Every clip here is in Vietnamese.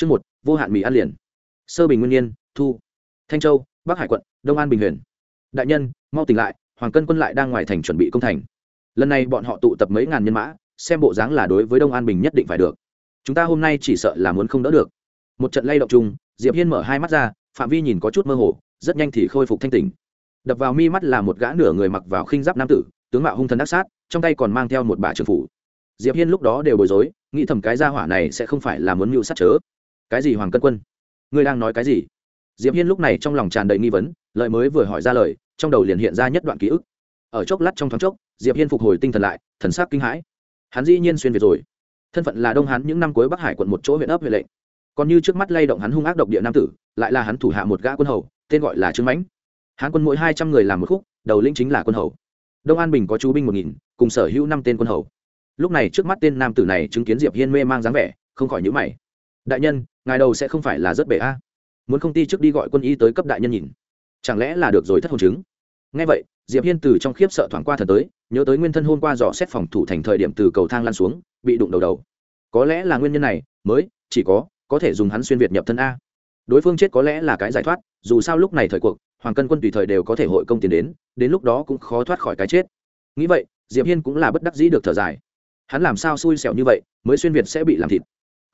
chương một, vô hạn mì ăn liền. Sơ bình nguyên nhiên, thu. Thanh châu, bắc hải quận, đông an bình huyền. Đại nhân, mau tỉnh lại, hoàng cân quân lại đang ngoài thành chuẩn bị công thành. Lần này bọn họ tụ tập mấy ngàn nhân mã, xem bộ dáng là đối với đông an bình nhất định phải được. Chúng ta hôm nay chỉ sợ là muốn không đỡ được. Một trận lay động chung, diệp hiên mở hai mắt ra, phạm vi nhìn có chút mơ hồ, rất nhanh thì khôi phục thanh tỉnh. Đập vào mi mắt là một gã nửa người mặc vào khinh giáp nam tử, tướng mạo hung thần đắc sát, trong tay còn mang theo một bả trường phủ. Diệp hiên lúc đó đều bối rối, nghĩ thầm cái gia hỏa này sẽ không phải là muốn mưu sát chớ cái gì hoàng cân quân? Ngươi đang nói cái gì? Diệp hiên lúc này trong lòng tràn đầy nghi vấn lợi mới vừa hỏi ra lời, trong đầu liền hiện ra nhất đoạn ký ức. Ở chốc lát trong thoáng chốc, diệp hiên phục hồi tinh thần lại, thần sắc kinh hãi. Hắn dĩ nhiên xuyên việt rồi. Thân phận là đông hắn những năm cuối bắc hải quận một chỗ huyện ấp huyện lệnh. Còn như trước mắt lay động hắn hung ác độc địa nam tử, lại là hắn thủ hạ một gã quân hầu, tên gọi là trương mãnh. Hắn quân mỗi hai trăm người làm một khúc, đầu lĩnh chính là quân hầu. Đông an bình có chú binh một nghìn, cùng sở hữu năm tên quân hầu. Lúc này trước mắt tên nam tử này chứng kiến diệp hiên mê mang dáng vẻ, không khỏi nhíu mày đại nhân, ngài đầu sẽ không phải là rất bể a. Muốn không ti trước đi gọi quân y tới cấp đại nhân nhìn. Chẳng lẽ là được rồi thất hồn chứng? Ngay vậy, diệp hiên từ trong khiếp sợ thoáng qua thần tới, nhớ tới nguyên thân hôm qua dò xét phòng thủ thành thời điểm từ cầu thang lăn xuống, bị đụng đầu đầu. Có lẽ là nguyên nhân này, mới, chỉ có có thể dùng hắn xuyên việt nhập thân a. Đối phương chết có lẽ là cái giải thoát, dù sao lúc này thời cuộc, hoàng cân quân tùy thời đều có thể hội công tiền đến đến lúc đó cũng khó thoát khỏi cái chết. Nghĩ vậy, diệp hiên cũng là bất đắc dĩ được thở dài. Hắn làm sao xui xẻo như vậy, mới xuyên việt sẽ bị làm thịt?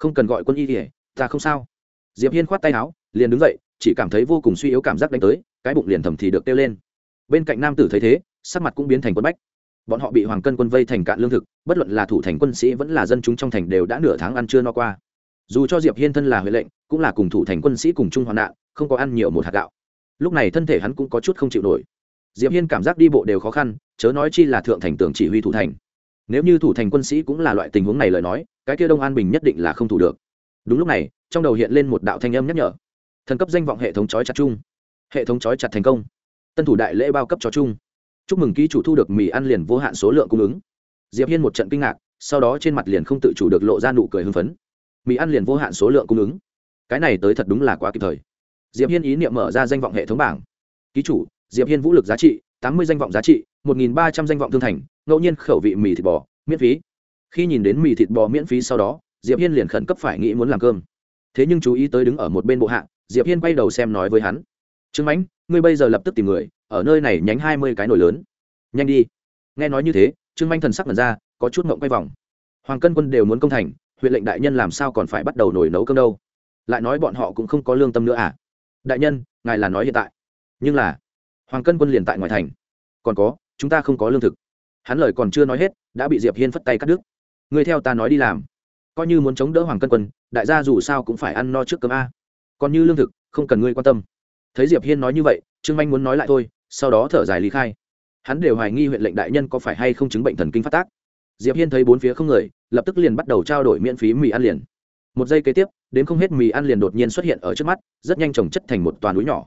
Không cần gọi quân y kể ta không sao. Diệp hiên khoát tay áo, liền đứng dậy, chỉ cảm thấy vô cùng suy yếu cảm giác đánh tới, cái bụng liền thầm thì được kêu lên. Bên cạnh nam tử thấy thế, sắc mặt cũng biến thành quân bách. Bọn họ bị hoàng cân quân vây thành cạn lương thực, bất luận là thủ thành quân sĩ vẫn là dân chúng trong thành đều đã nửa tháng ăn chưa no qua. Dù cho diệp hiên thân là huệ lệnh, cũng là cùng thủ thành quân sĩ cùng chung hoạn nạn, không có ăn nhiều một hạt gạo. Lúc này thân thể hắn cũng có chút không chịu nổi. Diệp hiên cảm giác đi bộ đều khó khăn, chớ nói chi là thượng thành tưởng chỉ huy thủ thành nếu như thủ thành quân sĩ cũng là loại tình huống này lời nói, cái kia đông an bình nhất định là không thủ được. Đúng lúc này, trong đầu hiện lên một đạo thanh âm nhắc nhở. Thần cấp danh vọng hệ thống chói chặt chung. Hệ thống chói chặt thành công. Tân thủ đại lễ bao cấp cho chung. Chúc mừng ký chủ thu được mì ăn liền vô hạn số lượng cung ứng. Diệp hiên một trận kinh ngạc, sau đó trên mặt liền không tự chủ được lộ ra nụ cười hưng phấn. Mì ăn liền vô hạn số lượng cung ứng. Cái này tới thật đúng là quá kịp thời. Diệp hiên ý niệm mở ra danh vọng hệ thống bảng. Ký chủ, diệp hiên vũ lực giá trị, tám mươi danh vọng giá trị một nghìn ba trăm danh vọng thương thành, ngẫu nhiên khẩu vị mì thịt bò, miễn phí. Khi nhìn đến mì thịt bò miễn phí sau đó, diệp hiên liền khẩn cấp phải nghĩ muốn làm cơm. Thế nhưng chú ý tới đứng ở một bên bộ hạ, diệp hiên quay đầu xem nói với hắn. Trương mãnh, ngươi bây giờ lập tức tìm người, ở nơi này nhánh hai mươi cái nồi lớn. Nhanh đi. Nghe nói như thế, trương mãnh thần sắc mật ra, có chút mộng quay vòng. Hoàng cân quân đều muốn công thành, huyện lệnh đại nhân làm sao còn phải bắt đầu nồi nấu cơm đâu? Lại nói bọn họ cũng không có lương tâm nữa à? Đại nhân, ngài là nói hiện tại. Nhưng là, hoàng cân quân liền tại ngoài thành. Còn có chúng ta không có lương thực. Hắn lời còn chưa nói hết, đã bị diệp hiên phất tay cắt đứt. Ngươi theo ta nói đi làm. Coi như muốn chống đỡ hoàng cân quân, đại gia dù sao cũng phải ăn no trước cơm a. Còn như lương thực, không cần ngươi quan tâm. Thấy diệp hiên nói như vậy, trương manh muốn nói lại thôi, sau đó thở dài lý khai. Hắn đều hoài nghi huyện lệnh đại nhân có phải hay không chứng bệnh thần kinh phát tác. Diệp hiên thấy bốn phía không người, lập tức liền bắt đầu trao đổi miễn phí mì ăn liền. Một giây kế tiếp, đến không hết mì ăn liền đột nhiên xuất hiện ở trước mắt, rất nhanh trồng chất thành một toàn núi nhỏ.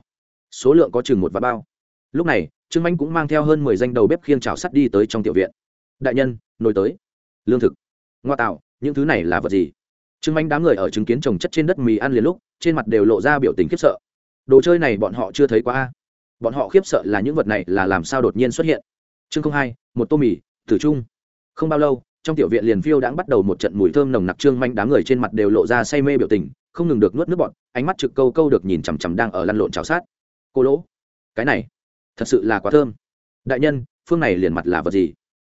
Số lượng có chừng một và bao. Lúc này trương manh cũng mang theo hơn mười danh đầu bếp khiêng chảo sắt đi tới trong tiểu viện. Đại nhân nổi tới. Lương thực. Ngoa tạo, những thứ này là vật gì? Trương manh đám người ở chứng kiến trồng chất trên đất mì ăn liền lúc, trên mặt đều lộ ra biểu tình khiếp sợ. Đồ chơi này bọn họ chưa thấy qua a. Bọn họ khiếp sợ là những vật này là làm sao đột nhiên xuất hiện? Chương không hai, một tô mì tử trung không bao lâu, trong tiểu viện liền phiêu đã bắt đầu một trận mùi thơm nồng nặc trương manh đám người trên mặt đều lộ ra say mê biểu tình, không ngừng được nuốt nước bọn ánh mắt trực câu câu được nhìn chằm chằm đang ở lăn lộn chảo sát. Cô lỗ, cái này thật sự là quá thơm. Đại nhân, phương này liền mặt là vật gì?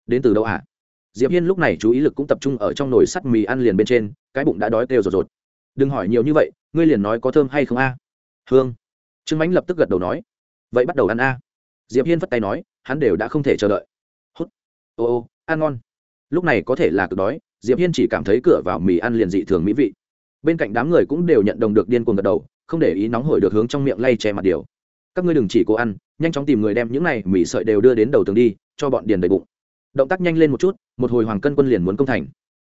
Đến từ đâu ạ? À? diệp hiên lúc này chú ý lực cũng tập trung ở trong nồi sắt mì ăn liền bên trên, cái bụng đã đói kêu rột rột. Đừng hỏi nhiều như vậy, ngươi liền nói có thơm hay không a? Hương. Trương mãnh lập tức gật đầu nói. Vậy bắt đầu ăn a. Diệp hiên vất tay nói, hắn đều đã không thể chờ đợi. Hút. Ô ô, ăn ngon. Lúc này có thể là cực đói, diệp hiên chỉ cảm thấy cửa vào mì ăn liền dị thường mỹ vị. Bên cạnh đám người cũng đều nhận đồng được điên cuồng gật đầu, không để ý nóng hổi được hướng trong miệng lay che mặt điều các ngươi đừng chỉ cố ăn, nhanh chóng tìm người đem những này mì sợi đều đưa đến đầu tường đi, cho bọn điền đầy bụng. Động tác nhanh lên một chút, một hồi hoàng cân quân liền muốn công thành.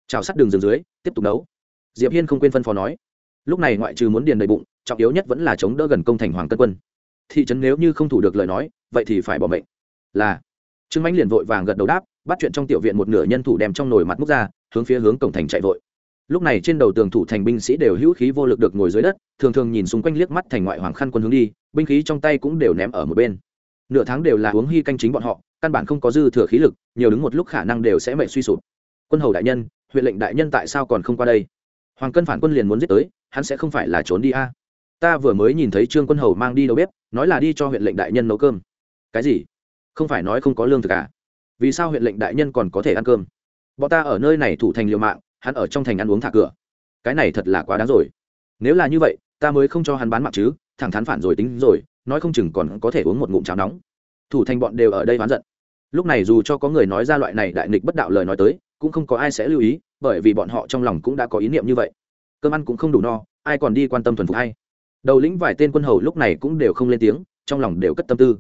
Trào sắt đường rừng dưới, tiếp tục đấu diệp hiên không quên phân phó nói. Lúc này ngoại trừ muốn điền đầy bụng, trọng yếu nhất vẫn là chống đỡ gần công thành hoàng cân quân. Thị trấn nếu như không thủ được lời nói, vậy thì phải bỏ mệnh. Là. Trương mãnh liền vội vàng gật đầu đáp, bắt chuyện trong tiểu viện một nửa nhân thủ đem trong nồi mặt múc ra, hướng phía hướng cổng thành chạy vội lúc này trên đầu tường thủ thành binh sĩ đều hữu khí vô lực được ngồi dưới đất, thường thường nhìn xung quanh liếc mắt thành ngoại hoàng khăn quân hướng đi, binh khí trong tay cũng đều ném ở một bên. Nửa tháng đều là uống hy canh chính bọn họ, căn bản không có dư thừa khí lực, nhiều đứng một lúc khả năng đều sẽ mệnh suy sụp. Quân hầu đại nhân, huyện lệnh đại nhân tại sao còn không qua đây? Hoàng cân phản quân liền muốn giết tới, hắn sẽ không phải là trốn đi a? Ta vừa mới nhìn thấy trương quân hầu mang đi đâu bếp, nói là đi cho huyện lệnh đại nhân nấu cơm. Cái gì? Không phải nói không có lương thực à? Vì sao huyện lệnh đại nhân còn có thể ăn cơm? Bọn ta ở nơi này thủ thành liều mạng hắn ở trong thành ăn uống thả cửa. Cái này thật là quá đáng rồi. Nếu là như vậy, ta mới không cho hắn bán mạng chứ, thẳng thắn phản rồi tính rồi, nói không chừng còn có thể uống một ngụm cháo nóng. Thủ thành bọn đều ở đây oán giận. Lúc này dù cho có người nói ra loại này đại nghịch bất đạo lời nói tới, cũng không có ai sẽ lưu ý, bởi vì bọn họ trong lòng cũng đã có ý niệm như vậy. Cơm ăn cũng không đủ no, ai còn đi quan tâm thuần phục hay đầu lĩnh vài tên quân hầu lúc này cũng đều không lên tiếng, trong lòng đều cất tâm tư.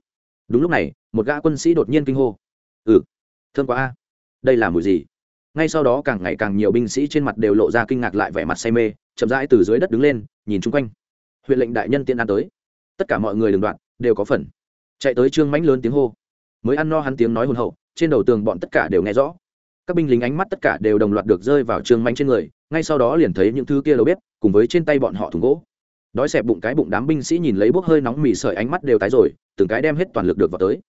Đúng lúc này, một gã quân sĩ đột nhiên kinh hô. Ừ thương quá a, đây là mùi gì? Ngay sau đó càng ngày càng nhiều binh sĩ trên mặt đều lộ ra kinh ngạc lại vẻ mặt say mê, chậm rãi từ dưới đất đứng lên, nhìn chung quanh. Huyện lệnh đại nhân tiên an tới. Tất cả mọi người đừng đoạn, đều có phần. Chạy tới trương mãnh lớn tiếng hô. Mới ăn no hắn tiếng nói hồn hậu, trên đầu tường bọn tất cả đều nghe rõ. Các binh lính ánh mắt tất cả đều đồng loạt được rơi vào trương mãnh trên người, ngay sau đó liền thấy những thứ kia đầu bếp, cùng với trên tay bọn họ thùng gỗ. Đói xẹp bụng cái bụng đám binh sĩ nhìn lấy bốc hơi nóng mì sợi ánh mắt đều tái rồi, từng cái đem hết toàn lực được vào tới.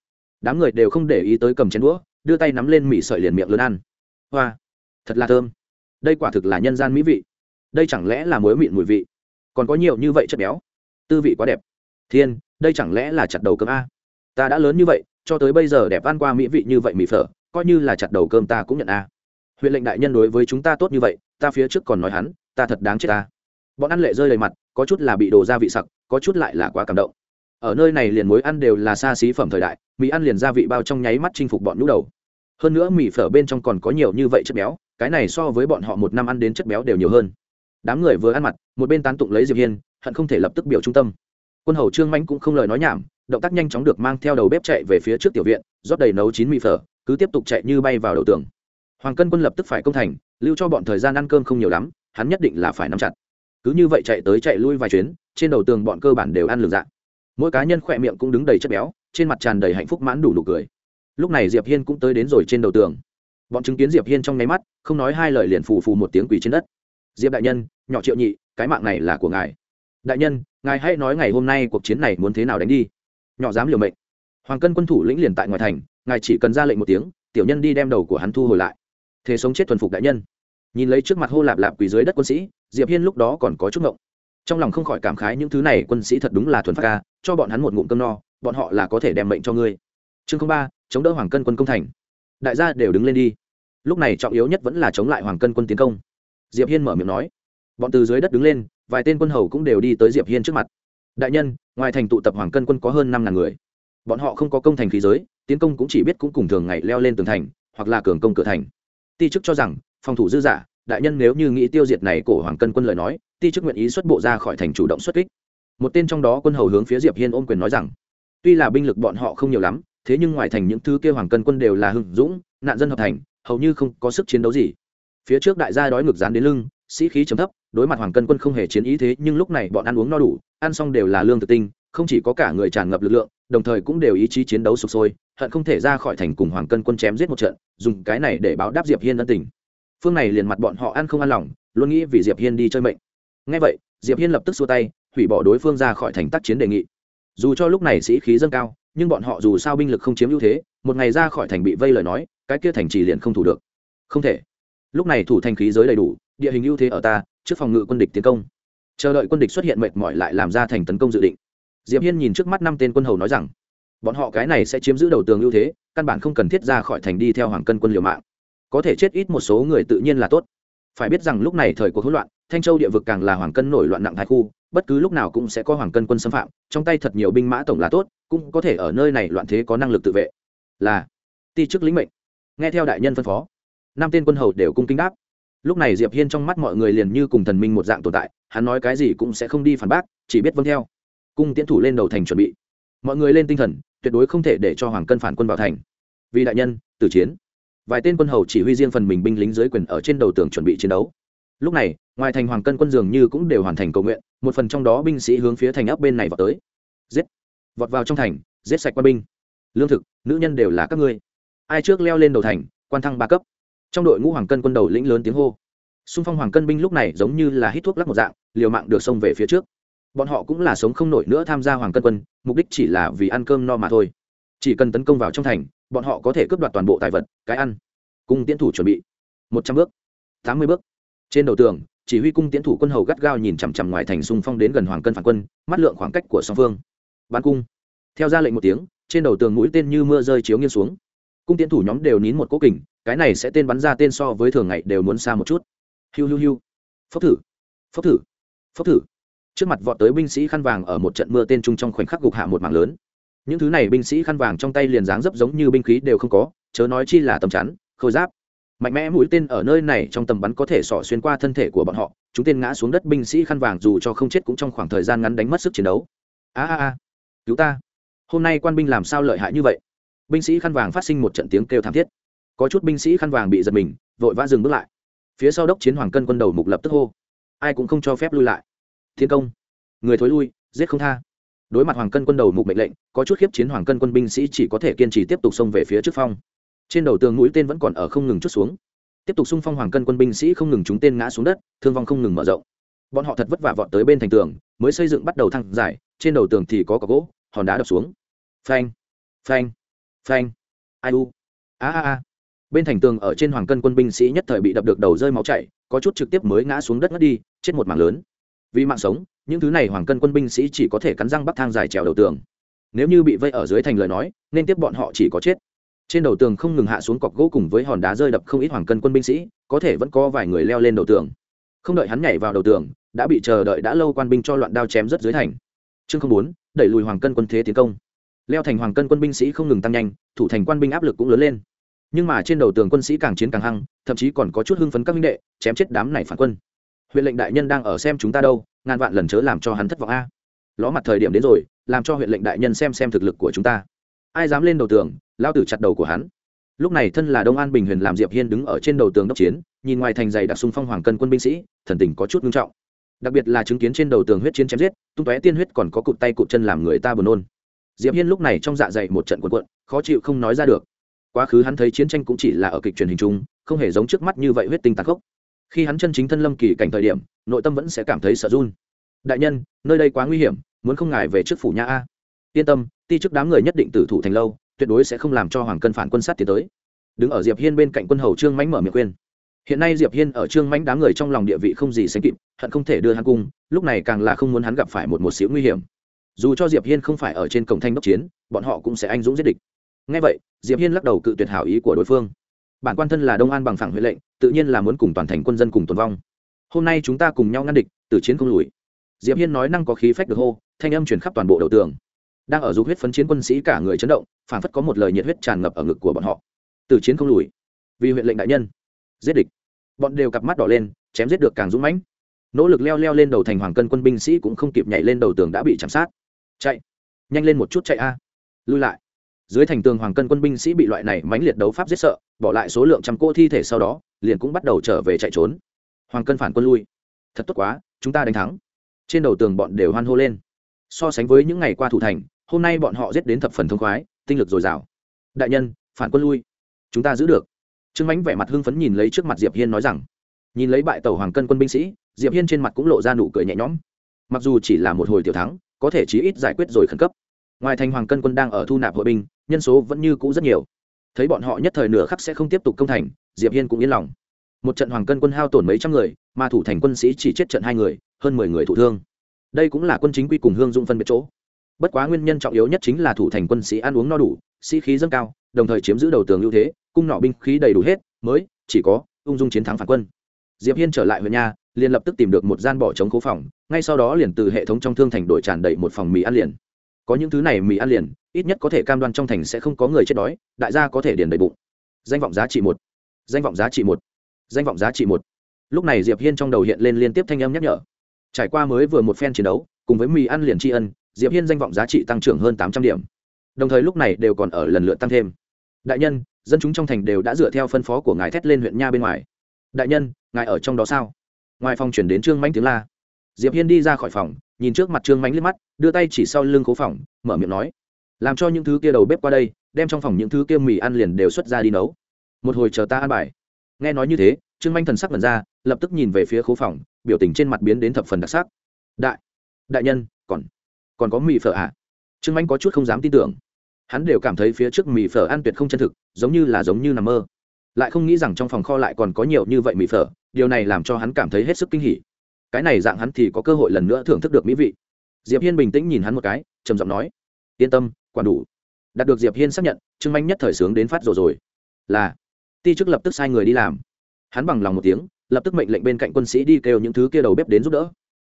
Đám người đều không để ý tới cầm chén đũa, đưa tay nắm lên mì sợi liền miệng lớn ăn hoa. Thật là thơm. Đây quả thực là nhân gian mỹ vị. Đây chẳng lẽ là muối mịn mùi vị? Còn có nhiều như vậy chất béo. Tư vị quá đẹp. Thiên, đây chẳng lẽ là chặt đầu cơm a? Ta đã lớn như vậy, cho tới bây giờ đẹp ăn qua mỹ vị như vậy mì phở, coi như là chặt đầu cơm ta cũng nhận a. Huyện lệnh đại nhân đối với chúng ta tốt như vậy, ta phía trước còn nói hắn, ta thật đáng chết ta bọn ăn lệ rơi đầy mặt, có chút là bị đồ gia vị sặc, có chút lại là quá cảm động. Ở nơi này liền muối ăn đều là xa xí phẩm thời đại, mì ăn liền gia vị bao trong nháy mắt chinh phục bọn nhũ đầu hơn nữa mì phở bên trong còn có nhiều như vậy chất béo, cái này so với bọn họ một năm ăn đến chất béo đều nhiều hơn. Đám người vừa ăn mặt, một bên tán tụng lấy diệp hiên, hận không thể lập tức biểu trung tâm. Quân hầu trương mãnh cũng không lời nói nhảm, động tác nhanh chóng được mang theo đầu bếp chạy về phía trước tiểu viện, rót đầy nấu chín mì phở, cứ tiếp tục chạy như bay vào đầu tường. Hoàng cân quân lập tức phải công thành, lưu cho bọn thời gian ăn cơm không nhiều lắm, hắn nhất định là phải nắm chặt. Cứ như vậy chạy tới chạy lui vài chuyến, trên đầu tường bọn cơ bản đều ăn lường dạng. Mỗi cá nhân khỏe miệng cũng đứng đầy chất béo, trên mặt tràn đầy hạnh phúc mãn đủ nụ cười lúc này diệp hiên cũng tới đến rồi trên đầu tường. Bọn chứng kiến diệp hiên trong nháy mắt, không nói hai lời liền phù phù một tiếng quỳ trên đất. Diệp đại nhân, nhỏ triệu nhị, cái mạng này là của ngài. Đại nhân, ngài hãy nói ngày hôm nay cuộc chiến này muốn thế nào đánh đi. Nhỏ dám liều mệnh. Hoàng cân quân thủ lĩnh liền tại ngoài thành, ngài chỉ cần ra lệnh một tiếng, tiểu nhân đi đem đầu của hắn thu hồi lại. Thế sống chết thuần phục đại nhân. Nhìn lấy trước mặt hô lạp lạp quỳ dưới đất quân sĩ, diệp hiên lúc đó còn có chút ngộng. Trong lòng không khỏi cảm khái những thứ này quân sĩ thật đúng là thuần phát ca, cho bọn hắn một ngụm cơm no, bọn họ là có thể đem mệnh cho ngươi. Chương ba chống đỡ hoàng cân quân công thành. Đại gia đều đứng lên đi. Lúc này trọng yếu nhất vẫn là chống lại hoàng cân quân tiến công. Diệp hiên mở miệng nói. Bọn từ dưới đất đứng lên, vài tên quân hầu cũng đều đi tới diệp hiên trước mặt. Đại nhân, ngoài thành tụ tập hoàng cân quân có hơn năm ngàn người. Bọn họ không có công thành khí giới, tiến công cũng chỉ biết cũng cùng thường ngày leo lên tường thành, hoặc là cường công cửa thành. Ti chức cho rằng, phòng thủ dư giả đại nhân nếu như nghĩ tiêu diệt này cổ hoàng cân quân lời nói, ti chức nguyện ý xuất bộ ra khỏi thành chủ động xuất kích. Một tên trong đó quân hầu hướng phía diệp hiên ôm quyền nói rằng, tuy là binh lực bọn họ không nhiều lắm thế nhưng ngoài thành những thứ kia hoàng cân quân đều là hưng dũng, nạn dân hợp thành, hầu như không có sức chiến đấu gì. Phía trước đại gia đói ngược dán đến lưng, sĩ khí chấm thấp, đối mặt hoàng cân quân không hề chiến ý thế, nhưng lúc này bọn ăn uống no đủ, ăn xong đều là lương thực tinh, không chỉ có cả người tràn ngập lực lượng, đồng thời cũng đều ý chí chiến đấu sụp sôi, hận không thể ra khỏi thành cùng hoàng cân quân chém giết một trận, dùng cái này để báo đáp diệp hiên ân tình. Phương này liền mặt bọn họ ăn không ăn lòng, luôn nghĩ vì diệp hiên đi chơi mệnh. Ngay vậy, diệp hiên lập tức xua tay, hủy bỏ đối phương ra khỏi thành tác chiến đề nghị. Dù cho lúc này sĩ khí dâng cao nhưng bọn họ dù sao binh lực không chiếm ưu thế, một ngày ra khỏi thành bị vây lời nói, cái kia thành trì liền không thủ được. Không thể. Lúc này thủ thành khí giới đầy đủ, địa hình ưu thế ở ta, trước phòng ngự quân địch tiến công. Chờ đợi quân địch xuất hiện mệt mỏi lại làm ra thành tấn công dự định. Diệp hiên nhìn trước mắt năm tên quân hầu nói rằng, bọn họ cái này sẽ chiếm giữ đầu tường ưu thế, căn bản không cần thiết ra khỏi thành đi theo hoàng cân quân liều mạng. Có thể chết ít một số người tự nhiên là tốt. Phải biết rằng lúc này thời cuộc hỗn loạn, thanh châu địa vực càng là hoàng cân nổi loạn nặng thái khu bất cứ lúc nào cũng sẽ có hoàng cân quân xâm phạm, trong tay thật nhiều binh mã tổng là tốt, cũng có thể ở nơi này loạn thế có năng lực tự vệ. Là, ti chức lĩnh mệnh. Nghe theo đại nhân phân phó, năm tên quân hầu đều cung kính đáp. Lúc này diệp hiên trong mắt mọi người liền như cùng thần minh một dạng tồn tại, hắn nói cái gì cũng sẽ không đi phản bác, chỉ biết vâng theo. Cung tiến thủ lên đầu thành chuẩn bị. Mọi người lên tinh thần, tuyệt đối không thể để cho hoàng cân phản quân vào thành. Vì đại nhân, tử chiến. Vài tên quân hầu chỉ huy riêng phần mình binh lính dưới quyền ở trên đầu tường chuẩn bị chiến đấu. Lúc này ngoài thành hoàng cân quân dường như cũng đều hoàn thành cầu nguyện, một phần trong đó binh sĩ hướng phía thành ấp bên này vào tới. Giết! Vọt vào trong thành, giết sạch quân binh. Lương thực, nữ nhân đều là các ngươi. Ai trước leo lên đầu thành, quan thăng ba cấp. Trong đội ngũ hoàng cân quân đầu lĩnh lớn tiếng hô. Xung phong hoàng cân binh lúc này giống như là hít thuốc lắc một dạng, liều mạng được xông về phía trước. Bọn họ cũng là sống không nổi nữa tham gia hoàng cân quân, mục đích chỉ là vì ăn cơm no mà thôi. Chỉ cần tấn công vào trong thành, bọn họ có thể cướp đoạt toàn bộ tài vật, cái ăn, cùng tiến thủ chuẩn bị. Một trăm bước, tám mươi bước. Trên đầu tường chỉ huy cung tiến thủ quân hầu gắt gao nhìn chằm chằm ngoài thành xung phong đến gần hoàng cân phản quân, mắt lượng khoảng cách của song phương. Bắn cung. Theo ra lệnh một tiếng, trên đầu tường mũi tên như mưa rơi chiếu nghiêng xuống. Cung tiến thủ nhóm đều nín một cố kình, cái này sẽ tên bắn ra tên so với thường ngày đều muốn xa một chút. Hiu hiu hiu. Phốc thử. Phốc thử. Phốc thử. Trước mặt vọt tới binh sĩ khăn vàng ở một trận mưa tên trung trong khoảnh khắc gục hạ một mảng lớn. Những thứ này binh sĩ khăn vàng trong tay liền dáng dấp giống như binh khí đều không có, chớ nói chi là tầm chắn, khôi giáp mạnh mẽ mũi tên ở nơi này trong tầm bắn có thể xỏ xuyên qua thân thể của bọn họ. Chúng tên ngã xuống đất, binh sĩ khăn vàng dù cho không chết cũng trong khoảng thời gian ngắn đánh mất sức chiến đấu. A a a, cứu ta. Hôm nay quan binh làm sao lợi hại như vậy? Binh sĩ khăn vàng phát sinh một trận tiếng kêu thảm thiết. Có chút binh sĩ khăn vàng bị giật mình, vội vã dừng bước lại. Phía sau đốc chiến hoàng cân quân đầu mục lập tức hô. Ai cũng không cho phép lui lại. Thiên công. Người thối lui, giết không tha. Đối mặt hoàng cân quân đầu mục mệnh lệnh, có chút khiếp chiến hoàng cân quân binh sĩ chỉ có thể kiên trì tiếp tục xông về phía trước phong trên đầu tường mũi tên vẫn còn ở không ngừng chút xuống. Tiếp tục xung phong hoàng cân quân binh sĩ không ngừng chúng tên ngã xuống đất, thương vong không ngừng mở rộng. Bọn họ thật vất vả vọt tới bên thành tường, mới xây dựng bắt đầu thăng dài trên đầu tường thì có cọc gỗ, hòn đá đập xuống. Phanh phanh phanh. Ai u? A a a. Bên thành tường ở trên hoàng cân quân binh sĩ nhất thời bị đập được đầu rơi máu chảy, có chút trực tiếp mới ngã xuống đất ngất đi, chết một mảng lớn. Vì mạng sống, những thứ này hoàng cân quân binh sĩ chỉ có thể cắn răng bắt thang dài trèo đầu tường. Nếu như bị vây ở dưới thành lời nói, nên tiếp bọn họ chỉ có chết trên đầu tường không ngừng hạ xuống cọc gỗ cùng với hòn đá rơi đập không ít hoàng cân quân binh sĩ, có thể vẫn có vài người leo lên đầu tường. Không đợi hắn nhảy vào đầu tường, đã bị chờ đợi đã lâu quan binh cho loạn đao chém rất dưới thành. Chương không bốn, đẩy lùi hoàng cân quân thế tiến công. Leo thành hoàng cân quân binh sĩ không ngừng tăng nhanh, thủ thành quan binh áp lực cũng lớn lên. Nhưng mà trên đầu tường quân sĩ càng chiến càng hăng, thậm chí còn có chút hưng phấn các minh đệ, chém chết đám này phản quân. Huyện lệnh đại nhân đang ở xem chúng ta đâu, ngàn vạn lần chớ làm cho hắn thất vọng a. Ló mặt thời điểm đến rồi, làm cho huyện lệnh đại nhân xem xem thực lực của chúng ta ai dám lên đầu tường, lao tử chặt đầu của hắn. Lúc này thân là đông an bình huyền làm diệp hiên đứng ở trên đầu tường đốc chiến, nhìn ngoài thành dày đặc xung phong hoàng cân quân binh sĩ, thần tình có chút nghiêm trọng. Đặc biệt là chứng kiến trên đầu tường huyết chiến chém giết, tung tóe tiên huyết còn có cụt tay cụt chân làm người ta buồn nôn. Diệp hiên lúc này trong dạ dày một trận cuộn cuộn, khó chịu không nói ra được. Quá khứ hắn thấy chiến tranh cũng chỉ là ở kịch truyền hình chung, không hề giống trước mắt như vậy huyết tinh tàn khốc. Khi hắn chân chính thân lâm kỳ cảnh thời điểm, nội tâm vẫn sẽ cảm thấy sợ run. Đại nhân, nơi đây quá nguy hiểm, muốn không ngài về trước phủ nhà a yên tâm, ti chức đám người nhất định tử thủ thành lâu, tuyệt đối sẽ không làm cho hoàng cân phản quân sát tiến tới. Đứng ở diệp hiên bên cạnh quân hầu trương mãnh mở miệng khuyên. Hiện nay diệp hiên ở trương mãnh đám người trong lòng địa vị không gì sánh kịp, hận không thể đưa hắn cung lúc này càng là không muốn hắn gặp phải một một xíu nguy hiểm. Dù cho diệp hiên không phải ở trên cổng thanh đốc chiến, bọn họ cũng sẽ anh dũng giết địch. Ngay vậy, diệp hiên lắc đầu cự tuyệt hảo ý của đối phương. Bản quan thân là đông an bằng phẳng huệ lệnh, tự nhiên là muốn cùng toàn thành quân dân cùng tồn vong. Hôm nay chúng ta cùng nhau ngăn địch từ chiến không lùi. Diệp hiên nói năng có khí phách được hô, thanh âm truyền khắp toàn bộ đầu tường đang ở dục huyết phấn chiến quân sĩ cả người chấn động phản phất có một lời nhiệt huyết tràn ngập ở ngực của bọn họ. Từ chiến không lùi, vì huyện lệnh đại nhân, giết địch. Bọn đều cặp mắt đỏ lên, chém giết được càng dũng mãnh. Nỗ lực leo leo lên đầu thành hoàng cân quân binh sĩ cũng không kịp nhảy lên đầu tường đã bị chạm sát. Chạy, nhanh lên một chút chạy a. À. lui lại. Dưới thành tường hoàng cân quân binh sĩ bị loại này mãnh liệt đấu pháp giết sợ, bỏ lại số lượng trăm cô thi thể sau đó, liền cũng bắt đầu trở về chạy trốn. Hoàng cân phản quân lui. Thật tốt quá, chúng ta đánh thắng. Trên đầu tường bọn đều hoan hô lên. So sánh với những ngày qua thủ thành hôm nay bọn họ giết đến thập phần thông khoái, tinh lực dồi dào. Đại nhân, phản quân lui. Chúng ta giữ được. Trương mánh vẻ mặt hưng phấn nhìn lấy trước mặt diệp hiên nói rằng, nhìn lấy bại tàu hoàng cân quân binh sĩ, diệp hiên trên mặt cũng lộ ra nụ cười nhẹ nhõm. Mặc dù chỉ là một hồi tiểu thắng, có thể chí ít giải quyết rồi khẩn cấp. Ngoài thành hoàng cân quân đang ở thu nạp hội binh, nhân số vẫn như cũ rất nhiều. Thấy bọn họ nhất thời nửa khắc sẽ không tiếp tục công thành, diệp hiên cũng yên lòng. Một trận hoàng cân quân hao tổn mấy trăm người, mà thủ thành quân sĩ chỉ chết trận hai người, hơn mười người thụ thương. Đây cũng là quân chính quy cùng hương dụng phân biệt chỗ bất quá nguyên nhân trọng yếu nhất chính là thủ thành quân sĩ ăn uống no đủ, sĩ khí dâng cao, đồng thời chiếm giữ đầu tường ưu thế, cung nọ binh khí đầy đủ hết, mới chỉ có ung dung chiến thắng phản quân. Diệp hiên trở lại huyện nhà, liền lập tức tìm được một gian bỏ trống cố phòng, ngay sau đó liền từ hệ thống trong thương thành đổi tràn đầy một phòng mì ăn liền. Có những thứ này mì ăn liền, ít nhất có thể cam đoan trong thành sẽ không có người chết đói, đại gia có thể điền đầy bụng. Danh vọng giá trị một. Danh vọng giá trị một. Danh vọng giá trị một. Lúc này diệp hiên trong đầu hiện lên liên tiếp thanh âm nhắc nhở. Trải qua mới vừa một phen chiến đấu, cùng với mì ăn liền tri ân diệp hiên danh vọng giá trị tăng trưởng hơn tám trăm điểm. Đồng thời lúc này đều còn ở lần lượt tăng thêm. Đại nhân, dân chúng trong thành đều đã dựa theo phân phó của ngài thét lên huyện nha bên ngoài. Đại nhân, ngài ở trong đó sao? Ngoài phòng chuyển đến trương mãnh tiếng la. Diệp hiên đi ra khỏi phòng, nhìn trước mặt trương mãnh liếc mắt, đưa tay chỉ sau lưng cố phòng, mở miệng nói. Làm cho những thứ kia đầu bếp qua đây, đem trong phòng những thứ kia mì ăn liền đều xuất ra đi nấu. Một hồi chờ ta ăn bài. Nghe nói như thế, trương manh thần sắc vần ra, lập tức nhìn về phía khố phòng, biểu tình trên mặt biến đến thập phần đặc sắc. Đại đại nhân, còn còn có mì phở ạ à? trương manh có chút không dám tin tưởng. Hắn đều cảm thấy phía trước mì phở ăn tuyệt không chân thực, giống như là giống như nằm mơ. Lại không nghĩ rằng trong phòng kho lại còn có nhiều như vậy mì phở, điều này làm cho hắn cảm thấy hết sức kinh hỉ. Cái này dạng hắn thì có cơ hội lần nữa thưởng thức được mỹ vị. Diệp hiên bình tĩnh nhìn hắn một cái, trầm giọng nói, yên tâm, quản đủ. Đạt được diệp hiên xác nhận, trương manh nhất thời sướng đến phát rồi rồi. Là. Ti chức lập tức sai người đi làm. Hắn bằng lòng một tiếng, lập tức mệnh lệnh bên cạnh quân sĩ đi kêu những thứ kia đầu bếp đến giúp đỡ.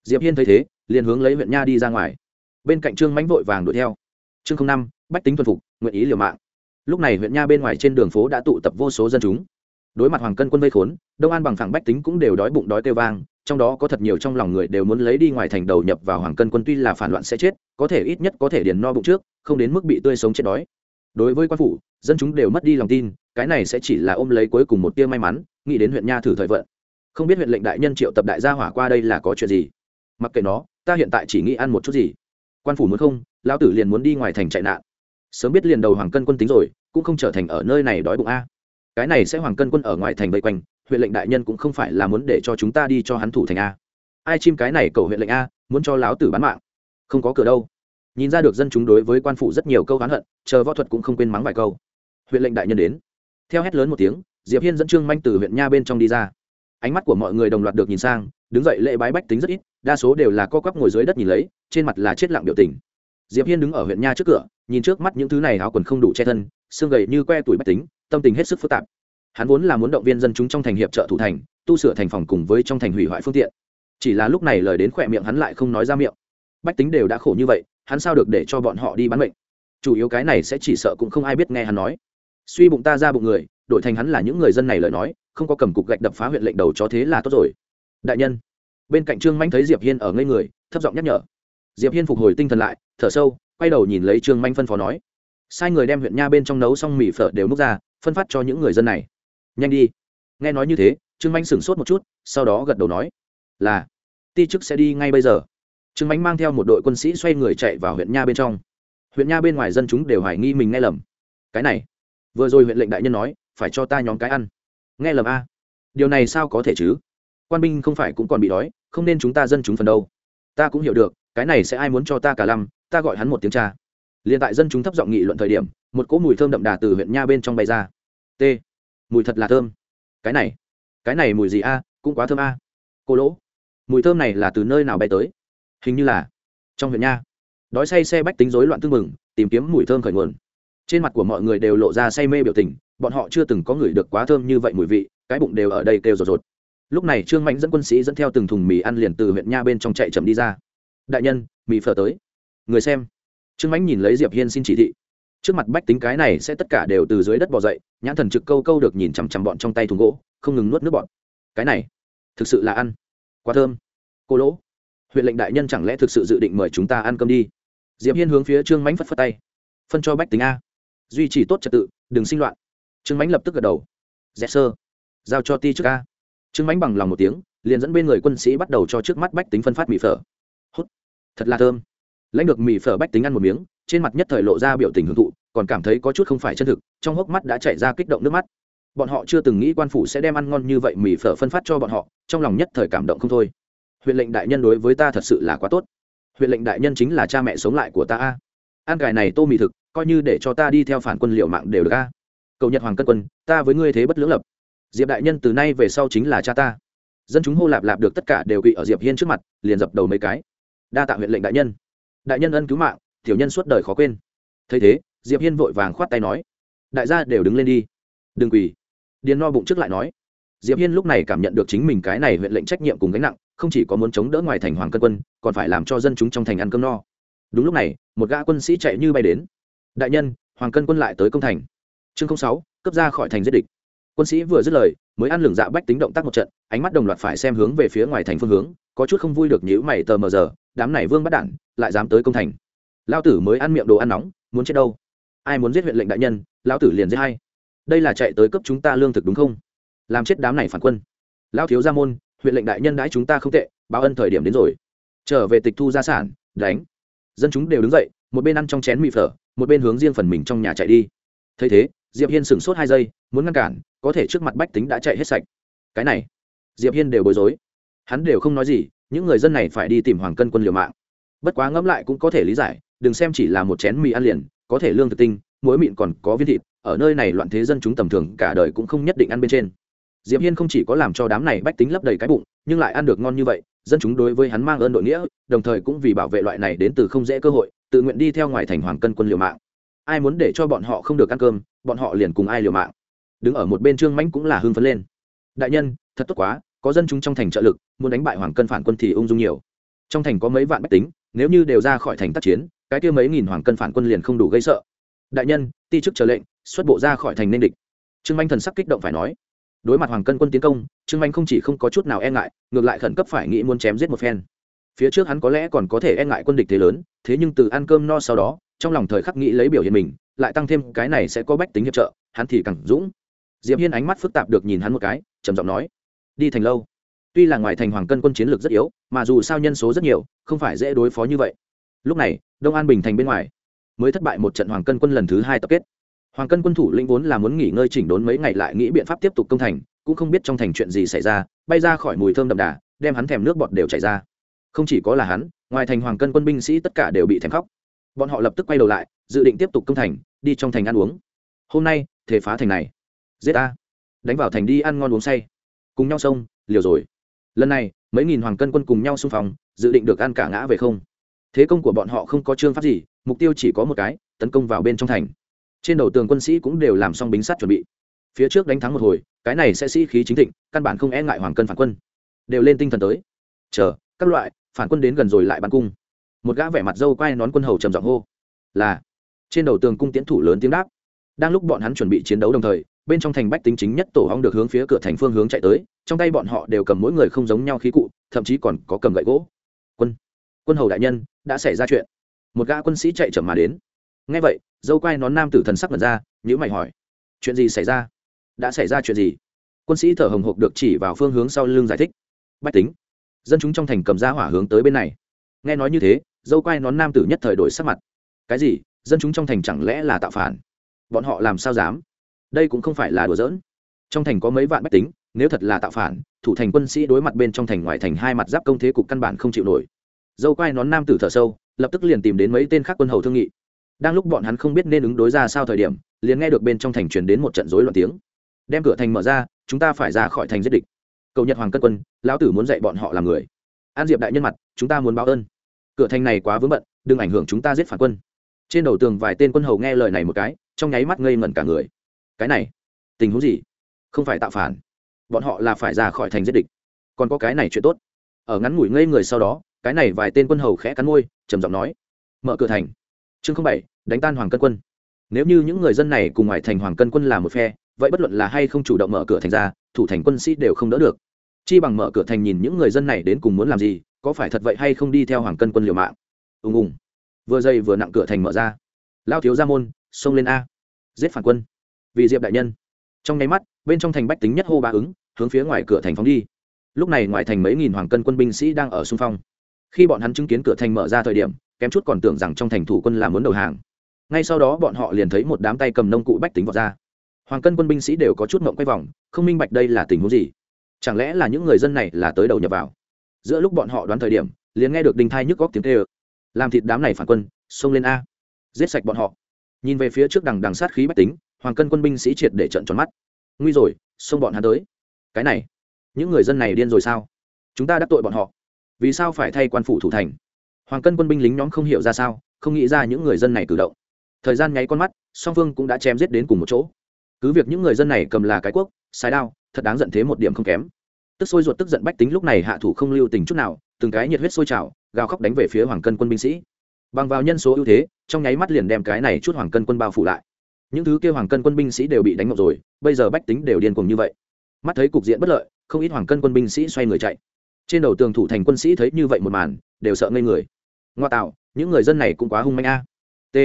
Diệp hiên thấy thế, liền hướng lấy huyện nha đi ra ngoài bên cạnh trương mánh vội vàng đuổi theo. Chương năm, bách tính thuần phục, nguyện ý liều mạng. Lúc này huyện nha bên ngoài trên đường phố đã tụ tập vô số dân chúng. Đối mặt hoàng cân quân vây khốn, đông an bằng phẳng bách tính cũng đều đói bụng đói kêu vang, trong đó có thật nhiều trong lòng người đều muốn lấy đi ngoài thành đầu nhập vào hoàng cân quân tuy là phản loạn sẽ chết, có thể ít nhất có thể điền no bụng trước, không đến mức bị tươi sống chết đói. Đối với quan phủ, dân chúng đều mất đi lòng tin, cái này sẽ chỉ là ôm lấy cuối cùng một tia may mắn, nghĩ đến huyện nha thử thời vận. Không biết huyện lệnh đại nhân triệu tập đại gia hỏa qua đây là có chuyện gì. Mặc kệ nó, ta hiện tại chỉ nghĩ ăn một chút gì quan phủ muốn không, lão tử liền muốn đi ngoài thành chạy nạn. Sớm biết liền đầu hoàng cân quân tính rồi, cũng không trở thành ở nơi này đói bụng a. Cái này sẽ hoàng cân quân ở ngoài thành vây quanh, huyện lệnh đại nhân cũng không phải là muốn để cho chúng ta đi cho hắn thủ thành a. Ai chim cái này cầu huyện lệnh a, muốn cho lão tử bán mạng. Không có cửa đâu. Nhìn ra được dân chúng đối với quan phủ rất nhiều câu oán hận, chờ võ thuật cũng không quên mắng vài câu. Huyện lệnh đại nhân đến. Theo hét lớn một tiếng, diệp hiên dẫn trương manh từ huyện nha bên trong đi ra. Ánh mắt của mọi người đồng loạt được nhìn sang đứng dậy lễ bái bách tính rất ít, đa số đều là co quắp ngồi dưới đất nhìn lấy, trên mặt là chết lặng biểu tình. Diệp hiên đứng ở huyện nha trước cửa, nhìn trước mắt những thứ này áo quần không đủ che thân, xương gầy như que tuổi bách tính, tâm tình hết sức phức tạp. Hắn vốn là muốn động viên dân chúng trong thành hiệp trợ thủ thành, tu sửa thành phòng cùng với trong thành hủy hoại phương tiện. Chỉ là lúc này lời đến khỏe miệng hắn lại không nói ra miệng. Bách tính đều đã khổ như vậy, hắn sao được để cho bọn họ đi bán mệnh? Chủ yếu cái này sẽ chỉ sợ cũng không ai biết nghe hắn nói. Suy bụng ta ra bụng người, đổi thành hắn là những người dân này lời nói, không có cầm cục gạch đập phá huyện lệnh đầu cho thế là tốt rồi đại nhân. Bên cạnh trương manh thấy diệp hiên ở ngây người, thấp giọng nhắc nhở. Diệp hiên phục hồi tinh thần lại, thở sâu, quay đầu nhìn lấy trương manh phân phó nói. Sai người đem huyện nha bên trong nấu xong mì phở đều múc ra, phân phát cho những người dân này. Nhanh đi. Nghe nói như thế, trương manh sửng sốt một chút, sau đó gật đầu nói. Là. Ti chức sẽ đi ngay bây giờ. Trương manh mang theo một đội quân sĩ xoay người chạy vào huyện nha bên trong. Huyện nha bên ngoài dân chúng đều hoài nghi mình nghe lầm. Cái này. Vừa rồi huyện lệnh đại nhân nói, phải cho ta nhóm cái ăn. Nghe lầm a. Điều này sao có thể chứ? Quan binh không phải cũng còn bị đói, không nên chúng ta dân chúng phần đâu. Ta cũng hiểu được, cái này sẽ ai muốn cho ta cả lăm, ta gọi hắn một tiếng cha. Liền tại dân chúng thấp giọng nghị luận thời điểm, một cỗ mùi thơm đậm đà từ huyện nha bên trong bay ra. T. Mùi thật là thơm. Cái này cái này mùi gì a, cũng quá thơm a. Cô lỗ, mùi thơm này là từ nơi nào bay tới? Hình như là trong huyện nha. Đói say xe bách tính rối loạn tưng mừng tìm kiếm mùi thơm khởi nguồn. Trên mặt của mọi người đều lộ ra say mê biểu tình, bọn họ chưa từng có người được quá thơm như vậy mùi vị, cái bụng đều ở đây kêu rột rột lúc này trương mạnh dẫn quân sĩ dẫn theo từng thùng mì ăn liền từ huyện nha bên trong chạy chậm đi ra. Đại nhân, mì phở tới. Người xem. Trương mãnh nhìn lấy diệp hiên xin chỉ thị. Trước mặt bách tính cái này sẽ tất cả đều từ dưới đất bò dậy, nhãn thần trực câu câu được nhìn chằm chằm bọn trong tay thùng gỗ, không ngừng nuốt nước bọn cái này, thực sự là ăn quá thơm. Cô lỗ, huyện lệnh đại nhân chẳng lẽ thực sự dự định mời chúng ta ăn cơm đi? Diệp hiên hướng phía trương mãnh phất phất tay. Phân cho bách tính a. Duy trì tốt trật tự, đừng sinh loạn. Trương mãnh lập tức gật đầu. Dẹp sơ, giao cho ti trước a trương mãnh bằng lòng một tiếng, liền dẫn bên người quân sĩ bắt đầu cho trước mắt bách tính phân phát mì phở. Hút, thật là thơm. Lãnh được mì phở bách tính ăn một miếng, trên mặt nhất thời lộ ra biểu tình hưởng thụ, còn cảm thấy có chút không phải chân thực, trong hốc mắt đã chảy ra kích động nước mắt. Bọn họ chưa từng nghĩ quan phủ sẽ đem ăn ngon như vậy mì phở phân phát cho bọn họ, trong lòng nhất thời cảm động không thôi. Huyện lệnh đại nhân đối với ta thật sự là quá tốt. Huyện lệnh đại nhân chính là cha mẹ sống lại của ta a. Ăn gài này tô mì thực, coi như để cho ta đi theo phản quân liệu mạng đều được a. Cầu nhật hoàng cân quân, ta với ngươi thế bất lưỡng lập diệp đại nhân từ nay về sau chính là cha ta. Dân chúng hô lạp lạp được tất cả đều quỵ ở diệp hiên trước mặt, liền dập đầu mấy cái. Đa tạ huyện lệnh đại nhân. Đại nhân ân cứu mạng, tiểu nhân suốt đời khó quên. Thấy thế, diệp hiên vội vàng khoát tay nói, đại gia đều đứng lên đi. Đừng quỳ điền no bụng trước lại nói. Diệp hiên lúc này cảm nhận được chính mình cái này huyện lệnh trách nhiệm cùng gánh nặng, không chỉ có muốn chống đỡ ngoài thành hoàng cân quân, còn phải làm cho dân chúng trong thành ăn cơm no. Đúng lúc này, một gã quân sĩ chạy như bay đến. Đại nhân, hoàng cân quân lại tới công thành. Chương sáu, cấp ra khỏi thành giết địch quân sĩ vừa dứt lời, mới ăn lường dạ bách tính động tác một trận, ánh mắt đồng loạt phải xem hướng về phía ngoài thành phương hướng, có chút không vui được nhíu mày tờ mờ giờ, đám này vương bắt đản lại dám tới công thành. Lao tử mới ăn miệng đồ ăn nóng, muốn chết đâu? Ai muốn giết huyện lệnh đại nhân lao tử liền giết hay đây là chạy tới cấp chúng ta lương thực đúng không? Làm chết đám này phản quân. Lao thiếu gia môn, huyện lệnh đại nhân đãi chúng ta không tệ, báo ân thời điểm đến rồi. Trở về tịch thu gia sản, đánh. Dân chúng đều đứng dậy, một bên ăn trong chén mì phở, một bên hướng riêng phần mình trong nhà chạy đi. Thấy thế diệp hiên sửng sốt hai giây, muốn ngăn cản, có thể trước mặt bách tính đã chạy hết sạch. Cái này, diệp hiên đều bối rối. Hắn đều không nói gì, những người dân này phải đi tìm hoàng cân quân liều mạng. Bất quá ngẫm lại cũng có thể lý giải, đừng xem chỉ là một chén mì ăn liền, có thể lương thực tinh, muối mịn còn có viên thịt, ở nơi này loạn thế dân chúng tầm thường cả đời cũng không nhất định ăn bên trên. Diệp hiên không chỉ có làm cho đám này bách tính lấp đầy cái bụng, nhưng lại ăn được ngon như vậy, dân chúng đối với hắn mang ơn đội nghĩa, đồng thời cũng vì bảo vệ loại này đến từ không dễ cơ hội, tự nguyện đi theo ngoài thành hoàng cân quân liều mạng ai muốn để cho bọn họ không được ăn cơm, bọn họ liền cùng ai liều mạng. Đứng ở một bên trương mãnh cũng là hưng phấn lên. Đại nhân, thật tốt quá, có dân chúng trong thành trợ lực, muốn đánh bại hoàng cân phản quân thì ung dung nhiều. Trong thành có mấy vạn bách tính, nếu như đều ra khỏi thành tác chiến, cái kia mấy nghìn hoàng cân phản quân liền không đủ gây sợ. Đại nhân, ti chức chờ lệnh, xuất bộ ra khỏi thành nên địch. Trương manh thần sắc kích động phải nói. Đối mặt hoàng cân quân tiến công, trương manh không chỉ không có chút nào e ngại, ngược lại khẩn cấp phải nghĩ muốn chém giết một phen. Phía trước hắn có lẽ còn có thể e ngại quân địch thế lớn, thế nhưng từ ăn cơm no sau đó trong lòng thời khắc nghĩ lấy biểu hiện mình, lại tăng thêm cái này sẽ có bách tính hiệp trợ, hắn thì càng dũng. Diệp hiên ánh mắt phức tạp được nhìn hắn một cái, trầm giọng nói, đi thành lâu. Tuy là ngoài thành hoàng cân quân chiến lược rất yếu, mà dù sao nhân số rất nhiều, không phải dễ đối phó như vậy. Lúc này, đông an bình thành bên ngoài mới thất bại một trận hoàng cân quân lần thứ hai tập kết. Hoàng cân quân thủ lĩnh vốn là muốn nghỉ ngơi chỉnh đốn mấy ngày lại nghĩ biện pháp tiếp tục công thành, cũng không biết trong thành chuyện gì xảy ra, bay ra khỏi mùi thơm đậm đà, đem hắn thèm nước bọt đều chảy ra. Không chỉ có là hắn, ngoài thành hoàng cân quân binh sĩ tất cả đều bị thèm khóc bọn họ lập tức quay đầu lại dự định tiếp tục công thành đi trong thành ăn uống. Hôm nay thể phá thành này. Giết a đánh vào thành đi ăn ngon uống say. Cùng nhau xông, liều rồi. Lần này mấy nghìn hoàng cân quân cùng nhau xung phong dự định được ăn cả ngã về không. Thế công của bọn họ không có trương pháp gì mục tiêu chỉ có một cái tấn công vào bên trong thành. Trên đầu tường quân sĩ cũng đều làm xong bính sát chuẩn bị. Phía trước đánh thắng một hồi cái này sẽ sĩ khí chính thịnh căn bản không e ngại hoàng cân phản quân. Đều lên tinh thần tới. Chờ các loại phản quân đến gần rồi lại bắn cung một gã vẻ mặt dâu quay nón quân hầu trầm giọng hô, là. Trên đầu tường cung tiến thủ lớn tiếng đáp. Đang lúc bọn hắn chuẩn bị chiến đấu đồng thời, bên trong thành bách tính chính nhất tổ hong được hướng phía cửa thành phương hướng chạy tới, trong tay bọn họ đều cầm mỗi người không giống nhau khí cụ, thậm chí còn có cầm gậy gỗ. Quân quân hầu đại nhân, đã xảy ra chuyện. Một gã quân sĩ chạy chậm mà đến. Ngay vậy, dâu quai nón nam tử thần sắc mật ra nhữ mày hỏi, chuyện gì xảy ra? Đã xảy ra chuyện gì? Quân sĩ thở hồng hộc được chỉ vào phương hướng sau lưng giải thích, bách tính, dân chúng trong thành cầm ra hỏa hướng tới bên này. Nghe nói như thế dâu quai nón nam tử nhất thời đổi sắc mặt. Cái gì? Dân chúng trong thành chẳng lẽ là tạo phản? Bọn họ làm sao dám? Đây cũng không phải là đùa giỡn. Trong thành có mấy vạn bách tính, nếu thật là tạo phản, thủ thành quân sĩ đối mặt bên trong thành ngoài thành hai mặt giáp công thế cục căn bản không chịu nổi. Dâu quai nón nam tử thở sâu, lập tức liền tìm đến mấy tên khác quân hầu thương nghị. Đang lúc bọn hắn không biết nên ứng đối ra sao thời điểm, liền nghe được bên trong thành truyền đến một trận rối loạn tiếng. Đem cửa thành mở ra, chúng ta phải ra khỏi thành giết địch. Cầu nhật hoàng cân quân, lão tử muốn dạy bọn họ làm người. An diệp đại nhân mặt, chúng ta muốn báo ơn cửa thành này quá vướng bận, đừng ảnh hưởng chúng ta giết phản quân. Trên đầu tường vài tên quân hầu nghe lời này một cái, trong nháy mắt ngây ngẩn cả người. Cái này, tình huống gì? Không phải tạo phản. Bọn họ là phải ra khỏi thành giết địch. Còn có cái này chuyện tốt. Ở ngắn ngủi ngây người sau đó, cái này vài tên quân hầu khẽ cắn môi, trầm giọng nói. Mở cửa thành. Chương không bảy, đánh tan hoàng cân quân. Nếu như những người dân này cùng ngoài thành hoàng cân quân là một phe, vậy bất luận là hay không chủ động mở cửa thành ra, thủ thành quân sĩ đều không đỡ được. Chi bằng mở cửa thành nhìn những người dân này đến cùng muốn làm gì có phải thật vậy hay không đi theo hoàng cân quân liều mạng? Ùng ùng. Vừa dây vừa nặng cửa thành mở ra. Lao thiếu ra môn, xông lên a. Giết phản quân. Vì diệp đại nhân. Trong nháy mắt, bên trong thành bách tính nhất hô ba ứng, hướng phía ngoài cửa thành phóng đi. Lúc này ngoài thành mấy nghìn hoàng cân quân binh sĩ đang ở xung phong. Khi bọn hắn chứng kiến cửa thành mở ra thời điểm, kém chút còn tưởng rằng trong thành thủ quân là muốn đầu hàng. Ngay sau đó bọn họ liền thấy một đám tay cầm nông cụ bách tính vọt ra. Hoàng cân quân binh sĩ đều có chút mộng quay vòng, không minh bạch đây là tình huống gì. Chẳng lẽ là những người dân này là tới đầu nhập vào? Giữa lúc bọn họ đoán thời điểm, liền nghe được đinh thai nhức góc tiếng tê ơ làm thịt đám này phản quân, xông lên a. Giết sạch bọn họ. Nhìn về phía trước đằng đằng sát khí bách tính, hoàng cân quân binh sĩ triệt để trận tròn mắt. Nguy rồi, xông bọn hắn tới. Cái này, những người dân này điên rồi sao? Chúng ta đắc tội bọn họ. Vì sao phải thay quan phủ thủ thành? Hoàng cân quân binh lính nhóm không hiểu ra sao, không nghĩ ra những người dân này cử động. Thời gian nháy con mắt, song phương cũng đã chém giết đến cùng một chỗ. Cứ việc những người dân này cầm là cái quốc, sai đao, thật đáng giận thế một điểm không kém tức sôi ruột tức giận bách tính lúc này hạ thủ không lưu tình chút nào, từng cái nhiệt huyết sôi trào, gào khóc đánh về phía hoàng cân quân binh sĩ. Bằng vào nhân số ưu thế, trong nháy mắt liền đem cái này chút hoàng cân quân bao phủ lại. Những thứ kêu hoàng cân quân binh sĩ đều bị đánh ngọc rồi, bây giờ bách tính đều điên cùng như vậy. Mắt thấy cục diện bất lợi, không ít hoàng cân quân binh sĩ xoay người chạy. Trên đầu tường thủ thành quân sĩ thấy như vậy một màn, đều sợ ngây người. Ngoa tạo, những người dân này cũng quá hung manh a. T.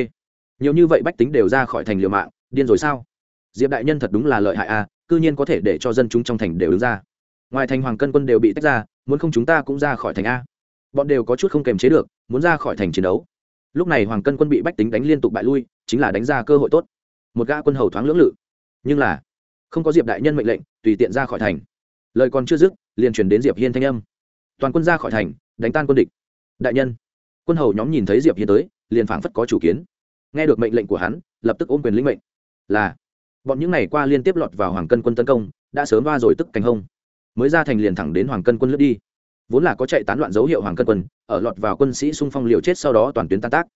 Nhiều như vậy bách tính đều ra khỏi thành liều mạng, điên rồi sao? Diệp đại nhân thật đúng là lợi hại a, cư nhiên có thể để cho dân chúng trong thành đều đứng ra ngoài thành hoàng cân quân đều bị tách ra, muốn không chúng ta cũng ra khỏi thành a. Bọn đều có chút không kềm chế được, muốn ra khỏi thành chiến đấu. Lúc này hoàng cân quân bị bách tính đánh liên tục bại lui, chính là đánh ra cơ hội tốt. Một gã quân hầu thoáng lưỡng lự. Nhưng là, không có diệp đại nhân mệnh lệnh, tùy tiện ra khỏi thành. Lời còn chưa dứt, liền chuyển đến diệp hiên thanh âm. Toàn quân ra khỏi thành, đánh tan quân địch. Đại nhân, quân hầu nhóm nhìn thấy diệp hiên tới, liền phảng phất có chủ kiến. Nghe được mệnh lệnh của hắn, lập tức ôm quyền lĩnh mệnh. Là, bọn những ngày qua liên tiếp lọt vào hoàng cân quân tấn công, đã sớm va rồi tức cánh hông mới ra thành liền thẳng đến hoàng cân quân lướt đi. Vốn là có chạy tán loạn dấu hiệu hoàng cân quân, ở lọt vào quân sĩ xung phong liều chết sau đó toàn tuyến tan tác.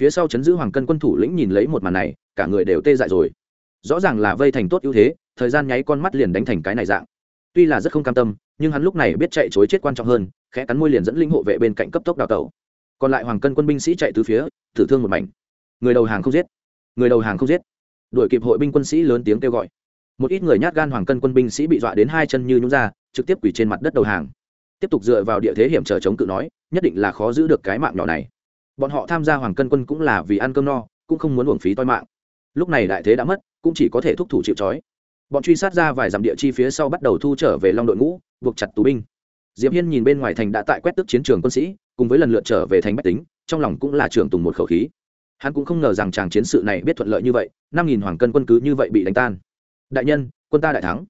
Phía sau chấn giữ hoàng cân quân thủ lĩnh nhìn lấy một màn này, cả người đều tê dại rồi. Rõ ràng là vây thành tốt ưu thế, thời gian nháy con mắt liền đánh thành cái này dạng. Tuy là rất không cam tâm, nhưng hắn lúc này biết chạy chối chết quan trọng hơn, khẽ cắn môi liền dẫn linh hộ vệ bên cạnh cấp tốc đào tẩu. Còn lại hoàng cân quân binh sĩ chạy từ phía tử thương một mảnh. Người đầu hàng không giết. Người đầu hàng không giết. Đuổi kịp hội binh quân sĩ lớn tiếng kêu gọi một ít người nhát gan hoàng cân quân binh sĩ bị dọa đến hai chân như nhún ra, trực tiếp quỳ trên mặt đất đầu hàng. Tiếp tục dựa vào địa thế hiểm trở chống cự nói, nhất định là khó giữ được cái mạng nhỏ này. Bọn họ tham gia hoàng cân quân cũng là vì ăn cơm no, cũng không muốn uổng phí toi mạng. Lúc này đại thế đã mất, cũng chỉ có thể thúc thủ chịu trói. Bọn truy sát ra vài dặm địa chi phía sau bắt đầu thu trở về long đội ngũ, buộc chặt tù binh. Diệp hiên nhìn bên ngoài thành đã tại quét tức chiến trường quân sĩ, cùng với lần lượt trở về thành bách tính, trong lòng cũng là trưởng tùng một khẩu khí. Hắn cũng không ngờ rằng chàng chiến sự này biết thuận lợi như vậy, năm nghìn hoàng cân quân cứ như vậy bị đánh tan đại nhân, quân ta đại thắng.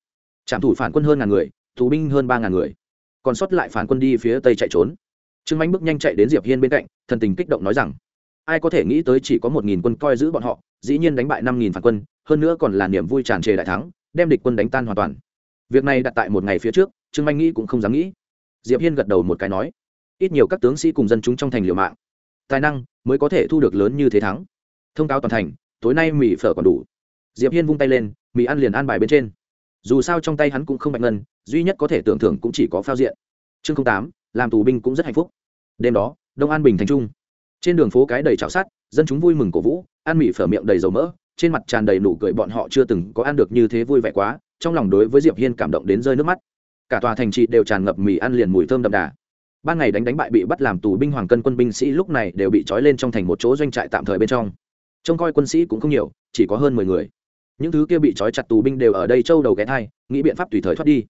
Trạm thủ phản quân hơn ngàn người, tù binh hơn ba ngàn người. Còn sót lại phản quân đi phía tây chạy trốn. Trương mánh bước nhanh chạy đến diệp hiên bên cạnh, thần tình kích động nói rằng, ai có thể nghĩ tới chỉ có một nghìn quân coi giữ bọn họ, dĩ nhiên đánh bại năm nghìn phản quân, hơn nữa còn là niềm vui tràn trề đại thắng, đem địch quân đánh tan hoàn toàn. Việc này đặt tại một ngày phía trước, trương manh nghĩ cũng không dám nghĩ. Diệp hiên gật đầu một cái nói, ít nhiều các tướng sĩ cùng dân chúng trong thành liều mạng, tài năng mới có thể thu được lớn như thế thắng. Thông cáo toàn thành, tối nay mỹ phở còn đủ. Diệp hiên vung tay lên mì ăn liền ăn bài bên trên. Dù sao trong tay hắn cũng không mạnh ngân, duy nhất có thể tưởng thưởng cũng chỉ có phao diện. Chương tám, làm tù binh cũng rất hạnh phúc. Đêm đó, đông an bình thành trung. Trên đường phố cái đầy chảo sắt, dân chúng vui mừng cổ vũ, ăn mì phở miệng đầy dầu mỡ, trên mặt tràn đầy nụ cười bọn họ chưa từng có ăn được như thế vui vẻ quá, trong lòng đối với diệp hiên cảm động đến rơi nước mắt. Cả tòa thành trị đều tràn ngập mì ăn liền mùi thơm đậm đà. Ban ngày đánh đánh bại bị bắt làm tù binh hoàng cân quân binh sĩ lúc này đều bị trói lên trong thành một chỗ doanh trại tạm thời bên trong. Trông coi quân sĩ cũng không nhiều, chỉ có hơn mười người những thứ kia bị trói chặt tù binh đều ở đây châu đầu ghé thai, nghĩ biện pháp tùy thời thoát đi.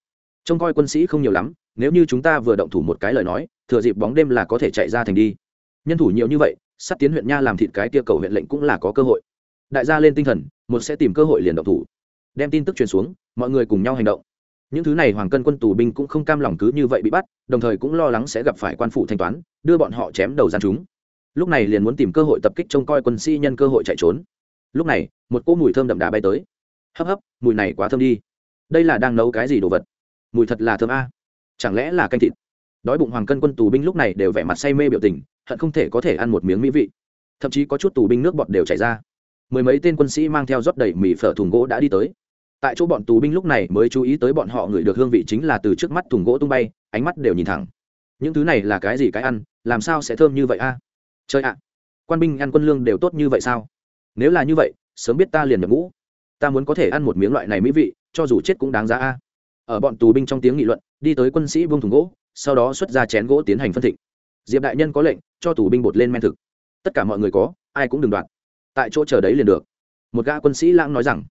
Trông coi quân sĩ không nhiều lắm, nếu như chúng ta vừa động thủ một cái lời nói, thừa dịp bóng đêm là có thể chạy ra thành đi. Nhân thủ nhiều như vậy, sắp tiến huyện nha làm thịt cái kia cầu huyện lệnh cũng là có cơ hội. Đại gia lên tinh thần, một sẽ tìm cơ hội liền động thủ. Đem tin tức truyền xuống, mọi người cùng nhau hành động. Những thứ này hoàng cân quân tù binh cũng không cam lòng cứ như vậy bị bắt, đồng thời cũng lo lắng sẽ gặp phải quan phủ thanh toán, đưa bọn họ chém đầu gian chúng. Lúc này liền muốn tìm cơ hội tập kích trông coi quân sĩ nhân cơ hội chạy trốn lúc này, một cỗ mùi thơm đậm đà bay tới. Hấp hấp, mùi này quá thơm đi. Đây là đang nấu cái gì đồ vật? Mùi thật là thơm a. Chẳng lẽ là canh thịt? Đói bụng hoàng cân quân tù binh lúc này đều vẻ mặt say mê biểu tình, hận không thể có thể ăn một miếng mỹ vị. Thậm chí có chút tù binh nước bọt đều chảy ra. Mười mấy tên quân sĩ mang theo rót đầy mì phở thùng gỗ đã đi tới. Tại chỗ bọn tù binh lúc này mới chú ý tới bọn họ ngửi được hương vị chính là từ trước mắt thùng gỗ tung bay, ánh mắt đều nhìn thẳng. Những thứ này là cái gì cái ăn? Làm sao sẽ thơm như vậy a? À? chơi ạ! Quan binh ăn quân lương đều tốt như vậy sao? Nếu là như vậy, sớm biết ta liền nhập ngũ. Ta muốn có thể ăn một miếng loại này mỹ vị, cho dù chết cũng đáng giá a. Ở bọn tù binh trong tiếng nghị luận, đi tới quân sĩ vương thùng gỗ, sau đó xuất ra chén gỗ tiến hành phân thịnh. Diệp đại nhân có lệnh, cho tù binh bột lên men thực. Tất cả mọi người có, ai cũng đừng đoạt tại chỗ chờ đấy liền được. Một gã quân sĩ lãng nói rằng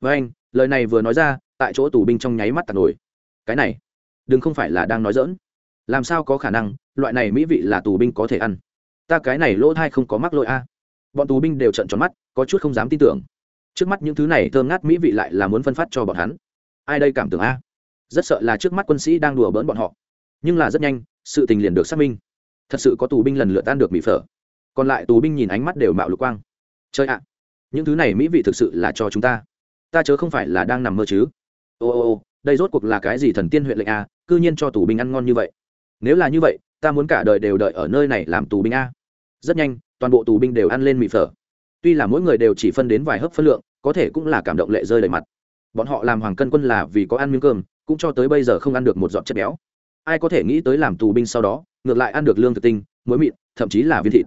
với anh, lời này vừa nói ra, tại chỗ tù binh trong nháy mắt tạt nổi. Cái này, đừng không phải là đang nói dỡn làm sao có khả năng, loại này mỹ vị là tù binh có thể ăn? Ta cái này lỗ thai không có mắc lỗi a bọn tù binh đều trận tròn mắt, có chút không dám tin tưởng. Trước mắt những thứ này thơm ngát mỹ vị lại là muốn phân phát cho bọn hắn. Ai đây cảm tưởng a? Rất sợ là trước mắt quân sĩ đang đùa bỡn bọn họ. Nhưng là rất nhanh, sự tình liền được xác minh. Thật sự có tù binh lần lượt tan được mỹ phở. Còn lại tù binh nhìn ánh mắt đều mạo lục quang. Chơi ạ! Những thứ này mỹ vị thực sự là cho chúng ta. Ta chớ không phải là đang nằm mơ chứ. Ô ô ô, đây rốt cuộc là cái gì thần tiên huyện lệnh a? C ư nhiên cho tù binh ăn ngon như vậy. Nếu là như vậy, ta muốn cả đời đều đợi ở nơi này làm tù binh a. Rất nhanh toàn bộ tù binh đều ăn lên mì phở. Tuy là mỗi người đều chỉ phân đến vài hớp phân lượng, có thể cũng là cảm động lệ rơi đầy mặt. Bọn họ làm hoàng cân quân là vì có ăn miếng cơm, cũng cho tới bây giờ không ăn được một giọt chất béo. Ai có thể nghĩ tới làm tù binh sau đó, ngược lại ăn được lương thực tinh, muối mịn, thậm chí là viên thịt.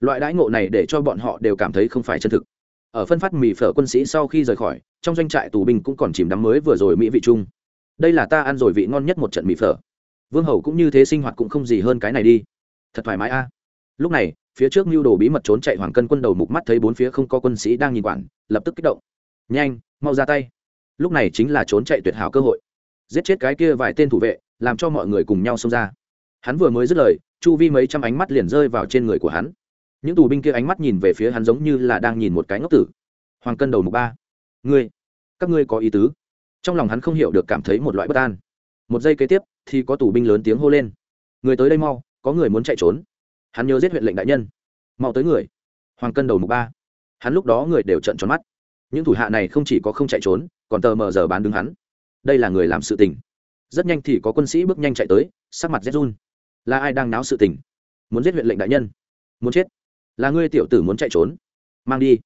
Loại đãi ngộ này để cho bọn họ đều cảm thấy không phải chân thực. Ở phân phát mì phở quân sĩ sau khi rời khỏi, trong doanh trại tù binh cũng còn chìm đắm mới vừa rồi mỹ vị chung. Đây là ta ăn rồi vị ngon nhất một trận mì phở. Vương hầu cũng như thế sinh hoạt cũng không gì hơn cái này đi. Thật thoải mái a. Lúc này phía trước mưu đồ bí mật trốn chạy hoàng cân quân đầu mục mắt thấy bốn phía không có quân sĩ đang nhìn quản, lập tức kích động. Nhanh, mau ra tay. Lúc này chính là trốn chạy tuyệt hảo cơ hội. Giết chết cái kia vài tên thủ vệ, làm cho mọi người cùng nhau xông ra. Hắn vừa mới dứt lời, chu vi mấy trăm ánh mắt liền rơi vào trên người của hắn. Những tù binh kia ánh mắt nhìn về phía hắn giống như là đang nhìn một cái ngốc tử. Hoàng cân đầu mục ba. Ngươi, các ngươi có ý tứ? Trong lòng hắn không hiểu được cảm thấy một loại bất an. Một giây kế tiếp, thì có tù binh lớn tiếng hô lên. Người tới đây mau, có người muốn chạy trốn hắn nhớ giết huyện lệnh đại nhân. Mau tới người. Hoàng cân đầu mục ba. Hắn lúc đó người đều trận tròn mắt. Những thủ hạ này không chỉ có không chạy trốn, còn tờ mờ giờ bán đứng hắn. Đây là người làm sự tình. Rất nhanh thì có quân sĩ bước nhanh chạy tới, sắc mặt rét run. Là ai đang náo sự tình? Muốn giết huyện lệnh đại nhân? Muốn chết. Là ngươi tiểu tử muốn chạy trốn? Mang đi.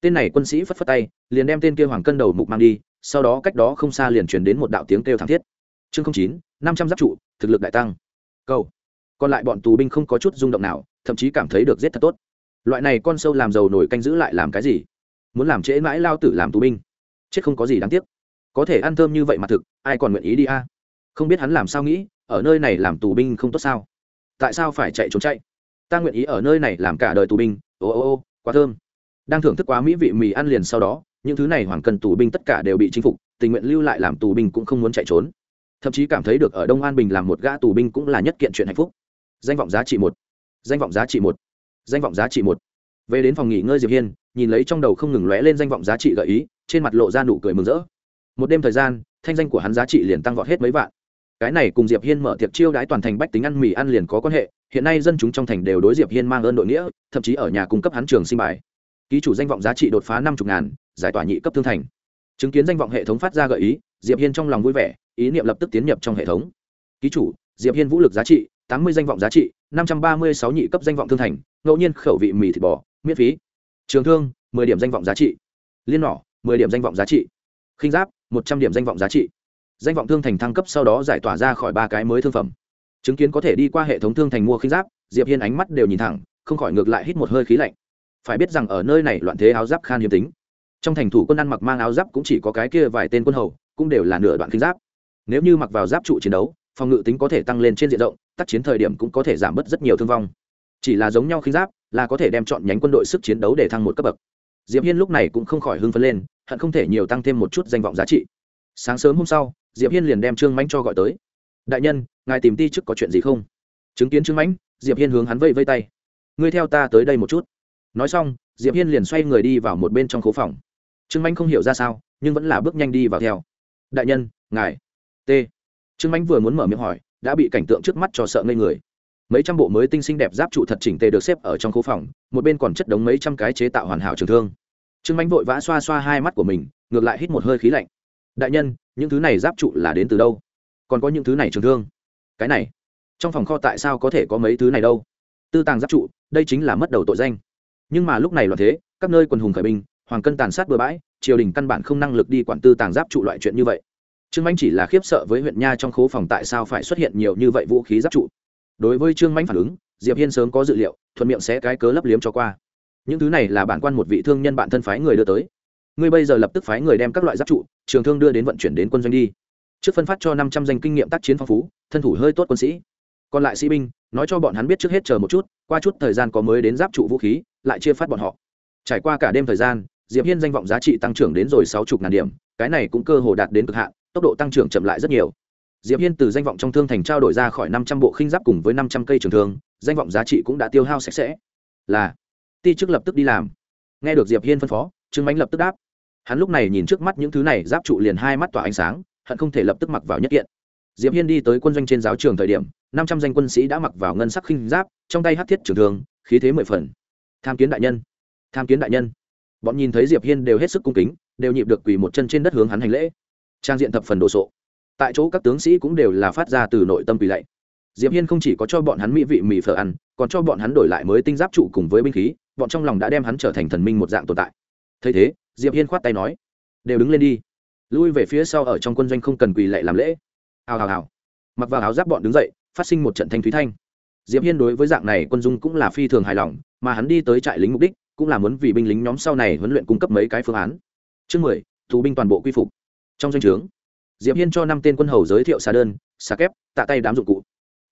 Tên này quân sĩ phất phất tay, liền đem tên kia hoàng cân đầu mục mang đi, sau đó cách đó không xa liền chuyển đến một đạo tiếng kêu thảm thiết. Chương chín, năm trăm giáp trụ, thực lực đại tăng. Câu còn lại bọn tù binh không có chút rung động nào, thậm chí cảm thấy được giết thật tốt. Loại này con sâu làm giàu nổi canh giữ lại làm cái gì? Muốn làm trễ mãi lao tử làm tù binh. Chết không có gì đáng tiếc. Có thể ăn thơm như vậy mà thực, ai còn nguyện ý đi a? Không biết hắn làm sao nghĩ, ở nơi này làm tù binh không tốt sao? Tại sao phải chạy trốn chạy? Ta nguyện ý ở nơi này làm cả đời tù binh. Ô ô ô, quá thơm. Đang thưởng thức quá mỹ vị mì ăn liền sau đó, những thứ này hoàng cần tù binh tất cả đều bị chinh phục, tình nguyện lưu lại làm tù binh cũng không muốn chạy trốn. Thậm chí cảm thấy được ở đông an bình làm một gã tù binh cũng là nhất kiện chuyện hạnh phúc danh vọng giá trị một. Danh vọng giá trị một. Danh vọng giá trị một. Về đến phòng nghỉ ngơi diệp hiên, nhìn lấy trong đầu không ngừng lóe lên danh vọng giá trị gợi ý, trên mặt lộ ra nụ cười mừng rỡ. Một đêm thời gian, thanh danh của hắn giá trị liền tăng vọt hết mấy vạn. Cái này cùng diệp hiên mở tiệc chiêu đãi toàn thành bách tính ăn mì ăn liền có quan hệ, hiện nay dân chúng trong thành đều đối diệp hiên mang ơn đội nghĩa, thậm chí ở nhà cung cấp hắn trường sinh bài. Ký chủ danh vọng giá trị đột phá năm chục ngàn, giải tỏa nhị cấp thương thành. Chứng kiến danh vọng hệ thống phát ra gợi ý, diệp hiên trong lòng vui vẻ, ý niệm lập tức tiến nhập trong hệ thống. Ký chủ, diệp hiên vũ lực giá trị tám mươi danh vọng giá trị, năm trăm ba mươi sáu nhị cấp danh vọng thương thành, ngẫu nhiên khẩu vị mì thịt bò, miễn phí. Trường thương, mười điểm danh vọng giá trị. Liên nỏ, mười điểm danh vọng giá trị. Khinh giáp, một trăm điểm danh vọng giá trị. Danh vọng thương thành thăng cấp sau đó giải tỏa ra khỏi ba cái mới thương phẩm. Chứng kiến có thể đi qua hệ thống thương thành mua khinh giáp, diệp hiên ánh mắt đều nhìn thẳng, không khỏi ngược lại hít một hơi khí lạnh. Phải biết rằng ở nơi này loạn thế áo giáp khan hiếm tính. Trong thành thủ quân ăn mặc mang áo giáp cũng chỉ có cái kia vài tên quân hầu, cũng đều là nửa đoạn khinh giáp. Nếu như mặc vào giáp trụ chiến đấu, phòng ngự tính có thể tăng lên trên diện rộng tác chiến thời điểm cũng có thể giảm bớt rất nhiều thương vong. Chỉ là giống nhau khinh giáp, là có thể đem chọn nhánh quân đội sức chiến đấu để thăng một cấp bậc. Diệp hiên lúc này cũng không khỏi hưng phấn lên, hận không thể nhiều tăng thêm một chút danh vọng giá trị. Sáng sớm hôm sau, diệp hiên liền đem trương mãnh cho gọi tới. Đại nhân, ngài tìm ti chức có chuyện gì không? Chứng kiến trương mãnh, diệp hiên hướng hắn vây vây tay. Ngươi theo ta tới đây một chút. Nói xong, diệp hiên liền xoay người đi vào một bên trong khố phòng. Trương mãnh không hiểu ra sao, nhưng vẫn là bước nhanh đi vào theo. Đại nhân, ngài. T. Trương mãnh vừa muốn mở miệng hỏi đã bị cảnh tượng trước mắt cho sợ ngây người. Mấy trăm bộ mới tinh xinh đẹp giáp trụ thật chỉnh tề được xếp ở trong khu phòng, một bên còn chất đống mấy trăm cái chế tạo hoàn hảo trường thương. Trương mãnh vội vã xoa xoa hai mắt của mình, ngược lại hít một hơi khí lạnh. Đại nhân, những thứ này giáp trụ là đến từ đâu? Còn có những thứ này trường thương? Cái này, trong phòng kho tại sao có thể có mấy thứ này đâu? Tư tàng giáp trụ, đây chính là mất đầu tội danh. Nhưng mà lúc này loạn thế, các nơi quần hùng khởi binh, hoàng cân tàn sát bừa bãi, triều đình căn bản không năng lực đi quản tư tàng giáp trụ loại chuyện như vậy trương mãnh chỉ là khiếp sợ với huyện nha trong khố phòng tại sao phải xuất hiện nhiều như vậy vũ khí giáp trụ. Đối với trương mãnh phản ứng, diệp hiên sớm có dự liệu, thuận miệng sẽ cái cớ lấp liếm cho qua. Những thứ này là bản quan một vị thương nhân bạn thân phái người đưa tới. Ngươi bây giờ lập tức phái người đem các loại giáp trụ, trường thương đưa đến vận chuyển đến quân doanh đi. Trước phân phát cho năm trăm danh kinh nghiệm tác chiến phong phú, thân thủ hơi tốt quân sĩ. Còn lại sĩ binh, nói cho bọn hắn biết trước hết chờ một chút, qua chút thời gian có mới đến giáp trụ vũ khí, lại chia phát bọn họ. Trải qua cả đêm thời gian, diệp hiên danh vọng giá trị tăng trưởng đến rồi sáu chục ngàn điểm, cái này cũng cơ hồ đạt đến cực hạn tốc độ tăng trưởng chậm lại rất nhiều. Diệp hiên từ danh vọng trong thương thành trao đổi ra khỏi năm trăm bộ khinh giáp cùng với năm trăm cây trường thương, danh vọng giá trị cũng đã tiêu hao sạch sẽ. Là, ti chức lập tức đi làm. Nghe được diệp hiên phân phó, trương mánh lập tức đáp. Hắn lúc này nhìn trước mắt những thứ này, giáp trụ liền hai mắt tỏa ánh sáng, hận không thể lập tức mặc vào nhất kiện. Diệp hiên đi tới quân doanh trên giáo trường thời điểm, năm trăm danh quân sĩ đã mặc vào ngân sắc khinh giáp, trong tay hắc thiết trường thương, khí thế mười phần. Tham kiến đại nhân. Tham kiến đại nhân. Bọn nhìn thấy diệp hiên đều hết sức cung kính, đều nhịp được quỳ một chân trên đất hướng hắn hành lễ trang diện thập phần đồ sộ. Tại chỗ các tướng sĩ cũng đều là phát ra từ nội tâm quỳ lạy. Diệp hiên không chỉ có cho bọn hắn mỹ vị mì phở ăn, còn cho bọn hắn đổi lại mới tinh giáp trụ cùng với binh khí, bọn trong lòng đã đem hắn trở thành thần minh một dạng tồn tại. Thấy thế, diệp hiên khoát tay nói, đều đứng lên đi. Lui về phía sau ở trong quân doanh không cần quỳ lạy làm lễ. Hào hào hào. Mặc vào áo giáp bọn đứng dậy, phát sinh một trận thanh thúy thanh. Diệp hiên đối với dạng này quân dung cũng là phi thường hài lòng, mà hắn đi tới trại lính mục đích, cũng là muốn vì binh lính nhóm sau này huấn luyện cung cấp mấy cái phương án. Chương mười, tù binh toàn bộ quy phục trong doanh trướng. Diệp hiên cho năm tên quân hầu giới thiệu xà đơn, xà kép, tạ tay đám dụng cụ.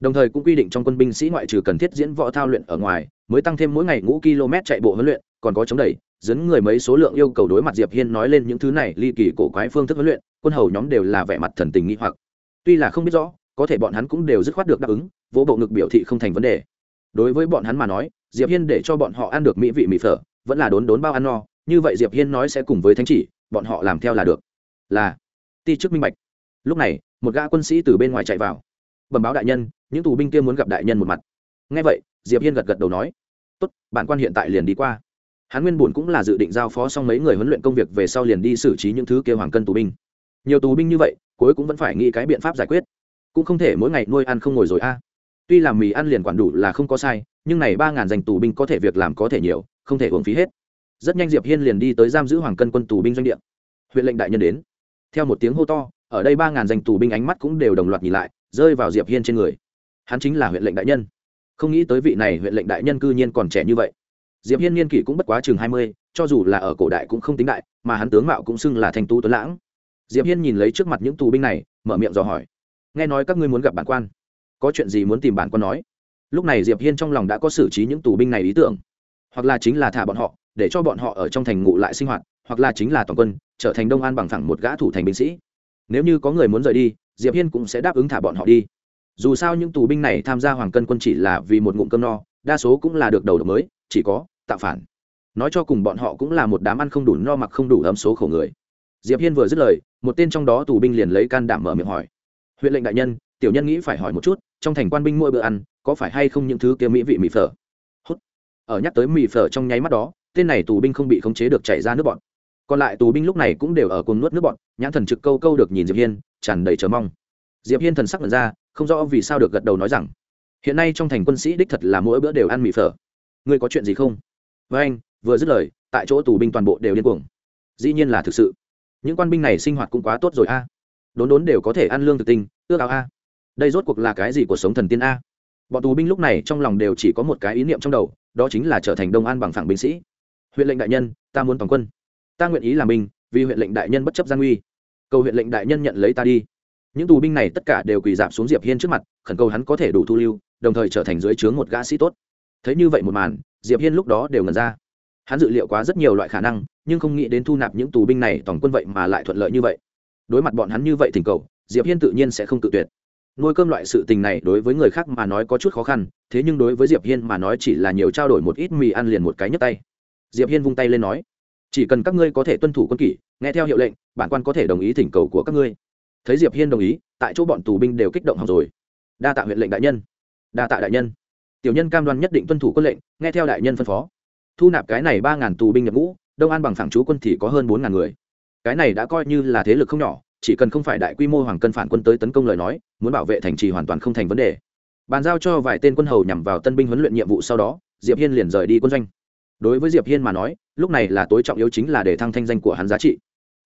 Đồng thời cũng quy định trong quân binh sĩ ngoại trừ cần thiết diễn võ thao luyện ở ngoài, mới tăng thêm mỗi ngày ngũ km chạy bộ huấn luyện, còn có chống đẩy, dẫn người mấy số lượng yêu cầu đối mặt diệp hiên nói lên những thứ này, ly kỳ cổ quái phương thức huấn luyện, quân hầu nhóm đều là vẻ mặt thần tình nghi hoặc. Tuy là không biết rõ, có thể bọn hắn cũng đều dứt khoát được đáp ứng, vỗ bộ ngực biểu thị không thành vấn đề. Đối với bọn hắn mà nói, diệp hiên để cho bọn họ ăn được mỹ vị mỹ phở, vẫn là đốn đốn bao ăn no, như vậy diệp hiên nói sẽ cùng với thánh chỉ, bọn họ làm theo là được. Là ti chức minh bạch. Lúc này, một gã quân sĩ từ bên ngoài chạy vào. Bẩm báo đại nhân, những tù binh kia muốn gặp đại nhân một mặt. Ngay vậy, diệp hiên gật gật đầu nói, tốt, bản quan hiện tại liền đi qua. Hắn nguyên bổn cũng là dự định giao phó xong mấy người huấn luyện công việc về sau liền đi xử trí những thứ kia hoàng cân tù binh. Nhiều tù binh như vậy, cuối cũng vẫn phải nghĩ cái biện pháp giải quyết. Cũng không thể mỗi ngày nuôi ăn không ngồi rồi a. Tuy làm mì ăn liền quản đủ là không có sai, nhưng này ba ngàn dành tù binh có thể việc làm có thể nhiều, không thể uống phí hết. Rất nhanh diệp hiên liền đi tới giam giữ hoàng cân quân tù binh doanh địa. Huyện lệnh đại nhân đến theo một tiếng hô to, ở đây ba ngàn danh tù binh ánh mắt cũng đều đồng loạt nhìn lại, rơi vào diệp hiên trên người. Hắn chính là huyện lệnh đại nhân. Không nghĩ tới vị này huyện lệnh đại nhân cư nhiên còn trẻ như vậy. Diệp hiên niên kỷ cũng bất quá chừng hai mươi, cho dù là ở cổ đại cũng không tính đại, mà hắn tướng mạo cũng xưng là thành tú tuấn lãng. Diệp hiên nhìn lấy trước mặt những tù binh này, mở miệng dò hỏi. Nghe nói các ngươi muốn gặp bản quan. Có chuyện gì muốn tìm bản quan nói? Lúc này diệp hiên trong lòng đã có xử trí những tù binh này ý tưởng. Hoặc là chính là thả bọn họ, để cho bọn họ ở trong thành ngụ lại sinh hoạt, hoặc là chính là toàn quân trở thành đông an bằng phẳng một gã thủ thành binh sĩ. Nếu như có người muốn rời đi, diệp hiên cũng sẽ đáp ứng thả bọn họ đi. Dù sao những tù binh này tham gia hoàng cân quân chỉ là vì một ngụm cơm no, đa số cũng là được đầu độc mới, chỉ có tạo phản. Nói cho cùng bọn họ cũng là một đám ăn không đủ no mặc không đủ ấm số khổ người. Diệp hiên vừa dứt lời, một tên trong đó tù binh liền lấy can đảm mở miệng hỏi. Huyện lệnh đại nhân, tiểu nhân nghĩ phải hỏi một chút, trong thành quan binh mỗi bữa ăn, có phải hay không những thứ kia mỹ vị mì phở? Hút. Ở nhắc tới mì phở trong nháy mắt đó, tên này tù binh không bị khống chế được chảy ra nước bọn còn lại tù binh lúc này cũng đều ở cùng nuốt nước bọn, nhãn thần trực câu câu được nhìn diệp hiên, tràn đầy chờ mong. Diệp hiên thần sắc lần ra, không rõ vì sao được gật đầu nói rằng, hiện nay trong thành quân sĩ đích thật là mỗi bữa đều ăn mì phở. Ngươi có chuyện gì không? Với anh, vừa dứt lời, tại chỗ tù binh toàn bộ đều điên cuồng. Dĩ nhiên là thực sự. Những quan binh này sinh hoạt cũng quá tốt rồi a. Đốn đốn đều có thể ăn lương thực tinh, ước áo a. Đây rốt cuộc là cái gì của sống thần tiên a? Bọn tù binh lúc này trong lòng đều chỉ có một cái ý niệm trong đầu, đó chính là trở thành đông an bằng phẳng binh sĩ. Huyện lệnh đại nhân, ta muốn toàn quân ta nguyện ý làm binh, vì huyện lệnh đại nhân bất chấp gian nguy. Cầu huyện lệnh đại nhân nhận lấy ta đi. Những tù binh này tất cả đều quỳ dạp xuống diệp hiên trước mặt, khẩn cầu hắn có thể đủ thu lưu, đồng thời trở thành dưới trướng một gã sĩ tốt. Thấy như vậy một màn, diệp hiên lúc đó đều ngần ra. Hắn dự liệu quá rất nhiều loại khả năng, nhưng không nghĩ đến thu nạp những tù binh này tổng quân vậy mà lại thuận lợi như vậy. Đối mặt bọn hắn như vậy thỉnh cầu, diệp hiên tự nhiên sẽ không tự tuyệt. Nuôi cơm loại sự tình này đối với người khác mà nói có chút khó khăn, thế nhưng đối với diệp hiên mà nói chỉ là nhiều trao đổi một ít mì ăn liền một cái nhấc tay. Diệp hiên vung tay lên nói chỉ cần các ngươi có thể tuân thủ quân kỷ, nghe theo hiệu lệnh, bản quan có thể đồng ý thỉnh cầu của các ngươi. Thấy diệp hiên đồng ý, tại chỗ bọn tù binh đều kích động học rồi. Đa tạ huyện lệnh đại nhân. Đa tạ đại nhân. Tiểu nhân cam đoan nhất định tuân thủ quân lệnh, nghe theo đại nhân phân phó. Thu nạp cái này ba ngàn tù binh nhập ngũ, đông an bằng phẳng chú quân thì có hơn bốn ngàn người. Cái này đã coi như là thế lực không nhỏ, chỉ cần không phải đại quy mô hoàng cân phản quân tới tấn công lời nói, muốn bảo vệ thành trì hoàn toàn không thành vấn đề. Bàn giao cho vài tên quân hầu nhằm vào tân binh huấn luyện nhiệm vụ sau đó, diệp hiên liền rời đi quân doanh đối với diệp hiên mà nói, lúc này là tối trọng yếu chính là để thăng thanh danh của hắn giá trị.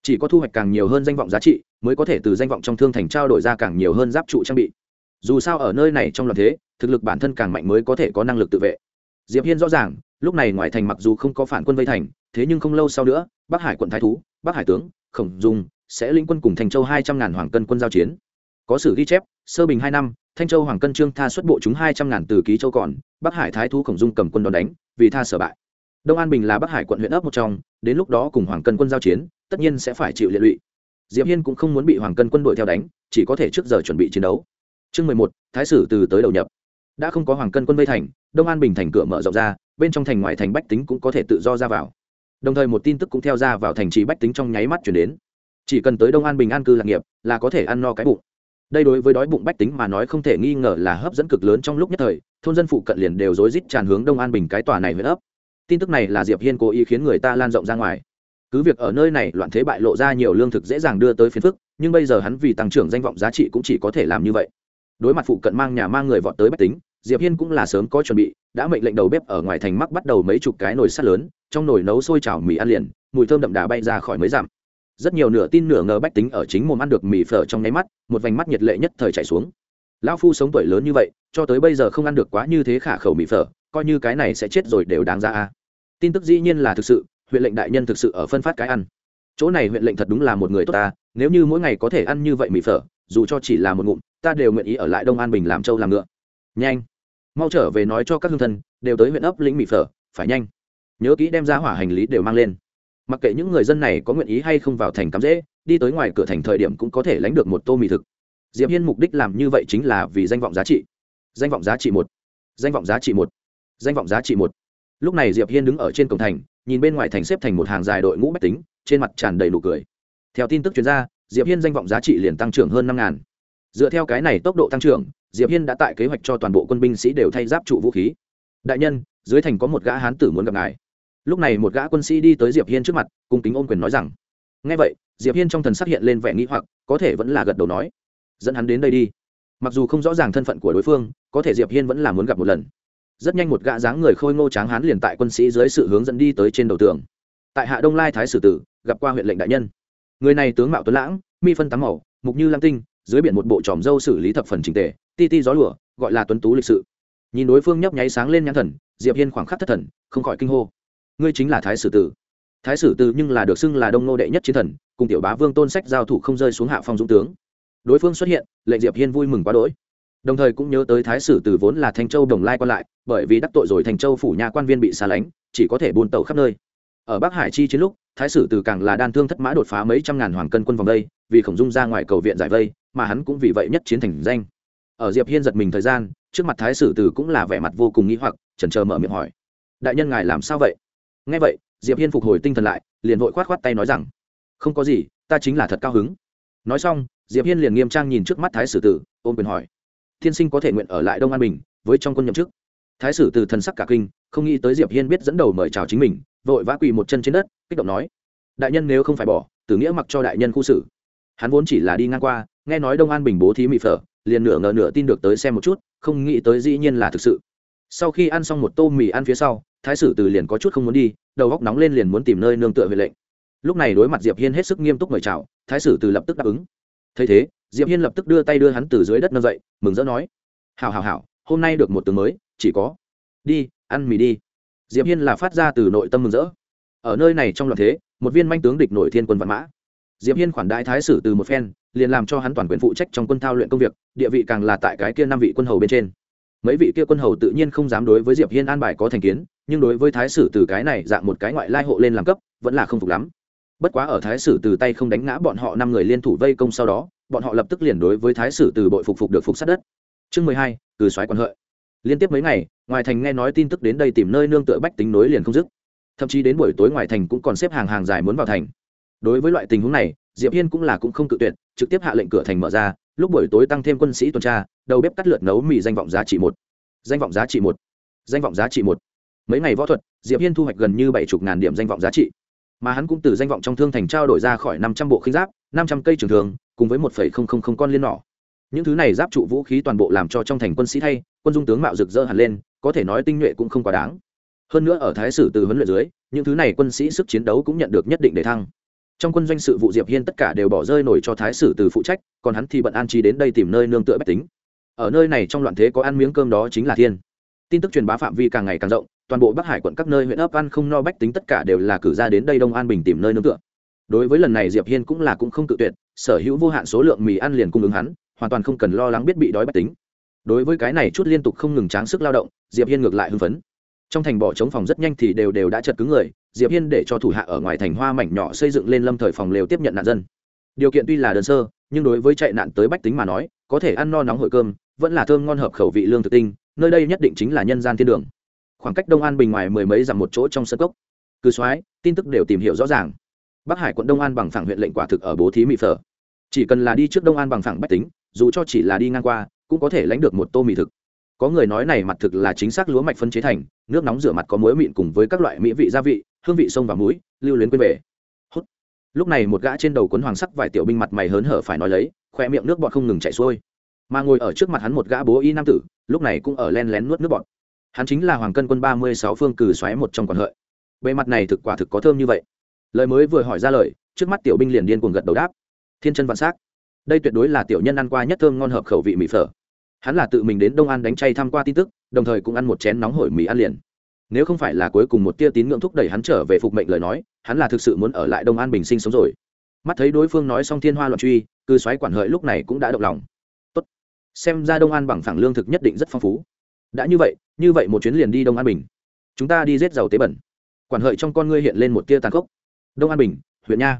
Chỉ có thu hoạch càng nhiều hơn danh vọng giá trị, mới có thể từ danh vọng trong thương thành trao đổi ra càng nhiều hơn giáp trụ trang bị. Dù sao ở nơi này trong loạn thế, thực lực bản thân càng mạnh mới có thể có năng lực tự vệ. Diệp hiên rõ ràng, lúc này ngoài thành mặc dù không có phản quân vây thành, thế nhưng không lâu sau nữa, bắc hải quận thái thú, bắc hải tướng, khổng dung sẽ lĩnh quân cùng thành châu hai trăm ngàn hoàng cân quân giao chiến. Có sử ghi chép, sơ bình hai năm, thanh châu hoàng cân trương tha xuất bộ chúng hai trăm ngàn từ ký châu còn, bắc hải thái thú khổng dung cầm quân đón đánh, vì tha sở bại đông an bình là bắc hải quận huyện ấp một trong, đến lúc đó cùng hoàng cân quân giao chiến, tất nhiên sẽ phải chịu liệt lụy. Diệp hiên cũng không muốn bị hoàng cân quân đội theo đánh, chỉ có thể trước giờ chuẩn bị chiến đấu. Chương mười một, thái sử từ tới đầu nhập. Đã không có hoàng cân quân vây thành, đông an bình thành cửa mở rộng ra, bên trong thành ngoài thành bách tính cũng có thể tự do ra vào. Đồng thời một tin tức cũng theo ra vào thành trì bách tính trong nháy mắt chuyển đến. Chỉ cần tới đông an bình an cư lạc nghiệp, là có thể ăn no cái bụng. Đây đối với đói bụng bách tính mà nói không thể nghi ngờ là hấp dẫn cực lớn trong lúc nhất thời, thôn dân phụ cận liền đều rối rít tràn hướng đông an bình cái tòa này huyện ấp tin tức này là diệp hiên cố ý khiến người ta lan rộng ra ngoài. Cứ việc ở nơi này loạn thế bại lộ ra nhiều lương thực dễ dàng đưa tới phiền phức, nhưng bây giờ hắn vì tăng trưởng danh vọng giá trị cũng chỉ có thể làm như vậy. Đối mặt phụ cận mang nhà mang người vọt tới bách tính, diệp hiên cũng là sớm có chuẩn bị, đã mệnh lệnh đầu bếp ở ngoài thành mắc bắt đầu mấy chục cái nồi sắt lớn, trong nồi nấu sôi chảo mì ăn liền, mùi thơm đậm đà bay ra khỏi mấy dặm. Rất nhiều nửa tin nửa ngờ bách tính ở chính mồm ăn được mì phở trong nháy mắt, một vành mắt nhiệt lệ nhất thời chảy xuống. Lão phu sống tuổi lớn như vậy, cho tới bây giờ không ăn được quá như thế khả khẩu mì phở coi như cái này sẽ chết rồi đều đáng ra a. Tin tức dĩ nhiên là thực sự, huyện lệnh đại nhân thực sự ở phân phát cái ăn. Chỗ này huyện lệnh thật đúng là một người tốt ta, nếu như mỗi ngày có thể ăn như vậy mì phở, dù cho chỉ là một ngụm, ta đều nguyện ý ở lại đông an bình làm trâu làm ngựa. Nhanh. Mau trở về nói cho các hương thân, đều tới huyện ấp lĩnh mì phở, phải nhanh. Nhớ kỹ đem ra hỏa hành lý đều mang lên. Mặc kệ những người dân này có nguyện ý hay không vào thành cắm dễ đi tới ngoài cửa thành thời điểm cũng có thể lánh được một tô mì thực. Diệp hiên mục đích làm như vậy chính là vì danh vọng giá trị. Danh vọng giá trị một. Danh vọng giá trị một danh vọng giá trị một. Lúc này diệp hiên đứng ở trên cổng thành, nhìn bên ngoài thành xếp thành một hàng dài đội ngũ bách tính, trên mặt tràn đầy nụ cười. Theo tin tức chuyên gia diệp hiên danh vọng giá trị liền tăng trưởng hơn năm ngàn. Dựa theo cái này tốc độ tăng trưởng, diệp hiên đã tại kế hoạch cho toàn bộ quân binh sĩ đều thay giáp trụ vũ khí. Đại nhân, dưới thành có một gã hán tử muốn gặp ngài. Lúc này một gã quân sĩ đi tới diệp hiên trước mặt, cung kính ôm quyền nói rằng ngay vậy, diệp hiên trong thần sắc hiện lên vẻ nghĩ hoặc, có thể vẫn là gật đầu nói, dẫn hắn đến đây đi. Mặc dù không rõ ràng thân phận của đối phương, có thể diệp hiên vẫn là muốn gặp một lần rất nhanh một gã dáng người khôi ngô tráng hán liền tại quân sĩ dưới sự hướng dẫn đi tới trên đầu tường. Tại hạ đông lai thái sử tử, gặp qua huyện lệnh đại nhân. Người này tướng mạo tuấn lãng, mi phân tám màu, mục như lam tinh, dưới biển một bộ tròm dâu xử lý thập phần trình tề, ti ti gió lửa gọi là tuấn tú lịch sự. Nhìn đối phương nhấp nháy sáng lên nhãn thần, diệp hiên khoảng khắc thất thần, không khỏi kinh hô. Ngươi chính là thái sử tử. Thái sử tử nhưng là được xưng là đông nô đệ nhất chiến thần, cùng tiểu bá vương tôn sách giao thủ không rơi xuống hạ phong dũng tướng. Đối phương xuất hiện, lệnh diệp hiên vui mừng quá đỗi đồng thời cũng nhớ tới thái sử tử vốn là thanh châu đồng lai quan lại, bởi vì đắc tội rồi thanh châu phủ nhà quan viên bị xa lánh, chỉ có thể buôn tàu khắp nơi. Ở bắc hải chi chiến lúc, thái sử tử càng là đan thương thất mã đột phá mấy trăm ngàn hoàng cân quân vòng đây, vì khổng dung ra ngoài cầu viện giải vây, mà hắn cũng vì vậy nhất chiến thành danh. Ở diệp hiên giật mình thời gian, trước mặt thái sử tử cũng là vẻ mặt vô cùng nghĩ hoặc, chần chờ mở miệng hỏi, đại nhân ngài làm sao vậy? Nghe vậy, diệp hiên phục hồi tinh thần lại, liền vội khoát khoát tay nói rằng, không có gì, ta chính là thật cao hứng. Nói xong, diệp hiên liền nghiêm trang nhìn trước mắt thái sử tử ôm quyền hỏi thiên sinh có thể nguyện ở lại đông an bình, với trong quân nhậm chức. Thái sử từ thần sắc cả kinh, không nghĩ tới diệp hiên biết dẫn đầu mời chào chính mình, vội vã quỳ một chân trên đất, kích động nói, đại nhân nếu không phải bỏ, tử nghĩa mặc cho đại nhân khu xử. Hắn vốn chỉ là đi ngang qua, nghe nói đông an bình bố thí mị phở, liền nửa ngờ nửa tin được tới xem một chút, không nghĩ tới dĩ nhiên là thực sự. Sau khi ăn xong một tô mì ăn phía sau, thái sử từ liền có chút không muốn đi, đầu góc nóng lên liền muốn tìm nơi nương tựa về lệnh. Lúc này đối mặt diệp hiên hết sức nghiêm túc mời chào, thái sử từ lập tức đáp ứng. Thấy thế diệp hiên lập tức đưa tay đưa hắn từ dưới đất nâng dậy, mừng rỡ nói hào hào hào hôm nay được một tướng mới, chỉ có đi, ăn mì đi. Diệp hiên là phát ra từ nội tâm mừng rỡ. Ở nơi này trong loạn thế, một viên manh tướng địch nổi thiên quân vạn mã. Diệp hiên khoản đại thái sử từ một phen, liền làm cho hắn toàn quyền phụ trách trong quân thao luyện công việc, địa vị càng là tại cái kia năm vị quân hầu bên trên. Mấy vị kia quân hầu tự nhiên không dám đối với diệp hiên an bài có thành kiến, nhưng đối với thái sử từ cái này dạng một cái ngoại lai hộ lên làm cấp, vẫn là không phục lắm. Bất quá ở thái sử từ tay không đánh ngã bọn họ năm người liên thủ vây công sau đó bọn họ lập tức liền đối với thái sử từ bội phục phục được phục sát đất. Chương mười hai, từ xoáy quan hợi. Liên tiếp mấy ngày, ngoài thành nghe nói tin tức đến đây tìm nơi nương tựa bách tính nối liền không dứt. Thậm chí đến buổi tối ngoài thành cũng còn xếp hàng hàng dài muốn vào thành. Đối với loại tình huống này, diệp hiên cũng là cũng không cự tuyệt, trực tiếp hạ lệnh cửa thành mở ra, lúc buổi tối tăng thêm quân sĩ tuần tra, đầu bếp cắt lượt nấu mì danh vọng giá trị một. Danh vọng giá trị một. Danh vọng giá trị một. Mấy ngày võ thuật, diệp hiên thu hoạch gần như bảy chục ngàn điểm danh vọng giá trị mà hắn cũng từ danh vọng trong thương thành trao đổi ra khỏi năm trăm bộ khinh giáp, năm trăm cây trường thường cùng với một phẩy không không không con liên nỏ. Những thứ này giáp trụ vũ khí toàn bộ làm cho trong thành quân sĩ thay, quân dung tướng mạo rực rỡ hẳn lên, có thể nói tinh nhuệ cũng không quá đáng. Hơn nữa ở thái sử từ huấn luyện dưới, những thứ này quân sĩ sức chiến đấu cũng nhận được nhất định để thăng. Trong quân doanh sự vụ diệp hiên tất cả đều bỏ rơi nổi cho thái sử từ phụ trách, còn hắn thì bận an trí đến đây tìm nơi nương tựa bách tính. Ở nơi này trong loạn thế có ăn miếng cơm đó chính là thiên. Tin tức truyền bá phạm vi càng ngày càng rộng toàn bộ bắc hải quận các nơi huyện ấp ăn không no bách tính tất cả đều là cử ra đến đây đông an bình tìm nơi nương tựa. Đối với lần này diệp hiên cũng là cũng không tự tuyệt, sở hữu vô hạn số lượng mì ăn liền cung ứng hắn, hoàn toàn không cần lo lắng biết bị đói bách tính. Đối với cái này chút liên tục không ngừng tráng sức lao động, diệp hiên ngược lại hưng phấn. Trong thành bỏ trống phòng rất nhanh thì đều đều đã chật cứng người, diệp hiên để cho thủ hạ ở ngoài thành hoa mảnh nhỏ xây dựng lên lâm thời phòng lều tiếp nhận nạn dân. Điều kiện tuy là đơn sơ, nhưng đối với chạy nạn tới bách tính mà nói, có thể ăn no nóng hội cơm, vẫn là thơm ngon hợp khẩu vị lương thực tinh, nơi đây nhất định chính là nhân gian thiên đường khoảng cách đông an bình ngoài mười mấy dặm một chỗ trong sân cốc. Cứ soái tin tức đều tìm hiểu rõ ràng. Bắc hải quận đông an bằng phẳng huyện lệnh quả thực ở bố thí mỹ phở. Chỉ cần là đi trước đông an bằng phẳng bách tính, dù cho chỉ là đi ngang qua, cũng có thể lãnh được một tô mì thực. Có người nói này mặt thực là chính xác lúa mạch phân chế thành, nước nóng rửa mặt có muối mịn cùng với các loại mỹ vị gia vị, hương vị sông và muối, lưu luyến quên về. Hút. lúc này một gã trên đầu cuốn hoàng sắc vài tiểu binh mặt mày hớn hở phải nói lấy, khoe miệng nước bọt không ngừng chảy xuôi. Mà ngồi ở trước mặt hắn một gã bố y nam tử, lúc này cũng ở len lén nuốt nước bọt hắn chính là hoàng cân quân ba mươi sáu phương cử xoáy một trong quản hợi. Bề mặt này thực quả thực có thơm như vậy. Lời mới vừa hỏi ra lời, trước mắt tiểu binh liền điên cuồng gật đầu đáp. Thiên chân vạn s á c đây tuyệt đối là tiểu nhân ăn qua nhất thơm ngon hợp khẩu vị mì phở. Hắn là tự mình đến đông an đánh chay tham q u a tin tức, đồng thời cũng ăn một chén nóng hổi mì ăn liền. Nếu không phải là cuối cùng một tia tín ngưỡng thúc đẩy hắn trở về phục mệnh lời nói, hắn là thực sự muốn ở lại đông an bình sinh sống rồi. Mắt thấy đối phương nói xong thiên hoa loạn truy, cư xoáy quản hợi lúc này cũng đã động lòng. Tốt. xem ra đông an bằng phẳng lương thực nhất định rất phong phú đã như vậy như vậy một chuyến liền đi đông an bình. Chúng ta đi rết dầu tế bẩn. Quản hợi trong con ngươi hiện lên một tia tàn khốc. Đông an bình, huyện nha.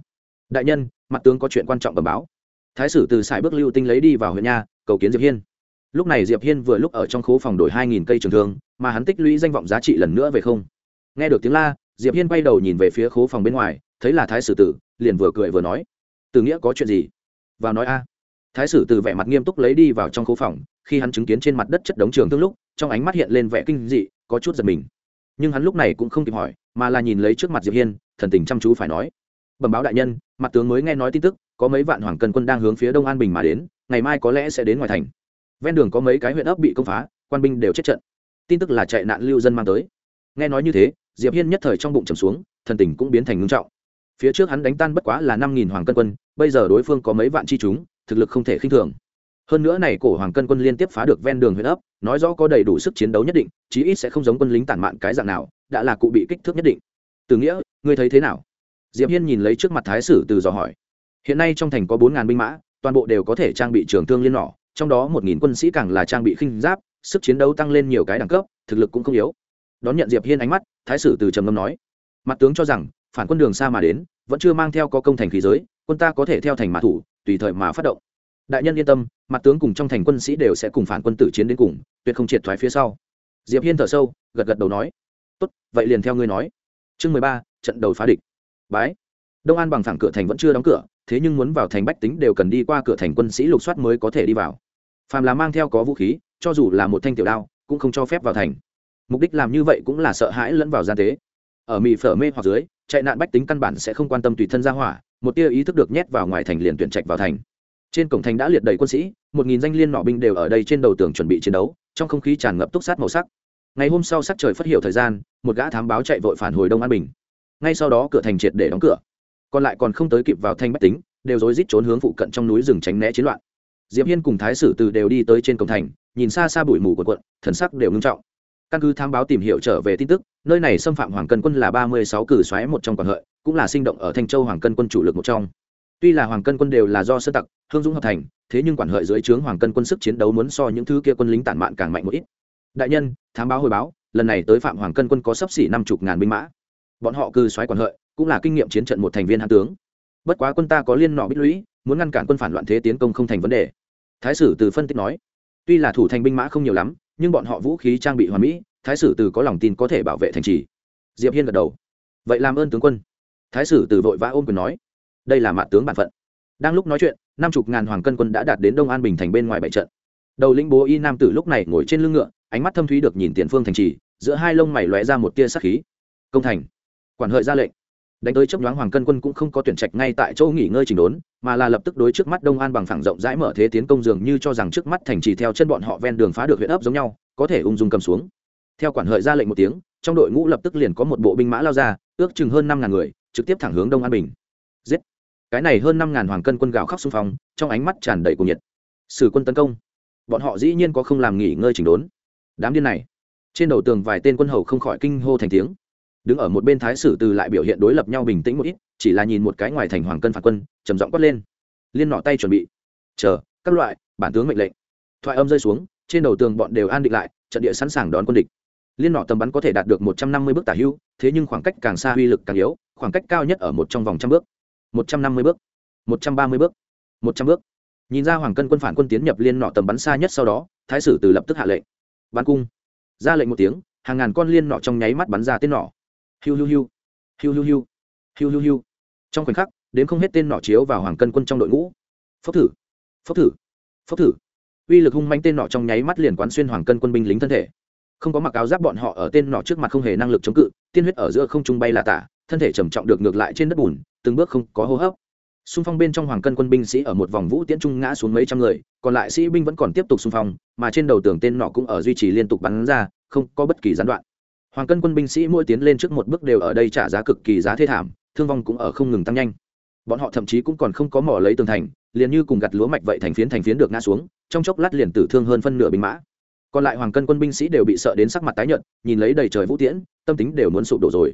Đại nhân, mặt tướng có chuyện quan trọng bẩm báo. Thái sử từ sải bước lưu tinh lấy đi vào huyện nha, cầu kiến diệp hiên. Lúc này diệp hiên vừa lúc ở trong khố phòng đổi hai nghìn cây trường thương, mà hắn tích lũy danh vọng giá trị lần nữa về không. Nghe được tiếng la, diệp hiên quay đầu nhìn về phía khố phòng bên ngoài, thấy là thái sử tử, liền vừa cười vừa nói. Từ nghĩa có chuyện gì? Vào nói a thái sử từ vẻ mặt nghiêm túc lấy đi vào trong khố phòng, khi hắn chứng kiến trên mặt đất chất đống trường thương lúc, trong ánh mắt hiện lên vẻ kinh dị, có chút giật mình. Nhưng hắn lúc này cũng không kịp hỏi, mà là nhìn lấy trước mặt diệp hiên, thần tình chăm chú phải nói. Bẩm báo đại nhân, mặt tướng mới nghe nói tin tức, có mấy vạn hoàng cân quân đang hướng phía đông an bình mà đến, ngày mai có lẽ sẽ đến ngoài thành. Ven đường có mấy cái huyện ấp bị công phá, quan binh đều chết trận. Tin tức là chạy nạn lưu dân mang tới. Nghe nói như thế, diệp hiên nhất thời trong bụng trầm xuống, thần tình cũng biến thành ngưng trọng. Phía trước hắn đánh tan bất quá là năm nghìn hoàng cân quân, bây giờ đối phương có mấy vạn chi chúng thực lực không thể khinh thường. Hơn nữa này cổ hoàng cân quân liên tiếp phá được ven đường huyện ấp, nói rõ có đầy đủ sức chiến đấu nhất định, chí ít sẽ không giống quân lính tản mạn cái dạng nào, đã là cụ bị kích thước nhất định. Từ nghĩa, ngươi thấy thế nào? Diệp hiên nhìn lấy trước mặt thái sử từ dò hỏi. Hiện nay trong thành có bốn ngàn binh mã, toàn bộ đều có thể trang bị trường thương liên nỏ, trong đó một nghìn quân sĩ càng là trang bị khinh giáp, sức chiến đấu tăng lên nhiều cái đẳng cấp, thực lực cũng không yếu. Đón nhận diệp hiên ánh mắt, thái sử từ trầm ngâm nói. Mặt tướng cho rằng, phản quân đường xa mà đến, vẫn chưa mang theo có công thành khí giới, quân ta có thể theo thành mã thủ tùy thời mà phát động. Đại nhân yên tâm, mặt tướng cùng trong thành quân sĩ đều sẽ cùng phản quân tử chiến đến cùng, tuyệt không triệt thoái phía sau. Diệp hiên thở sâu, gật gật đầu nói, tốt, vậy liền theo ngươi nói. Chương mười ba, trận đầu phá địch. Bái. Đông an bằng thẳng cửa thành vẫn chưa đóng cửa, thế nhưng muốn vào thành bách tính đều cần đi qua cửa thành quân sĩ lục soát mới có thể đi vào. Phàm là mang theo có vũ khí, cho dù là một thanh tiểu đao, cũng không cho phép vào thành. Mục đích làm như vậy cũng là sợ hãi lẫn vào gian tế. Ở mì phở mê hoặc dưới, chạy nạn bách tính căn bản sẽ không quan tâm tùy thân ra hỏa một tia ý thức được nhét vào ngoài thành liền tuyển trạch vào thành. Trên cổng thành đã liệt đầy quân sĩ, một nghìn danh liên nọ binh đều ở đây trên đầu tường chuẩn bị chiến đấu, trong không khí tràn ngập túc sát màu sắc. Ngày hôm sau sắc trời phát hiểu thời gian, một gã thám báo chạy vội phản hồi đông an bình. Ngay sau đó cửa thành triệt để đóng cửa. Còn lại còn không tới kịp vào thanh bách tính, đều rối rít trốn hướng phụ cận trong núi rừng tránh né chiến loạn. Diệp hiên cùng thái sử từ đều đi tới trên cổng thành, nhìn xa xa bụi mù của quận thần sắc đều ngưng trọng. Căn cứ thám báo tìm hiểu trở về tin tức, nơi này xâm phạm hoàng cần quân là ba mươi sáu cử xoáy một trong quan hợi cũng là sinh động ở thanh châu hoàng cân quân chủ lực một trong. Tuy là hoàng cân quân đều là do sơ tặc, hương dũng hợp thành, thế nhưng quản hợi dưới trướng hoàng cân quân sức chiến đấu muốn so những thứ kia quân lính tản mạn càng mạnh một ít. Đại nhân, thám báo hồi báo, lần này tới phạm hoàng cân quân có sấp xỉ năm chục ngàn binh mã. Bọn họ cư xoáy quản hợi, cũng là kinh nghiệm chiến trận một thành viên hạ tướng. Bất quá quân ta có liên nọ bích lũy, muốn ngăn cản quân phản loạn thế tiến công không thành vấn đề. Thái sử từ phân tích nói, tuy là thủ thành binh mã không nhiều lắm, nhưng bọn họ vũ khí trang bị hoàn mỹ, thái sử từ có lòng tin có thể bảo vệ thành trì. Diệp hiên gật đầu. Vậy làm ơn tướng quân thái sử từ vội vã ôm quyền nói, đây là mạn tướng bản phận. Đang lúc nói chuyện, năm chục ngàn hoàng cân quân đã đạt đến đông an bình thành bên ngoài bảy trận. Đầu lĩnh bố y nam tử lúc này ngồi trên lưng ngựa, ánh mắt thâm thúy được nhìn tiền phương thành trì, giữa hai lông mày lóe ra một tia sắc khí. Công thành, quản hợi ra lệnh. Đánh tới chấp đoán hoàng cân quân cũng không có tuyển trạch ngay tại chỗ nghỉ ngơi chỉnh đốn, mà là lập tức đối trước mắt đông an bằng phẳng rộng rãi mở thế tiến công dường như cho rằng trước mắt thành trì theo chân bọn họ ven đường phá được huyện ấp giống nhau, có thể ung dung cầm xuống. Theo quản hợi ra lệnh một tiếng, trong đội ngũ lập tức liền có một bộ binh mã lao ra, ước chừng hơn năm ngàn người trực tiếp thẳng hướng đông an bình. Giết! Cái này hơn năm ngàn hoàng cân quân gạo khóc xung phong, trong ánh mắt tràn đầy cuồng nhiệt. Sử quân tấn công. Bọn họ dĩ nhiên có không làm nghỉ ngơi chỉnh đốn. Đám điên này. Trên đầu tường vài tên quân hầu không khỏi kinh hô thành tiếng. Đứng ở một bên thái sử từ lại biểu hiện đối lập nhau bình tĩnh một ít, chỉ là nhìn một cái ngoài thành hoàng cân phản quân, trầm giọng quát lên. Liên nọ tay chuẩn bị. Chờ, các loại, bản tướng mệnh lệnh. Thoại âm rơi xuống, trên đầu tường bọn đều an định lại, trận địa sẵn sàng đón quân địch. Liên nọ tầm bắn có thể đạt được một trăm năm mươi bước tả hưu, thế nhưng khoảng cách càng xa uy lực càng yếu khoảng cách cao nhất ở một trong vòng trăm bước. Một trăm năm mươi bước. Một trăm ba mươi bước. Một trăm bước. Nhìn ra hoàng cân quân phản quân tiến nhập liên nọ tầm bắn xa nhất sau đó, thái sử từ lập tức hạ lệnh. Bắn cung. Ra lệnh một tiếng, hàng ngàn con liên nọ trong nháy mắt bắn ra tên nọ. Hiu hiu hiu. Hiu hiu hiu. Hiu hiu hiu. Trong khoảnh khắc đến không hết tên nọ chiếu vào hoàng cân quân trong đội ngũ. Phốc thử. Phốc thử. Phốc thử. Uy lực hung manh tên nọ trong nháy mắt liền quán xuyên hoàng cân quân binh lính thân thể. Không có mặc áo giáp bọn họ ở tên nọ trước mặt không hề năng lực chống cự, tiên huyết ở giữa không trung bay là tả thân thể trầm trọng được ngược lại trên đất bùn, từng bước không có hô hấp. Xung phong bên trong hoàng cân quân binh sĩ ở một vòng vũ tiễn trung ngã xuống mấy trăm người, còn lại sĩ binh vẫn còn tiếp tục xung phong, mà trên đầu tường tên nọ cũng ở duy trì liên tục bắn ra, không có bất kỳ gián đoạn. Hoàng cân quân binh sĩ mỗi tiến lên trước một bước đều ở đây trả giá cực kỳ giá thê thảm, thương vong cũng ở không ngừng tăng nhanh. Bọn họ thậm chí cũng còn không có mỏ lấy tường thành, liền như cùng gặt lúa mạch vậy thành phiến thành phiến được ngã xuống, trong chốc lát liền tử thương hơn phân nửa binh mã. Còn lại hoàng cân quân binh sĩ đều bị sợ đến sắc mặt tái nhợt, nhìn lấy đầy trời vũ tiễn, tâm tính đều muốn sụp đổ rồi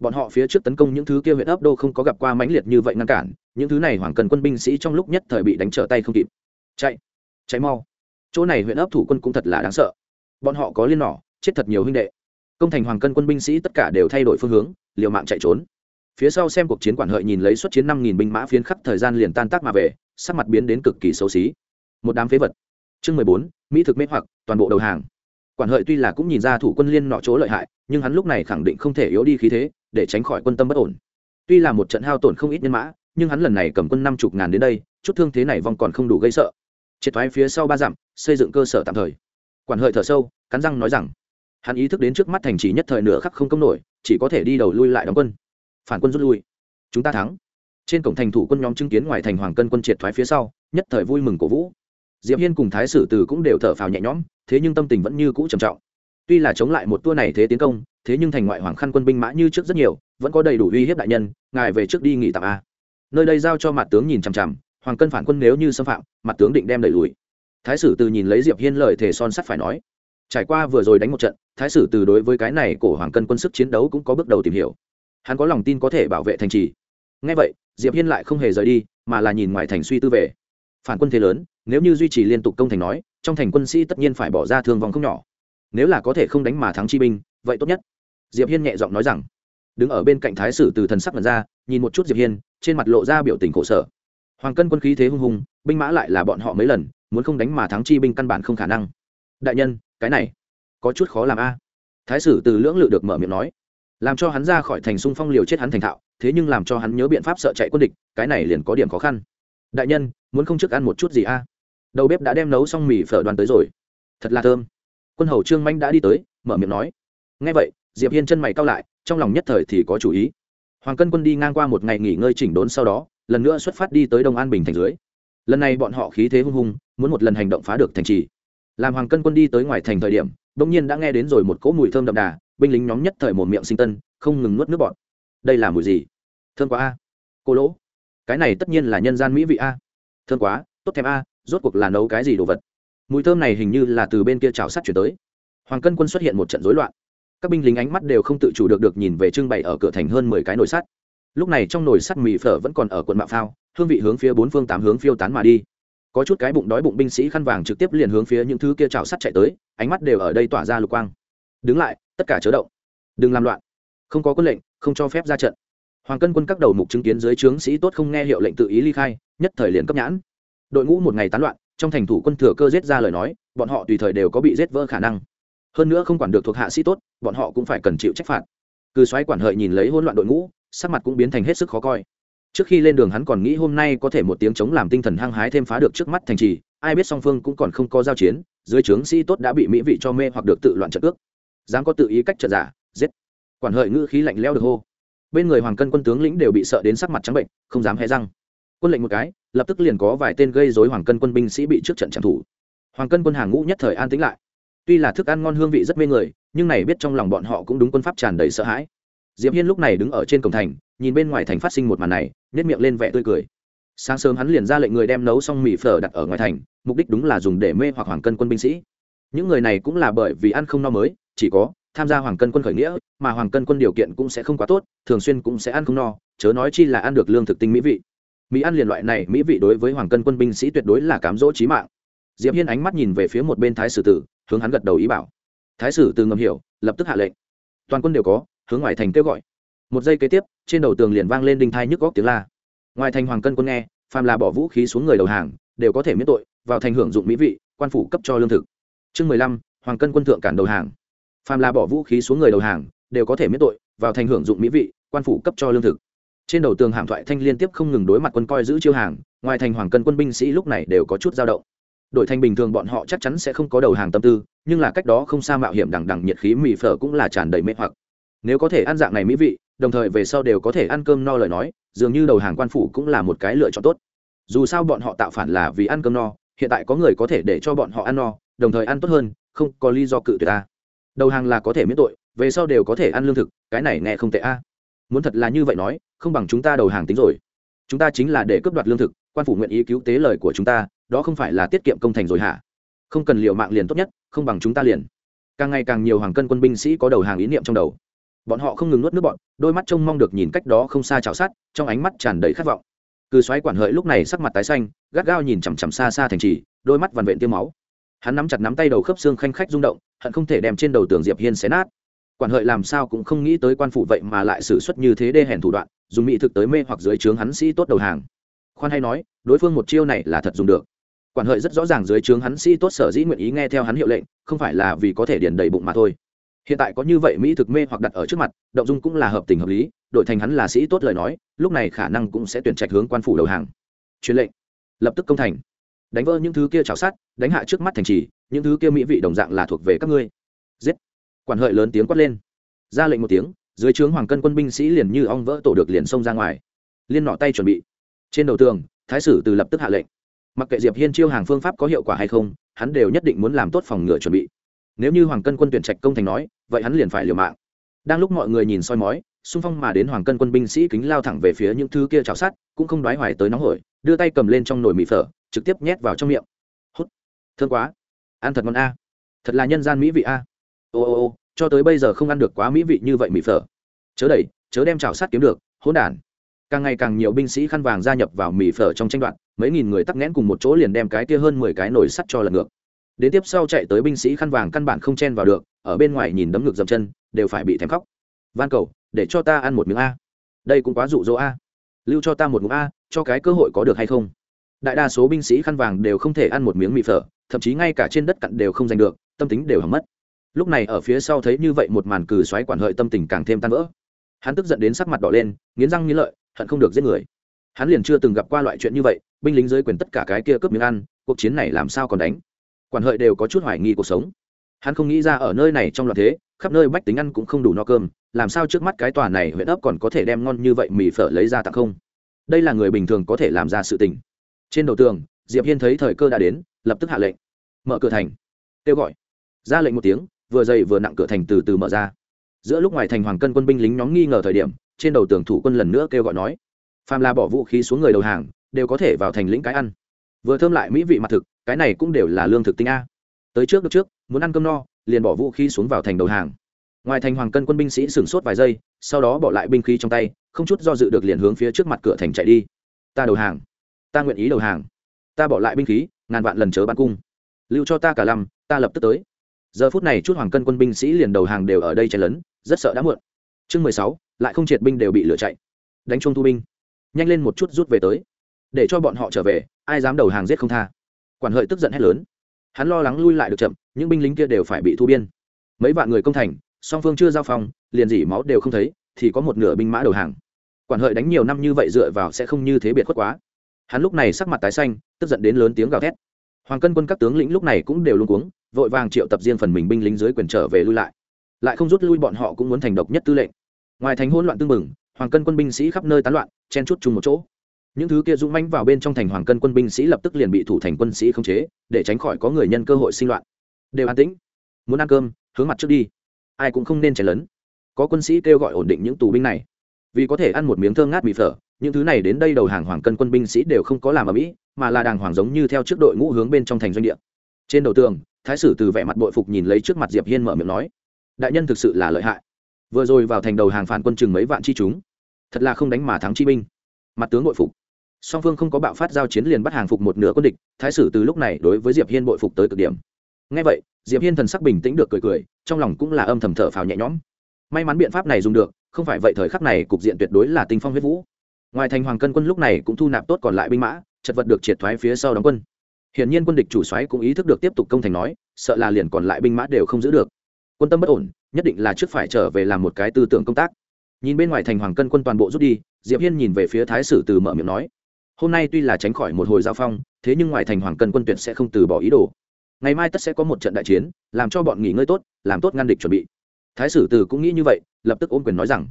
bọn họ phía trước tấn công những thứ kia huyện ấp đô không có gặp qua mãnh liệt như vậy ngăn cản, những thứ này hoàng cần quân binh sĩ trong lúc nhất thời bị đánh trở tay không kịp. Chạy chạy mau. Chỗ này huyện ấp thủ quân cũng thật là đáng sợ. Bọn họ có liên nỏ, chết thật nhiều huynh đệ. Công thành hoàng cân quân binh sĩ tất cả đều thay đổi phương hướng, liều mạng chạy trốn. Phía sau xem cuộc chiến quản hợi nhìn lấy suất chiến năm nghìn binh mã phiến khắp thời gian liền tan tác mà về, sắc mặt biến đến cực kỳ xấu xí. Một đám phế vật. Chương mười bốn, mỹ thực mê hoặc, toàn bộ đầu hàng. Quản hợi tuy là cũng nhìn ra thủ quân liên nọ chỗ lợi hại, nhưng hắn lúc này khẳng định không thể yếu đi khí thế để tránh khỏi quân tâm bất ổn. Tuy là một trận hao tổn không ít nhân mã, nhưng hắn lần này cầm quân năm chục ngàn đến đây, chút thương thế này vong còn không đủ gây sợ. Triệt thoái phía sau ba dặm, xây dựng cơ sở tạm thời. Quản hợi thở sâu, cắn răng nói rằng, hắn ý thức đến trước mắt thành trì nhất thời nửa khắc không công nổi, chỉ có thể đi đầu lui lại đóng quân. Phản quân rút lui. Chúng ta thắng. Trên cổng thành thủ quân nhóm chứng kiến ngoài thành hoàng cân quân triệt thoái phía sau, nhất thời vui mừng cổ vũ. Diệp hiên cùng thái sử từ cũng đều thở phào nhẹ nhõm, thế nhưng tâm tình vẫn như cũ trầm trọng tuy là chống lại một tour này thế tiến công, thế nhưng thành ngoại hoàng khăn quân binh mã như trước rất nhiều, vẫn có đầy đủ uy hiếp đại nhân, ngài về trước đi nghỉ tạm a. Nơi đây giao cho mặt tướng nhìn chằm chằm, hoàng cân phản quân nếu như xâm phạm, mặt tướng định đem đẩy lùi. Thái sử từ nhìn lấy diệp hiên lời thể son sắt phải nói, trải qua vừa rồi đánh một trận, thái sử từ đối với cái này cổ hoàng cân quân sức chiến đấu cũng có bước đầu tìm hiểu. Hắn có lòng tin có thể bảo vệ thành trì. Ngay vậy, diệp hiên lại không hề rời đi, mà là nhìn ngoài thành suy tư về. Phản quân thế lớn, nếu như duy trì liên tục công thành nói, trong thành quân sĩ tất nhiên phải bỏ ra thương vong không nhỏ nếu là có thể không đánh mà thắng chi binh, vậy tốt nhất. Diệp hiên nhẹ giọng nói rằng. Đứng ở bên cạnh thái sử từ thần sắc lần ra, nhìn một chút diệp hiên, trên mặt lộ ra biểu tình khổ sở. Hoàng cân quân khí thế hung hùng, binh mã lại là bọn họ mấy lần, muốn không đánh mà thắng chi binh căn bản không khả năng. Đại nhân, cái này có chút khó làm a. Thái sử từ lưỡng lự được mở miệng nói. Làm cho hắn ra khỏi thành sung phong liều chết hắn thành thạo, thế nhưng làm cho hắn nhớ biện pháp sợ chạy quân địch, cái này liền có điểm khó khăn. Đại nhân, muốn không trước ăn một chút gì a? Đầu bếp đã đem nấu xong mì phở đoàn tới rồi. Thật là thơm quân hầu trương manh đã đi tới, mở miệng nói. Ngay vậy, diệp hiên chân mày cao lại, trong lòng nhất thời thì có chủ ý. Hoàng cân quân đi ngang qua một ngày nghỉ ngơi chỉnh đốn sau đó, lần nữa xuất phát đi tới đông an bình thành dưới. Lần này bọn họ khí thế hung hung, muốn một lần hành động phá được thành trì. Làm hoàng cân quân đi tới ngoài thành thời điểm đông nhiên đã nghe đến rồi một cỗ mùi thơm đậm đà, binh lính nhóm nhất thời một miệng sinh tân, không ngừng nuốt nước bọt. Đây là mùi gì? Thơm quá a. Cô lỗ. Cái này tất nhiên là nhân gian mỹ vị a. Thơm quá, tốt thèm a, rốt cuộc là nấu cái gì đồ vật? Mùi thơm này hình như là từ bên kia chảo sắt chuyển tới. Hoàng cân quân xuất hiện một trận rối loạn. Các binh lính ánh mắt đều không tự chủ được được nhìn về trưng bày ở cửa thành hơn mười cái nồi sắt. Lúc này trong nồi sắt mì phở vẫn còn ở quận mạo phao, hương vị hướng phía bốn phương tám hướng phiêu tán mà đi. Có chút cái bụng đói bụng binh sĩ khăn vàng trực tiếp liền hướng phía những thứ kia chảo sắt chạy tới, ánh mắt đều ở đây tỏa ra lục quang. Đứng lại, tất cả chớ động. Đừng làm loạn. Không có quân lệnh, không cho phép ra trận. Hoàng cân quân các đầu mục chứng kiến dưới trướng sĩ tốt không nghe hiệu lệnh tự ý ly khai, nhất thời liền cấp nhãn. Đội ngũ một ngày tán loạn trong thành thủ quân thừa cơ giết ra lời nói, bọn họ tùy thời đều có bị giết vỡ khả năng. Hơn nữa không quản được thuộc hạ sĩ tốt, bọn họ cũng phải cần chịu trách phạt. Cư soái quản hợi nhìn lấy hỗn loạn đội ngũ, sắc mặt cũng biến thành hết sức khó coi. Trước khi lên đường hắn còn nghĩ hôm nay có thể một tiếng chống làm tinh thần hăng hái thêm phá được trước mắt thành trì, ai biết song phương cũng còn không có giao chiến, dưới trướng sĩ tốt đã bị mỹ vị cho mê hoặc được tự loạn trận ước. Dám có tự ý cách trận giả, giết. Quản hợi ngữ khí lạnh leo được hô. Bên người hoàng cân quân tướng lĩnh đều bị sợ đến sắc mặt trắng bệnh, không dám hé răng. Quân lệnh một cái lập tức liền có vài tên gây dối hoàng cân quân binh sĩ bị trước trận trạm thủ hoàng cân quân hàng ngũ nhất thời an tĩnh lại. Tuy là thức ăn ngon hương vị rất mê người, nhưng này biết trong lòng bọn họ cũng đúng quân pháp tràn đầy sợ hãi. Diệp hiên lúc này đứng ở trên cổng thành, nhìn bên ngoài thành phát sinh một màn này nét miệng lên vẻ tươi cười. Sáng sớm hắn liền ra lệnh người đem nấu xong mì phở đặt ở ngoài thành, mục đích đúng là dùng để mê hoặc hoàng cân quân binh sĩ. Những người này cũng là bởi vì ăn không no mới, chỉ có tham gia hoàng cân quân khởi nghĩa, mà hoàng cân quân điều kiện cũng sẽ không quá tốt, thường xuyên cũng sẽ ăn không no, chớ nói chi là ăn được lương thực tinh mỹ vị mỹ ăn liền loại này mỹ vị đối với hoàng cân quân binh sĩ tuyệt đối là cám dỗ trí mạng. Diệp hiên ánh mắt nhìn về phía một bên thái sử tử, hướng hắn gật đầu ý bảo. Thái sử từ ngầm hiểu, lập tức hạ lệnh. Toàn quân đều có, hướng ngoài thành kêu gọi. Một giây kế tiếp, trên đầu tường liền vang lên đinh thai nhức góc tiếng la. Ngoài thành hoàng cân quân nghe, phàm là bỏ vũ khí xuống người đầu hàng, đều có thể miễn tội, vào thành hưởng dụng mỹ vị, quan phủ cấp cho lương thực. Chương mười lăm, hoàng cân quân thượng cản đầu hàng. Phàm là bỏ vũ khí xuống người đầu hàng, đều có thể miễn tội, vào thành hưởng dụng mỹ vị, quan phủ cấp cho lương thực trên đầu tường hàm thoại thanh liên tiếp không ngừng đối mặt quân coi giữ chiêu hàng, ngoài thành hoàng cân quân binh sĩ lúc này đều có chút dao động. Đội thành bình thường bọn họ chắc chắn sẽ không có đầu hàng tâm tư, nhưng là cách đó không xa mạo hiểm đằng đằng nhiệt khí mì phở cũng là tràn đầy mê hoặc. Nếu có thể ăn dạng này mỹ vị, đồng thời về sau đều có thể ăn cơm no lời nói, dường như đầu hàng quan phủ cũng là một cái lựa chọn tốt. Dù sao bọn họ tạo phản là vì ăn cơm no, hiện tại có người có thể để cho bọn họ ăn no, đồng thời ăn tốt hơn, không có lý do cự tuyệt ta. Đầu hàng là có thể miễn tội, về sau đều có thể ăn lương thực, cái này nghe không tệ a muốn thật là như vậy nói, không bằng chúng ta đầu hàng tính rồi. Chúng ta chính là để cướp đoạt lương thực, quan phủ nguyện ý cứu tế lời của chúng ta, đó không phải là tiết kiệm công thành rồi hả? Không cần liệu mạng liền tốt nhất, không bằng chúng ta liền. Càng ngày càng nhiều hoàng cân quân binh sĩ có đầu hàng ý niệm trong đầu. Bọn họ không ngừng nuốt nước bọn, đôi mắt trông mong được nhìn cách đó không xa chảo sát trong ánh mắt tràn đầy khát vọng. Cư xoáy quản hợi lúc này sắc mặt tái xanh, gắt gao nhìn chằm chằm xa xa thành trì, đôi mắt vằn vện tiêu máu. Hắn nắm chặt nắm tay đầu khớp xương khanh khách rung động, hận không thể đem trên đầu tường diệp hiên xé nát quản hợi làm sao cũng không nghĩ tới quan phủ vậy mà lại xử suất như thế đê hèn thủ đoạn, dùng mỹ thực tới mê hoặc dưới trướng hắn sĩ tốt đầu hàng. Khoan hay nói, đối phương một chiêu này là thật dùng được. Quản hợi rất rõ ràng dưới trướng hắn sĩ tốt sở dĩ nguyện ý nghe theo hắn hiệu lệnh, không phải là vì có thể điền đầy bụng mà thôi. Hiện tại có như vậy mỹ thực mê hoặc đặt ở trước mặt, động dung cũng là hợp tình hợp lý đội thành hắn là sĩ tốt lời nói, lúc này khả năng cũng sẽ tuyển trạch hướng quan phủ đầu hàng. Truyền lệnh. Lập tức công thành. Đánh vỡ những thứ kia chảo sát đánh hạ trước mắt thành trì, những thứ kia mỹ vị đồng dạng là thuộc về các ngươi. Giết quản hợi lớn tiếng quát lên. Ra lệnh một tiếng, dưới trướng hoàng cân quân binh sĩ liền như ong vỡ tổ được liền xông ra ngoài. Liên nọ tay chuẩn bị. Trên đầu tường, thái sử từ lập tức hạ lệnh. Mặc kệ diệp hiên chiêu hàng phương pháp có hiệu quả hay không, hắn đều nhất định muốn làm tốt phòng ngừa chuẩn bị. Nếu như hoàng cân quân tuyển trạch công thành nói, vậy hắn liền phải liều mạng. Đang lúc mọi người nhìn soi mói, xung phong mà đến hoàng cân quân binh sĩ kính lao thẳng về phía những thứ kia chảo sát cũng không đoái hoài tới nóng hổi, đưa tay cầm lên trong nồi mì phở, trực tiếp nhét vào trong miệng. Hút. Thương quá. Ăn thật ngon a. Thật là nhân gian mỹ vị a ô ô ô, cho tới bây giờ không ăn được quá mỹ vị như vậy mì phở. Chớ đẩy, chớ đem chảo sát kiếm được, hỗn đản. Càng ngày càng nhiều binh sĩ khăn vàng gia nhập vào mì phở trong tranh đoạn mấy nghìn người tắc nghẽn cùng một chỗ liền đem cái kia hơn mười cái nồi sắt cho lần ngược. Đến tiếp sau chạy tới binh sĩ khăn vàng căn bản không chen vào được, ở bên ngoài nhìn đấm ngược dầm chân, đều phải bị thèm khóc. Van cầu, để cho ta ăn một miếng a. Đây cũng quá rụ rỗ a. Lưu cho ta một miếng a, cho cái cơ hội có được hay không? Đại đa số binh sĩ khăn vàng đều không thể ăn một miếng mì phở, thậm chí ngay cả trên đất cặn đều không giành được, tâm tính đều hỏng mất lúc này ở phía sau thấy như vậy một màn cừ xoáy quản hợi tâm tình càng thêm tan vỡ. Hắn tức giận đến sắc mặt đỏ lên, nghiến răng nghiến lợi, hận không được giết người. Hắn liền chưa từng gặp qua loại chuyện như vậy, binh lính dưới quyền tất cả cái kia cướp miếng ăn, cuộc chiến này làm sao còn đánh? Quản hợi đều có chút hoài nghi cuộc sống. Hắn không nghĩ ra ở nơi này trong loạn thế, khắp nơi bách tính ăn cũng không đủ no cơm, làm sao trước mắt cái tòa này huyện ấp còn có thể đem ngon như vậy mì phở lấy ra tặng không? Đây là người bình thường có thể làm ra sự tình. Trên đầu tường, diệp hiên thấy thời cơ đã đến, lập tức hạ lệnh. Mở cửa thành. Kêu gọi. Ra lệnh một tiếng vừa dày vừa nặng cửa thành từ từ mở ra. Giữa lúc ngoài thành hoàng cân quân binh lính nhóm nghi ngờ thời điểm, trên đầu tường thủ quân lần nữa kêu gọi nói, phàm là bỏ vũ khí xuống người đầu hàng, đều có thể vào thành lĩnh cái ăn. Vừa thơm lại mỹ vị mặt thực, cái này cũng đều là lương thực tinh a. Tới trước được trước, muốn ăn cơm no, liền bỏ vũ khí xuống vào thành đầu hàng. Ngoài thành hoàng cân quân binh sĩ sửng sốt vài giây, sau đó bỏ lại binh khí trong tay, không chút do dự được liền hướng phía trước mặt cửa thành chạy đi. Ta đầu hàng, ta nguyện ý đầu hàng. Ta bỏ lại binh khí, ngàn vạn lần chớ bắn cung. Lưu cho ta cả lầm ta lập tức tới giờ phút này chút hoàng cân quân binh sĩ liền đầu hàng đều ở đây chen lấn, rất sợ đã muộn. Chương mười sáu, lại không triệt binh đều bị lửa chạy. Đánh chung thu binh. Nhanh lên một chút rút về tới. Để cho bọn họ trở về, ai dám đầu hàng giết không tha. Quản hợi tức giận hét lớn. Hắn lo lắng lui lại được chậm, những binh lính kia đều phải bị thu biên. Mấy vạn người công thành, song phương chưa giao phong liền dỉ máu đều không thấy, thì có một nửa binh mã đầu hàng. Quản hợi đánh nhiều năm như vậy dựa vào sẽ không như thế biệt khuất quá. Hắn lúc này sắc mặt tái xanh, tức giận đến lớn tiếng gào thét hoàng cân quân các tướng lĩnh lúc này cũng đều luôn cuống, vội vàng triệu tập riêng phần mình binh lính dưới quyền trở về lui lại. Lại không rút lui bọn họ cũng muốn thành độc nhất tư lệnh. Ngoài thành hỗn loạn tương mừng hoàng cân quân binh sĩ khắp nơi tán loạn, chen chút chung một chỗ. Những thứ kia dũng mãnh vào bên trong thành hoàng cân quân binh sĩ lập tức liền bị thủ thành quân sĩ khống chế, để tránh khỏi có người nhân cơ hội sinh loạn. Đều an tĩnh, muốn ăn cơm, hướng mặt trước đi. Ai cũng không nên chảy lớn có quân sĩ kêu gọi ổn định những tù binh này. Vì có thể ăn một miếng thơm ngát mì phở, những thứ này đến đây đầu hàng hoàng cân quân binh sĩ đều không có làm ở mỹ mà là đàng hoàng giống như theo trước đội ngũ hướng bên trong thành doanh địa. Trên đầu tường, thái sử từ vẻ mặt bội phục nhìn lấy trước mặt diệp hiên mở miệng nói, đại nhân thực sự là lợi hại. Vừa rồi vào thành đầu hàng phản quân chừng mấy vạn chi chúng, thật là không đánh mà thắng chi binh. Mặt tướng bội phục. Song phương không có bạo phát giao chiến liền bắt hàng phục một nửa quân địch, thái sử từ lúc này đối với diệp hiên bội phục tới cực điểm. Ngay vậy, diệp hiên thần sắc bình tĩnh được cười cười, trong lòng cũng là âm thầm thở phào nhẹ nhõm. May mắn biện pháp này dùng được, không phải vậy thời khắc này cục diện tuyệt đối là tinh phong huyết vũ. Ngoài thành hoàng cân quân lúc này cũng thu nạp tốt còn lại binh mã chật vật được triệt thoái phía sau đóng quân. Hiển nhiên quân địch chủ soái cũng ý thức được tiếp tục công thành nói, sợ là liền còn lại binh mã đều không giữ được. Quân tâm bất ổn, nhất định là trước phải trở về làm một cái tư tưởng công tác. Nhìn bên ngoài thành hoàng cân quân toàn bộ rút đi, diệp hiên nhìn về phía thái sử từ mở miệng nói, hôm nay tuy là tránh khỏi một hồi giao phong, thế nhưng ngoài thành hoàng cân quân tuyệt sẽ không từ bỏ ý đồ. Ngày mai tất sẽ có một trận đại chiến, làm cho bọn nghỉ ngơi tốt, làm tốt ngăn địch chuẩn bị. Thái sử từ cũng nghĩ như vậy, lập tức ôm quyền nói rằng,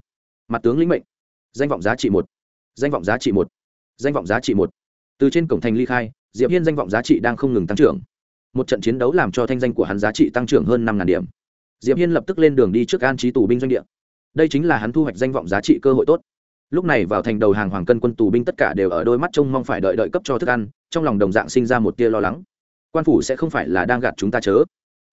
mặt tướng lĩnh mệnh, danh vọng giá trị một, danh vọng giá trị một, danh vọng giá trị một từ trên cổng thành ly khai, diệp hiên danh vọng giá trị đang không ngừng tăng trưởng. Một trận chiến đấu làm cho thanh danh của hắn giá trị tăng trưởng hơn năm điểm. Diệp hiên lập tức lên đường đi trước an trí tù binh doanh địa. Đây chính là hắn thu hoạch danh vọng giá trị cơ hội tốt. Lúc này vào thành đầu hàng hoàng cân quân tù binh tất cả đều ở đôi mắt trông mong phải đợi đợi cấp cho thức ăn, trong lòng đồng dạng sinh ra một tia lo lắng. Quan phủ sẽ không phải là đang gạt chúng ta chớ?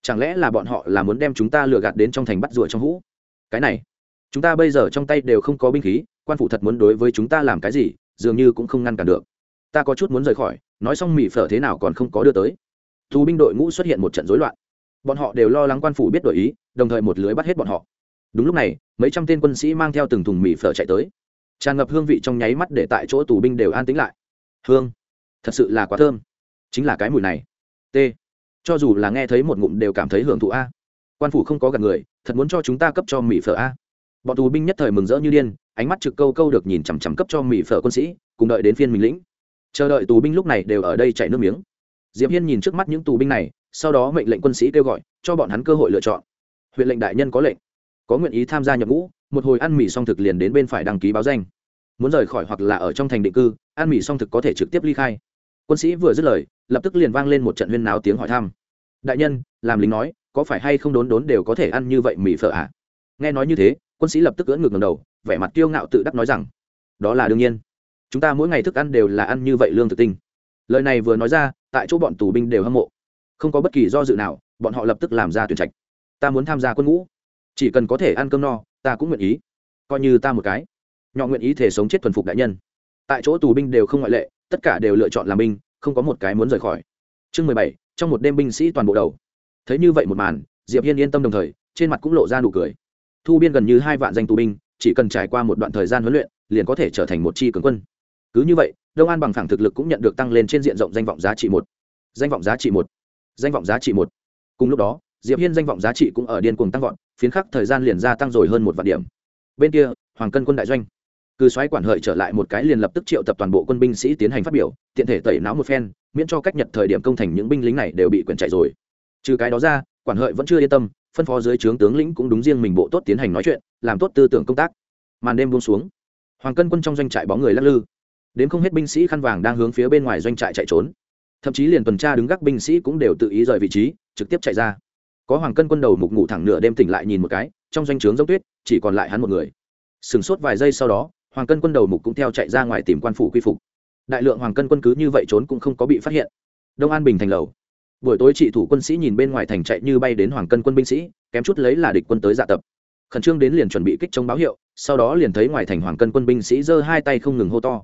Chẳng lẽ là bọn họ là muốn đem chúng ta lừa gạt đến trong thành bắt rùa trong hũ? Cái này, chúng ta bây giờ trong tay đều không có binh khí, quan phủ thật muốn đối với chúng ta làm cái gì, dường như cũng không ngăn cản được ta có chút muốn rời khỏi, nói xong mỹ phở thế nào còn không có đưa tới. Tù binh đội ngũ xuất hiện một trận rối loạn. Bọn họ đều lo lắng quan phủ biết đổi ý, đồng thời một lưới bắt hết bọn họ. Đúng lúc này, mấy trăm tên quân sĩ mang theo từng thùng mì phở chạy tới. Tràn ngập hương vị trong nháy mắt để tại chỗ tù binh đều an tĩnh lại. Hương, thật sự là quá thơm. Chính là cái mùi này. T. Cho dù là nghe thấy một ngụm đều cảm thấy hưởng thụ a. Quan phủ không có gặp người, thật muốn cho chúng ta cấp cho mì phở a. Bọn tù binh nhất thời mừng rỡ như điên, ánh mắt trực câu câu được nhìn chằm chằm cấp cho mì phở quân sĩ, cùng đợi đến phiên mình lĩnh chờ đợi tù binh lúc này đều ở đây chạy nước miếng. Diệp hiên nhìn trước mắt những tù binh này, sau đó mệnh lệnh quân sĩ kêu gọi, cho bọn hắn cơ hội lựa chọn. Huyện lệnh đại nhân có lệnh. Có nguyện ý tham gia nhập ngũ, một hồi ăn mì xong thực liền đến bên phải đăng ký báo danh. Muốn rời khỏi hoặc là ở trong thành định cư, ăn mì xong thực có thể trực tiếp ly khai. Quân sĩ vừa dứt lời, lập tức liền vang lên một trận huyên náo tiếng hỏi thăm. Đại nhân, làm lính nói, có phải hay không đốn đốn đều có thể ăn như vậy mì phở ạ? À? nghe nói như thế, quân sĩ lập tức ưỡn ngược ngầm đầu, vẻ mặt kiêu ngạo tự đắc nói rằng, đó là đương nhiên chúng ta mỗi ngày thức ăn đều là ăn như vậy lương thực tinh. Lời này vừa nói ra, tại chỗ bọn tù binh đều hâm mộ. Không có bất kỳ do dự nào, bọn họ lập tức làm ra tuyển trạch. Ta muốn tham gia quân ngũ. Chỉ cần có thể ăn cơm no, ta cũng nguyện ý. Coi như ta một cái. Nhỏ nguyện ý thể sống chết thuần phục đại nhân. Tại chỗ tù binh đều không ngoại lệ, tất cả đều lựa chọn làm binh, không có một cái muốn rời khỏi. Chương mười bảy, trong một đêm binh sĩ toàn bộ đầu. Thấy như vậy một màn, diệp hiên yên tâm đồng thời, trên mặt cũng lộ ra nụ cười. Thu biên gần như hai vạn danh tù binh, chỉ cần trải qua một đoạn thời gian huấn luyện, liền có thể trở thành một chi cường quân cứ như vậy, đông an bằng phẳng thực lực cũng nhận được tăng lên trên diện rộng danh vọng giá trị một. Danh vọng giá trị một. Danh vọng giá trị một. Cùng lúc đó, diệp hiên danh vọng giá trị cũng ở điên cuồng tăng vọt, phiến khắc thời gian liền gia tăng rồi hơn một vạn điểm. Bên kia, hoàng cân quân đại doanh. Cư xoáy quản hợi trở lại một cái liền lập tức triệu tập toàn bộ quân binh sĩ tiến hành phát biểu, tiện thể tẩy não một phen, miễn cho cách nhật thời điểm công thành những binh lính này đều bị quyền chạy rồi. Trừ cái đó ra, quản hợi vẫn chưa yên tâm, phân phó dưới trướng tướng lĩnh cũng đúng riêng mình bộ tốt tiến hành nói chuyện, làm tốt tư tưởng công tác. Màn đêm buông xuống. Hoàng cân quân trong doanh trại bóng người lắc lư đến không hết binh sĩ khăn vàng đang hướng phía bên ngoài doanh trại chạy trốn. Thậm chí liền tuần tra đứng gác binh sĩ cũng đều tự ý rời vị trí, trực tiếp chạy ra. Có hoàng cân quân đầu mục ngủ thẳng nửa đêm tỉnh lại nhìn một cái, trong doanh trướng giống tuyết, chỉ còn lại hắn một người. Sửng sốt vài giây sau đó, hoàng cân quân đầu mục cũng theo chạy ra ngoài tìm quan phủ quy phục. Đại lượng hoàng cân quân cứ như vậy trốn cũng không có bị phát hiện. Đông an bình thành lầu. Buổi tối trị thủ quân sĩ nhìn bên ngoài thành chạy như bay đến hoàng cân quân binh sĩ, kém chút lấy là địch quân tới dạ tập. Khẩn trương đến liền chuẩn bị kích chống báo hiệu, sau đó liền thấy ngoài thành hoàng cân quân binh sĩ giơ hai tay không ngừng hô to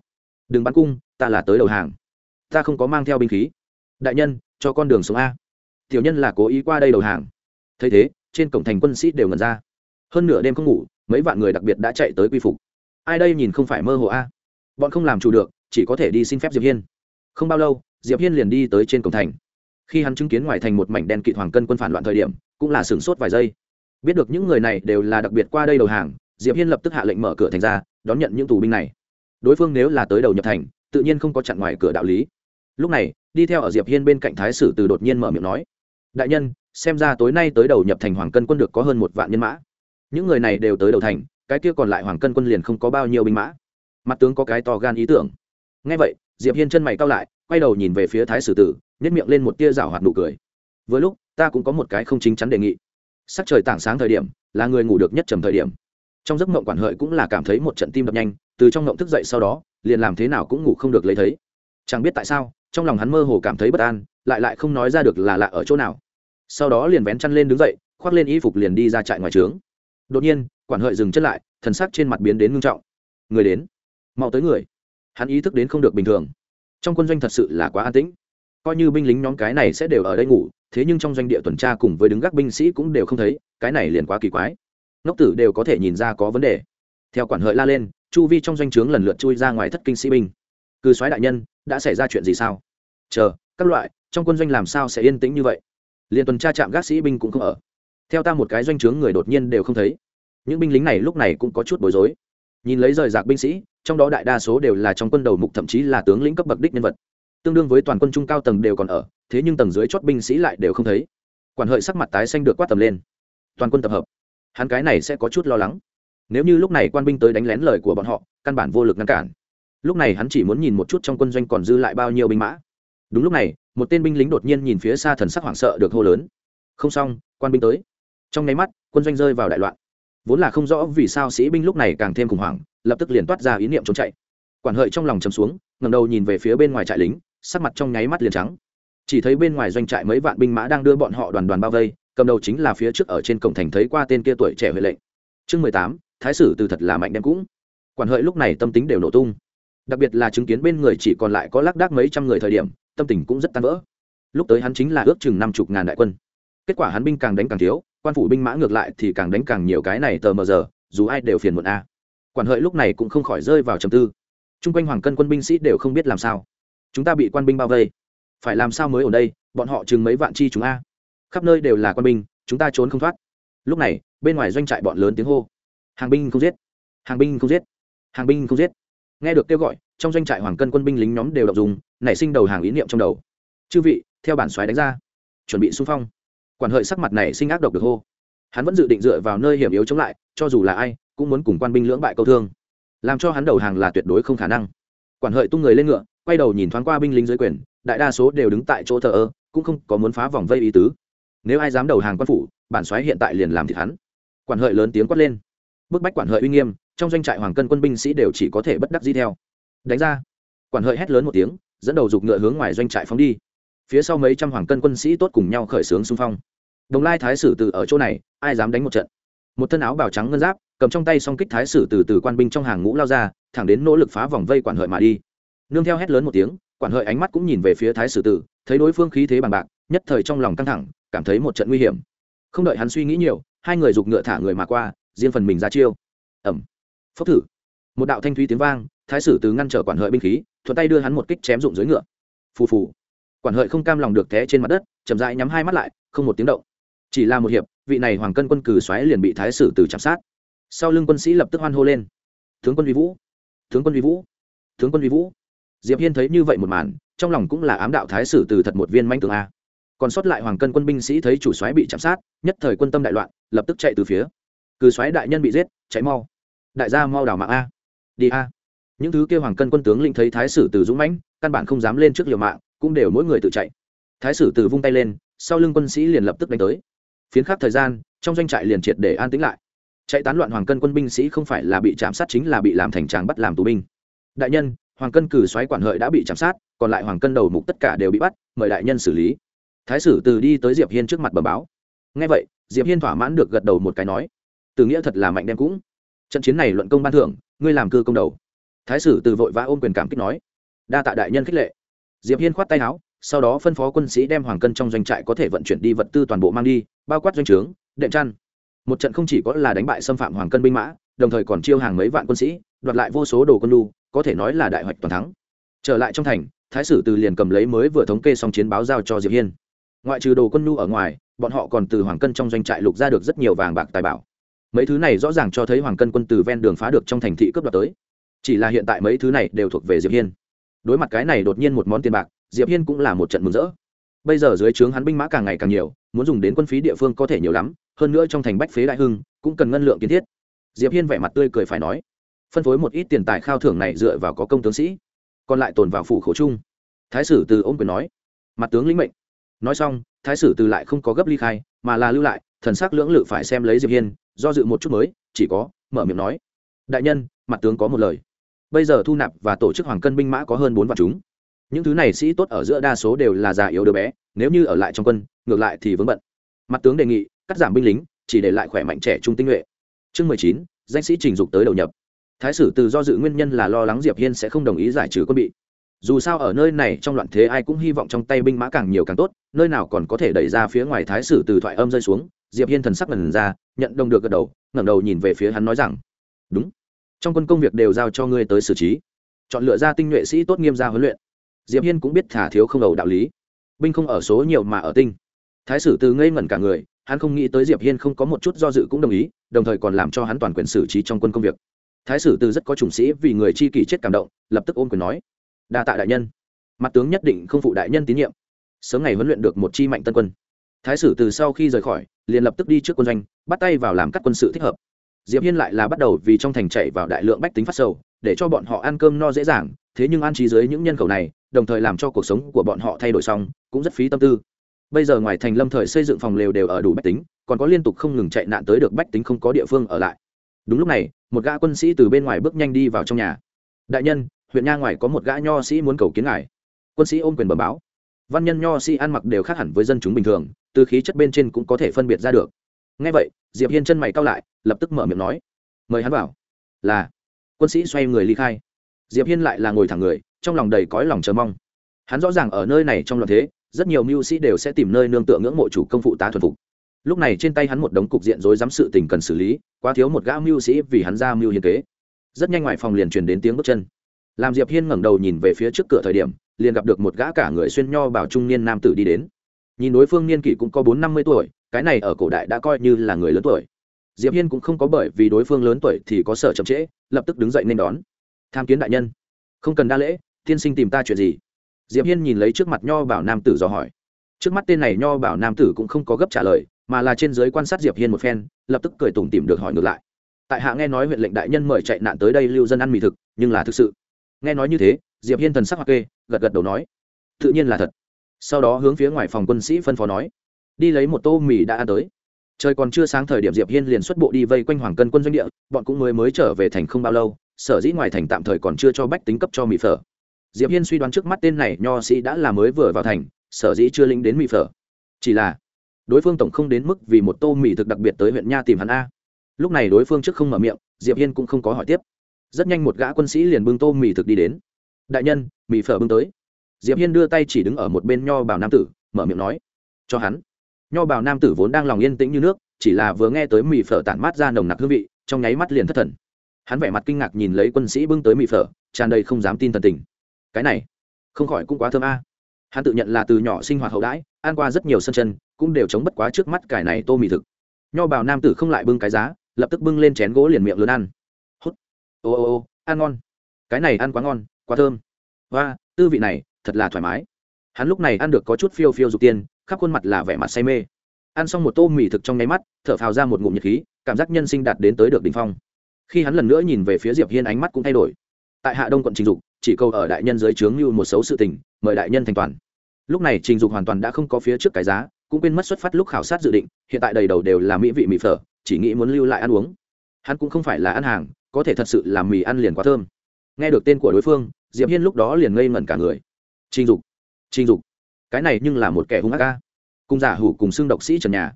đừng bắn cung, ta là tới đầu hàng. Ta không có mang theo binh khí. Đại nhân, cho con đường xuống a. Tiểu nhân là cố ý qua đây đầu hàng. Thấy thế, trên cổng thành quân sĩ đều ngần ra. Hơn nửa đêm không ngủ, mấy vạn người đặc biệt đã chạy tới quy phục. Ai đây nhìn không phải mơ hồ a? Bọn không làm chủ được, chỉ có thể đi xin phép diệp hiên. Không bao lâu, diệp hiên liền đi tới trên cổng thành. Khi hắn chứng kiến ngoài thành một mảnh đen kịt hoàng cân quân phản loạn thời điểm, cũng là sửng sốt vài giây. Biết được những người này đều là đặc biệt qua đây đầu hàng, diệp hiên lập tức hạ lệnh mở cửa thành ra, đón nhận những tù binh này đối phương nếu là tới đầu nhập thành, tự nhiên không có chặn ngoài cửa đạo lý. Lúc này, đi theo ở diệp hiên bên cạnh thái sử từ đột nhiên mở miệng nói, đại nhân, xem ra tối nay tới đầu nhập thành hoàng cân quân được có hơn một vạn nhân mã. Những người này đều tới đầu thành, cái kia còn lại hoàng cân quân liền không có bao nhiêu binh mã. Mặt tướng có cái to gan ý tưởng. Ngay vậy, diệp hiên chân mày cao lại, quay đầu nhìn về phía thái sử tử nhét miệng lên một tia rảo hoạt nụ cười. Vừa lúc, ta cũng có một cái không chính chắn đề nghị. Sắc trời tảng sáng thời điểm, là người ngủ được nhất trầm thời điểm trong giấc mộng quản hợi cũng là cảm thấy một trận tim đập nhanh, từ trong mộng thức dậy sau đó, liền làm thế nào cũng ngủ không được lấy thấy. Chẳng biết tại sao, trong lòng hắn mơ hồ cảm thấy bất an, lại lại không nói ra được là lạ ở chỗ nào. Sau đó liền vén chăn lên đứng dậy, khoác lên y phục liền đi ra trại ngoài trướng. Đột nhiên, quản hợi dừng chân lại, thần sắc trên mặt biến đến ngưng trọng. Người đến. Mau tới người. Hắn ý thức đến không được bình thường. Trong quân doanh thật sự là quá an tĩnh. Coi như binh lính nhóm cái này sẽ đều ở đây ngủ, thế nhưng trong doanh địa tuần tra cùng với đứng gác binh sĩ cũng đều không thấy, cái này liền quá kỳ quái ngốc tử đều có thể nhìn ra có vấn đề. Theo quản hợi la lên, chu vi trong doanh trướng lần lượt chui ra ngoài thất kinh sĩ binh. Cư soái đại nhân, đã xảy ra chuyện gì sao? Chờ, các loại, trong quân doanh làm sao sẽ yên tĩnh như vậy? Liền tuần tra chạm gác sĩ binh cũng không ở. Theo ta một cái doanh trướng người đột nhiên đều không thấy. Những binh lính này lúc này cũng có chút bối rối. Nhìn lấy rời rạc binh sĩ, trong đó đại đa số đều là trong quân đầu mục thậm chí là tướng lĩnh cấp bậc đích nhân vật. Tương đương với toàn quân trung cao tầng đều còn ở, thế nhưng tầng dưới chót binh sĩ lại đều không thấy. Quản hợi sắc mặt tái xanh được quát tầm lên. Toàn quân tập hợp hắn cái này sẽ có chút lo lắng. Nếu như lúc này quan binh tới đánh lén lời của bọn họ, căn bản vô lực ngăn cản. Lúc này hắn chỉ muốn nhìn một chút trong quân doanh còn dư lại bao nhiêu binh mã. Đúng lúc này, một tên binh lính đột nhiên nhìn phía xa thần sắc hoảng sợ được hô lớn. Không xong, quan binh tới. Trong nháy mắt, quân doanh rơi vào đại loạn. Vốn là không rõ vì sao sĩ binh lúc này càng thêm khủng hoảng, lập tức liền toát ra ý niệm trốn chạy. Quản hợi trong lòng chấm xuống ngầm đầu nhìn về phía bên ngoài trại lính, sắc mặt trong nháy mắt liền trắng. Chỉ thấy bên ngoài doanh trại mấy vạn binh mã đang đưa bọn họ đoàn đoàn bao vây cầm đầu chính là phía trước ở trên cổng thành thấy qua tên kia tuổi trẻ huệ lệnh. Chương mười tám, thái sử từ thật là mạnh đem cũng. Quản hợi lúc này tâm tính đều nổ tung. Đặc biệt là chứng kiến bên người chỉ còn lại có lác đác mấy trăm người thời điểm, tâm tình cũng rất tan vỡ. Lúc tới hắn chính là ước chừng năm chục ngàn đại quân. Kết quả hắn binh càng đánh càng thiếu, quan phủ binh mã ngược lại thì càng đánh càng nhiều cái này tờ mờ giờ, dù ai đều phiền muộn a. Quản hợi lúc này cũng không khỏi rơi vào trầm tư. T r u n g quanh hoàng cân quân binh sĩ đều không biết làm sao. Chúng ta bị quan binh bao vây. Phải làm sao mới ở đây? Bọn họ chừng mấy vạn chi chúng a? Khắp nơi đều là quân binh, chúng ta trốn không thoát. Lúc này, bên ngoài doanh trại bọn lớn tiếng hô. Hàng binh không giết. Hàng binh không giết. Hàng binh không giết. Nghe được kêu gọi, trong doanh trại hoàng cân quân binh lính nhóm đều đọc dùng, nảy sinh đầu hàng ý niệm trong đầu. Chư vị, theo bản xoáy đánh ra. Chuẩn bị xung phong. Quản hợi sắc mặt này sinh ác độc được hô. Hắn vẫn dự định dựa vào nơi hiểm yếu chống lại, cho dù là ai, cũng muốn cùng quan binh lưỡng bại câu thương. Làm cho hắn đầu hàng là tuyệt đối không khả năng. Quản hợi tung người lên ngựa, quay đầu nhìn thoáng qua binh lính dưới quyền, đại đa số đều đứng tại chỗ thờ ơ, cũng không có muốn phá vòng vây ý tứ nếu ai dám đầu hàng quan phủ, bản xoáy hiện tại liền làm thịt hắn. Quản hợi lớn tiếng quát lên. Bức bách quản hợi uy nghiêm, trong doanh trại hoàng cân quân binh sĩ đều chỉ có thể bất đắc di theo. Đánh ra. Quản hợi hét lớn một tiếng, dẫn đầu giục ngựa hướng ngoài doanh trại phóng đi. Phía sau mấy trăm hoàng cân quân sĩ tốt cùng nhau khởi xướng xung phong. Đồng lai thái sử từ ở chỗ này, ai dám đánh một trận? Một thân áo bào trắng ngân giáp, cầm trong tay song kích thái sử từ từ quan binh trong hàng ngũ lao ra, thẳng đến nỗ lực phá vòng vây quản hợi mà đi. Nương theo hét lớn một tiếng, quản hợi ánh mắt cũng nhìn về phía thái sử tử, thấy đối phương khí thế bằng bạc, nhất thời trong lòng căng thẳng cảm thấy một trận nguy hiểm. Không đợi hắn suy nghĩ nhiều, hai người giục ngựa thả người mà qua, riêng phần mình ra chiêu. Ẩm phốc thử. Một đạo thanh thúy tiếng vang, thái sử từ ngăn trở quản hợi binh khí, thuận tay đưa hắn một kích chém rụng dưới ngựa. Phù phù. Quản hợi không cam lòng được té trên mặt đất, chậm rãi nhắm hai mắt lại, không một tiếng động. Chỉ là một hiệp, vị này hoàng cân quân cử xoáy liền bị thái sử từ chạm sát. Sau lưng quân sĩ lập tức hoan hô lên. Tướng quân vi vũ. Tướng quân vi vũ. Tướng quân vi vũ. Diệp hiên thấy như vậy một màn, trong lòng cũng là ám đạo thái sử từ thật một viên manh tướng a còn sót lại hoàng cân quân binh sĩ thấy chủ soái bị chạm sát, nhất thời quân tâm đại loạn, lập tức chạy từ phía. Cử soái đại nhân bị giết, chạy mau. Đại gia mau đảo mạng a. Đi a. Những thứ kêu hoàng cân quân tướng linh thấy thái sử từ dũng mãnh, căn bản không dám lên trước liều mạng, cũng đều mỗi người tự chạy. Thái sử từ vung tay lên, sau lưng quân sĩ liền lập tức đánh tới. Phiến khắc thời gian, trong doanh trại liền triệt để an tĩnh lại. Chạy tán loạn hoàng cân quân binh sĩ không phải là bị chạm sát chính là bị làm thành tràng bắt làm tù binh. Đại nhân, hoàng cân cử soái quản hợi đã bị chạm sát, còn lại hoàng cân đầu mục tất cả đều bị bắt, mời đại nhân xử lý thái sử từ đi tới diệp hiên trước mặt bẩm báo. Ngay vậy, diệp hiên thỏa mãn được gật đầu một cái nói, từ nghĩa thật là mạnh đem cũng. Trận chiến này luận công ban thưởng, ngươi làm cư công đầu. Thái sử từ vội vã ôm quyền cảm kích nói, đa tạ đại nhân khích lệ. Diệp hiên khoát tay áo, sau đó phân phó quân sĩ đem hoàng cân trong doanh trại có thể vận chuyển đi vật tư toàn bộ mang đi, bao quát doanh trướng, đệm chăn. Một trận không chỉ có là đánh bại xâm phạm hoàng cân binh mã, đồng thời còn chiêu hàng mấy vạn quân sĩ, đoạt lại vô số đồ quân lu có thể nói là đại hoạch toàn thắng. Trở lại trong thành, thái sử từ liền cầm lấy mới vừa thống kê xong chiến báo giao cho diệp hiên ngoại trừ đồ quân nhu ở ngoài, bọn họ còn từ hoàng cân trong doanh trại lục ra được rất nhiều vàng bạc tài bảo. Mấy thứ này rõ ràng cho thấy hoàng cân quân từ ven đường phá được trong thành thị cướp đoạt tới. Chỉ là hiện tại mấy thứ này đều thuộc về diệp hiên. Đối mặt cái này đột nhiên một món tiền bạc, diệp hiên cũng là một trận mừng rỡ. Bây giờ dưới trướng hắn binh mã càng ngày càng nhiều, muốn dùng đến quân phí địa phương có thể nhiều lắm, hơn nữa trong thành bách phế đại hưng, cũng cần ngân lượng kiến thiết. Diệp hiên vẻ mặt tươi cười phải nói, phân phối một ít tiền tài khao thưởng này dựa vào có công tướng sĩ, còn lại tồn vào phủ khổ chung. Thái sử từ ôm quyền nói, mặt tướng lĩnh mệnh nói xong, thái sử từ lại không có gấp ly khai, mà là lưu lại, thần sắc lưỡng lự phải xem lấy diệp hiên, do dự một chút mới, chỉ có, mở miệng nói. Đại nhân, mặt tướng có một lời. Bây giờ thu nạp và tổ chức hoàng cân binh mã có hơn bốn vạn chúng. Những thứ này sĩ tốt ở giữa đa số đều là già yếu đứa bé, nếu như ở lại trong quân, ngược lại thì vướng bận. Mặt tướng đề nghị, cắt giảm binh lính, chỉ để lại khỏe mạnh trẻ trung tinh nhuệ. Chương mười chín, danh sĩ trình dục tới đầu nhập. Thái sử từ do dự nguyên nhân là lo lắng diệp hiên sẽ không đồng ý giải trừ quân bị dù sao ở nơi này trong loạn thế ai cũng hy vọng trong tay binh mã càng nhiều càng tốt, nơi nào còn có thể đẩy ra phía ngoài thái sử từ thoại âm rơi xuống, diệp hiên thần sắc lần ra, nhận đồng được gật đầu, ngẩng đầu nhìn về phía hắn nói rằng, đúng, trong quân công việc đều giao cho ngươi tới xử trí, chọn lựa ra tinh nhuệ sĩ tốt nghiêm ra huấn luyện. Diệp hiên cũng biết thả thiếu không đầu đạo lý, binh không ở số nhiều mà ở tinh. Thái sử từ ngây ngẩn cả người, hắn không nghĩ tới diệp hiên không có một chút do dự cũng đồng ý, đồng thời còn làm cho hắn toàn quyền xử trí trong quân công việc. Thái sử từ rất có chủng sĩ vì người chi kỷ chết cảm động, lập tức ôm quyền nói đa tạ đại nhân. Mặt tướng nhất định không phụ đại nhân tín nhiệm. Sớm ngày huấn luyện được một chi mạnh tân quân. Thái sử từ sau khi rời khỏi, liền lập tức đi trước quân doanh, bắt tay vào làm các quân sự thích hợp. Diệp hiên lại là bắt đầu vì trong thành chạy vào đại lượng bách tính phát sầu, để cho bọn họ ăn cơm no dễ dàng, thế nhưng an trí dưới những nhân khẩu này, đồng thời làm cho cuộc sống của bọn họ thay đổi xong, cũng rất phí tâm tư. Bây giờ ngoài thành lâm thời xây dựng phòng lều đều ở đủ bách tính, còn có liên tục không ngừng chạy nạn tới được bách tính không có địa phương ở lại. Đúng lúc này, một gã quân sĩ từ bên ngoài bước nhanh đi vào trong nhà. Đại nhân huyện nha ngoài có một gã nho sĩ muốn cầu kiến ngài. Quân sĩ ôm quyền bờ báo. Văn nhân nho sĩ ăn mặc đều khác hẳn với dân chúng bình thường, từ khí chất bên trên cũng có thể phân biệt ra được. Ngay vậy, diệp hiên chân mày cao lại, lập tức mở miệng nói, mời hắn vào. Là. Quân sĩ xoay người ly khai. Diệp hiên lại là ngồi thẳng người, trong lòng đầy cõi lòng chờ mong. Hắn rõ ràng ở nơi này trong loạn thế, rất nhiều mưu sĩ đều sẽ tìm nơi nương tựa ngưỡng mộ chủ công phụ tá thuần phục. Lúc này trên tay hắn một đống cục diện rối rắm sự tình cần xử lý, quá thiếu một gã mưu sĩ vì hắn ra mưu hiên kế. Rất nhanh ngoài phòng liền truyền đến tiếng bước chân làm diệp hiên ngẩng đầu nhìn về phía trước cửa thời điểm, liền gặp được một gã cả người xuyên nho bảo trung niên nam tử đi đến. Nhìn đối phương niên kỷ cũng có bốn năm mươi tuổi, cái này ở cổ đại đã coi như là người lớn tuổi. Diệp hiên cũng không có bởi vì đối phương lớn tuổi thì có sở chậm trễ, lập tức đứng dậy nên đón. Tham kiến đại nhân. Không cần đa lễ, tiên sinh tìm ta chuyện gì? Diệp hiên nhìn lấy trước mặt nho bảo nam tử dò hỏi. Trước mắt tên này nho bảo nam tử cũng không có gấp trả lời, mà là trên giới quan sát diệp hiên một phen, lập tức cười tủm tìm được hỏi ngược lại. Tại hạ nghe nói huyện lệnh đại nhân mời chạy nạn tới đây lưu dân ăn mì thực, nhưng là thực sự nghe nói như thế, diệp hiên thần sắc hoặc kê, gật gật đầu nói, tự nhiên là thật. Sau đó hướng phía ngoài phòng quân sĩ phân phó nói, đi lấy một tô mì đã ăn tới. Trời còn chưa sáng thời điểm diệp hiên liền xuất bộ đi vây quanh hoàng cân quân doanh địa, bọn cũng mới mới trở về thành không bao lâu, sở dĩ ngoài thành tạm thời còn chưa cho bách tính cấp cho mì phở. Diệp hiên suy đoán trước mắt tên này nho sĩ đã là mới vừa vào thành, sở dĩ chưa lính đến mì phở. Chỉ là, đối phương tổng không đến mức vì một tô mì thực đặc biệt tới huyện nha tìm hắn a. Lúc này đối phương trước không mở miệng, diệp hiên cũng không có hỏi tiếp rất nhanh một gã quân sĩ liền bưng tô mì thực đi đến. Đại nhân, mì phở bưng tới. Diệp hiên đưa tay chỉ đứng ở một bên nho bảo nam tử, mở miệng nói, cho hắn. Nho bảo nam tử vốn đang lòng yên tĩnh như nước, chỉ là vừa nghe tới mì phở tản mát ra nồng nặc hương vị, trong nháy mắt liền thất thần. Hắn vẻ mặt kinh ngạc nhìn lấy quân sĩ bưng tới mì phở, tràn đầy không dám tin thần tình. Cái này, không khỏi cũng quá thơm a. Hắn tự nhận là từ nhỏ sinh hoạt hậu đãi, ăn qua rất nhiều sân chân, cũng đều chống bất quá trước mắt cải này tô mì thực. Nho bảo nam tử không lại bưng cái giá, lập tức bưng lên chén gỗ liền miệng lớn ăn ô ô ô, ăn ngon. Cái này ăn quá ngon, quá thơm. Và tư vị này, thật là thoải mái. Hắn lúc này ăn được có chút phiêu phiêu dục tiên, khắp khuôn mặt là vẻ mặt say mê. Ăn xong một tô mì thực trong nháy mắt, thở phào ra một ngụm nhiệt khí, cảm giác nhân sinh đạt đến tới được đ ỉ n h phong. Khi hắn lần nữa nhìn về phía diệp hiên ánh mắt cũng thay đổi. Tại hạ đông quận trình dục, chỉ câu ở đại nhân dưới trướng như một xấu sự tình, mời đại nhân thành toàn. Lúc này trình dục hoàn toàn đã không có phía trước cái giá, cũng quên mất xuất phát lúc khảo sát dự định, hiện tại đầy đầu đều là mỹ vị mì phở, chỉ nghĩ muốn lưu lại ăn uống. Hắn cũng không phải là ăn hàng có thể thật sự làm mì ăn liền quá thơm. Nghe được tên của đối phương, diệp hiên lúc đó liền ngây ngẩn cả người. Trình dục trình dục, cái này nhưng là một kẻ hung ác ca cùng giả hủ cùng xưng độc sĩ trần nhà.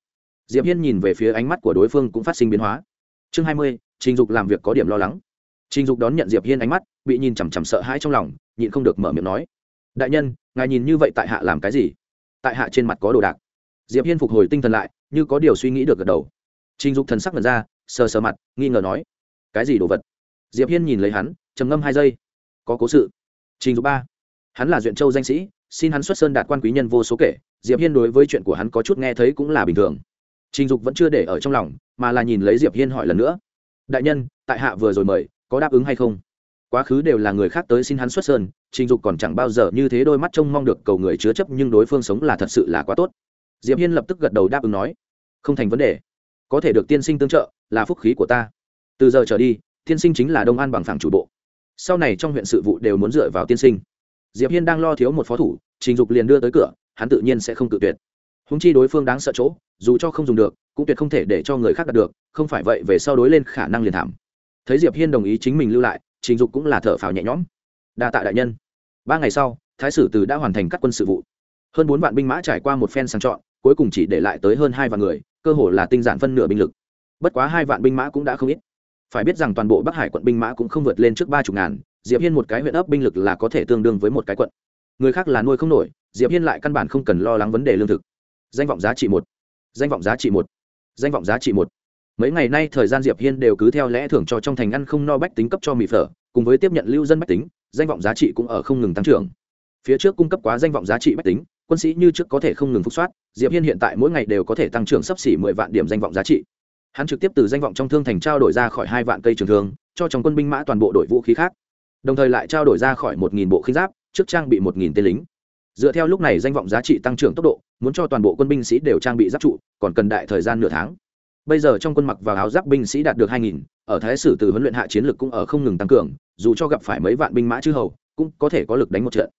Diệp hiên nhìn về phía ánh mắt của đối phương cũng phát sinh biến hóa. Chương hai mươi, trình dục làm việc có điểm lo lắng. Trình dục đón nhận diệp hiên ánh mắt, bị nhìn chằm chằm sợ hãi trong lòng, nhịn không được mở miệng nói. Đại nhân, ngài nhìn như vậy tại hạ làm cái gì? Tại hạ trên mặt có đồ đạc. Diệp hiên phục hồi tinh thần lại, như có điều suy nghĩ được gật đầu. Trình dục thần sắc lần ra, sờ sờ mặt, nghi ngờ nói cái gì đồ vật? Diệp hiên nhìn lấy hắn, trầm ngâm hai giây. Có cố sự. Trình dục ba. Hắn là duyện châu danh sĩ, xin hắn xuất sơn đạt quan quý nhân vô số kể. Diệp hiên đối với chuyện của hắn có chút nghe thấy cũng là bình thường. Trình dục vẫn chưa để ở trong lòng, mà là nhìn lấy diệp hiên hỏi lần nữa. Đại nhân, tại hạ vừa rồi mời, có đáp ứng hay không? Quá khứ đều là người khác tới xin hắn xuất sơn, trình dục còn chẳng bao giờ như thế đôi mắt trông mong được cầu người chứa chấp nhưng đối phương sống là thật sự là quá tốt. Diệp hiên lập tức gật đầu đáp ứng nói, không thành vấn đề. Có thể được tiên sinh tương trợ, là phúc khí của ta từ giờ trở đi, tiên sinh chính là đông an bằng phẳng chủ bộ. Sau này trong huyện sự vụ đều muốn dựa vào tiên sinh. Diệp hiên đang lo thiếu một phó thủ, trình dục liền đưa tới cửa, hắn tự nhiên sẽ không cự tuyệt. Húng chi đối phương đáng sợ chỗ, dù cho không dùng được, cũng tuyệt không thể để cho người khác đạt được, không phải vậy về sau đối lên khả năng liền thảm. Thấy diệp hiên đồng ý chính mình lưu lại, trình dục cũng là thở phào nhẹ nhõm. Đa tạ đại nhân. Ba ngày sau, thái sử từ đã hoàn thành các quân sự vụ. Hơn bốn vạn binh mã trải qua một phen sang chọn, cuối cùng chỉ để lại tới hơn hai vạn người, cơ hồ là tinh giản phân nửa binh lực. Bất quá hai vạn binh mã cũng đã không ít phải biết rằng toàn bộ bắc hải quận binh mã cũng không vượt lên trước ba chục ngàn, diệp hiên một cái huyện ấp binh lực là có thể tương đương với một cái quận. Người khác là nuôi không nổi, diệp hiên lại căn bản không cần lo lắng vấn đề lương thực. Danh vọng giá trị một. Danh vọng giá trị một. Danh vọng giá trị một. Mấy ngày nay thời gian diệp hiên đều cứ theo lẽ thưởng cho trong thành ăn không no bách tính cấp cho mì phở, cùng với tiếp nhận lưu dân bách tính, danh vọng giá trị cũng ở không ngừng tăng trưởng. Phía trước cung cấp quá danh vọng giá trị bách tính, quân sĩ như trước có thể không ngừng phục soát, diệp hiên hiện tại mỗi ngày đều có thể tăng trưởng sấp xỉ mười vạn điểm danh vọng giá trị hắn trực tiếp từ danh vọng trong thương thành trao đổi ra khỏi hai vạn cây trường thương, cho trong quân binh mã toàn bộ đội vũ khí khác. Đồng thời lại trao đổi ra khỏi một nghìn bộ khinh giáp, trước trang bị một nghìn tên lính. Dựa theo lúc này danh vọng giá trị tăng trưởng tốc độ, muốn cho toàn bộ quân binh sĩ đều trang bị giáp trụ, còn cần đại thời gian nửa tháng. Bây giờ trong quân mặc vào áo giáp binh sĩ đạt được hai nghìn, ở thái sử từ huấn luyện hạ chiến lực cũng ở không ngừng tăng cường, dù cho gặp phải mấy vạn binh mã chư hầu, cũng có thể có lực đánh một trận.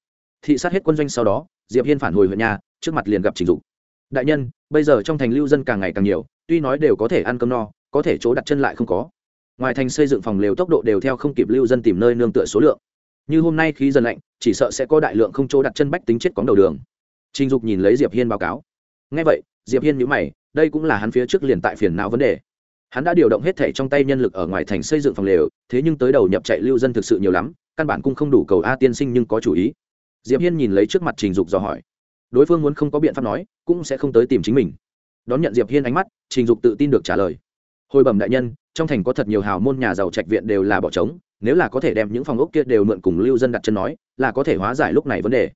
Thị sát hết quân doanh sau đó, diệp hiên phản hồi huyện nhà, trước mặt liền gặp trình dục đại nhân, bây giờ trong thành lưu dân càng ngày càng nhiều tuy nói đều có thể ăn cơm no, có thể chỗ đặt chân lại không có. Ngoài thành xây dựng phòng lều tốc độ đều theo không kịp lưu dân tìm nơi nương tựa số lượng. Như hôm nay khí dần lạnh, chỉ sợ sẽ có đại lượng không chỗ đặt chân bách tính chết cóng đầu đường. Trình dục nhìn lấy diệp hiên báo cáo. Ngay vậy, diệp hiên nhữ mày, đây cũng là hắn phía trước liền tại phiền não vấn đề. Hắn đã điều động hết thể trong tay nhân lực ở ngoài thành xây dựng phòng lều, thế nhưng tới đầu nhập chạy lưu dân thực sự nhiều lắm, căn bản cũng không đủ cầu a tiên sinh nhưng có chủ ý. Diệp hiên nhìn lấy trước mặt trình dục dò hỏi. Đối phương muốn không có biện pháp nói, cũng sẽ không tới tìm chính mình đón nhận diệp hiên ánh mắt, trình dục tự tin được trả lời. Hồi bẩm đại nhân, trong thành có thật nhiều hào môn nhà giàu trạch viện đều là bỏ trống, nếu là có thể đem những phòng ốc kia đều mượn cùng lưu dân đặt chân nói, là có thể hóa giải lúc này vấn đề.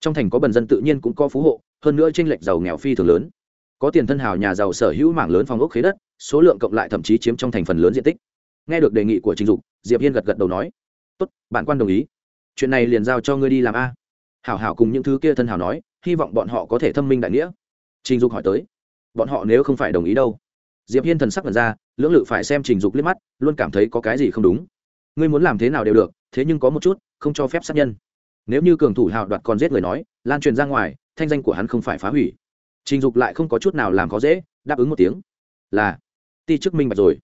Trong thành có bần dân tự nhiên cũng có phú hộ, hơn nữa tranh lệch giàu nghèo phi thường lớn. Có tiền thân hào nhà giàu sở hữu mảng lớn phòng ốc khế đất, số lượng cộng lại thậm chí chiếm trong thành phần lớn diện tích. Nghe được đề nghị của trình dục, diệp hiên gật gật đầu nói, tốt bạn quan đồng ý. Chuyện này liền giao cho ngươi đi làm a. Hảo hảo cùng những thứ kia thân hảo nói, hy vọng bọn họ có thể thâm minh đại nghĩa. Trình dục hỏi tới bọn họ nếu không phải đồng ý đâu. Diệp hiên thần sắc mật ra, lưỡng lự phải xem trình dục liếc mắt, luôn cảm thấy có cái gì không đúng. Ngươi muốn làm thế nào đều được, thế nhưng có một chút, không cho phép sát nhân. Nếu như cường thủ hào đoạt còn giết người nói, lan truyền ra ngoài, thanh danh của hắn không phải phá hủy. Trình dục lại không có chút nào làm khó dễ, đáp ứng một tiếng. Là, ti chức minh bạch rồi.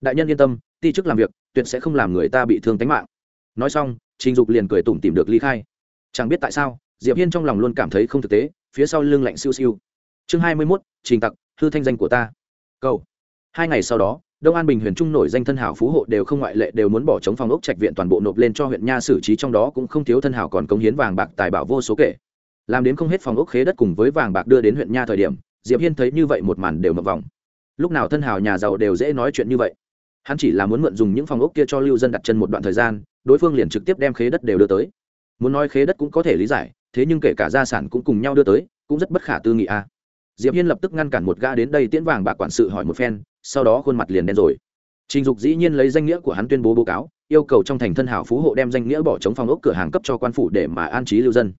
Đại nhân yên tâm, ti chức làm việc, tuyệt sẽ không làm người ta bị thương tính mạng. Nói xong, trình dục liền cười tủm tìm được ly khai. Chẳng biết tại sao, diệp hiên trong lòng luôn cảm thấy không thực tế, phía sau lưng lạnh siêu siêu chương hai mươi 21, trình tặc hư thanh danh của ta. Cầu. Hai ngày sau đó đông an bình huyền trung nổi danh thân hảo phú hộ đều không ngoại lệ đều muốn bỏ chống phòng ốc trạch viện toàn bộ nộp lên cho huyện nha xử trí trong đó cũng không thiếu thân hảo còn cống hiến vàng bạc tài bảo vô số kể. Làm đến không hết phòng ốc khế đất cùng với vàng bạc đưa đến huyện nha thời điểm diệp hiên thấy như vậy một màn đều mập vòng. Lúc nào thân hảo nhà giàu đều dễ nói chuyện như vậy. Hắn chỉ là muốn mượn dùng những phòng ốc kia cho lưu dân đặt chân một đoạn thời gian đối phương liền trực tiếp đem khế đất đều đưa tới. Muốn nói khế đất cũng có thể lý giải thế nhưng kể cả gia sản cũng cùng nhau đưa tới cũng rất bất khả tư nghị a diệp hiên lập tức ngăn cản một gã đến đây tiễn vàng bạc quản sự hỏi một phen, sau đó khuôn mặt liền đen rồi. Trình dục dĩ nhiên lấy danh nghĩa của hắn tuyên bố báo cáo, yêu cầu trong thành thân hảo phú hộ đem danh nghĩa bỏ chống phòng ốc cửa hàng cấp cho quan phủ để mà an trí lưu dân.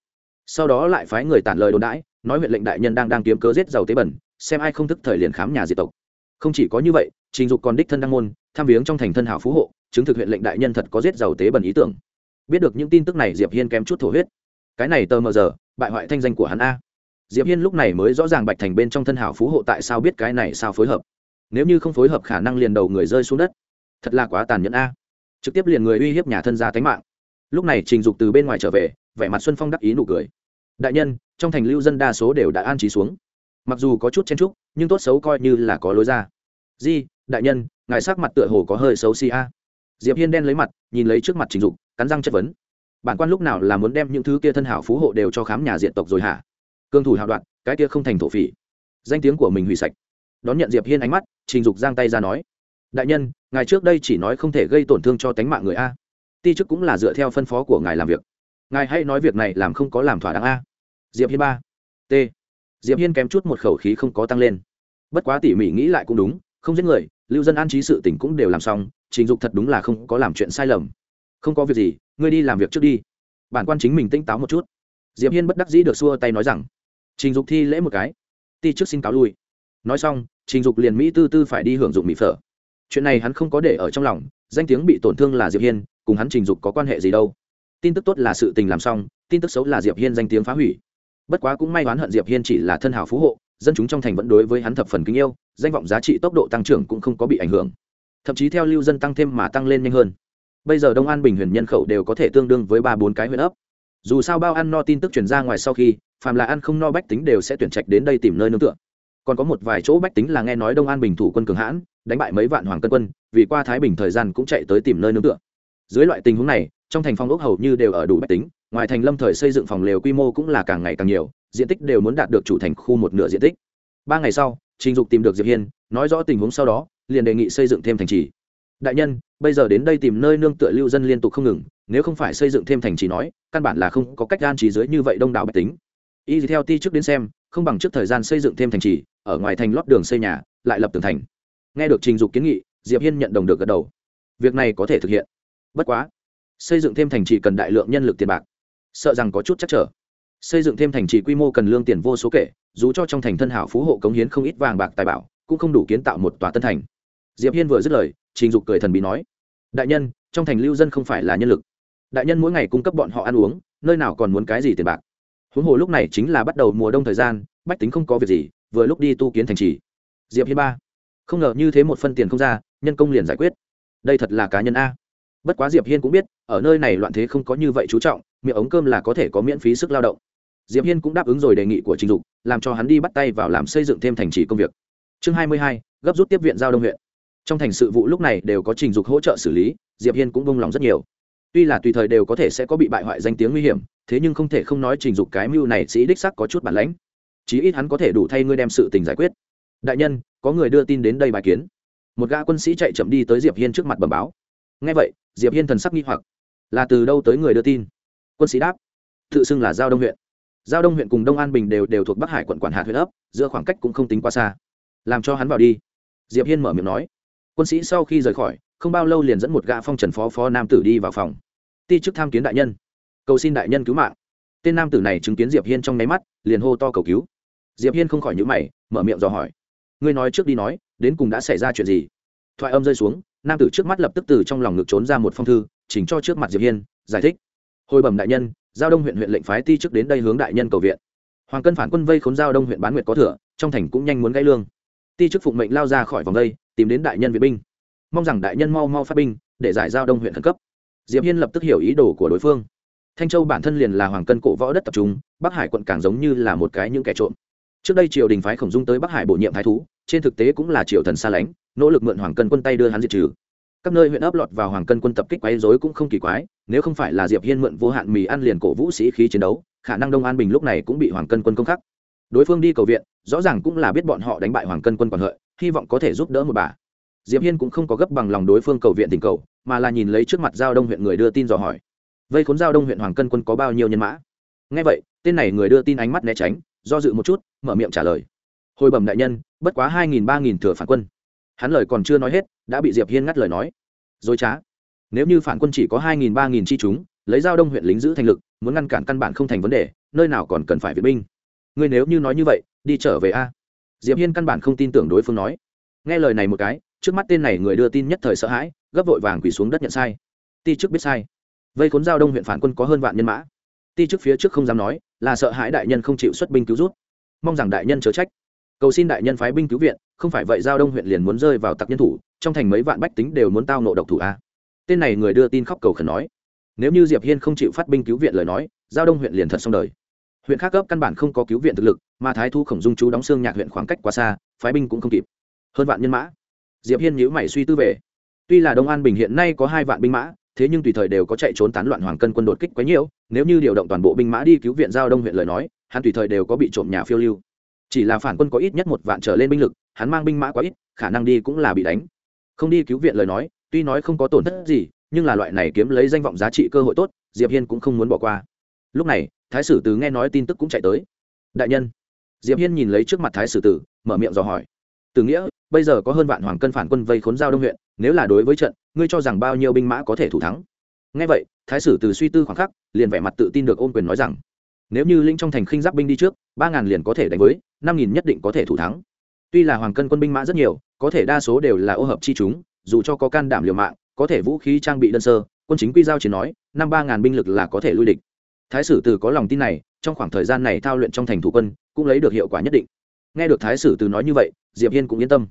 Sau đó lại phái người tản lời đồn đãi, nói huyện lệnh đại nhân đang đang kiếm cớ giết giàu tế bẩn, xem ai không thức thời liền khám nhà diệt tộc. Không chỉ có như vậy, trình dục còn đích thân đăng môn, tham viếng trong thành thân hảo phú hộ, chứng thực huyện lệnh đại nhân thật có giết giàu tế bẩn ý tưởng. Biết được những tin tức này, diệp hiên kém chút thổ huyết. Cái này tờ mờ giờ, bại hoại thanh danh của hắn a diệp hiên lúc này mới rõ ràng bạch thành bên trong thân hảo phú hộ tại sao biết cái này sao phối hợp. Nếu như không phối hợp khả năng liền đầu người rơi xuống đất. Thật là quá tàn nhẫn a. Trực tiếp liền người uy hiếp nhà thân gia tánh mạng. Lúc này trình dục từ bên ngoài trở về, vẻ mặt xuân phong đắc ý nụ cười. Đại nhân, trong thành lưu dân đa số đều đã an trí xuống. Mặc dù có chút chen trúc nhưng tốt xấu coi như là có lối ra. Di, đại nhân, ngài sắc mặt tựa hồ có hơi xấu xi a. Diệp hiên đen lấy mặt, nhìn lấy trước mặt trình dục, cắn răng chất vấn. Bản quan lúc nào là muốn đem những thứ kia thân hảo phú hộ đều cho khám nhà diện tộc rồi hả? Cương thủ hào đoạn cái kia không thành thổ phỉ. Danh tiếng của mình hủy sạch. Đón nhận diệp hiên ánh mắt, trình dục giang tay ra nói, đại nhân, ngài trước đây chỉ nói không thể gây tổn thương cho tánh mạng người a. Ti chức cũng là dựa theo phân phó của ngài làm việc. Ngài hãy nói việc này làm không có làm thỏa đáng a. Diệp hiên ba. T. Diệp hiên kém chút một khẩu khí không có tăng lên. Bất quá tỉ mỉ nghĩ lại cũng đúng, không giết người, lưu dân an trí sự tỉnh cũng đều làm xong, trình dục thật đúng là không có làm chuyện sai lầm. Không có việc gì, ngươi đi làm việc trước đi. Bản quan chính mình tinh táo một chút. Diệp hiên bất đắc dĩ được xua tay nói rằng trình dục thi lễ một cái. Ti trước xin cáo lui. Nói xong, trình dục liền mỹ tư tư phải đi hưởng dụng mỹ phở. Chuyện này hắn không có để ở trong lòng, danh tiếng bị tổn thương là diệp hiên, cùng hắn trình dục có quan hệ gì đâu. Tin tức tốt là sự tình làm xong, tin tức xấu là diệp hiên danh tiếng phá hủy. Bất quá cũng may oán hận diệp hiên chỉ là thân hào phú hộ, dân chúng trong thành vẫn đối với hắn thập phần kính yêu, danh vọng giá trị tốc độ tăng trưởng cũng không có bị ảnh hưởng. Thậm chí theo lưu dân tăng thêm mà tăng lên nhanh hơn. Bây giờ đông an bình huyền nhân khẩu đều có thể tương đương với ba bốn cái huyện ấp. Dù sao bao ăn no tin tức truyền ra ngoài sau khi phàm là ăn không no bách tính đều sẽ tuyển trạch đến đây tìm nơi nương tựa. Còn có một vài chỗ bách tính là nghe nói đông an bình thủ quân cường hãn, đánh bại mấy vạn hoàng cân quân, vì qua thái bình thời gian cũng chạy tới tìm nơi nương tựa. Dưới loại tình huống này, trong thành phong ốc hầu như đều ở đủ bách tính, ngoài thành lâm thời xây dựng phòng lều quy mô cũng là càng ngày càng nhiều, diện tích đều muốn đạt được chủ thành khu một nửa diện tích. Ba ngày sau, trình dục tìm được diệp hiên, nói rõ tình huống sau đó, liền đề nghị xây dựng thêm thành trì. Đại nhân, bây giờ đến đây tìm nơi nương tựa lưu dân liên tục không ngừng, nếu không phải xây dựng thêm thành trì nói, căn bản là không có cách gan trí dưới như vậy đông đảo bách tính y theo ti trước đến xem, không bằng trước thời gian xây dựng thêm thành trì, ở ngoài thành lót đường xây nhà, lại lập tường thành. Nghe được trình dục kiến nghị, diệp hiên nhận đồng được gật đầu. Việc này có thể thực hiện. Bất quá, xây dựng thêm thành trì cần đại lượng nhân lực tiền bạc. Sợ rằng có chút chắc trở. Xây dựng thêm thành trì quy mô cần lương tiền vô số kể, dù cho trong thành thân hảo phú hộ cống hiến không ít vàng bạc tài bảo, cũng không đủ kiến tạo một tòa tân thành. Diệp hiên vừa dứt lời, trình dục cười thần bí nói, đại nhân, trong thành lưu dân không phải là nhân lực. Đại nhân mỗi ngày cung cấp bọn họ ăn uống, nơi nào còn muốn cái gì tiền bạc? Huống hồ lúc này chính là bắt đầu mùa đông thời gian bách tính không có việc gì vừa lúc đi tu kiến thành trì. Diệp hiên ba không ngờ như thế một phân tiền không ra nhân công liền giải quyết. Đây thật là cá nhân a. Bất quá diệp hiên cũng biết ở nơi này loạn thế không có như vậy chú trọng miệng ống cơm là có thể có miễn phí sức lao động. Diệp hiên cũng đáp ứng rồi đề nghị của trình dục làm cho hắn đi bắt tay vào làm xây dựng thêm thành trì công việc. Chương 22, gấp rút tiếp viện giao đông huyện. Trong thành sự vụ lúc này đều có trình dục hỗ trợ xử lý diệp hiên cũng bông lòng rất nhiều. Tuy là tùy thời đều có thể sẽ có bị bại hoại danh tiếng nguy hiểm thế nhưng không thể không nói trình dục cái mưu này sĩ đích sắc có chút bản lãnh. Chí ít hắn có thể đủ thay ngươi đem sự tình giải quyết. Đại nhân, có người đưa tin đến đây bài kiến. Một gã quân sĩ chạy chậm đi tới diệp hiên trước mặt bẩm báo. Nghe vậy, diệp hiên thần sắc nghi hoặc. Là từ đâu tới người đưa tin? Quân sĩ đáp. Tự xưng là giao đông huyện. Giao đông huyện cùng đông an bình đều đều thuộc bắc hải quận quản hạt huyện ấp, giữa khoảng cách cũng không tính quá xa. Làm cho hắn vào đi. Diệp hiên mở miệng nói. Quân sĩ sau khi rời khỏi, không bao lâu liền dẫn một gã phong trần phó phó nam tử đi vào phòng. Ti chức tham kiến đại nhân cầu xin đại nhân cứu mạng. Tên nam tử này chứng kiến diệp hiên trong nháy mắt liền hô to cầu cứu. Diệp hiên không khỏi nhíu mày mở miệng dò hỏi. Ngươi nói trước đi nói đến cùng đã xảy ra chuyện gì? Thoại âm rơi xuống nam tử trước mắt lập tức từ trong lòng ngực trốn ra một phong thư chỉnh cho trước mặt diệp hiên giải thích. Hồi bẩm đại nhân giao đông huyện huyện lệnh phái ti trước đến đây hướng đại nhân cầu viện. Hoàng cân phản quân vây khốn giao đông huyện bán nguyệt có thừa trong thành cũng nhanh muốn gãy lương. Ti chức phụng mệnh lao ra khỏi vòng đây, tìm đến đại nhân viện binh. Mong rằng đại nhân mau mau phát binh để giải giao đông huyện khẩn cấp. Diệp hiên lập tức hiểu ý đồ của đối phương thanh châu bản thân liền là hoàng cân cổ võ đất tập trung, bắc hải quận càng giống như là một cái những kẻ trộm. Trước đây triều đình phái khổng dung tới bắc hải bổ nhiệm thái thú, trên thực tế cũng là triều thần xa lánh, nỗ lực mượn hoàng cân quân tay đưa hắn diệt trừ. Các nơi huyện ấp lọt vào hoàng cân quân tập kích quấy rối cũng không kỳ quái, nếu không phải là diệp hiên mượn vô hạn mì ăn liền cổ vũ sĩ khí chiến đấu, khả năng đông an bình lúc này cũng bị hoàng cân quân công khắc. Đối phương đi cầu viện, rõ ràng cũng là biết bọn họ đánh bại hoàng cân quân còn hợi, hy vọng có thể giúp đỡ một bà. Diệp hiên cũng không có gấp bằng lòng đối phương cầu viện tình cầu, mà là nhìn lấy trước mặt giao đông huyện người đưa tin dò hỏi vây khốn giao đông huyện hoàng cân quân có bao nhiêu nhân mã? Nghe vậy, tên này người đưa tin ánh mắt né tránh, do dự một chút, mở miệng trả lời. Hồi bẩm đại nhân, bất quá hai nghìn ba nghìn thừa phản quân. Hắn lời còn chưa nói hết, đã bị diệp hiên ngắt lời nói. Dối trá. Nếu như phản quân chỉ có hai nghìn ba nghìn chi chúng, lấy giao đông huyện lính giữ thành lực, muốn ngăn cản căn bản không thành vấn đề, nơi nào còn cần phải viện binh? Ngươi nếu như nói như vậy, đi trở về a. Diệp hiên căn bản không tin tưởng đối phương nói. Nghe lời này một cái, trước mắt tên này người đưa tin nhất thời sợ hãi, gấp vội vàng quỳ xuống đất nhận sai. Ti trước biết sai vây khốn giao đông huyện phản quân có hơn vạn nhân mã. Ti trước phía trước không dám nói, là sợ hãi đại nhân không chịu xuất binh cứu rút. Mong rằng đại nhân chớ trách. Cầu xin đại nhân phái binh cứu viện, không phải vậy giao đông huyện liền muốn rơi vào tặc nhân thủ, trong thành mấy vạn bách tính đều muốn tao nộ độc thủ a. Tên này người đưa tin khóc cầu khẩn nói. Nếu như diệp hiên không chịu phát binh cứu viện lời nói, giao đông huyện liền thật xong đời. Huyện khác cấp căn bản không có cứu viện thực lực, mà thái thu khổng dung chú đóng xương nhạc huyện khoảng cách quá xa, phái binh cũng không kịp. Hơn vạn nhân mã. Diệp hiên nhíu mày suy tư về. Tuy là đông an bình hiện nay có hai vạn binh mã thế nhưng tùy thời đều có chạy trốn tán loạn hoàng cân quân đột kích quá nhiều, nếu như điều động toàn bộ binh mã đi cứu viện giao đông huyện lời nói, hắn tùy thời đều có bị trộm nhà phiêu lưu. Chỉ là phản quân có ít nhất một vạn trở lên binh lực, hắn mang binh mã quá ít, khả năng đi cũng là bị đánh. Không đi cứu viện lời nói, tuy nói không có tổn thất gì, nhưng là loại này kiếm lấy danh vọng giá trị cơ hội tốt, diệp hiên cũng không muốn bỏ qua. Lúc này, thái sử từ nghe nói tin tức cũng chạy tới. Đại nhân. Diệp hiên nhìn lấy trước mặt thái sử tử, mở miệng dò hỏi. Từ nghĩa, bây giờ có hơn vạn hoàng cân phản quân vây khốn giao đông huyện nếu là đối với trận, ngươi cho rằng bao nhiêu binh mã có thể thủ thắng? Ngay vậy, thái sử từ suy tư khoảng khắc, liền vẻ mặt tự tin được ôn quyền nói rằng, nếu như lĩnh trong thành khinh giáp binh đi trước, ba ngàn liền có thể đánh với, năm nghìn nhất định có thể thủ thắng. Tuy là hoàng cân quân binh mã rất nhiều, có thể đa số đều là ô hợp chi chúng, dù cho có can đảm liều mạng, có thể vũ khí trang bị đơn sơ, quân chính quy giao chỉ nói, năm ba ngàn binh lực là có thể lui địch. Thái sử từ có lòng tin này, trong khoảng thời gian này thao luyện trong thành thủ quân, cũng lấy được hiệu quả nhất định. Nghe được thái sử từ nói như vậy, diệp hiên cũng yên tâm.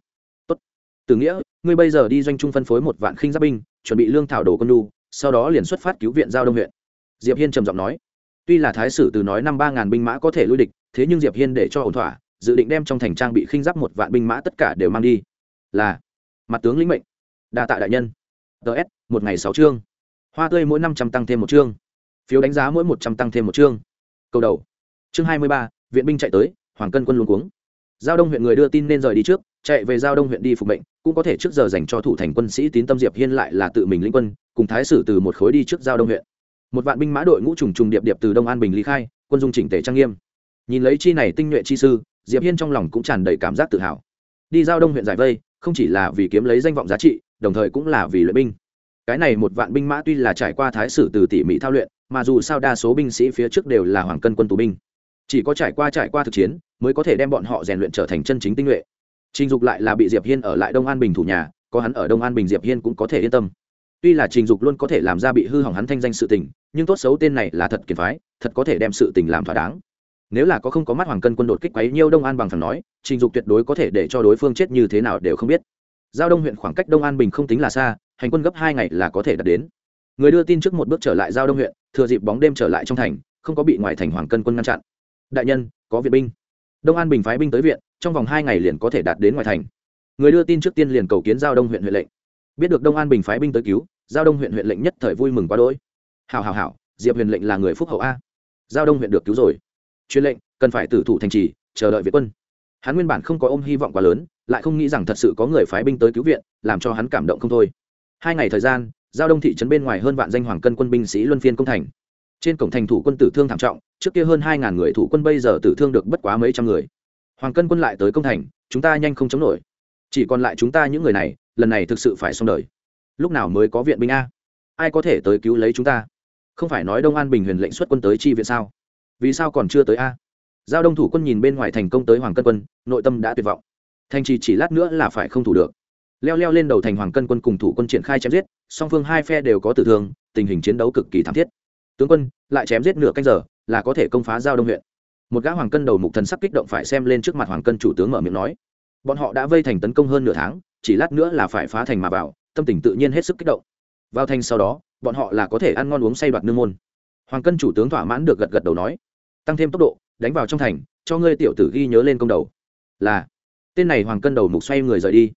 Tốt. Từ nghĩa ngươi bây giờ đi doanh trung phân phối một vạn khinh giáp binh, chuẩn bị lương thảo đồ quân nhu, sau đó liền xuất phát cứu viện giao đông huyện. Diệp hiên trầm giọng nói. Tuy là thái sử từ nói năm ba ngàn binh mã có thể lui địch, thế nhưng diệp hiên để cho ổn thỏa, dự định đem trong thành trang bị khinh giáp một vạn binh mã tất cả đều mang đi. Là, mặt tướng lĩnh mệnh, đa tạ đại nhân. Ts một ngày sáu chương. Hoa tươi mỗi năm trăm tăng thêm một chương. Phiếu đánh giá mỗi một trăm tăng thêm một chương. Câu đầu. Chương hai mươi ba, viện binh chạy tới, hoàng cân quân luôn cuống. Giao đông huyện người đưa tin nên rời đi trước, chạy về giao đông huyện đi phục mệnh cũng có thể trước giờ dành cho thủ thành quân sĩ tín tâm diệp hiên lại là tự mình lĩnh quân, cùng thái sử từ một khối đi trước giao đông huyện. Một vạn binh mã đội ngũ trùng trùng điệp điệp từ đông an bình lý khai, quân dung chỉnh tề trang nghiêm. Nhìn lấy chi này tinh nhuệ chi sư, diệp hiên trong lòng cũng tràn đầy cảm giác tự hào. Đi giao đông huyện giải vây, không chỉ là vì kiếm lấy danh vọng giá trị, đồng thời cũng là vì luyện binh. Cái này một vạn binh mã tuy là trải qua thái sử từ tỉ mỉ thao luyện, mà dù sao đa số binh sĩ phía trước đều là hoàng cân quân tù binh. Chỉ có trải qua trải qua thực chiến, mới có thể đem bọn họ rèn luyện trở thành chân chính tinh nhuệ trình dục lại là bị diệp hiên ở lại đông an bình thủ nhà, có hắn ở đông an bình diệp hiên cũng có thể yên tâm. Tuy là trình dục luôn có thể làm ra bị hư hỏng hắn thanh danh sự tình, nhưng tốt xấu tên này là thật kiệt phái, thật có thể đem sự tình làm thỏa đáng. Nếu là có không có mắt hoàng cân quân đột kích quấy nhiêu đông an bằng phần nói, trình dục tuyệt đối có thể để cho đối phương chết như thế nào đều không biết. Giao đông huyện khoảng cách đông an bình không tính là xa, hành quân gấp hai ngày là có thể đạt đến. Người đưa tin trước một bước trở lại giao đông huyện, thừa dịp bóng đêm trở lại trong thành, không có bị ngoại thành hoàng cân quân ngăn chặn. Đại nhân, có viện binh. Đông an bình phái binh tới viện trong vòng hai ngày liền có thể đạt đến ngoài thành. Người đưa tin trước tiên liền cầu kiến giao đông huyện huyện lệnh. Biết được đông an bình phái binh tới cứu, giao đông huyện huyện lệnh nhất thời vui mừng quá đỗi. Hào hào hảo, diệp huyền lệnh là người phúc hậu a. Giao đông huyện được cứu rồi. Truyền lệnh, cần phải tử thủ thành trì, chờ đợi việt quân. Hắn nguyên bản không có ôm hy vọng quá lớn, lại không nghĩ rằng thật sự có người phái binh tới cứu viện, làm cho hắn cảm động không thôi. Hai ngày thời gian, giao đông thị trấn bên ngoài hơn vạn danh hoàng cân quân binh sĩ luân phiên công thành. Trên cổng thành thủ quân tử thương thảm trọng, trước kia hơn hai ngàn người thủ quân bây giờ tử thương được bất quá mấy trăm người hoàng cân quân lại tới công thành, chúng ta nhanh không chống nổi. Chỉ còn lại chúng ta những người này, lần này thực sự phải xong đời. Lúc nào mới có viện binh a? Ai có thể tới cứu lấy chúng ta? Không phải nói đông an bình huyền lệnh xuất quân tới chi viện sao? Vì sao còn chưa tới a? Giao đông thủ quân nhìn bên ngoài thành công tới hoàng cân quân, nội tâm đã tuyệt vọng. Thành trì chỉ lát nữa là phải không thủ được. Leo leo lên đầu thành hoàng cân quân cùng thủ quân triển khai chém giết, song phương hai phe đều có tử thương, tình hình chiến đấu cực kỳ thảm thiết. Tướng quân, lại chém giết nửa canh giờ, là có thể công phá giao đông huyện một gã hoàng cân đầu mục thần sắc kích động phải xem lên trước mặt hoàng cân chủ tướng mở miệng nói. Bọn họ đã vây thành tấn công hơn nửa tháng, chỉ lát nữa là phải phá thành mà vào, tâm tình tự nhiên hết sức kích động. Vào thành sau đó, bọn họ là có thể ăn ngon uống say đoạt nương môn. Hoàng cân chủ tướng thỏa mãn được gật gật đầu nói, tăng thêm tốc độ, đánh vào trong thành, cho ngươi tiểu tử ghi nhớ lên công đầu. Là, tên này hoàng cân đầu mục xoay người rời đi.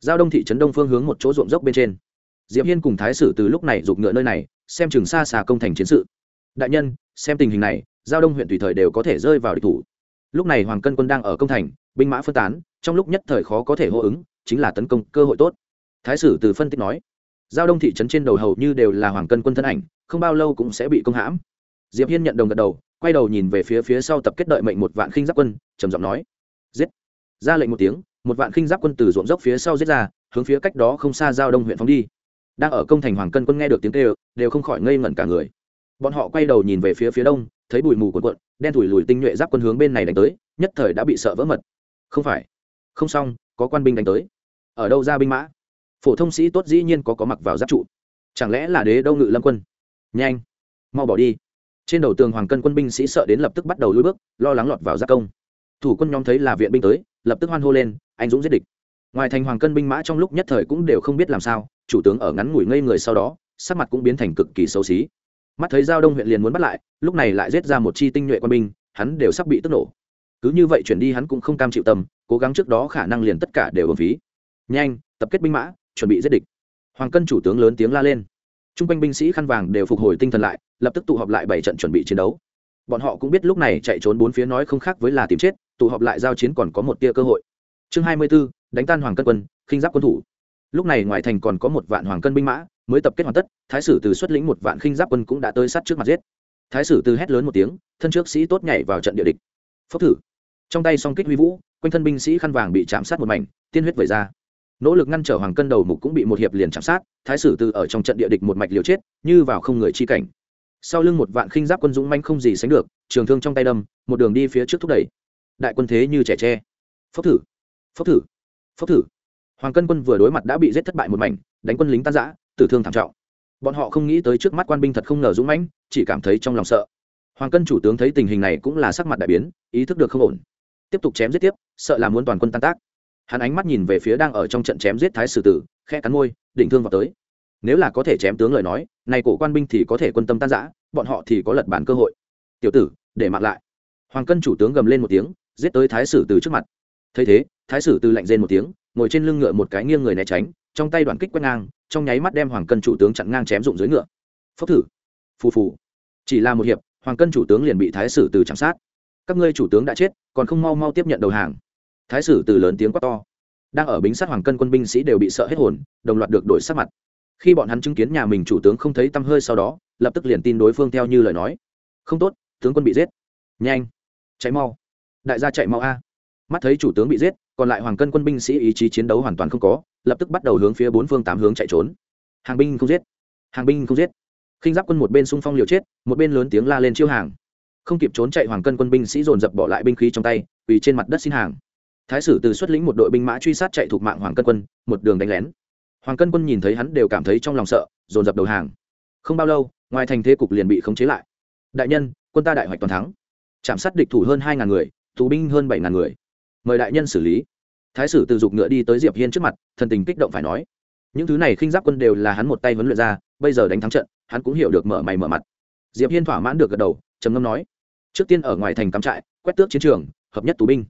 Giao đông thị trấn đông phương hướng một chỗ ruộng dốc bên trên. Diệp hiên cùng thái sử từ lúc này giục ngựa nơi này, xem chừng xa xa công thành chiến sự. Đại nhân, xem tình hình này giao đông huyện tùy thời đều có thể rơi vào địch thủ. Lúc này hoàng cân quân đang ở công thành, binh mã phân tán, trong lúc nhất thời khó có thể hô ứng, chính là tấn công cơ hội tốt. Thái sử từ phân tích nói, giao đông thị trấn trên đầu hầu như đều là hoàng cân quân thân ảnh, không bao lâu cũng sẽ bị công hãm. Diệp hiên nhận đồng gật đầu, quay đầu nhìn về phía phía sau tập kết đợi mệnh một vạn khinh giáp quân, trầm giọng nói, giết. Ra lệnh một tiếng, một vạn khinh giáp quân từ ruộng dốc phía sau giết ra, hướng phía cách đó không xa giao đông huyện phóng đi. Đang ở công thành hoàng cân quân nghe được tiếng kêu, đều không khỏi ngây ngẩn cả người bọn họ quay đầu nhìn về phía phía đông, thấy bụi mù cuộn cuộn, đen thủi lùi tinh nhuệ giáp quân hướng bên này đánh tới, nhất thời đã bị sợ vỡ mật. Không phải. Không xong, có quan binh đánh tới. Ở đâu ra binh mã? Phổ thông sĩ tốt dĩ nhiên có có mặc vào giáp trụ. Chẳng lẽ là đế đâu ngự lâm quân? Nhanh, mau bỏ đi. Trên đầu tường hoàng cân quân binh sĩ sợ đến lập tức bắt đầu lùi bước, lo lắng lọt vào giáp công. Thủ quân nhóm thấy là viện binh tới, lập tức hoan hô lên, anh dũng giết địch. Ngoài thành hoàng cân binh mã trong lúc nhất thời cũng đều không biết làm sao, chủ tướng ở ngắn ngủi ngây người sau đó, sắc mặt cũng biến thành cực kỳ xấu xí mắt thấy giao đông huyện liền muốn bắt lại, lúc này lại giết ra một chi tinh nhuệ quân binh, hắn đều sắp bị tức nổ. Cứ như vậy chuyển đi hắn cũng không cam chịu tâm, cố gắng trước đó khả năng liền tất cả đều ổn phí. Nhanh, tập kết binh mã, chuẩn bị giết địch. Hoàng cân chủ tướng lớn tiếng la lên. T r u n g quanh binh sĩ khăn vàng đều phục hồi tinh thần lại, lập tức tụ họp lại bảy trận chuẩn bị chiến đấu. Bọn họ cũng biết lúc này chạy trốn bốn phía nói không khác với là tìm chết, tụ họp lại giao chiến còn có một tia cơ hội. Chương hai mươi b ố đánh tan hoàng cân quân, khinh giáp quân thủ. Lúc này ngoài thành còn có một vạn hoàng cân binh mã mới tập kết hoàn tất, thái sử từ xuất lĩnh một vạn khinh giáp quân cũng đã tới sát trước mặt giết. Thái sử từ hét lớn một tiếng, thân trước sĩ tốt nhảy vào trận địa địch. Phốc thử. Trong tay song kích huy vũ, quanh thân binh sĩ khăn vàng bị chạm sát một mảnh, tiên huyết vẩy ra. Nỗ lực ngăn trở hoàng cân đầu mục cũng bị một hiệp liền chạm sát, thái sử từ ở trong trận địa địch một mạch liều chết, như vào không người chi cảnh. Sau lưng một vạn khinh giáp quân dũng manh không gì sánh được, trường thương trong tay đâm, một đường đi phía trước thúc đẩy. Đại quân thế như trẻ tre. Phốc thử. Phốc thử. Phốc thử. Hoàng cân quân vừa đối mặt đã bị giết thất bại một mảnh, đánh quân lính tan giã tử thương thảm trọng. Bọn họ không nghĩ tới trước mắt quan binh thật không ngờ dũng mãnh, chỉ cảm thấy trong lòng sợ. Hoàng cân chủ tướng thấy tình hình này cũng là sắc mặt đại biến, ý thức được không ổn. Tiếp tục chém giết tiếp, sợ là muốn toàn quân tan tác. Hắn ánh mắt nhìn về phía đang ở trong trận chém giết thái sử tử khe cắn môi, định thương vào tới. Nếu là có thể chém tướng lời nói, này cổ quan binh thì có thể quân tâm tan giã bọn họ thì có lật bản cơ hội. Tiểu tử, để mặc lại. Hoàng cân chủ tướng gầm lên một tiếng, giết tới thái sử từ trước mặt. Thấy thế, thái sử từ lạnh rên một tiếng, ngồi trên lưng ngựa một cái nghiêng người né tránh trong tay đoàn kích quét ngang, trong nháy mắt đem hoàng cân chủ tướng chặn ngang chém dụng dưới ngựa. Phốc thử. Phù phù. Chỉ là một hiệp, hoàng cân chủ tướng liền bị thái sử từ chạm sát. Các ngươi chủ tướng đã chết, còn không mau mau tiếp nhận đầu hàng. Thái sử từ lớn tiếng quát to. Đang ở bính sát hoàng cân quân binh sĩ đều bị sợ hết hồn, đồng loạt được đổi sắc mặt. Khi bọn hắn chứng kiến nhà mình chủ tướng không thấy tăm hơi sau đó, lập tức liền tin đối phương theo như lời nói. Không tốt, tướng quân bị giết. Nhanh. Cháy mau. Đại gia chạy mau a. Mắt thấy chủ tướng bị giết, còn lại hoàng cân quân binh sĩ ý chí chiến đấu hoàn toàn không có lập tức bắt đầu hướng phía bốn phương tám hướng chạy trốn. Hàng binh không giết. Hàng binh không giết. Khinh giáp quân một bên xung phong liều chết, một bên lớn tiếng la lên chiêu hàng. Không kịp trốn chạy hoàng cân quân binh sĩ dồn dập bỏ lại binh khí trong tay vì trên mặt đất xin hàng. Thái sử từ xuất lĩnh một đội binh mã truy sát chạy thuộc mạng hoàng cân quân, một đường đánh lén. Hoàng cân quân nhìn thấy hắn đều cảm thấy trong lòng sợ, dồn dập đầu hàng. Không bao lâu, ngoài thành thế cục liền bị khống chế lại. Đại nhân, quân ta đại hoạch toàn thắng. Chạm sát địch thủ hơn hai ngàn người, tù binh hơn bảy ngàn người. Mời đại nhân xử lý thái sử từ dục ngựa đi tới diệp hiên trước mặt, thần tình kích động phải nói. Những thứ này khinh giáp quân đều là hắn một tay huấn luyện ra, bây giờ đánh thắng trận, hắn cũng hiểu được mở mày mở mặt. Diệp hiên thỏa mãn được gật đầu, trầm ngâm nói, trước tiên ở ngoài thành cắm trại, quét tước chiến trường, hợp nhất tù binh.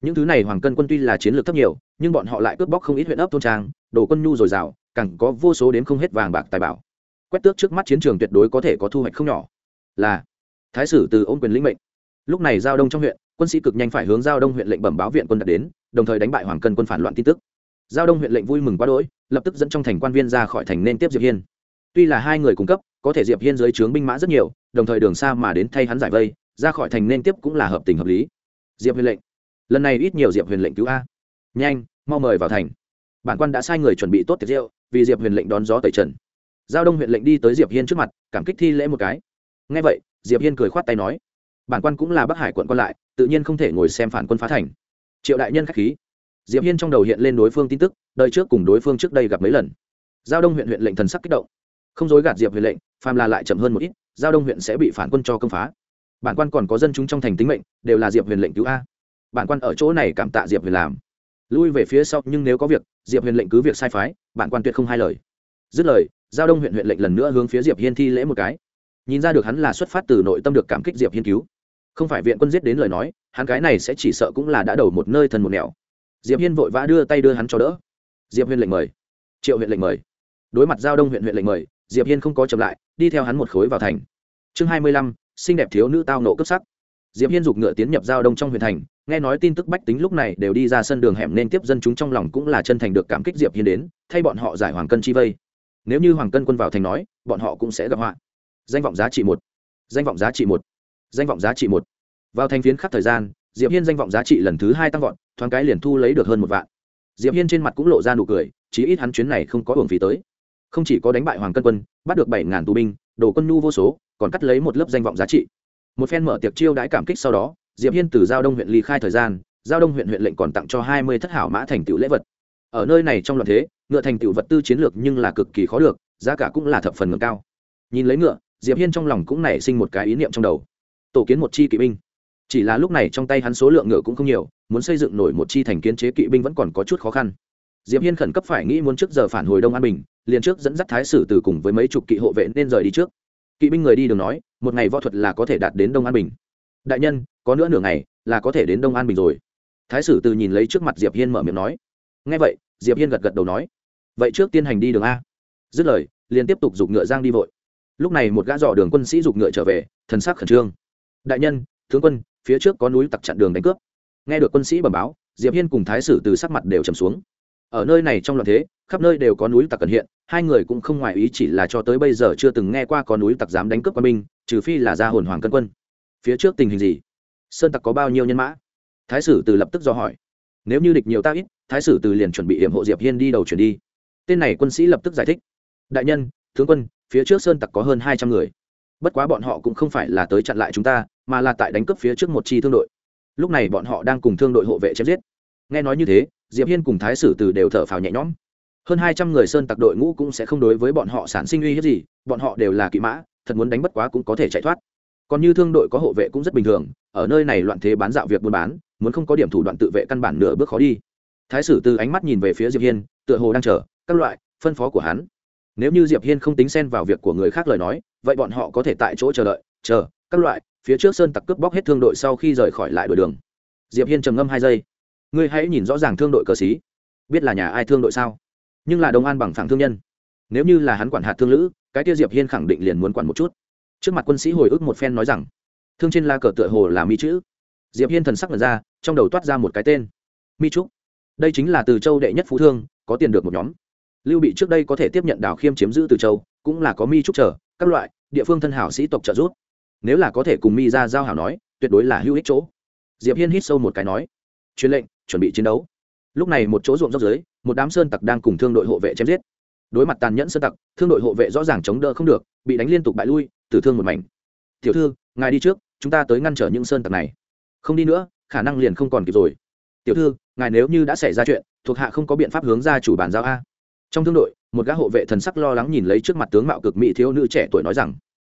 Những thứ này hoàng cân quân tuy là chiến lược thấp nhiều, nhưng bọn họ lại cướp bóc không ít huyện ấp thôn trang, đồ quân nhu dồi dào, càng có vô số đến không hết vàng bạc tài bảo. Quét tước trước mắt chiến trường tuyệt đối có thể có thu hoạch không nhỏ. Là, thái sử từ ôn quyền lĩnh mệnh. Lúc này giao đông trong huyện, quân sĩ cực nhanh phải hướng giao đông huyện lệnh bẩm báo viện quân đặt đến đồng thời đánh bại hoàng cân quân phản loạn tin tức giao đông huyện lệnh vui mừng quá đỗi lập tức dẫn trong thành quan viên ra khỏi thành nên tiếp diệp hiên tuy là hai người cung cấp có thể diệp hiên dưới trướng binh mã rất nhiều đồng thời đường xa mà đến thay hắn giải vây ra khỏi thành nên tiếp cũng là hợp tình hợp lý diệp huyền lệnh lần này ít nhiều diệp huyền lệnh cứu a nhanh mau mời vào thành bản quan đã sai người chuẩn bị tốt tiệc rượu vì diệp huyền lệnh đón gió tẩy trần giao đông huyện lệnh đi tới diệp hiên trước mặt cảm kích thi lễ một cái nghe vậy diệp hiên cười khoát tay nói bản quan cũng là bắc hải quận quan lại tự nhiên không thể ngồi xem phản quân phá thành triệu đại nhân khách khí. Diệp hiên trong đầu hiện lên đối phương tin tức, Đời trước cùng đối phương trước đây gặp mấy lần. Giao đông huyện huyện lệnh thần sắc kích động. Không dối gạt diệp huyện lệnh, phàm là lại chậm hơn một ít, giao đông huyện sẽ bị phản quân cho công phá. Bản quan còn có dân chúng trong thành tính mệnh, đều là diệp huyền lệnh cứu a. Bản quan ở chỗ này cảm tạ diệp huyền làm. Lui về phía sau, nhưng nếu có việc, diệp huyền lệnh cứ việc sai phái, bản quan tuyệt không hai lời. Dứt lời, giao đông huyện huyện lệnh lần nữa hướng phía diệp hiên thi lễ một cái. Nhìn ra được hắn là xuất phát từ nội tâm được cảm kích diệp hiên cứu không phải viện quân giết đến lời nói, hắn cái này sẽ chỉ sợ cũng là đã đầu một nơi thần một nẻo. Diệp hiên vội vã đưa tay đưa hắn cho đỡ. Diệp huyện lệnh mời. Triệu huyện lệnh mời. Đối mặt giao đông huyện huyện lệnh mời, diệp hiên không có chậm lại, đi theo hắn một khối vào thành. Chương hai mươi lăm, xinh đẹp thiếu nữ tao nộ cấp sắc. Diệp hiên giục ngựa tiến nhập giao đông trong huyện thành, nghe nói tin tức bách tính lúc này đều đi ra sân đường hẻm nên tiếp dân chúng trong lòng cũng là chân thành được cảm kích diệp hiên đến, thay bọn họ giải hoàng cân chi vây. Nếu như hoàng cân quân vào thành nói, bọn họ cũng sẽ gặp họa. Danh vọng giá trị một. Danh vọng giá trị một danh vọng giá trị một. Vào thành phiến khắc thời gian, diệp hiên danh vọng giá trị lần thứ hai tăng vọt, thoáng cái liền thu lấy được hơn một vạn. Diệp hiên trên mặt cũng lộ ra nụ cười, chí ít hắn chuyến này không có hưởng phí tới. Không chỉ có đánh bại hoàng cân quân, bắt được bảy ngàn tù binh đổ quân nhu vô số, còn cắt lấy một lớp danh vọng giá trị. Một phen mở tiệc chiêu đãi cảm kích sau đó, diệp hiên từ giao đông huyện ly khai thời gian, giao đông huyện huyện lệnh còn tặng cho hai mươi thất hảo mã thành tựu lễ vật. Ở nơi này trong loạn thế, ngựa thành tựu vật tư chiến lược nhưng là cực kỳ khó được, giá cả cũng là thập phần ngưỡng cao. Nhìn lấy ngựa, diệp hiên trong lòng cũng nảy sinh một cái ý niệm trong đầu tổ kiến một chi kỵ binh. Chỉ là lúc này trong tay hắn số lượng ngựa cũng không nhiều, muốn xây dựng nổi một chi thành kiến chế kỵ binh vẫn còn có chút khó khăn. Diệp hiên khẩn cấp phải nghĩ muốn trước giờ phản hồi đông an bình, liền trước dẫn dắt thái sử từ cùng với mấy chục kỵ hộ vệ nên rời đi trước. Kỵ binh người đi đường nói, một ngày võ thuật là có thể đạt đến đông an bình. Đại nhân, có nữa nửa ngày là có thể đến đông an bình rồi. Thái sử từ nhìn lấy trước mặt diệp hiên mở miệng nói. Ngay vậy, diệp hiên gật gật đầu nói, vậy trước tiên hành đi đường a. Dứt lời, liền tiếp tục giục ngựa giang đi vội. Lúc này một gã dò đường quân sĩ giục ngựa trở về, thần sắc khẩn trương đại nhân, tướng quân, phía trước có núi tặc chặn đường đánh cướp. Nghe được quân sĩ bẩm báo, diệp hiên cùng thái sử từ sắc mặt đều trầm xuống. Ở nơi này trong loạn thế, khắp nơi đều có núi tặc cần hiện, hai người cũng không ngoài ý chỉ là cho tới bây giờ chưa từng nghe qua có núi tặc dám đánh cướp quân binh, trừ phi là ra hồn hoàng cân quân. Phía trước tình hình gì? Sơn tặc có bao nhiêu nhân mã? Thái sử từ lập tức do hỏi. Nếu như địch nhiều ta ít, thái sử từ liền chuẩn bị hiểm hộ diệp hiên đi đầu chuyển đi. Tên này quân sĩ lập tức giải thích. Đại nhân, tướng quân, phía trước sơn tặc có hơn hai trăm người bất quá bọn họ cũng không phải là tới chặn lại chúng ta, mà là tại đánh cướp phía trước một chi thương đội. Lúc này bọn họ đang cùng thương đội hộ vệ chém giết. Nghe nói như thế, diệp hiên cùng thái sử từ đều thở phào nhẹ nhõm. Hơn hai trăm người sơn tặc đội ngũ cũng sẽ không đối với bọn họ sản sinh uy hiếp gì, bọn họ đều là kỵ mã, thật muốn đánh bất quá cũng có thể chạy thoát. Còn như thương đội có hộ vệ cũng rất bình thường, ở nơi này loạn thế bán dạo việc buôn bán, muốn không có điểm thủ đoạn tự vệ căn bản nửa bước khó đi. Thái sử từ ánh mắt nhìn về phía diệp hiên, tựa hồ đang chờ, các loại, phân phó của hắn. Nếu như diệp hiên không tính xen vào việc của người khác lời nói vậy bọn họ có thể tại chỗ chờ đợi, chờ, các loại, phía trước sơn tặc cướp bóc hết thương đội sau khi rời khỏi lại đổi đường. Diệp hiên trầm ngâm hai giây. Ngươi hãy nhìn rõ ràng thương đội cờ xí. Biết là nhà ai thương đội sao? Nhưng là đông an bằng phẳng thương nhân. Nếu như là hắn quản hạt thương lữ, cái tiêu diệp hiên khẳng định liền muốn quản một chút. Trước mặt quân sĩ hồi ức một phen nói rằng, thương trên la cờ tựa hồ là mi chữ. Diệp hiên thần sắc lần ra, trong đầu toát ra một cái tên. Mi trúc. Đây chính là từ châu đệ nhất phú thương, có tiền được một nhóm. Lưu bị trước đây có thể tiếp nhận đào khiêm chiếm giữ từ châu, cũng là có mi trúc trở các loại, địa phương thân hảo sĩ tộc trợ giúp. Nếu là có thể cùng mi ra giao hảo nói, tuyệt đối là hữu ích chỗ. Diệp hiên hít sâu một cái nói, truyền lệnh, chuẩn bị chiến đấu. Lúc này một chỗ ruộng dốc dưới một đám sơn tặc đang cùng thương đội hộ vệ chém giết. Đối mặt tàn nhẫn sơn tặc, thương đội hộ vệ rõ ràng chống đỡ không được, bị đánh liên tục bại lui, tử thương một mảnh. Tiểu thư, ngài đi trước, chúng ta tới ngăn trở những sơn tặc này. Không đi nữa, khả năng liền không còn kịp rồi. Tiểu thư, ngài nếu như đã xảy ra chuyện, thuộc hạ không có biện pháp hướng ra chủ bàn giao a. Trong thương đội một gã hộ vệ thần sắc lo lắng nhìn lấy trước mặt tướng mạo cực mỹ thiếu nữ trẻ tuổi nói rằng,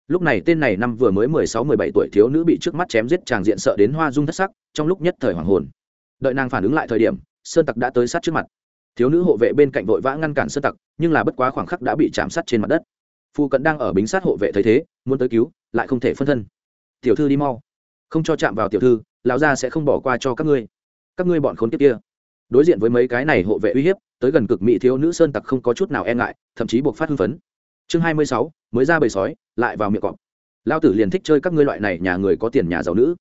lúc này tên này năm vừa mới mười sáu, mười bảy tuổi thiếu nữ bị trước mắt chém giết tràng diện sợ đến hoa dung thất sắc, trong lúc nhất thời hoàng hồn. Đợi nàng phản ứng lại thời điểm, sơn tặc đã tới sát trước mặt. Thiếu nữ hộ vệ bên cạnh vội vã ngăn cản sơn tặc, nhưng là bất quá khoảng khắc đã bị chạm sát trên mặt đất. Phu cận đang ở bính sát hộ vệ thấy thế, muốn tới cứu, lại không thể phân thân. Tiểu thư đi mau. Không cho chạm vào tiểu thư, lão gia sẽ không bỏ qua cho các ngươi. Các ngươi bọn khốn kiếp kia. Đối diện với mấy cái này hộ vệ uy hiếp tới gần cực mỹ thiếu nữ sơn tặc không có chút nào e ngại, thậm chí buộc phát hưng phấn. Chương hai mươi sáu, mới ra bầy sói, lại vào miệng cọp. Lao tử liền thích chơi các ngươi loại này nhà người có tiền nhà giàu nữ.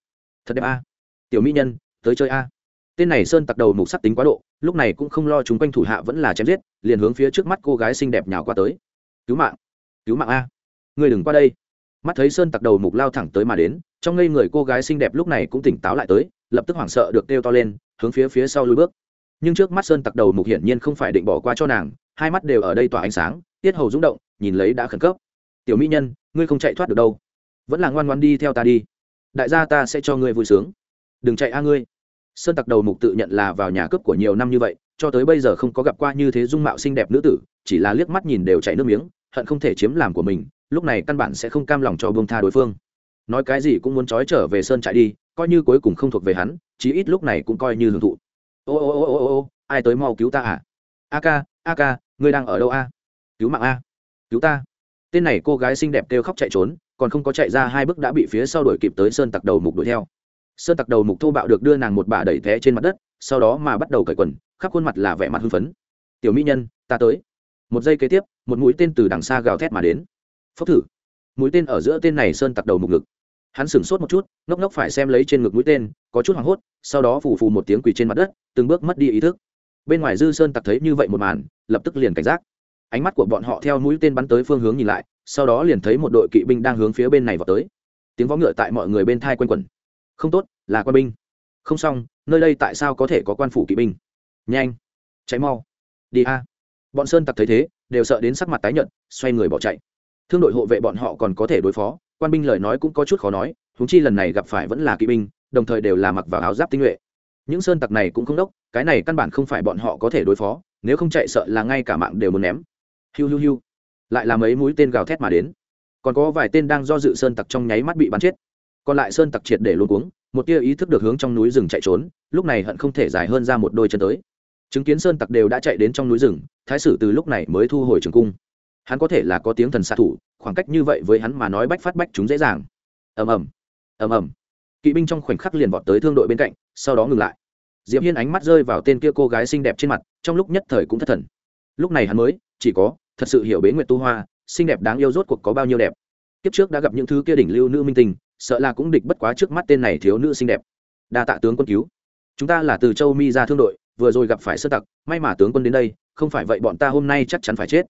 Thật đẹp a. Tiểu mỹ nhân, tới chơi a. Tên này sơn tặc đầu mục sắc tính quá độ, lúc này cũng không lo chúng quanh thủ hạ vẫn là chém giết, liền hướng phía trước mắt cô gái xinh đẹp nhào qua tới. Cứu mạng cứu mạng a. Người đừng qua đây. Mắt thấy sơn tặc đầu mục lao thẳng tới mà đến, trong ngây người cô gái xinh đẹp lúc này cũng tỉnh táo lại tới, lập tức hoảng sợ được kêu to lên, hướng phía phía sau lùi bước nhưng trước mắt sơn tặc đầu mục hiển nhiên không phải định bỏ qua cho nàng, hai mắt đều ở đây tỏa ánh sáng, tiết hầu rung động, nhìn lấy đã khẩn cấp. Tiểu mỹ nhân, ngươi không chạy thoát được đâu, vẫn là ngoan ngoan đi theo ta đi. Đại gia ta sẽ cho ngươi vui sướng. Đừng chạy a à ngươi. Sơn tặc đầu mục tự nhận là vào nhà cướp của nhiều năm như vậy, cho tới bây giờ không có gặp qua như thế dung mạo xinh đẹp nữ tử, chỉ là liếc mắt nhìn đều chảy nước miếng, hận không thể chiếm làm của mình, lúc này căn bản sẽ không cam lòng cho bông tha đối phương. Nói cái gì cũng muốn trói trở về sơn trại đi, coi như cuối cùng không thuộc về hắn, chí ít lúc này cũng coi như hưởng thụ ô ô ô ô ô ô, ai tới mau cứu ta à? A ca a ca, ngươi đang ở đâu a? Cứu mạng a, cứu ta. Tên này cô gái xinh đẹp kêu khóc chạy trốn, còn không có chạy ra hai bước đã bị phía sau đuổi kịp tới sơn tặc đầu mục đuổi theo. Sơn tặc đầu mục thô bạo được đưa nàng một bà đẩy té trên mặt đất, sau đó mà bắt đầu cởi quần, khắp khuôn mặt là vẻ mặt hưng phấn. Tiểu mỹ nhân, ta tới. Một giây kế tiếp, một mũi tên từ đằng xa gào thét mà đến. Phốc thử. Mũi tên ở giữa tên này sơn tặc đầu mục ngực hắn sửng sốt một chút, ngốc ngốc phải xem lấy trên ngực mũi tên, có chút hoảng hốt, sau đó phù phù một tiếng quỳ trên mặt đất, từng bước mất đi ý thức. Bên ngoài dư sơn tặc thấy như vậy một màn, lập tức liền cảnh giác. Ánh mắt của bọn họ theo mũi tên bắn tới phương hướng nhìn lại, sau đó liền thấy một đội kỵ binh đang hướng phía bên này vào tới. Tiếng vó ngựa tại mọi người bên thai quanh quẩn. Không tốt, là quan binh. Không xong, nơi đây tại sao có thể có quan phủ kỵ binh? Nhanh cháy mau. Đi a. Bọn sơn tặc thấy thế, đều sợ đến sắc mặt tái nhợt, xoay người bỏ chạy. Thương đội hộ vệ bọn họ còn có thể đối phó quan binh lời nói cũng có chút khó nói húng chi lần này gặp phải vẫn là kỵ binh, đồng thời đều là mặc vào áo giáp tinh nhuệ. Những sơn tặc này cũng không đốc, cái này căn bản không phải bọn họ có thể đối phó, nếu không chạy sợ là ngay cả mạng đều muốn ném. Hiu hiu hiu. Lại là mấy mũi tên gào thét mà đến. Còn có vài tên đang do dự sơn tặc trong nháy mắt bị bắn chết. Còn lại sơn tặc triệt để luôn cuống, một tia ý thức được hướng trong núi rừng chạy trốn, lúc này hận không thể dài hơn ra một đôi chân tới. Chứng kiến sơn tặc đều đã chạy đến trong núi rừng, thái sử từ lúc này mới thu hồi trường cung hắn có thể là có tiếng thần xạ thủ, khoảng cách như vậy với hắn mà nói bách phát bách chúng dễ dàng. Ầm ầm ầm ầm. Kỵ binh trong khoảnh khắc liền vọt tới thương đội bên cạnh, sau đó ngừng lại. Diệp hiên ánh mắt rơi vào tên kia cô gái xinh đẹp trên mặt, trong lúc nhất thời cũng thất thần. Lúc này hắn mới, chỉ có, thật sự hiểu bế nguyệt tu hoa, xinh đẹp đáng yêu rốt cuộc có bao nhiêu đẹp. Kiếp trước đã gặp những thứ kia đỉnh lưu nữ minh tình sợ là cũng địch bất quá trước mắt tên này thiếu nữ xinh đẹp. Đa tạ tướng quân cứu. Chúng ta là từ châu mi ra thương đội, vừa rồi gặp phải sơ tặc, may mà tướng quân đến đây, không phải vậy bọn ta hôm nay chắc chắn phải chết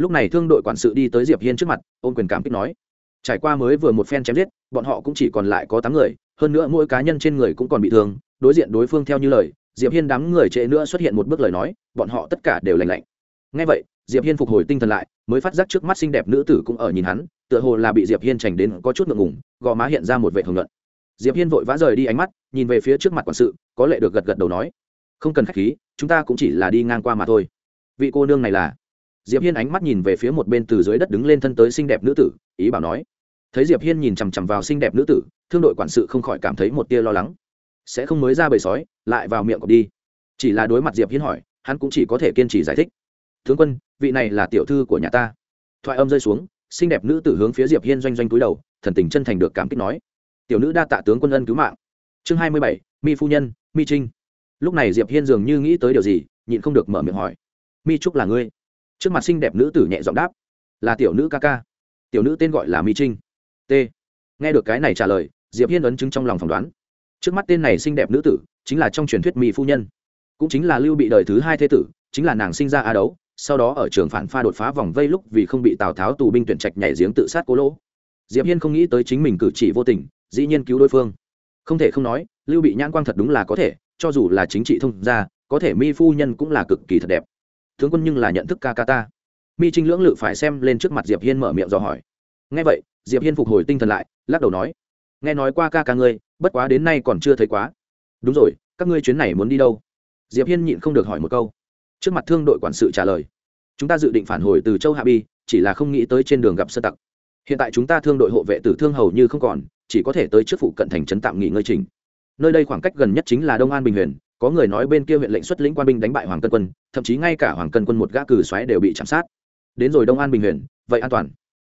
lúc này thương đội quản sự đi tới diệp hiên trước mặt, ôm quyền cảm kích nói, trải qua mới vừa một phen chém giết, bọn họ cũng chỉ còn lại có tám người, hơn nữa mỗi cá nhân trên người cũng còn bị thương, đối diện đối phương theo như lời, diệp hiên đám người trễ nữa xuất hiện một bước lời nói, bọn họ tất cả đều lành lạnh. Ngay vậy, diệp hiên phục hồi tinh thần lại, mới phát giác trước mắt xinh đẹp nữ tử cũng ở nhìn hắn, tựa hồ là bị diệp hiên chành đến có chút ngượng ngùng, gò má hiện ra một vệ hồng luận diệp hiên vội vã rời đi ánh mắt, nhìn về phía trước mặt quản sự, có lệ được gật gật đầu nói, không cần khách khí, chúng ta cũng chỉ là đi ngang qua mà thôi. Vị cô nương này là diệp hiên ánh mắt nhìn về phía một bên từ dưới đất đứng lên thân tới xinh đẹp nữ tử, ý bảo nói. Thấy diệp hiên nhìn chằm chằm vào xinh đẹp nữ tử, thương đội quản sự không khỏi cảm thấy một tia lo lắng. Sẽ không mới ra bầy sói, lại vào miệng cọp đi. Chỉ là đối mặt diệp hiên hỏi, hắn cũng chỉ có thể kiên trì giải thích. Tướng quân, vị này là tiểu thư của nhà ta. Thoại âm rơi xuống, xinh đẹp nữ tử hướng phía diệp hiên doanh doanh cúi đầu, thần tình chân thành được cảm kích nói. Tiểu nữ đa tạ tướng quân ân cứu mạng. Chương hai mươi bảy, mi phu nhân, mi trinh. Lúc này diệp hiên dường như nghĩ tới điều gì, nhịn không được mở miệng hỏi. Mi trúc là ngươi? Trước mặt xinh đẹp nữ tử nhẹ giọng đáp, là tiểu nữ ca ca. Tiểu nữ tên gọi là mi trinh. T. Nghe được cái này trả lời, diệp hiên ấn chứng trong lòng phỏng đoán. Trước mắt tên này xinh đẹp nữ tử chính là trong truyền thuyết mỹ phu nhân. Cũng chính là lưu bị đời thứ hai thế tử, chính là nàng sinh ra a đấu, sau đó ở trường phản pha đột phá vòng vây lúc vì không bị tào tháo tù binh tuyển trạch nhảy giếng tự sát cố lỗ. Diệp hiên không nghĩ tới chính mình cử chỉ vô tình, dĩ nhiên cứu đối phương. Không thể không nói, lưu bị nhãn quang thật đúng là có thể, cho dù là chính trị thông gia, có thể mi phu nhân cũng là cực kỳ thật đẹp tướng quân nhưng là nhận thức ca ca ta. Mi trinh lưỡng lự phải xem lên trước mặt diệp hiên mở miệng dò hỏi. Nghe vậy, diệp hiên phục hồi tinh thần lại, lắc đầu nói, nghe nói qua ca ca ngươi, bất quá đến nay còn chưa thấy quá. Đúng rồi, các ngươi chuyến này muốn đi đâu? Diệp hiên nhịn không được hỏi một câu. Trước mặt thương đội quản sự trả lời, chúng ta dự định phản hồi từ châu hạ bi, chỉ là không nghĩ tới trên đường gặp sơ tặc. Hiện tại chúng ta thương đội hộ vệ tử thương hầu như không còn, chỉ có thể tới trước phụ cận thành trấn tạm nghỉ ngơi trình. Nơi đây khoảng cách gần nhất chính là đông an bình huyền có người nói bên kia huyện lệnh xuất lĩnh quan binh đánh bại hoàng cân quân, thậm chí ngay cả hoàng cân quân một gã cử xoáy đều bị chạm sát. Đến rồi đông an bình huyền, vậy an toàn.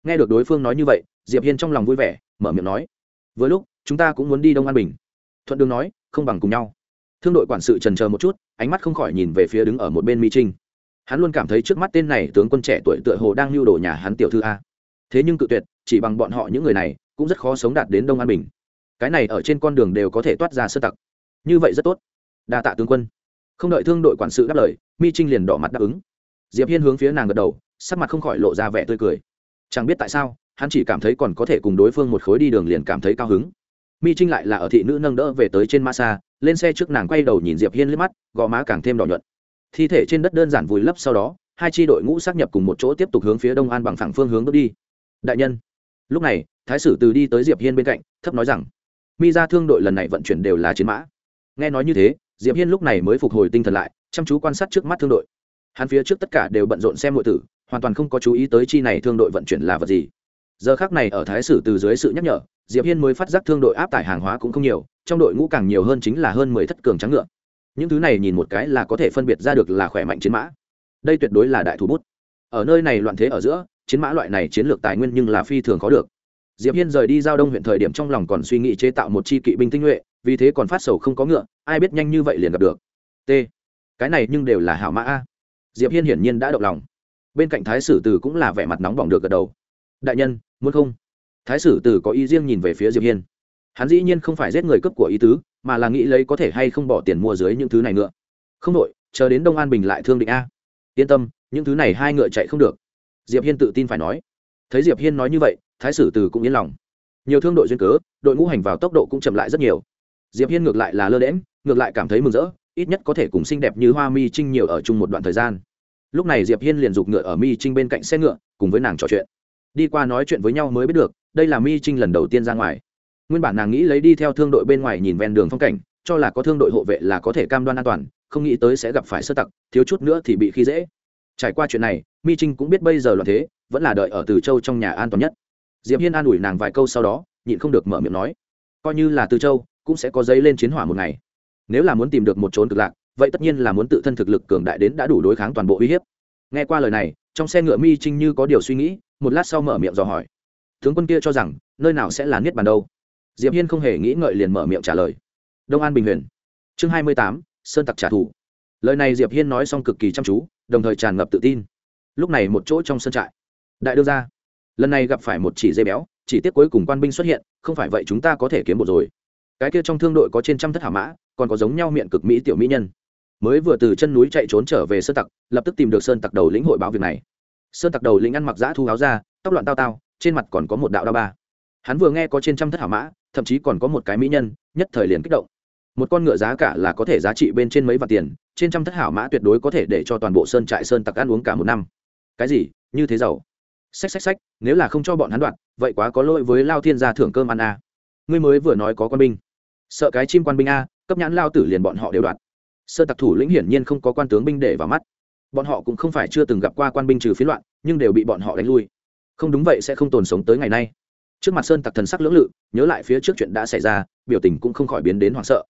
Nghe được đối phương nói như vậy, diệp hiên trong lòng vui vẻ, mở miệng nói với lúc, chúng ta cũng muốn đi đông an bình. Thuận đường nói, không bằng cùng nhau. Thương đội quản sự trần chờ một chút, ánh mắt không khỏi nhìn về phía đứng ở một bên mỹ trinh. Hắn luôn cảm thấy trước mắt tên này tướng quân trẻ tuổi tựa hồ đang lưu đồ nhà hắn tiểu thư a. Thế nhưng cự tuyệt, chỉ bằng bọn họ những người này, cũng rất khó sống đạt đến đông an bình. Cái này ở trên con đường đều có thể toát ra sơ tặc. Như vậy rất tốt đa tạ tướng quân. Không đợi thương đội quản sự đáp lời, mi trinh liền đỏ mặt đáp ứng. Diệp hiên hướng phía nàng gật đầu, sắc mặt không khỏi lộ ra vẻ tươi cười. Chẳng biết tại sao, hắn chỉ cảm thấy còn có thể cùng đối phương một khối đi đường liền cảm thấy cao hứng. Mi trinh lại là ở thị nữ nâng đỡ về tới trên ma xa, lên xe trước nàng quay đầu nhìn diệp hiên liếc mắt, gò má càng thêm đỏ nhuận. Thi thể trên đất đơn giản vùi lấp sau đó, hai tri đội ngũ xác nhập cùng một chỗ tiếp tục hướng phía đông an bằng phẳng phương hướng bước đi. Đại nhân, lúc này, thái sử từ đi tới diệp hiên bên cạnh, thấp nói rằng, mi ra thương đội lần này vận chuyển đều là chiến mã. Nghe nói như thế diệp hiên lúc này mới phục hồi tinh thần lại, chăm chú quan sát trước mắt thương đội. Hắn phía trước tất cả đều bận rộn xem nội tử, hoàn toàn không có chú ý tới chi này thương đội vận chuyển là vật gì. Giờ khác này ở thái sử từ dưới sự nhắc nhở, diệp hiên mới phát giác thương đội áp tải hàng hóa cũng không nhiều, trong đội ngũ càng nhiều hơn chính là hơn mười thất cường trắng ngựa. Những thứ này nhìn một cái là có thể phân biệt ra được là khỏe mạnh chiến mã. Đây tuyệt đối là đại thủ bút. Ở nơi này loạn thế ở giữa, chiến mã loại này chiến lược tài nguyên nhưng là phi thường khó được. Diệp hiên rời đi giao đông huyện thời điểm trong lòng còn suy nghĩ chế tạo một chi kỵ binh tinh nhuệ vì thế còn phát sầu không có ngựa, ai biết nhanh như vậy liền gặp được. T. Cái này nhưng đều là hảo mã a. Diệp hiên hiển nhiên đã động lòng. Bên cạnh thái sử từ cũng là vẻ mặt nóng bỏng được gật đầu. Đại nhân, muốn không? Thái sử từ có ý riêng nhìn về phía diệp hiên. Hắn dĩ nhiên không phải giết người cấp của ý tứ, mà là nghĩ lấy có thể hay không bỏ tiền mua dưới những thứ này nữa không đội chờ đến đông an bình lại thương định a. Yên tâm, những thứ này hai ngựa chạy không được. Diệp hiên tự tin phải nói. Thấy diệp hiên nói như vậy, thái sử từ cũng yên lòng. Nhiều thương đội duyên cớ, đội ngũ hành vào tốc độ cũng chậm lại rất nhiều diệp hiên ngược lại là lơ đễm ngược lại cảm thấy mừng rỡ, ít nhất có thể cùng xinh đẹp như hoa mi trinh nhiều ở chung một đoạn thời gian. Lúc này diệp hiên liền giục ngựa ở mi trinh bên cạnh xe ngựa, cùng với nàng trò chuyện. Đi qua nói chuyện với nhau mới biết được, đây là mi trinh lần đầu tiên ra ngoài. Nguyên bản nàng nghĩ lấy đi theo thương đội bên ngoài nhìn ven đường phong cảnh, cho là có thương đội hộ vệ là có thể cam đoan an toàn, không nghĩ tới sẽ gặp phải sơ tặc, thiếu chút nữa thì bị khi dễ. Trải qua chuyện này, mi trinh cũng biết bây giờ loạn thế, vẫn là đợi ở từ châu trong nhà an toàn nhất. Diệp hiên an ủi nàng vài câu sau đó, nhịn không được mở miệng nói, coi như là từ châu cũng sẽ có giấy lên chiến hỏa một ngày. Nếu là muốn tìm được một trốn cực lạc, vậy tất nhiên là muốn tự thân thực lực cường đại đến đã đủ đối kháng toàn bộ uy hiếp. Nghe qua lời này, trong xe ngựa mi trinh như có điều suy nghĩ, một lát sau mở miệng dò hỏi. Tướng quân kia cho rằng, nơi nào sẽ là niết bàn đâu? Diệp hiên không hề nghĩ ngợi liền mở miệng trả lời. Đông an bình huyền. Chương hai mươi tám, sơn tặc trả thù. Lời này diệp hiên nói xong cực kỳ chăm chú, đồng thời tràn ngập tự tin. Lúc này một chỗ trong sân trại. Đại đương ra lần này gặp phải một chỉ dây béo, chỉ tiếc cuối cùng quan binh xuất hiện, không phải vậy chúng ta có thể kiếm một rồi cái kia trong thương đội có trên trăm thất hảo mã, còn có giống nhau miệng cực mỹ tiểu mỹ nhân. Mới vừa từ chân núi chạy trốn trở về sơn tặc, lập tức tìm được sơn tặc đầu lĩnh hội báo việc này. Sơn tặc đầu lĩnh ăn mặc giã thu áo ra tóc loạn tao tao, trên mặt còn có một đạo đao ba. Hắn vừa nghe có trên trăm thất hảo mã, thậm chí còn có một cái mỹ nhân, nhất thời liền kích động. Một con ngựa giá cả là có thể giá trị bên trên mấy vạn tiền, trên trăm thất hảo mã tuyệt đối có thể để cho toàn bộ sơn trại sơn tặc ăn uống cả một năm. Cái gì? Như thế giàu. Xách xách xách, nếu là không cho bọn hắn đoạn, vậy quá có lỗi với lao thiên gia thưởng cơm ăn a à. ngươi mới vừa nói có con binh sợ cái chim quan binh a, cấp nhãn lao tử liền bọn họ đều đoạt. Sơn tặc thủ lĩnh hiển nhiên không có quan tướng binh để vào mắt. Bọn họ cũng không phải chưa từng gặp qua quan binh trừ phiến loạn, nhưng đều bị bọn họ đánh lui. Không đúng vậy sẽ không tồn sống tới ngày nay. Trước mặt sơn tặc thần sắc lưỡng lự, nhớ lại phía trước chuyện đã xảy ra, biểu tình cũng không khỏi biến đến hoảng sợ.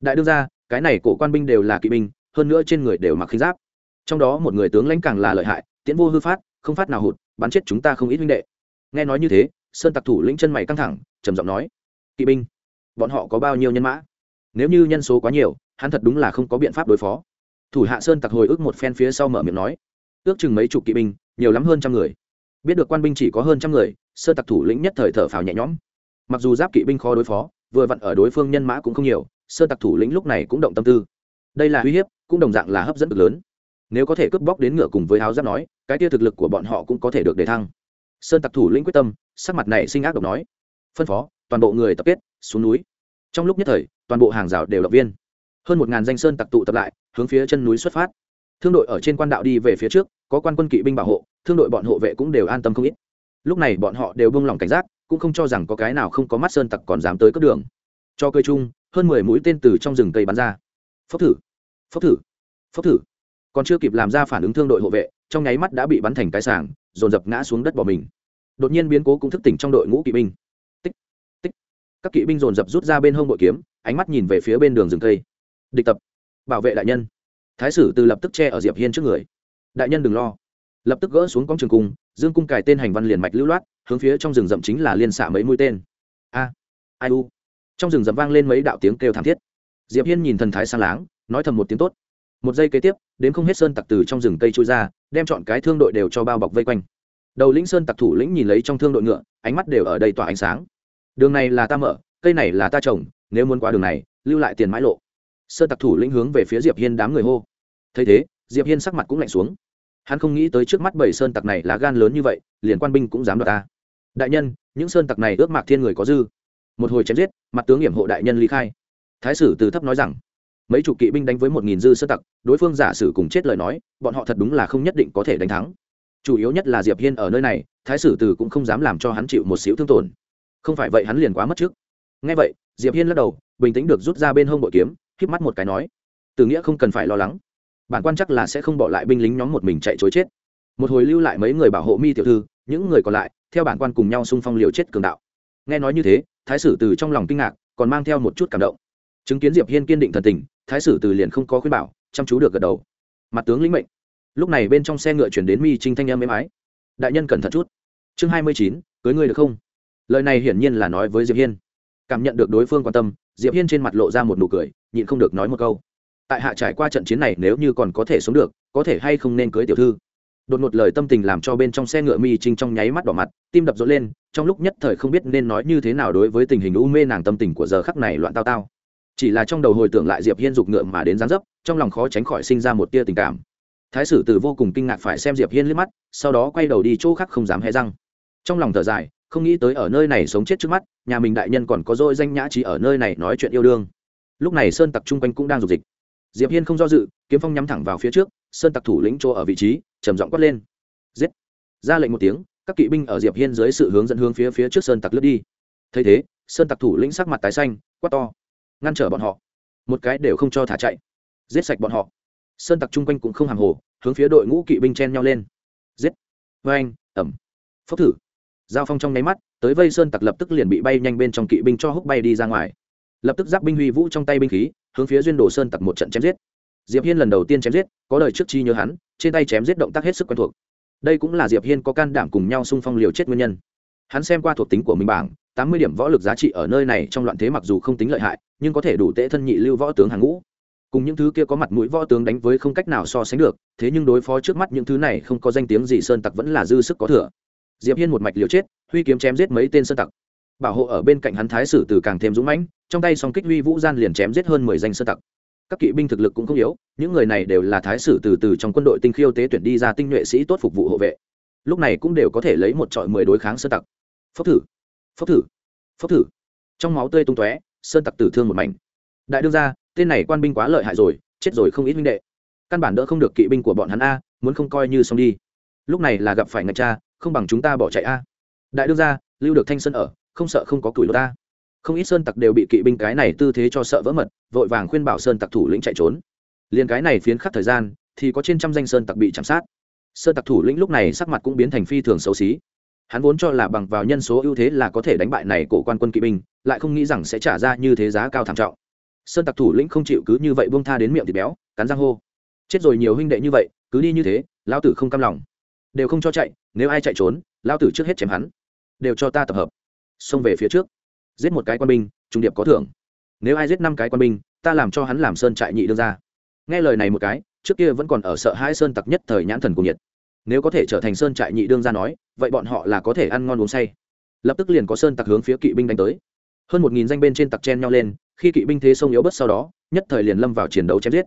Đại đương ra cái này cổ quan binh đều là kỵ binh, hơn nữa trên người đều mặc khinh giáp. Trong đó một người tướng lãnh càng là lợi hại, tiễn vô hư phát, không phát nào hụt, bắn chết chúng ta không ít huynh đệ. Nghe nói như thế, sơn tặc thủ lĩnh chân mày căng thẳng, trầm giọng nói, kỵ binh bọn họ có bao nhiêu nhân mã? Nếu như nhân số quá nhiều, hắn thật đúng là không có biện pháp đối phó. Thủ hạ sơn tặc hồi ức một phen phía sau mở miệng nói, ước chừng mấy chục kỵ binh, nhiều lắm hơn trăm người. Biết được quan binh chỉ có hơn trăm người, sơn tặc thủ lĩnh nhất thời thở phào nhẹ nhõm. Mặc dù giáp kỵ binh khó đối phó, vừa vặn ở đối phương nhân mã cũng không nhiều, sơn tặc thủ lĩnh lúc này cũng động tâm tư. Đây là uy hiếp, cũng đồng dạng là hấp dẫn cực lớn. Nếu có thể cướp bóc đến ngựa cùng với áo giáp nói, cái tia thực lực của bọn họ cũng có thể được đề thăng. Sơn tặc thủ lĩnh quyết tâm, sắc mặt này sinh ác độc nói phân phó, toàn bộ người tập kết, xuống núi. Trong lúc nhất thời, toàn bộ hàng rào đều động viên. Hơn một ngàn danh sơn tặc tụ tập lại, hướng phía chân núi xuất phát. Thương đội ở trên quan đạo đi về phía trước, có quan quân kỵ binh bảo hộ, thương đội bọn hộ vệ cũng đều an tâm không ít. Lúc này bọn họ đều buông lỏng cảnh giác, cũng không cho rằng có cái nào không có mắt sơn tặc còn dám tới cướp đường. Cho cơ chung, hơn mười mũi tên từ trong rừng cây bắn ra. Phốc thử phốc thử phốc thử. Còn chưa kịp làm ra phản ứng thương đội hộ vệ, trong nháy mắt đã bị bắn thành cái sàng, dồn dập ngã xuống đất bỏ mình. Đột nhiên biến cố cũng thức tỉnh trong đội ngũ kỵ binh các kỵ binh dồn dập rút ra bên hông bội kiếm, ánh mắt nhìn về phía bên đường rừng cây. Địch tập. Bảo vệ đại nhân. Thái sử từ lập tức che ở diệp hiên trước người. Đại nhân đừng lo. Lập tức gỡ xuống cong trường cung, dương cung cài tên hành văn liền mạch lưu loát, hướng phía trong rừng rậm chính là liên xạ mấy mũi tên. A. Ai u. Trong rừng rậm vang lên mấy đạo tiếng kêu thảm thiết. Diệp hiên nhìn thần thái sang láng, nói thầm một tiếng tốt. Một giây kế tiếp, đến không hết sơn tặc từ trong rừng cây trôi ra, đem chọn cái thương đội đều cho bao bọc vây quanh. Đầu lĩnh sơn tặc thủ lĩnh nhìn lấy trong thương đội ngựa, ánh mắt đều ở đây tỏa ánh sáng đường này là ta mở, cây này là ta trồng, nếu muốn qua đường này, lưu lại tiền mãi lộ. Sơ tặc thủ lĩnh hướng về phía diệp hiên đám người hô. Thấy thế, diệp hiên sắc mặt cũng lạnh xuống. Hắn không nghĩ tới trước mắt bảy sơn tặc này là gan lớn như vậy, liền quan binh cũng dám đoạt ta. Đại nhân, những sơn tặc này ước mạc thiên người có dư. Một hồi chém giết, mặt tướng hiểm hộ đại nhân ly khai. Thái sử từ thấp nói rằng, mấy chục kỵ binh đánh với một nghìn dư sơn tặc, đối phương giả sử cùng chết lời nói, bọn họ thật đúng là không nhất định có thể đánh thắng. Chủ yếu nhất là diệp hiên ở nơi này, thái sử từ cũng không dám làm cho hắn chịu một xíu thương tổn không phải vậy hắn liền quá mất trước. Ngay vậy, diệp hiên lắc đầu, bình tĩnh được rút ra bên hông bội kiếm, híp mắt một cái nói, từ nghĩa không cần phải lo lắng. Bản quan chắc là sẽ không bỏ lại binh lính nhóm một mình chạy chối chết. Một hồi lưu lại mấy người bảo hộ mi tiểu thư, những người còn lại, theo bản quan cùng nhau xung phong liều chết cường đạo. Nghe nói như thế, thái sử từ trong lòng kinh ngạc, còn mang theo một chút cảm động. Chứng kiến diệp hiên kiên định thần tình, thái sử từ liền không có khuyên bảo, chăm chú được gật đầu. Mặt tướng lĩnh mệnh. Lúc này bên trong xe ngựa chuyển đến mi trinh thanh em êm ái. Đại nhân cẩn thận chút. Chương hai mươi chín, cưới ngươi được không? Lời này hiển nhiên là nói với diệp hiên. Cảm nhận được đối phương quan tâm, diệp hiên trên mặt lộ ra một nụ cười, nhịn không được nói một câu. Tại hạ trải qua trận chiến này nếu như còn có thể sống được, có thể hay không nên cưới tiểu thư? Đột ngột lời tâm tình làm cho bên trong xe ngựa mi trinh trong nháy mắt đỏ mặt, tim đập rộn lên, trong lúc nhất thời không biết nên nói như thế nào đối với tình hình u mê nàng tâm tình của giờ khắc này loạn tao tao. Chỉ là trong đầu hồi tưởng lại diệp hiên dục ngựa mà đến gián dấp, trong lòng khó tránh khỏi sinh ra một tia tình cảm. Thái sử từ vô cùng kinh ngạc phải xem diệp hiên liếc mắt, sau đó quay đầu đi chỗ khác không dám hé răng. Trong lòng thở dài không nghĩ tới ở nơi này sống chết trước mắt, nhà mình đại nhân còn có dôi danh nhã trí ở nơi này nói chuyện yêu đương. Lúc này sơn tặc chung quanh cũng đang dục dịch. Diệp hiên không do dự, kiếm phong nhắm thẳng vào phía trước, sơn tặc thủ lĩnh chỗ ở vị trí, trầm giọng quát lên. Giết! Ra lệnh một tiếng, các kỵ binh ở diệp hiên dưới sự hướng dẫn hướng phía phía trước sơn tặc lướt đi. Thấy thế, sơn tặc thủ lĩnh sắc mặt tái xanh, quát to. Ngăn trở bọn họ. Một cái đều không cho thả chạy. Giết sạch bọn họ. Sơn tặc chung quanh cũng không hàng hồ, hướng phía đội ngũ kỵ binh chen nhau lên. Giết! Vê anh ẩm. Phốc thử giao phong trong nháy mắt, tới vây sơn tặc lập tức liền bị bay nhanh bên trong kỵ binh cho húc bay đi ra ngoài. Lập tức giáp binh huy vũ trong tay binh khí, hướng phía duyên đồ sơn tặc một trận chém giết. Diệp hiên lần đầu tiên chém giết, có đời trước chi nhớ hắn, trên tay chém giết động tác hết sức quen thuộc. Đây cũng là diệp hiên có can đảm cùng nhau xung phong liều chết nguyên nhân. Hắn xem qua thuộc tính của mình bảng, tám mươi điểm võ lực giá trị ở nơi này trong loạn thế mặc dù không tính lợi hại, nhưng có thể đủ tệ thân nhị lưu võ tướng hàng ngũ. Cùng những thứ kia có mặt mũi võ tướng đánh với không cách nào so sánh được, thế nhưng đối phó trước mắt những thứ này không có danh tiếng gì sơn tặc vẫn là dư sức có thừa diệp hiên một mạch liều chết, huy kiếm chém giết mấy tên sơn tặc. Bảo hộ ở bên cạnh hắn thái sử từ càng thêm dũng mãnh, trong tay song kích huy vũ gian liền chém giết hơn mười danh sơn tặc. Các kỵ binh thực lực cũng không yếu, những người này đều là thái sử từ từ trong quân đội tinh khiêu tế tuyển đi ra tinh nhuệ sĩ tốt phục vụ hộ vệ. Lúc này cũng đều có thể lấy một trọi mười đối kháng sơn tặc. Phốc thử phốc thử phốc thử. Trong máu tươi tung tóe, sơn tặc tử thương một mảnh. Đại đương ra tên này quan binh quá lợi hại rồi, chết rồi không ít minh đệ. Căn bản đỡ không được kỵ binh của bọn hắn a, muốn không coi như xong đi. Lúc này là gặp phải ngạch cha không bằng chúng ta bỏ chạy a. Đại đương ra lưu được thanh sơn ở, không sợ không có củi lô ta. Không ít sơn tặc đều bị kỵ binh cái này tư thế cho sợ vỡ mật, vội vàng khuyên bảo sơn tặc thủ lĩnh chạy trốn. Liền cái này phiến khắc thời gian, thì có trên trăm danh sơn tặc bị chạm sát. Sơn tặc thủ lĩnh lúc này sắc mặt cũng biến thành phi thường xấu xí. Hắn vốn cho là bằng vào nhân số ưu thế là có thể đánh bại này cổ quan quân kỵ binh, lại không nghĩ rằng sẽ trả ra như thế giá cao thảm trọng. Sơn tặc thủ lĩnh không chịu cứ như vậy buông tha đến miệng thịt béo, cắn răng hô. Chết rồi nhiều huynh đệ như vậy, cứ đi như thế, lão tử không cam lòng đều không cho chạy, nếu ai chạy trốn lão tử trước hết chém hắn. Đều cho ta tập hợp. Xông về phía trước. Giết một cái quan binh, trung điệp có thưởng. Nếu ai giết năm cái quan binh, ta làm cho hắn làm sơn trại nhị đương ra nghe lời này một cái, trước kia vẫn còn ở sợ hai sơn tặc nhất thời nhãn thần cùng nhiệt. Nếu có thể trở thành sơn trại nhị đương ra nói, vậy bọn họ là có thể ăn ngon uống say. Lập tức liền có sơn tặc hướng phía kỵ binh đánh tới. Hơn một nghìn danh bên trên tặc chen nhau lên, khi kỵ binh thế sông yếu bớt sau đó, nhất thời liền lâm vào chiến đấu chém giết.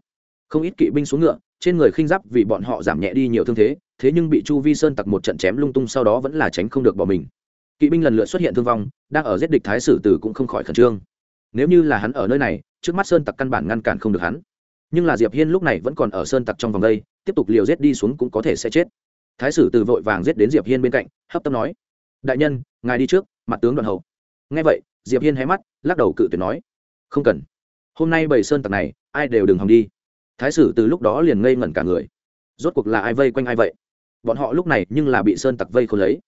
Không ít kỵ binh xuống ngựa trên người khinh giáp vì bọn họ giảm nhẹ đi nhiều thương thế thế nhưng bị chu vi sơn tặc một trận chém lung tung sau đó vẫn là tránh không được bỏ mình. Kỵ binh lần lượt xuất hiện thương vong, đang ở giết địch thái sử tử cũng không khỏi khẩn trương. Nếu như là hắn ở nơi này, trước mắt sơn tặc căn bản ngăn cản không được hắn. Nhưng là diệp hiên lúc này vẫn còn ở sơn tặc trong vòng đây, tiếp tục liều giết đi xuống cũng có thể sẽ chết. Thái sử từ vội vàng giết đến diệp hiên bên cạnh, hấp tấp nói, đại nhân, ngài đi trước, mặt tướng đoàn hậu. Nghe vậy, diệp hiên hé mắt, lắc đầu cự tuyệt nói, không cần. Hôm nay bầy sơn tặc này, ai đều đừng hòng đi thái sử từ lúc đó liền ngây ngẩn cả người. Rốt cuộc là ai vây quanh ai vậy? Bọn họ lúc này nhưng là bị sơn tặc vây không lấy.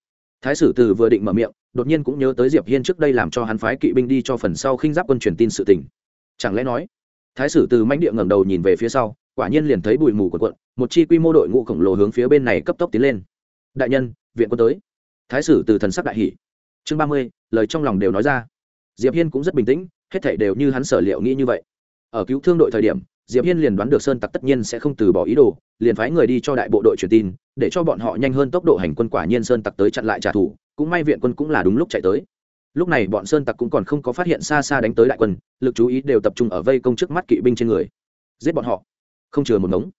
Thái sử từ vừa định mở miệng, đột nhiên cũng nhớ tới diệp hiên trước đây làm cho hắn phái kỵ binh đi cho phần sau khinh giáp quân truyền tin sự tình. Chẳng lẽ nói, thái sử từ mãnh địa ngẩng đầu nhìn về phía sau, quả nhiên liền thấy bụi mù của quận một chi quy mô đội ngũ khổng lồ hướng phía bên này cấp tốc tiến lên. Đại nhân, viện quân tới. Thái sử từ thần sắc đại hỷ chương ba mươi, lời trong lòng đều nói ra. Diệp hiên cũng rất bình tĩnh, hết thảy đều như hắn sở liệu nghĩ như vậy. Ở cứu thương đội thời điểm diệp hiên liền đoán được sơn tặc tất nhiên sẽ không từ bỏ ý đồ, liền phái người đi cho đại bộ đội truyền tin, để cho bọn họ nhanh hơn tốc độ hành quân quả nhiên sơn tặc tới chặn lại trả thù, cũng may viện quân cũng là đúng lúc chạy tới. Lúc này bọn sơn tặc cũng còn không có phát hiện xa xa đánh tới đại quân, lực chú ý đều tập trung ở vây công trước mắt kỵ binh trên người. Giết bọn họ. Không chừa một ngống.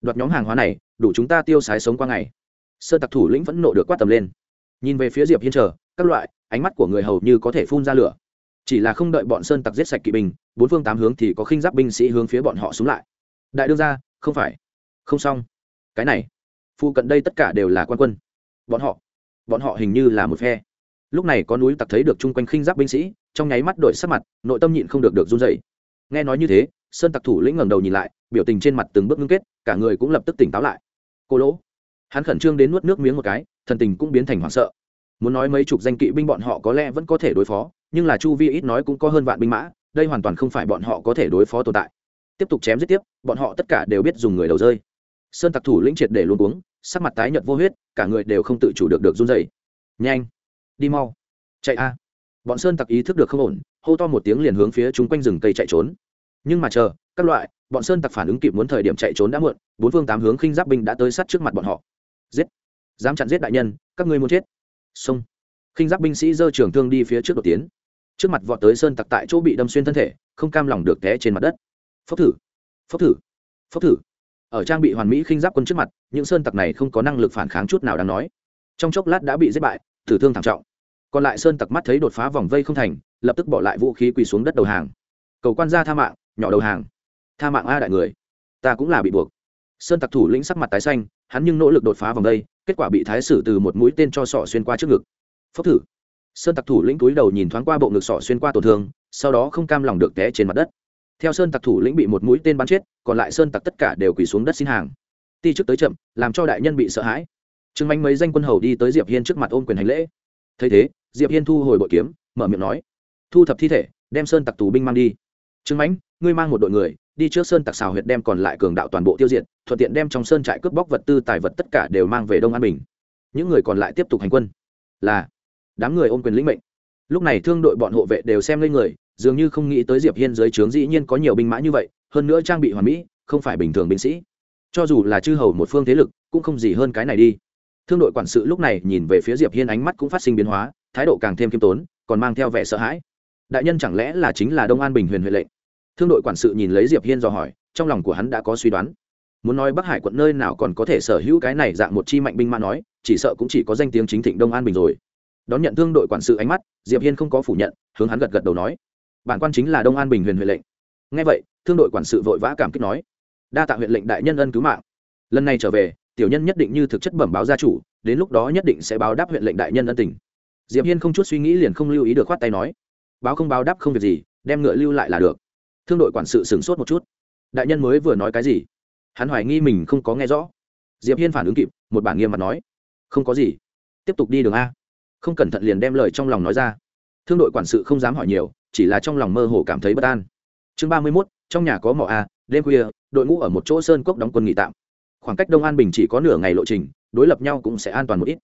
Đoạt nhóm hàng hóa này, đủ chúng ta tiêu sái sống qua ngày. Sơn tặc thủ lĩnh vẫn nộ được quát tầm lên. Nhìn về phía diệp hiên chờ, các loại, ánh mắt của người hầu như có thể phun ra lửa. Chỉ là không đợi bọn sơn tặc giết sạch kỵ binh bốn phương tám hướng thì có khinh giáp binh sĩ hướng phía bọn họ xuống lại. Đại đương ra không phải. Không xong. Cái này, phụ cận đây tất cả đều là quan quân. Bọn họ bọn họ hình như là một phe. Lúc này có núi tặc thấy được chung quanh khinh giáp binh sĩ, trong nháy mắt đổi sắc mặt, nội tâm nhịn không được được run dậy nghe nói như thế, sơn tặc thủ lĩnh ngẩng đầu nhìn lại, biểu tình trên mặt từng bước ngưng kết, cả người cũng lập tức tỉnh táo lại. Cô lỗ, hắn khẩn trương đến nuốt nước miếng một cái, thần tình cũng biến thành hoảng sợ. Muốn nói mấy chục danh kỵ binh bọn họ có lẽ vẫn có thể đối phó, nhưng là chu vi ít nói cũng có hơn vạn binh mã đây hoàn toàn không phải bọn họ có thể đối phó tồn tại. Tiếp tục chém giết tiếp, bọn họ tất cả đều biết dùng người đầu rơi. Sơn tặc thủ lĩnh triệt để luôn uống sắc mặt tái nhợt vô huyết, cả người đều không tự chủ được được run dày nhanh, đi mau, chạy a. Bọn sơn tặc ý thức được không ổn, hô to một tiếng liền hướng phía chúng quanh rừng cây chạy trốn. Nhưng mà chờ, các loại, bọn sơn tặc phản ứng kịp muốn thời điểm chạy trốn đã muộn, bốn phương tám hướng khinh giáp binh đã tới sát trước mặt bọn họ. Giết, dám chặn giết đại nhân, các ngươi muốn chết. Xông khinh giáp binh sĩ giơ trường thương đi phía trước đột tiến trước mặt vọt tới sơn tặc tại chỗ bị đâm xuyên thân thể, không cam lòng được té trên mặt đất. Phốc thử phốc thử phốc thử. Ở trang bị hoàn mỹ khinh giáp quân trước mặt, những sơn tặc này không có năng lực phản kháng chút nào đáng nói. Trong chốc lát đã bị giết bại, tử thương thảm trọng. Còn lại sơn tặc mắt thấy đột phá vòng vây không thành, lập tức bỏ lại vũ khí quỳ xuống đất đầu hàng. Cầu quan gia tha mạng, nhỏ đầu hàng. Tha mạng a đại người, ta cũng là bị buộc. Sơn tặc thủ lĩnh sắc mặt tái xanh, hắn nhưng nỗ lực đột phá vòng đây kết quả bị thái sử từ một mũi tên cho sọ xuyên qua trước ngực. Phốc thử sơn tặc thủ lĩnh cúi đầu nhìn thoáng qua bộ ngực sọ xuyên qua tổn thương, sau đó không cam lòng được té trên mặt đất. Theo sơn tặc thủ lĩnh bị một mũi tên bắn chết, còn lại sơn tặc tất cả đều quỳ xuống đất xin hàng. Ti trước tới chậm, làm cho đại nhân bị sợ hãi. Trương manh mấy danh quân hầu đi tới diệp hiên trước mặt ôm quyền hành lễ. Thấy thế, diệp hiên thu hồi bội kiếm, mở miệng nói, thu thập thi thể, đem sơn tặc tù binh mang đi. Trương mãnh ngươi mang một đội người, đi trước sơn tặc xào huyệt đem còn lại cường đạo toàn bộ tiêu diệt, thuận tiện đem trong sơn trại cướp bóc vật tư tài vật tất cả đều mang về đông an bình. Những người còn lại tiếp tục hành quân. Là đám người ôm quyền lĩnh mệnh. Lúc này thương đội bọn hộ vệ đều xem lên người, dường như không nghĩ tới diệp hiên dưới trướng dĩ nhiên có nhiều binh mã như vậy, hơn nữa trang bị hoàn mỹ, không phải bình thường binh sĩ. Cho dù là chư hầu một phương thế lực, cũng không gì hơn cái này đi. Thương đội quản sự lúc này nhìn về phía diệp hiên ánh mắt cũng phát sinh biến hóa, thái độ càng thêm kiêm tốn, còn mang theo vẻ sợ hãi. Đại nhân chẳng lẽ là chính là đông an bình huyền huệ lệnh? Thương đội quản sự nhìn lấy diệp hiên dò hỏi, trong lòng của hắn đã có suy đoán. Muốn nói bắc hải quận nơi nào còn có thể sở hữu cái này dạng một chi mạnh binh mã nói, chỉ sợ cũng chỉ có danh tiếng chính thịnh đông an bình rồi đón nhận thương đội quản sự ánh mắt, diệp hiên không có phủ nhận, hướng hắn gật gật đầu nói, bản quan chính là đông an bình huyền huệ lệnh. Nghe vậy, thương đội quản sự vội vã cảm kích nói, đa tạ huyện lệnh đại nhân ân cứu mạng. Lần này trở về, tiểu nhân nhất định như thực chất bẩm báo gia chủ, đến lúc đó nhất định sẽ báo đáp huyện lệnh đại nhân ân tình. Diệp hiên không chút suy nghĩ liền không lưu ý được khoát tay nói, báo không báo đáp không việc gì, đem ngựa lưu lại là được. Thương đội quản sự sửng sốt một chút. Đại nhân mới vừa nói cái gì? Hắn hoài nghi mình không có nghe rõ. Diệp hiên phản ứng kịp, một bản nghiêm mặt nói, không có gì. Tiếp tục đi đường a không cẩn thận liền đem lời trong lòng nói ra. Thương đội quản sự không dám hỏi nhiều chỉ là trong lòng mơ hồ cảm thấy bất an. Chương ba mươi 31, trong nhà có mỏ a đêm khuya đội ngũ ở một chỗ sơn cốc đóng quân nghỉ tạm. Khoảng cách đông an bình chỉ có nửa ngày lộ trình đối lập nhau cũng sẽ an toàn một ít.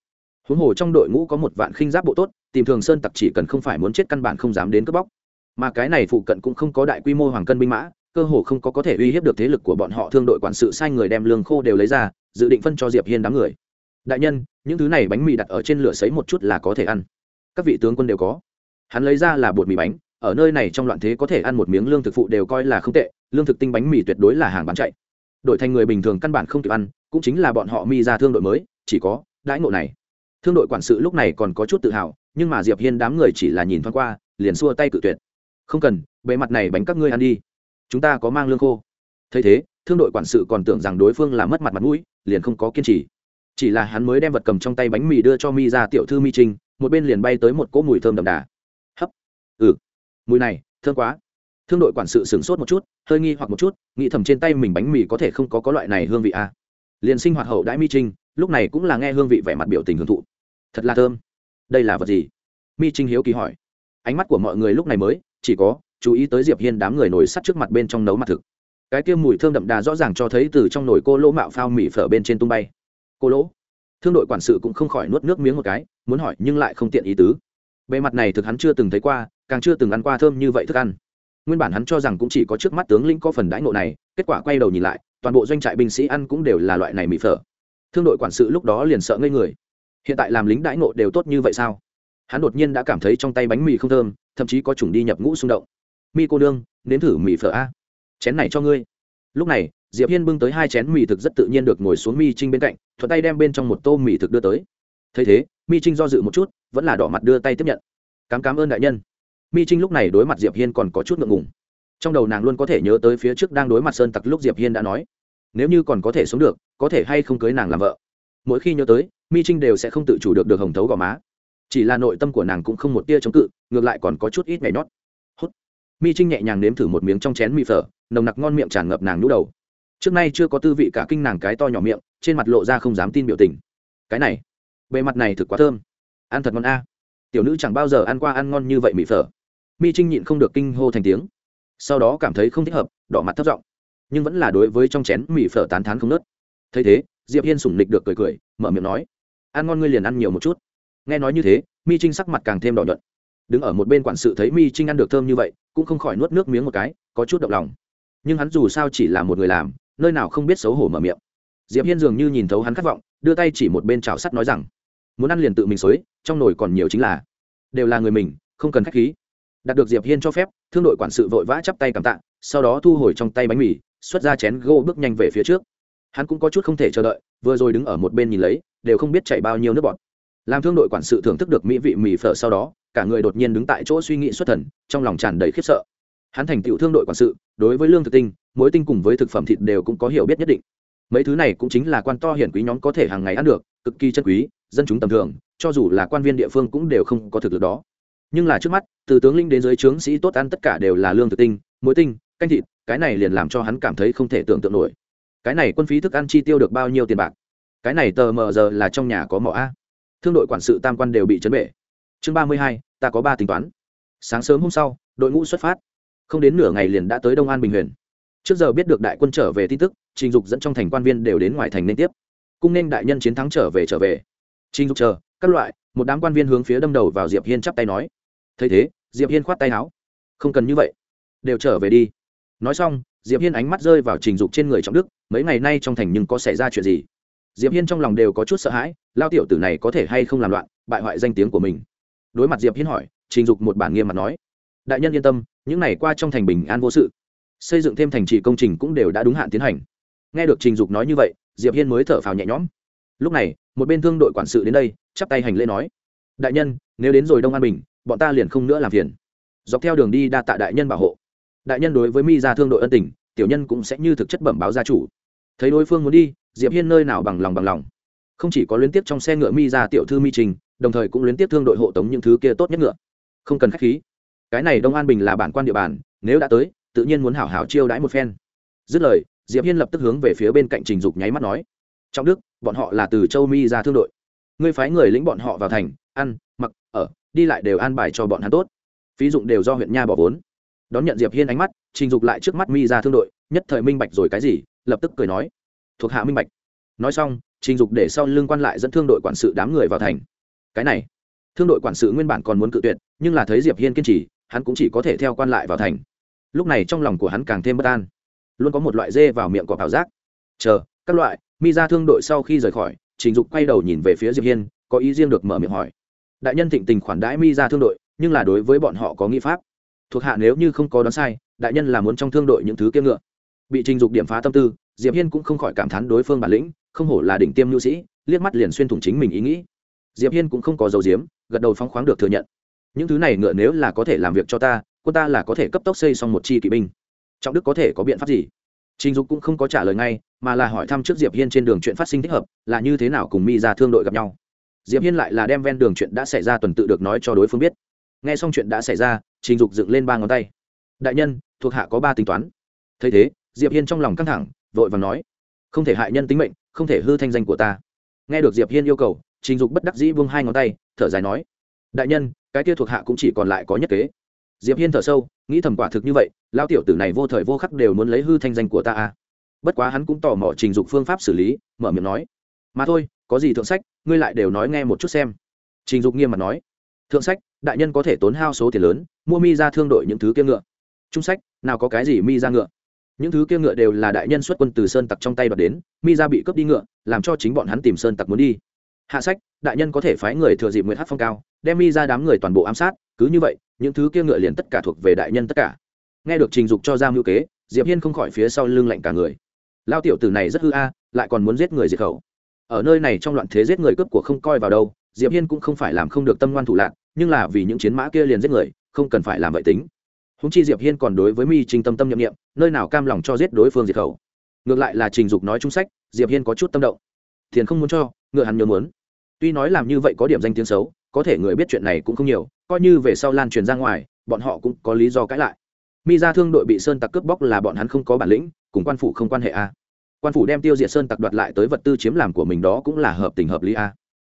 Huống hồ trong đội ngũ có một vạn khinh giáp bộ tốt tìm thường sơn tặc chỉ cần không phải muốn chết căn bản không dám đến cướp bóc. Mà cái này phụ cận cũng không có đại quy mô hoàng cân binh mã cơ hồ không có có thể uy hiếp được thế lực của bọn họ. Thương đội quản sự sai người đem lương khô đều lấy ra dự định phân cho diệp hiên đám người đại nhân, những thứ này bánh mì đặt ở trên lửa sấy một chút là có thể ăn. Các vị tướng quân đều có. Hắn lấy ra là bột mì bánh, ở nơi này trong loạn thế có thể ăn một miếng lương thực phụ đều coi là không tệ, lương thực tinh bánh mì tuyệt đối là hàng bán chạy. Đội thành người bình thường căn bản không kịp ăn, cũng chính là bọn họ mi ra thương đội mới, chỉ có đãi ngộ này. Thương đội quản sự lúc này còn có chút tự hào, nhưng mà diệp hiên đám người chỉ là nhìn thoáng qua, liền xua tay cự tuyệt. Không cần, bề mặt này bánh các ngươi ăn đi. Chúng ta có mang lương khô. Thấy thế, thương đội quản sự còn tưởng rằng đối phương là mất mặt mặt mũi, liền không có kiên trì chỉ là hắn mới đem vật cầm trong tay bánh mì đưa cho mi ra tiểu thư mi trinh, một bên liền bay tới một cỗ mùi thơm đậm đà. Hấp. Ừ. Mùi này, thơm quá. Thương đội quản sự sửng sốt một chút, hơi nghi hoặc một chút, nghĩ thầm trên tay mình bánh mì có thể không có có loại này hương vị à. liền sinh hoạt hậu đãi mi trinh, lúc này cũng là nghe hương vị vẻ mặt biểu tình hưởng thụ. Thật là thơm. Đây là vật gì? Mi trinh hiếu kỳ hỏi. Ánh mắt của mọi người lúc này mới, chỉ có chú ý tới diệp hiên đám người nổi sắt trước mặt bên trong nấu mặt thực. Cái kia mùi thơm đậm đà rõ ràng cho thấy từ trong nồi cô lỗ mạo phao mì phở bên trên tung bay cô lỗ. Thương đội quản sự cũng không khỏi nuốt nước miếng một cái, muốn hỏi nhưng lại không tiện ý tứ. Bề mặt này thực hắn chưa từng thấy qua, càng chưa từng ăn qua thơm như vậy thức ăn. Nguyên bản hắn cho rằng cũng chỉ có trước mắt tướng lĩnh có phần đãi ngộ này, kết quả quay đầu nhìn lại, toàn bộ doanh trại binh sĩ ăn cũng đều là loại này mì phở. Thương đội quản sự lúc đó liền sợ ngây người. Hiện tại làm lính đãi ngộ đều tốt như vậy sao? Hắn đột nhiên đã cảm thấy trong tay bánh mì không thơm, thậm chí có chủng đi nhập ngũ xung động. Mi cô đương nếm thử mì phở a. Chén này cho ngươi. Lúc này diệp hiên bưng tới hai chén mì thực rất tự nhiên được ngồi xuống mi trinh bên cạnh, thuận tay đem bên trong một tô mì thực đưa tới. Thấy thế, mi trinh do dự một chút, vẫn là đỏ mặt đưa tay tiếp nhận. Cám cám ơn đại nhân. Mi trinh lúc này đối mặt diệp hiên còn có chút ngượng ngùng. Trong đầu nàng luôn có thể nhớ tới phía trước đang đối mặt sơn tặc lúc diệp hiên đã nói, nếu như còn có thể sống được, có thể hay không cưới nàng làm vợ? Mỗi khi nhớ tới, mi trinh đều sẽ không tự chủ được được hồng thấu gò má. Chỉ là nội tâm của nàng cũng không một tia chống cự, ngược lại còn có chút ít mẻ nhót. Hốt mi trinh nhẹ nhàng nếm thử một miếng trong chén mì phở, nồng nặc ngon miệng tràn ngập nàng nhũ đầu trước nay chưa có tư vị cả kinh nàng cái to nhỏ miệng, trên mặt lộ ra không dám tin biểu tình. Cái này, bề mặt này thực quá thơm. Ăn thật ngon a. Tiểu nữ chẳng bao giờ ăn qua ăn ngon như vậy mị phở. Mi trinh nhịn không được kinh hô thành tiếng. Sau đó cảm thấy không thích hợp, đỏ mặt thất giọng. Nhưng vẫn là đối với trong chén mị phở tán thán không nớt. Thấy thế, diệp hiên sủng nịch được cười cười, mở miệng nói, ăn ngon ngươi liền ăn nhiều một chút. Nghe nói như thế, mi trinh sắc mặt càng thêm đỏ nhuận. Đứng ở một bên quản sự thấy mi trinh ăn được thơm như vậy, cũng không khỏi nuốt nước miếng một cái, có chút động lòng. Nhưng hắn dù sao chỉ là một người làm nơi nào không biết xấu hổ mở miệng. Diệp hiên dường như nhìn thấu hắn khát vọng, đưa tay chỉ một bên chảo sắt nói rằng, muốn ăn liền tự mình xối trong nồi còn nhiều chính là, đều là người mình, không cần khách khí. Đạt được diệp hiên cho phép, thương đội quản sự vội vã chắp tay cảm tạ, sau đó thu hồi trong tay bánh mì, xuất ra chén gỗ bước nhanh về phía trước. Hắn cũng có chút không thể chờ đợi, vừa rồi đứng ở một bên nhìn lấy, đều không biết chảy bao nhiêu nước bọt. Làm thương đội quản sự thưởng thức được mỹ vị mì phở sau đó, cả người đột nhiên đứng tại chỗ suy nghĩ xuất thần, trong lòng tràn đầy khiếp sợ. Hắn thành tựu thương đội quản sự đối với lương thực tinh, muối tinh cùng với thực phẩm thịt đều cũng có hiểu biết nhất định. Mấy thứ này cũng chính là quan to hiển quý nhóm có thể hàng ngày ăn được, cực kỳ chân quý, dân chúng tầm thường, cho dù là quan viên địa phương cũng đều không có thực lực đó. Nhưng là trước mắt, từ tướng linh đến dưới trướng sĩ tốt ăn tất cả đều là lương thực tinh, muối tinh, canh thịt, cái này liền làm cho hắn cảm thấy không thể tưởng tượng nổi. Cái này quân phí thức ăn chi tiêu được bao nhiêu tiền bạc? Cái này tờ mờ giờ là trong nhà có mỏ a. Thương đội quản sự tam quan đều bị chấn bể. Chương ba mươi hai, ta có ba tính toán. Sáng sớm hôm sau, đội ngũ xuất phát không đến nửa ngày liền đã tới đông an bình huyền. Trước giờ biết được đại quân trở về tin tức, trình dục dẫn trong thành quan viên đều đến ngoài thành nên tiếp. Cung nên đại nhân chiến thắng trở về trở về. Trình dục chờ, các loại, một đám quan viên hướng phía đâm đầu vào diệp hiên chắp tay nói. Thấy thế, diệp hiên khoát tay áo. Không cần như vậy, đều trở về đi. Nói xong, diệp hiên ánh mắt rơi vào trình dục trên người trọng đức, mấy ngày nay trong thành nhưng có xảy ra chuyện gì? Diệp hiên trong lòng đều có chút sợ hãi, lao tiểu tử này có thể hay không làm loạn, bại hoại danh tiếng của mình. Đối mặt diệp hiên hỏi, trình dục một bản nghiêm mặt nói. Đại nhân yên tâm những ngày qua trong thành bình an vô sự. Xây dựng thêm thành trì công trình cũng đều đã đúng hạn tiến hành. Nghe được trình dục nói như vậy, diệp hiên mới thở phào nhẹ nhõm. Lúc này, một bên thương đội quản sự đến đây, chắp tay hành lễ nói, đại nhân, nếu đến rồi đông an bình, bọn ta liền không nữa làm phiền. Dọc theo đường đi đa tạ đại nhân bảo hộ. Đại nhân đối với mi gia thương đội ân tình, tiểu nhân cũng sẽ như thực chất bẩm báo gia chủ. Thấy đối phương muốn đi, diệp hiên nơi nào bằng lòng bằng lòng. Không chỉ có liên tiếp trong xe ngựa mi gia tiểu thư mi trình, đồng thời cũng liên tiếp thương đội hộ tống những thứ kia tốt nhất ngựa. Không cần khách khí cái này đông an bình là bản quan địa bàn, nếu đã tới, tự nhiên muốn hảo hảo chiêu đãi một phen. Dứt lời, diệp hiên lập tức hướng về phía bên cạnh trình dục nháy mắt nói trong đức, bọn họ là từ châu mi ra thương đội. Ngươi phái người lĩnh bọn họ vào thành, ăn, mặc, ở, đi lại đều an bài cho bọn hắn tốt. Phí dụng đều do huyện nha bỏ vốn. Đón nhận diệp hiên ánh mắt, trình dục lại trước mắt mi ra thương đội, nhất thời minh bạch rồi cái gì, lập tức cười nói, thuộc hạ minh bạch. Nói xong, trình dục để sau lưng quan lại dẫn thương đội quản sự đám người vào thành. Cái này, thương đội quản sự nguyên bản còn muốn cự tuyệt, nhưng là thấy diệp hiên kiên trì hắn cũng chỉ có thể theo quan lại vào thành. Lúc này trong lòng của hắn càng thêm bất an. Luôn có một loại dê vào miệng cọp ảo giác. Chờ, các loại, mi ra thương đội sau khi rời khỏi, trình dục quay đầu nhìn về phía diệp hiên, có ý riêng được mở miệng hỏi. Đại nhân thịnh tình khoản đãi mi ra thương đội, nhưng là đối với bọn họ có nghi pháp. Thuộc hạ nếu như không có đoán sai, đại nhân là muốn trong thương đội những thứ kiêm ngựa. Bị trình dục điểm phá tâm tư, diệp hiên cũng không khỏi cảm thán đối phương bản lĩnh, không hổ là đỉnh tiêm nhu sĩ, liếc mắt liền xuyên thủng chính mình ý nghĩ. Diệp hiên cũng không có dấu diếm, gật đầu phóng khoáng được thừa nhận những thứ này ngựa nếu là có thể làm việc cho ta, quân ta là có thể cấp tốc xây xong một chi kỵ binh. Trọng đức có thể có biện pháp gì? Trình dục cũng không có trả lời ngay, mà là hỏi thăm trước diệp hiên trên đường chuyện phát sinh thích hợp, là như thế nào cùng mi ra thương đội gặp nhau. Diệp hiên lại là đem ven đường chuyện đã xảy ra tuần tự được nói cho đối phương biết. Nghe xong chuyện đã xảy ra, trình dục dựng lên ba ngón tay. Đại nhân, thuộc hạ có ba tính toán. Thấy thế, diệp hiên trong lòng căng thẳng, vội vàng nói. Không thể hại nhân tính mệnh, không thể hư thanh danh của ta. Nghe được diệp hiên yêu cầu, trình dục bất đắc dĩ buông hai ngón tay, thở dài nói đại nhân, cái kia thuộc hạ cũng chỉ còn lại có nhất kế. Diệp hiên thở sâu, nghĩ thầm quả thực như vậy lao tiểu tử này vô thời vô khắc đều muốn lấy hư thanh danh của ta à. bất quá hắn cũng tò mò trình dục phương pháp xử lý, mở miệng nói. Mà thôi, có gì thượng sách, ngươi lại đều nói nghe một chút xem. Trình dục nghiêm mặt nói. Thượng sách, đại nhân có thể tốn hao số tiền lớn, mua mi ra thương đội những thứ kia ngựa. Trung sách, nào có cái gì mi ra ngựa. Những thứ kia ngựa đều là đại nhân xuất quân từ sơn tặc trong tay đoạt đến, mi ra bị cướp đi ngựa, làm cho chính bọn hắn tìm sơn tặc muốn đi hạ sách, đại nhân có thể phái người thừa dịp nguyệt hát phong cao, đem mi ra đám người toàn bộ ám sát, cứ như vậy, những thứ kia ngựa liền tất cả thuộc về đại nhân tất cả. Nghe được trình dục cho ra mưu kế, diệp hiên không khỏi phía sau lưng lạnh cả người. Lao tiểu tử này rất hư a, lại còn muốn giết người diệt khẩu. Ở nơi này trong loạn thế giết người cướp của không coi vào đâu, diệp hiên cũng không phải làm không được tâm ngoan thủ lạc, nhưng là vì những chiến mã kia liền giết người, không cần phải làm vậy tính. Húng chi diệp hiên còn đối với mi trình tâm tâm nhậm nghiệm nơi nào cam lòng cho giết đối phương diệt khẩu. Ngược lại là trình dục nói trung sách, diệp hiên có chút tâm động. Thiền không muốn cho, ngựa hắn nhớ muốn tuy nói làm như vậy có điểm danh tiếng xấu, có thể người biết chuyện này cũng không nhiều, coi như về sau lan truyền ra ngoài, bọn họ cũng có lý do cãi lại. Mi ra thương đội bị sơn tặc cướp bóc là bọn hắn không có bản lĩnh, cùng quan phủ không quan hệ a. Quan phủ đem tiêu diệt sơn tặc đoạt lại tới vật tư chiếm làm của mình đó cũng là hợp tình hợp lý a.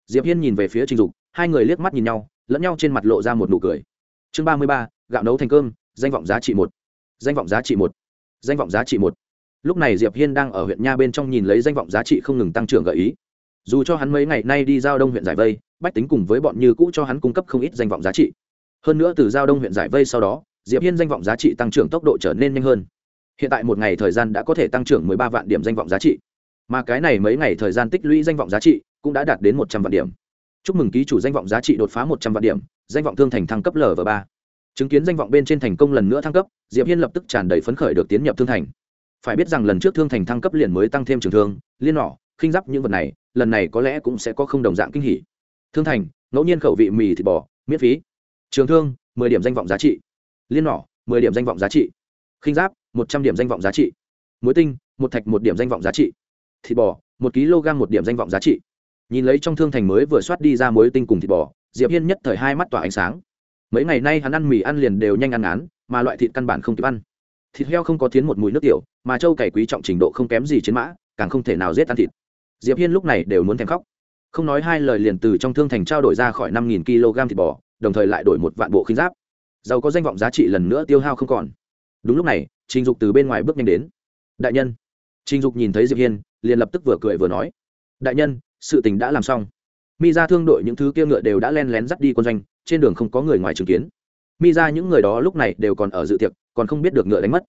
Diệp hiên nhìn về phía trình dục, hai người liếc mắt nhìn nhau, lẫn nhau trên mặt lộ ra một nụ cười. Chương ba mươi ba, gạo nấu thành cơm, danh vọng giá trị một. Danh vọng giá trị một. Danh vọng giá trị một. Lúc này diệp hiên đang ở huyện nha bên trong nhìn lấy danh vọng giá trị không ngừng tăng trưởng gợi ý dù cho hắn mấy ngày nay đi giao đông huyện giải vây, bách tính cùng với bọn như cũ cho hắn cung cấp không ít danh vọng giá trị. Hơn nữa từ giao đông huyện giải vây sau đó, diệp hiên danh vọng giá trị tăng trưởng tốc độ trở nên nhanh hơn. Hiện tại một ngày thời gian đã có thể tăng trưởng 13 vạn điểm danh vọng giá trị. Mà cái này mấy ngày thời gian tích lũy danh vọng giá trị cũng đã đạt đến 100 vạn điểm. Chúc mừng ký chủ danh vọng giá trị đột phá 100 vạn điểm, danh vọng thương thành thăng cấp lv ba. Chứng kiến danh vọng bên trên thành công lần nữa thăng cấp, diệp hiên lập tức tràn đầy phấn khởi được tiến nhập thương thành. Phải biết rằng lần trước thương thành thăng cấp liền mới tăng thêm trường thương, liên nỏ khinh giáp những vật này, lần này có lẽ cũng sẽ có không đồng dạng kinh hỉ. Thương thành, ngẫu nhiên khẩu vị mì thịt bò, miễn phí. Trường thương, mười điểm danh vọng giá trị. Liên nỏ, mười điểm danh vọng giá trị. Khinh giáp, một trăm điểm danh vọng giá trị. Muối tinh, một thạch một điểm danh vọng giá trị. Thịt bò, một kg một điểm danh vọng giá trị. Nhìn lấy trong thương thành mới vừa soát đi ra muối tinh cùng thịt bò, diệp hiên nhất thời hai mắt tỏa ánh sáng. Mấy ngày nay hắn ăn mì ăn liền đều nhanh ăn án mà loại thịt căn bản không kịp ăn. Thịt heo không có tiến một mùi nước tiểu, mà trâu cày quý trọng trình độ không kém gì chiến mã, càng không thể nào giết ăn thịt diệp hiên lúc này đều muốn thèm khóc. Không nói hai lời liền từ trong thương thành trao đổi ra khỏi năm nghìn kg thịt bò, đồng thời lại đổi một vạn bộ khinh giáp. Giàu có danh vọng giá trị lần nữa tiêu hao không còn. Đúng lúc này, trình dục từ bên ngoài bước nhanh đến. Đại nhân. Trình dục nhìn thấy diệp hiên, liền lập tức vừa cười vừa nói. Đại nhân, sự tình đã làm xong. Mi ra thương đội những thứ kia ngựa đều đã len lén dắt đi quân doanh, trên đường không có người ngoài chứng kiến. Mi ra những người đó lúc này đều còn ở dự tiệc, còn không biết được ngựa đánh mất.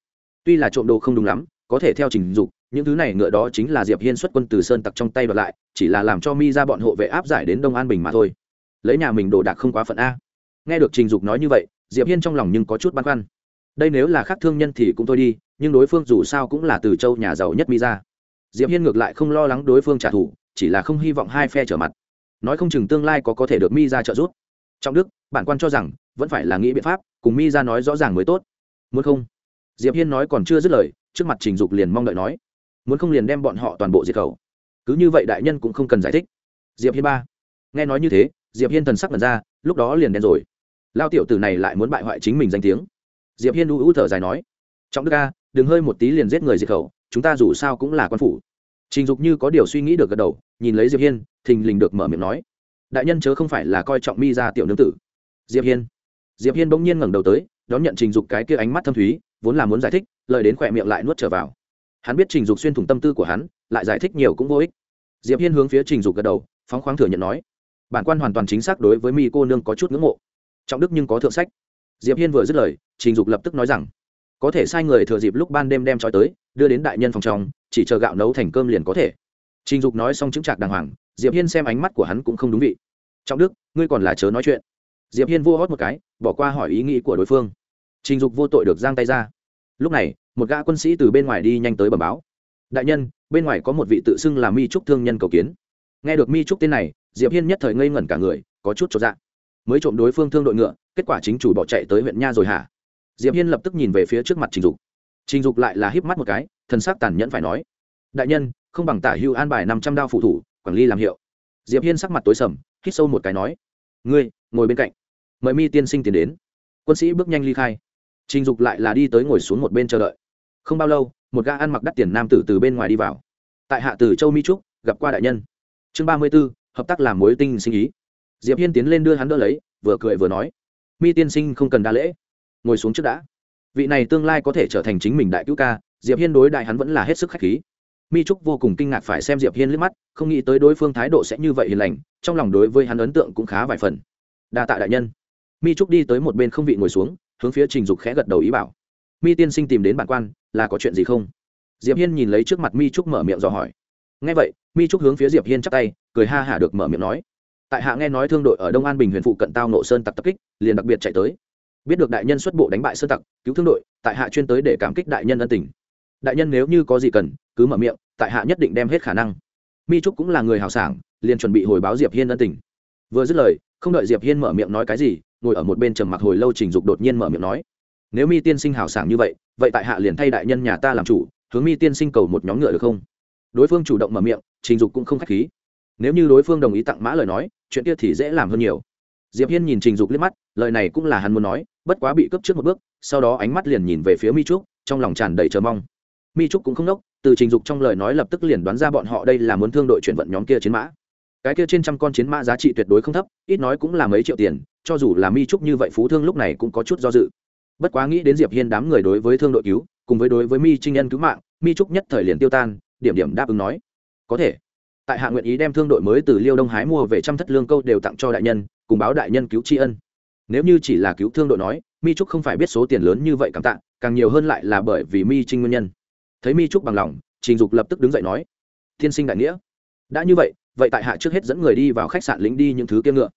Tuy là trộm đồ không đúng lắm có thể theo trình dục, những thứ này ngựa đó chính là diệp hiên xuất quân từ sơn tặc trong tay đoạt lại, chỉ là làm cho mi ra bọn hộ vệ áp giải đến đông an bình mà thôi. Lấy nhà mình đồ đạc không quá phận a. Nghe được trình dục nói như vậy, diệp hiên trong lòng nhưng có chút băn khoăn. Đây nếu là khác thương nhân thì cũng thôi đi, nhưng đối phương dù sao cũng là từ châu nhà giàu nhất mi ra. Diệp hiên ngược lại không lo lắng đối phương trả thù, chỉ là không hy vọng hai phe trở mặt. Nói không chừng tương lai có có thể được mi ra trợ giúp. Trong đức, bản quan cho rằng, vẫn phải là nghĩ biện pháp, cùng mi ra nói rõ ràng mới tốt. Muốn không? Diệp hiên nói còn chưa dứt lời trước mặt trình dục liền mong đợi nói, muốn không liền đem bọn họ toàn bộ diệt khẩu? Cứ như vậy đại nhân cũng không cần giải thích. Diệp hiên ba, nghe nói như thế, diệp hiên thần sắc lần ra, lúc đó liền đen rồi. Lao tiểu tử này lại muốn bại hoại chính mình danh tiếng. Diệp hiên u u thở dài nói, trọng đức ca đừng hơi một tí liền giết người diệt khẩu, chúng ta dù sao cũng là quan phủ. Trình dục như có điều suy nghĩ được gật đầu, nhìn lấy diệp hiên, thình lình được mở miệng nói, đại nhân chớ không phải là coi trọng mi ra tiểu nương tử. Diệp hiên diệp hiên bỗng nhiên ngẩng đầu tới, đón nhận trình dục cái kia ánh mắt thâm thúy, vốn là muốn giải thích lời đến khỏe miệng lại nuốt trở vào. Hắn biết trình dục xuyên thủng tâm tư của hắn, lại giải thích nhiều cũng vô ích. Diệp hiên hướng phía trình dục gật đầu, phóng khoáng thừa nhận nói, bản quan hoàn toàn chính xác đối với mi cô nương có chút ngưỡng mộ. Trọng đức nhưng có thượng sách. Diệp hiên vừa dứt lời, trình dục lập tức nói rằng, có thể sai người thừa dịp lúc ban đêm đem trói tới, đưa đến đại nhân phòng trong, chỉ chờ gạo nấu thành cơm liền có thể. Trình dục nói xong chứng trạc đàng hoàng, diệp hiên xem ánh mắt của hắn cũng không đúng vị. Trọng đức, ngươi còn là chớ nói chuyện. Diệp hiên vua hót một cái, bỏ qua hỏi ý nghĩ của đối phương. Trình dục vô tội được giang tay ra lúc này, một gã quân sĩ từ bên ngoài đi nhanh tới bẩm báo. Đại nhân, bên ngoài có một vị tự xưng là mi trúc thương nhân cầu kiến. Nghe được mi trúc tên này, diệp hiên nhất thời ngây ngẩn cả người, có chút cho dạ. Mới trộm đối phương thương đội ngựa, kết quả chính chủ bỏ chạy tới huyện nha rồi hả? Diệp hiên lập tức nhìn về phía trước mặt trình dục. Trình dục lại là híp mắt một cái, thần sắc tàn nhẫn phải nói. Đại nhân, không bằng tả hưu an bài năm trăm đao phụ thủ, quản lý làm hiệu. Diệp hiên sắc mặt tối sầm, hít sâu một cái nói. Ngươi, ngồi bên cạnh. Mời mi tiên sinh tiến đến. Quân sĩ bước nhanh ly khai trình dục lại là đi tới ngồi xuống một bên chờ đợi. Không bao lâu, một gã ăn mặc đắt tiền nam tử từ bên ngoài đi vào. Tại hạ tử châu mỹ trúc, gặp qua đại nhân. Chương ba mươi b ố hợp tác làm mối tinh sinh ý. Diệp hiên tiến lên đưa hắn đỡ lấy, vừa cười vừa nói. Mi tiên sinh không cần đa lễ. Ngồi xuống trước đã. Vị này tương lai có thể trở thành chính mình đại cứu ca, diệp hiên đối đại hắn vẫn là hết sức khách khí. Mi trúc vô cùng kinh ngạc phải xem diệp hiên liếc mắt, không nghĩ tới đối phương thái độ sẽ như vậy hiền lành, trong lòng đối với hắn ấn tượng cũng khá vài phần. Đa tạ đại nhân. Mi trúc đi tới một bên không vị ngồi xuống hướng phía trình dục khẽ gật đầu ý bảo. Mi tiên sinh tìm đến bản quan, là có chuyện gì không? Diệp hiên nhìn lấy trước mặt mi trúc mở miệng dò hỏi. Nghe vậy, mi trúc hướng phía diệp hiên chắp tay, cười ha hả được mở miệng nói. Tại hạ nghe nói thương đội ở đông an bình huyện phụ cận tao nộ sơn tặc tập kích, liền đặc biệt chạy tới. Biết được đại nhân xuất bộ đánh bại sơn tặc, cứu thương đội, tại hạ chuyên tới để cảm kích đại nhân ân tình. Đại nhân nếu như có gì cần, cứ mở miệng, tại hạ nhất định đem hết khả năng. Mi trúc cũng là người hào sảng, liền chuẩn bị hồi báo diệp hiên ân tình vừa dứt lời, không đợi diệp hiên mở miệng nói cái gì, ngồi ở một bên trầm mặc hồi lâu trình dục đột nhiên mở miệng nói, nếu mi tiên sinh hào sảng như vậy vậy tại hạ liền thay đại nhân nhà ta làm chủ, hướng mi tiên sinh cầu một nhóm ngựa được không? Đối phương chủ động mở miệng, trình dục cũng không khách khí. Nếu như đối phương đồng ý tặng mã lời nói, chuyện kia thì dễ làm hơn nhiều. Diệp hiên nhìn trình dục liếc mắt, lời này cũng là hắn muốn nói, bất quá bị cướp trước một bước, sau đó ánh mắt liền nhìn về phía mi trúc, trong lòng tràn đầy chờ mong. Mi trúc cũng không nốc từ trình dục trong lời nói lập tức liền đoán ra bọn họ đây là muốn thương đội chuyển vận nhóm kia chiến mã cái kia trên trăm con chiến mã giá trị tuyệt đối không thấp, ít nói cũng là mấy triệu tiền, cho dù là mi trúc như vậy phú thương lúc này cũng có chút do dự. Bất quá nghĩ đến diệp hiên đám người đối với thương đội cứu, cùng với đối với mi trinh nhân cứu mạng, mi trúc nhất thời liền tiêu tan, điểm điểm đáp ứng nói. Có thể. Tại hạ nguyện ý đem thương đội mới từ liêu đông hái mua về trăm thất lương câu đều tặng cho đại nhân, cùng báo đại nhân cứu tri ân. Nếu như chỉ là cứu thương đội nói, mi trúc không phải biết số tiền lớn như vậy cảm tạ, càng nhiều hơn lại là bởi vì mi trinh nguyên nhân. Thấy mi trúc bằng lòng, trình dục lập tức đứng dậy nói thiên sinh đại nghĩa. Đã như vậy vậy tại hạ trước hết dẫn người đi vào khách sạn lính đi những thứ kia ngựa.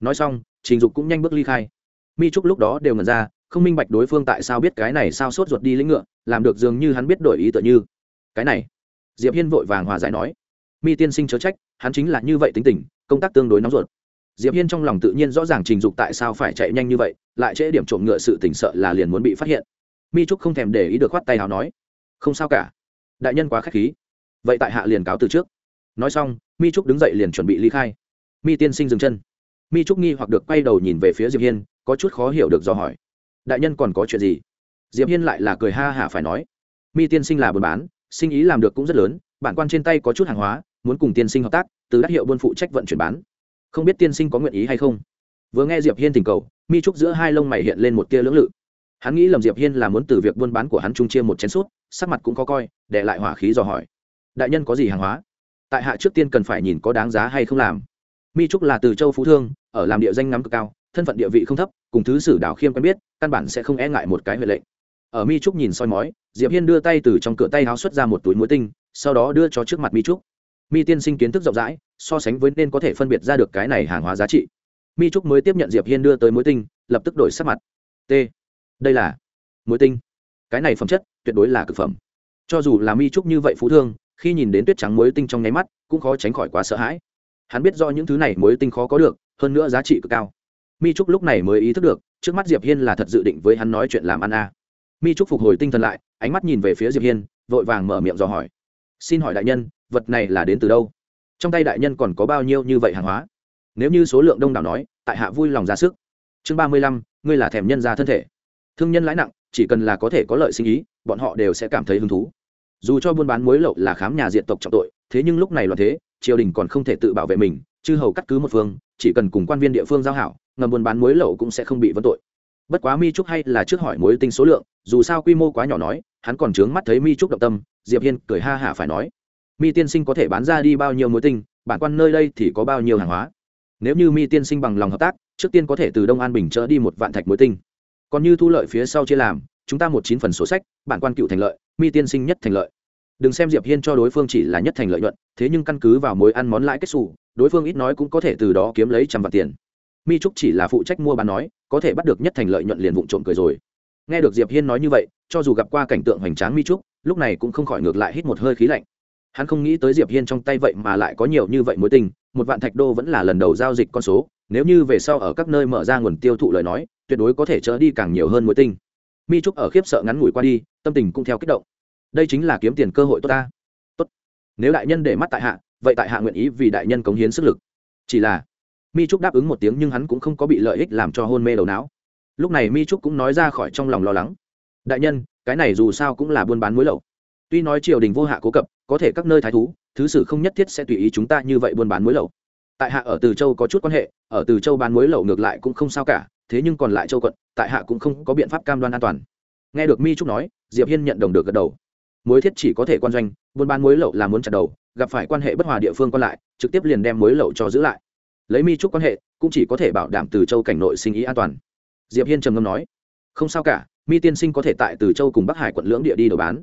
Nói xong, trình dục cũng nhanh bước ly khai. Mi trúc lúc đó đều ngần ra, không minh bạch đối phương tại sao biết cái này sao sốt ruột đi lĩnh ngựa, làm được dường như hắn biết đổi ý tựa như. Cái này, diệp hiên vội vàng hòa giải nói. Mi tiên sinh chớ trách, hắn chính là như vậy tính tình, công tác tương đối nóng ruột. Diệp hiên trong lòng tự nhiên rõ ràng trình dục tại sao phải chạy nhanh như vậy, lại trễ điểm trộm ngựa sự tỉnh sợ là liền muốn bị phát hiện. Mi trúc không thèm để ý được khoát tay nào nói. Không sao cả. Đại nhân quá khách khí. Vậy tại hạ liền cáo từ trước nói xong, mi trúc đứng dậy liền chuẩn bị ly khai. Mi tiên sinh dừng chân. Mi trúc nghi hoặc được quay đầu nhìn về phía diệp hiên, có chút khó hiểu được do hỏi. Đại nhân còn có chuyện gì? Diệp hiên lại là cười ha hả phải nói. Mi tiên sinh là buôn bán, sinh ý làm được cũng rất lớn, bản quan trên tay có chút hàng hóa, muốn cùng tiên sinh hợp tác, từ đắc hiệu buôn phụ trách vận chuyển bán. Không biết tiên sinh có nguyện ý hay không? Vừa nghe diệp hiên tình cầu, mi trúc giữa hai lông mày hiện lên một tia lưỡng lự. Hắn nghĩ lầm diệp hiên là muốn từ việc buôn bán của hắn trung chia một chén suốt sắc mặt cũng có coi, để lại hỏa khí dò hỏi. Đại nhân có gì hàng hóa? Tại hạ trước tiên cần phải nhìn có đáng giá hay không làm. Mi trúc là từ châu phú thương, ở làm địa danh nắm cực cao, thân phận địa vị không thấp, cùng thứ sử đảo khiêm quen biết, căn bản sẽ không e ngại một cái huệ lệnh. Ở mi trúc nhìn soi mói, diệp hiên đưa tay từ trong cửa tay háo xuất ra một túi muối tinh, sau đó đưa cho trước mặt mi trúc. Mi tiên sinh kiến thức rộng rãi, so sánh với nên có thể phân biệt ra được cái này hàng hóa giá trị. Mi trúc mới tiếp nhận diệp hiên đưa tới muối tinh, lập tức đổi sắc mặt. T. Đây là muối tinh. Cái này phẩm chất tuyệt đối là cực phẩm. Cho dù là mi trúc như vậy phú thương khi nhìn đến tuyết trắng muối tinh trong nháy mắt, cũng khó tránh khỏi quá sợ hãi. Hắn biết do những thứ này muối tinh khó có được, hơn nữa giá trị cực cao. Mi trúc lúc này mới ý thức được, trước mắt diệp hiên là thật dự định với hắn nói chuyện làm ăn a. À. mi trúc phục hồi tinh thần lại, ánh mắt nhìn về phía diệp hiên, vội vàng mở miệng dò hỏi. Xin hỏi đại nhân, vật này là đến từ đâu? Trong tay đại nhân còn có bao nhiêu như vậy hàng hóa? Nếu như số lượng đông đảo nói, tại hạ vui lòng ra sức. Chương ba mươi lăm, ngươi là thèm nhân ra thân thể. Thương nhân lãi nặng, chỉ cần là có thể có lợi sinh ý, bọn họ đều sẽ cảm thấy hứng thú dù cho buôn bán muối lậu là khám nhà diện tộc trọng tội, thế nhưng lúc này loạn thế, triều đình còn không thể tự bảo vệ mình, chư hầu cắt cứ một phương, chỉ cần cùng quan viên địa phương giao hảo, ngầm buôn bán muối lậu cũng sẽ không bị vấn tội. Bất quá mi trúc hay là trước hỏi muối tinh số lượng, dù sao quy mô quá nhỏ nói, hắn còn trướng mắt thấy mi trúc động tâm, diệp hiên cười ha hả phải nói, mi tiên sinh có thể bán ra đi bao nhiêu muối tinh, bản quan nơi đây thì có bao nhiêu hàng hóa. Nếu như mi tiên sinh bằng lòng hợp tác, trước tiên có thể từ đông an bình chở đi một vạn thạch muối tinh. Còn như thu lợi phía sau chia làm chúng ta một chín phần sổ sách, bản quan cựu thành lợi, mi tiên sinh nhất thành lợi. Đừng xem diệp hiên cho đối phương chỉ là nhất thành lợi nhuận, thế nhưng căn cứ vào mối ăn món lãi kết xù, đối phương ít nói cũng có thể từ đó kiếm lấy trăm vạn tiền. Mi trúc chỉ là phụ trách mua bán nói, có thể bắt được nhất thành lợi nhuận liền vụng trộm cười rồi. Nghe được diệp hiên nói như vậy, cho dù gặp qua cảnh tượng hoành tráng mi trúc, lúc này cũng không khỏi ngược lại hít một hơi khí lạnh. Hắn không nghĩ tới diệp hiên trong tay vậy mà lại có nhiều như vậy mối tình, một vạn thạch đô vẫn là lần đầu giao dịch con số, nếu như về sau ở các nơi mở ra nguồn tiêu thụ lời nói, tuyệt đối có thể chở đi càng nhiều hơn mối tinh mi trúc ở khiếp sợ ngắn ngủi qua đi, tâm tình cũng theo kích động. Đây chính là kiếm tiền cơ hội tốt ta. Tốt. Nếu đại nhân để mắt tại hạ, vậy tại hạ nguyện ý vì đại nhân cống hiến sức lực. Chỉ là, mi trúc đáp ứng một tiếng nhưng hắn cũng không có bị lợi ích làm cho hôn mê đầu não. Lúc này mi trúc cũng nói ra khỏi trong lòng lo lắng. Đại nhân, cái này dù sao cũng là buôn bán muối lậu. Tuy nói triều đình vô hạ cố cập, có thể các nơi thái thú, thứ sử không nhất thiết sẽ tùy ý chúng ta như vậy buôn bán muối lậu. Tại hạ ở từ châu có chút quan hệ, ở từ châu bán muối lậu ngược lại cũng không sao cả thế nhưng còn lại châu quận, tại hạ cũng không có biện pháp cam đoan an toàn. Nghe được mi trúc nói, diệp hiên nhận đồng được gật đầu. Muối thiết chỉ có thể quan doanh, buôn bán muối lậu là muốn chặt đầu, gặp phải quan hệ bất hòa địa phương còn lại, trực tiếp liền đem muối lậu cho giữ lại. Lấy mi trúc quan hệ, cũng chỉ có thể bảo đảm từ châu cảnh nội sinh ý an toàn. Diệp hiên trầm ngâm nói, không sao cả, mi tiên sinh có thể tại từ châu cùng bắc hải quận lưỡng địa đi đầu bán.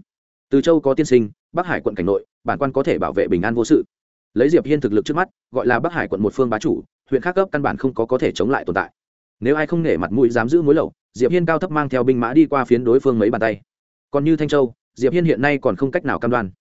Từ châu có tiên sinh, bắc hải quận cảnh nội, bản quan có thể bảo vệ bình an vô sự. Lấy diệp hiên thực lực trước mắt, gọi là bắc hải quận một phương bá chủ, huyện khác cấp căn bản không có có thể chống lại tồn tại nếu ai không nể mặt mũi dám giữ mối lậu, diệp hiên cao thấp mang theo binh mã đi qua phiến đối phương mấy bàn tay. Còn như thanh châu, diệp hiên hiện nay còn không cách nào cam đoan.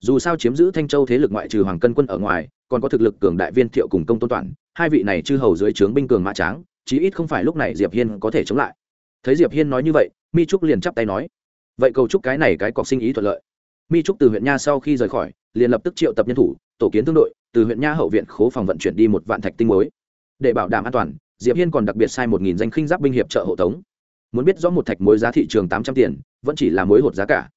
Dù sao chiếm giữ thanh châu thế lực ngoại trừ hoàng cân quân ở ngoài, còn có thực lực cường đại viên thiệu cùng công tôn toàn hai vị này chư hầu dưới trướng binh cường mã tráng, chí ít không phải lúc này diệp hiên có thể chống lại. Thấy diệp hiên nói như vậy, mi trúc liền chắp tay nói, vậy cầu chúc cái này cái cọc sinh ý thuận lợi. Mi trúc từ huyện nha sau khi rời khỏi, liền lập tức triệu tập nhân thủ, tổ kiến thương đội, từ huyện nha hậu viện khố phòng vận chuyển đi một vạn thạch tinh muối, để bảo đảm an toàn diệp hiên còn đặc biệt sai một nghìn danh khinh giáp binh hiệp trợ hộ tống. Muốn biết rõ một thạch muối giá thị trường tám trăm tiền, vẫn chỉ là muối hột giá cả.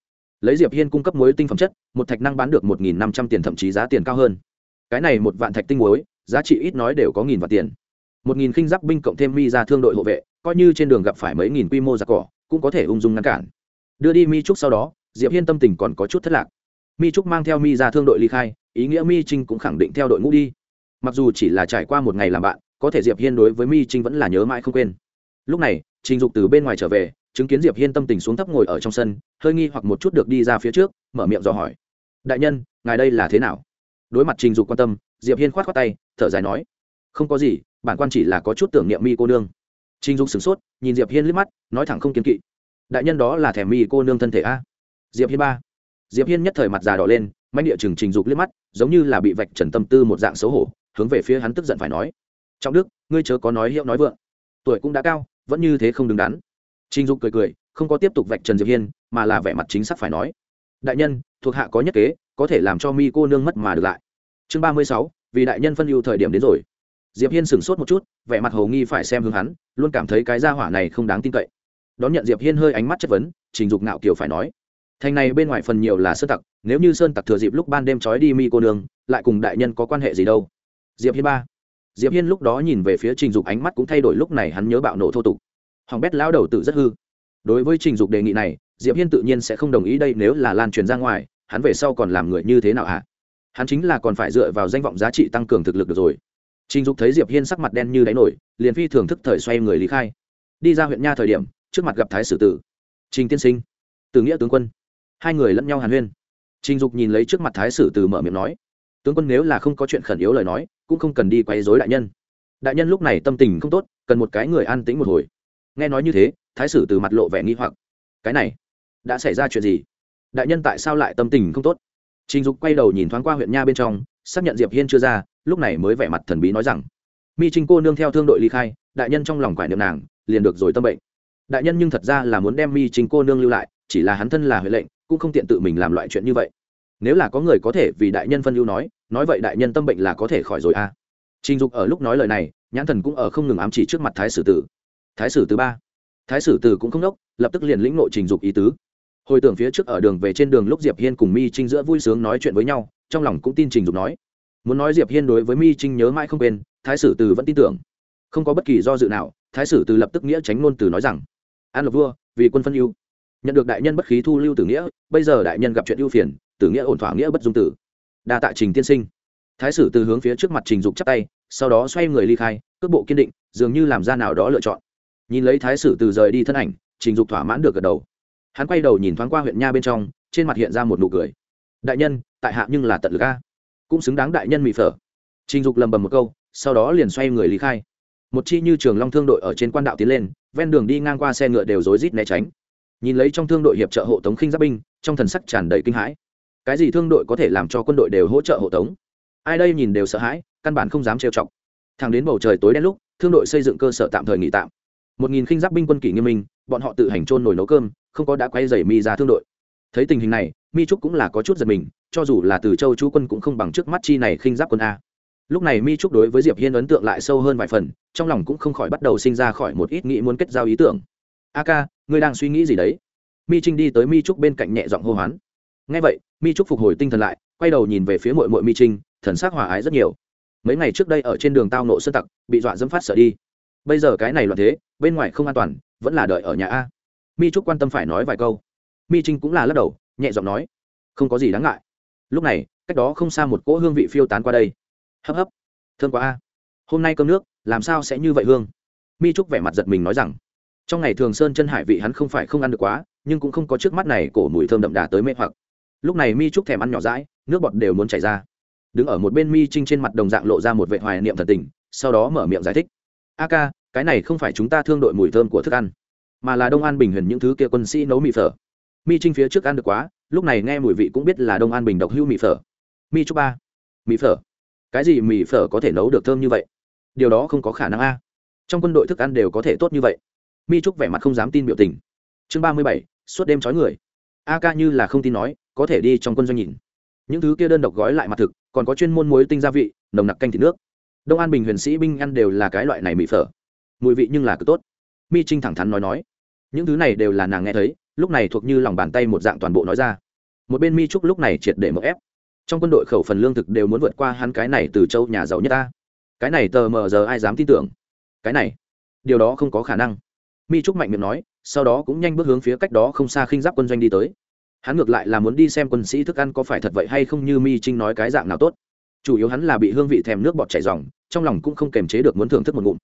Lấy diệp hiên cung cấp muối tinh phẩm chất, một thạch năng bán được một nghìn năm trăm tiền thậm chí giá tiền cao hơn. Cái này một vạn thạch tinh muối giá trị ít nói đều có nghìn vạn tiền. Một nghìn khinh giáp binh cộng thêm mi ra thương đội hộ vệ, coi như trên đường gặp phải mấy nghìn quy mô giặc cỏ, cũng có thể ung dung ngăn cản. Đưa đi mi trúc sau đó, diệp hiên tâm tình còn có chút thất lạc. Mi trúc mang theo mi ra thương đội ly khai, ý nghĩa mi trinh cũng khẳng định theo đội ngũ đi. Mặc dù chỉ là trải qua một ngày làm bạn có thể diệp hiên đối với mi trinh vẫn là nhớ mãi không quên. Lúc này, trình dục từ bên ngoài trở về, chứng kiến diệp hiên tâm tình xuống thấp ngồi ở trong sân, hơi nghi hoặc một chút được đi ra phía trước, mở miệng dò hỏi. Đại nhân, ngài đây là thế nào? Đối mặt trình dục quan tâm, diệp hiên khoát khoát tay, thở dài nói, không có gì, bản quan chỉ là có chút tưởng niệm mi cô nương. Trình dục sửng sốt, nhìn diệp hiên liếc mắt, nói thẳng không kiên kỵ, đại nhân đó là thèm mi cô nương thân thể a? Diệp hiên ba. Diệp hiên nhất thời mặt già đỏ lên manh địa chừng trình dục liếc mắt, giống như là bị vạch trần tâm tư một dạng xấu hổ, hướng về phía hắn tức giận phải nói trọng đức, ngươi chớ có nói hiệu nói vượng. Tuổi cũng đã cao, vẫn như thế không đứng đắn. Trình dục cười cười, không có tiếp tục vạch trần diệp hiên, mà là vẻ mặt chính xác phải nói. Đại nhân, thuộc hạ có nhất kế, có thể làm cho mi cô nương mất mà được lại. Chương ba mươi sáu, vì đại nhân phân ưu thời điểm đến rồi. Diệp hiên sửng sốt một chút, vẻ mặt hầu nghi phải xem hướng hắn, luôn cảm thấy cái gia hỏa này không đáng tin cậy. Đón nhận diệp hiên hơi ánh mắt chất vấn, trình dục ngạo kiều phải nói. Thành này bên ngoài phần nhiều là sơn tặc, nếu như sơn tặc thừa dịp lúc ban đêm trói đi mi cô nương, lại cùng đại nhân có quan hệ gì đâu? Diệp hiên ba diệp hiên lúc đó nhìn về phía trình dục ánh mắt cũng thay đổi, lúc này hắn nhớ bạo nổ thô tục. Hoàng bét lão đầu tự rất hư. Đối với trình dục đề nghị này, diệp hiên tự nhiên sẽ không đồng ý đây nếu là lan truyền ra ngoài, hắn về sau còn làm người như thế nào hả? Hắn chính là còn phải dựa vào danh vọng giá trị tăng cường thực lực được rồi. Trình dục thấy diệp hiên sắc mặt đen như đáy nổi, liền phi thường thức thời xoay người lý khai. Đi ra huyện nha thời điểm, trước mặt gặp thái sử tử. Trình tiên sinh từ nghĩa tướng quân. Hai người lẫn nhau hàn huyên. Trình dục nhìn lấy trước mặt thái sử từ mở miệng nói. Tướng quân nếu là không có chuyện khẩn yếu lời nói cũng không cần đi quấy rối đại nhân. Đại nhân lúc này tâm tình không tốt, cần một cái người an tĩnh một hồi. Nghe nói như thế, thái sử từ mặt lộ vẻ nghi hoặc. Cái này, đã xảy ra chuyện gì? Đại nhân tại sao lại tâm tình không tốt? Trình dục quay đầu nhìn thoáng qua huyện nha bên trong, xác nhận diệp hiên chưa ra, lúc này mới vẻ mặt thần bí nói rằng, mi trinh cô nương theo thương đội ly khai, đại nhân trong lòng quải niệm nàng, liền được rồi tâm bệnh. Đại nhân nhưng thật ra là muốn đem mi trinh cô nương lưu lại, chỉ là hắn thân là huệ lệnh, cũng không tiện tự mình làm loại chuyện như vậy nếu là có người có thể vì đại nhân phân ưu nói nói vậy đại nhân tâm bệnh là có thể khỏi rồi a à. trình dục ở lúc nói lời này, nhãn thần cũng ở không ngừng ám chỉ trước mặt thái sử tử. Thái sử tử ba. Thái sử tử cũng không đốc, lập tức liền lĩnh nội trình dục ý tứ. Hồi tưởng phía trước ở đường về trên đường lúc diệp hiên cùng mi trinh giữa vui sướng nói chuyện với nhau, trong lòng cũng tin trình dục nói. Muốn nói diệp hiên đối với mi trinh nhớ mãi không quên, thái sử từ vẫn tin tưởng. Không có bất kỳ do dự nào, thái sử từ lập tức nghĩa tránh ngôn từ nói rằng, an lộc vua, vì quân phân ưu, nhận được đại nhân bất khí thu lưu tử nghĩa, bây giờ đại nhân gặp chuyện ưu phiền tử nghĩa ổn thỏa nghĩa bất dung tử. Đa tạ trình tiên sinh. Thái sử từ hướng phía trước mặt trình dục chắp tay, sau đó xoay người ly khai, cước bộ kiên định, dường như làm ra nào đó lựa chọn. Nhìn lấy thái sử từ rời đi thân ảnh, trình dục thỏa mãn được gật đầu. Hắn quay đầu nhìn thoáng qua huyện nha bên trong, trên mặt hiện ra một nụ cười. Đại nhân, tại hạ nhưng là tận lực a. Cũng xứng đáng đại nhân mị phở. Trình dục lầm bầm một câu, sau đó liền xoay người ly khai. Một chi như trường long thương đội ở trên quan đạo tiến lên, ven đường đi ngang qua xe ngựa đều rối rít né tránh. Nhìn lấy trong thương đội hiệp trợ hộ tống khinh giáp binh, trong thần sắc tràn đầy kinh hãi cái gì thương đội có thể làm cho quân đội đều hỗ trợ hộ tống? Ai đây nhìn đều sợ hãi, căn bản không dám trêu chọc. Thẳng đến bầu trời tối đen lúc, thương đội xây dựng cơ sở tạm thời nghỉ tạm. Một nghìn khinh giáp binh quân kỷ nghiêm minh, bọn họ tự hành trôn nổi nấu cơm, không có đã quay dày mi ra thương đội. Thấy tình hình này, mi trúc cũng là có chút giật mình, cho dù là từ châu chú quân cũng không bằng trước mắt chi này khinh giáp quân a. Lúc này mi trúc đối với diệp hiên ấn tượng lại sâu hơn vài phần, trong lòng cũng không khỏi bắt đầu sinh ra khỏi một ít nghĩ muốn kết giao ý tưởng. A ca, ngươi đang suy nghĩ gì đấy? Mi trinh đi tới mi trúc bên cạnh nhẹ giọng hô hoán. Ngay vậy mi trúc phục hồi tinh thần lại, quay đầu nhìn về phía mội mội mi trinh, thần sắc hòa ái rất nhiều. Mấy ngày trước đây ở trên đường tao nộ sơn tặc, bị dọa dẫm phát sợ đi. Bây giờ cái này loạn thế, bên ngoài không an toàn, vẫn là đợi ở nhà a. Mi trúc quan tâm phải nói vài câu. Mi trinh cũng là lắc đầu, nhẹ giọng nói, không có gì đáng ngại. Lúc này, cách đó không xa một cỗ hương vị phiêu tán qua đây. Hấp hấp thương quá a. Hôm nay cơm nước, làm sao sẽ như vậy hương? Mi trúc vẻ mặt giật mình nói rằng, trong ngày thường sơn chân hải vị hắn không phải không ăn được quá, nhưng cũng không có trước mắt này cổ mùi thơm đậm đà tới mê hoặc lúc này mi trúc thèm ăn nhỏ rãi, nước bọt đều muốn chảy ra. Đứng ở một bên mi trinh trên mặt đồng dạng lộ ra một vệ hoài niệm thần tình, sau đó mở miệng giải thích. A ca, cái này không phải chúng ta thương đội mùi thơm của thức ăn, mà là đông an bình huyền những thứ kia quân sĩ nấu mì phở. Mi trinh phía trước ăn được quá, lúc này nghe mùi vị cũng biết là đông an bình độc hưu mì phở. Mi chúc ba, mì phở. Cái gì mì phở có thể nấu được thơm như vậy? Điều đó không có khả năng a. Trong quân đội thức ăn đều có thể tốt như vậy. Mi trúc vẻ mặt không dám tin biểu tình. Chương ba mươi bảy, suốt đêm trói người a ca như là không tin nói, có thể đi trong quân doanh nhìn. Những thứ kia đơn độc gói lại mặt thực, còn có chuyên môn muối tinh gia vị, nồng nặc canh thịt nước. Đông an bình huyền sĩ binh ăn đều là cái loại này mì phở. Mùi vị nhưng là cực tốt. Mi trinh thẳng thắn nói nói. Những thứ này đều là nàng nghe thấy, lúc này thuộc như lòng bàn tay một dạng toàn bộ nói ra. Một bên mi trúc lúc này triệt để mở ép. Trong quân đội khẩu phần lương thực đều muốn vượt qua hắn cái này từ châu nhà giàu nhất ta. Cái này tờ mờ giờ ai dám tin tưởng? Cái này, điều đó không có khả năng mi trúc mạnh miệng nói, sau đó cũng nhanh bước hướng phía cách đó không xa khinh giáp quân doanh đi tới. Hắn ngược lại là muốn đi xem quân sĩ thức ăn có phải thật vậy hay không như mi trinh nói cái dạng nào tốt. Chủ yếu hắn là bị hương vị thèm nước bọt chảy dòng trong lòng cũng không kềm chế được muốn thưởng thức một ngụm.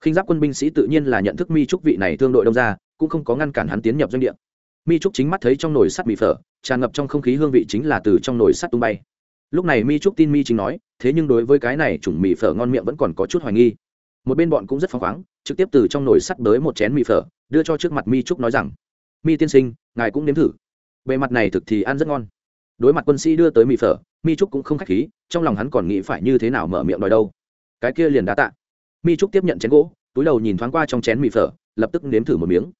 Khinh giáp quân binh sĩ tự nhiên là nhận thức mi trúc vị này thương đội đông ra cũng không có ngăn cản hắn tiến nhập doanh địa. Mi trúc chính mắt thấy trong nồi sắt mì phở, tràn ngập trong không khí hương vị chính là từ trong nồi sắt tung bay. Lúc này mi trúc tin mi chính nói, thế nhưng đối với cái này chủng mì phở ngon miệng vẫn còn có chút hoài nghi một bên bọn cũng rất phăng khoáng, trực tiếp từ trong nồi sắt tới một chén mì phở, đưa cho trước mặt mi trúc nói rằng, mi tiên sinh, ngài cũng nếm thử. Bề mặt này thực thì ăn rất ngon. Đối mặt quân sĩ đưa tới mì phở, mi trúc cũng không k h á c h khí, trong lòng hắn còn nghĩ phải như thế nào mở miệng đòi đâu. Cái kia liền đá tạ. Mi trúc tiếp nhận chén gỗ, túi đầu nhìn thoáng qua trong chén mì phở, lập tức nếm thử một miếng.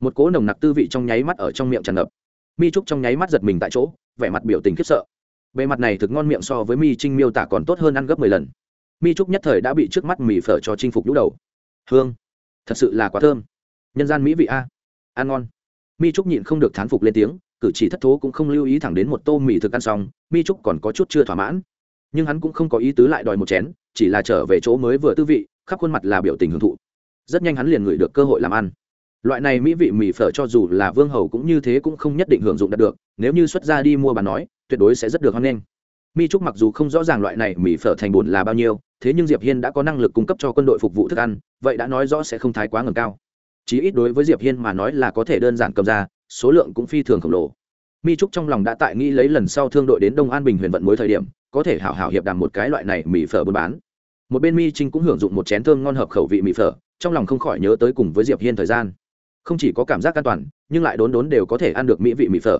Một cỗ nồng nặc tư vị trong nháy mắt ở trong miệng tràn ngập. Mi trúc trong nháy mắt giật mình tại chỗ, vẻ mặt biểu tình khiếp sợ. Bề mặt này thực ngon miệng so với mi trinh miêu tả còn tốt hơn ăn gấp mười lần mi trúc nhất thời đã bị trước mắt mì phở cho chinh phục nhũ đầu. Hương, thật sự là quá thơm. Nhân gian mỹ vị a. Ăn ngon. Mi trúc nhịn không được thán phục lên tiếng, cử chỉ thất thố cũng không lưu ý thẳng đến một tô mì thực ăn xong, mi trúc còn có chút chưa thỏa mãn. Nhưng hắn cũng không có ý tứ lại đòi một chén, chỉ là trở về chỗ mới vừa tư vị, khắp khuôn mặt là biểu tình hưởng thụ. Rất nhanh hắn liền ngửi được cơ hội làm ăn. Loại này mỹ vị mì phở cho dù là vương hầu cũng như thế cũng không nhất định hưởng dụng đạt được, nếu như xuất ra đi mua bán nói, tuyệt đối sẽ rất được hoan nghênh mi trúc mặc dù không rõ ràng loại này mì phở thành bùn là bao nhiêu, thế nhưng diệp hiên đã có năng lực cung cấp cho quân đội phục vụ thức ăn, vậy đã nói rõ sẽ không thái quá ngầm cao. Chí ít đối với diệp hiên mà nói là có thể đơn giản cầm ra, số lượng cũng phi thường khổng lồ. Mi trúc trong lòng đã tại nghĩ lấy lần sau thương đội đến đông an bình huyền vận mối thời điểm, có thể hảo hảo hiệp đàm một cái loại này mì phở buôn bán. Một bên mi trinh cũng hưởng dụng một chén thơm ngon hợp khẩu vị mì phở, trong lòng không khỏi nhớ tới cùng với diệp hiên thời gian. Không chỉ có cảm giác an toàn, nhưng lại đốn đốn đều có thể ăn được mỹ vị mì phở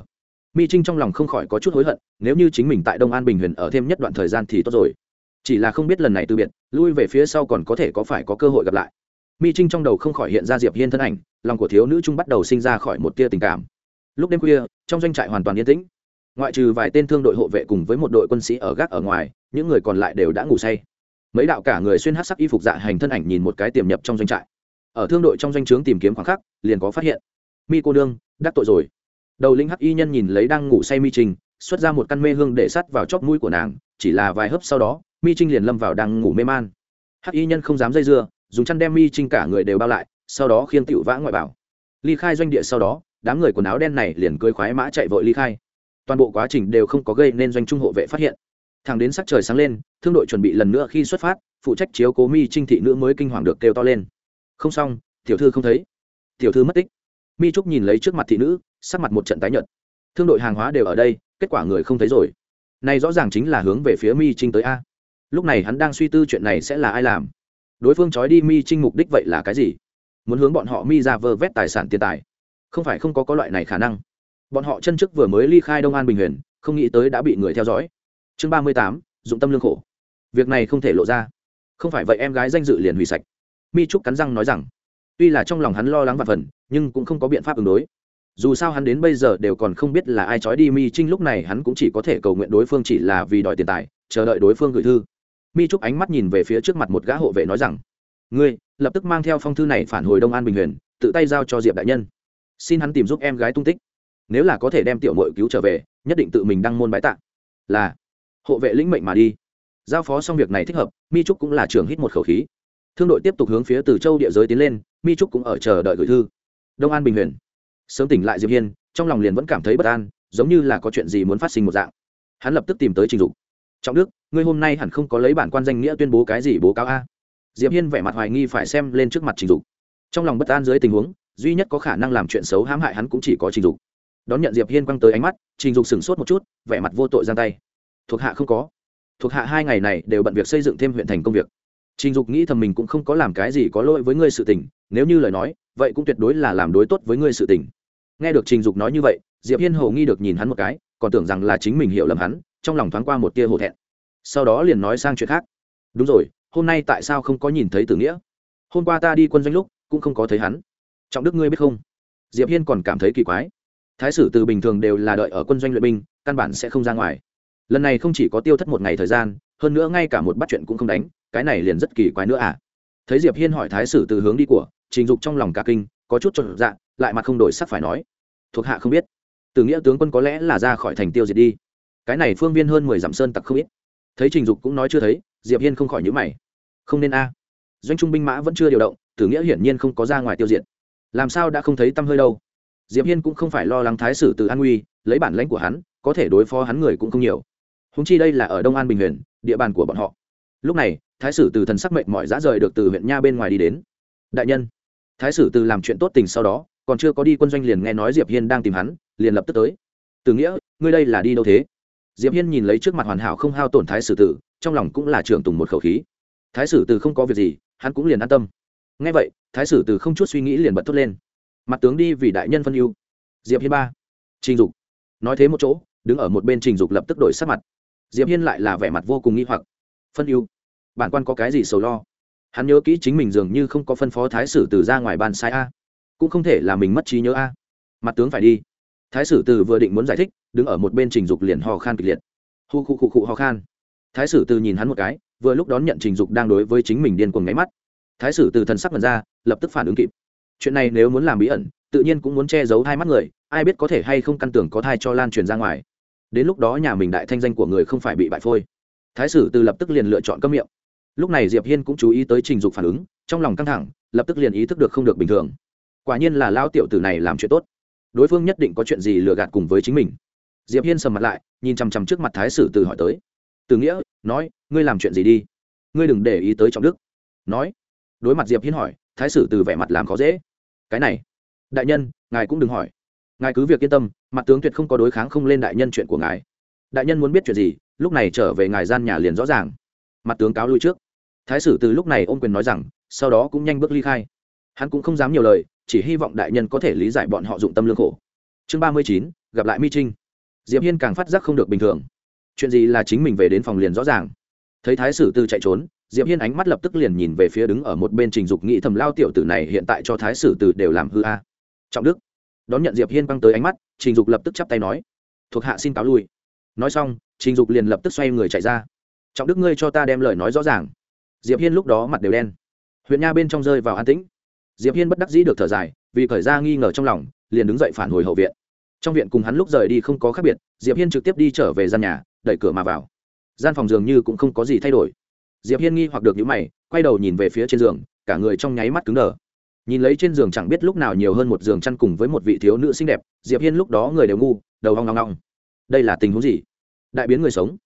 mi trinh trong lòng không khỏi có chút hối hận, nếu như chính mình tại đông an bình huyền ở thêm nhất đoạn thời gian thì tốt rồi. Chỉ là không biết lần này từ biệt, lui về phía sau còn có thể có phải có cơ hội gặp lại. Mi trinh trong đầu không khỏi hiện ra diệp hiên thân ảnh, lòng của thiếu nữ trung bắt đầu sinh ra khỏi một tia tình cảm. Lúc đêm khuya, trong doanh trại hoàn toàn yên tĩnh. Ngoại trừ vài tên thương đội hộ vệ cùng với một đội quân sĩ ở gác ở ngoài, những người còn lại đều đã ngủ say. Mấy đạo cả người xuyên hát sắc y phục dạ hành thân ảnh nhìn một cái tiềm nhập trong doanh trại. Ở thương đội trong doanh trướng tìm kiếm khoảng khắc, liền có phát hiện. Mi cô đương đắc tội rồi đầu linh hắc y nhân nhìn lấy đang ngủ say mi trinh, xuất ra một căn mê hương để sắt vào chóp mũi của nàng, chỉ là vài hớp sau đó, mi trinh liền lâm vào đang ngủ mê man. Hắc y nhân không dám dây dưa, dùng chăn đem mi trinh cả người đều bao lại, sau đó khiêng tựu vã ngoại bảo. Ly khai doanh địa sau đó, đám người quần áo đen này liền cưới khoái mã chạy vội ly khai. Toàn bộ quá trình đều không có gây nên doanh trung hộ vệ phát hiện. Thẳng đến sắc trời sáng lên, thương đội chuẩn bị lần nữa khi xuất phát, phụ trách chiếu cố mi trinh thị nữ mới kinh hoàng được kêu to lên. Không xong, tiểu thư không thấy. Tiểu thư mất tích mi trúc nhìn lấy trước mặt thị nữ, sắc mặt một trận tái nhợt. Thương đội hàng hóa đều ở đây, kết quả người không thấy rồi. Này rõ ràng chính là hướng về phía mi trinh tới a. Lúc này hắn đang suy tư chuyện này sẽ là ai làm. Đối phương trói đi mi trinh mục đích vậy là cái gì? Muốn hướng bọn họ mi ra vơ vét tài sản tiền tài. Không phải không có có loại này khả năng. Bọn họ chân chức vừa mới ly khai đông an bình huyền, không nghĩ tới đã bị người theo dõi. Chương ba mươi tám, dụng tâm lương khổ. Việc này không thể lộ ra. Không phải vậy em gái danh dự liền hủy sạch. Mi trúc cắn răng nói rằng tuy là trong lòng hắn lo lắng và phần, nhưng cũng không có biện pháp ứng đối. Dù sao hắn đến bây giờ đều còn không biết là ai trói đi mi trinh, lúc này hắn cũng chỉ có thể cầu nguyện đối phương chỉ là vì đòi tiền tài, chờ đợi đối phương gửi thư. Mi trúc ánh mắt nhìn về phía trước mặt một gã hộ vệ nói rằng, ngươi, lập tức mang theo phong thư này phản hồi đông an bình huyền, tự tay giao cho diệp đại nhân. Xin hắn tìm giúp em gái tung tích. Nếu là có thể đem tiểu mội cứu trở về, nhất định tự mình đăng môn bái tạ. Là, hộ vệ lĩnh mệnh mà đi. Giao phó xong việc này thích hợp, mi trúc cũng là trường hít một khẩu khí. Thương đội tiếp tục hướng phía từ châu địa giới tiến lên mi trúc cũng ở chờ đợi gửi thư. Đông an bình huyền. Sớm tỉnh lại diệp hiên, trong lòng liền vẫn cảm thấy bất an, giống như là có chuyện gì muốn phát sinh một dạng. Hắn lập tức tìm tới trình dục. Trọng đức, ngươi hôm nay hẳn không có lấy bản quan danh nghĩa tuyên bố cái gì bố cáo a? Diệp hiên vẻ mặt hoài nghi phải xem lên trước mặt trình dục. Trong lòng bất an dưới tình huống, duy nhất có khả năng làm chuyện xấu hãm hại hắn cũng chỉ có trình dục. Đón nhận diệp hiên quăng tới ánh mắt, trình dục sửng sốt một chút, vẻ mặt vô tội giang tay. Thuộc hạ không có. Thuộc hạ hai ngày này đều bận việc xây dựng thêm huyện thành công việc trình dục nghĩ thầm mình cũng không có làm cái gì có lỗi với ngươi sự tình, nếu như lời nói, vậy cũng tuyệt đối là làm đối tốt với ngươi sự tình. Nghe được trình dục nói như vậy, diệp hiên hồ nghi được nhìn hắn một cái, còn tưởng rằng là chính mình hiểu lầm hắn, trong lòng thoáng qua một tia hổ thẹn. Sau đó liền nói sang chuyện khác. Đúng rồi, hôm nay tại sao không có nhìn thấy tử nghĩa? Hôm qua ta đi quân doanh lúc, cũng không có thấy hắn. Trọng đức ngươi biết không? Diệp hiên còn cảm thấy kỳ quái. Thái sử từ bình thường đều là đợi ở quân doanh luyện binh, căn bản sẽ không ra ngoài. Lần này không chỉ có tiêu thất một ngày thời gian hơn nữa ngay cả một bắt chuyện cũng không đánh, cái này liền rất kỳ quái nữa à? Thấy diệp hiên hỏi thái sử từ hướng đi của, trình dục trong lòng cả kinh, có chút trộn dạ lại mặt không đổi sắc phải nói. Thuộc hạ không biết. Từ nghĩa tướng quân có lẽ là ra khỏi thành tiêu diệt đi. Cái này phương viên hơn mười dặm sơn tặc không ít. Thấy trình dục cũng nói chưa thấy, diệp hiên không khỏi nhữ mày. Không nên a. Doanh trung binh mã vẫn chưa điều động tử nghĩa hiển nhiên không có ra ngoài tiêu diệt. Làm sao đã không thấy tâm hơi đâu? Diệp hiên cũng không phải lo lắng thái sử từ an nguy, lấy bản lãnh của hắn, có thể đối phó hắn người cũng không nhiều húng chi đây là ở đông an bình huyền, địa bàn của bọn họ. Lúc này, thái sử từ thần sắc mệnh mọi dã rời được từ huyện nha bên ngoài đi đến. Đại nhân, thái sử từ làm chuyện tốt tình sau đó, còn chưa có đi quân doanh liền nghe nói diệp hiên đang tìm hắn, liền lập tức tới. Từ nghĩa, ngươi đây là đi đâu thế? Diệp hiên nhìn lấy trước mặt hoàn hảo không hao tổn thái sử tử, trong lòng cũng là trưởng tùng một khẩu khí. Thái sử từ không có việc gì, hắn cũng liền an tâm. Ngay vậy, thái sử từ không chút suy nghĩ liền bật thốt lên. Mặt tướng đi vì đại nhân phân ưu. Diệp hiên ba. Trình dục. Nói thế một chỗ, đứng ở một bên trình dục lập tức đổi sắc mặt diệp hiên lại là vẻ mặt vô cùng nghi hoặc. Phân ưu. Bản quan có cái gì sầu lo? Hắn nhớ kỹ chính mình dường như không có phân phó thái sử từ ra ngoài bàn sai a. Cũng không thể là mình mất trí nhớ a. Mặt tướng phải đi. Thái sử từ vừa định muốn giải thích, đứng ở một bên trình dục liền hò khan kịch liệt. Hu khu khu khu hò khan. Thái sử từ nhìn hắn một cái, vừa lúc đón nhận trình dục đang đối với chính mình điên cuồng ngáy mắt. Thái sử từ thần sắc mật ra, lập tức phản ứng kịp. Chuyện này nếu muốn làm bí ẩn, tự nhiên cũng muốn che giấu hai mắt người, ai biết có thể hay không căn tưởng có thai cho lan truyền ra ngoài đến lúc đó nhà mình đại thanh danh của người không phải bị bại phôi. Thái sử từ lập tức liền lựa chọn cấm miệng. Lúc này diệp hiên cũng chú ý tới trình dục phản ứng, trong lòng căng thẳng, lập tức liền ý thức được không được bình thường. Quả nhiên là lao tiểu tử này làm chuyện tốt. Đối phương nhất định có chuyện gì lừa gạt cùng với chính mình. Diệp hiên sầm mặt lại, nhìn chằm chằm trước mặt thái sử từ hỏi tới. Từ nghĩa, nói, ngươi làm chuyện gì đi? Ngươi đừng để ý tới trọng đức. Nói. Đối mặt diệp hiên hỏi, thái sử từ vẻ mặt làm khó dễ. Cái này. Đại nhân, ngài cũng đừng hỏi ngài cứ việc yên tâm, mặt tướng tuyệt không có đối kháng không lên đại nhân chuyện của ngài. Đại nhân muốn biết chuyện gì, lúc này trở về ngài gian nhà liền rõ ràng. Mặt tướng cáo lui trước. Thái sử từ lúc này ôm quyền nói rằng, sau đó cũng nhanh bước ly khai. Hắn cũng không dám nhiều lời, chỉ hy vọng đại nhân có thể lý giải bọn họ dụng tâm lương khổ. Chương ba mươi chín, gặp lại mi trinh. Diệp hiên càng phát giác không được bình thường. Chuyện gì là chính mình về đến phòng liền rõ ràng. Thấy thái sử tư chạy trốn, diệp hiên ánh mắt lập tức liền nhìn về phía đứng ở một bên trình dục nghĩ thầm lao tiểu tử này hiện tại cho thái sử từ đều làm hư a. Trọng đức đón nhận diệp hiên băng tới ánh mắt, trình dục lập tức chắp tay nói, thuộc hạ xin cáo lui. Nói xong, trình dục liền lập tức xoay người chạy ra. Trọng đức ngươi cho ta đem lời nói rõ ràng. Diệp hiên lúc đó mặt đều đen. Huyện nha bên trong rơi vào an tĩnh. Diệp hiên bất đắc dĩ được thở dài, vì khởi ra nghi ngờ trong lòng, liền đứng dậy phản hồi hậu viện. Trong viện cùng hắn lúc rời đi không có khác biệt, diệp hiên trực tiếp đi trở về gian nhà, đẩy cửa mà vào. Gian phòng dường như cũng không có gì thay đổi. Diệp hiên nghi hoặc được những mày, quay đầu nhìn về phía trên giường, cả người trong nháy mắt cứng đờ nhìn lấy trên giường chẳng biết lúc nào nhiều hơn một giường chăn cùng với một vị thiếu nữ xinh đẹp, diệp hiên lúc đó người đều ngu, đầu hoang ngong ngong đây là tình huống gì? Đại biến người sống.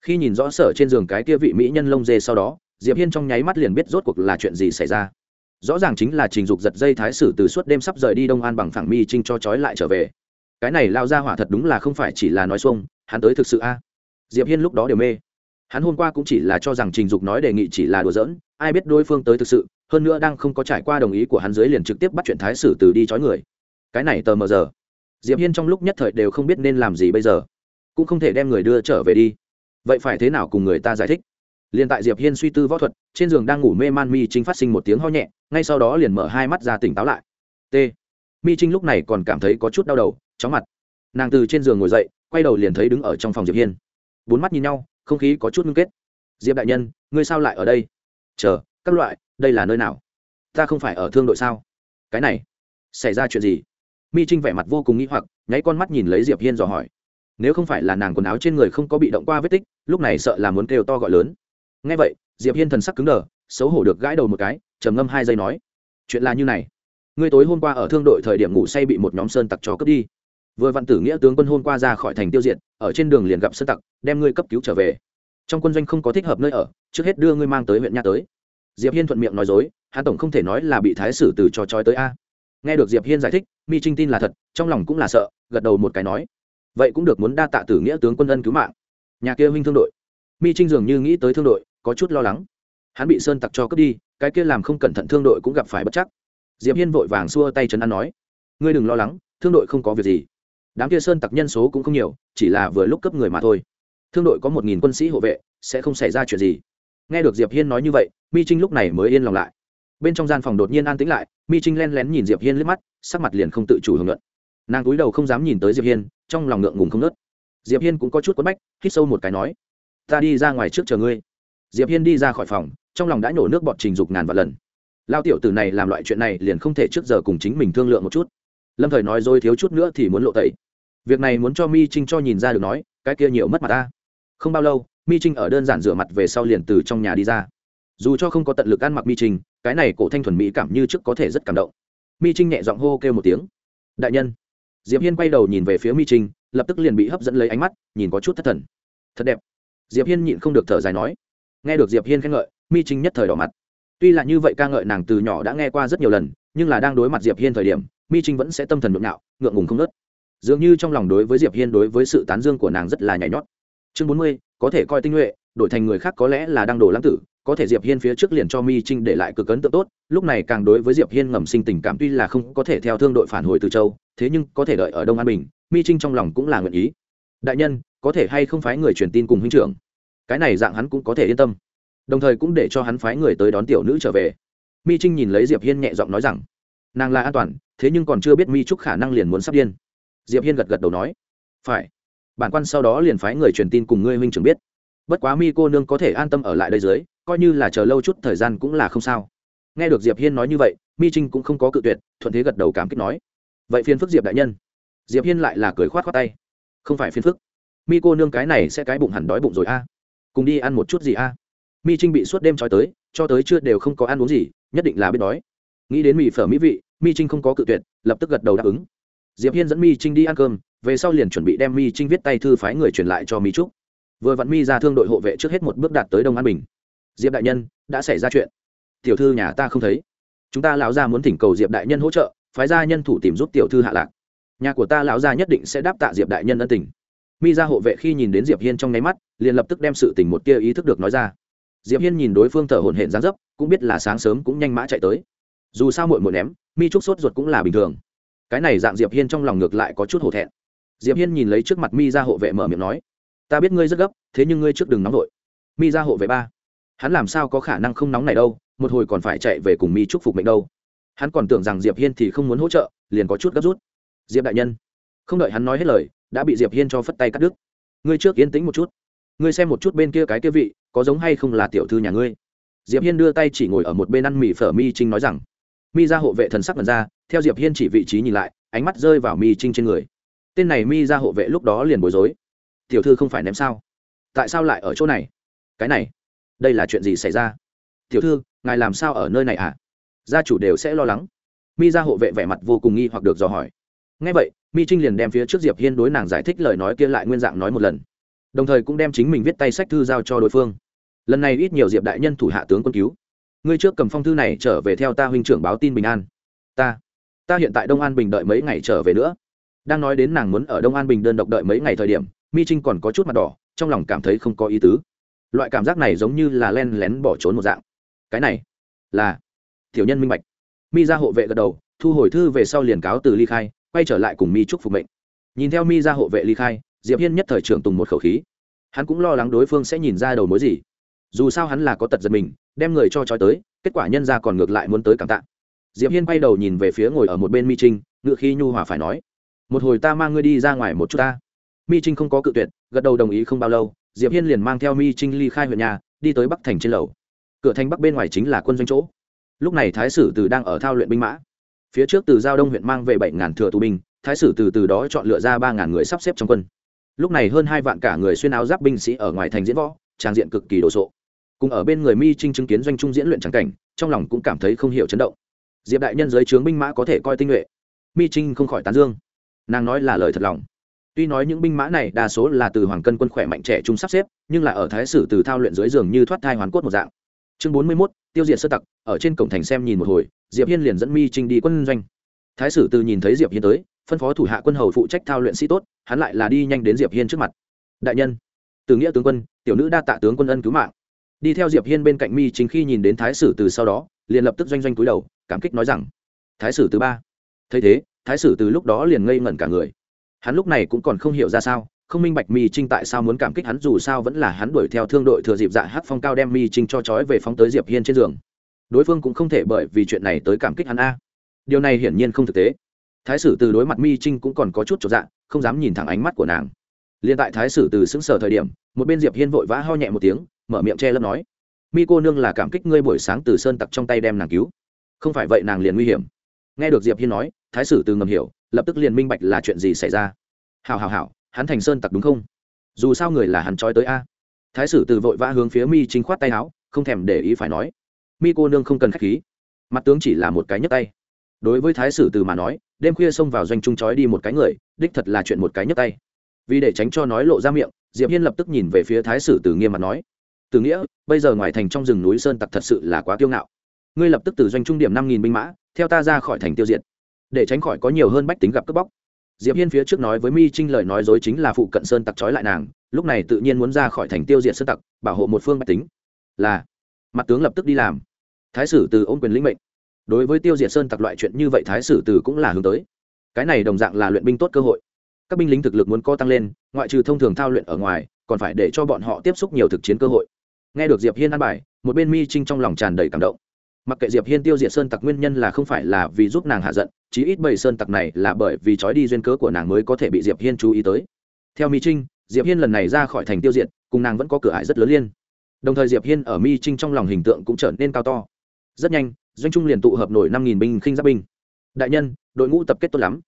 Khi nhìn rõ sở trên giường cái kia vị mỹ nhân lông dê sau đó, diệp hiên trong nháy mắt liền biết rốt cuộc là chuyện gì xảy ra. Rõ ràng chính là trình dục giật dây thái sử từ suốt đêm sắp rời đi đông an bằng phẳng mi trinh cho trói lại trở về. Cái này lao ra hỏa thật đúng là không phải chỉ là nói xuông, hắn tới thực sự a. Diệp hiên lúc đó đều mê. Hắn hôm qua cũng chỉ là cho rằng trình dục nói đề nghị chỉ là đùa giỡn, ai biết đối phương tới thực sự hơn nữa đang không có trải qua đồng ý của hắn dưới liền trực tiếp bắt chuyện thái sử từ đi trói người. Cái này tờ mờ giờ. Diệp hiên trong lúc nhất thời đều không biết nên làm gì bây giờ. Cũng không thể đem người đưa trở về đi. Vậy phải thế nào cùng người ta giải thích? Liền tại diệp hiên suy tư võ thuật, trên giường đang ngủ mê man mi chính phát sinh một tiếng ho nhẹ, ngay sau đó liền mở hai mắt ra tỉnh táo lại. T. Mi trinh lúc này còn cảm thấy có chút đau đầu, chóng mặt. Nàng từ trên giường ngồi dậy, quay đầu liền thấy đứng ở trong phòng diệp hiên. Bốn mắt nhìn nhau, không khí có chút ngưng kết. Diệp đại nhân, ngươi sao lại ở đây? Chờ, các loại đây là nơi nào? Ta không phải ở thương đội sao? Cái này, xảy ra chuyện gì? Mi trinh vẻ mặt vô cùng nghĩ hoặc, nháy con mắt nhìn lấy diệp hiên dò hỏi. Nếu không phải là nàng quần áo trên người không có bị động qua vết tích, lúc này sợ là muốn kêu to gọi lớn. Ngay vậy, diệp hiên thần sắc cứng đờ, xấu hổ được gãi đầu một cái, trầm ngâm hai giây nói, chuyện là như này. Ngươi tối hôm qua ở thương đội thời điểm ngủ say bị một nhóm sơn tặc chó cướp đi. Vừa vạn tử nghĩa tướng quân hôm qua ra khỏi thành tiêu diệt, ở trên đường liền gặp sơn tặc, đem ngươi cấp cứu trở về. Trong quân doanh không có thích hợp nơi ở, trước hết đưa ngươi mang tới huyện nha tới diệp hiên thuận miệng nói dối, hắn tổng không thể nói là bị thái sử từ cho trói tới a. Nghe được diệp hiên giải thích, mi trinh tin là thật, trong lòng cũng là sợ, gật đầu một cái nói, vậy cũng được muốn đa tạ tử nghĩa tướng quân ân cứu mạng. Nhà kia huynh thương đội. Mi trinh dường như nghĩ tới thương đội, có chút lo lắng. Hắn bị sơn tặc cho cướp đi, cái kia làm không cẩn thận thương đội cũng gặp phải bất chắc. Diệp hiên vội vàng xua tay trấn an nói, ngươi đừng lo lắng, thương đội không có việc gì. Đám kia sơn tặc nhân số cũng không nhiều, chỉ là vừa lúc cấp người mà thôi. Thương đội có một nghìn quân sĩ hộ vệ, sẽ không xảy ra chuyện gì nghe được diệp hiên nói như vậy, mi trinh lúc này mới yên lòng lại. Bên trong gian phòng đột nhiên an tĩnh lại, mi trinh len lén nhìn diệp hiên liếc mắt, sắc mặt liền không tự chủ hưởng luận. Nàng cúi đầu không dám nhìn tới diệp hiên, trong lòng ngượng ngùng không nớt diệp hiên cũng có chút quất bách, hít sâu một cái nói, ta đi ra ngoài trước chờ ngươi. Diệp hiên đi ra khỏi phòng, trong lòng đã nổ nước bọt trình dục ngàn vạn lần. Lao tiểu tử này làm loại chuyện này liền không thể trước giờ cùng chính mình thương lượng một chút. Lâm thời nói dối thiếu chút nữa thì muốn lộ tẩy. Việc này muốn cho mi trinh cho nhìn ra được nói, cái kia nhiều mất mặt ta. Không bao lâu mi trinh ở đơn giản rửa mặt về sau liền từ trong nhà đi ra. Dù cho không có tận lực ăn mặc mi trinh, cái này cổ thanh thuần mỹ cảm như trước có thể rất cảm động. Mi trinh nhẹ giọng hô kêu một tiếng. Đại nhân. Diệp hiên quay đầu nhìn về phía mi trinh, lập tức liền bị hấp dẫn lấy ánh mắt, nhìn có chút thất thần. Thật đẹp. Diệp hiên nhịn không được thở dài nói. Nghe được diệp hiên khen ngợi, mi trinh nhất thời đỏ mặt. Tuy là như vậy ca ngợi nàng từ nhỏ đã nghe qua rất nhiều lần, nhưng là đang đối mặt diệp hiên thời điểm, mi trinh vẫn sẽ tâm thần nhộn nhạo, ngượng ngùng không nớt dường như trong lòng đối với diệp hiên đối với sự tán dương của nàng rất là nhảy nhót. Chương bốn mươi có thể coi tinh nhuệ, đổi thành người khác có lẽ là đang đổ lãng tử, có thể diệp hiên phía trước liền cho mi trinh để lại cực ấn tượng tốt, lúc này càng đối với diệp hiên ngầm sinh tình cảm tuy là không có thể theo thương đội phản hồi từ châu, thế nhưng có thể đợi ở đông an bình, mi trinh trong lòng cũng là nguyện ý. Đại nhân, có thể hay không phái người truyền tin cùng huynh trưởng? Cái này dạng hắn cũng có thể yên tâm. Đồng thời cũng để cho hắn phái người tới đón tiểu nữ trở về. Mi trinh nhìn lấy diệp hiên nhẹ giọng nói rằng, nàng là an toàn, thế nhưng còn chưa biết mi trúc khả năng liền muốn sắp điên. Diệp hiên gật gật đầu nói, phải bản quan sau đó liền phái người truyền tin cùng ngươi huynh trưởng biết. Bất quá mi cô nương có thể an tâm ở lại đây dưới, coi như là chờ lâu chút thời gian cũng là không sao. Nghe được diệp hiên nói như vậy, mi trinh cũng không có cự tuyệt, thuận thế gật đầu cảm kích nói. Vậy phiền phức diệp đại nhân. Diệp hiên lại là cười khoát khoát tay. Không phải phiền phức. Mi cô nương cái này sẽ cái bụng hẳn đói bụng rồi a. Cùng đi ăn một chút gì a. Mi trinh bị suốt đêm trói tới, cho tới chưa đều không có ăn uống gì, nhất định là biết đói. Nghĩ đến mì phở mỹ vị, mi trinh không có cự tuyệt, lập tức gật đầu đáp ứng. Diệp hiên dẫn mi trinh đi ăn cơm về sau liền chuẩn bị đem mi trinh viết tay thư phái người truyền lại cho mi trúc. Vừa vặn mi ra thương đội hộ vệ trước hết một bước đạt tới đông an bình. Diệp đại nhân, đã xảy ra chuyện. Tiểu thư nhà ta không thấy. Chúng ta lão gia muốn thỉnh cầu diệp đại nhân hỗ trợ, phái gia nhân thủ tìm giúp tiểu thư hạ lạc. Nhà của ta lão gia nhất định sẽ đáp tạ diệp đại nhân ân tình. Mi ra hộ vệ khi nhìn đến diệp hiên trong nháy mắt, liền lập tức đem sự tình một tia ý thức được nói ra. Diệp hiên nhìn đối phương thở hổn hển dáng dấp, cũng biết là sáng sớm cũng nhanh mã chạy tới. Dù sao muội muội ném, mi trúc sốt ruột cũng là bình thường. Cái này dạng diệp hiên trong lòng ngược lại có chút hổ thẹn diệp hiên nhìn lấy trước mặt mi ra hộ vệ mở miệng nói, ta biết ngươi rất gấp, thế nhưng ngươi trước đừng nóng vội. Mi ra hộ vệ ba, hắn làm sao có khả năng không nóng này đâu, một hồi còn phải chạy về cùng mi trúc phục mệnh đâu. Hắn còn tưởng rằng diệp hiên thì không muốn hỗ trợ, liền có chút gấp rút. Diệp đại nhân, không đợi hắn nói hết lời, đã bị diệp hiên cho phất tay cắt đứt. Ngươi trước yên tĩnh một chút. Ngươi xem một chút bên kia cái kia vị, có giống hay không là tiểu thư nhà ngươi? Diệp hiên đưa tay chỉ ngồi ở một bên ăn mì phở mi trinh nói rằng. Mi ra hộ vệ thần sắc lần ra, theo diệp hiên chỉ vị trí nhìn lại, ánh mắt rơi vào mi trinh trên người tên này mi ra hộ vệ lúc đó liền bối rối. Tiểu thư không phải ném sao? Tại sao lại ở chỗ này? Cái này, đây là chuyện gì xảy ra? Tiểu thư, ngài làm sao ở nơi này à gia chủ đều sẽ lo lắng. Mi ra hộ vệ vẻ mặt vô cùng nghi hoặc được dò hỏi. Ngay vậy, mi trinh liền đem phía trước diệp hiên đối nàng giải thích lời nói kia lại nguyên dạng nói một lần. Đồng thời cũng đem chính mình viết tay sách thư giao cho đối phương. Lần này ít nhiều diệp đại nhân thủ hạ tướng quân cứu. Ngươi trước cầm phong thư này trở về theo ta huynh trưởng báo tin bình an. Ta ta hiện tại đông an bình đợi mấy ngày trở về nữa đang nói đến nàng muốn ở đông an bình đơn độc đợi mấy ngày thời điểm, mi trinh còn có chút mặt đỏ, trong lòng cảm thấy không có ý tứ. Loại cảm giác này giống như là len lén bỏ trốn một dạng. Cái này là tiểu nhân minh bạch. Mi ra hộ vệ gật đầu, thu hồi thư về sau liền cáo từ ly khai, quay trở lại cùng mi trúc phục mệnh. Nhìn theo mi ra hộ vệ ly khai, diệp hiên nhất thời trưởng tùng một khẩu khí. Hắn cũng lo lắng đối phương sẽ nhìn ra đầu mối gì. Dù sao hắn là có tật giật mình, đem người cho trói tới, kết quả nhân ra còn ngược lại muốn tới cảm tạ. Diệp hiên quay đầu nhìn về phía ngồi ở một bên mi trinh ngựa khi nhu hòa phải nói một hồi ta mang ngươi đi ra ngoài một chút ta. Mi trinh không có cự tuyệt, gật đầu đồng ý không bao lâu, diệp hiên liền mang theo mi trinh ly khai huyện nhà, đi tới bắc thành trên lầu. Cửa thành bắc bên ngoài chính là quân doanh chỗ. Lúc này thái sử từ đang ở thao luyện binh mã. Phía trước từ giao đông huyện mang về bảy ngàn thừa tù binh, thái sử từ từ đó chọn lựa ra ba ngàn người sắp xếp trong quân. Lúc này hơn hai vạn cả người xuyên áo giáp binh sĩ ở ngoài thành diễn võ, trang diện cực kỳ đồ sộ. Cùng ở bên người mi trinh chứng kiến doanh trung diễn luyện trắng cảnh, trong lòng cũng cảm thấy không hiểu chấn động. Diệp đại nhân giới trướng binh mã có thể coi tinh nhuệ. Mi trinh không khỏi tán dương nàng nói là lời thật lòng. Tuy nói những binh mã này đa số là từ hoàng cân quân khỏe mạnh trẻ trung sắp xếp, nhưng là ở thái sử từ thao luyện dưới giường như thoát thai hoàn cốt một dạng. Chương bốn mươi mốt, tiêu diệt sơ tặc, ở trên cổng thành xem nhìn một hồi, diệp hiên liền dẫn mi trinh đi quân doanh. Thái sử từ nhìn thấy diệp hiên tới, phân phó thủ hạ quân hầu phụ trách thao luyện sĩ tốt, hắn lại là đi nhanh đến diệp hiên trước mặt. Đại nhân, từ nghĩa tướng quân, tiểu nữ đa tạ tướng quân ân cứu mạng. Đi theo diệp hiên bên cạnh mi chính khi nhìn đến thái sử từ sau đó, liền lập tức doanh doanh cúi đầu, cảm kích nói rằng, thái sử từ ba. Thấy thế thái sử từ lúc đó liền ngây ngẩn cả người. Hắn lúc này cũng còn không hiểu ra sao, không minh bạch mi trinh tại sao muốn cảm kích hắn, dù sao vẫn là hắn đuổi theo thương đội thừa dịp dạ hát phong cao đem mi trinh cho trói về phóng tới diệp hiên trên giường. Đối phương cũng không thể bởi vì chuyện này tới cảm kích hắn a. Điều này hiển nhiên không thực tế. Thái sử từ đối mặt mi trinh cũng còn có chút trọn dạ không dám nhìn thẳng ánh mắt của nàng. Liên tại thái sử từ xứng sở thời điểm, một bên diệp hiên vội vã ho nhẹ một tiếng, mở miệng che lấp nói, mi cô nương là cảm kích ngươi buổi sáng từ sơn tặc trong tay đem nàng cứu. Không phải vậy nàng liền nguy hiểm. Nghe được diệp hiên nói thái sử từ ngầm hiểu, lập tức liền minh bạch là chuyện gì xảy ra. Hào hào hào hắn thành sơn tặc đúng không? Dù sao người là hắn trói tới a. Thái sử từ vội vã hướng phía mi chính khoát tay áo, không thèm để ý phải nói. Mi cô nương không cần khách khí. Mặt tướng chỉ là một cái nhấc tay. Đối với thái sử từ mà nói, đêm khuya xông vào doanh trung trói đi một cái người, đích thật là chuyện một cái nhấc tay. Vì để tránh cho nói lộ ra miệng, diệp hiên lập tức nhìn về phía thái sử từ nghiêm mặt nói, từ nghĩa, bây giờ ngoài thành trong rừng núi sơn tặc thật sự là quá kiêu ngạo. Ngươi lập tức từ doanh trung điểm năm nghìn binh mã, theo ta ra khỏi thành tiêu diệt để tránh khỏi có nhiều hơn bách tính gặp cướp bóc. Diệp hiên phía trước nói với mi trinh lời nói dối chính là phụ cận sơn tặc trói lại nàng, lúc này tự nhiên muốn ra khỏi thành tiêu diệt sơn tặc, bảo hộ một phương bách tính. Là, mặt tướng lập tức đi làm. Thái sử từ ôm quyền lĩnh mệnh. Đối với tiêu diệt sơn tặc loại chuyện như vậy thái sử từ cũng là hướng tới. Cái này đồng dạng là luyện binh tốt cơ hội. Các binh lính thực lực muốn co tăng lên, ngoại trừ thông thường thao luyện ở ngoài, còn phải để cho bọn họ tiếp xúc nhiều thực chiến cơ hội. Nghe được diệp hiên ăn bài, một bên mi trinh trong lòng tràn đầy cảm động mặc kệ diệp hiên tiêu diệt sơn tặc nguyên nhân là không phải là vì giúp nàng hạ giận, chí ít bầy sơn tặc này là bởi vì trói đi duyên cớ của nàng mới có thể bị diệp hiên chú ý tới. Theo mi trinh, diệp hiên lần này ra khỏi thành tiêu diệt, cùng nàng vẫn có cửa ải rất lớn liên. Đồng thời diệp hiên ở mi trinh trong lòng hình tượng cũng trở nên cao to. Rất nhanh, doanh trung liền tụ hợp nổi năm nghìn binh khinh giáp binh. Đại nhân, đội ngũ tập kết tốt lắm.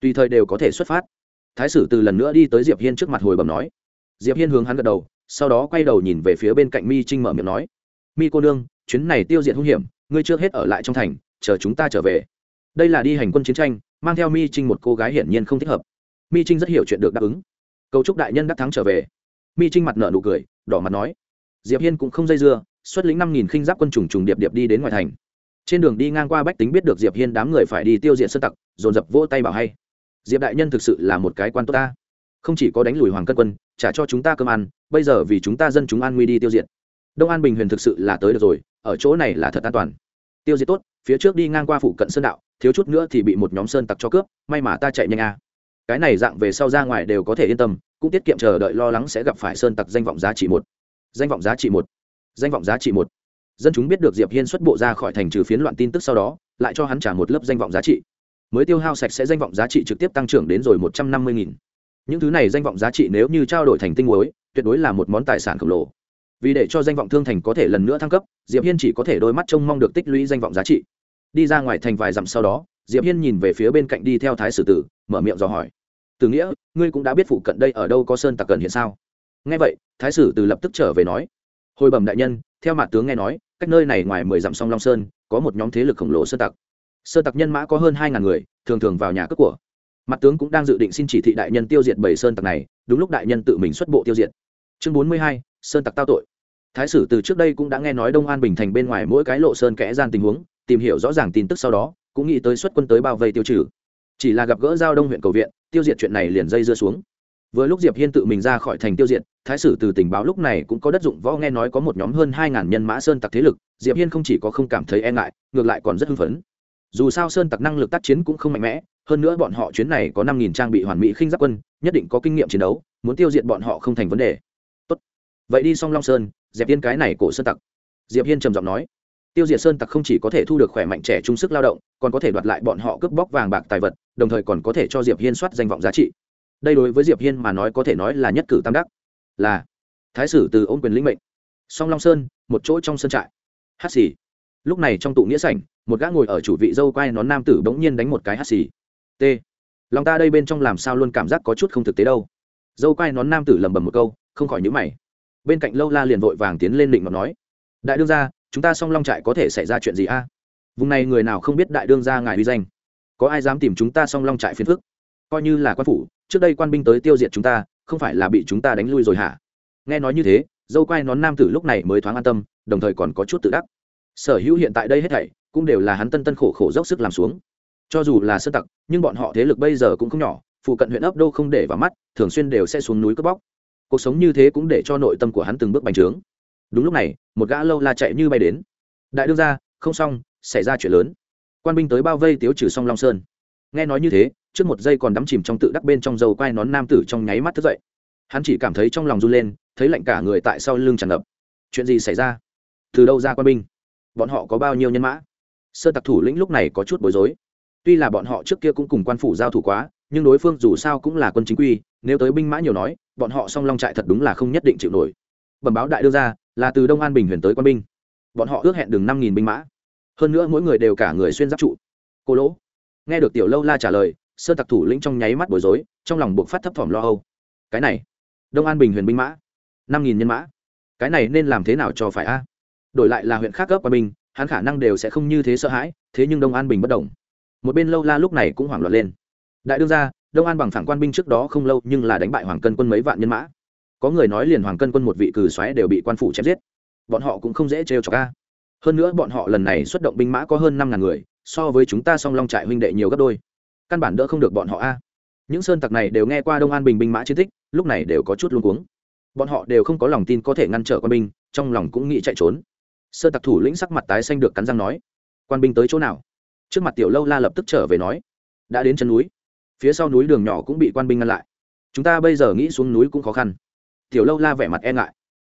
Tùy thời đều có thể xuất phát. Thái sử từ lần nữa đi tới diệp hiên trước mặt hồi bẩm nói. Diệp hiên hướng hắn gật đầu, sau đó quay đầu nhìn về phía bên cạnh mi trinh mở miệng nói. Mi cô nương, chuyến này tiêu diệt hung hiểm ngươi trước hết ở lại trong thành, chờ chúng ta trở về. Đây là đi hành quân chiến tranh, mang theo mi trinh một cô gái hiển nhiên không thích hợp. Mi trinh rất hiểu chuyện được đáp ứng. Cầu chúc đại nhân đắc thắng trở về. Mi trinh mặt nở nụ cười, đỏ mặt nói, diệp hiên cũng không dây dưa, xuất lĩnh năm nghìn khinh giáp quân trùng trùng điệp điệp đi đến ngoài thành. Trên đường đi ngang qua bách tính biết được diệp hiên đám người phải đi tiêu diệt sơn tặc, dồn dập vỗ tay bảo hay. Diệp đại nhân thực sự là một cái quan tốt ta. Không chỉ có đánh lùi hoàng cân quân, trả cho chúng ta cơm ăn, bây giờ vì chúng ta dân chúng an nguy đi tiêu diệt. Đông an bình huyền thực sự là tới được rồi ở chỗ này là thật an toàn. Tiêu diệt tốt, phía trước đi ngang qua phụ cận sơn đạo, thiếu chút nữa thì bị một nhóm sơn tặc cho cướp, may mà ta chạy nhanh a. Cái này dạng về sau ra ngoài đều có thể yên tâm, cũng tiết kiệm chờ đợi lo lắng sẽ gặp phải sơn tặc danh vọng giá trị một. Danh vọng giá trị một. Danh vọng giá trị một. Dân chúng biết được diệp hiên xuất bộ ra khỏi thành trừ phiến loạn tin tức sau đó, lại cho hắn trả một lớp danh vọng giá trị. Mới tiêu hao sạch sẽ danh vọng giá trị trực tiếp tăng trưởng đến rồi một trăm năm mươi nghìn. Những thứ này danh vọng giá trị nếu như trao đổi thành tinh muối, tuyệt đối là một món tài sản khổng lồ vì để cho danh vọng thương thành có thể lần nữa thăng cấp, diệp hiên chỉ có thể đôi mắt trông mong được tích lũy danh vọng giá trị. Đi ra ngoài thành vài dặm sau đó, diệp hiên nhìn về phía bên cạnh đi theo thái sử tử, mở miệng dò hỏi. Từ nghĩa, ngươi cũng đã biết phụ cận đây ở đâu có sơn tặc cần hiện sao? Nghe vậy, thái sử tử lập tức trở về nói. Hồi bẩm đại nhân, theo mặt tướng nghe nói, cách nơi này ngoài mười dặm sông long sơn, có một nhóm thế lực khổng lồ sơn tặc. Sơn tặc nhân mã có hơn hai ngàn người, thường thường vào nhà cướp của. Mặt tướng cũng đang dự định xin chỉ thị đại nhân tiêu diệt bảy sơn tặc này, đúng lúc đại nhân tự mình xuất bộ tiêu diệt. Chương bốn mươi hai sơn tặc tao tội. Thái sử từ trước đây cũng đã nghe nói đông an bình thành bên ngoài mỗi cái lộ sơn kẽ gian tình huống, tìm hiểu rõ ràng tin tức sau đó, cũng nghĩ tới xuất quân tới bao vây tiêu trừ. Chỉ là gặp gỡ giao đông huyện cầu viện, tiêu diệt chuyện này liền dây dưa xuống. Vừa lúc diệp hiên tự mình ra khỏi thành tiêu diệt, thái sử từ tình báo lúc này cũng có đất dụng võ nghe nói có một nhóm hơn hai ngàn nhân mã sơn tặc thế lực, diệp hiên không chỉ có không cảm thấy e ngại, ngược lại còn rất hưng phấn. Dù sao sơn tặc năng lực tác chiến cũng không mạnh mẽ, hơn nữa bọn họ chuyến này có năm nghìn trang bị hoàn mỹ khinh giáp quân, nhất định có kinh nghiệm chiến đấu, muốn tiêu diệt bọn họ không thành vấn đề vậy đi xong long sơn dẹp yên cái này cổ sơn tặc. Diệp hiên trầm giọng nói, tiêu diệt sơn tặc không chỉ có thể thu được khỏe mạnh trẻ trung sức lao động, còn có thể đoạt lại bọn họ cướp bóc vàng bạc tài vật, đồng thời còn có thể cho diệp hiên soát danh vọng giá trị. Đây đối với diệp hiên mà nói có thể nói là nhất cử tam đắc. Là, thái sử từ ôm quyền lĩnh mệnh. Song long sơn, một chỗ trong sân trại. Hát xì. Lúc này trong tụ nghĩa sảnh, một gã ngồi ở chủ vị dâu quai nón nam tử bỗng nhiên đánh một cái hát xì. T. Lòng ta đây bên trong làm sao luôn cảm giác có chút không thực tế đâu. Dâu quai nón nam tử lầm bầm một câu, không khỏi nhữ mày bên cạnh lâu la liền vội vàng tiến lên định mà nói, đại đương gia, chúng ta song long trại có thể xảy ra chuyện gì a? Vùng này người nào không biết đại đương gia ngài uy danh? Có ai dám tìm chúng ta song long trại phiền phức? Coi như là quan phủ, trước đây quan binh tới tiêu diệt chúng ta, không phải là bị chúng ta đánh lui rồi hả? Nghe nói như thế, dâu quai nón nam tử lúc này mới thoáng an tâm, đồng thời còn có chút tự đắc. Sở hữu hiện tại đây hết thảy, cũng đều là hắn tân tân khổ khổ dốc sức làm xuống. Cho dù là sơ tặc, nhưng bọn họ thế lực bây giờ cũng không nhỏ, phụ cận huyện ấp đô không để vào mắt, thường xuyên đều sẽ xuống núi cướp bóc cuộc sống như thế cũng để cho nội tâm của hắn từng bước bành trướng. Đúng lúc này, một gã lâu la chạy như bay đến. Đại đương ra không xong, xảy ra chuyện lớn. Quan binh tới bao vây tiếu trừ song long sơn. Nghe nói như thế, trước một giây còn đắm chìm trong tự đắc bên trong dầu quai nón nam tử trong nháy mắt thức dậy. Hắn chỉ cảm thấy trong lòng run lên, thấy lạnh cả người tại sau lưng tràn ngập. Chuyện gì xảy ra? Từ đâu ra quan binh? Bọn họ có bao nhiêu nhân mã? Sơ tặc thủ lĩnh lúc này có chút bối rối. Tuy là bọn họ trước kia cũng cùng quan phủ giao thủ quá, nhưng đối phương dù sao cũng là quân chính quy, nếu tới binh mã nhiều nói bọn họ song long trại thật đúng là không nhất định chịu nổi. Bẩm báo đại đưa ra, là từ đông an bình huyền tới quân binh. Bọn họ ước hẹn đường năm nghìn binh mã. Hơn nữa mỗi người đều cả người xuyên giáp trụ. Cô lỗ, nghe được tiểu lâu la trả lời sơn tặc thủ lĩnh trong nháy mắt bối rối, trong lòng buộc phát thấp thỏm lo âu. Cái này, đông an bình huyền binh mã, năm nghìn nhân mã. Cái này nên làm thế nào cho phải a? Đổi lại là huyện khác cấp qua binh, hắn khả năng đều sẽ không như thế sợ hãi, thế nhưng đông an bình bất đồng một bên lâu la lúc này cũng hoảng loạn lên đại đương gia, đông an bằng phản quan binh trước đó không lâu nhưng là đánh bại hoàng cân quân mấy vạn nhân mã. Có người nói liền hoàng cân quân một vị cử xoáy đều bị quan phủ chém giết. Bọn họ cũng không dễ trêu cho ca hơn nữa bọn họ lần này xuất động binh mã có hơn năm ngàn người so với chúng ta song long trại huynh đệ nhiều gấp đôi. Căn bản đỡ không được bọn họ a. Những sơn tặc này đều nghe qua đông an bình binh mã chiến tích lúc này đều có chút luôn cuống. Bọn họ đều không có lòng tin có thể ngăn trở quan binh trong lòng cũng nghĩ chạy trốn. Sơn tặc thủ lĩnh sắc mặt tái xanh được cắn răng nói quan binh tới chỗ nào? Trước mặt tiểu lâu la lập tức trở về nói đã đến chân núi phía sau núi đường nhỏ cũng bị quan binh ngăn lại. Chúng ta bây giờ nghĩ xuống núi cũng khó khăn. Tiểu lâu la vẻ mặt e ngại.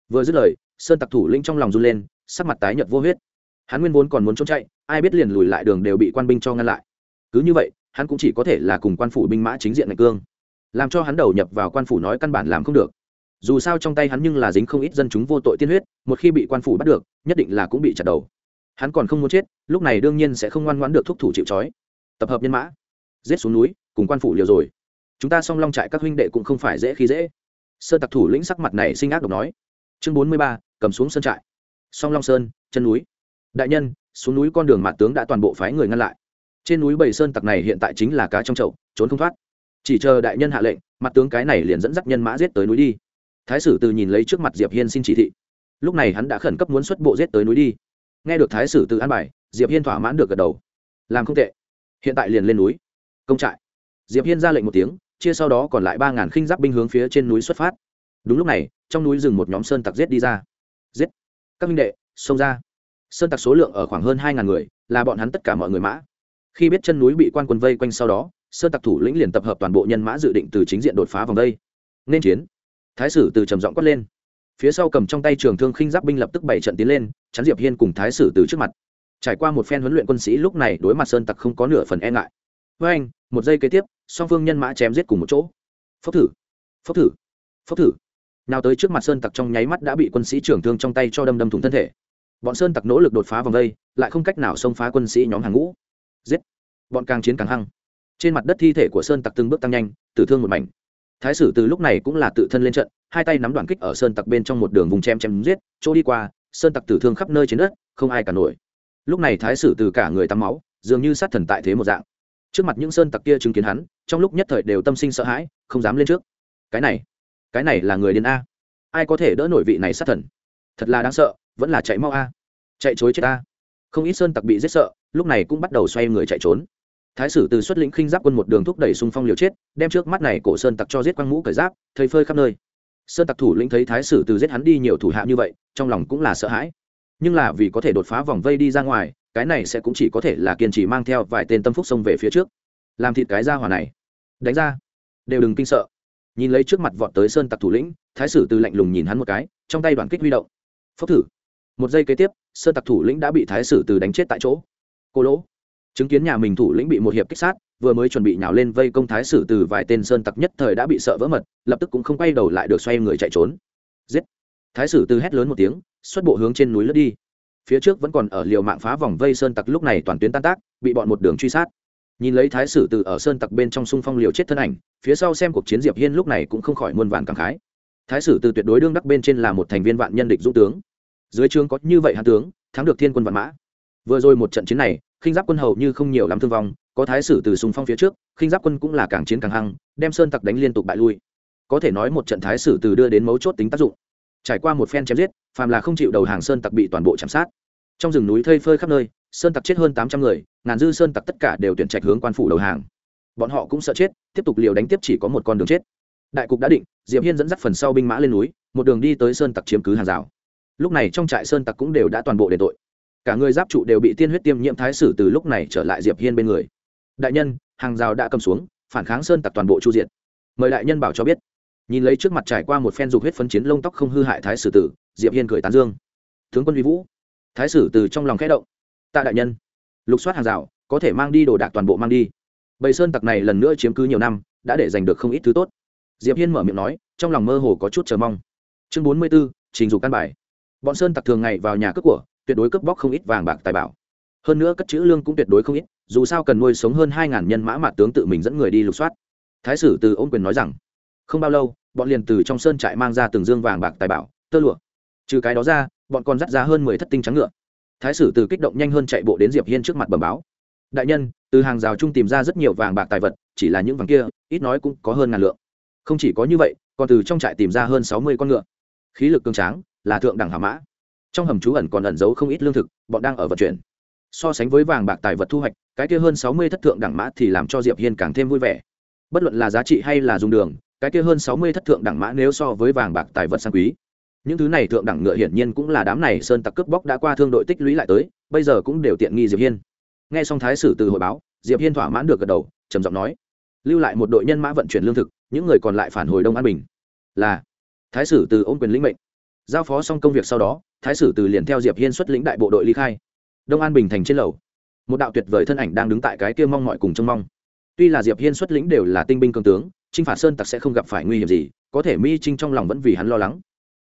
Vừa dứt lời, sơn tặc thủ lĩnh trong lòng run lên, sắc mặt tái nhợt vô huyết. Hắn nguyên vốn còn muốn trốn chạy, ai biết liền lùi lại đường đều bị quan binh cho ngăn lại. Cứ như vậy, hắn cũng chỉ có thể là cùng quan phủ binh mã chính diện ngạch cương. Làm cho hắn đầu nhập vào quan phủ nói căn bản làm không được. Dù sao trong tay hắn nhưng là dính không ít dân chúng vô tội tiên huyết, một khi bị quan phủ bắt được, nhất định là cũng bị chặt đầu. Hắn còn không muốn chết, lúc này đương nhiên sẽ không ngoan ngoãn được thúc thủ chịu trói. Tập hợp nhân mã. Giết xuống núi cùng quan phủ liều rồi. Chúng ta song long trại các huynh đệ cũng không phải dễ khi dễ. Sơn tặc thủ lĩnh sắc mặt này sinh ác độc nói. Chương bốn mươi ba, cầm xuống sơn trại. Song long sơn, chân núi. Đại nhân, xuống núi con đường mạt tướng đã toàn bộ phái người ngăn lại. Trên núi bảy sơn tặc này hiện tại chính là cá trong chậu, trốn không thoát. Chỉ chờ đại nhân hạ lệnh mặt tướng cái này liền dẫn dắt nhân mã giết tới núi đi. Thái sử từ nhìn lấy trước mặt diệp hiên xin chỉ thị. Lúc này hắn đã khẩn cấp muốn xuất bộ giết tới núi đi. Nghe được thái sử từ an bài, diệp hiên thỏa mãn được gật đầu. Làm không tệ. Hiện tại liền lên núi. Công trại diệp hiên ra lệnh một tiếng, chia sau đó còn lại ba ngàn khinh giáp binh hướng phía trên núi xuất phát. Đúng lúc này, trong núi rừng một nhóm sơn tặc giết đi ra. Giết! Các minh đệ, xông ra. Sơn tặc số lượng ở khoảng hơn hai ngàn người, là bọn hắn tất cả mọi người mã. Khi biết chân núi bị quan quân vây quanh sau đó, sơn tặc thủ lĩnh liền tập hợp toàn bộ nhân mã dự định từ chính diện đột phá vòng đây. Nên chiến. Thái sử từ trầm giọng quát lên. Phía sau cầm trong tay trường thương khinh giáp binh lập tức bảy trận tiến lên, chắn diệp hiên cùng thái sử từ trước mặt. Trải qua một phen huấn luyện quân sĩ, lúc này đối mặt sơn tặc không có nửa phần e ngại. Với anh, một giây kế tiếp song phương nhân mã chém giết cùng một chỗ. Phốc thử phốc thử phốc thử. Nào tới trước mặt sơn tặc trong nháy mắt đã bị quân sĩ trưởng thương trong tay cho đâm đâm thủng thân thể. Bọn sơn tặc nỗ lực đột phá vòng vây lại không cách nào xông phá quân sĩ nhóm hàng ngũ. Giết! Bọn càng chiến càng hăng. Trên mặt đất thi thể của sơn tặc từng bước tăng nhanh, tử thương một mảnh. Thái sử từ lúc này cũng là tự thân lên trận, hai tay nắm đoạn kích ở sơn tặc bên trong một đường vùng chém chém giết, chỗ đi qua, sơn tặc tử thương khắp nơi trên đất, không ai cả nổi. Lúc này thái sử từ cả người tắm máu, dường như sát thần tại thế một dạng trước mặt những sơn tặc kia chứng kiến hắn, trong lúc nhất thời đều tâm sinh sợ hãi, không dám lên trước. Cái này cái này là người điên a. Ai có thể đỡ nổi vị này sát thần? Thật là đáng sợ, vẫn là chạy mau a. Chạy chối chết a. Không ít sơn tặc bị giết sợ, lúc này cũng bắt đầu xoay người chạy trốn. Thái sử từ xuất lĩnh khinh giáp quân một đường thúc đẩy xung phong liều chết, đem trước mắt này cổ sơn tặc cho giết quăng mũ cởi giáp, thầy phơi khắp nơi. Sơn tặc thủ lĩnh thấy thái sử từ giết hắn đi nhiều thủ hạ như vậy, trong lòng cũng là sợ hãi. Nhưng là vì có thể đột phá vòng vây đi ra ngoài cái này sẽ cũng chỉ có thể là kiên trì mang theo vài tên tâm phúc xông về phía trước. Làm thịt cái ra hỏa này. Đánh ra. Đều đừng kinh sợ. Nhìn lấy trước mặt vọt tới sơn tặc thủ lĩnh, thái sử từ lạnh lùng nhìn hắn một cái, trong tay đoàn kích huy động. Phốc thử. Một giây kế tiếp, sơn tặc thủ lĩnh đã bị thái sử từ đánh chết tại chỗ. Cô lỗ. Chứng kiến nhà mình thủ lĩnh bị một hiệp kích sát, vừa mới chuẩn bị nhào lên vây công thái sử từ vài tên sơn tặc nhất thời đã bị sợ vỡ mật, lập tức cũng không quay đầu lại được xoay người chạy trốn. Giết. Thái sử từ hét lớn một tiếng, xuất bộ hướng trên núi lướt đi phía trước vẫn còn ở liều mạng phá vòng vây sơn tặc lúc này toàn tuyến tan tác, bị bọn một đường truy sát. Nhìn lấy thái sử từ ở sơn tặc bên trong sung phong liều chết thân ảnh, phía sau xem cuộc chiến diệp hiên lúc này cũng không khỏi muôn vàn cảm khái. Thái sử từ tuyệt đối đương đắc bên trên là một thành viên vạn nhân địch dũng tướng. Dưới trường có như vậy hạ tướng, thắng được thiên quân vạn mã. Vừa rồi một trận chiến này, khinh giáp quân hầu như không nhiều lắm thương vong, có thái sử từ sung phong phía trước, khinh giáp quân cũng là càng chiến càng hăng, đem sơn tặc đánh liên tục bại lui. Có thể nói một trận thái sử từ đưa đến mấu chốt tính tác dụng trải qua một phen chém giết, phàm là không chịu đầu hàng sơn tặc bị toàn bộ chạm sát. Trong rừng núi thây phơi khắp nơi, sơn tặc chết hơn tám trăm người, ngàn dư sơn tặc tất cả đều tuyển trạch hướng quan phủ đầu hàng. Bọn họ cũng sợ chết, tiếp tục liều đánh tiếp chỉ có một con đường chết. Đại cục đã định, diệp hiên dẫn dắt phần sau binh mã lên núi, một đường đi tới sơn tặc chiếm cứ hàng rào. Lúc này trong trại sơn tặc cũng đều đã toàn bộ đền tội. Cả người giáp trụ đều bị tiên huyết tiêm nhiễm thái sử từ lúc này trở lại diệp hiên bên người. Đại nhân, hàng rào đã cầm xuống, phản kháng sơn tặc toàn bộ chu diện mời đại nhân bảo cho biết nhìn lấy trước mặt trải qua một phen dục huyết phấn chiến lông tóc không hư hại thái sử tử diệp hiên cười tán dương. Tướng quân vi vũ thái sử từ trong lòng khẽ động. Tạ đại nhân lục soát hàng rào có thể mang đi đồ đạc toàn bộ mang đi. Bầy sơn tặc này lần nữa chiếm cứ nhiều năm đã để giành được không ít thứ tốt. Diệp hiên mở miệng nói trong lòng mơ hồ có chút chờ mong. Chương bốn mươi 44, trình dục căn bài. Bọn sơn tặc thường ngày vào nhà cướp của tuyệt đối cướp bóc không ít vàng bạc tài bảo. Hơn nữa cất chữ lương cũng tuyệt đối không ít dù sao cần nuôi sống hơn hai ngàn nhân mã mạt tướng tự mình dẫn người đi lục soát. Thái sử từ ôn quyền nói rằng không bao lâu bọn liền từ trong sơn trại mang ra từng dương vàng bạc tài bảo, tơ lụa. Trừ cái đó ra, bọn còn dắt ra hơn mười thất tinh trắng ngựa. Thái sử từ kích động nhanh hơn chạy bộ đến diệp hiên trước mặt bẩm báo. Đại nhân, từ hàng rào chung tìm ra rất nhiều vàng bạc tài vật, chỉ là những vàng kia, ít nói cũng có hơn ngàn lượng. Không chỉ có như vậy, còn từ trong trại tìm ra hơn sáu mươi con ngựa. Khí lực cường tráng, là thượng đẳng hà mã. Trong hầm trú ẩn còn ẩn giấu không ít lương thực, bọn đang ở vận chuyển. So sánh với vàng bạc tài vật thu hoạch, cái kia hơn sáu mươi thất thượng đẳng mã thì làm cho diệp hiên càng thêm vui vẻ. Bất luận là giá trị hay là dùng đường cái kia hơn sáu mươi thất thượng đẳng mã nếu so với vàng bạc tài vật sang quý. Những thứ này thượng đẳng ngựa hiển nhiên cũng là đám này sơn tặc cướp bóc đã qua thương đội tích lũy lại tới, bây giờ cũng đều tiện nghi diệp hiên. Nghe xong thái sử từ hội báo, diệp hiên thỏa mãn được gật đầu, trầm giọng nói, lưu lại một đội nhân mã vận chuyển lương thực, những người còn lại phản hồi đông an bình. Là, thái sử từ ôm quyền lĩnh mệnh. Giao phó xong công việc sau đó, thái sử từ liền theo diệp hiên xuất lĩnh đại bộ đội ly khai. Đông an bình thành trên lầu. Một đạo tuyệt vời thân ảnh đang đứng tại cái kia mong mọi cùng trông mong. Tuy là diệp hiên xuất lĩnh đều là tinh binh cường tướng trinh phạt sơn tặc sẽ không gặp phải nguy hiểm gì, có thể mi trinh trong lòng vẫn vì hắn lo lắng.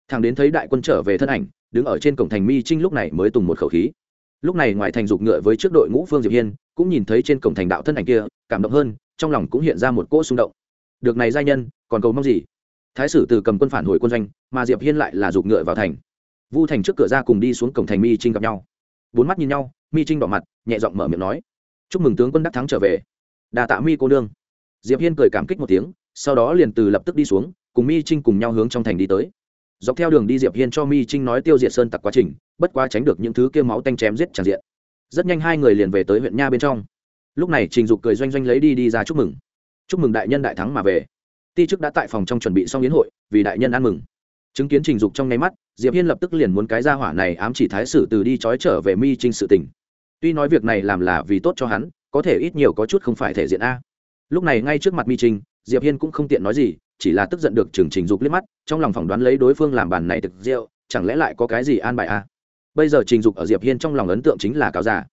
Thằng đến thấy đại quân trở về thân ảnh, đứng ở trên cổng thành mi trinh lúc này mới tùng một khẩu khí. Lúc này ngoài thành dục ngựa với trước đội ngũ phương diệp hiên, cũng nhìn thấy trên cổng thành đạo thân ảnh kia, cảm động hơn, trong lòng cũng hiện ra một cỗ xung động. Được này giai nhân, còn cầu mong gì? Thái sử từ cầm quân phản hồi quân doanh, mà diệp hiên lại là dục ngựa vào thành. Vu thành trước cửa ra cùng đi xuống cổng thành mi trinh gặp nhau. Bốn mắt nhìn nhau, mi trinh đỏ mặt, nhẹ giọng mở miệng nói, chúc mừng tướng quân đắc thắng trở về. Đà tạ mi cô nương. Diệp hiên cười cảm kích một tiếng sau đó liền từ lập tức đi xuống, cùng mi trinh cùng nhau hướng trong thành đi tới. Dọc theo đường đi diệp hiên cho mi trinh nói tiêu diệt sơn tặc quá trình, bất quá tránh được những thứ kia máu tanh chém giết tràn diện. Rất nhanh hai người liền về tới huyện nha bên trong. Lúc này trình dục cười doanh doanh lấy đi đi ra chúc mừng. Chúc mừng đại nhân đại thắng mà về. Ti chức đã tại phòng trong chuẩn bị xong yến hội, vì đại nhân ăn mừng. Chứng kiến trình dục trong nháy mắt, diệp hiên lập tức liền muốn cái ra hỏa này ám chỉ thái sử từ đi trói trở về mi trinh sự tình. Tuy nói việc này làm là vì tốt cho hắn, có thể ít nhiều có chút không phải thể diện a. Lúc này ngay trước mặt mi trinh diệp hiên cũng không tiện nói gì, chỉ là tức giận được trường trình dục liếc mắt, trong lòng phỏng đoán lấy đối phương làm bàn này thực rượu, chẳng lẽ lại có cái gì an bài à? bây giờ trình dục ở diệp hiên trong lòng ấn tượng chính là cáo giả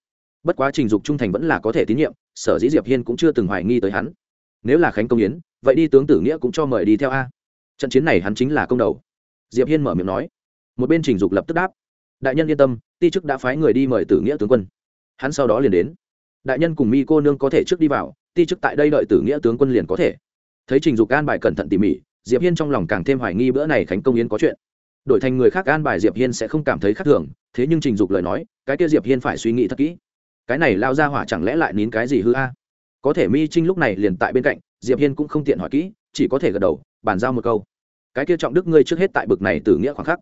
bất quá trình dục trung thành vẫn là có thể tín nhiệm, sở dĩ diệp hiên cũng chưa từng hoài nghi tới hắn. Nếu là khánh công yến, vậy đi tướng tử nghĩa cũng cho mời đi theo a. Trận chiến này hắn chính là công đầu. Diệp hiên mở miệng nói. Một bên trình dục lập tức đáp. Đại nhân yên tâm, ti chức đã phái người đi mời tử nghĩa tướng quân. Hắn sau đó liền đến. Đại nhân cùng mi cô nương có thể trước đi vào, ti chức tại đây đợi tử nghĩa tướng quân liền có thể thấy trình dục an bài cẩn thận tỉ mỉ, diệp hiên trong lòng càng thêm hoài nghi bữa này khánh công yến có chuyện. Đổi thành người khác an bài diệp hiên sẽ không cảm thấy khác thường, thế nhưng trình dục lời nói, cái kia diệp hiên phải suy nghĩ thật kỹ. Cái này lao ra hỏa chẳng lẽ lại nín cái gì hư a? Có thể mi trinh lúc này liền tại bên cạnh, diệp hiên cũng không tiện hỏi kỹ, chỉ có thể gật đầu, bàn giao một câu. Cái kia trọng đức ngươi trước hết tại bực này từ nghĩa khoảng khắc.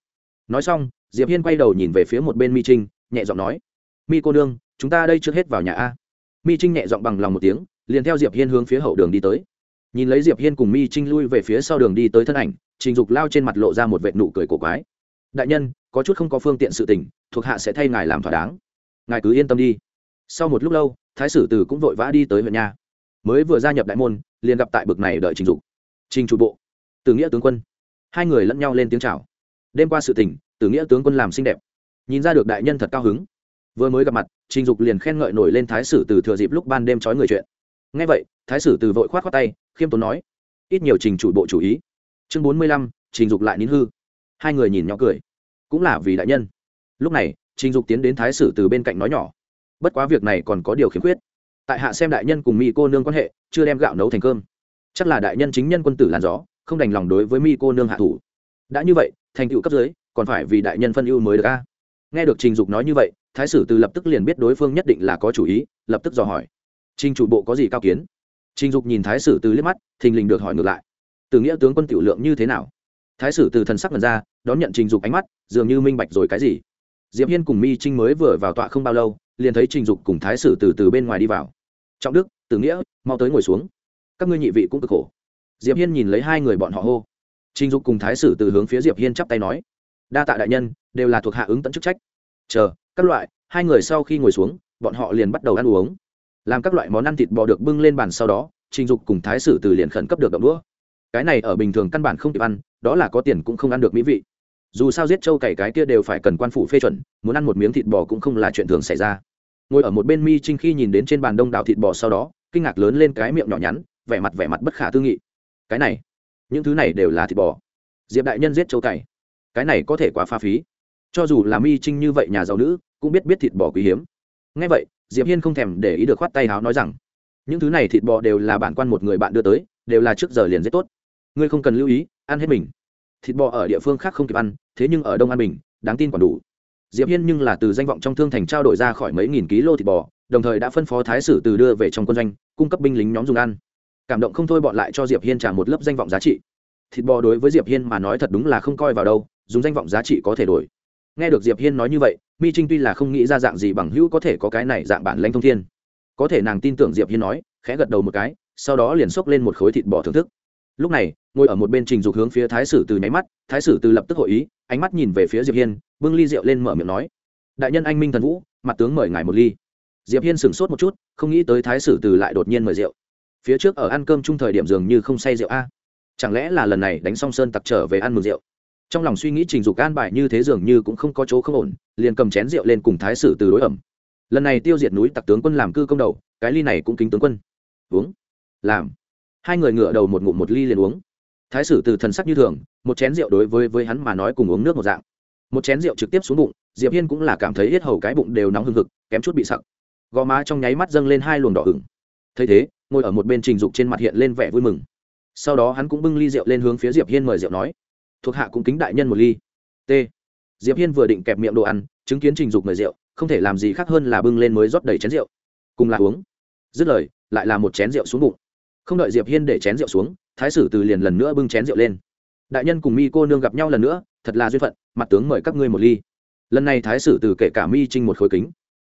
Nói xong, diệp hiên quay đầu nhìn về phía một bên mi trinh, nhẹ giọng nói, mi cô nương, chúng ta đây trước hết vào nhà a. Mi trinh nhẹ giọng bằng lòng một tiếng, liền theo diệp hiên hướng phía hậu đường đi tới nhìn lấy diệp hiên cùng mi trinh lui về phía sau đường đi tới thân ảnh, trình dục lao trên mặt lộ ra một vệt nụ cười cổ quái. Đại nhân, có chút không có phương tiện sự tình, thuộc hạ sẽ thay ngài làm thỏa đáng. Ngài cứ yên tâm đi. Sau một lúc lâu, thái sử từ cũng vội vã đi tới huyện nhà mới vừa gia nhập đại môn, liền gặp tại bực này đợi trình dục. Trình chủ bộ. Từ nghĩa tướng quân. Hai người lẫn nhau lên tiếng chào. Đêm qua sự tình, từ nghĩa tướng quân làm xinh đẹp. Nhìn ra được đại nhân thật cao hứng. Vừa mới gặp mặt, trình dục liền khen ngợi nổi lên thái sử từ thừa dịp lúc ban đêm trói người chuyện. Ngay vậy thái sử từ vội khoát khoát tay, khiêm tốn nói, ít nhiều trình chủ bộ chủ ý. Chương bốn mươi lăm, trình dục lại nín hư. Hai người nhìn nhỏ cười. Cũng là vì đại nhân. Lúc này, trình dục tiến đến thái sử từ bên cạnh nói nhỏ, bất quá việc này còn có điều khiếm khuyết. Tại hạ xem đại nhân cùng mi cô nương quan hệ, chưa đem gạo nấu thành cơm. Chắc là đại nhân chính nhân quân tử làn gió, không đành lòng đối với mi cô nương hạ thủ. Đã như vậy, thành tựu cấp dưới, còn phải vì đại nhân phân ưu mới được a. Nghe được trình dục nói như vậy, thái sử từ lập tức liền biết đối phương nhất định là có chủ ý, lập tức dò hỏi, trình chủ bộ có gì cao kiến? Trình dục nhìn thái sử từ liếc mắt, thình lình được hỏi ngược lại. Từ nghĩa tướng quân tiểu lượng như thế nào? Thái sử từ thần sắc lần ra, đón nhận trình dục ánh mắt, dường như minh bạch rồi cái gì. Diệp hiên cùng mi trinh mới vừa vào tọa không bao lâu, liền thấy trình dục cùng thái sử từ từ bên ngoài đi vào. Trọng đức tử nghĩa, mau tới ngồi xuống. Các ngươi nhị vị cũng cực khổ. Diệp hiên nhìn lấy hai người bọn họ hô. Trình dục cùng thái sử từ hướng phía diệp hiên chắp tay nói. Đa tạ đại nhân, đều là thuộc hạ ứng tận chức trách. Chờ, các loại, hai người sau khi ngồi xuống, bọn họ liền bắt đầu ăn uống làm các loại món ăn thịt bò được bưng lên bàn sau đó, trình dục cùng thái sử từ liền khẩn cấp được đậu đũa. Cái này ở bình thường căn bản không kịp ăn, đó là có tiền cũng không ăn được mỹ vị. Dù sao giết trâu cày cái kia đều phải cần quan phủ phê chuẩn, muốn ăn một miếng thịt bò cũng không là chuyện thường xảy ra. Ngồi ở một bên mi trinh khi nhìn đến trên bàn đông đảo thịt bò sau đó, kinh ngạc lớn lên cái miệng nhỏ nhắn, vẻ mặt vẻ mặt bất khả tư nghị. Cái này, những thứ này đều là thịt bò. Diệp đại nhân giết trâu cày. Cái này có thể quá pha phí. Cho dù là mi trinh như vậy nhà giàu nữ, cũng biết biết thịt bò quý hiếm. Ngay vậy diệp hiên không thèm để ý được khoát tay háo nói rằng, những thứ này thịt bò đều là bản quan một người bạn đưa tới, đều là trước giờ liền rất tốt. Ngươi không cần lưu ý, ăn hết mình. Thịt bò ở địa phương khác không kịp ăn, thế nhưng ở đông an bình, đáng tin còn đủ. Diệp hiên nhưng là từ danh vọng trong thương thành trao đổi ra khỏi mấy nghìn ký lô thịt bò, đồng thời đã phân phó thái sử từ đưa về trong quân doanh, cung cấp binh lính nhóm dùng ăn. Cảm động không thôi bọn lại cho diệp hiên trả một lớp danh vọng giá trị. Thịt bò đối với diệp hiên mà nói thật đúng là không coi vào đâu, dùng danh vọng giá trị có thể đổi. Nghe được diệp hiên nói như vậy mi trinh tuy là không nghĩ ra dạng gì bằng hữu có thể có cái này dạng bản lãnh thông thiên. Có thể nàng tin tưởng diệp hiên nói, khẽ gật đầu một cái, sau đó liền xốc lên một khối thịt bò thưởng thức. Lúc này, ngồi ở một bên trình dục hướng phía thái sử từ nháy mắt, thái sử từ lập tức hội ý, ánh mắt nhìn về phía diệp hiên, bưng ly rượu lên mở miệng nói, đại nhân anh minh thần vũ, mặt tướng mời ngài một ly. Diệp hiên sửng sốt một chút, không nghĩ tới thái sử từ lại đột nhiên mời rượu. Phía trước ở ăn cơm chung thời điểm dường như không say rượu a. Chẳng lẽ là lần này đánh xong sơn tặc trở về ăn mừng rượu? Trong lòng suy nghĩ trình dục an bài như thế dường như cũng không có chỗ không ổn, liền cầm chén rượu lên cùng thái sử từ đối ẩm. Lần này tiêu diệt núi tặc tướng quân làm cư công đầu, cái ly này cũng kính tướng quân. Uống. Làm. Hai người ngựa đầu một ngụm một ly liền uống. Thái sử từ thần sắc như thường, một chén rượu đối với với hắn mà nói cùng uống nước một dạng. Một chén rượu trực tiếp xuống bụng, diệp hiên cũng là cảm thấy hết hầu cái bụng đều nóng hừng hực, kém chút bị sặc. Gò má trong nháy mắt dâng lên hai luồng đỏ hừng thấy thế, ngồi ở một bên trình dục trên mặt hiện lên vẻ vui mừng. Sau đó hắn cũng bưng ly rượu lên hướng phía diệp hiên mời rượu nói thuộc hạ cũng kính đại nhân một ly. T. Diệp hiên vừa định kẹp miệng đồ ăn, chứng kiến trình dục mời rượu, không thể làm gì khác hơn là bưng lên mới rót đầy chén rượu. Cùng là uống. Dứt lời, lại là một chén rượu xuống bụng. Không đợi diệp hiên để chén rượu xuống, thái sử từ liền lần nữa bưng chén rượu lên. Đại nhân cùng mi cô nương gặp nhau lần nữa, thật là duyên phận, mặt tướng mời các ngươi một ly. Lần này thái sử từ kể cả mi trinh một khối kính.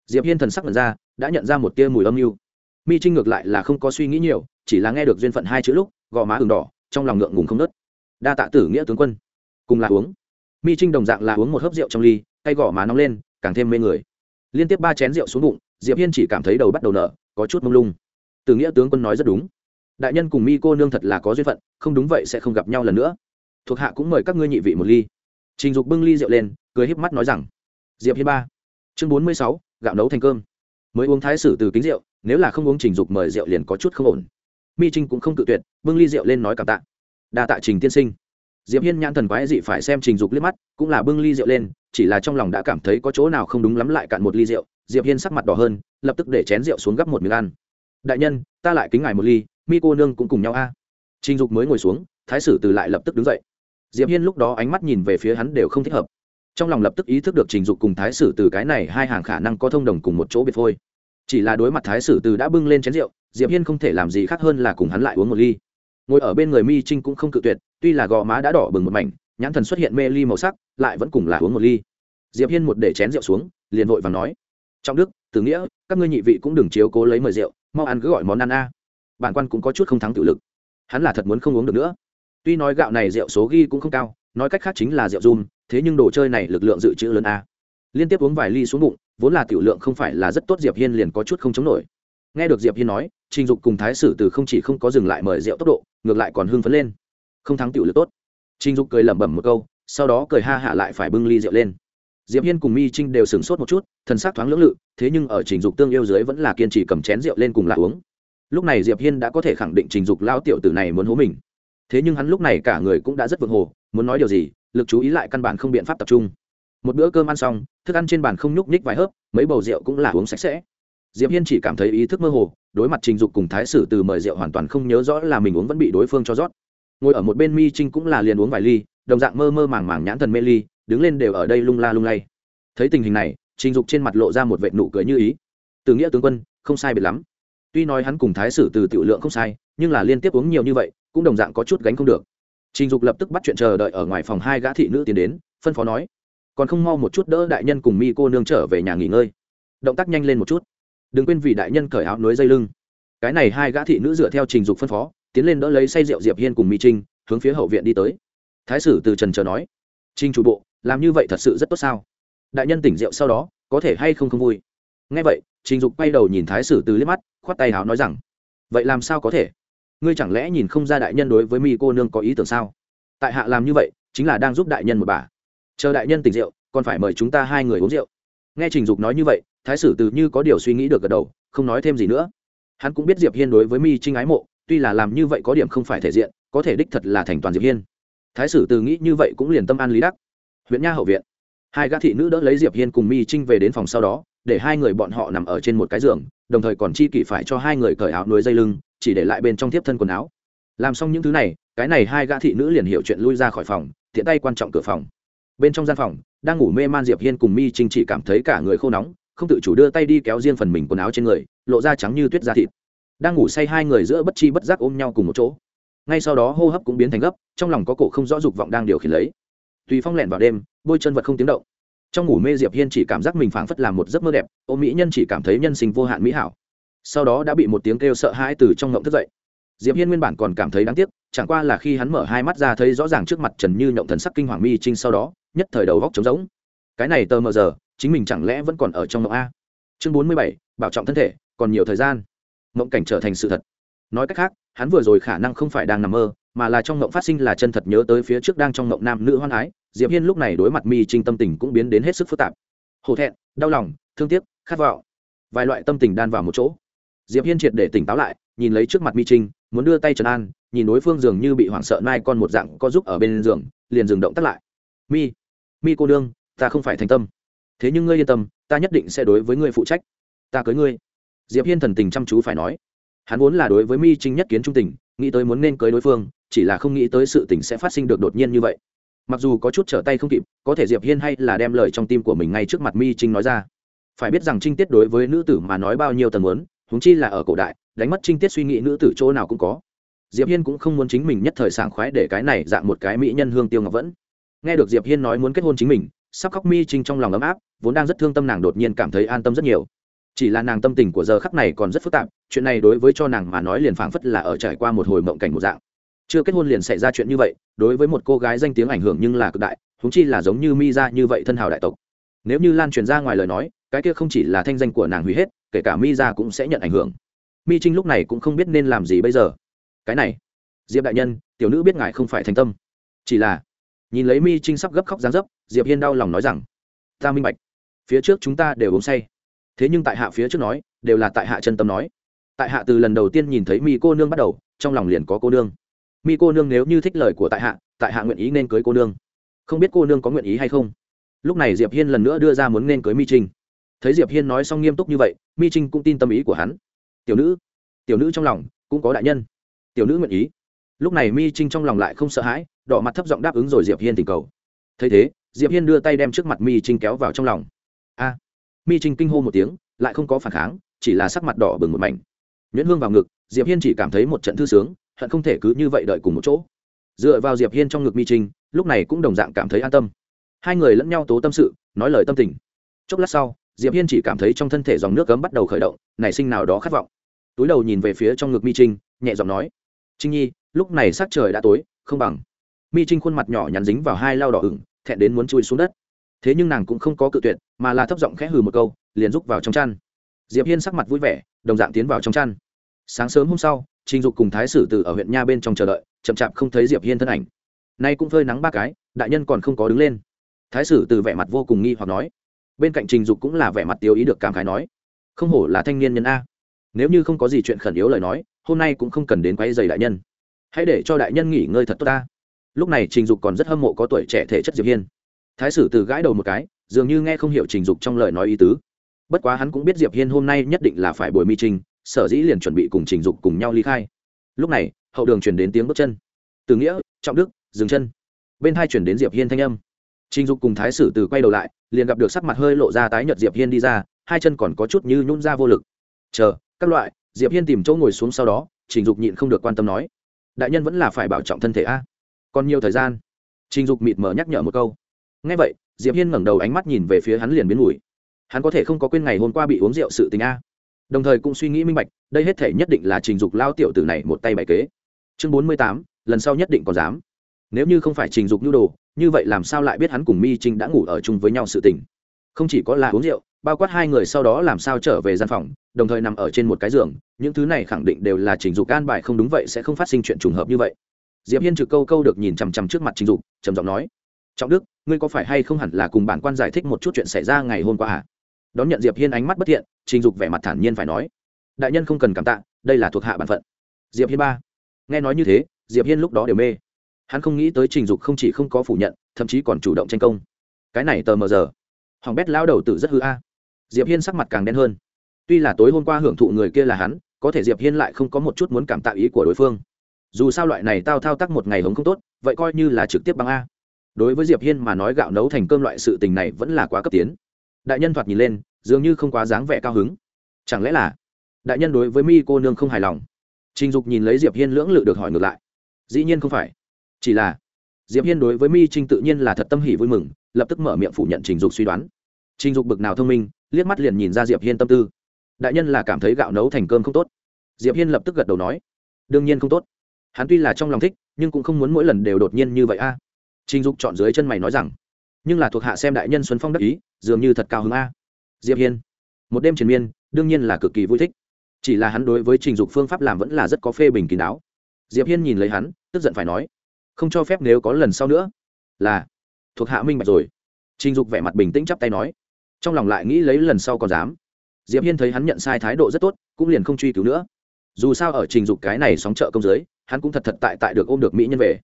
Diệp hiên thần sắc lần ra, đã nhận ra một tia mùi âm mưu. Mi trinh ngược lại là không có suy nghĩ nhiều, chỉ là nghe được duyên phận hai chữ lúc, gò má ửng đỏ, trong lòng ngượng ngùng không nớt đa tạ tử nghĩa tướng quân. Cùng là uống. Mi trinh đồng dạng là uống một hớp rượu trong ly, tay gõ má nóng lên, càng thêm mê người. Liên tiếp ba chén rượu xuống bụng, diệp hiên chỉ cảm thấy đầu bắt đầu nở, có chút mông lung. Tử nghĩa tướng quân nói rất đúng. Đại nhân cùng mi cô nương thật là có duyên phận, không đúng vậy sẽ không gặp nhau lần nữa. Thuộc hạ cũng mời các ngươi nhị vị một ly. Trình dục bưng ly rượu lên, cười híp mắt nói rằng, diệp hiên ba. Chương bốn mươi sáu, gạo nấu thành cơm. Mới uống thái sử từ kính rượu, nếu là không uống trình dục mời rượu liền có chút không ổn. Mi trinh cũng không tự tuyệt, bưng ly rượu lên nói cảm tạ đa tạ trình tiên sinh. Diệp hiên nhãn thần quái dị phải xem trình dục liếc mắt, cũng là bưng ly rượu lên, chỉ là trong lòng đã cảm thấy có chỗ nào không đúng lắm lại cạn một ly rượu, diệp hiên sắc mặt đỏ hơn, lập tức để chén rượu xuống gấp một miếng ăn. Đại nhân, ta lại kính ngài một ly, mi cô nương cũng cùng nhau a. Trình dục mới ngồi xuống, thái sử từ lại lập tức đứng dậy. Diệp hiên lúc đó ánh mắt nhìn về phía hắn đều không thích hợp. Trong lòng lập tức ý thức được trình dục cùng thái sử từ cái này hai hàng khả năng có thông đồng cùng một chỗ biệt phôi. Chỉ là đối mặt thái sử từ đã bưng lên chén rượu, diệp hiên không thể làm gì khác hơn là cùng hắn lại uống một ly ngồi ở bên người mi trinh cũng không cự tuyệt, tuy là gò má đã đỏ bừng một mảnh, nhãn thần xuất hiện mê ly màu sắc, lại vẫn cùng là uống một ly. Diệp hiên một để chén rượu xuống, liền vội và nói trong đức, tử nghĩa, các ngươi nhị vị cũng đừng chiếu cố lấy mời rượu, mau ăn cứ gọi món ăn a. Bản quan cũng có chút không thắng tự lực. Hắn là thật muốn không uống được nữa. Tuy nói gạo này rượu số ghi cũng không cao, nói cách khác chính là rượu zoom thế nhưng đồ chơi này lực lượng dự trữ lớn a. Liên tiếp uống vài ly xuống bụng, vốn là tiểu lượng không phải là rất tốt, diệp hiên liền có chút không chống nổi nghe được diệp hiên nói, trình dục cùng thái sử từ không chỉ không có dừng lại mời rượu tốc độ, ngược lại còn hưng phấn lên. Không thắng tiểu lực tốt. Trình dục cười lẩm bẩm một câu, sau đó cười ha hạ lại phải bưng ly rượu lên. Diệp hiên cùng mi trinh đều sửng sốt một chút, thần sắc thoáng lưỡng lự, thế nhưng ở trình dục tương yêu dưới vẫn là kiên trì cầm chén rượu lên cùng lại uống. Lúc này diệp hiên đã có thể khẳng định trình dục lao tiểu tử này muốn hố mình. Thế nhưng hắn lúc này cả người cũng đã rất vượng hồ, muốn nói điều gì, lực chú ý lại căn bản không biện pháp tập trung. Một bữa cơm ăn xong, thức ăn trên bàn không nhúc nhích vài hớp, mấy bầu rượu cũng là uống sạch sẽ diệp hiên chỉ cảm thấy ý thức mơ hồ, đối mặt trình dục cùng thái sử từ mời rượu hoàn toàn không nhớ rõ là mình uống vẫn bị đối phương cho rót. Ngồi ở một bên mi trinh cũng là liền uống vài ly, đồng dạng mơ mơ màng màng nhãn thần mê ly, đứng lên đều ở đây lung la lung lay. Thấy tình hình này, trình dục trên mặt lộ ra một vệ nụ cười như ý. Từ nghĩa tướng quân, không sai biệt lắm. Tuy nói hắn cùng thái sử từ tiểu lượng không sai, nhưng là liên tiếp uống nhiều như vậy, cũng đồng dạng có chút gánh không được. Trình dục lập tức bắt chuyện chờ đợi ở ngoài phòng hai gã thị nữ tiến đến, phân phó nói, còn không mau một chút đỡ đại nhân cùng mi cô nương trở về nhà nghỉ ngơi. Động tác nhanh lên một chút đừng quên vì đại nhân cởi áo nối dây lưng. Cái này hai gã thị nữ dựa theo trình dục phân phó, tiến lên đỡ lấy say rượu diệp hiên cùng mi trinh, hướng phía hậu viện đi tới. Thái sử từ trần chờ nói trinh chủ bộ, làm như vậy thật sự rất tốt sao? Đại nhân tỉnh rượu sau đó, có thể hay không không vui? Nghe vậy, trình dục quay đầu nhìn thái sử từ liếc mắt, khoát tay háo nói rằng, vậy làm sao có thể? Ngươi chẳng lẽ nhìn không ra đại nhân đối với mi cô nương có ý tưởng sao? Tại hạ làm như vậy, chính là đang giúp đại nhân một bà. Chờ đại nhân tỉnh rượu, còn phải mời chúng ta hai người uống rượu nghe trình dục nói như vậy, thái sử từ như có điều suy nghĩ được gật đầu, không nói thêm gì nữa. Hắn cũng biết diệp hiên đối với mi trinh ái mộ, tuy là làm như vậy có điểm không phải thể diện, có thể đích thật là thành toàn diệp hiên. Thái sử từ nghĩ như vậy cũng liền tâm an lý đắc. Huyện nha hậu viện. Hai gã thị nữ đỡ lấy diệp hiên cùng mi trinh về đến phòng sau đó, để hai người bọn họ nằm ở trên một cái giường, đồng thời còn chi kỷ phải cho hai người cởi áo nuôi dây lưng, chỉ để lại bên trong tiếp thân quần áo. Làm xong những thứ này, cái này hai gã thị nữ liền hiểu chuyện lui ra khỏi phòng, tiện tay quan trọng cửa phòng bên trong gian phòng, đang ngủ mê man diệp hiên cùng mi trinh chỉ cảm thấy cả người khô nóng, không tự chủ đưa tay đi kéo riêng phần mình quần áo trên người, lộ ra trắng như tuyết da thịt. Đang ngủ say hai người giữa bất chi bất giác ôm nhau cùng một chỗ. Ngay sau đó hô hấp cũng biến thành gấp, trong lòng có cổ không rõ dục vọng đang điều khiển lấy. Tùy phong lẹn vào đêm, bôi chân vật không tiếng động. Trong ngủ mê diệp hiên chỉ cảm giác mình phảng phất làm một giấc mơ đẹp, ô mỹ nhân chỉ cảm thấy nhân sinh vô hạn mỹ hảo. Sau đó đã bị một tiếng kêu sợ hãi từ trong ngộng thức dậy. Diệp hiên nguyên bản còn cảm thấy đáng tiếc, chẳng qua là khi hắn mở hai mắt ra thấy rõ ràng trước mặt trần như nhộng thần sắc kinh hoàng mi trinh sau đó nhất thời đầu góc trống rỗng. Cái này tờ mờ giờ, chính mình chẳng lẽ vẫn còn ở trong mộng a? Chương bốn mươi bảy, bảo trọng thân thể, còn nhiều thời gian. Mộng cảnh trở thành sự thật. Nói cách khác, hắn vừa rồi khả năng không phải đang nằm mơ, mà là trong mộng phát sinh là chân thật nhớ tới phía trước đang trong mộng nam nữ hoan ái diệp hiên lúc này đối mặt mi trinh tâm tình cũng biến đến hết sức phức tạp. Hổ thẹn, đau lòng, thương tiếc, khát vọng. Vài loại tâm tình đan vào một chỗ. Diệp hiên triệt để tỉnh táo lại, nhìn lấy trước mặt mi trinh, muốn đưa tay trần an, nhìn đối phương dường như bị hoảng sợ nai con một dạng có giúp ở bên giường, liền dừng động tắt lại. Mi mi cô đương ta không phải thành tâm. Thế nhưng ngươi yên tâm, ta nhất định sẽ đối với ngươi phụ trách. Ta cưới ngươi. Diệp hiên thần tình chăm chú phải nói. Hắn vốn là đối với mi trinh nhất kiến trung tình, nghĩ tới muốn nên cưới đối phương, chỉ là không nghĩ tới sự tình sẽ phát sinh được đột nhiên như vậy. Mặc dù có chút trở tay không kịp, có thể diệp hiên hay là đem lời trong tim của mình ngay trước mặt mi trinh nói ra. Phải biết rằng trinh tiết đối với nữ tử mà nói bao nhiêu tầng muốn, huống chi là ở cổ đại, đánh mất trinh tiết suy nghĩ nữ tử chỗ nào cũng có. Diệp hiên cũng không muốn chính mình nhất thời sảng khoái để cái này dạng một cái mỹ nhân hương tiêu ngọc vẫn nghe được diệp hiên nói muốn kết hôn chính mình, sắp khóc mi trinh trong lòng ấm áp, vốn đang rất thương tâm nàng đột nhiên cảm thấy an tâm rất nhiều. Chỉ là nàng tâm tình của giờ khắc này còn rất phức tạp, chuyện này đối với cho nàng mà nói liền phảng phất là ở trải qua một hồi mộng cảnh một dạng. Chưa kết hôn liền xảy ra chuyện như vậy, đối với một cô gái danh tiếng ảnh hưởng nhưng là cực đại húng chi là giống như mi ra như vậy thân hào đại tộc. Nếu như lan truyền ra ngoài lời nói, cái kia không chỉ là thanh danh của nàng hủy hết, kể cả mi ra cũng sẽ nhận ảnh hưởng. Mi trinh lúc này cũng không biết nên làm gì bây giờ. Cái này, diệp đại nhân, tiểu nữ biết ngài không phải thành tâm. Chỉ là nhìn lấy mi trinh sắp gấp khóc dáng dấp, diệp hiên đau lòng nói rằng, ta minh bạch. Phía trước chúng ta đều uống say. Thế nhưng tại hạ phía trước nói, đều là tại hạ chân tâm nói. Tại hạ từ lần đầu tiên nhìn thấy mi cô nương bắt đầu, trong lòng liền có cô nương. Mi cô nương nếu như thích lời của tại hạ tại hạ nguyện ý nên cưới cô nương. Không biết cô nương có nguyện ý hay không? Lúc này diệp hiên lần nữa đưa ra muốn nên cưới mi trinh. Thấy diệp hiên nói xong nghiêm túc như vậy, mi trinh cũng tin tâm ý của hắn. Tiểu nữ tiểu nữ trong lòng cũng có đại nhân. Tiểu nữ nguyện ý. Lúc này mi trinh trong lòng lại không sợ hãi đỏ mặt thấp giọng đáp ứng rồi diệp hiên tình cầu. Thấy thế, diệp hiên đưa tay đem trước mặt mi trinh kéo vào trong lòng. A! Mi trinh kinh hô một tiếng, lại không có phản kháng, chỉ là sắc mặt đỏ bừng một mảnh. Nhuyễn hương vào ngực, diệp hiên chỉ cảm thấy một trận thư sướng, hận không thể cứ như vậy đợi cùng một chỗ. Dựa vào diệp hiên trong ngực mi trinh, lúc này cũng đồng dạng cảm thấy an tâm. Hai người lẫn nhau tố tâm sự, nói lời tâm tình. Chốc lát sau, diệp hiên chỉ cảm thấy trong thân thể dòng nước cấm bắt đầu khởi động, nảy sinh nào đó khát vọng. Túi đầu nhìn về phía trong ngực mi trinh, nhẹ giọng nói, trinh nhi, lúc này sắc trời đã tối, không bằng mi trinh khuôn mặt nhỏ nhắn dính vào hai lao đỏ ửng, thẹn đến muốn chui xuống đất. Thế nhưng nàng cũng không có cự tuyệt, mà là thấp giọng khẽ hừ một câu, liền rúc vào trong chăn. Diệp hiên sắc mặt vui vẻ, đồng dạng tiến vào trong chăn. Sáng sớm hôm sau, trình dục cùng thái sử từ ở huyện nha bên trong chờ đợi, chậm chạp không thấy diệp hiên thân ảnh. Nay cũng phơi nắng ba cái, đại nhân còn không có đứng lên. Thái sử từ vẻ mặt vô cùng nghi hoặc nói. Bên cạnh trình dục cũng là vẻ mặt tiêu ý được cảm khái nói. Không hổ là thanh niên nhân a. Nếu như không có gì chuyện khẩn yếu lời nói, hôm nay cũng không cần đến quay giày đại nhân. Hãy để cho đại nhân nghỉ ngơi thật tốt ta lúc này trình dục còn rất hâm mộ có tuổi trẻ thể chất diệp hiên. Thái sử từ gãi đầu một cái, dường như nghe không hiểu trình dục trong lời nói ý tứ. Bất quá hắn cũng biết diệp hiên hôm nay nhất định là phải bồi mi trình sở dĩ liền chuẩn bị cùng trình dục cùng nhau ly khai. Lúc này, hậu đường chuyển đến tiếng bước chân. Từ nghĩa, trọng đức, dừng chân. Bên hai chuyển đến diệp hiên thanh âm. Trình dục cùng thái sử từ quay đầu lại, liền gặp được sắc mặt hơi lộ ra tái nhợt diệp hiên đi ra, hai chân còn có chút như nhún ra vô lực. Chờ, các loại, diệp hiên tìm chỗ ngồi xuống sau đó, trình dục nhịn không được quan tâm nói. Đại nhân vẫn là phải bảo trọng thân thể a còn nhiều thời gian. Trình dục mịt mờ nhắc nhở một câu. Ngay vậy, diệp hiên ngẩng đầu ánh mắt nhìn về phía hắn liền biến mùi. Hắn có thể không có quên ngày hôm qua bị uống rượu sự tình a. Đồng thời cũng suy nghĩ minh bạch, đây hết thể nhất định là trình dục lao tiểu tử này một tay bài kế. Chương bốn mươi tám, lần sau nhất định còn dám. Nếu như không phải trình dục nhu đồ, như vậy làm sao lại biết hắn cùng mi trinh đã ngủ ở chung với nhau sự tình? Không chỉ có là uống rượu, bao quát hai người sau đó làm sao trở về gian phòng, đồng thời nằm ở trên một cái giường, những thứ này khẳng định đều là trình dục an bài không đúng vậy sẽ không phát sinh chuyện trùng hợp như vậy diệp hiên trực câu câu được nhìn chằm chằm trước mặt trình dục, trầm giọng nói, trọng đức, ngươi có phải hay không hẳn là cùng bản quan giải thích một chút chuyện xảy ra ngày hôm qua à? Đón nhận diệp hiên ánh mắt bất thiện, trình dục vẻ mặt thản nhiên phải nói, đại nhân không cần cảm tạ, đây là thuộc hạ bản phận. Diệp hiên ba, nghe nói như thế, diệp hiên lúc đó đều mê. Hắn không nghĩ tới trình dục không chỉ không có phủ nhận, thậm chí còn chủ động tranh công. Cái này tờ mờ giờ, hoàng bét lao đầu tử rất hư a. Diệp hiên sắc mặt càng đen hơn. Tuy là tối hôm qua hưởng thụ người kia là hắn, có thể diệp hiên lại không có một chút muốn cảm tạ ý của đối phương dù sao loại này tao thao tác một ngày hống không tốt, vậy coi như là trực tiếp bằng a. Đối với diệp hiên mà nói gạo nấu thành cơm loại sự tình này vẫn là quá cấp tiến. Đại nhân thoạt nhìn lên, dường như không quá dáng vẻ cao hứng. Chẳng lẽ là đại nhân đối với mi cô nương không hài lòng? Trình dục nhìn lấy diệp hiên lưỡng lự được hỏi ngược lại. Dĩ nhiên không phải. Chỉ là diệp hiên đối với mi trinh tự nhiên là thật tâm hỉ vui mừng, lập tức mở miệng phủ nhận trình dục suy đoán. Trình dục bực nào thông minh, liếc mắt liền nhìn ra diệp hiên tâm tư. Đại nhân là cảm thấy gạo nấu thành cơm không tốt. Diệp hiên lập tức gật đầu nói, đương nhiên không tốt hắn tuy là trong lòng thích, nhưng cũng không muốn mỗi lần đều đột nhiên như vậy a. Trình dục chọn dưới chân mày nói rằng, nhưng là thuộc hạ xem đại nhân xuân phong đắc ý, dường như thật cao hứng a. Diệp hiên, một đêm triền miên, đương nhiên là cực kỳ vui thích. Chỉ là hắn đối với trình dục phương pháp làm vẫn là rất có phê bình kín đáo. Diệp hiên nhìn lấy hắn, tức giận phải nói, không cho phép nếu có lần sau nữa. Là, thuộc hạ minh bạch rồi. Trình dục vẻ mặt bình tĩnh chắp tay nói, trong lòng lại nghĩ lấy lần sau còn dám. Diệp hiên thấy hắn nhận sai thái độ rất tốt, cũng liền không truy cứu nữa. Dù sao ở trình dục cái này sóng trợ công giới hắn cũng thật thật tại tại được ôm được mỹ nhân về.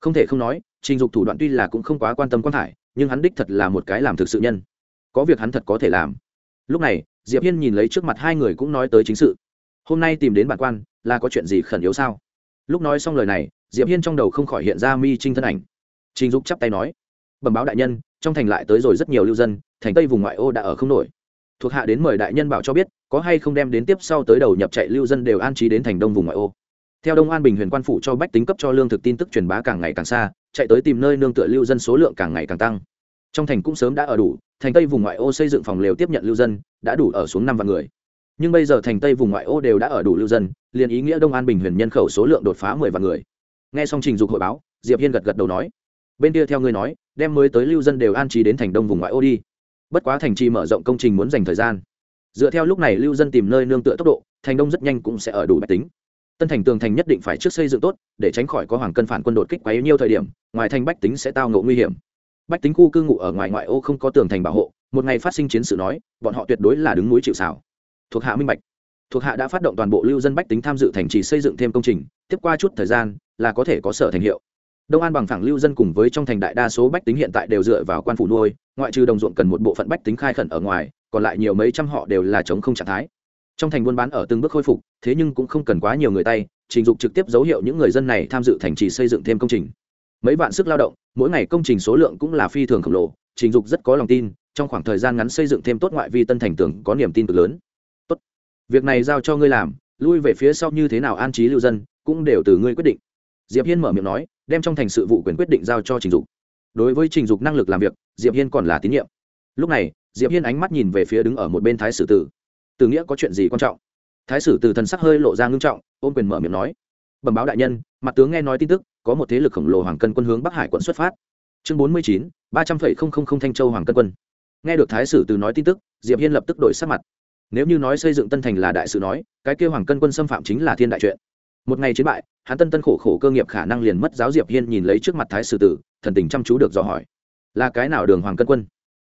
Không thể không nói, trình dục thủ đoạn tuy là cũng không quá quan tâm quan hải, nhưng hắn đích thật là một cái làm thực sự nhân. Có việc hắn thật có thể làm. Lúc này, diệp hiên nhìn lấy trước mặt hai người cũng nói tới chính sự. Hôm nay tìm đến bản quan, là có chuyện gì khẩn yếu sao? Lúc nói xong lời này, diệp hiên trong đầu không khỏi hiện ra mi trinh thân ảnh. Trình dục chắp tay nói, bẩm báo đại nhân, trong thành lại tới rồi rất nhiều lưu dân, thành tây vùng ngoại ô đã ở không nổi. Thuộc hạ đến mời đại nhân bảo cho biết, có hay không đem đến tiếp sau tới đầu nhập chạy lưu dân đều an trí đến thành đông vùng ngoại ô theo đông an bình huyền quan phủ cho bách tính cấp cho lương thực tin tức truyền bá càng ngày càng xa, chạy tới tìm nơi nương tựa lưu dân số lượng càng ngày càng tăng. Trong thành cũng sớm đã ở đủ, thành tây vùng ngoại ô xây dựng phòng lều tiếp nhận lưu dân, đã đủ ở xuống năm vạn người. Nhưng bây giờ thành tây vùng ngoại ô đều đã ở đủ lưu dân, liền ý nghĩa đông an bình huyền nhân khẩu số lượng đột phá mười vạn người. Nghe xong trình dục hội báo, diệp hiên gật gật đầu nói, bên kia theo ngươi nói, đem mới tới lưu dân đều an trí đến thành đông vùng ngoại ô đi. Bất quá thành trì mở rộng công trình muốn dành thời gian. Dựa theo lúc này lưu dân tìm nơi nương tựa tốc độ, thành đông rất nhanh cũng sẽ ở đủ bạch tính tân thành tường thành nhất định phải trước xây dựng tốt, để tránh khỏi có hoàng cân phản quân đột kích quá nhiều thời điểm, ngoài thành bách tính sẽ tao ngộ nguy hiểm. Bách tính khu cư ngụ ở ngoài ngoại ô không có tường thành bảo hộ, một ngày phát sinh chiến sự nói, bọn họ tuyệt đối là đứng núi chịu xào thuộc hạ minh bạch. Thuộc hạ đã phát động toàn bộ lưu dân bách tính tham dự thành trì xây dựng thêm công trình, tiếp qua chút thời gian, là có thể có sở thành hiệu. Đông an bằng phẳng lưu dân cùng với trong thành đại đa số bách tính hiện tại đều dựa vào quan phủ nuôi, ngoại trừ đồng ruộng cần một bộ phận bách tính khai khẩn ở ngoài, còn lại nhiều mấy trăm họ đều là chống không trạng thái trong thành buôn bán ở từng bước khôi phục, thế nhưng cũng không cần quá nhiều người tay, trình dục trực tiếp dấu hiệu những người dân này tham dự thành trì xây dựng thêm công trình. Mấy vạn sức lao động, mỗi ngày công trình số lượng cũng là phi thường khổng lồ, trình dục rất có lòng tin, trong khoảng thời gian ngắn xây dựng thêm tốt ngoại vi tân thành tưởng có niềm tin cực lớn. Tốt, việc này giao cho ngươi làm, lui về phía sau như thế nào an trí lưu dân, cũng đều từ ngươi quyết định. Diệp hiên mở miệng nói, đem trong thành sự vụ quyền quyết định giao cho trình dục. Đối với trình dục năng lực làm việc, diệp hiên còn là tín nhiệm. Lúc này, diệp hiên ánh mắt nhìn về phía đứng ở một bên thái sử tử từ nghĩa có chuyện gì quan trọng? Thái sử từ thần sắc hơi lộ ra ngưng trọng, ôm quyền mở miệng nói. Bẩm báo đại nhân, mặt tướng nghe nói tin tức, có một thế lực khổng lồ hoàng cân quân hướng bắc hải quận xuất phát. Chương bốn mươi chín, ba trăm phẩy không không không thanh châu hoàng cân quân. Nghe được thái sử từ nói tin tức, diệp hiên lập tức đổi sắc mặt. Nếu như nói xây dựng tân thành là đại sự nói, cái kêu hoàng cân quân xâm phạm chính là thiên đại chuyện. Một ngày chiến bại, hắn tân tân khổ khổ cơ nghiệp khả năng liền mất giáo diệp hiên nhìn lấy trước mặt thái sử tử, thần tình chăm chú được dò hỏi. Là cái nào đường hoàng cân quân?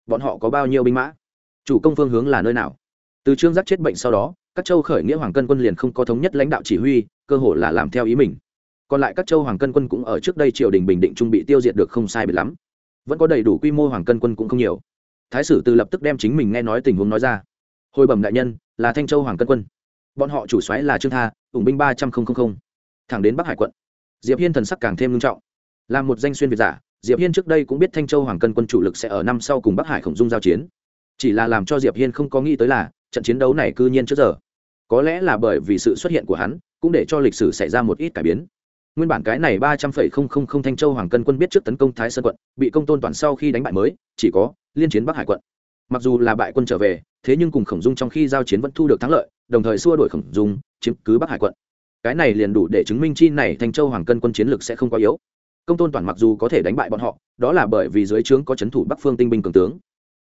Bọn họ có bao nhiêu binh mã? Chủ công phương hướng là nơi nào? Từ trương giác chết bệnh sau đó, các châu khởi nghĩa hoàng cân quân liền không có thống nhất lãnh đạo chỉ huy, cơ hội là làm theo ý mình. Còn lại các châu hoàng cân quân cũng ở trước đây triều đình bình định trung bị tiêu diệt được không sai biệt lắm. Vẫn có đầy đủ quy mô hoàng cân quân cũng không nhiều. Thái sử từ lập tức đem chính mình nghe nói tình huống nói ra. Hồi bẩm đại nhân, là thanh châu hoàng cân quân. Bọn họ chủ xoáy là trương tha, ủng binh ba trăm linh thẳng đến bắc hải quận. Diệp hiên thần sắc càng thêm nghiêm trọng. Là một danh xuyên việt giả, diệp hiên trước đây cũng biết thanh châu hoàng cân quân chủ lực sẽ ở năm sau cùng bắc hải khổng dung giao chiến. Chỉ là làm cho diệp hiên không có nghĩ tới là trận chiến đấu này cư nhiên trước giờ. Có lẽ là bởi vì sự xuất hiện của hắn, cũng để cho lịch sử xảy ra một ít cải biến. Nguyên bản cái này ba trăm phẩy không không không thanh châu hoàng cân quân biết trước tấn công thái sơn quận, bị công tôn toàn sau khi đánh bại mới, chỉ có liên chiến bắc hải quận. Mặc dù là bại quân trở về, thế nhưng cùng khổng dung trong khi giao chiến vẫn thu được thắng lợi, đồng thời xua đuổi khổng dung, chiếm cứ bắc hải quận. Cái này liền đủ để chứng minh chi này thanh châu hoàng cân quân chiến lực sẽ không quá yếu. Công tôn toàn mặc dù có thể đánh bại bọn họ, đó là bởi vì dưới trướng có c h ấ n thủ bắc phương tinh binh cường tướng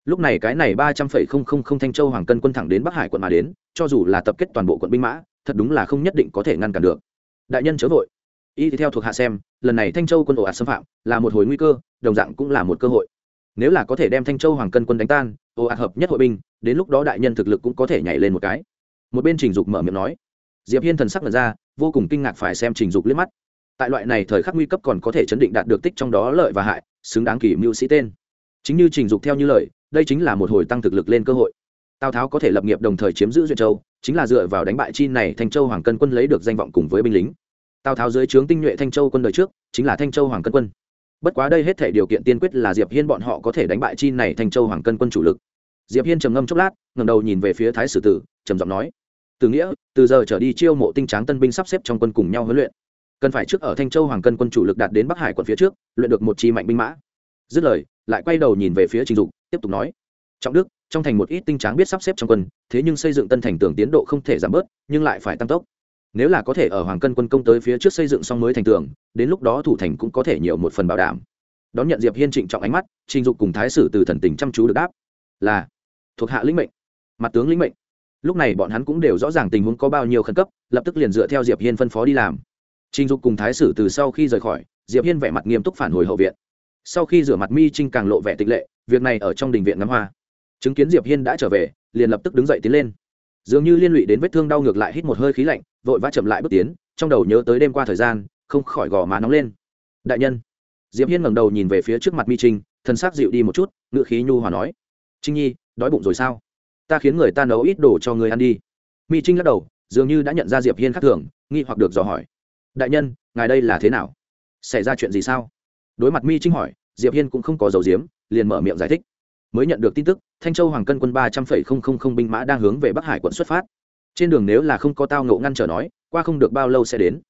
lúc này cái này ba trăm phẩy không không không thanh châu hoàng cân quân thẳng đến bắc hải quận mà đến, cho dù là tập kết toàn bộ quận binh mã, thật đúng là không nhất định có thể ngăn cản được. Đại nhân chớ vội. Y theo thuộc hạ xem, lần này thanh châu quân ổ ạt xâm phạm, là một hồi nguy cơ, đồng dạng cũng là một cơ hội. Nếu là có thể đem thanh châu hoàng cân quân đánh tan ồ ạt hợp nhất hội binh, đến lúc đó đại nhân thực lực cũng có thể nhảy lên một cái. Một bên trình dục mở miệng nói. Diệp hiên thần sắc lần ra, vô cùng kinh ngạc phải xem trình dục liếc mắt. Tại loại này thời khắc nguy cấp còn có thể chấn định đạt được tích trong đó lợi và hại, xứng đáng kỷ mưu sĩ tên. Chính như trình dục theo như lời đây chính là một hồi tăng thực lực lên cơ hội. Tào tháo có thể lập nghiệp đồng thời chiếm giữ duyên châu, chính là dựa vào đánh bại chi này thanh châu hoàng cân quân lấy được danh vọng cùng với binh lính. Tào tháo dưới trướng tinh nhuệ thanh châu quân đời trước, chính là thanh châu hoàng cân quân. Bất quá đây hết thể điều kiện tiên quyết là diệp hiên bọn họ có thể đánh bại chi này thanh châu hoàng cân quân chủ lực. Diệp hiên trầm ngâm chốc lát, ngẩng đầu nhìn về phía thái sử tử, trầm giọng nói từ nghĩa, từ giờ trở đi chiêu mộ tinh tráng tân binh sắp xếp trong quân cùng nhau huấn luyện. Cần phải trước ở thanh châu hoàng cân quân chủ lực đạt đến bắc hải quận phía trước, luyện được một chi mạnh binh mã. Dứt lời, lại quay đầu nhìn về phía trình dục tiếp tục nói. Trọng đức, trong thành một ít tinh tráng biết sắp xếp trong quân, thế nhưng xây dựng tân thành tường tiến độ không thể giảm bớt, nhưng lại phải tăng tốc. Nếu là có thể ở hoàng cân quân công tới phía trước xây dựng xong mới thành tường, đến lúc đó thủ thành cũng có thể nhiều một phần bảo đảm. Đón nhận diệp hiên trịnh trọng ánh mắt, trình dục cùng thái sử từ thần tình chăm chú được đáp. Là, thuộc hạ lĩnh mệnh, mặt tướng lĩnh mệnh. Lúc này bọn hắn cũng đều rõ ràng tình huống có bao nhiêu khẩn cấp, lập tức liền dựa theo diệp hiên phân phó đi làm. Trình dục cùng thái sử từ sau khi rời khỏi, diệp hiên vẻ mặt nghiêm túc phản hồi hậu viện sau khi rửa mặt, mi trinh càng lộ vẻ tịch lệ, việc này ở trong đình viện ngắm hoa. Chứng kiến diệp hiên đã trở về, liền lập tức đứng dậy tiến lên. Dường như liên lụy đến vết thương đau ngược lại hít một hơi khí lạnh, vội vã chậm lại bước tiến, trong đầu nhớ tới đêm qua thời gian, không khỏi gò má nóng lên. Đại nhân. Diệp hiên ngẩng đầu nhìn về phía trước mặt mi trinh thân xác dịu đi một chút ngựa khí nhu hòa nói. Trinh nhi, đói bụng rồi sao? Ta khiến người ta nấu ít đồ cho người ăn đi. Mi trinh lắc đầu, dường như đã nhận ra diệp hiên khác thường, nghi hoặc được dò hỏi. Đại nhân, ngài đây là thế nào? Xảy ra chuyện gì sao? Đối mặt mi trinh hỏi, diệp hiên cũng không có dầu diếm liền mở miệng giải thích. Mới nhận được tin tức, thanh châu hoàng cân quân ba trăm phẩy không không không binh mã đang hướng về bắc hải quận xuất phát. Trên đường nếu là không có tao ngộ ngăn trở nói, qua không được bao lâu sẽ đến.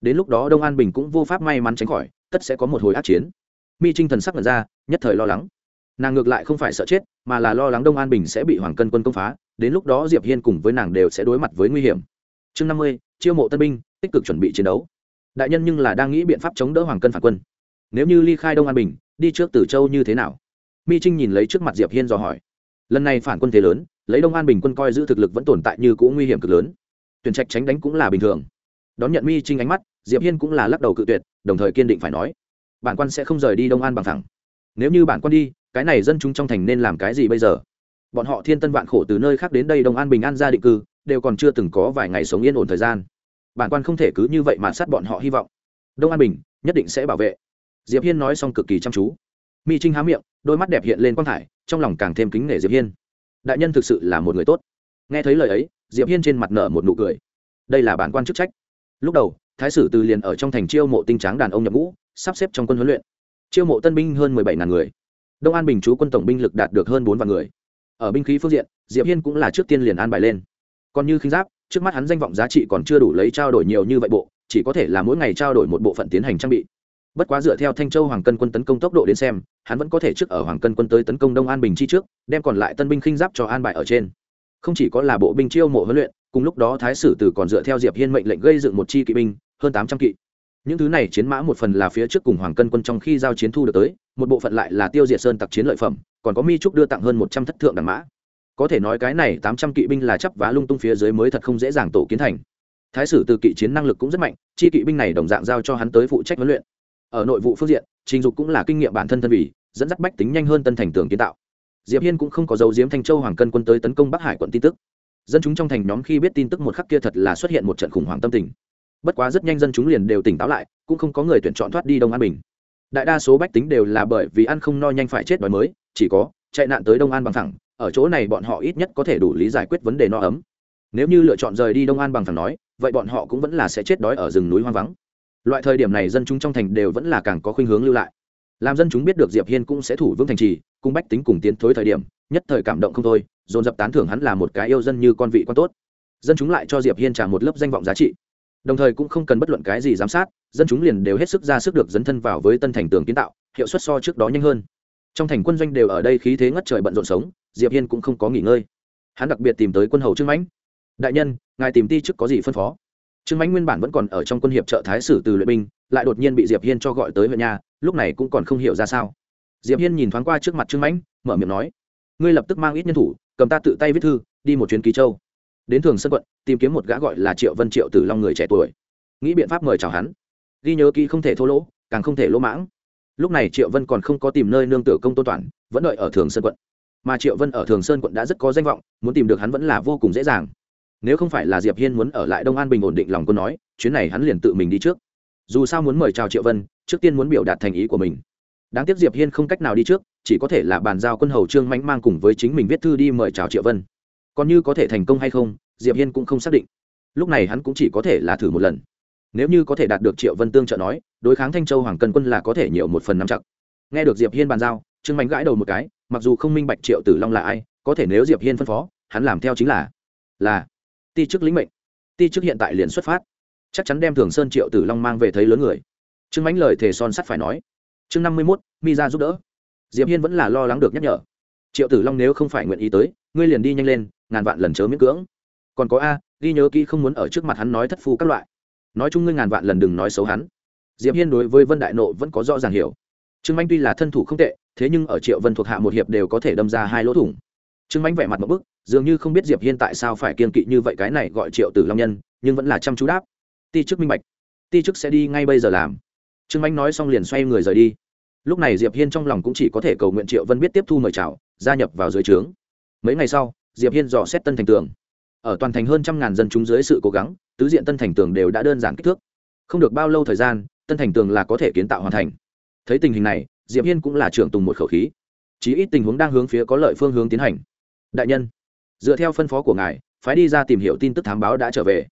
Đến lúc đó đông an bình cũng vô pháp may mắn tránh khỏi, tất sẽ có một hồi ác chiến. Mi trinh thần sắc nhận ra, nhất thời lo lắng. Nàng ngược lại không phải sợ chết, mà là lo lắng đông an bình sẽ bị hoàng cân quân công phá, đến lúc đó diệp hiên cùng với nàng đều sẽ đối mặt với nguy hiểm. Chương năm mươi, chiêu mộ tân binh, tích cực chuẩn bị chiến đấu. Đại nhân nhưng là đang nghĩ biện pháp chống đỡ hoàng cân phản quân nếu như ly khai đông an bình, đi trước từ châu như thế nào? Mi trinh nhìn lấy trước mặt diệp hiên dò hỏi. Lần này phản quân thế lớn, lấy đông an bình quân coi giữ thực lực vẫn tồn tại như cũ nguy hiểm cực lớn. Tuyển trạch tránh đánh cũng là bình thường. Đón nhận mi trinh ánh mắt, diệp hiên cũng là lắc đầu cự tuyệt, đồng thời kiên định phải nói. Bản quan sẽ không rời đi đông an bằng thẳng. Nếu như bản quan đi, cái này dân chúng trong thành nên làm cái gì bây giờ? Bọn họ thiên tân vạn khổ từ nơi khác đến đây đông an bình an ra định cư, đều còn chưa từng có vài ngày sống yên ổn thời gian. Bản quan không thể cứ như vậy mà sát bọn họ hy vọng. Đông an bình nhất định sẽ bảo vệ diệp hiên nói xong cực kỳ chăm chú. Mi trinh há miệng, đôi mắt đẹp hiện lên quang thải, trong lòng càng thêm kính nể diệp hiên. Đại nhân thực sự là một người tốt. Nghe thấy lời ấy, diệp hiên trên mặt nở một nụ cười. Đây là bản quan chức trách. Lúc đầu, thái sử từ liền ở trong thành chiêu mộ tinh tráng đàn ông nhập ngũ, sắp xếp trong quân huấn luyện. Chiêu mộ tân binh hơn mười bảy ngàn người. Đông an bình chú quân tổng binh lực đạt được hơn bốn vạn người. Ở binh khí phương diện, diệp hiên cũng là trước tiên liền an bài lên. Còn như khinh giáp, trước mắt hắn danh vọng giá trị còn chưa đủ lấy trao đổi nhiều như vậy bộ, chỉ có thể là mỗi ngày trao đổi một bộ phận tiến hành trang bị bất quá dựa theo thanh châu hoàng cân quân tấn công tốc độ đến xem, hắn vẫn có thể trước ở hoàng cân quân tới tấn công đông an bình chi trước, đem còn lại tân binh khinh giáp cho an bài ở trên. Không chỉ có là bộ binh chiêu mộ huấn luyện, cùng lúc đó thái sử tử còn dựa theo diệp hiên mệnh lệnh gây dựng một chi kỵ binh, hơn tám trăm kỵ. Những thứ này chiến mã một phần là phía trước cùng hoàng cân quân trong khi giao chiến thu được tới, một bộ phận lại là tiêu diệt sơn tặc chiến lợi phẩm, còn có mi trúc đưa tặng hơn một trăm thất thượng đẳng mã. Có thể nói cái này tám trăm kỵ binh là chấp vá lung tung phía dưới mới thật không dễ dàng tổ kiến thành. Thái sử từ kỵ chiến năng lực cũng rất mạnh, chi kỵ binh này đồng dạng giao cho hắn tới phụ trách huấn luyện ở nội vụ phương diện, trình dục cũng là kinh nghiệm bản thân thân vì, dẫn dắt bách tính nhanh hơn tân thành tường kiến tạo. Diệp hiên cũng không có dấu diếm thanh châu hoàng cân quân tới tấn công bắc hải quận tin tức. Dân chúng trong thành nhóm khi biết tin tức một khắc kia thật là xuất hiện một trận khủng hoảng tâm tình. Bất quá rất nhanh dân chúng liền đều tỉnh táo lại, cũng không có người tuyển chọn thoát đi đông an bình. Đại đa số bách tính đều là bởi vì ăn không no nhanh phải chết đói mới, chỉ có chạy nạn tới đông an bằng thẳng ở chỗ này bọn họ ít nhất có thể đủ lý giải quyết vấn đề no ấm. Nếu như lựa chọn rời đi đông an bằng thẳng nói, vậy bọn họ cũng vẫn là sẽ chết đói ở rừng núi hoang vắng loại thời điểm này dân chúng trong thành đều vẫn là càng có khuynh hướng lưu lại. Làm dân chúng biết được diệp hiên cũng sẽ thủ vững thành trì cung bách tính cùng tiến thối thời điểm, nhất thời cảm động không thôi, dồn dập tán thưởng hắn là một cái yêu dân như con vị quan tốt. Dân chúng lại cho diệp hiên trả một lớp danh vọng giá trị. Đồng thời cũng không cần bất luận cái gì giám sát, dân chúng liền đều hết sức ra sức được dấn thân vào với tân thành tường kiến tạo, hiệu suất so trước đó nhanh hơn. Trong thành quân doanh đều ở đây khí thế ngất trời bận rộn sống, diệp hiên cũng không có nghỉ ngơi. Hắn đặc biệt tìm tới quân hầu trương mãnh. Đại nhân, ngài tìm ti chức có gì phân phó? Trương mãnh nguyên bản vẫn còn ở trong quân hiệp trợ thái sử từ luyện binh, lại đột nhiên bị diệp hiên cho gọi tới huyện nhà, lúc này cũng còn không hiểu ra sao. Diệp hiên nhìn thoáng qua trước mặt trương mãnh, mở miệng nói, ngươi lập tức mang ít nhân thủ, cầm ta tự tay viết thư, đi một chuyến ký châu. Đến thường sân quận, tìm kiếm một gã gọi là triệu vân triệu tử long người trẻ tuổi. Nghĩ biện pháp mời chào hắn. Ghi nhớ kỹ không thể thô lỗ, càng không thể lỗ mãng. Lúc này triệu vân còn không có tìm nơi nương tựa công tôn toàn, vẫn đợi ở thường sơn quận. Mà triệu vân ở thường sơn quận đã rất có danh vọng, muốn tìm được hắn vẫn là vô cùng dễ dàng nếu không phải là diệp hiên muốn ở lại đông an bình ổn định lòng quân nói, chuyến này hắn liền tự mình đi trước. Dù sao muốn mời chào triệu vân, trước tiên muốn biểu đạt thành ý của mình. Đáng tiếc diệp hiên không cách nào đi trước, chỉ có thể là bàn giao quân hầu trương mãnh mang cùng với chính mình viết thư đi mời chào triệu vân. Còn như có thể thành công hay không, diệp hiên cũng không xác định. Lúc này hắn cũng chỉ có thể là thử một lần. Nếu như có thể đạt được triệu vân tương trợ nói, đối kháng thanh châu hoàng Cần quân là có thể nhiều một phần năm chặt nghe được diệp hiên bàn giao, trương mánh gãi đầu một cái, mặc dù không minh bạch triệu tử long là ai, có thể nếu diệp hiên phân phó, hắn làm theo chính là là ti chức lĩnh mệnh. Ti chức hiện tại liền xuất phát. Chắc chắn đem thường sơn triệu tử long mang về thấy lớn người. Trương mánh lời thề son sắt phải nói. Chương năm mươi mốt, mi ra giúp đỡ. Diệp hiên vẫn là lo lắng được nhắc nhở. Triệu tử long nếu không phải nguyện ý tới, ngươi liền đi nhanh lên, ngàn vạn lần chớ miễn cưỡng. Còn có a, ghi nhớ kỹ không muốn ở trước mặt hắn nói thất phu các loại. Nói chung ngươi ngàn vạn lần đừng nói xấu hắn. Diệp hiên đối với vân đại nộ vẫn có rõ ràng hiểu. Trương manh tuy là thân thủ không tệ, thế nhưng ở triệu vân thuộc hạ một hiệp đều có thể đâm ra hai lỗ thủng. Trương manh vẻ mặt một bức dường như không biết diệp hiên tại sao phải kiên kỵ như vậy cái này gọi triệu tử long nhân, nhưng vẫn là chăm chú đáp. Ti chức minh bạch. Ti chức sẽ đi ngay bây giờ làm. Trương anh nói xong liền xoay người rời đi. Lúc này diệp hiên trong lòng cũng chỉ có thể cầu nguyện triệu vân biết tiếp thu mời chào, gia nhập vào dưới trướng. Mấy ngày sau, diệp hiên dò xét tân thành tường. Ở toàn thành hơn trăm ngàn dân chúng dưới sự cố gắng, tứ diện tân thành tường đều đã đơn giản kích thước. Không được bao lâu thời gian, tân thành tường là có thể kiến tạo hoàn thành. Thấy tình hình này, diệp hiên cũng là trưởng tùng một khẩu khí. Chí ít tình huống đang hướng phía có lợi phương hướng tiến hành. Đại nhân dựa theo phân phó của ngài, phái đi ra tìm hiểu tin tức thám báo đã trở về.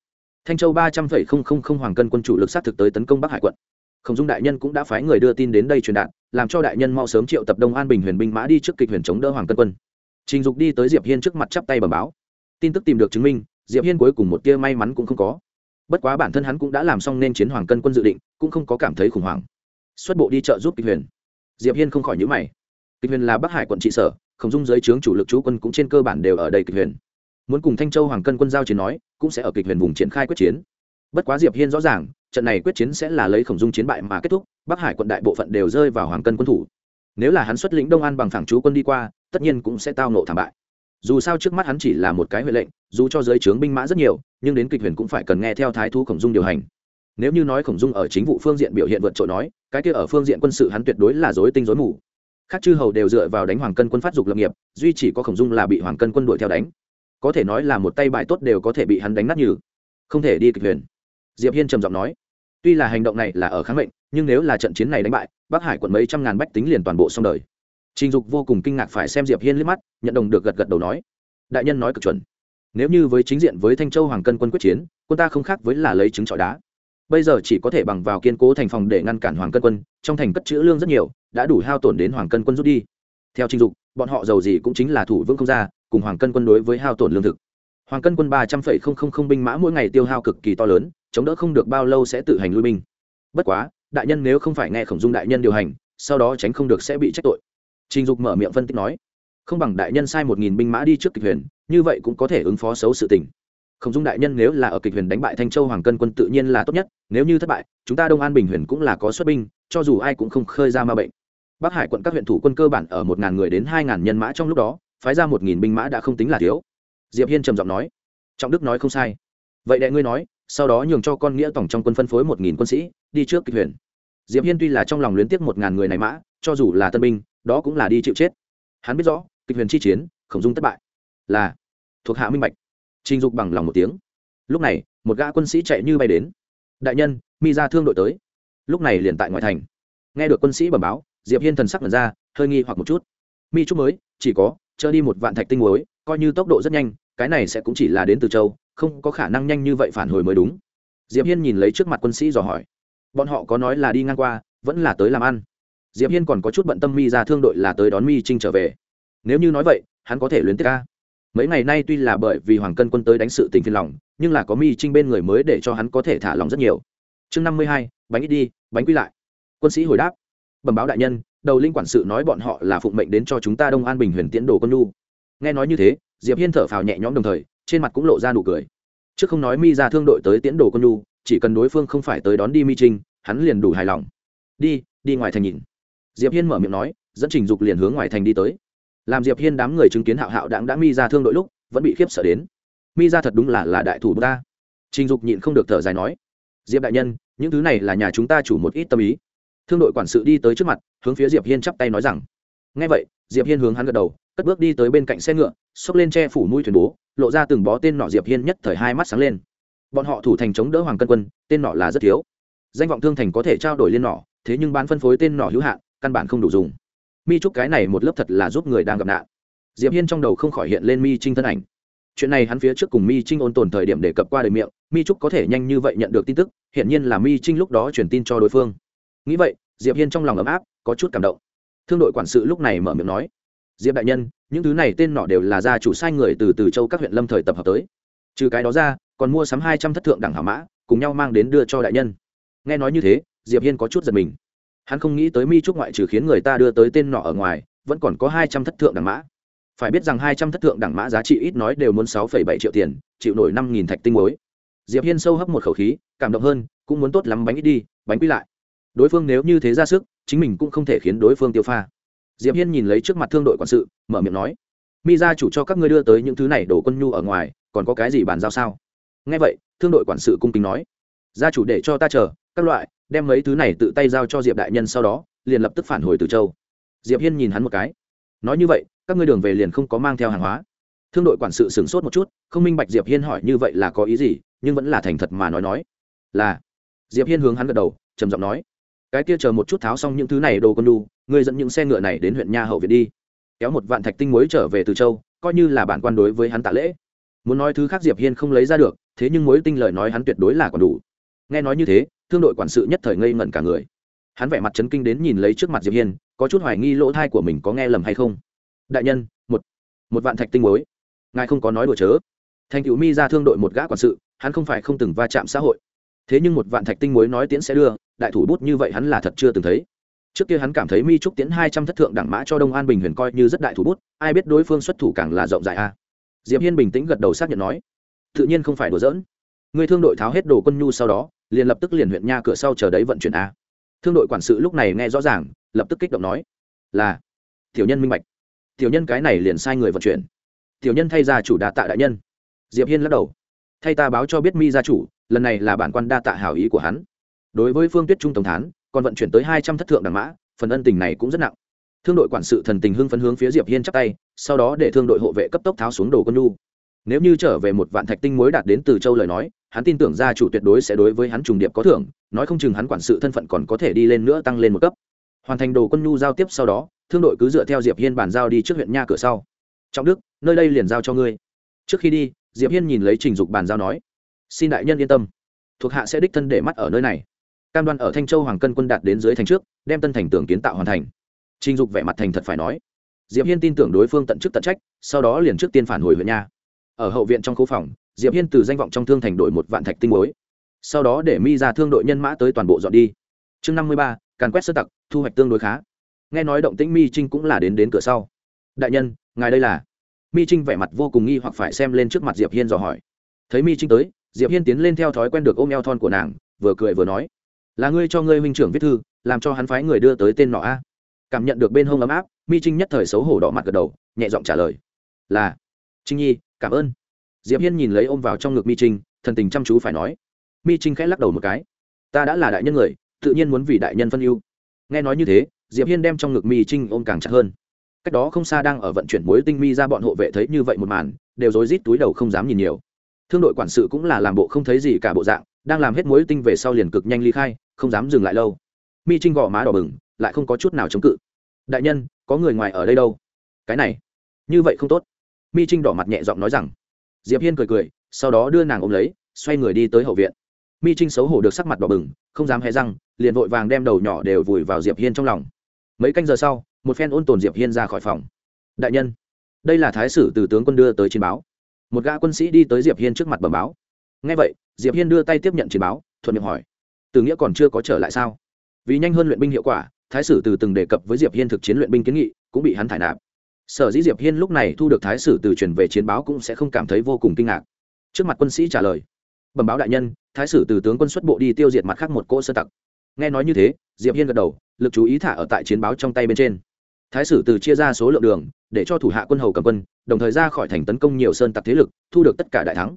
Thanh châu ba trăm linh hoàng cân quân chủ lực sát thực tới tấn công bắc hải quận. Khổng dung đại nhân cũng đã phái người đưa tin đến đây truyền đạt, làm cho đại nhân mau sớm triệu tập đông an bình huyền binh mã đi trước kịch huyền chống đỡ hoàng cân quân. Trình dục đi tới diệp hiên trước mặt chắp tay bẩm báo. Tin tức tìm được chứng minh, diệp hiên cuối cùng một tia may mắn cũng không có. Bất quá bản thân hắn cũng đã làm xong nên chiến hoàng cân quân dự định, cũng không có cảm thấy khủng hoảng. Xuất bộ đi chợ giúp kịch huyền. Diệp hiên không khỏi nhữ mày kịch huyền là bắc hải quận trị sở, khổng dung dưới trướng chủ lực chú quân cũng trên cơ bản đều ở đây kịch huyền. Muốn cùng thanh châu hoàng cân quân giao chiến nói, cũng sẽ ở kịch huyền vùng triển khai quyết chiến. Bất quá diệp hiên rõ ràng, trận này quyết chiến sẽ là lấy khổng dung chiến bại mà kết thúc, bắc hải quận đại bộ phận đều rơi vào hoàng cân quân thủ. Nếu là hắn xuất lĩnh đông an bằng phẳng chú quân đi qua, tất nhiên cũng sẽ tao nộ thảm bại. Dù sao trước mắt hắn chỉ là một cái huệ lệnh, dù cho giới trướng binh mã rất nhiều, nhưng đến kịch huyền cũng phải cần nghe theo thái thú khổng dung điều hành. Nếu như nói khổng dung ở chính vụ phương diện biểu hiện vượt trội nói, cái kia ở phương diện quân sự hắn tuyệt đối là dối tinh dối mù khác chư hầu đều dựa vào đánh hoàng cân quân phát dục lập nghiệp, duy chỉ có khổng dung là bị hoàng cân quân đuổi theo đánh. Có thể nói là một tay bại tốt đều có thể bị hắn đánh nát như không thể đi kịch huyền. Diệp hiên trầm giọng nói, tuy là hành động này là ở kháng mệnh, nhưng nếu là trận chiến này đánh bại, bắc hải quận mấy trăm ngàn bách tính liền toàn bộ xong đời. Trình dục vô cùng kinh ngạc phải xem diệp hiên liếc mắt, nhận đồng được gật gật đầu nói, đại nhân nói cực chuẩn. Nếu như với chính diện với thanh châu hoàng cân quân quyết chiến, quân ta không khác với là lấy trứng trọi đá. Bây giờ chỉ có thể bằng vào kiên cố thành phòng để ngăn cản hoàng cân quân, trong thành cất chữ lương rất nhiều đã đủ hao tổn đến hoàng cân quân rút đi. Theo trình dục, bọn họ giàu gì cũng chính là thủ vương không ra, cùng hoàng cân quân đối với hao tổn lương thực. Hoàng cân quân ba trăm phẩy không không không binh mã mỗi ngày tiêu hao cực kỳ to lớn, chống đỡ không được bao lâu sẽ tự hành lui binh. Bất quá, đại nhân nếu không phải nghe khổng dung đại nhân điều hành, sau đó tránh không được sẽ bị trách tội. Trình dục mở miệng phân tích nói, không bằng đại nhân sai một nghìn binh mã đi trước kịch huyền, như vậy cũng có thể ứng phó xấu sự tình. Khổng dung đại nhân nếu là ở kịch huyền đánh bại thanh châu, hoàng cân quân tự nhiên là tốt nhất, nếu như thất bại, chúng ta đông an bình huyền cũng là có xuất binh, cho dù ai cũng không khơi ra ma bệnh bắc hải quận các huyện thủ quân cơ bản ở một ngàn người đến hai ngàn nhân mã trong lúc đó, phái ra một nghìn binh mã đã không tính là thiếu. Diệp hiên trầm giọng nói, trọng đức nói không sai. Vậy đệ ngươi nói, sau đó nhường cho con nghĩa tổng trong quân phân phối một nghìn quân sĩ, đi trước kịch huyền. Diệp hiên tuy là trong lòng luyến tiếc một ngàn người này mã, cho dù là tân binh, đó cũng là đi chịu chết. Hắn biết rõ, kịch huyền chi chiến, khổng dung thất bại. Là, thuộc hạ minh bạch. Trình dục bằng lòng một tiếng. Lúc này, một gã quân sĩ chạy như bay đến. Đại nhân, mi ra thương đội tới. Lúc này liền tại ngoại thành. Nghe được quân sĩ bẩm báo diệp hiên thần sắc lần ra, hơi nghi hoặc một chút. Mi trúc mới, chỉ có chở đi một vạn thạch tinh muối, coi như tốc độ rất nhanh, cái này sẽ cũng chỉ là đến từ châu, không có khả năng nhanh như vậy phản hồi mới đúng. Diệp hiên nhìn lấy trước mặt quân sĩ dò hỏi. Bọn họ có nói là đi ngang qua, vẫn là tới làm ăn. Diệp hiên còn có chút bận tâm mi ra thương đội là tới đón mi trinh trở về. Nếu như nói vậy, hắn có thể luyến tiếc ca mấy ngày nay tuy là bởi vì hoàng cân quân tới đánh sự tình phiền lòng, nhưng là có mi trinh bên người mới để cho hắn có thể thả lòng rất nhiều. Chương năm mươi hai, bánh ít đi, bánh quy lại. Quân sĩ hồi đáp bẩm báo đại nhân, đầu linh quản sự nói bọn họ là phụng mệnh đến cho chúng ta đông an bình huyền tiễn đồ quân nhu. Nghe nói như thế, diệp hiên thở phào nhẹ nhõm đồng thời, trên mặt cũng lộ ra nụ cười. Trước không nói mi ra thương đội tới tiễn đồ quân nhu, chỉ cần đối phương không phải tới đón đi mi trinh hắn liền đủ hài lòng. Đi đi ngoài thành nhìn. Diệp hiên mở miệng nói, dẫn trình dục liền hướng ngoài thành đi tới. Làm diệp hiên đám người chứng kiến hạo hạo đãng đã mi ra thương đội lúc, vẫn bị khiếp sợ đến. Mi ra thật đúng là là đại thủ ta. Trình dục nhịn không được thở dài nói, diệp đại nhân, những thứ này là nhà chúng ta chủ một ít tâm ý thương đội quản sự đi tới trước mặt, hướng phía diệp hiên chắp tay nói rằng ngay vậy, diệp hiên hướng hắn gật đầu, cất bước đi tới bên cạnh xe ngựa, xốc lên che phủ mũi thuyền bố, lộ ra từng bó tên nọ diệp hiên nhất thời hai mắt sáng lên. Bọn họ thủ thành chống đỡ hoàng cân quân, tên nọ là rất thiếu. Danh vọng thương thành có thể trao đổi liên nọ, thế nhưng bán phân phối tên nọ hữu hạn, căn bản không đủ dùng. Mi trúc cái này một lớp thật là giúp người đang gặp nạn. Diệp hiên trong đầu không khỏi hiện lên mi trinh thân ảnh. Chuyện này hắn phía trước cùng mi trinh ôn tồn thời điểm để cập qua đời miệng, mi trúc có thể nhanh như vậy nhận được tin tức hiện nhiên là mi trinh lúc đó truyền tin cho đối phương nghĩ vậy, diệp hiên trong lòng ấm áp, có chút cảm động. Thương đội quản sự lúc này mở miệng nói, diệp đại nhân, những thứ này tên nọ đều là gia chủ sai người từ từ châu các huyện lâm thời tập hợp tới. Trừ cái đó ra, còn mua sắm hai trăm thất thượng đẳng hảo mã, cùng nhau mang đến đưa cho đại nhân. Nghe nói như thế, diệp hiên có chút giật mình. Hắn không nghĩ tới mi trúc ngoại trừ khiến người ta đưa tới tên nọ ở ngoài, vẫn còn có hai trăm thất thượng đẳng mã. Phải biết rằng hai trăm thất thượng đẳng mã giá trị ít nói đều muốn sáu phẩy bảy triệu tiền, chịu nổi năm nghìn thạch tinh muối. Diệp hiên sâu hấp một khẩu khí, cảm động hơn, cũng muốn tốt lắm bánh ít đi, bánh quy lại đối phương nếu như thế ra sức, chính mình cũng không thể khiến đối phương tiêu pha. Diệp hiên nhìn lấy trước mặt thương đội quản sự, mở miệng nói, mi gia chủ cho các ngươi đưa tới những thứ này đổ quân nhu ở ngoài, còn có cái gì bàn giao sao? Nghe vậy, thương đội quản sự cung kính nói, gia chủ để cho ta chờ, các loại, đem mấy thứ này tự tay giao cho diệp đại nhân sau đó, liền lập tức phản hồi từ châu. Diệp hiên nhìn hắn một cái, nói như vậy, các ngươi đường về liền không có mang theo hàng hóa. Thương đội quản sự sửng sốt một chút, không minh bạch diệp hiên hỏi như vậy là có ý gì, nhưng vẫn là thành thật mà nói nói, là. Diệp hiên hướng hắn gật đầu, trầm giọng nói cái kia chờ một chút tháo xong những thứ này đồ con đu, ngươi dẫn những xe ngựa này đến huyện nha hậu viện đi. Kéo một vạn thạch tinh muối trở về từ châu, coi như là bản quan đối với hắn tạ lễ. Muốn nói thứ khác diệp hiên không lấy ra được, thế nhưng muối tinh lời nói hắn tuyệt đối là còn đủ. Nghe nói như thế, thương đội quản sự nhất thời ngây ngẩn cả người. Hắn vẻ mặt chấn kinh đến nhìn lấy trước mặt diệp hiên, có chút hoài nghi lỗ thai của mình có nghe lầm hay không. Đại nhân, một một vạn thạch tinh muối. Ngài không có nói đùa chớ. Thành cựu mi ra thương đội một gã quản sự, hắn không phải không từng va chạm xã hội thế nhưng một vạn thạch tinh muối nói tiễn sẽ đưa, đại thủ bút như vậy hắn là thật chưa từng thấy. Trước kia hắn cảm thấy mi trúc tiễn hai trăm thất thượng đẳng mã cho đông an bình huyền coi như rất đại thủ bút, ai biết đối phương xuất thủ càng là rộng rãi a. Diệp hiên bình tĩnh gật đầu xác nhận nói, tự nhiên không phải đùa giỡn. Người thương đội tháo hết đồ quân nhu sau đó, liền lập tức liền huyện nha cửa sau chờ đấy vận chuyển a. Thương đội quản sự lúc này nghe rõ ràng, lập tức kích động nói, là, tiểu nhân minh bạch. Tiểu nhân cái này liền sai người vận chuyển. Tiểu nhân thay ra chủ đà tạ đại nhân. Diệp hiên lắc đầu, thay ta báo cho biết mi gia chủ lần này là bản quan đa tạ hảo ý của hắn. Đối với phương tuyết trung tổng thán, còn vận chuyển tới hai trăm thất thượng đằng mã, phần ân tình này cũng rất nặng. Thương đội quản sự thần tình hưng phấn hướng phía diệp hiên chắp tay, sau đó để thương đội hộ vệ cấp tốc tháo xuống đồ quân nhu. Nếu như trở về một vạn thạch tinh mối đạt đến từ châu lời nói, hắn tin tưởng gia chủ tuyệt đối sẽ đối với hắn trùng điệp có thưởng, nói không chừng hắn quản sự thân phận còn có thể đi lên nữa tăng lên một cấp. Hoàn thành đồ quân nhu giao tiếp sau đó, thương đội cứ dựa theo diệp hiên bàn giao đi trước huyện nha cửa sau. Trọng đức, nơi đây liền giao cho ngươi. Trước khi đi, diệp hiên nhìn lấy trình dục bàn giao nói xin đại nhân yên tâm. Thuộc hạ sẽ đích thân để mắt ở nơi này. Cam đoan ở thanh châu hoàng cân quân đạt đến dưới thành trước, đem tân thành tường kiến tạo hoàn thành. Trình dục vẻ mặt thành thật phải nói. Diệp hiên tin tưởng đối phương tận chức tận trách, sau đó liền trước tiên phản hồi huyện nha. Ở hậu viện trong khu phòng, diệp hiên từ danh vọng trong thương thành đội một vạn thạch tinh bối sau đó để mi ra thương đội nhân mã tới toàn bộ dọn đi. Chương năm mươi ba, càn quét sơ tặc, thu hoạch tương đối khá. Nghe nói động tĩnh mi trinh cũng là đến đến cửa sau. Đại nhân, ngài đây là? Mi trinh vẻ mặt vô cùng nghi hoặc phải xem lên trước mặt diệp hiên dò hỏi. Thấy mi trinh tới diệp hiên tiến lên theo thói quen được ôm eo thon của nàng, vừa cười vừa nói, là ngươi cho ngươi huynh trưởng viết thư, làm cho hắn phái người đưa tới tên nọ a. Cảm nhận được bên hông ấm áp, mi trinh nhất thời xấu hổ đỏ mặt gật đầu, nhẹ giọng trả lời, là, trinh nhi, cảm ơn. Diệp hiên nhìn lấy ôm vào trong ngực mi trinh, thần tình chăm chú phải nói. Mi trinh khẽ lắc đầu một cái, ta đã là đại nhân người, tự nhiên muốn vì đại nhân phân ưu. Nghe nói như thế, diệp hiên đem trong ngực mi trinh ôm càng chặt hơn. Cách đó không xa đang ở vận chuyển mối tinh mi ra bọn hộ vệ thấy như vậy một màn, đều rối rít túi đầu không dám nhìn nhiều thương đội quản sự cũng là làm bộ không thấy gì cả bộ dạng, đang làm hết mối tinh về sau liền cực nhanh ly khai, không dám dừng lại lâu. Mi trinh gò má đỏ bừng, lại không có chút nào chống cự. Đại nhân, có người ngoài ở đây đâu? Cái này, như vậy không tốt. Mi trinh đỏ mặt nhẹ giọng nói rằng. Diệp hiên cười cười, sau đó đưa nàng ôm lấy, xoay người đi tới hậu viện. Mi trinh xấu hổ được sắc mặt đỏ bừng, không dám hé răng, liền vội vàng đem đầu nhỏ đều vùi vào diệp hiên trong lòng. Mấy canh giờ sau, một phen ôn tồn diệp hiên ra khỏi phòng. Đại nhân, đây là thái sử từ tướng quân đưa tới chiến báo một gã quân sĩ đi tới diệp hiên trước mặt bẩm báo ngay vậy diệp hiên đưa tay tiếp nhận chiến báo thuận miệng hỏi từ nghĩa còn chưa có trở lại sao vì nhanh hơn luyện binh hiệu quả thái sử từ từng đề cập với diệp hiên thực chiến luyện binh kiến nghị cũng bị hắn thải nạp sở dĩ diệp hiên lúc này thu được thái sử từ truyền về chiến báo cũng sẽ không cảm thấy vô cùng kinh ngạc trước mặt quân sĩ trả lời bẩm báo đại nhân thái sử từ tướng quân xuất bộ đi tiêu diệt mặt khác một cỗ sơ tặc nghe nói như thế diệp hiên gật đầu lực chú ý thả ở tại chiến báo trong tay bên trên thái sử từ chia ra số lượng đường để cho thủ hạ quân hầu cầm quân, đồng thời ra khỏi thành tấn công nhiều sơn tặc thế lực, thu được tất cả đại thắng.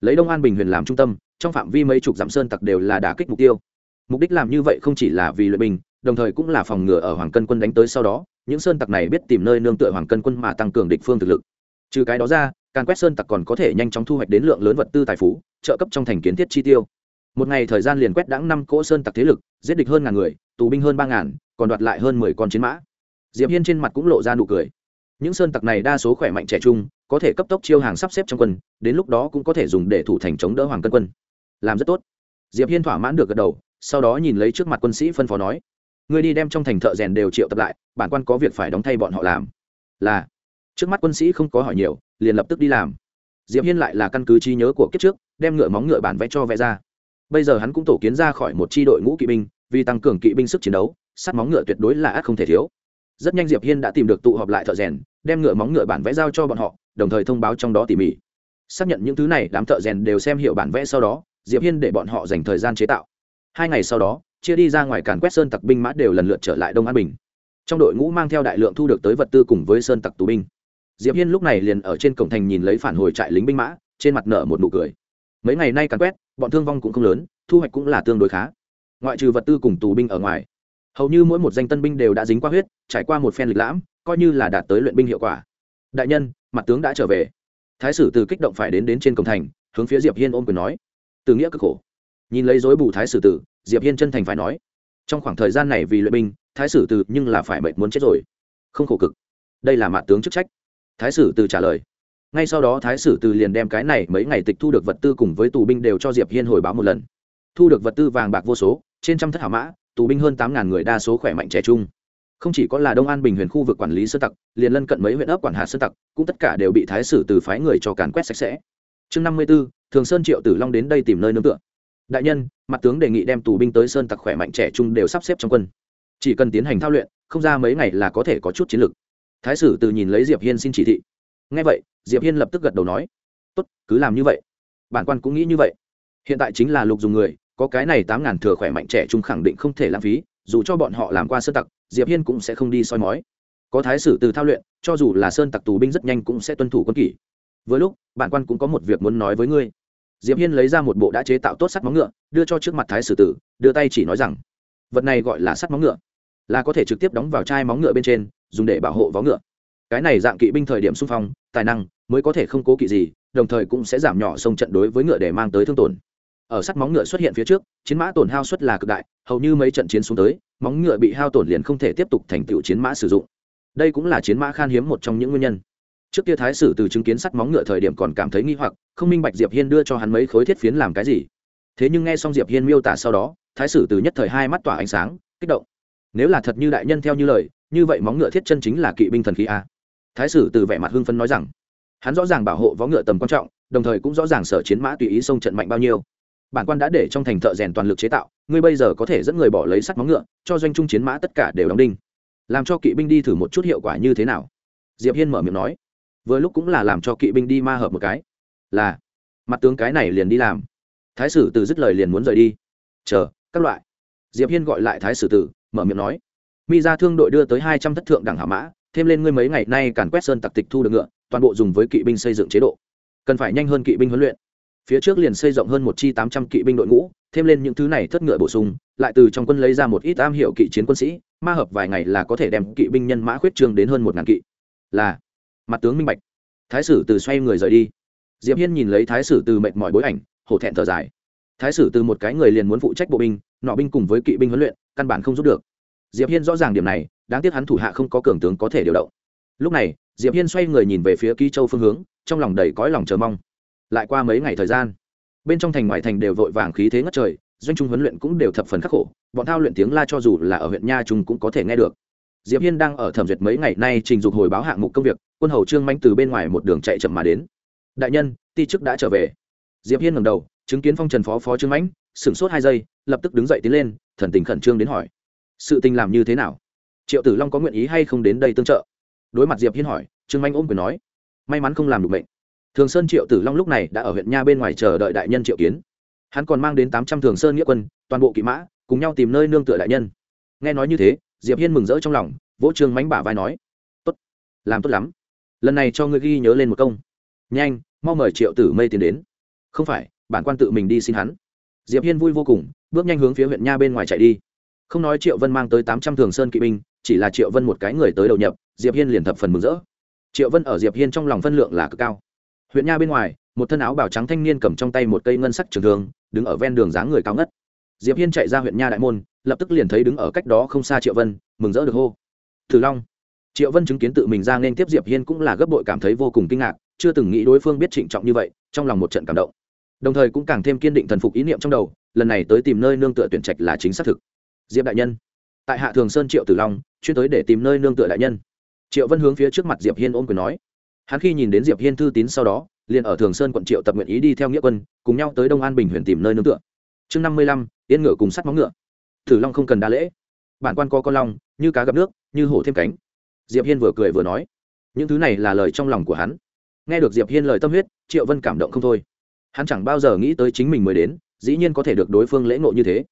Lấy đông an bình huyền làm trung tâm, trong phạm vi mấy chục dặm sơn tặc đều là đả kích mục tiêu. Mục đích làm như vậy không chỉ là vì luyện bình đồng thời cũng là phòng ngừa ở hoàng cân quân đánh tới sau đó, những sơn tặc này biết tìm nơi nương tựa hoàng cân quân mà tăng cường địch phương thực lực. Trừ cái đó ra, càn quét sơn tặc còn có thể nhanh chóng thu hoạch đến lượng lớn vật tư tài phú, trợ cấp trong thành kiến thiết chi tiêu. Một ngày thời gian liền quét đãng năm cỗ sơn tặc thế lực, giết địch hơn ngàn người, tù binh hơn ba ngàn, còn đoạt lại hơn mười con chiến mã. Diệp hiên trên mặt cũng lộ ra nụ cười những sơn tặc này đa số khỏe mạnh trẻ trung, có thể cấp tốc chiêu hàng sắp xếp trong quân, đến lúc đó cũng có thể dùng để thủ thành chống đỡ hoàng cân quân. Làm rất tốt. Diệp hiên thỏa mãn được gật đầu, sau đó nhìn lấy trước mặt quân sĩ phân phó nói người đi đem trong thành thợ rèn đều triệu tập lại, bản quan có việc phải đóng thay bọn họ làm. Là. Trước mắt quân sĩ không có hỏi nhiều, liền lập tức đi làm. Diệp hiên lại là căn cứ trí nhớ của kiếp trước, đem ngựa móng ngựa bản vẽ cho vẽ ra. Bây giờ hắn cũng tổ kiến ra khỏi một tri đội ngũ kỵ binh, vì tăng cường kỵ binh sức chiến đấu, sắt móng ngựa tuyệt đối là ác không thể thiếu. Rất nhanh diệp hiên đã tìm được tụ họp lại thợ rèn đem ngựa móng ngựa bản vẽ giao cho bọn họ, đồng thời thông báo trong đó tỉ mỉ. Xác nhận những thứ này đám thợ rèn đều xem hiểu bản vẽ sau đó, diệp hiên để bọn họ dành thời gian chế tạo. Hai ngày sau đó, chia đi ra ngoài càn quét sơn tặc binh mã đều lần lượt trở lại đông an bình. Trong đội ngũ mang theo đại lượng thu được tới vật tư cùng với sơn tặc tù binh. Diệp hiên lúc này liền ở trên cổng thành nhìn lấy phản hồi trại lính binh mã, trên mặt nở một nụ cười. Mấy ngày nay càn quét, bọn thương vong cũng không lớn, thu hoạch cũng là tương đối khá. Ngoại trừ vật tư cùng tù binh ở ngoài, hầu như mỗi một danh tân binh đều đã dính qua huyết, trải qua một phen lịch lãm coi như là đạt tới luyện binh hiệu quả. Đại nhân, mặt tướng đã trở về. Thái sử từ kích động phải đến đến trên cổng thành, hướng phía diệp hiên ôm quyền nói. Từ nghĩa cực khổ. Nhìn lấy dối bù thái sử tử, diệp hiên chân thành phải nói. Trong khoảng thời gian này vì luyện binh, thái sử từ nhưng là phải mệt muốn chết rồi. Không khổ cực. Đây là mặt tướng chức trách. Thái sử từ trả lời. Ngay sau đó thái sử từ liền đem cái này mấy ngày tịch thu được vật tư cùng với tù binh đều cho diệp hiên hồi báo một lần. Thu được vật tư vàng bạc vô số, trên trăm thất hảo mã, tù binh hơn tám ngàn người đa số khỏe mạnh trẻ trung không chỉ có là đông an bình huyền khu vực quản lý sơ tặc liền lân cận mấy huyện ấp quản hạt sơ tặc cũng tất cả đều bị thái sử từ phái người cho càn quét sạch sẽ chương năm mươi b ố thường sơn triệu tử long đến đây tìm nơi nương tựa đại nhân mặt tướng đề nghị đem tù binh tới sơn tặc khỏe mạnh trẻ trung đều sắp xếp trong quân chỉ cần tiến hành thao luyện không ra mấy ngày là có thể có chút chiến lược thái sử từ nhìn lấy diệp hiên xin chỉ thị ngay vậy diệp hiên lập tức gật đầu nói tốt, cứ làm như vậy bản quan cũng nghĩ như vậy hiện tại chính là lục dùng người có cái này tám ngàn thừa khỏe mạnh trẻ trung khẳng định không thể lãng phí dù cho bọn họ làm qua sơn tặc, diệp hiên cũng sẽ không đi soi mói. Có thái sử từ thao luyện, cho dù là sơn tặc tù binh rất nhanh cũng sẽ tuân thủ quân kỷ. Với lúc, bản quan cũng có một việc muốn nói với ngươi. Diệp hiên lấy ra một bộ đã chế tạo tốt sắt móng ngựa, đưa cho trước mặt thái sử tử, đưa tay chỉ nói rằng, vật này gọi là sắt móng ngựa, là có thể trực tiếp đóng vào chai móng ngựa bên trên, dùng để bảo hộ vó ngựa. Cái này dạng kỵ binh thời điểm xung phong, tài năng mới có thể không cố kỵ gì, đồng thời cũng sẽ giảm nhỏ sông trận đối với ngựa để mang tới thương tổn ở sắt móng ngựa xuất hiện phía trước, chiến mã tổn hao suất là cực đại, hầu như mấy trận chiến xuống tới, móng ngựa bị hao tổn liền không thể tiếp tục thành tựu chiến mã sử dụng. Đây cũng là chiến mã khan hiếm một trong những nguyên nhân. Trước kia thái sử từ chứng kiến sắt móng ngựa thời điểm còn cảm thấy nghi hoặc, không minh bạch diệp hiên đưa cho hắn mấy khối thiết phiến làm cái gì. Thế nhưng nghe xong diệp hiên miêu tả sau đó, thái sử từ nhất thời hai mắt tỏa ánh sáng, kích động. Nếu là thật như đại nhân theo như lời, như vậy móng ngựa thiết chân chính là kỵ binh thần khí a. Thái sử từ vẻ mặt hưng phấn nói rằng, hắn rõ ràng bảo hộ võ ngựa tầm quan trọng, đồng thời cũng rõ ràng sở chiến mã tùy ý xông trận mạnh bao nhiêu bản quan đã để trong thành thợ rèn toàn lực chế tạo, ngươi bây giờ có thể dẫn người bỏ lấy sắt móng ngựa, cho doanh trung chiến mã tất cả đều đóng đinh. Làm cho kỵ binh đi thử một chút hiệu quả như thế nào? Diệp hiên mở miệng nói. Vừa lúc cũng là làm cho kỵ binh đi ma hợp một cái. Là, mặt tướng cái này liền đi làm. Thái sử từ dứt lời liền muốn rời đi. Chờ, các loại. Diệp hiên gọi lại thái sử tử mở miệng nói. Mi ra thương đội đưa tới hai trăm thất thượng đẳng hạ mã, thêm lên ngươi mấy ngày nay càn quét sơn tặc tịch thu được ngựa, toàn bộ dùng với kỵ binh xây dựng chế độ. Cần phải nhanh hơn kỵ binh huấn luyện phía trước liền xây rộng hơn một chi tám trăm kỵ binh đội ngũ, thêm lên những thứ này thất ngựa bổ sung, lại từ trong quân lấy ra một ít am hiệu kỵ chiến quân sĩ, ma hợp vài ngày là có thể đem kỵ binh nhân mã khuyết trương đến hơn một ngàn kỵ. Là, mặt tướng minh bạch. Thái sử từ xoay người rời đi. Diệp hiên nhìn lấy thái sử từ mệt mỏi bối ảnh, hổ thẹn thở dài. Thái sử từ một cái người liền muốn phụ trách bộ binh, nọ binh cùng với kỵ binh huấn luyện, căn bản không giúp được. Diệp hiên rõ ràng điểm này, đáng tiếc hắn thủ hạ không có cường tướng có thể điều động. Lúc này, diệp hiên xoay người nhìn về phía ký châu phương hướng, trong lòng đầy cõi lòng chờ mong lại qua mấy ngày thời gian, bên trong thành ngoại thành đều vội vàng khí thế ngất trời, doanh trung huấn luyện cũng đều thập phần khắc khổ, bọn thao luyện tiếng la cho dù là ở huyện nha trung cũng có thể nghe được. Diệp hiên đang ở thẩm duyệt mấy ngày nay trình dục hồi báo hạng mục công việc, quân hầu trương manh từ bên ngoài một đường chạy chậm mà đến. Đại nhân, ti chức đã trở về. Diệp hiên ngẩng đầu, chứng kiến phong trần phó phó trương mãnh, sửng sốt hai giây, lập tức đứng dậy tiến lên, thần tình khẩn trương đến hỏi, sự tình làm như thế nào? Triệu tử long có nguyện ý hay không đến đây tương trợ? Đối mặt diệp hiên hỏi, trương manh ôm quyền nói, may mắn không làm được bệnh thường sơn triệu tử long lúc này đã ở huyện nha bên ngoài chờ đợi đại nhân triệu kiến. Hắn còn mang đến tám trăm thường sơn nghĩa quân, toàn bộ kỵ mã, cùng nhau tìm nơi nương tựa đại nhân. Nghe nói như thế, diệp hiên mừng rỡ trong lòng, vỗ trường mánh bả vai nói, tốt, làm tốt lắm. Lần này cho ngươi ghi nhớ lên một công. Nhanh, mau mời triệu tử mây tiến đến. Không phải, bản quan tự mình đi xin hắn. Diệp hiên vui vô cùng, bước nhanh hướng phía huyện nha bên ngoài chạy đi. Không nói triệu vân mang tới tám trăm thường sơn kỵ binh, chỉ là triệu vân một cái người tới đầu nhập, diệp hiên liền thập phần mừng rỡ. Triệu vân ở diệp hiên trong lòng phân lượng là cực cao huyện nha bên ngoài, một thân áo bào trắng thanh niên cầm trong tay một cây ngân sắc trường thương, đứng ở ven đường dáng người cao ngất. Diệp hiên chạy ra huyện nha đại môn, lập tức liền thấy đứng ở cách đó không xa triệu vân, mừng rỡ được hô. Thử long. Triệu vân chứng kiến tự mình ra nên tiếp diệp hiên cũng là gấp bội cảm thấy vô cùng kinh ngạc, chưa từng nghĩ đối phương biết trịnh trọng như vậy, trong lòng một trận cảm động. Đồng thời cũng càng thêm kiên định thần phục ý niệm trong đầu, lần này tới tìm nơi nương tựa tuyển trạch là chính xác thực. Diệp đại nhân. Tại hạ thường sơn triệu tử long, chuyên tới để tìm nơi nương tựa đại nhân. Triệu vân hướng phía trước mặt diệp hiên ôm quyền nói hắn khi nhìn đến diệp hiên thư tín sau đó, liền ở thường sơn quận triệu tập nguyện ý đi theo nghĩa quân, cùng nhau tới đông an bình huyện tìm nơi nương tựa. Chương năm mươi lăm, yên ngựa cùng sắt móng ngựa. Tử long không cần đa lễ. Bản quan có con long, như cá gặp nước, như hổ thêm cánh. Diệp hiên vừa cười vừa nói, những thứ này là lời trong lòng của hắn. Nghe được diệp hiên lời tâm huyết, triệu vân cảm động không thôi. Hắn chẳng bao giờ nghĩ tới chính mình mới đến, dĩ nhiên có thể được đối phương lễ ngộ như thế.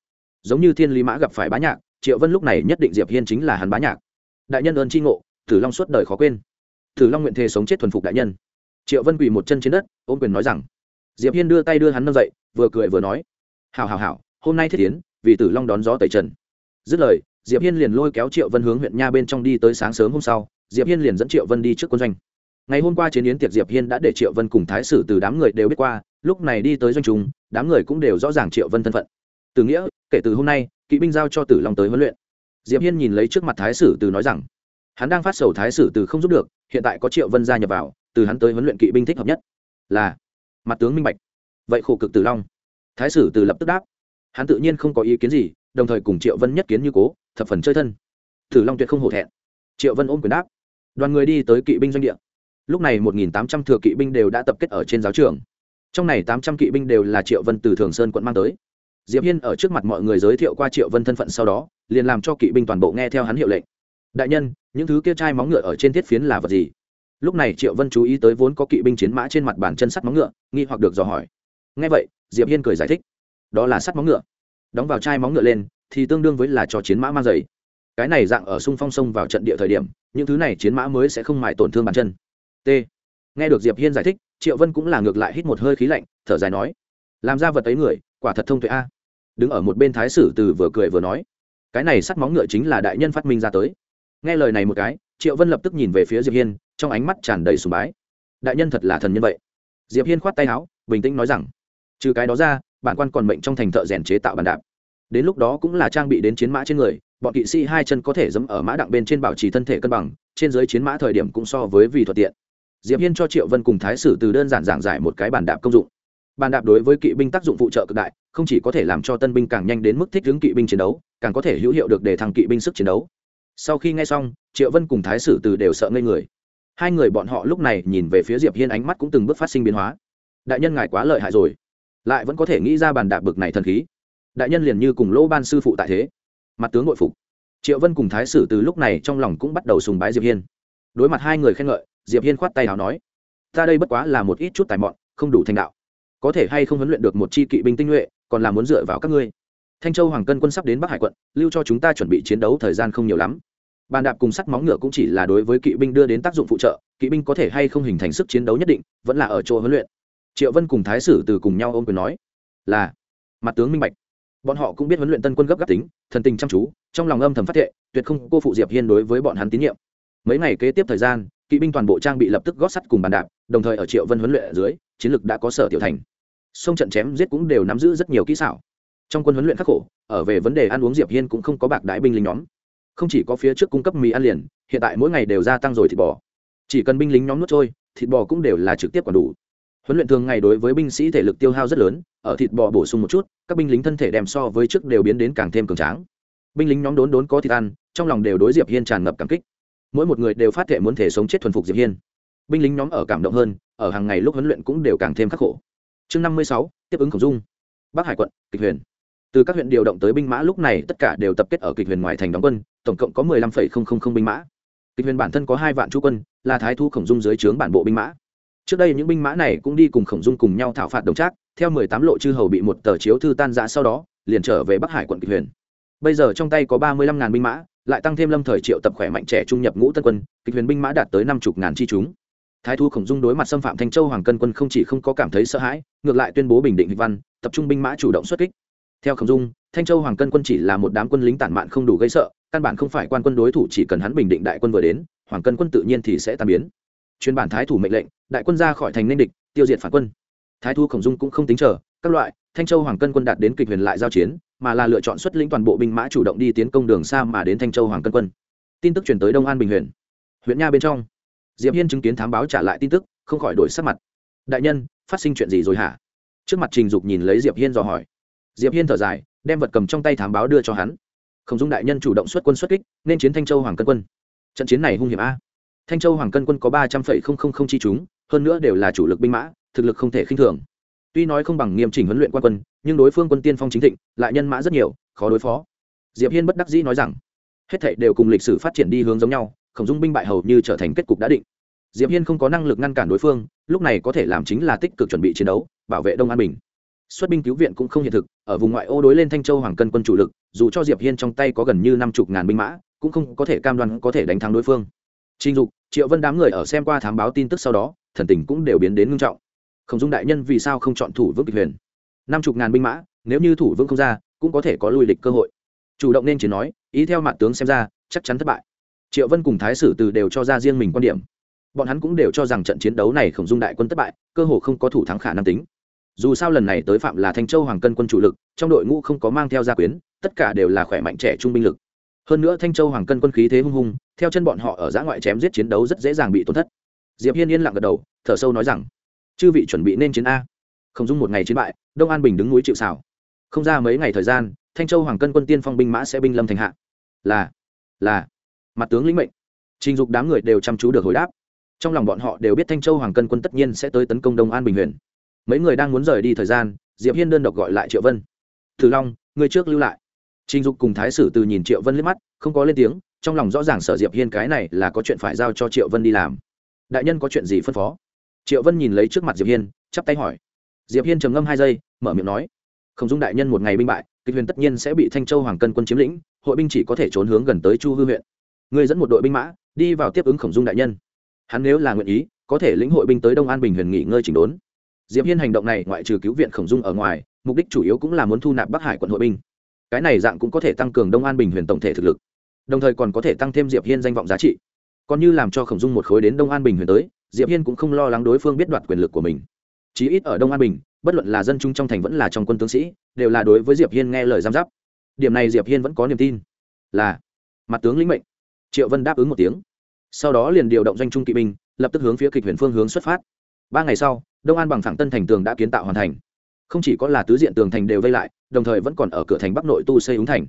Giống như thiên lý mã gặp phải bá nhạc, triệu vân lúc này nhất định diệp hiên chính là hắn bá nhạc. Đại nhân ơn tri ngộ tử long suốt đời khó quên tử long nguyện thề sống chết thuần phục đại nhân. Triệu vân quỳ một chân trên đất, ôm quyền nói rằng, diệp hiên đưa tay đưa hắn nâng dậy, vừa cười vừa nói, hảo hảo hảo, hôm nay thiết tiến vì tử long đón gió tẩy trần. Dứt lời, diệp hiên liền lôi kéo triệu vân hướng huyện nha bên trong đi tới sáng sớm hôm sau, diệp hiên liền dẫn triệu vân đi trước quân doanh. Ngày hôm qua chiến yến tiệc diệp hiên đã để triệu vân cùng thái sử từ đám người đều biết qua, lúc này đi tới doanh chúng đám người cũng đều rõ ràng triệu vân thân phận. Từ nghĩa, kể từ hôm nay, kỵ binh giao cho tử long tới huấn luyện. Diệp hiên nhìn lấy trước mặt thái sử từ nói rằng hắn đang phát sầu thái sử từ không giúp được, hiện tại có triệu vân gia nhập vào, từ hắn tới huấn luyện kỵ binh thích hợp nhất là mặt tướng minh bạch, vậy khổ cực tử long. Thái sử từ lập tức đáp, hắn tự nhiên không có ý kiến gì, đồng thời cùng triệu vân nhất kiến như cố, thập phần chơi thân. Tử long tuyệt không hổ thẹn. Triệu vân ôm quyền đáp, đoàn người đi tới kỵ binh doanh địa. Lúc này một nghìn tám trăm thừa kỵ binh đều đã tập kết ở trên giáo trường. Trong này tám trăm kỵ binh đều là triệu vân từ thường sơn quận mang tới. Diệp hiên ở trước mặt mọi người giới thiệu qua triệu vân thân phận sau đó, liền làm cho kỵ binh toàn bộ nghe theo hắn hiệu lệnh đại nhân, những thứ kia chai móng ngựa ở trên thiết phiến là vật gì? Lúc này triệu vân chú ý tới vốn có kỵ binh chiến mã trên mặt bàn chân sắt móng ngựa, nghi hoặc được dò hỏi. Nghe vậy, diệp hiên cười giải thích. Đó là sắt móng ngựa. Đóng vào chai móng ngựa lên, thì tương đương với là cho chiến mã mang giày. Cái này dạng ở sung phong sông vào trận địa thời điểm, những thứ này chiến mã mới sẽ không mài tổn thương bàn chân. T. Nghe được diệp hiên giải thích, triệu vân cũng là ngược lại hít một hơi khí lạnh, thở dài nói, làm ra vật ấy người, quả thật thông tuệ a. Đứng ở một bên thái sử từ vừa cười vừa nói, cái này sắt móng ngựa chính là đại nhân phát minh ra tới nghe lời này một cái, triệu vân lập tức nhìn về phía diệp hiên, trong ánh mắt tràn đầy sùng bái. Đại nhân thật là thần nhân vậy. Diệp hiên khoát tay áo, bình tĩnh nói rằng, trừ cái đó ra, bản quan còn mệnh trong thành thợ rèn chế tạo bàn đạp. Đến lúc đó cũng là trang bị đến chiến mã trên người, bọn kỵ sĩ hai chân có thể dẫm ở mã đặng bên trên bảo trì thân thể cân bằng, trên dưới chiến mã thời điểm cũng so với vì thuận tiện. Diệp hiên cho triệu vân cùng thái sử từ đơn giản giảng giải một cái bàn đạp công dụng. Bàn đạp đối với kỵ binh tác dụng phụ trợ cực đại, không chỉ có thể làm cho tân binh càng nhanh đến mức thích ứng kỵ binh chiến đấu, càng có thể hữu hiệu được để thăng kỵ binh sức chiến đấu sau khi nghe xong, triệu vân cùng thái sử từ đều sợ ngây người. Hai người bọn họ lúc này nhìn về phía diệp hiên ánh mắt cũng từng bước phát sinh biến hóa. Đại nhân ngài quá lợi hại rồi. Lại vẫn có thể nghĩ ra bàn đạp bực này thần khí. Đại nhân liền như cùng lỗ ban sư phụ tại thế. Mặt tướng nội phục. Triệu vân cùng thái sử từ lúc này trong lòng cũng bắt đầu sùng bái diệp hiên. Đối mặt hai người khen ngợi, diệp hiên khoát tay nào nói, ta đây bất quá là một ít chút tài mọn, không đủ thành đạo. Có thể hay không huấn luyện được một chi kỵ binh tinh nhuệ, còn là muốn dựa vào các ngươi. Thanh châu hoàng cân quân sắp đến bắc hải quận, lưu cho chúng ta chuẩn bị chiến đấu thời gian không nhiều lắm bàn đạp cùng sắt móng ngựa cũng chỉ là đối với kỵ binh đưa đến tác dụng phụ trợ, kỵ binh có thể hay không hình thành sức chiến đấu nhất định, vẫn là ở chỗ huấn luyện. Triệu vân cùng thái sử từ cùng nhau ôm quyền nói, là. Mặt tướng minh bạch. Bọn họ cũng biết huấn luyện tân quân gấp gáp tính, thần tình chăm chú, trong lòng âm thầm phát thệ, tuyệt không cô phụ diệp hiên đối với bọn hắn tín nhiệm. Mấy ngày kế tiếp thời gian, kỵ binh toàn bộ trang bị lập tức gót sắt cùng bàn đạp, đồng thời ở triệu vân huấn luyện ở dưới, chiến lực đã có sở tiểu thành. Sông trận chém giết cũng đều nắm giữ rất nhiều kỹ xảo. Trong quân huấn luyện khắc khổ, ở về vấn đề ăn uống diệp hiên cũng không có bạc đại binh lính nhóm không chỉ có phía trước cung cấp mì ăn liền, hiện tại mỗi ngày đều gia tăng rồi thịt bò. Chỉ cần binh lính nhóm nuốt trôi, thịt bò cũng đều là trực tiếp còn đủ. Huấn luyện thường ngày đối với binh sĩ thể lực tiêu hao rất lớn, ở thịt bò bổ sung một chút, các binh lính thân thể đem so với trước đều biến đến càng thêm cường tráng. Binh lính nhóm đốn đốn có thịt ăn, trong lòng đều đối diệp hiên tràn ngập cảm kích. Mỗi một người đều phát thể muốn thể sống chết thuần phục diệp hiên. Binh lính nhóm ở cảm động hơn, ở hàng ngày lúc huấn luyện cũng đều càng thêm khắc khổ. Chương năm mươi sáu, tiếp ứng khổng dung. Bắc hải quận, kịch huyền từ các huyện điều động tới binh mã lúc này tất cả đều tập kết ở kịch huyền ngoài thành đóng quân, tổng cộng có mười lăm phẩy không không không binh mã. Kịch huyền bản thân có hai vạn chú quân, là thái thu khổng dung dưới trướng bản bộ binh mã. Trước đây những binh mã này cũng đi cùng khổng dung cùng nhau thảo phạt đồng trác, theo mười tám lộ chư hầu bị một tờ chiếu thư tan giã sau đó, liền trở về bắc hải quận kịch huyền. Bây giờ trong tay có ba mươi lăm ngàn binh mã, lại tăng thêm lâm thời triệu tập khỏe mạnh trẻ trung nhập ngũ tân quân, kịch huyền binh mã đạt tới năm chục ngàn chi chúng. Thái thu khổng dung đối mặt xâm phạm thanh châu hoàng cân quân không chỉ không có cảm thấy sợ hãi, ngược lại tuyên bố bình định hịch văn, tập trung binh mã chủ động xuất kích theo khổng dung, thanh châu hoàng cân quân chỉ là một đám quân lính tản mạn không đủ gây sợ, căn bản không phải quan quân đối thủ chỉ cần hắn bình định đại quân vừa đến, hoàng cân quân tự nhiên thì sẽ tan biến. Chuyên bản thái thủ mệnh lệnh, đại quân ra khỏi thành nên địch, tiêu diệt phản quân. Thái thu khổng dung cũng không tính chờ, các loại, thanh châu hoàng cân quân đạt đến kịch huyền lại giao chiến, mà là lựa chọn xuất lĩnh toàn bộ binh mã chủ động đi tiến công đường xa mà đến thanh châu hoàng cân quân. Tin tức chuyển tới đông an bình huyền. Huyện nha bên trong. Diệp hiên chứng kiến thám báo trả lại tin tức, không khỏi đổi sắc mặt. Đại nhân, phát sinh chuyện gì rồi hả? Trước mặt trình dục nhìn lấy diệp hiên dò hỏi diệp hiên thở dài, đem vật cầm trong tay thám báo đưa cho hắn. Khổng dung đại nhân chủ động xuất quân xuất kích, nên chiến thanh châu hoàng cân quân. Trận chiến này hung hiểm a. Thanh châu hoàng cân quân có ba trăm phẩy không không không chi chúng, hơn nữa đều là chủ lực binh mã, thực lực không thể khinh thường. Tuy nói không bằng nghiêm chỉnh huấn luyện quan quân, nhưng đối phương quân tiên phong chính thịnh, lại nhân mã rất nhiều, khó đối phó. Diệp hiên bất đắc dĩ nói rằng, hết thảy đều cùng lịch sử phát triển đi hướng giống nhau khổng dung binh bại hầu như trở thành kết cục đã định. Diệp hiên không có năng lực ngăn cản đối phương, lúc này có thể làm chính là tích cực chuẩn bị chiến đấu, bảo vệ đông an bình xuất binh cứu viện cũng không hiện thực, ở vùng ngoại ô đối lên thanh châu hoàng cân quân chủ lực, dù cho diệp hiên trong tay có gần như năm chục ngàn binh mã, cũng không có thể cam đoan có thể đánh thắng đối phương. Trình dục, triệu vân đám người ở xem qua thám báo tin tức sau đó, thần tình cũng đều biến đến ngưng trọng. Khổng dung đại nhân vì sao không chọn thủ vững kịch huyền? Năm chục ngàn binh mã, nếu như thủ vững không ra, cũng có thể có lui địch cơ hội. Chủ động nên chỉ nói, ý theo mặt tướng xem ra, chắc chắn thất bại. Triệu vân cùng thái sử từ đều cho ra riêng mình quan điểm. Bọn hắn cũng đều cho rằng trận chiến đấu này khổng dung đại quân thất bại, cơ hồ không có thủ thắng khả năng tính dù sao lần này tới phạm là thanh châu hoàng cân quân chủ lực, trong đội ngũ không có mang theo gia quyến, tất cả đều là khỏe mạnh trẻ trung binh lực. Hơn nữa thanh châu hoàng cân quân khí thế hung hung, theo chân bọn họ ở giã ngoại chém giết chiến đấu rất dễ dàng bị tổn thất. Diệp hiên yên lặng gật đầu, thở sâu nói rằng, chư vị chuẩn bị nên chiến a. Không dung một ngày chiến bại, đông an bình đứng núi chịu xảo không ra mấy ngày thời gian, thanh châu hoàng cân quân tiên phong binh mã sẽ binh lâm thành hạ. Là là. Mặt tướng lĩnh mệnh. Trình dục đám người đều chăm chú được hồi đáp. Trong lòng bọn họ đều biết thanh châu hoàng cân quân tất nhiên sẽ tới tấn công đông an bình huyền mấy người đang muốn rời đi thời gian, diệp hiên đơn độc gọi lại triệu vân. Thử long, người trước lưu lại. Trình dục cùng thái sử từ nhìn triệu vân liếc mắt, không có lên tiếng, trong lòng rõ ràng sợ diệp hiên cái này là có chuyện phải giao cho triệu vân đi làm. Đại nhân có chuyện gì phân phó? Triệu vân nhìn lấy trước mặt diệp hiên, chắp tay hỏi. Diệp hiên trầm ngâm hai giây, mở miệng nói. Không dung đại nhân một ngày binh bại, kịch huyền tất nhiên sẽ bị thanh châu hoàng cân quân chiếm lĩnh, hội binh chỉ có thể trốn hướng gần tới chu hư huyện. Người dẫn một đội binh mã, đi vào tiếp ứng khổng dung đại nhân. Hắn nếu là nguyện ý, có thể lĩnh hội binh tới đông an bình huyền nghỉ ngơi chỉnh đốn diệp hiên hành động này ngoại trừ cứu viện khổng dung ở ngoài, mục đích chủ yếu cũng là muốn thu nạp bắc hải quận hội binh. Cái này dạng cũng có thể tăng cường đông an bình huyền tổng thể thực lực, đồng thời còn có thể tăng thêm diệp hiên danh vọng giá trị. Còn như làm cho khổng dung một khối đến đông an bình huyền tới, diệp hiên cũng không lo lắng đối phương biết đoạt quyền lực của mình. Chí ít ở đông an bình, bất luận là dân chúng trong thành vẫn là trong quân tướng sĩ, đều là đối với diệp hiên nghe lời giam giáp. Điểm này diệp hiên vẫn có niềm tin. Là, mặt tướng lĩnh mệnh. Triệu vân đáp ứng một tiếng. Sau đó liền điều động doanh trung kỵ binh, lập tức hướng phía kịch huyền phương hướng xuất phát ba ngày sau, đông an bằng thẳng tân thành tường đã kiến tạo hoàn thành. Không chỉ có là tứ diện tường thành đều vây lại, đồng thời vẫn còn ở cửa thành bắc nội tu xây úng thành.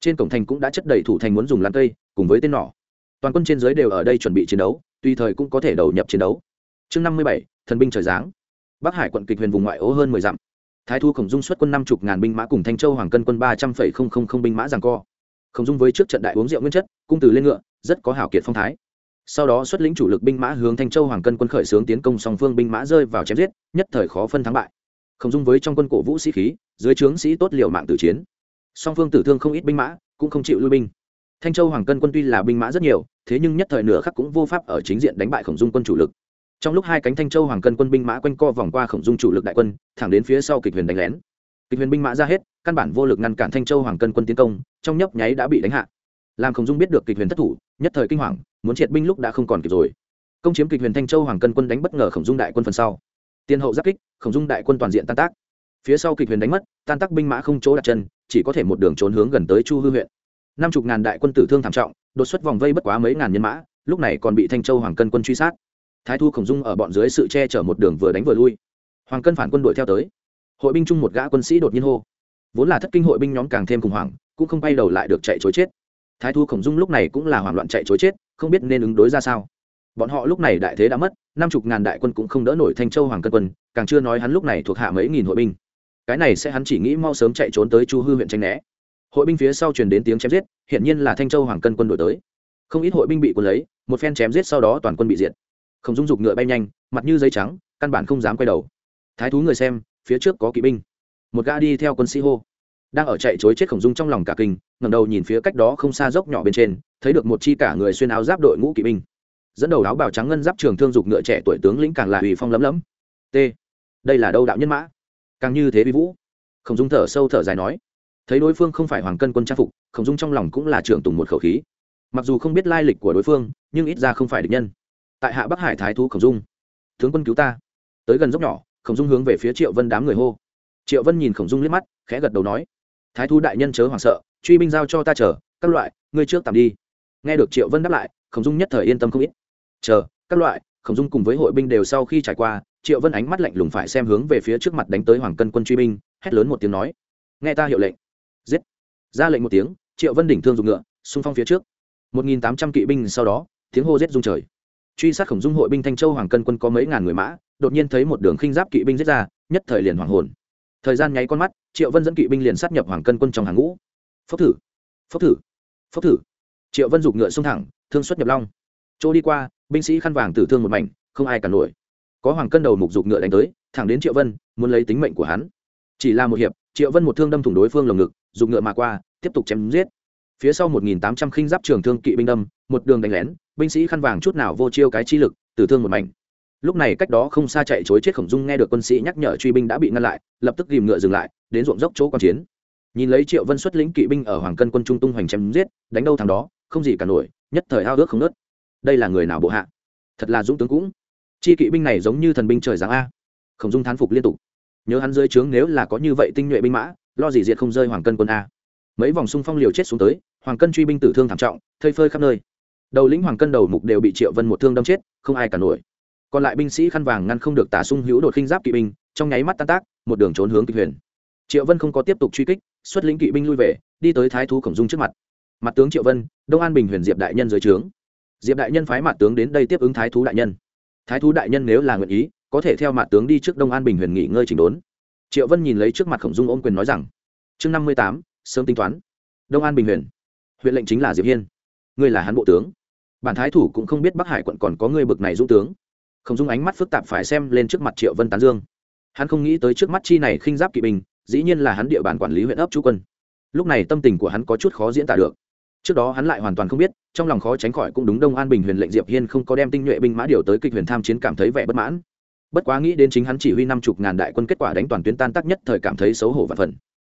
Trên cổng thành cũng đã chất đầy thủ thành muốn dùng lan cây, cùng với tên nỏ. Toàn quân trên dưới đều ở đây chuẩn bị chiến đấu, tùy thời cũng có thể đầu nhập chiến đấu. Chương năm mươi bảy, thần binh trời giáng. Bắc hải quận kịch huyền vùng ngoại ố hơn mười dặm. Thái thu khổng dung xuất quân năm chục ngàn binh mã cùng thanh châu hoàng cân quân ba trăm phẩy không không không binh mã rằng co. Khổng dung với trước trận đại uống rượu nguyên chất, cung từ lên ngựa, rất có hảo kiệt phong thái sau đó xuất lĩnh chủ lực binh mã hướng thanh châu hoàng cân quân khởi xướng tiến công song phương binh mã rơi vào chém giết, nhất thời khó phân thắng bại. Khổng dung với trong quân cổ vũ sĩ khí, dưới trướng sĩ tốt liều mạng tử chiến. Song phương tử thương không ít binh mã, cũng không chịu lui binh. Thanh châu hoàng cân quân tuy là binh mã rất nhiều, thế nhưng nhất thời nửa khắc cũng vô pháp ở chính diện đánh bại khổng dung quân chủ lực. Trong lúc hai cánh thanh châu hoàng cân quân binh mã quanh co vòng qua khổng dung chủ lực đại quân, thẳng đến phía sau kịch huyền đánh lén. Kịch huyền binh mã ra hết, căn bản vô lực ngăn cản thanh châu hoàng cân quân tiến công, trong nhấp nháy đã bị đánh hạ làm khổng dung biết được kịch huyền thất thủ, nhất thời kinh hoàng, muốn triệt binh lúc đã không còn kịp rồi. Công chiếm kịch huyền thanh châu hoàng cân quân đánh bất ngờ khổng dung đại quân phần sau. Tiên hậu giáp kích, khổng dung đại quân toàn diện tan tác. Phía sau kịch huyền đánh mất, tan tác binh mã không chỗ đặt chân, chỉ có thể một đường trốn hướng gần tới chu hư huyện. Năm chục ngàn đại quân tử thương thảm trọng, đột xuất vòng vây bất quá mấy ngàn nhân mã, lúc này còn bị thanh châu hoàng cân quân truy sát. Thái thu khổng dung ở bọn dưới sự che chở một đường vừa đánh vừa lui. Hoàng cân phản quân đuổi theo tới. Hội binh chung một gã quân sĩ đột nhiên hô. Vốn là thất kinh hội binh nhóm càng thêm khủng hoảng, cũng không bay đầu lại được chạy chối chết thái Thú khổng dung lúc này cũng là hoảng loạn chạy chối chết, không biết nên ứng đối ra sao. Bọn họ lúc này đại thế đã mất, năm chục ngàn đại quân cũng không đỡ nổi thanh châu hoàng cân quân, càng chưa nói hắn lúc này thuộc hạ mấy nghìn hội binh. Cái này sẽ hắn chỉ nghĩ mau sớm chạy trốn tới chu hư huyện tranh né. Hội binh phía sau truyền đến tiếng chém giết hiện nhiên là thanh châu hoàng cân quân đổi tới. Không ít hội binh bị quân lấy, một phen chém giết sau đó toàn quân bị diệt. Không dung dục ngựa bay nhanh, mặt như giấy trắng, căn bản không dám quay đầu. Thái thú người xem, phía trước có kỵ binh. Một gã đi theo quân sĩ hô. Đang ở chạy chối chết khổng dung trong lòng cả kinh ngẩng đầu nhìn phía cách đó không xa dốc nhỏ bên trên, thấy được một chi cả người xuyên áo giáp đội ngũ kỵ binh. Dẫn đầu áo bào trắng ngân giáp trường thương dục ngựa trẻ tuổi tướng lĩnh càng là ủy phong lấm lấm. T. Đây là đâu đạo nhân mã? Càng như thế vi vũ. Khổng dung thở sâu thở dài nói. Thấy đối phương không phải hoàng cân quân trang phục, khổng dung trong lòng cũng là trưởng tùng một khẩu khí. Mặc dù không biết lai lịch của đối phương, nhưng ít ra không phải địch nhân. Tại hạ bắc hải thái thú khổng dung. Tướng quân cứu ta. Tới gần dốc nhỏ, khổng dung hướng về phía triệu vân đám người hô. Triệu vân nhìn khổng dung liếc mắt, khẽ gật đầu nói thái thú đại nhân chớ hoảng sợ, truy binh giao cho ta chờ, các loại, ngươi trước tạm đi. Nghe được triệu vân đáp lại, khổng dung nhất thời yên tâm không ít. Chờ, các loại, khổng dung cùng với hội binh đều sau khi trải qua, triệu vân ánh mắt lạnh lùng phải xem hướng về phía trước mặt đánh tới hoàng cân quân truy binh, hét lớn một tiếng nói, nghe ta hiệu lệnh. Giết. Ra lệnh một tiếng, triệu vân đỉnh thương dùng ngựa, xung phong phía trước. Một nghìn tám trăm kỵ binh sau đó, tiếng hô giết dung trời. Truy sát khổng dung hội binh thanh châu hoàng cân quân có mấy ngàn người mã, đột nhiên thấy một đường khinh giáp kỵ binh giết ra, nhất thời liền hoàng hồn thời gian nháy con mắt, triệu vân dẫn kỵ binh liền sát nhập hoàng cân quân trong hàng ngũ. Phốc thử phốc thử phốc thử. Triệu vân giục ngựa xông thẳng, thương xuất nhập long. Chỗ đi qua, binh sĩ khăn vàng tử thương một mảnh, không ai cả nổi. Có hoàng cân đầu mục giục ngựa đánh tới, thẳng đến triệu vân, muốn lấy tính mệnh của hắn. Chỉ là một hiệp, triệu vân một thương đâm thủng đối phương lồng ngực giục ngựa mà qua, tiếp tục chém giết. Phía sau một nghìn tám trăm khinh giáp trường thương kỵ binh đâm, một đường đánh lén, binh sĩ khăn vàng chút nào vô chiêu cái chi lực, tử thương một mảnh lúc này cách đó không xa chạy chối chết khổng dung nghe được quân sĩ nhắc nhở truy binh đã bị ngăn lại, lập tức ghìm ngựa dừng lại, đến ruộng dốc chỗ quan chiến. Nhìn lấy triệu vân xuất lĩnh kỵ binh ở hoàng cân quân trung tung hoành chém giết, đánh đâu thằng đó, không gì cả nổi, nhất thời ao ước không nớt. Đây là người nào bộ hạ? Thật là dũng tướng cũng. Chi kỵ binh này giống như thần binh trời giáng a. Khổng dung thán phục liên tục. Nhớ hắn dưới trướng nếu là có như vậy tinh nhuệ binh mã, lo gì diệt không rơi hoàng cân quân a. Mấy vòng xung phong liều chết xuống tới, hoàng cân truy binh tử thương thảm trọng thơi phơi khắp nơi. Đầu lĩnh hoàng cân đầu mục đều bị triệu vân một thương đâm chết, không ai cả nổi còn lại binh sĩ khăn vàng ngăn không được tả sung hữu đột khinh giáp kỵ binh, trong nháy mắt tan tác, một đường trốn hướng kịch huyền. Triệu vân không có tiếp tục truy kích, xuất lĩnh kỵ binh lui về, đi tới thái thú khổng dung trước mặt. Mặt tướng triệu vân, đông an bình huyền diệp đại nhân dưới trướng. Diệp đại nhân phái mặt tướng đến đây tiếp ứng thái thú đại nhân. Thái thú đại nhân nếu là nguyện ý, có thể theo mặt tướng đi trước đông an bình huyền nghỉ ngơi chỉnh đốn. Triệu vân nhìn lấy trước mặt khổng dung ôm quyền nói rằng, chương năm mươi tám, sớm tính toán. Đông an bình huyền, huyện lệnh chính là diệp hiên. Ngươi là hắn bộ tướng. Bản thái thủ cũng không biết bắc hải quận còn có ngươi bực này dũng tướng khổng dung ánh mắt phức tạp phải xem lên trước mặt triệu vân tán dương. Hắn không nghĩ tới trước mắt chi này khinh giáp kỵ binh, dĩ nhiên là hắn địa bàn quản lý huyện ấp chú quân. Lúc này tâm tình của hắn có chút khó diễn tả được. Trước đó hắn lại hoàn toàn không biết, trong lòng khó tránh khỏi cũng đúng đông an bình huyền lệnh diệp hiên không có đem tinh nhuệ binh mã điều tới kịch huyền tham chiến cảm thấy vẻ bất mãn. Bất quá nghĩ đến chính hắn chỉ huy năm chục ngàn đại quân kết quả đánh toàn tuyến tan tác nhất thời cảm thấy xấu hổ và phần.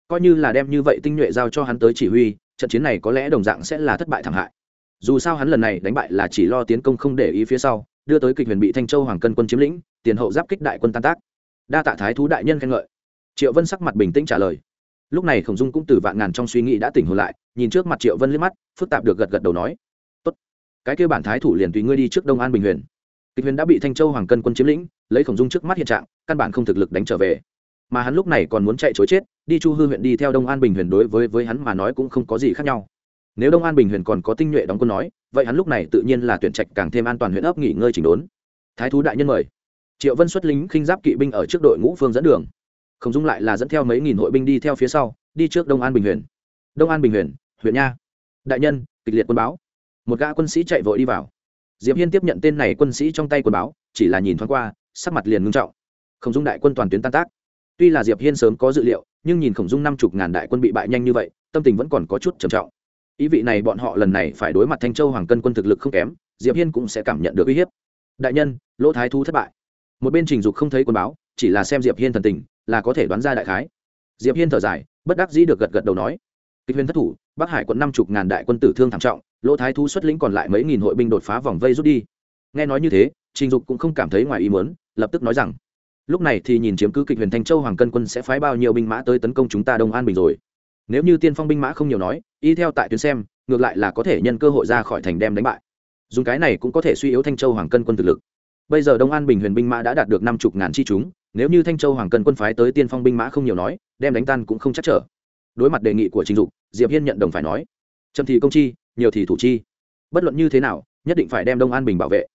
Coi như là đem như vậy tinh nhuệ giao cho hắn tới chỉ huy, trận chiến này có lẽ đồng dạng sẽ là thất bại thảm hại. Dù sao hắn lần này đánh bại là chỉ lo tiến công không để ý phía sau đưa tới kịch huyền bị thanh châu hoàng cân quân chiếm lĩnh, tiền hậu giáp kích đại quân tan tác. Đa tạ thái thú đại nhân khen ngợi. Triệu vân sắc mặt bình tĩnh trả lời. Lúc này khổng dung cũng từ vạn ngàn trong suy nghĩ đã tỉnh hồn lại, nhìn trước mặt triệu vân liếc mắt, phức tạp được gật gật đầu nói, tốt. Cái kêu bản thái thủ liền tùy ngươi đi trước đông an bình huyền. Kịch huyền đã bị thanh châu hoàng cân quân chiếm lĩnh, lấy khổng dung trước mắt hiện trạng, căn bản không thực lực đánh trở về. Mà hắn lúc này còn muốn chạy chối chết, đi chu hư huyện đi theo đông an bình huyền đối với với hắn mà nói cũng không có gì khác nhau nếu đông an bình huyền còn có tinh nhuệ đóng quân nói, vậy hắn lúc này tự nhiên là tuyển trạch càng thêm an toàn huyện ấp nghỉ ngơi chỉnh đốn. Thái thú đại nhân mời. Triệu vân xuất lính khinh giáp kỵ binh ở trước đội ngũ phương dẫn đường. Khổng dung lại là dẫn theo mấy nghìn hội binh đi theo phía sau, đi trước đông an bình huyền. Đông an bình huyền, huyện nha. Đại nhân, kịch liệt quân báo. Một gã quân sĩ chạy vội đi vào. Diệp hiên tiếp nhận tên này quân sĩ trong tay quân báo, chỉ là nhìn thoáng qua, sắc mặt liền ngưng trọng. Khổng dung đại quân toàn tuyến tan tác. Tuy là diệp hiên sớm có dự liệu, nhưng nhìn khổng dung năm chục ngàn đại quân bị bại nhanh như vậy, tâm tình vẫn còn có chút trầm trọng ý vị này bọn họ lần này phải đối mặt thanh châu hoàng cân quân thực lực không kém, diệp hiên cũng sẽ cảm nhận được uy hiếp. Đại nhân, lỗ thái thu thất bại. Một bên trình dục không thấy quân báo, chỉ là xem diệp hiên thần tình, là có thể đoán ra đại khái. Diệp hiên thở dài, bất đắc dĩ được gật gật đầu nói, kịch huyền thất thủ, bắc hải quận năm chục ngàn đại quân tử thương thảm trọng, lỗ thái thu xuất lĩnh còn lại mấy nghìn hội binh đột phá vòng vây rút đi. Nghe nói như thế, trình dục cũng không cảm thấy ngoài ý muốn, lập tức nói rằng, lúc này thì nhìn chiếm cứ kịch huyền thanh châu hoàng cân quân sẽ phái bao nhiêu binh mã tới tấn công chúng ta đông an bình rồi nếu như tiên phong binh mã không nhiều nói, y theo tại tuyến xem, ngược lại là có thể nhân cơ hội ra khỏi thành đem đánh bại. Dùng cái này cũng có thể suy yếu thanh châu hoàng cân quân thực lực. Bây giờ đông an bình huyền binh mã đã đạt được năm chục ngàn chi chúng, nếu như thanh châu hoàng cân quân phái tới tiên phong binh mã không nhiều nói, đem đánh tan cũng không chắc trở. Đối mặt đề nghị của trình dục, diệp hiên nhận đồng phải nói, chậm thì công chi, nhiều thì thủ chi. Bất luận như thế nào, nhất định phải đem đông an bình bảo vệ.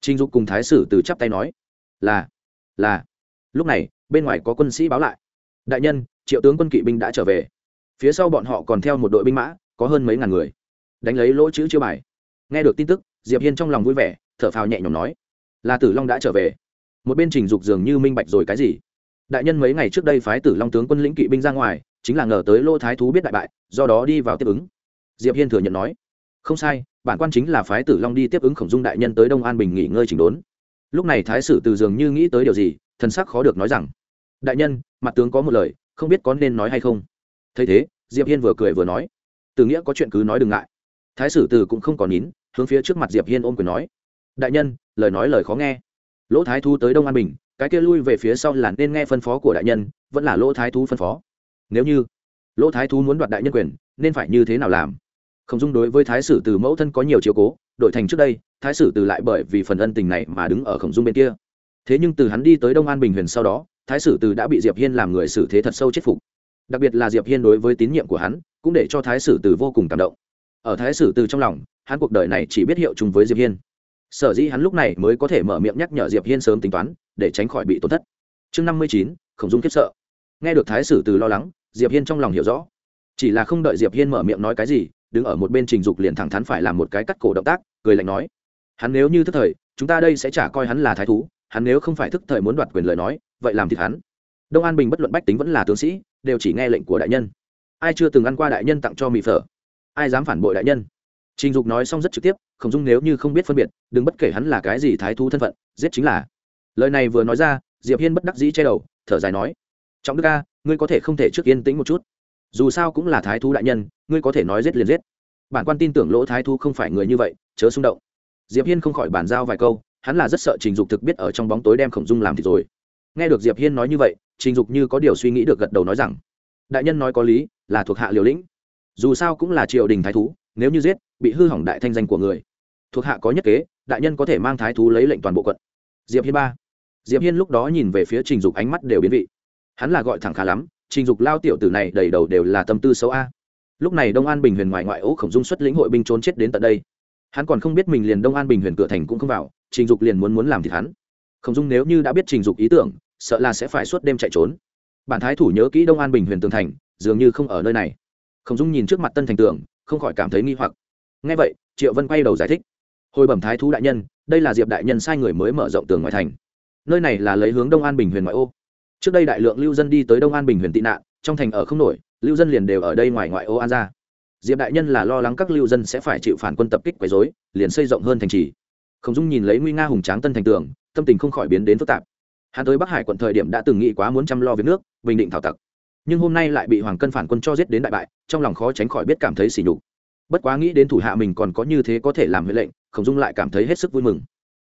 Trình dục cùng thái sử từ chắp tay nói, là là. Lúc này, bên ngoài có quân sĩ báo lại. Đại nhân, triệu tướng quân kỵ binh đã trở về phía sau bọn họ còn theo một đội binh mã, có hơn mấy ngàn người. Đánh lấy lỗ chữ chiêu bài. Nghe được tin tức, diệp hiên trong lòng vui vẻ, thở phào nhẹ nhõm nói, là tử long đã trở về. Một bên trình dục dường như minh bạch rồi cái gì. Đại nhân mấy ngày trước đây phái tử long tướng quân lĩnh kỵ binh ra ngoài, chính là ngờ tới lô thái thú biết đại bại, do đó đi vào tiếp ứng. Diệp hiên thừa nhận nói, không sai, bản quan chính là phái tử long đi tiếp ứng khổng dung đại nhân tới đông an bình nghỉ ngơi chỉnh đốn. Lúc này thái sử từ dường như nghĩ tới điều gì, thần sắc khó được nói rằng, đại nhân, mặt tướng có một lời, không biết có nên nói hay không? Thấy thế, diệp hiên vừa cười vừa nói, từ nghĩa có chuyện cứ nói đừng ngại. Thái sử từ cũng không còn nín, hướng phía trước mặt diệp hiên ôm quyền nói, đại nhân, lời nói lời khó nghe. Lỗ thái thú tới đông an bình, cái kia lui về phía sau là nên nghe phân phó của đại nhân, vẫn là lỗ thái thú phân phó. Nếu như lỗ thái thú muốn đoạt đại nhân quyền, nên phải như thế nào làm? Khổng dung đối với thái sử từ mẫu thân có nhiều chiếu cố đội thành trước đây, thái sử từ lại bởi vì phần ân tình này mà đứng ở khổng dung bên kia. Thế nhưng từ hắn đi tới đông an bình huyền sau đó, thái sử từ đã bị diệp hiên làm người xử thế thật sâu chết phục đặc biệt là diệp hiên đối với tín nhiệm của hắn cũng để cho thái sử từ vô cùng cảm động ở thái sử từ trong lòng hắn cuộc đời này chỉ biết hiệu chung với diệp hiên sở dĩ hắn lúc này mới có thể mở miệng nhắc nhở diệp hiên sớm tính toán để tránh khỏi bị tổn thất chương năm mươi chín khổng dung khiếp sợ nghe được thái sử từ lo lắng diệp hiên trong lòng hiểu rõ chỉ là không đợi diệp hiên mở miệng nói cái gì đứng ở một bên trình dục liền thẳng thắn phải làm một cái cắt cổ động tác cười lạnh nói hắn nếu như thức thời chúng ta đây sẽ chả coi hắn là thái thú hắn nếu không phải thức thời muốn đoạt quyền lời nói vậy làm thịt hắn đông an bình bất luận bách tính vẫn là tướng sĩ đều chỉ nghe lệnh của đại nhân. Ai chưa từng ăn qua đại nhân tặng cho mì phở? Ai dám phản bội đại nhân? Trình dục nói xong rất trực tiếp, Khổng dung nếu như không biết phân biệt, đừng bất kể hắn là cái gì thái thú thân phận, giết chính là. Lời này vừa nói ra, diệp hiên bất đắc dĩ che đầu, thở dài nói, trọng đức ca, ngươi có thể không thể trước yên tĩnh một chút. Dù sao cũng là thái thú đại nhân, ngươi có thể nói giết liền giết. Bản quan tin tưởng lỗ thái thú không phải người như vậy, chớ xung động. Diệp hiên không khỏi bàn giao vài câu, hắn là rất sợ trình dục thực biết ở trong bóng tối đem khổng dung làm thì rồi. Nghe được diệp hiên nói như vậy trình dục như có điều suy nghĩ được gật đầu nói rằng, đại nhân nói có lý, là thuộc hạ liều lĩnh. Dù sao cũng là triều đình thái thú, nếu như giết, bị hư hỏng đại thanh danh của người. Thuộc hạ có nhất kế, đại nhân có thể mang thái thú lấy lệnh toàn bộ quận. Diệp hiên ba. Diệp hiên lúc đó nhìn về phía trình dục ánh mắt đều biến vị. Hắn là gọi thẳng khá lắm, trình dục lao tiểu tử này đầy đầu đều là tâm tư xấu a. Lúc này đông an bình huyền ngoại ngoại ố khổng dung xuất lĩnh hội binh trốn chết đến tận đây. Hắn còn không biết mình liền đông an bình huyền cửa thành cũng không vào, trình dục liền muốn muốn làm thịt hắn. Khổng dung nếu như đã biết trình dục ý tưởng sợ là sẽ phải suốt đêm chạy trốn. Bản thái thủ nhớ kỹ đông an bình huyền tường thành, dường như không ở nơi này. Khổng dung nhìn trước mặt tân thành tường, không khỏi cảm thấy nghi hoặc. Ngay vậy, triệu vân quay đầu giải thích. Hồi bẩm thái thú đại nhân, đây là diệp đại nhân sai người mới mở rộng tường ngoại thành. Nơi này là lấy hướng đông an bình huyền ngoại ô. Trước đây đại lượng lưu dân đi tới đông an bình huyền tị nạn, trong thành ở không nổi, lưu dân liền đều ở đây ngoài ngoại ô an ra. Diệp đại nhân là lo lắng các lưu dân sẽ phải chịu phản quân tập kích quấy dối liền xây rộng hơn thành trì. Khổng dung nhìn lấy nguy nga hùng tráng tân thành tường, tâm tình không khỏi biến đến phức tạp hắn tới bắc hải quận thời điểm đã từng nghĩ quá muốn chăm lo việc nước, bình định thảo tặc. Nhưng hôm nay lại bị hoàng cân phản quân cho giết đến đại bại, trong lòng khó tránh khỏi biết cảm thấy sỉ nhục. Bất quá nghĩ đến thủ hạ mình còn có như thế có thể làm huệ lệnh, khổng dung lại cảm thấy hết sức vui mừng.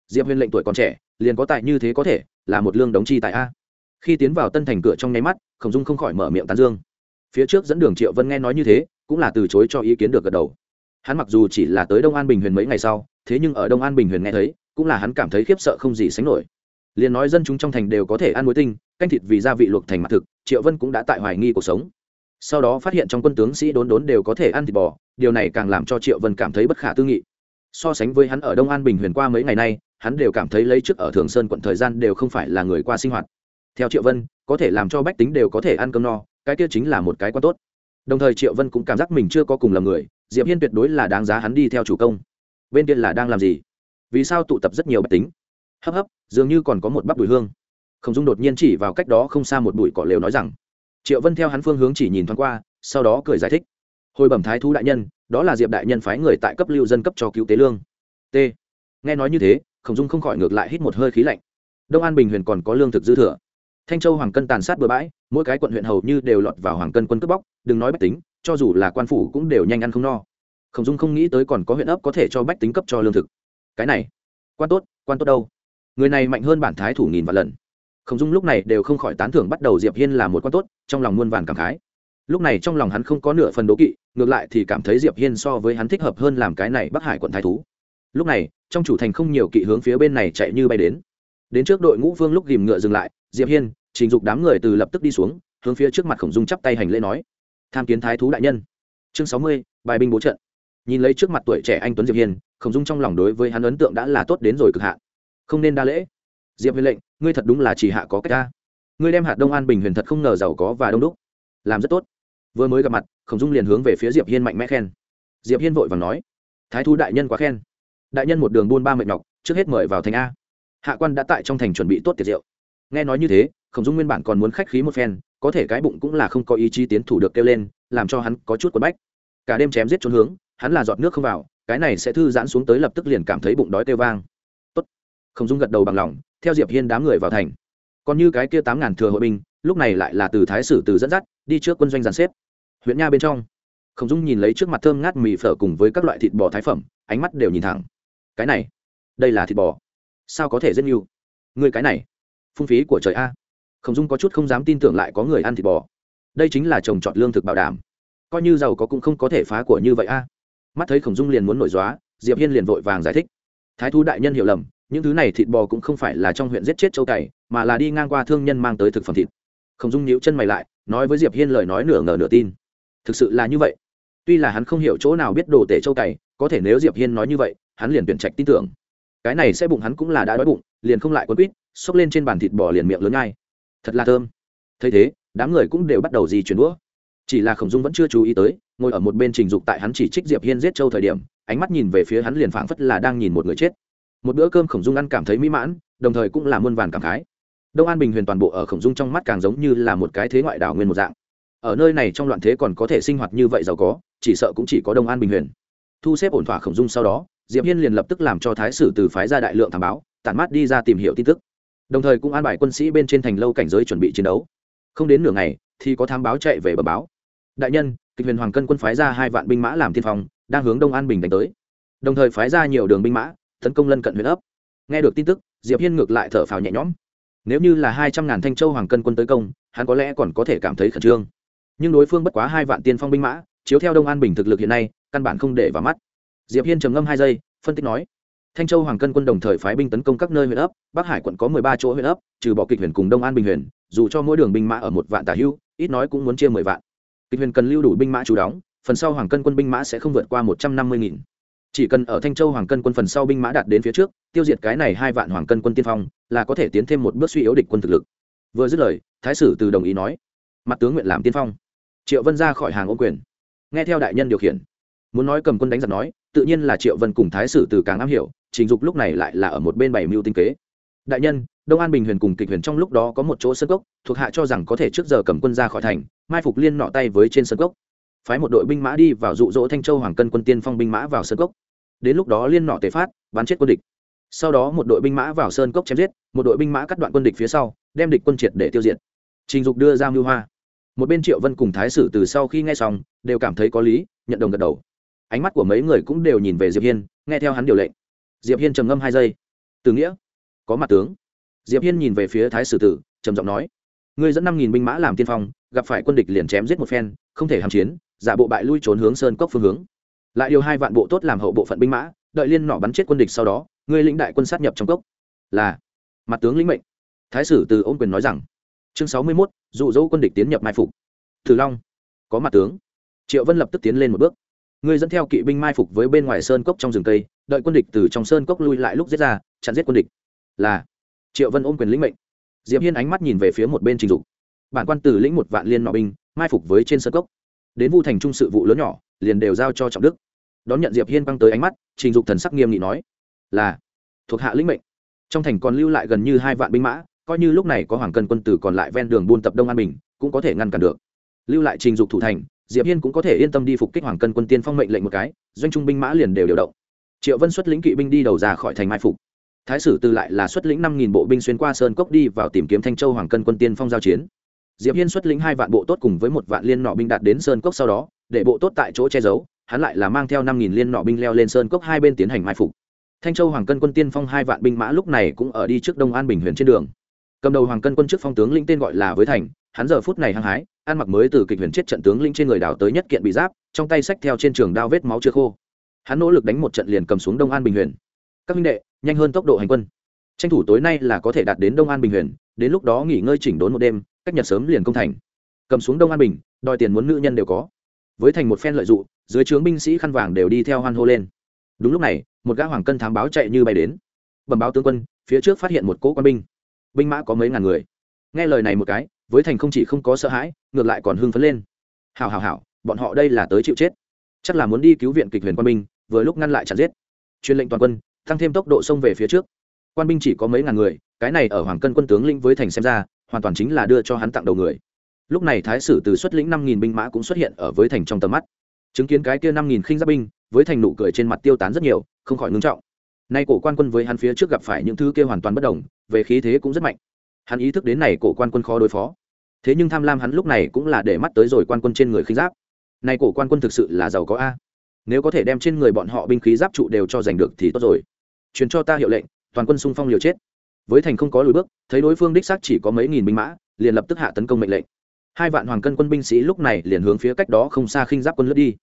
Diệp huyền lệnh tuổi còn trẻ, liền có tài như thế có thể, là một lương đóng chi tại a. Khi tiến vào tân thành cửa trong nháy mắt, khổng dung không khỏi mở miệng tán dương. Phía trước dẫn đường triệu vân nghe nói như thế, cũng là từ chối cho ý kiến được gật đầu. Hắn mặc dù chỉ là tới đông an bình huyền mấy ngày sau, thế nhưng ở đông an bình huyền nghe thấy, cũng là hắn cảm thấy khiếp sợ không gì sánh nổi liền nói dân chúng trong thành đều có thể ăn muối tinh, canh thịt vì gia vị luộc thành mặt thực, triệu vân cũng đã tại hoài nghi cuộc sống. Sau đó phát hiện trong quân tướng sĩ đốn đốn đều có thể ăn thịt bò, điều này càng làm cho triệu vân cảm thấy bất khả tư nghị. So sánh với hắn ở đông an bình huyền qua mấy ngày nay, hắn đều cảm thấy lấy trước ở thường sơn quận thời gian đều không phải là người qua sinh hoạt. Theo triệu vân, có thể làm cho bách tính đều có thể ăn cơm no, cái kia chính là một cái quan tốt. Đồng thời triệu vân cũng cảm giác mình chưa có cùng lầm người, diệp hiên tuyệt đối là đáng giá hắn đi theo chủ công. Bên kia là đang làm gì? Vì sao tụ tập rất nhiều bách tính? Hấp hấp, dường như còn có một bắp bùi hương. Khổng dung đột nhiên chỉ vào cách đó không xa một bụi cỏ lều nói rằng, triệu vân theo hắn phương hướng chỉ nhìn thoáng qua, sau đó cười giải thích. Hồi bẩm thái thú đại nhân, đó là diệp đại nhân phái người tại cấp lưu dân cấp cho cứu tế lương. T. Nghe nói như thế khổng dung không khỏi ngược lại hít một hơi khí lạnh. Đông an bình huyền còn có lương thực dư thừa. Thanh châu hoàng cân tàn sát bừa bãi, mỗi cái quận huyện hầu như đều lọt vào hoàng cân quân cướp bóc, đừng nói bách tính, cho dù là quan phủ cũng đều nhanh ăn không no. Khổng dung không nghĩ tới còn có huyện ấp có thể cho bách tính cấp cho lương thực. Cái này, quan tốt quan tốt đâu? Người này mạnh hơn bản thái thủ nghìn vạn lần. Khổng dung lúc này đều không khỏi tán thưởng bắt đầu diệp hiên là một quan tốt, trong lòng muôn vàn cảm khái. Lúc này trong lòng hắn không có nửa phần đố kỵ, ngược lại thì cảm thấy diệp hiên so với hắn thích hợp hơn làm cái này bắc hải quận thái thú. Lúc này, trong chủ thành không nhiều kỵ hướng phía bên này chạy như bay đến. Đến trước đội ngũ vương lúc ghìm ngựa dừng lại, diệp hiên, trình dục đám người từ lập tức đi xuống, hướng phía trước mặt khổng dung chắp tay hành lễ nói tham kiến thái thú đại nhân. Chương sáu mươi, bài binh bố trận. Nhìn lấy trước mặt tuổi trẻ anh tuấn diệp hiên, khổng dung trong lòng đối với hắn ấn tượng đã là tốt đến rồi cực hạn không nên đa lễ. Diệp huyền lệnh, ngươi thật đúng là chỉ hạ có cách ta. Ngươi đem hạt đông an bình huyền thật không ngờ giàu có và đông đúc. Làm rất tốt. Vừa mới gặp mặt, khổng dung liền hướng về phía diệp hiên mạnh mẽ khen. Diệp hiên vội vàng nói, thái thú đại nhân quá khen. Đại nhân một đường buôn ba mệt nhọc, trước hết mời vào thành a. Hạ quan đã tại trong thành chuẩn bị tốt tiệc rượu. Nghe nói như thế, khổng dung nguyên bản còn muốn khách khí một phen, có thể cái bụng cũng là không có ý chí tiến thủ được kêu lên, làm cho hắn có chút quần bách. Cả đêm chém giết trốn hướng, hắn là giọt nước không vào, cái này sẽ thư giãn xuống tới lập tức liền cảm thấy bụng đói kêu vang. Không khổng dung gật đầu bằng lòng, theo diệp hiên đám người vào thành. Còn như cái kia tám ngàn thừa hội binh, lúc này lại là từ thái sử từ dẫn dắt, đi trước quân doanh dàn xếp. Huyện nha bên trong khổng dung nhìn lấy trước mặt thơm ngát mì phở cùng với các loại thịt bò thái phẩm, ánh mắt đều nhìn thẳng. Cái này, đây là thịt bò. Sao có thể rất nhiều? Người cái này, phung phí của trời a. Khổng dung có chút không dám tin tưởng lại có người ăn thịt bò. Đây chính là trồng trọt lương thực bảo đảm. Coi như giàu có cũng không có thể phá của như vậy a. Mắt thấy khổng dung liền muốn nổi dóa diệp hiên liền vội vàng giải thích. Thái thú đại nhân hiểu lầm những thứ này thịt bò cũng không phải là trong huyện giết chết châu cày, mà là đi ngang qua thương nhân mang tới thực phẩm thịt. Khổng dung nhíu chân mày lại, nói với diệp hiên lời nói nửa ngờ nửa tin. Thực sự là như vậy. Tuy là hắn không hiểu chỗ nào biết đồ tể châu cày, có thể nếu diệp hiên nói như vậy, hắn liền tuyển trạch tin tưởng. Cái này sẽ bụng hắn cũng là đã đói bụng, liền không lại quấn quýt, xốc lên trên bàn thịt bò liền miệng lớn ngay. Thật là thơm. Thấy thế, đám người cũng đều bắt đầu di chuyển đũa. Chỉ là khổng dung vẫn chưa chú ý tới, ngồi ở một bên trình dục tại hắn chỉ trích diệp hiên giết châu thời điểm, ánh mắt nhìn về phía hắn liền phảng phất là đang nhìn một người chết một bữa cơm khổng dung ăn cảm thấy mỹ mãn, đồng thời cũng là muôn vàn cảm khái. Đông an bình huyền toàn bộ ở khổng dung trong mắt càng giống như là một cái thế ngoại đảo nguyên một dạng. Ở nơi này trong loạn thế còn có thể sinh hoạt như vậy giàu có, chỉ sợ cũng chỉ có đông an bình huyền. Thu xếp ổn thỏa khổng dung sau đó, diệp hiên liền lập tức làm cho thái sử từ phái ra đại lượng thảm báo, tản mát đi ra tìm hiểu tin tức. Đồng thời cũng an bài quân sĩ bên trên thành lâu cảnh giới chuẩn bị chiến đấu. Không đến nửa ngày, thì có thám báo chạy về bờ báo. Đại nhân, kịch huyền hoàng cân quân phái ra hai vạn binh mã làm tiên phong, đang hướng đông an bình đánh tới. Đồng thời phái ra nhiều đường binh mã tấn công lân cận huyện ấp. Nghe được tin tức, diệp hiên ngược lại thở phào nhẹ nhõm. Nếu như là hai trăm ngàn thanh châu hoàng cân quân tới công, hắn có lẽ còn có thể cảm thấy khẩn trương. Nhưng đối phương bất quá hai vạn tiên phong binh mã, chiếu theo đông an bình thực lực hiện nay, căn bản không để vào mắt. Diệp hiên trầm ngâm hai giây, phân tích nói, thanh châu hoàng cân quân đồng thời phái binh tấn công các nơi huyện ấp, bắc hải quận có mười ba chỗ huyện ấp, trừ bỏ kịch huyền cùng đông an bình huyền dù cho mỗi đường binh mã ở một vạn tả hưu ít nói cũng muốn chia mười vạn. Kịch huyền cần lưu đủ binh mã chủ đóng, phần sau hoàng cân quân binh mã sẽ không vượt qua một trăm năm mươi nghìn chỉ cần ở thanh châu hoàng cân quân phần sau binh mã đạt đến phía trước, tiêu diệt cái này hai vạn hoàng cân quân tiên phong, là có thể tiến thêm một bước suy yếu địch quân thực lực. Vừa dứt lời, thái sử từ đồng ý nói, mặt tướng nguyện làm tiên phong. Triệu vân ra khỏi hàng ô quyền. Nghe theo đại nhân điều khiển, muốn nói cầm quân đánh giặc nói, tự nhiên là triệu vân cùng thái sử từ càng am hiểu, trình dục lúc này lại là ở một bên bảy mưu tinh kế. Đại nhân, đông an bình huyền cùng kịch huyền trong lúc đó có một chỗ sân cốc, thuộc hạ cho rằng có thể trước giờ cầm quân ra khỏi thành, mai phục liên nọ tay với trên sân cốc phái một đội binh mã đi vào dụ dỗ thanh châu hoàng cân quân tiên phong binh mã vào sơn cốc. Đến lúc đó liên nọ tề phát, bắn chết quân địch. Sau đó một đội binh mã vào sơn cốc chém giết, một đội binh mã cắt đoạn quân địch phía sau, đem địch quân triệt để tiêu diệt. Trình dục đưa ra mưu hoa. Một bên triệu vân cùng thái sử từ sau khi nghe xong, đều cảm thấy có lý, nhận đồng gật đầu. Ánh mắt của mấy người cũng đều nhìn về diệp hiên, nghe theo hắn điều lệnh. Diệp hiên trầm ngâm hai giây. Từ nghĩa, có mặt tướng. Diệp hiên nhìn về phía thái sử tử, trầm giọng nói, ngươi dẫn năm nghìn binh mã làm tiên phong, gặp phải quân địch liền chém giết một phen, không thể hàm chiến giả bộ bại lui trốn hướng sơn cốc phương hướng. Lại điều hai vạn bộ tốt làm hậu bộ phận binh mã, đợi liên nọ bắn chết quân địch sau đó ngươi lĩnh đại quân sát nhập trong cốc. Là, mặt tướng lĩnh mệnh. Thái sử từ ôn quyền nói rằng, chương sáu mươi mốt, dụ dỗ quân địch tiến nhập mai phục. Thử long, có mặt tướng. Triệu vân lập tức tiến lên một bước. Ngươi dẫn theo kỵ binh mai phục với bên ngoài sơn cốc trong rừng cây, đợi quân địch từ trong sơn cốc lui lại lúc giết ra, chặn giết quân địch. Là, triệu vân ôm quyền lĩnh mệnh. Diệp hiên ánh mắt nhìn về phía một bên trình dục. Bản quan tử lĩnh một vạn liên nọ binh, mai phục với trên sơn cốc đến vu thành trung sự vụ lớn nhỏ, liền đều giao cho trọng đức. Đón nhận diệp hiên băng tới ánh mắt, trình dục thần sắc nghiêm nghị nói, là, thuộc hạ lĩnh mệnh. Trong thành còn lưu lại gần như hai vạn binh mã, coi như lúc này có hoàng cân quân tử còn lại ven đường buôn tập đông an bình, cũng có thể ngăn cản được. Lưu lại trình dục thủ thành, diệp hiên cũng có thể yên tâm đi phục kích hoàng cân quân tiên phong mệnh lệnh một cái, doanh trung binh mã liền đều điều động. Triệu vân xuất lĩnh kỵ binh đi đầu ra khỏi thành mai phục. Thái sử từ lại là xuất lĩnh năm nghìn bộ binh xuyên qua sơn cốc đi vào tìm kiếm thanh châu hoàng cân quân tiên phong giao chiến diệp hiên xuất lĩnh hai vạn bộ tốt cùng với một vạn liên nọ binh đạt đến sơn cốc sau đó, để bộ tốt tại chỗ che giấu, hắn lại là mang theo năm nghìn liên nọ binh leo lên sơn cốc hai bên tiến hành mai phục. Thanh châu hoàng cân quân tiên phong hai vạn binh mã lúc này cũng ở đi trước đông an bình huyền trên đường. Cầm đầu hoàng cân quân trước phong tướng lĩnh tên gọi là với thành, hắn giờ phút này hăng hái, ăn mặc mới từ kịch huyền chết trận tướng lĩnh trên người đào tới nhất kiện bị giáp, trong tay sách theo trên trường đao vết máu chưa khô. Hắn nỗ lực đánh một trận liền cầm xuống đông an bình huyền. Các minh đệ, nhanh hơn tốc độ hành quân. Tranh thủ tối nay là có thể đạt đến đông an bình huyền, đến lúc đó nghỉ ngơi chỉnh đốn một đêm cách nhật sớm liền công thành. Cầm xuống đông an bình, đòi tiền muốn nữ nhân đều có. Với thành một phen lợi dụng dưới trướng binh sĩ khăn vàng đều đi theo hoan hô lên. Đúng lúc này, một gã hoàng cân thám báo chạy như bay đến. Bẩm báo tướng quân, phía trước phát hiện một cỗ quân binh. Binh mã có mấy ngàn người. Nghe lời này một cái, với thành không chỉ không có sợ hãi, ngược lại còn hưng phấn lên. Hào hào hào bọn họ đây là tới chịu chết. Chắc là muốn đi cứu viện kịch huyền quân binh, vừa lúc ngăn lại chặn giết. Truyền lệnh toàn quân, tăng thêm tốc độ xông về phía trước. Quan binh chỉ có mấy ngàn người, cái này ở hoàng cân quân tướng lĩnh với thành xem ra hoàn toàn chính là đưa cho hắn tặng đầu người. Lúc này thái sử từ xuất lĩnh năm nghìn binh mã cũng xuất hiện ở với thành trong tầm mắt. Chứng kiến cái kia năm nghìn khinh giáp binh, với thành nụ cười trên mặt tiêu tán rất nhiều, không khỏi ngưng trọng. Nay cổ quan quân với hắn phía trước gặp phải những thứ kia hoàn toàn bất đồng, về khí thế cũng rất mạnh. Hắn ý thức đến này cổ quan quân khó đối phó. Thế nhưng tham lam hắn lúc này cũng là để mắt tới rồi quan quân trên người khinh giáp. Nay cổ quan quân thực sự là giàu có a. Nếu có thể đem trên người bọn họ binh khí giáp trụ đều cho giành được thì tốt rồi. Truyền cho ta hiệu lệnh, toàn quân xung phong liều chết với thành không có lùi bước, thấy đối phương đích xác chỉ có mấy nghìn binh mã, liền lập tức hạ tấn công mệnh lệnh. Hai vạn hoàng cân quân binh sĩ lúc này liền hướng phía cách đó không xa khinh giáp quân lướt đi.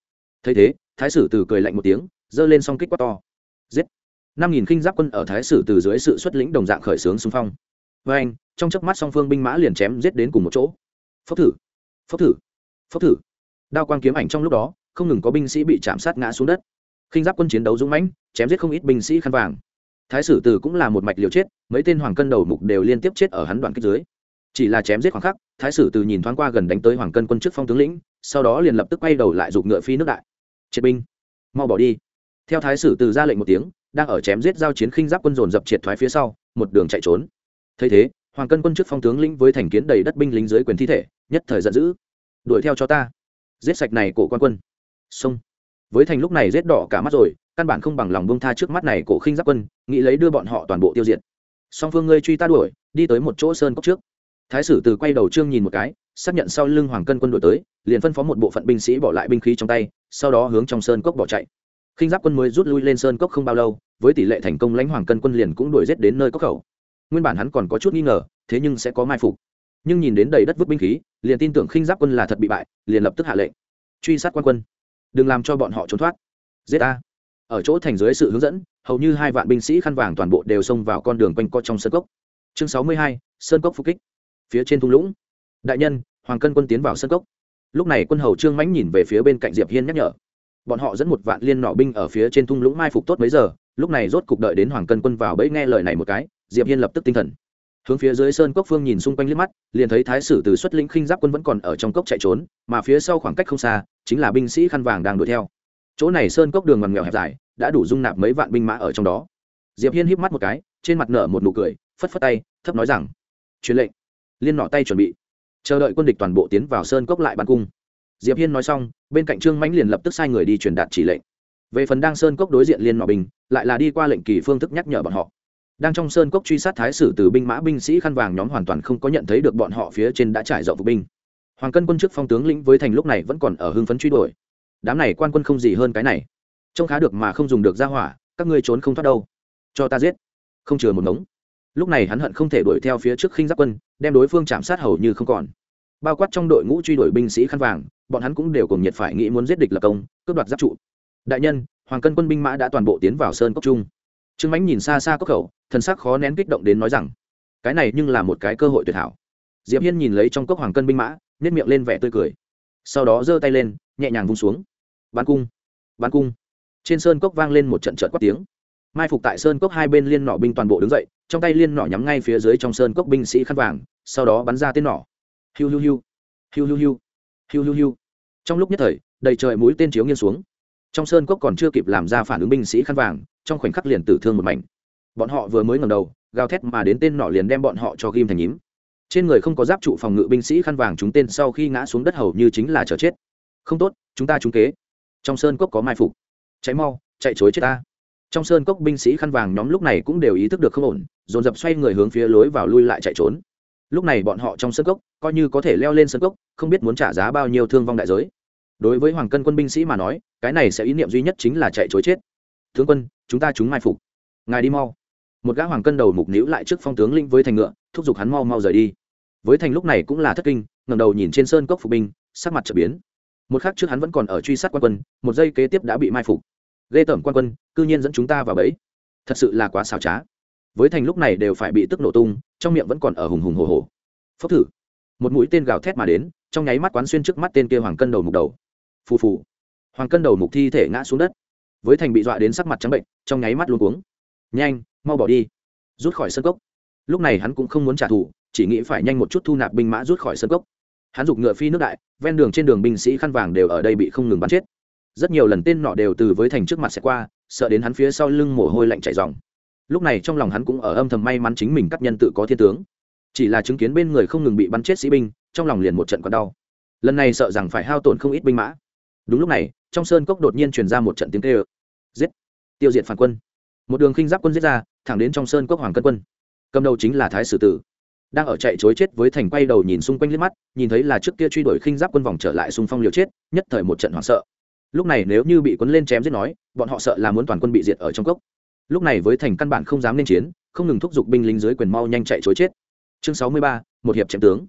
Thấy thế, thái sử từ cười lạnh một tiếng, giơ lên song kích quát to. Giết! Năm nghìn khinh giáp quân ở thái sử từ dưới sự xuất lĩnh đồng dạng khởi xướng xung phong. Với anh, trong chớp mắt song phương binh mã liền chém giết đến cùng một chỗ. Phốc thử! Phốc thử! Phốc thử! Đao quang kiếm ảnh trong lúc đó, không ngừng có binh sĩ bị chạm sát ngã xuống đất. Khinh giáp quân chiến đấu dũng mãnh, chém giết không ít binh sĩ khăn vàng thái sử từ cũng là một mạch liều chết, mấy tên hoàng cân đầu mục đều liên tiếp chết ở hắn đoạn kích dưới. Chỉ là chém giết khoảng khắc, thái sử từ nhìn thoáng qua gần đánh tới hoàng cân quân trước phong tướng lĩnh, sau đó liền lập tức quay đầu lại giục ngựa phi nước đại. Triệt binh. Mau bỏ đi. Theo thái sử từ ra lệnh một tiếng, đang ở chém giết giao chiến khinh giáp quân dồn dập triệt thoái phía sau, một đường chạy trốn. Thấy thế, hoàng cân quân trước phong tướng lĩnh với thành kiến đầy đất binh lính dưới quyền thi thể, nhất thời giận dữ. Đuổi theo cho ta. Giết sạch này cổ quan quân. Xông với thành lúc này giết đỏ cả mắt rồi căn bản không bằng lòng bông tha trước mắt này cổ khinh giáp quân, nghĩ lấy đưa bọn họ toàn bộ tiêu diệt. Song phương ngươi truy ta đuổi, đi tới một chỗ sơn cốc trước. Thái sử từ quay đầu trương nhìn một cái, xác nhận sau lưng hoàng cân quân đội tới, liền phân phó một bộ phận binh sĩ bỏ lại binh khí trong tay, sau đó hướng trong sơn cốc bỏ chạy. Khinh giáp quân mới rút lui lên sơn cốc không bao lâu, với tỷ lệ thành công lãnh hoàng cân quân liền cũng đuổi giết đến nơi cốc khẩu. Nguyên bản hắn còn có chút nghi ngờ, thế nhưng sẽ có mai phục. Nhưng nhìn đến đầy đất vứt binh khí, liền tin tưởng khinh giáp quân là thật bị bại, liền lập tức hạ lệnh. Truy sát quan quân. Đừng làm cho bọn họ trốn thoát. Giết a ở chỗ thành dưới sự hướng dẫn, hầu như hai vạn binh sĩ khăn vàng toàn bộ đều xông vào con đường quanh co trong sơn cốc. Chương sáu mươi hai sơn cốc phục kích. Phía trên thung lũng. Đại nhân, hoàng cân quân tiến vào sơn cốc. Lúc này quân hầu trương mãnh nhìn về phía bên cạnh diệp hiên nhắc nhở. Bọn họ dẫn một vạn liên nọ binh ở phía trên thung lũng mai phục tốt mấy giờ, lúc này rốt cục đợi đến hoàng cân quân vào bẫy nghe lời này một cái, diệp hiên lập tức tinh thần. Hướng phía dưới sơn cốc phương nhìn xung quanh liếc mắt, liền thấy thái sử từ xuất lĩnh khinh giáp quân vẫn còn ở trong cốc chạy trốn, mà phía sau khoảng cách không xa, chính là binh sĩ khăn vàng đang đuổi theo chỗ này sơn cốc đường ngoằn nghèo hẹp dài, đã đủ dung nạp mấy vạn binh mã ở trong đó. Diệp hiên híp mắt một cái, trên mặt nở một nụ cười, phất phất tay, thấp nói rằng, truyền lệnh. Liên nọ tay chuẩn bị. Chờ đợi quân địch toàn bộ tiến vào sơn cốc lại bắn cung. Diệp hiên nói xong, bên cạnh trương mãnh liền lập tức sai người đi truyền đạt chỉ lệnh. Về phần đang sơn cốc đối diện liên nọ bình lại là đi qua lệnh kỳ phương thức nhắc nhở bọn họ. Đang trong sơn cốc truy sát thái sử từ binh mã binh sĩ khăn vàng nhóm hoàn toàn không có nhận thấy được bọn họ phía trên đã trải rộng phục binh. Hoàng cân quân chức phong tướng lĩnh với thành lúc này vẫn còn ở hưng phấn truy đuổi đám này quan quân không gì hơn cái này. Trông khá được mà không dùng được ra hỏa, các ngươi trốn không thoát đâu. Cho ta giết. Không chừa một ngống. Lúc này hắn hận không thể đuổi theo phía trước khinh giáp quân, đem đối phương chạm sát hầu như không còn. Bao quát trong đội ngũ truy đuổi binh sĩ khăn vàng, bọn hắn cũng đều cùng nhiệt phải nghĩ muốn giết địch lập công, cướp đoạt giáp trụ. Đại nhân, hoàng cân quân binh mã đã toàn bộ tiến vào sơn cốc trung. Trương mãnh nhìn xa xa cốc khẩu, thần sắc khó nén kích động đến nói rằng, cái này nhưng là một cái cơ hội tuyệt hảo. Diệp hiên nhìn lấy trong cốc hoàng cân binh mã nhét miệng lên vẻ tươi cười. Sau đó giơ tay lên, nhẹ nhàng vung xuống bắn cung. Bắn cung. Trên sơn cốc vang lên một trận trợt quát tiếng. Mai phục tại sơn cốc hai bên liên nỏ binh toàn bộ đứng dậy, trong tay liên nỏ nhắm ngay phía dưới trong sơn cốc binh sĩ khăn vàng, sau đó bắn ra tên nỏ. Hiu hiu hiu. Hiu hiu hiu. Hiu hiu hiu. Trong lúc nhất thời, đầy trời mũi tên chiếu nghiêng xuống. Trong sơn cốc còn chưa kịp làm ra phản ứng binh sĩ khăn vàng, trong khoảnh khắc liền tử thương một mảnh. Bọn họ vừa mới ngầm đầu, gào thét mà đến tên nọ liền đem bọn họ cho ghim thành nhím. Trên người không có giáp trụ phòng ngự binh sĩ khăn vàng chúng tên sau khi ngã xuống đất hầu như chính là chờ chết. Không tốt, chúng ta trúng kế trong sơn cốc có mai phục. Cháy mau, chạy chối chết ta. Trong sơn cốc binh sĩ khăn vàng nhóm lúc này cũng đều ý thức được không ổn, dồn dập xoay người hướng phía lối vào lui lại chạy trốn. Lúc này bọn họ trong sơn cốc, coi như có thể leo lên sơn cốc, không biết muốn trả giá bao nhiêu thương vong đại giới. Đối với hoàng cân quân binh sĩ mà nói, cái này sẽ ý niệm duy nhất chính là chạy chối chết. Tướng quân, chúng ta chúng mai phục. Ngài đi mau. Một gã hoàng cân đầu mục níu lại trước phong tướng linh với thành ngựa, thúc giục hắn mau mau rời đi. Với thành lúc này cũng là thất kinh ngầm đầu nhìn trên sơn cốc phục binh, sắc mặt trở biến một khắc trước hắn vẫn còn ở truy sát quan quân, một giây kế tiếp đã bị mai phục. Ghê tởm quan quân, cư nhiên dẫn chúng ta vào bẫy. Thật sự là quá xào trá. Với thành lúc này đều phải bị tức nổ tung, trong miệng vẫn còn ở hùng hùng hồ hồ. Phốc thử. Một mũi tên gào thét mà đến, trong nháy mắt quán xuyên trước mắt tên kia hoàng cân đầu mục đầu. Phù phù. Hoàng cân đầu mục thi thể ngã xuống đất. Với thành bị dọa đến sắc mặt trắng bệnh, trong nháy mắt luôn cuống. Nhanh, mau bỏ đi. Rút khỏi sân cốc. Lúc này hắn cũng không muốn trả thù, chỉ nghĩ phải nhanh một chút thu nạp binh mã rút khỏi sân cốc hắn giục ngựa phi nước đại, ven đường trên đường binh sĩ khăn vàng đều ở đây bị không ngừng bắn chết. Rất nhiều lần tên nọ đều từ với thành trước mặt sẽ qua, sợ đến hắn phía sau lưng mồ hôi lạnh chảy dòng lúc này trong lòng hắn cũng ở âm thầm may mắn chính mình cắt nhân tự có thiên tướng. Chỉ là chứng kiến bên người không ngừng bị bắn chết sĩ binh, trong lòng liền một trận còn đau. Lần này sợ rằng phải hao tổn không ít binh mã. Đúng lúc này, trong sơn cốc đột nhiên truyền ra một trận tiếng kêu. Giết! Tiêu diệt phản quân. Một đường khinh giáp quân giết ra, thẳng đến trong sơn cốc hoàng cân quân. Cầm đầu chính là thái sử tử đang ở chạy chối chết với thành quay đầu nhìn xung quanh liếc mắt, nhìn thấy là trước kia truy đuổi khinh giáp quân vòng trở lại xung phong liều chết, nhất thời một trận hoảng sợ. Lúc này nếu như bị quân lên chém giết nói, bọn họ sợ là muốn toàn quân bị diệt ở trong cốc. Lúc này với thành căn bản không dám lên chiến, không ngừng thúc giục binh lính dưới quyền mau nhanh chạy chối chết. Chương sáu mươi ba, một hiệp chém tướng.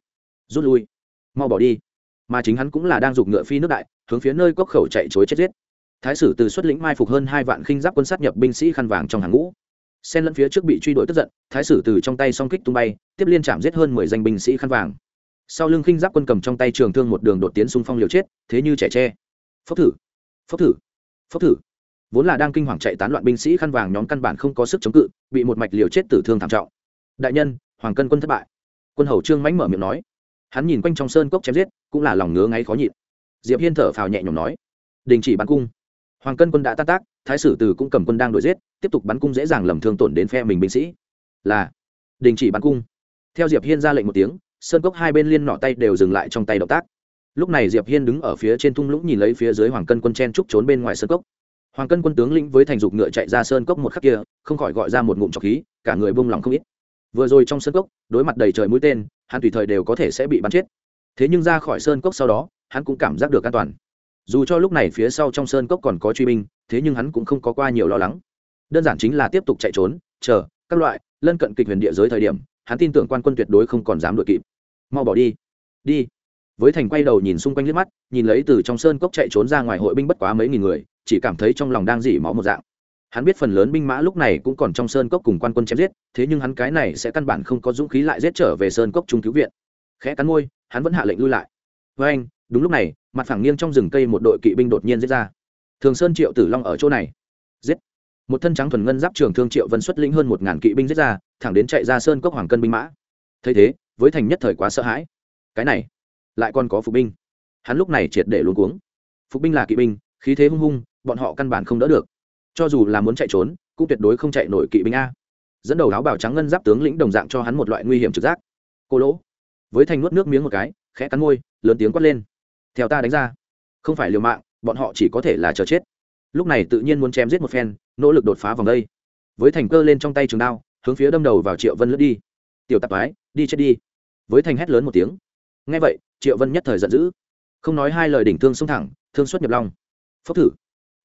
Rút lui. Mau bỏ đi. Mà chính hắn cũng là đang giục ngựa phi nước đại, hướng phía nơi cốc khẩu chạy chối chết giết. Thái sử từ xuất lĩnh mai phục hơn hai vạn khinh giáp quân sát nhập binh sĩ khăn vàng trong hàng ngũ xen lẫn phía trước bị truy đuổi tức giận, thái sử từ trong tay song kích tung bay, tiếp liên chạm giết hơn mười danh binh sĩ khăn vàng. Sau lưng khinh giáp quân cầm trong tay trường thương một đường đột tiến xung phong liều chết, thế như trẻ tre. Phốc thử phốc thử phốc thử. Vốn là đang kinh hoàng chạy tán loạn binh sĩ khăn vàng nhóm căn bản không có sức chống cự, bị một mạch liều chết tử thương thảm trọng. Đại nhân, hoàng cân quân thất bại. Quân hầu trương mãnh mở miệng nói. Hắn nhìn quanh trong sơn cốc chém giết, cũng là lòng ngứa ngáy khó nhịn. Diệp hiên thở phào nhẹ nhõm nói. Đình chỉ bắn cung hoàng cân quân đã tan tác, thái sử từ cũng cầm quân đang đuổi giết, tiếp tục bắn cung dễ dàng lầm thương tổn đến phe mình binh sĩ. Là, đình chỉ bắn cung. Theo diệp hiên ra lệnh một tiếng, sơn cốc hai bên liên nọ tay đều dừng lại trong tay động tác. Lúc này diệp hiên đứng ở phía trên thung lũng nhìn lấy phía dưới hoàng cân quân chen trúc trốn bên ngoài sơn cốc. Hoàng cân quân tướng lĩnh với thành dục ngựa chạy ra sơn cốc một khắc kia, không khỏi gọi ra một ngụm trọc khí, cả người bung lòng không ít. Vừa rồi trong sơn cốc, đối mặt đầy trời mũi tên, hắn tùy thời đều có thể sẽ bị bắn chết. Thế nhưng ra khỏi sơn cốc sau đó, hắn cũng cảm giác được an toàn dù cho lúc này phía sau trong sơn cốc còn có truy binh, thế nhưng hắn cũng không có qua nhiều lo lắng. Đơn giản chính là tiếp tục chạy trốn, chờ, các loại, lân cận kịch huyền địa giới thời điểm, hắn tin tưởng quan quân tuyệt đối không còn dám đội kịp. Mau bỏ đi. Đi. Với thành quay đầu nhìn xung quanh liếc mắt, nhìn lấy từ trong sơn cốc chạy trốn ra ngoài hội binh bất quá mấy nghìn người, chỉ cảm thấy trong lòng đang dỉ máu một dạng. Hắn biết phần lớn binh mã lúc này cũng còn trong sơn cốc cùng quan quân chém giết, thế nhưng hắn cái này sẽ căn bản không có dũng khí lại giết trở về sơn cốc trung cứu viện. Khẽ cắn môi, hắn vẫn hạ lệnh lui lại. Với anh đúng lúc này, mặt phẳng nghiêng trong rừng cây một đội kỵ binh đột nhiên giết ra. Thường sơn triệu tử long ở chỗ này. Giết. Một thân trắng thuần ngân giáp trường thương triệu vân xuất lĩnh hơn một ngàn kỵ binh giết ra, thẳng đến chạy ra sơn cốc hoàng cân binh mã. Thấy thế, với thành nhất thời quá sợ hãi. Cái này, lại còn có phục binh. Hắn lúc này triệt để luôn cuống. Phục binh là kỵ binh, khí thế hung hung, bọn họ căn bản không đỡ được. Cho dù là muốn chạy trốn, cũng tuyệt đối không chạy nổi kỵ binh a. Dẫn đầu áo bảo trắng ngân giáp tướng lĩnh đồng dạng cho hắn một loại nguy hiểm trực giác. Cô lỗ. Với thành nuốt nước miếng một cái, khẽ cắn môi, lớn tiếng quát lên theo ta đánh ra. Không phải liều mạng, bọn họ chỉ có thể là chờ chết. Lúc này tự nhiên muốn chém giết một phen, nỗ lực đột phá vòng đây. Với thành cơ lên trong tay trường đao, hướng phía đâm đầu vào triệu vân lướt đi. Tiểu tạp ái đi chết đi. Với thành hét lớn một tiếng. Ngay vậy, triệu vân nhất thời giận dữ. Không nói hai lời đỉnh thương xông thẳng, thương xuất nhập long. Phốc thử.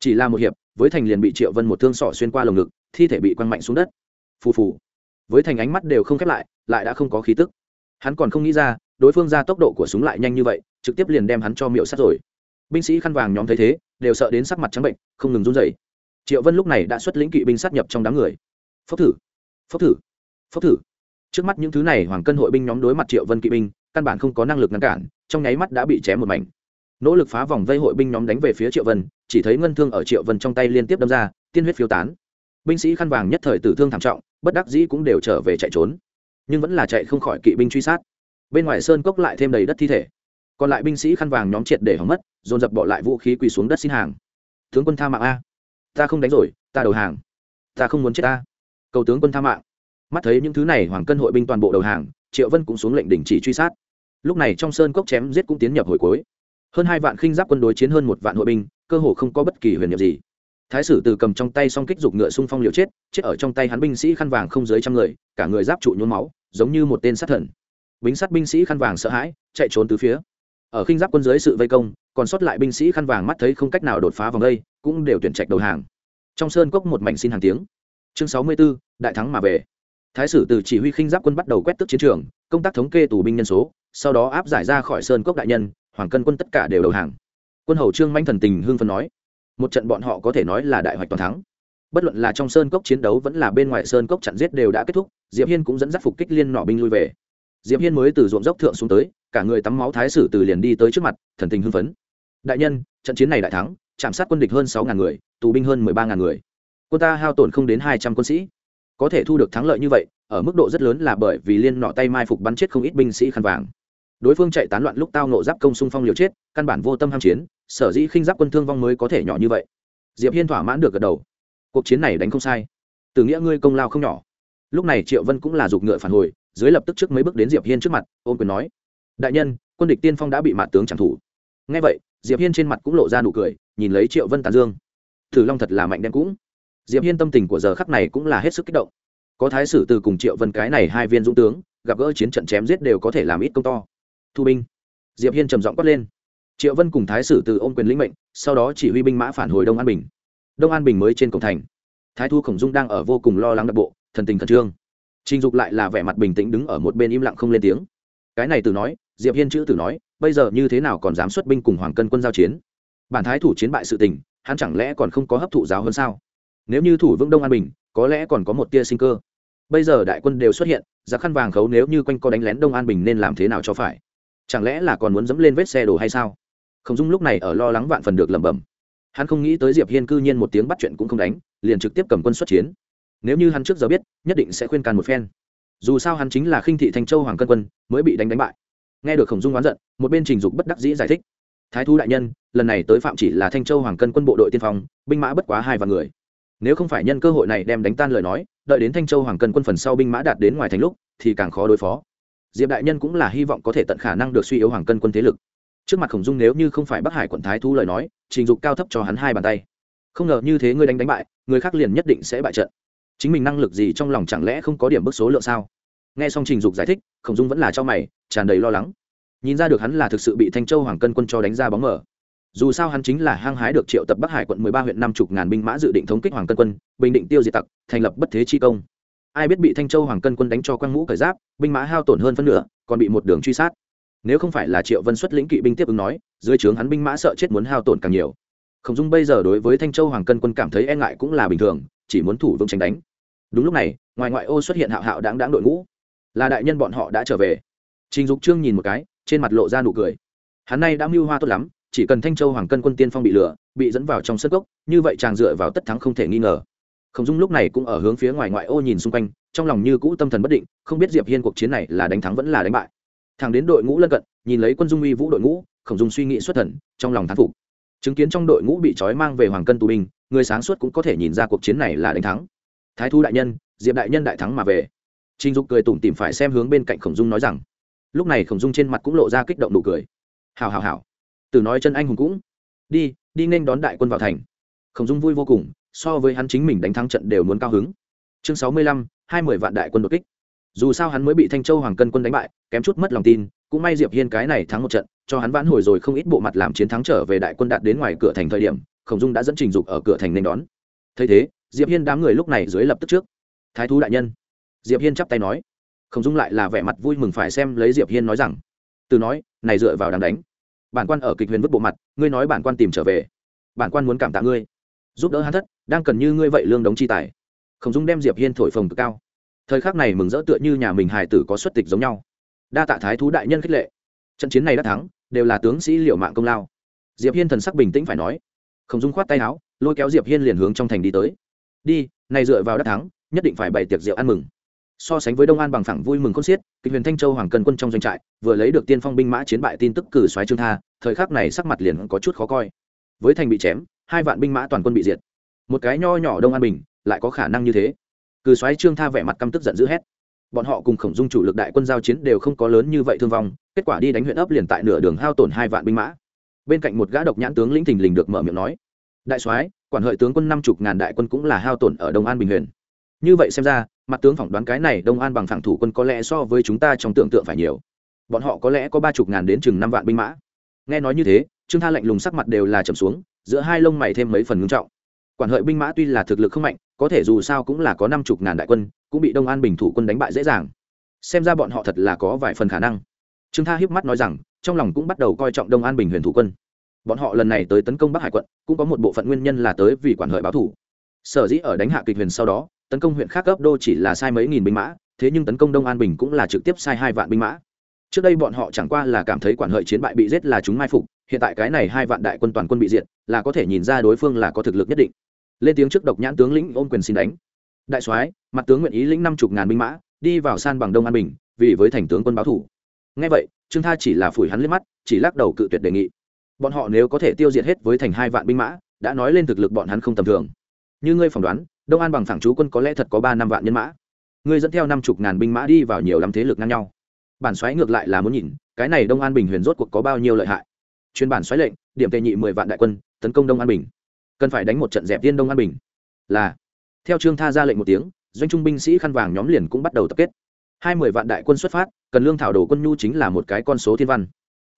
Chỉ là một hiệp, với thành liền bị triệu vân một thương sọ xuyên qua lồng ngực, thi thể bị quăng mạnh xuống đất. Phù phù. Với thành ánh mắt đều không khép lại lại đã không có khí tức hắn còn không nghĩ ra, đối phương ra tốc độ của súng lại nhanh như vậy, trực tiếp liền đem hắn cho miệu sát rồi. Binh sĩ khăn vàng nhóm thấy thế, đều sợ đến sắc mặt trắng bệnh, không ngừng run rẩy. Triệu vân lúc này đã xuất lĩnh kỵ binh sát nhập trong đám người. Phốc thử phốc thử phốc thử. Trước mắt những thứ này hoàng cân hội binh nhóm đối mặt triệu vân kỵ binh, căn bản không có năng lực ngăn cản, trong nháy mắt đã bị chém một mảnh. Nỗ lực phá vòng vây hội binh nhóm đánh về phía triệu vân, chỉ thấy ngân thương ở triệu vân trong tay liên tiếp đâm ra, tiên huyết phiêu tán. Binh sĩ khăn vàng nhất thời tử thương thảm trọng, bất đắc dĩ cũng đều trở về chạy trốn nhưng vẫn là chạy không khỏi kỵ binh truy sát. Bên ngoài sơn cốc lại thêm đầy đất thi thể. Còn lại binh sĩ khăn vàng nhóm triệt để hỏng mất, dồn dập bỏ lại vũ khí quỳ xuống đất xin hàng. Tướng quân tha mạng a. Ta không đánh rồi, ta đầu hàng. Ta không muốn chết ta. Cầu tướng quân tha mạng. Mắt thấy những thứ này hoàng cân hội binh toàn bộ đầu hàng, triệu vân cũng xuống lệnh đình chỉ truy sát. Lúc này trong sơn cốc chém giết cũng tiến nhập hồi cuối. Hơn hai vạn khinh giáp quân đối chiến hơn một vạn hội binh, cơ hồ không có bất kỳ huyền nhiệm gì thái sử từ cầm trong tay song kích dục ngựa xung phong liều chết chết ở trong tay hắn binh sĩ khăn vàng không dưới trăm người cả người giáp trụ nhuốm máu giống như một tên sát thần. Bính sát binh sĩ khăn vàng sợ hãi chạy trốn từ phía. Ở khinh giáp quân dưới sự vây công còn sót lại binh sĩ khăn vàng mắt thấy không cách nào đột phá vòng đây cũng đều tuyển trạch đầu hàng. Trong sơn cốc một mảnh xin hàng tiếng. Chương sáu mươi 64, đại thắng mà về. Thái sử từ chỉ huy khinh giáp quân bắt đầu quét tức chiến trường công tác thống kê tù binh nhân số sau đó áp giải ra khỏi sơn cốc đại nhân hoàng cân quân tất cả đều đầu hàng. Quân hầu trương manh thần tình hương phân nói một trận bọn họ có thể nói là đại hoạch toàn thắng. Bất luận là trong sơn cốc chiến đấu vẫn là bên ngoài sơn cốc chặn giết đều đã kết thúc, diệp hiên cũng dẫn dắt phục kích liên nỏ binh lui về. Diệp hiên mới từ ruộng dốc thượng xuống tới, cả người tắm máu thái sử từ liền đi tới trước mặt, thần tình hưng phấn. Đại nhân, trận chiến này đại thắng, chạm sát quân địch hơn sáu ngàn người, tù binh hơn mười ba ngàn người. Quân ta hao tổn không đến hai trăm quân sĩ. Có thể thu được thắng lợi như vậy, ở mức độ rất lớn là bởi vì liên nọ tay mai phục bắn chết không ít binh sĩ khăn vàng đối phương chạy tán loạn lúc tao nộ giáp công xung phong liều chết, căn bản vô tâm ham chiến, sở dĩ khinh giáp quân thương vong mới có thể nhỏ như vậy. Diệp hiên thỏa mãn được gật đầu. Cuộc chiến này đánh không sai. Từ nghĩa ngươi công lao không nhỏ. Lúc này triệu vân cũng là giục ngựa phản hồi, dưới lập tức trước mấy bước đến diệp hiên trước mặt ôm quyền nói, đại nhân, quân địch tiên phong đã bị mạ tướng chẳng thủ ngay vậy, diệp hiên trên mặt cũng lộ ra nụ cười, nhìn lấy triệu vân tàn dương. Thử long thật là mạnh đem cũng. Diệp hiên tâm tình của giờ khắc này cũng là hết sức kích động. Có thái sử từ cùng triệu vân cái này hai viên dũng tướng, gặp gỡ chiến trận chém giết đều có thể làm ít công to thu binh. Diệp hiên trầm giọng quát lên. Triệu vân cùng thái sử từ ôm quyền lĩnh mệnh, sau đó chỉ huy binh mã phản hồi đông an bình. Đông an bình mới trên cổng thành. Thái thu khổng dung đang ở vô cùng lo lắng đặc bộ, thần tình khẩn trương. Trình dục lại là vẻ mặt bình tĩnh đứng ở một bên im lặng không lên tiếng. Cái này từ nói, diệp hiên chữ từ nói, bây giờ như thế nào còn dám xuất binh cùng hoàng cân quân giao chiến? Bản thái thủ chiến bại sự tình, hắn chẳng lẽ còn không có hấp thụ giáo hơn sao? Nếu như thủ vững đông an bình, có lẽ còn có một tia sinh cơ. Bây giờ đại quân đều xuất hiện giá khăn vàng khấu nếu như quanh co đánh lén đông an bình nên làm thế nào cho phải? Chẳng lẽ là còn muốn dẫm lên vết xe đổ hay sao? Khổng dung lúc này ở lo lắng vạn phần được lẩm bẩm. Hắn không nghĩ tới diệp hiên cư nhiên một tiếng bắt chuyện cũng không đánh, liền trực tiếp cầm quân xuất chiến. Nếu như hắn trước giờ biết, nhất định sẽ khuyên can một phen. Dù sao hắn chính là khinh thị thanh châu hoàng cân quân, mới bị đánh đánh bại. Nghe được khổng dung oán giận, một bên trình dục bất đắc dĩ giải thích. Thái thu đại nhân, lần này tới phạm chỉ là thanh châu hoàng cân quân bộ đội tiên phong, binh mã bất quá hai vạn người. Nếu không phải nhân cơ hội này đem đánh tan lời nói, đợi đến thanh châu hoàng cân quân phần sau binh mã đạt đến ngoài thành lúc, thì càng khó đối phó diệp đại nhân cũng là hy vọng có thể tận khả năng được suy yếu hoàng cân quân thế lực. Trước mặt khổng dung nếu như không phải bắc hải quận thái thu lời nói, trình dục cao thấp cho hắn hai bàn tay. Không ngờ như thế ngươi đánh đánh bại, người khác liền nhất định sẽ bại trận. Chính mình năng lực gì trong lòng chẳng lẽ không có điểm bức số lượng sao? Nghe xong trình dục giải thích, khổng dung vẫn là cho mày, tràn đầy lo lắng. Nhìn ra được hắn là thực sự bị thanh châu hoàng cân quân cho đánh ra bóng mở dù sao hắn chính là hang hái được triệu tập bắc hải quận mười ba huyện năm chục ngàn binh mã dự định thống kích hoàng cân quân, bình định tiêu diệt tặc, thành lập bất thế chi công ai biết bị thanh châu hoàng cân quân đánh cho quang ngũ cởi giáp, binh mã hao tổn hơn phân nửa, còn bị một đường truy sát. Nếu không phải là triệu vân xuất lĩnh kỵ binh tiếp ứng nói, dưới trướng hắn binh mã sợ chết muốn hao tổn càng nhiều. Khổng dung bây giờ đối với thanh châu hoàng cân quân cảm thấy e ngại cũng là bình thường, chỉ muốn thủ vững tránh đánh. Đúng lúc này, ngoài ngoại ô xuất hiện hạo hạo đáng đáng đội ngũ. Là đại nhân bọn họ đã trở về. Trình dục trương nhìn một cái, trên mặt lộ ra nụ cười. Hắn nay đã mưu hoa tốt lắm, chỉ cần thanh châu hoàng cân quân tiên phong bị lửa bị dẫn vào trong sân gốc như vậy chàng dựa vào tất thắng không thể nghi ngờ khổng dung lúc này cũng ở hướng phía ngoài ngoại ô nhìn xung quanh, trong lòng như cũ tâm thần bất định, không biết diệp hiên cuộc chiến này là đánh thắng vẫn là đánh bại. Thằng đến đội ngũ lân cận, nhìn lấy quân dung uy vũ đội ngũ, khổng dung suy nghĩ xuất thần, trong lòng thán phục. Chứng kiến trong đội ngũ bị trói mang về hoàng cân tù binh, người sáng suốt cũng có thể nhìn ra cuộc chiến này là đánh thắng. Thái thu đại nhân, diệp đại nhân đại thắng mà về. Trình dục cười tủm tìm phải xem hướng bên cạnh khổng dung nói rằng. Lúc này khổng dung trên mặt cũng lộ ra kích động nụ cười. Hào hào hào. Từ nói chân anh hùng cũng. Đi đi nên đón đại quân vào thành. Khổng dung vui vô cùng so với hắn chính mình đánh thắng trận đều muốn cao hứng. Chương sáu mươi lăm, hai mươi vạn đại quân đột kích. Dù sao hắn mới bị thanh châu hoàng cân quân đánh bại, kém chút mất lòng tin, cũng may diệp hiên cái này thắng một trận, cho hắn vãn hồi rồi không ít bộ mặt làm chiến thắng trở về đại quân đạt đến ngoài cửa thành thời điểm, khổng dung đã dẫn trình dục ở cửa thành nên đón. Thấy thế, diệp hiên đám người lúc này dưới lập tức trước. Thái thú đại nhân. Diệp hiên chắp tay nói. Khổng dung lại là vẻ mặt vui mừng phải xem lấy diệp hiên nói rằng, từ nói, này dựa vào đang đánh. Bản quan ở kịch huyền vứt bộ mặt, ngươi nói bản quan tìm trở về. Bản quan muốn cảm tạ ngươi giúp đỡ hắn thất, đang cần như ngươi vậy lương đống chi tài. Khổng dung đem diệp hiên thổi phồng cực cao. Thời khắc này mừng rỡ tựa như nhà mình hài tử có xuất tịch giống nhau. Đa tạ thái thú đại nhân khích lệ. Trận chiến này đã thắng, đều là tướng sĩ liệu mạng công lao. Diệp hiên thần sắc bình tĩnh phải nói. Khổng dung khoát tay áo, lôi kéo diệp hiên liền hướng trong thành đi tới. Đi, này dựa vào đắc thắng, nhất định phải bày tiệc rượu ăn mừng. So sánh với đông an bằng phẳng vui mừng khôn xiết, kịch huyền thanh châu hoàng cần quân trong doanh trại, vừa lấy được tiên phong binh mã chiến bại tin tức cử xoáy trương tha, thời khắc này sắc mặt liền có chút khó coi. Với thành bị chém hai vạn binh mã toàn quân bị diệt. Một cái nho nhỏ đông an bình lại có khả năng như thế. Cừ xoáy trương tha vẻ mặt căm tức giận dữ hét. Bọn họ cùng khổng dung chủ lực đại quân giao chiến đều không có lớn như vậy thương vong, kết quả đi đánh huyện ấp liền tại nửa đường hao tổn hai vạn binh mã. Bên cạnh một gã độc nhãn tướng lĩnh thình lình được mở miệng nói, đại soái, quản hợi tướng quân năm chục ngàn đại quân cũng là hao tổn ở đông an bình huyền như vậy xem ra, mặt tướng phỏng đoán cái này đông an bằng phẳng thủ quân có lẽ so với chúng ta trong tưởng tượng phải nhiều. Bọn họ có lẽ có ba chục ngàn đến chừng năm vạn binh mã. Nghe nói như thế, trương tha lạnh lùng sắc mặt đều là trầm xuống giữa hai lông mày thêm mấy phần ngưng trọng. Quản hợi binh mã tuy là thực lực không mạnh, có thể dù sao cũng là có năm chục ngàn đại quân, cũng bị đông an bình thủ quân đánh bại dễ dàng. Xem ra bọn họ thật là có vài phần khả năng. Trương tha hiếp mắt nói rằng, trong lòng cũng bắt đầu coi trọng đông an bình huyền thủ quân. Bọn họ lần này tới tấn công bắc hải quận, cũng có một bộ phận nguyên nhân là tới vì quản hợi báo thủ. Sở dĩ ở đánh hạ kịch huyền sau đó, tấn công huyện khác cấp đô chỉ là sai mấy nghìn binh mã, thế nhưng tấn công đông an bình cũng là trực tiếp sai hai vạn binh mã. Trước đây bọn họ chẳng qua là cảm thấy quản hợi chiến bại bị giết là chúng mai phục hiện tại cái này hai vạn đại quân toàn quân bị diệt, là có thể nhìn ra đối phương là có thực lực nhất định. Lên tiếng trước độc nhãn tướng lĩnh ôm quyền xin đánh. Đại soái, mặt tướng nguyện ý lĩnh năm chục ngàn binh mã, đi vào san bằng đông an bình, vì với thành tướng quân báo thủ. Ngay vậy, trương tha chỉ là phủi hắn lên mắt, chỉ lắc đầu cự tuyệt đề nghị. Bọn họ nếu có thể tiêu diệt hết với thành hai vạn binh mã, đã nói lên thực lực bọn hắn không tầm thường. Như ngươi phỏng đoán, đông an bằng phẳng chú quân có lẽ thật có ba năm vạn nhân mã. Ngươi dẫn theo năm chục ngàn binh mã đi vào nhiều lắm thế lực ngang nhau. Bản xoáy ngược lại là muốn nhìn, cái này đông an bình huyền rốt cuộc có bao nhiêu lợi hại chuyên bản xoáy lệnh, điểm tề nhị mười vạn đại quân, tấn công đông an bình. Cần phải đánh một trận dẹp viên đông an bình. Là. Theo trương tha ra lệnh một tiếng, doanh trung binh sĩ khăn vàng nhóm liền cũng bắt đầu tập kết. Hai mươi vạn đại quân xuất phát, cần lương thảo đồ quân nhu chính là một cái con số thiên văn.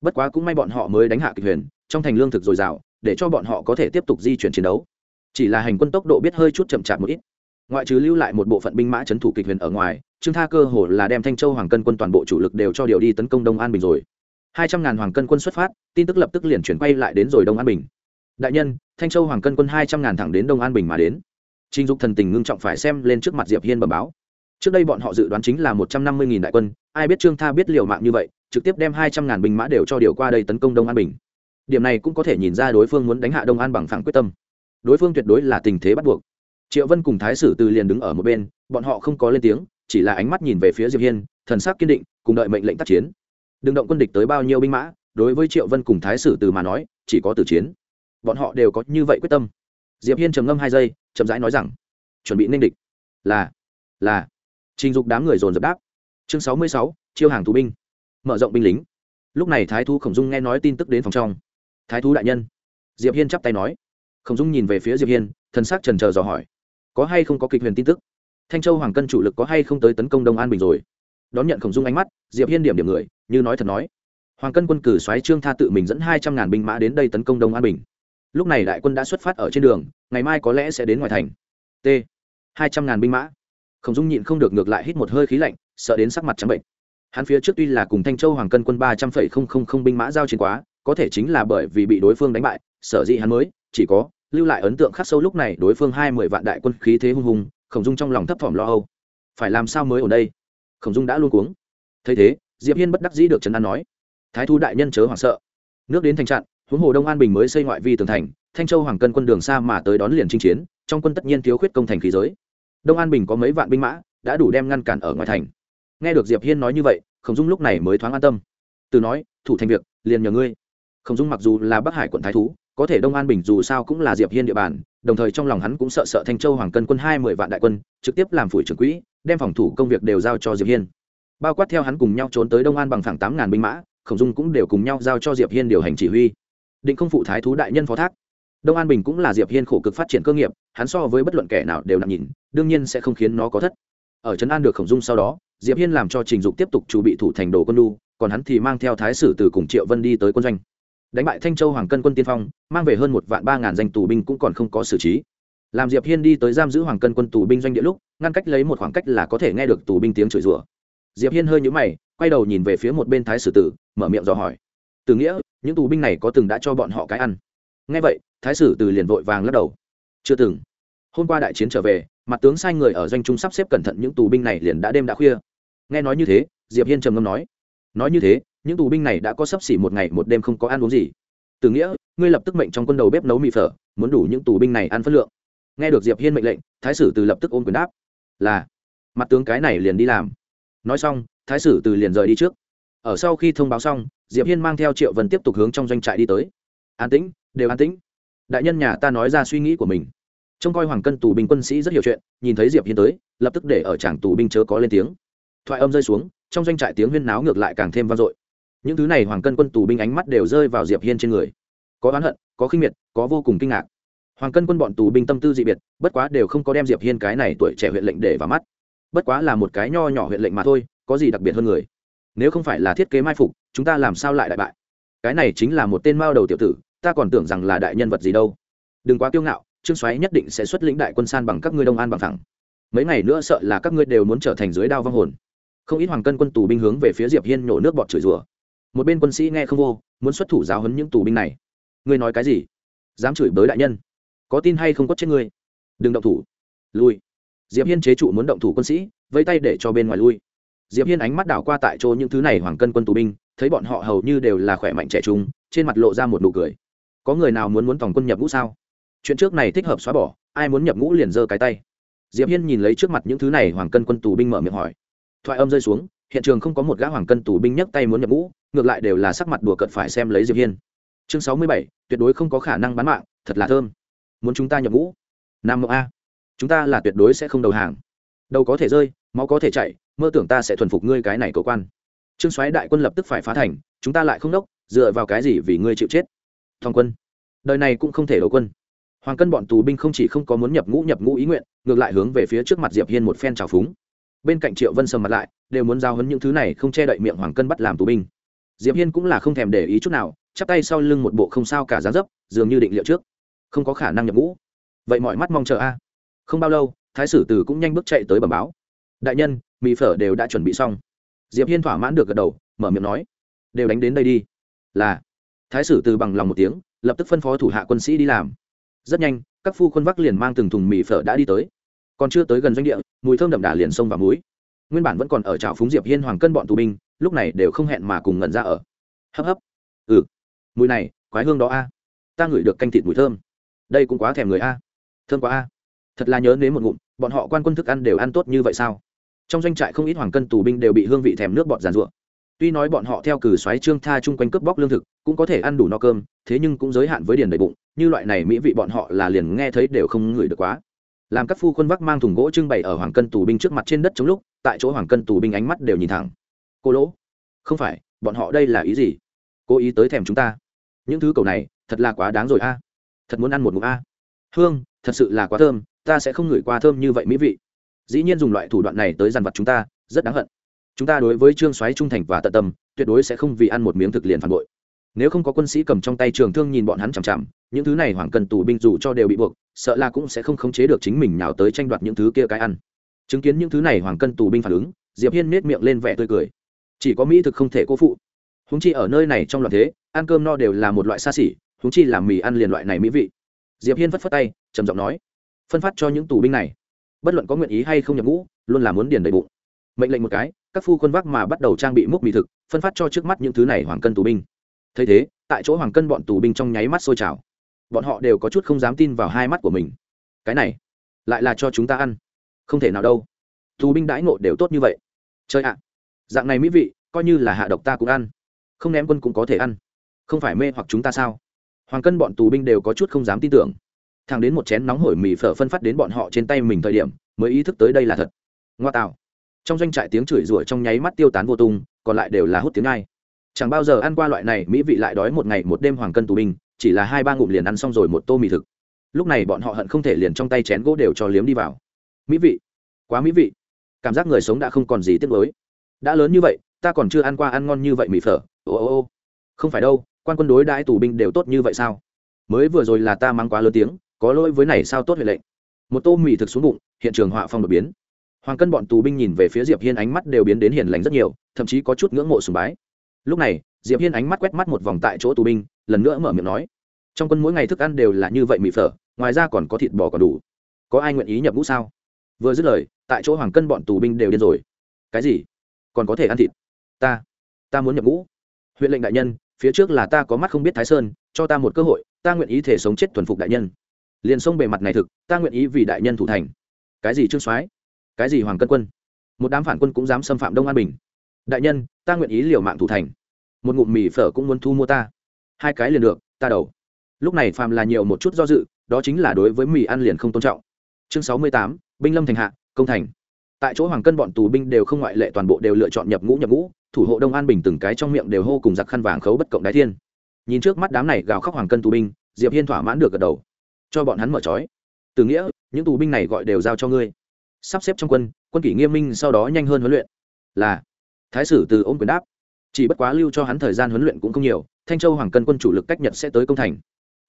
Bất quá cũng may bọn họ mới đánh hạ kịch huyền, trong thành lương thực dồi dào, để cho bọn họ có thể tiếp tục di chuyển chiến đấu. Chỉ là hành quân tốc độ biết hơi chút chậm chạp một ít. Ngoại trừ lưu lại một bộ phận binh mã trấn thủ kịch huyền ở ngoài, trương tha cơ hồ là đem thanh châu hoàng cân quân toàn bộ chủ lực đều cho điều đi tấn công đông an bình rồi hai trăm ngàn hoàng cân quân xuất phát, tin tức lập tức liền chuyển quay lại đến rồi đông an bình. Đại nhân, thanh châu hoàng cân quân hai trăm ngàn thẳng đến đông an bình mà đến. Trình dục thần tình ngưng trọng phải xem lên trước mặt diệp hiên bẩm báo. Trước đây bọn họ dự đoán chính là một trăm năm mươi nghìn đại quân, ai biết trương tha biết liều mạng như vậy, trực tiếp đem hai trăm ngàn binh mã đều cho điều qua đây tấn công đông an bình. Điểm này cũng có thể nhìn ra đối phương muốn đánh hạ đông an bằng phẳng quyết tâm. Đối phương tuyệt đối là tình thế bắt buộc. Triệu vân cùng thái sử từ liền đứng ở một bên, bọn họ không có lên tiếng, chỉ là ánh mắt nhìn về phía diệp hiên, thần sắc kiên định, cùng đợi mệnh lệnh tác chiến đừng động quân địch tới bao nhiêu binh mã, đối với triệu vân cùng thái sử từ mà nói, chỉ có tử chiến. Bọn họ đều có như vậy quyết tâm. Diệp hiên trầm ngâm hai giây, chậm rãi nói rằng, chuẩn bị ninh địch. Là là. Trình dục đám người dồn dập đáp. Chương sáu mươi sáu, chiêu hàng thú binh. Mở rộng binh lính. Lúc này thái thú khổng dung nghe nói tin tức đến phòng trong. Thái thú đại nhân. Diệp hiên chắp tay nói. Khổng dung nhìn về phía diệp hiên, thần sắc trần chờ dò hỏi. Có hay không có kịch huyền tin tức? Thanh châu hoàng cân chủ lực có hay không tới tấn công đông an bình rồi? Đón nhận khổng dung ánh mắt, diệp hiên điểm điểm người như nói thật nói. Hoàng cân quân cử xoáy trương tha tự mình dẫn hai trăm ngàn binh mã đến đây tấn công đông an bình. Lúc này đại quân đã xuất phát ở trên đường, ngày mai có lẽ sẽ đến ngoài thành. T. Hai trăm ngàn binh mã. Khổng dung nhịn không được ngược lại hít một hơi khí lạnh, sợ đến sắc mặt trắng bệnh. Hắn phía trước tuy là cùng thanh châu hoàng cân quân ba trăm phẩy không không không binh mã giao chiến quá, có thể chính là bởi vì bị đối phương đánh bại, sở dĩ hắn mới, chỉ có lưu lại ấn tượng khắc sâu lúc này đối phương hai mươi vạn đại quân khí thế hung hùng, khổng dung trong lòng thấp thỏm lo âu. Phải làm sao mới ở đây? Khổng dung đã luôn cuống. Thấy thế diệp hiên bất đắc dĩ được trấn an nói. Thái thú đại nhân chớ hoảng sợ. Nước đến thành trạng huống hồ đông an bình mới xây ngoại vi tường thành, thanh châu hoàng cân quân đường xa mà tới đón liền chinh chiến, trong quân tất nhiên thiếu khuyết công thành khí giới. Đông an bình có mấy vạn binh mã, đã đủ đem ngăn cản ở ngoài thành. Nghe được diệp hiên nói như vậy, khổng dung lúc này mới thoáng an tâm. Từ nói, thủ thành việc, liền nhờ ngươi. Khổng dung mặc dù là bắc hải quận thái thú, có thể đông an bình dù sao cũng là diệp hiên địa bàn, đồng thời trong lòng hắn cũng sợ sợ thanh châu hoàng cân quân hai mươi vạn đại quân, trực tiếp làm phủi trưởng quỹ, đem phòng thủ công việc đều giao cho diệp hiên bao quát theo hắn cùng nhau trốn tới đông an bằng phẳng tám ngàn binh mã, khổng dung cũng đều cùng nhau giao cho diệp hiên điều hành chỉ huy. Định không phụ thái thú đại nhân phó thác. Đông an bình cũng là diệp hiên khổ cực phát triển cơ nghiệp, hắn so với bất luận kẻ nào đều nặng nhìn, đương nhiên sẽ không khiến nó có thất. Ở trấn an được khổng dung sau đó, diệp hiên làm cho trình dục tiếp tục chuẩn bị thủ thành đồ quân lu còn hắn thì mang theo thái sử từ cùng triệu vân đi tới quân doanh. Đánh bại thanh châu hoàng cân quân tiên phong, mang về hơn một vạn ba ngàn danh tù binh cũng còn không có xử trí. Làm diệp hiên đi tới giam giữ hoàng cân quân tù binh doanh địa lúc, ngăn cách lấy một khoảng cách là có thể nghe được tù binh tiếng chửi rủa diệp hiên hơi nhũ mày, quay đầu nhìn về phía một bên thái sử tử, mở miệng dò hỏi. Từ nghĩa, những tù binh này có từng đã cho bọn họ cái ăn? Nghe vậy, thái sử từ liền vội vàng lắc đầu. Chưa từng. Hôm qua đại chiến trở về, mặt tướng sai người ở doanh trung sắp xếp cẩn thận những tù binh này liền đã đêm đã khuya. Nghe nói như thế, diệp hiên trầm ngâm nói. Nói như thế, những tù binh này đã có sắp xỉ một ngày một đêm không có ăn uống gì. Từ nghĩa, ngươi lập tức mệnh trong quân đầu bếp nấu mì phở, muốn đủ những tù binh này ăn phân lượng. Nghe được diệp hiên mệnh lệnh, thái sử từ lập tức ôm quyền đáp. Là. Mặt tướng cái này liền đi làm nói xong, thái sử từ liền rời đi trước. Ở sau khi thông báo xong, diệp hiên mang theo triệu vân tiếp tục hướng trong doanh trại đi tới. An tĩnh, đều an tĩnh. Đại nhân nhà ta nói ra suy nghĩ của mình. Trông coi hoàng cân tù binh quân sĩ rất hiểu chuyện, nhìn thấy diệp hiên tới, lập tức để ở trảng tù binh chớ có lên tiếng. Thoại âm rơi xuống, trong doanh trại tiếng huyên náo ngược lại càng thêm vang dội. Những thứ này hoàng cân quân tù binh ánh mắt đều rơi vào diệp hiên trên người. Có oán hận, có khinh miệt, có vô cùng kinh ngạc. Hoàng cân quân bọn tù binh tâm tư dị biệt, bất quá đều không có đem diệp hiên cái này tuổi trẻ huyện lệnh để vào mắt bất quá là một cái nho nhỏ huyện lệnh mà thôi, có gì đặc biệt hơn người? Nếu không phải là thiết kế mai phục, chúng ta làm sao lại đại bại? Cái này chính là một tên mao đầu tiểu tử, ta còn tưởng rằng là đại nhân vật gì đâu. Đừng quá kiêu ngạo, trương xoáy nhất định sẽ xuất lĩnh đại quân san bằng các ngươi đông an bằng thẳng. Mấy ngày nữa sợ là các ngươi đều muốn trở thành dưới đao vong hồn. Không ít hoàng cân quân tù binh hướng về phía diệp hiên nhổ nước bọt chửi rủa. Một bên quân sĩ nghe không vô, muốn xuất thủ giáo huấn những tù binh này. Ngươi nói cái gì? Dám chửi bới đại nhân? Có tin hay không có chết ngươi? Đừng động thủ. Lui diệp hiên chế trụ muốn động thủ quân sĩ, vẫy tay để cho bên ngoài lui. Diệp hiên ánh mắt đảo qua tại chỗ những thứ này hoàng cân quân tù binh, thấy bọn họ hầu như đều là khỏe mạnh trẻ trung, trên mặt lộ ra một nụ cười. Có người nào muốn muốn tòng quân nhập ngũ sao? Chuyện trước này thích hợp xóa bỏ, ai muốn nhập ngũ liền giơ cái tay. Diệp hiên nhìn lấy trước mặt những thứ này hoàng cân quân tù binh mở miệng hỏi. Thoại âm rơi xuống, hiện trường không có một gã hoàng cân tù binh nhấc tay muốn nhập ngũ, ngược lại đều là sắc mặt đùa cợt phải xem lấy diệp hiên. Chương sáu mươi bảy, tuyệt đối không có khả năng bán mạng, thật là thơm. Muốn chúng ta nhập ngũ? Nam mộng a chúng ta là tuyệt đối sẽ không đầu hàng. Đầu có thể rơi, máu có thể chạy mơ tưởng ta sẽ thuần phục ngươi cái này cầu quan. Trương soái đại quân lập tức phải phá thành, chúng ta lại không đốc, dựa vào cái gì vì ngươi chịu chết? Thong quân, đời này cũng không thể đầu quân. Hoàng cân bọn tù binh không chỉ không có muốn nhập ngũ nhập ngũ ý nguyện, ngược lại hướng về phía trước mặt diệp hiên một phen trào phúng. Bên cạnh triệu vân sầm mặt lại, đều muốn giao hấn những thứ này, không che đậy miệng hoàng cân bắt làm tù binh. Diệp hiên cũng là không thèm để ý chút nào, chắp tay sau lưng một bộ không sao cả giá dấp, dường như định liệu trước. Không có khả năng nhập ngũ. Vậy mọi mắt mong chờ a không bao lâu, thái sử từ cũng nhanh bước chạy tới bẩm báo. Đại nhân, mì phở đều đã chuẩn bị xong. Diệp hiên thỏa mãn được gật đầu, mở miệng nói, đều đánh đến đây đi. Là. Thái sử từ bằng lòng một tiếng, lập tức phân phó thủ hạ quân sĩ đi làm. Rất nhanh, các phu quân vắc liền mang từng thùng mì phở đã đi tới. Còn chưa tới gần doanh địa, mùi thơm đậm đà liền sông vào muối nguyên bản vẫn còn ở trào phúng diệp hiên hoàng cân bọn tù binh, lúc này đều không hẹn mà cùng ngẩn ra ở. Hấp hấp. Ừ. Mùi này, quái hương đó a. Ta ngửi được canh thịt mùi thơm. Đây cũng quá thèm người a. Thơm quá a thật là nhớ nếm một ngụm, bọn họ quan quân thức ăn đều ăn tốt như vậy sao? Trong doanh trại không ít hoàng cân tù binh đều bị hương vị thèm nước bọt giàn ruộng tuy nói bọn họ theo cử xoáy trương tha chung quanh cướp bóc lương thực, cũng có thể ăn đủ no cơm, thế nhưng cũng giới hạn với điền đầy bụng, như loại này mỹ vị bọn họ là liền nghe thấy đều không ngửi được quá. Làm các phu quân vác mang thùng gỗ trưng bày ở hoàng cân tù binh trước mặt trên đất chống lúc, tại chỗ hoàng cân tù binh ánh mắt đều nhìn thẳng. Cô lỗ, không phải, bọn họ đây là ý gì? Cố ý tới thèm chúng ta. Những thứ cầu này, thật là quá đáng rồi a. Thật muốn ăn một ngụm a. Hương, thật sự là quá thơm ta sẽ không ngửi qua thơm như vậy mỹ vị. Dĩ nhiên dùng loại thủ đoạn này tới dằn vặt chúng ta, rất đáng hận. Chúng ta đối với trương soái trung thành và tận tâm, tuyệt đối sẽ không vì ăn một miếng thực liền phản bội. Nếu không có quân sĩ cầm trong tay trường thương nhìn bọn hắn chằm chằm, những thứ này hoàng cần tù binh dù cho đều bị buộc, sợ là cũng sẽ không khống chế được chính mình nào tới tranh đoạt những thứ kia cái ăn. Chứng kiến những thứ này hoàng cân tù binh phản ứng, diệp hiên nết miệng lên vẻ tươi cười. Chỉ có mỹ thực không thể cố phụ. Húng chi ở nơi này trong loạn thế, ăn cơm no đều là một loại xa xỉ húng chi làm mì ăn liền loại này mỹ vị. Diệp hiên phất phất tay, trầm giọng nói phân phát cho những tù binh này. Bất luận có nguyện ý hay không nhập ngũ, luôn là muốn điền đầy bụng. Mệnh lệnh một cái, các phu quân vác mà bắt đầu trang bị múc mì thực, phân phát cho trước mắt những thứ này hoàng cân tù binh. Thấy thế, tại chỗ hoàng cân bọn tù binh trong nháy mắt sôi trào. Bọn họ đều có chút không dám tin vào hai mắt của mình. Cái này, lại là cho chúng ta ăn. Không thể nào đâu. Tù binh đãi ngộ đều tốt như vậy. Chơi ạ, dạng này mỹ vị, coi như là hạ độc ta cũng ăn. Không ném quân cũng có thể ăn. Không phải mê hoặc chúng ta sao? Hoàng cân bọn tù binh đều có chút không dám tin tưởng thằng đến một chén nóng hổi mì phở phân phát đến bọn họ trên tay mình thời điểm, mới ý thức tới đây là thật. Ngoa tạo. Trong doanh trại tiếng chửi rủa trong nháy mắt tiêu tán vô tung, còn lại đều là hút tiếng ai. Chẳng bao giờ ăn qua loại này, mỹ vị lại đói một ngày một đêm hoàng cân tù binh, chỉ là hai ba ngụm liền ăn xong rồi một tô mì thực. Lúc này bọn họ hận không thể liền trong tay chén gỗ đều cho liếm đi vào. Mỹ vị. Quá mỹ vị. Cảm giác người sống đã không còn gì tiếc lối đã lớn như vậy, ta còn chưa ăn qua ăn ngon như vậy mì phở. Ô ô ô. Không phải đâu, quan quân đối đãi tù binh đều tốt như vậy sao? Mới vừa rồi là ta mang quá lớn tiếng có lỗi với này sao tốt huệ lệnh. Một tô mì thực xuống bụng, hiện trường họa phong đột biến. Hoàng cân bọn tù binh nhìn về phía diệp hiên ánh mắt đều biến đến hiền lành rất nhiều, thậm chí có chút ngưỡng mộ sùng bái. Lúc này, diệp hiên ánh mắt quét mắt một vòng tại chỗ tù binh, lần nữa mở miệng nói, trong quân mỗi ngày thức ăn đều là như vậy mì phở, ngoài ra còn có thịt bò còn đủ. Có ai nguyện ý nhập ngũ sao? Vừa dứt lời, tại chỗ hoàng cân bọn tù binh đều điên rồi. Cái gì? Còn có thể ăn thịt? Ta ta muốn nhập ngũ. Huyện lệnh đại nhân, phía trước là ta có mắt không biết thái sơn, cho ta một cơ hội, ta nguyện ý thể sống chết thuần phục đại nhân liền sông bề mặt này thực, ta nguyện ý vì đại nhân thủ thành. Cái gì trương soái? Cái gì hoàng cân quân? Một đám phản quân cũng dám xâm phạm đông an bình. Đại nhân, ta nguyện ý liều mạng thủ thành. Một ngụm mì phở cũng muốn thu mua ta. Hai cái liền được, ta đầu. Lúc này phàm là nhiều một chút do dự, đó chính là đối với mì ăn liền không tôn trọng. Chương sáu mươi tám, binh lâm thành hạ, công thành. Tại chỗ hoàng cân bọn tù binh đều không ngoại lệ toàn bộ đều lựa chọn nhập ngũ nhập ngũ, thủ hộ đông an bình từng cái trong miệng đều hô cùng giặc khăn vàng khấu bất cộng đái thiên. Nhìn trước mắt đám này gào khóc hoàng cân tù binh, diệp hiên thỏa mãn được gật đầu cho bọn hắn mở trói. Từ nghĩa, những tù binh này gọi đều giao cho ngươi. Sắp xếp trong quân quân kỷ nghiêm minh sau đó nhanh hơn huấn luyện. Là, thái sử từ ôm quyền đáp. Chỉ bất quá lưu cho hắn thời gian huấn luyện cũng không nhiều, thanh châu hoàng cân quân chủ lực cách nhật sẽ tới công thành.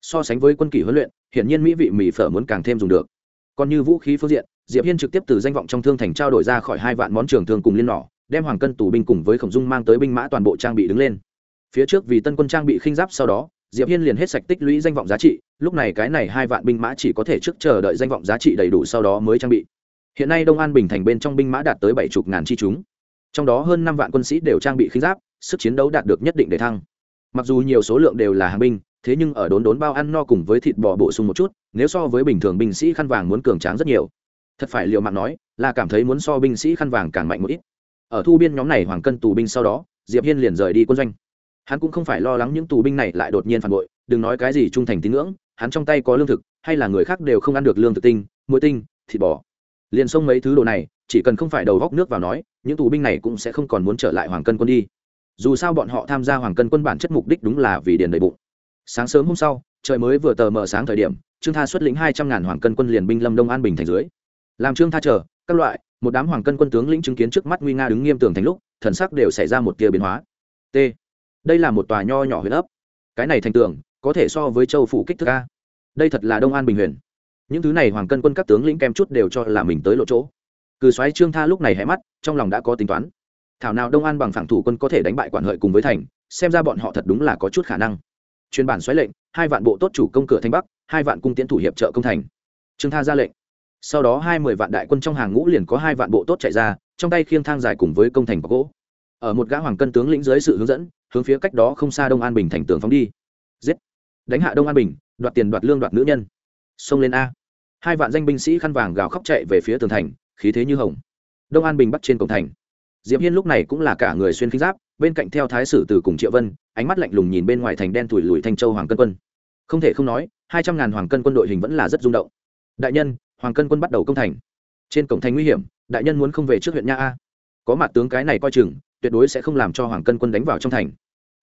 So sánh với quân kỷ huấn luyện, hiển nhiên mỹ vị mỹ phở muốn càng thêm dùng được. Còn như vũ khí phương diện, diệp hiên trực tiếp từ danh vọng trong thương thành trao đổi ra khỏi hai vạn món trường thương cùng liên nỏ, đem hoàng cân tù binh cùng với khổng dung mang tới binh mã toàn bộ trang bị đứng lên. Phía trước vì tân quân trang bị khinh giáp sau đó diệp hiên liền hết sạch tích lũy danh vọng giá trị, lúc này cái này hai vạn binh mã chỉ có thể trước chờ đợi danh vọng giá trị đầy đủ sau đó mới trang bị. Hiện nay đông an bình thành bên trong binh mã đạt tới bảy chục ngàn chi chúng. Trong đó hơn năm vạn quân sĩ đều trang bị khinh giáp, sức chiến đấu đạt được nhất định để thăng. Mặc dù nhiều số lượng đều là hàng binh, thế nhưng ở đốn đốn bao ăn no cùng với thịt bò bổ sung một chút, nếu so với bình thường binh sĩ khăn vàng muốn cường tráng rất nhiều. Thật phải liệu mạng nói, là cảm thấy muốn so binh sĩ khăn vàng càng mạnh một ít. Ở thu biên nhóm này hoàng cân tù binh sau đó, diệp hiên liền rời đi quân doanh hắn cũng không phải lo lắng những tù binh này lại đột nhiên phản bội, đừng nói cái gì trung thành tín ngưỡng, hắn trong tay có lương thực, hay là người khác đều không ăn được lương thực tinh, muối tinh, thịt bò. Liền xông mấy thứ đồ này, chỉ cần không phải đầu góc nước vào nói, những tù binh này cũng sẽ không còn muốn trở lại hoàng cân quân đi. Dù sao bọn họ tham gia hoàng cân quân bản chất mục đích đúng là vì điền đầy bụng. Sáng sớm hôm sau, trời mới vừa tờ mờ sáng thời điểm, trương tha xuất lĩnh hai trăm ngàn hoàng cân quân liền binh lâm đông an bình thành dưới. Làm trương tha chờ, các loại, một đám hoàng cân quân tướng lĩnh chứng kiến trước mắt nguy nga đứng nghiêm tường thành lúc, thần sắc đều xảy ra một tia biến hóa. T đây là một tòa nho nhỏ huyện ấp. Cái này thành tường, có thể so với châu phủ kích thước a. Đây thật là đông an bình huyền. Những thứ này hoàng cân quân các tướng lĩnh kem chút đều cho là mình tới lộ chỗ. Cừ xoáy trương tha lúc này hé mắt, trong lòng đã có tính toán. Thảo nào đông an bằng phản thủ quân có thể đánh bại quản hợi cùng với thành, xem ra bọn họ thật đúng là có chút khả năng. Truyền bản xoáy lệnh, hai vạn bộ tốt chủ công cửa thanh bắc, hai vạn cung tiến thủ hiệp trợ công thành. Trương tha ra lệnh. Sau đó hai mươi vạn đại quân trong hàng ngũ liền có hai vạn bộ tốt chạy ra, trong tay khiêng thang dài cùng với công thành bọc gỗ. Ở một gã hoàng cân tướng lĩnh dưới sự hướng dẫn hướng phía cách đó không xa đông an bình thành tường phóng đi. Giết. Đánh hạ đông an bình, đoạt tiền đoạt lương đoạt nữ nhân. Xông lên a. Hai vạn danh binh sĩ khăn vàng gào khóc chạy về phía tường thành, khí thế như hồng. Đông an bình bắt trên cổng thành. Diệp hiên lúc này cũng là cả người xuyên khí giáp, bên cạnh theo thái sử từ cùng triệu vân, ánh mắt lạnh lùng nhìn bên ngoài thành đen thủi lùi thanh châu hoàng cân quân. Không thể không nói, hai trăm ngàn hoàng cân quân đội hình vẫn là rất rung động. Đại nhân, hoàng cân quân bắt đầu công thành. Trên cổng thành nguy hiểm, đại nhân muốn không về trước huyện nha a. Có mặt tướng cái này coi chừng, tuyệt đối sẽ không làm cho hoàng cân quân đánh vào trong thành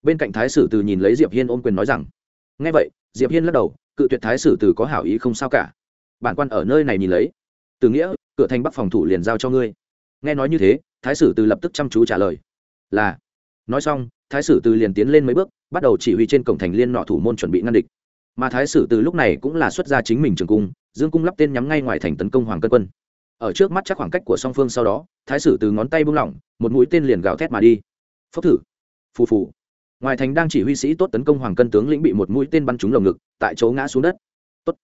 bên cạnh thái sử từ nhìn lấy diệp hiên ôm quyền nói rằng ngay vậy, diệp hiên lắc đầu, cự tuyệt thái sử từ có hảo ý không sao cả. Bản quan ở nơi này nhìn lấy. Từ nghĩa, cửa thành bắc phòng thủ liền giao cho ngươi. Nghe nói như thế, thái sử từ lập tức chăm chú trả lời, là. Nói xong, thái sử từ liền tiến lên mấy bước, bắt đầu chỉ huy trên cổng thành liên nọ thủ môn chuẩn bị ngăn địch. Mà thái sử từ lúc này cũng là xuất ra chính mình trường cung, dương cung lắp tên nhắm ngay ngoài thành tấn công hoàng cân quân. Ở trước mắt chắc khoảng cách của song phương sau đó, thái sử từ ngón tay buông lỏng, một mũi tên liền gào thét mà đi. Phốc thử. Phù phù ngoài thành đang chỉ huy sĩ tốt tấn công hoàng cân tướng lĩnh bị một mũi tên bắn trúng lồng ngực, tại chỗ ngã xuống đất. Tốt.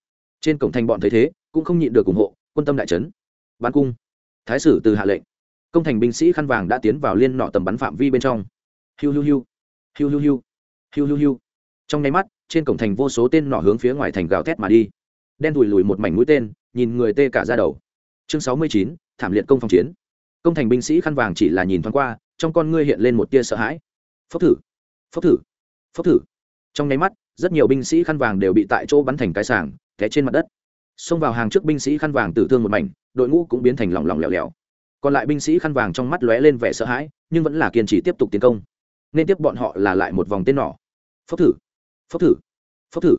Trên cổng thành bọn thấy thế, cũng không nhịn được ủng hộ, quân tâm đại trấn bắn cung. Thái sử từ hạ lệnh. Công thành binh sĩ khăn vàng đã tiến vào liên nọ tầm bắn phạm vi bên trong. Hiu hiu hiu. Hiu hiu hiu. Hiu hiu hiu. Trong nháy mắt, trên cổng thành vô số tên nọ hướng phía ngoài thành gào thét mà đi. Đen đùi lùi một mảnh mũi tên, nhìn người tê cả ra đầu. Chương sáu mươi chín, thảm liệt công phòng chiến. Công thành binh sĩ khăn vàng chỉ là nhìn thoáng qua, trong con ngươi hiện lên một tia sợ hãi. Phốc thử phốc thử phốc thử. Trong nháy mắt, rất nhiều binh sĩ khăn vàng đều bị tại chỗ bắn thành cái sàng, té trên mặt đất. Xông vào hàng trước binh sĩ khăn vàng tử thương một mảnh, đội ngũ cũng biến thành lỏng lỏng lẻo lẻo. Còn lại binh sĩ khăn vàng trong mắt lóe lên vẻ sợ hãi, nhưng vẫn là kiên trì tiếp tục tiến công. Nên tiếp bọn họ là lại một vòng tên nỏ. Phốc thử phốc thử phốc thử.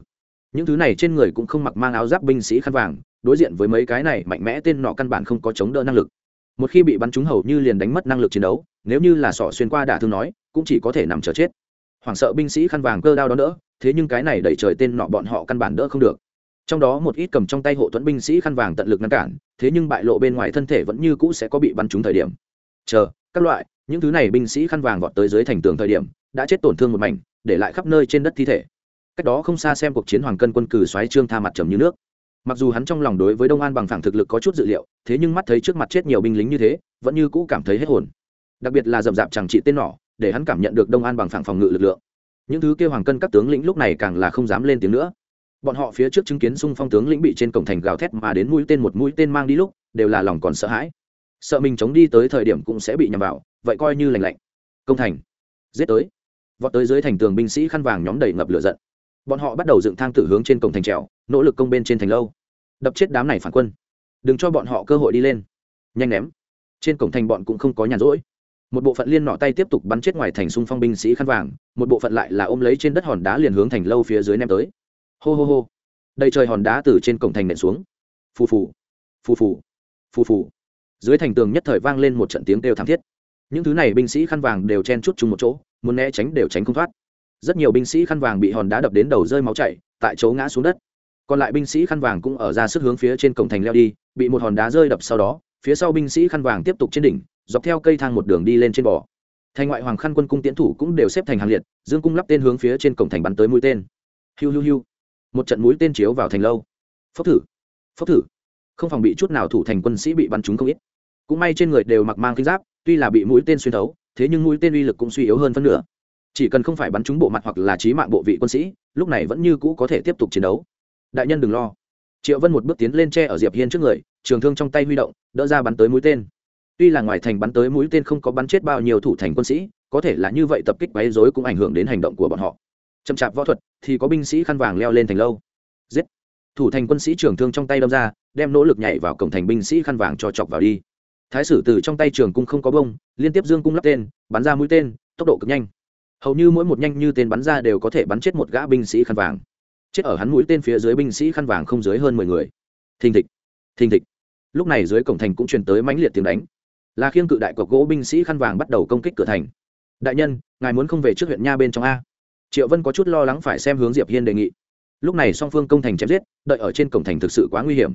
Những thứ này trên người cũng không mặc mang áo giáp binh sĩ khăn vàng, đối diện với mấy cái này mạnh mẽ tên nọ căn bản không có chống đỡ năng lực. Một khi bị bắn trúng hầu như liền đánh mất năng lực chiến đấu, nếu như là sọ xuyên qua đả thương nói, cũng chỉ có thể nằm chờ chết hoảng sợ binh sĩ khăn vàng cơ đao đó đỡ thế nhưng cái này đẩy trời tên nọ bọn họ căn bản đỡ không được. Trong đó một ít cầm trong tay hộ thuẫn binh sĩ khăn vàng tận lực ngăn cản, thế nhưng bại lộ bên ngoài thân thể vẫn như cũ sẽ có bị bắn trúng thời điểm. Chờ, các loại, những thứ này binh sĩ khăn vàng vọt tới dưới thành tường thời điểm, đã chết tổn thương một mảnh, để lại khắp nơi trên đất thi thể. Cách đó không xa xem cuộc chiến hoàng cân quân cử xoáy trương tha mặt trầm như nước. Mặc dù hắn trong lòng đối với đông an bằng phẳng thực lực có chút dự liệu, thế nhưng mắt thấy trước mặt chết nhiều binh lính như thế, vẫn như cũ cảm thấy hết hồn. Đặc biệt là dầm dạp chẳng trị tên nỏ để hắn cảm nhận được đông an bằng phẳng phòng ngự lực lượng. Những thứ kêu hoàng cân các tướng lĩnh lúc này càng là không dám lên tiếng nữa. Bọn họ phía trước chứng kiến xung phong tướng lĩnh bị trên cổng thành gào thét mà đến mũi tên một mũi tên mang đi lúc, đều là lòng còn sợ hãi. Sợ mình chống đi tới thời điểm cũng sẽ bị nhầm vào, vậy coi như lành lạnh. Công thành. Giết tới. Vọt tới dưới thành tường binh sĩ khăn vàng nhóm đầy ngập lửa giận. Bọn họ bắt đầu dựng thang tự hướng trên cổng thành trèo, nỗ lực công bên trên thành lâu. Đập chết đám này phản quân. Đừng cho bọn họ cơ hội đi lên. Nhanh ném. Trên cổng thành bọn cũng không có nhàn rỗi một bộ phận liên nọ tay tiếp tục bắn chết ngoài thành xung phong binh sĩ khăn vàng, một bộ phận lại là ôm lấy trên đất hòn đá liền hướng thành lâu phía dưới ném tới. Hô hô hô. Đầy trời hòn đá từ trên cổng thành nện xuống. Phù phù. Phù phù. Phù phù. Dưới thành tường nhất thời vang lên một trận tiếng kêu thảm thiết. Những thứ này binh sĩ khăn vàng đều chen chúc chung một chỗ, muốn né tránh đều tránh không thoát. Rất nhiều binh sĩ khăn vàng bị hòn đá đập đến đầu rơi máu chảy, tại chỗ ngã xuống đất. Còn lại binh sĩ khăn vàng cũng ở ra sức hướng phía trên cổng thành leo đi, bị một hòn đá rơi đập sau đó, phía sau binh sĩ khăn vàng tiếp tục trên đỉnh dọc theo cây thang một đường đi lên trên bò. Thành ngoại hoàng khăn quân cung tiến thủ cũng đều xếp thành hàng liệt, dương cung lắp tên hướng phía trên cổng thành bắn tới mũi tên. Hiu hiu hiu. Một trận mũi tên chiếu vào thành lâu. Phốc thử. Phốc thử. Không phòng bị chút nào thủ thành quân sĩ bị bắn trúng không ít. Cũng may trên người đều mặc mang kinh giáp, tuy là bị mũi tên xuyên thấu, thế nhưng mũi tên uy lực cũng suy yếu hơn phân nửa. Chỉ cần không phải bắn trúng bộ mặt hoặc là trí mạng bộ vị quân sĩ, lúc này vẫn như cũ có thể tiếp tục chiến đấu. Đại nhân đừng lo. Triệu vân một bước tiến lên tre ở diệp hiên trước người, trường thương trong tay huy động, đỡ ra bắn tới mũi tên tuy là ngoài thành bắn tới mũi tên không có bắn chết bao nhiêu thủ thành quân sĩ, có thể là như vậy tập kích quấy rối cũng ảnh hưởng đến hành động của bọn họ. Chậm chạp võ thuật thì có binh sĩ khăn vàng leo lên thành lâu. Giết! Thủ thành quân sĩ trường thương trong tay đâm ra, đem nỗ lực nhảy vào cổng thành binh sĩ khăn vàng cho chọc vào đi. Thái sử từ trong tay trường cung không có bông, liên tiếp dương cung lắp tên, bắn ra mũi tên, tốc độ cực nhanh. Hầu như mỗi một nhanh như tên bắn ra đều có thể bắn chết một gã binh sĩ khăn vàng. Chết ở hắn mũi tên phía dưới binh sĩ khăn vàng không dưới hơn mười người. Thình thịch! Thình thịch! Lúc này dưới cổng thành cũng truyền tới mãnh liệt tiếng đánh là khiêng cự đại cọc gỗ binh sĩ khăn vàng bắt đầu công kích cửa thành. Đại nhân, ngài muốn không về trước huyện nha bên trong a. Triệu vân có chút lo lắng phải xem hướng diệp hiên đề nghị. Lúc này song phương công thành chém giết, đợi ở trên cổng thành thực sự quá nguy hiểm.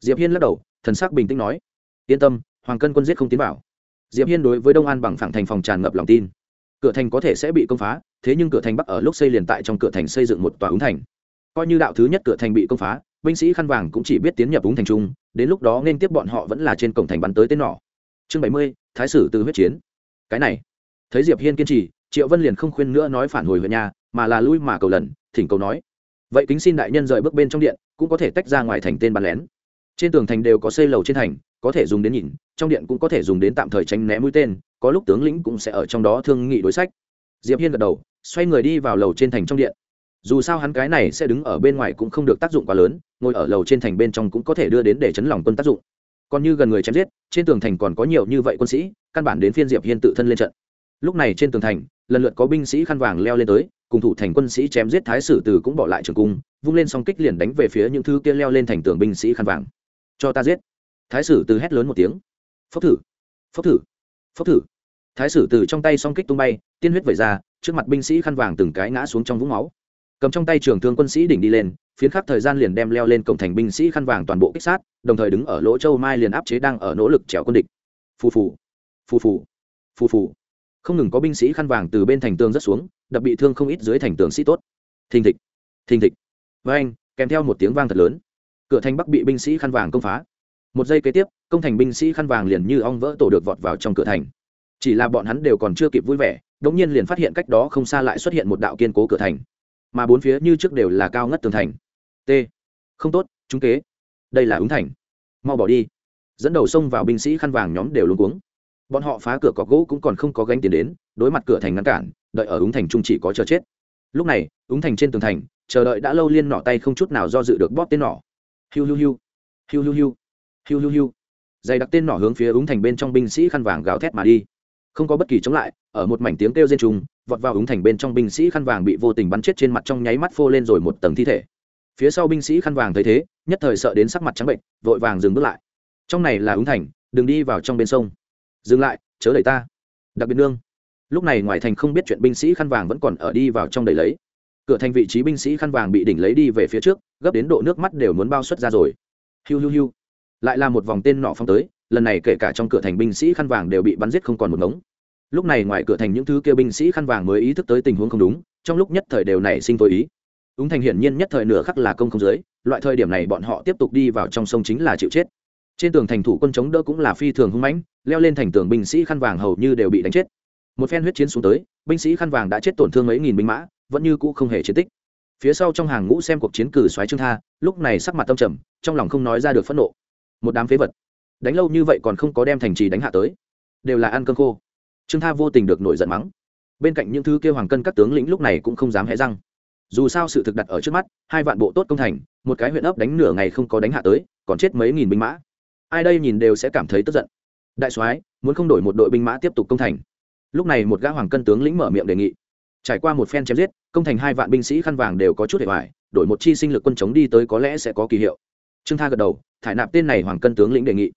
Diệp hiên lắc đầu, thần sắc bình tĩnh nói, yên tâm, hoàng cân quân giết không tiến vào. Diệp hiên đối với đông an bằng phẳng thành phòng tràn ngập lòng tin. Cửa thành có thể sẽ bị công phá, thế nhưng cửa thành bắc ở lúc xây liền tại trong cửa thành xây dựng một tòa ứng thành. Coi như đạo thứ nhất cửa thành bị công phá, binh sĩ khăn vàng cũng chỉ biết tiến nhập ứng thành trung đến lúc đó nên tiếp bọn họ vẫn là trên cổng thành bắn tới tên nỏ chương bảy mươi, thái sử từ huyết chiến. Cái này, thấy diệp hiên kiên trì, triệu vân liền không khuyên nữa nói phản hồi huyện nhà, mà là lui mà cầu lần, thỉnh cầu nói. Vậy kính xin đại nhân rời bước bên trong điện, cũng có thể tách ra ngoài thành tên bàn lén. Trên tường thành đều có xây lầu trên thành, có thể dùng đến nhìn, trong điện cũng có thể dùng đến tạm thời tránh né mũi tên, có lúc tướng lĩnh cũng sẽ ở trong đó thương nghị đối sách. Diệp hiên gật đầu, xoay người đi vào lầu trên thành trong điện. Dù sao hắn cái này sẽ đứng ở bên ngoài cũng không được tác dụng quá lớn, ngồi ở lầu trên thành bên trong cũng có thể đưa đến để chấn lòng quân tác dụng còn như gần người chém giết, trên tường thành còn có nhiều như vậy quân sĩ, căn bản đến phiên diệp hiên tự thân lên trận. Lúc này trên tường thành, lần lượt có binh sĩ khăn vàng leo lên tới, cùng thủ thành quân sĩ chém giết thái sử từ cũng bỏ lại trường cung, vung lên song kích liền đánh về phía những thứ kia leo lên thành tường binh sĩ khăn vàng. Cho ta giết. Thái sử từ hét lớn một tiếng. Phốc thử. Phốc thử. Phốc thử. Thái sử từ trong tay song kích tung bay, tiên huyết vẩy ra, trước mặt binh sĩ khăn vàng từng cái ngã xuống trong vũng máu. Cầm trong tay trường thương quân sĩ đỉnh đi lên phiến khắc thời gian liền đem leo lên cổng thành binh sĩ khăn vàng toàn bộ kích sát, đồng thời đứng ở lỗ châu mai liền áp chế đang ở nỗ lực trèo quân địch. Phù phù phù phù phù phù. Không ngừng có binh sĩ khăn vàng từ bên thành tường rất xuống, đập bị thương không ít dưới thành tường sĩ tốt. Thình thịch thình thịch. Với anh, kèm theo một tiếng vang thật lớn. Cửa thành bắc bị binh sĩ khăn vàng công phá. Một giây kế tiếp, công thành binh sĩ khăn vàng liền như ong vỡ tổ được vọt vào trong cửa thành. Chỉ là bọn hắn đều còn chưa kịp vui vẻ, đống nhiên liền phát hiện cách đó không xa lại xuất hiện một đạo kiên cố cửa thành. Mà bốn phía như trước đều là cao ngất tường thành t. Không tốt chúng kế. Đây là ứng thành. Mau bỏ đi. Dẫn đầu xông vào binh sĩ khăn vàng nhóm đều luôn cuống. Bọn họ phá cửa cọc gỗ cũng còn không có gánh tiền đến, đối mặt cửa thành ngăn cản, đợi ở ứng thành trung chỉ có chờ chết. Lúc này, ứng thành trên tường thành, chờ đợi đã lâu liên nọ tay không chút nào do dự được bóp tên nỏ hiu hiu hiu. Hiu hiu hiu. Hiu hiu hiu. Dày đặc tên nỏ hướng phía ứng thành bên trong binh sĩ khăn vàng gào thét mà đi. Không có bất kỳ chống lại, ở một mảnh tiếng kêu rên trùng, vọt vào ứng thành bên trong binh sĩ khăn vàng bị vô tình bắn chết trên mặt trong nháy mắt phô lên rồi một tầng thi thể phía sau binh sĩ khăn vàng thấy thế, nhất thời sợ đến sắc mặt trắng bệnh, vội vàng dừng bước lại. Trong này là ứng thành, đừng đi vào trong bên sông. Dừng lại, chớ đẩy ta. Đặc biệt nương. Lúc này ngoài thành không biết chuyện binh sĩ khăn vàng vẫn còn ở đi vào trong đầy lấy. Cửa thành vị trí binh sĩ khăn vàng bị đỉnh lấy đi về phía trước, gấp đến độ nước mắt đều muốn bao xuất ra rồi. Hiu hiu hiu. Lại là một vòng tên nọ phong tới, lần này kể cả trong cửa thành binh sĩ khăn vàng đều bị bắn giết không còn một ngống. Lúc này ngoài cửa thành những thứ kia binh sĩ khăn vàng mới ý thức tới tình huống không đúng, trong lúc nhất thời đều nảy sinh tối ý. Úng thành hiển nhiên nhất thời nửa khắc là công không dưới, loại thời điểm này bọn họ tiếp tục đi vào trong sông chính là chịu chết. Trên tường thành thủ quân chống đỡ cũng là phi thường hung mãnh, leo lên thành tường binh sĩ khăn vàng hầu như đều bị đánh chết. Một phen huyết chiến xuống tới, binh sĩ khăn vàng đã chết tổn thương mấy nghìn binh mã, vẫn như cũ không hề chiến tích. Phía sau trong hàng ngũ xem cuộc chiến cử xoáy trương tha, lúc này sắc mặt tâm trầm, trong lòng không nói ra được phẫn nộ. Một đám phế vật, đánh lâu như vậy còn không có đem thành trì đánh hạ tới, đều là ăn cơm khô. Trương tha vô tình được nổi giận mắng. Bên cạnh những thứ kêu hoàng cân các tướng lĩnh lúc này cũng không dám hé răng dù sao sự thực đặt ở trước mắt, hai vạn bộ tốt công thành, một cái huyện ấp đánh nửa ngày không có đánh hạ tới, còn chết mấy nghìn binh mã. Ai đây nhìn đều sẽ cảm thấy tức giận. Đại soái, muốn không đổi một đội binh mã tiếp tục công thành. Lúc này một gã hoàng cân tướng lĩnh mở miệng đề nghị. Trải qua một phen chém giết, công thành hai vạn binh sĩ khăn vàng đều có chút hệ hoại đổi một chi sinh lực quân chống đi tới có lẽ sẽ có kỳ hiệu. Trương tha gật đầu, thải nạp tên này hoàng cân tướng lĩnh đề nghị.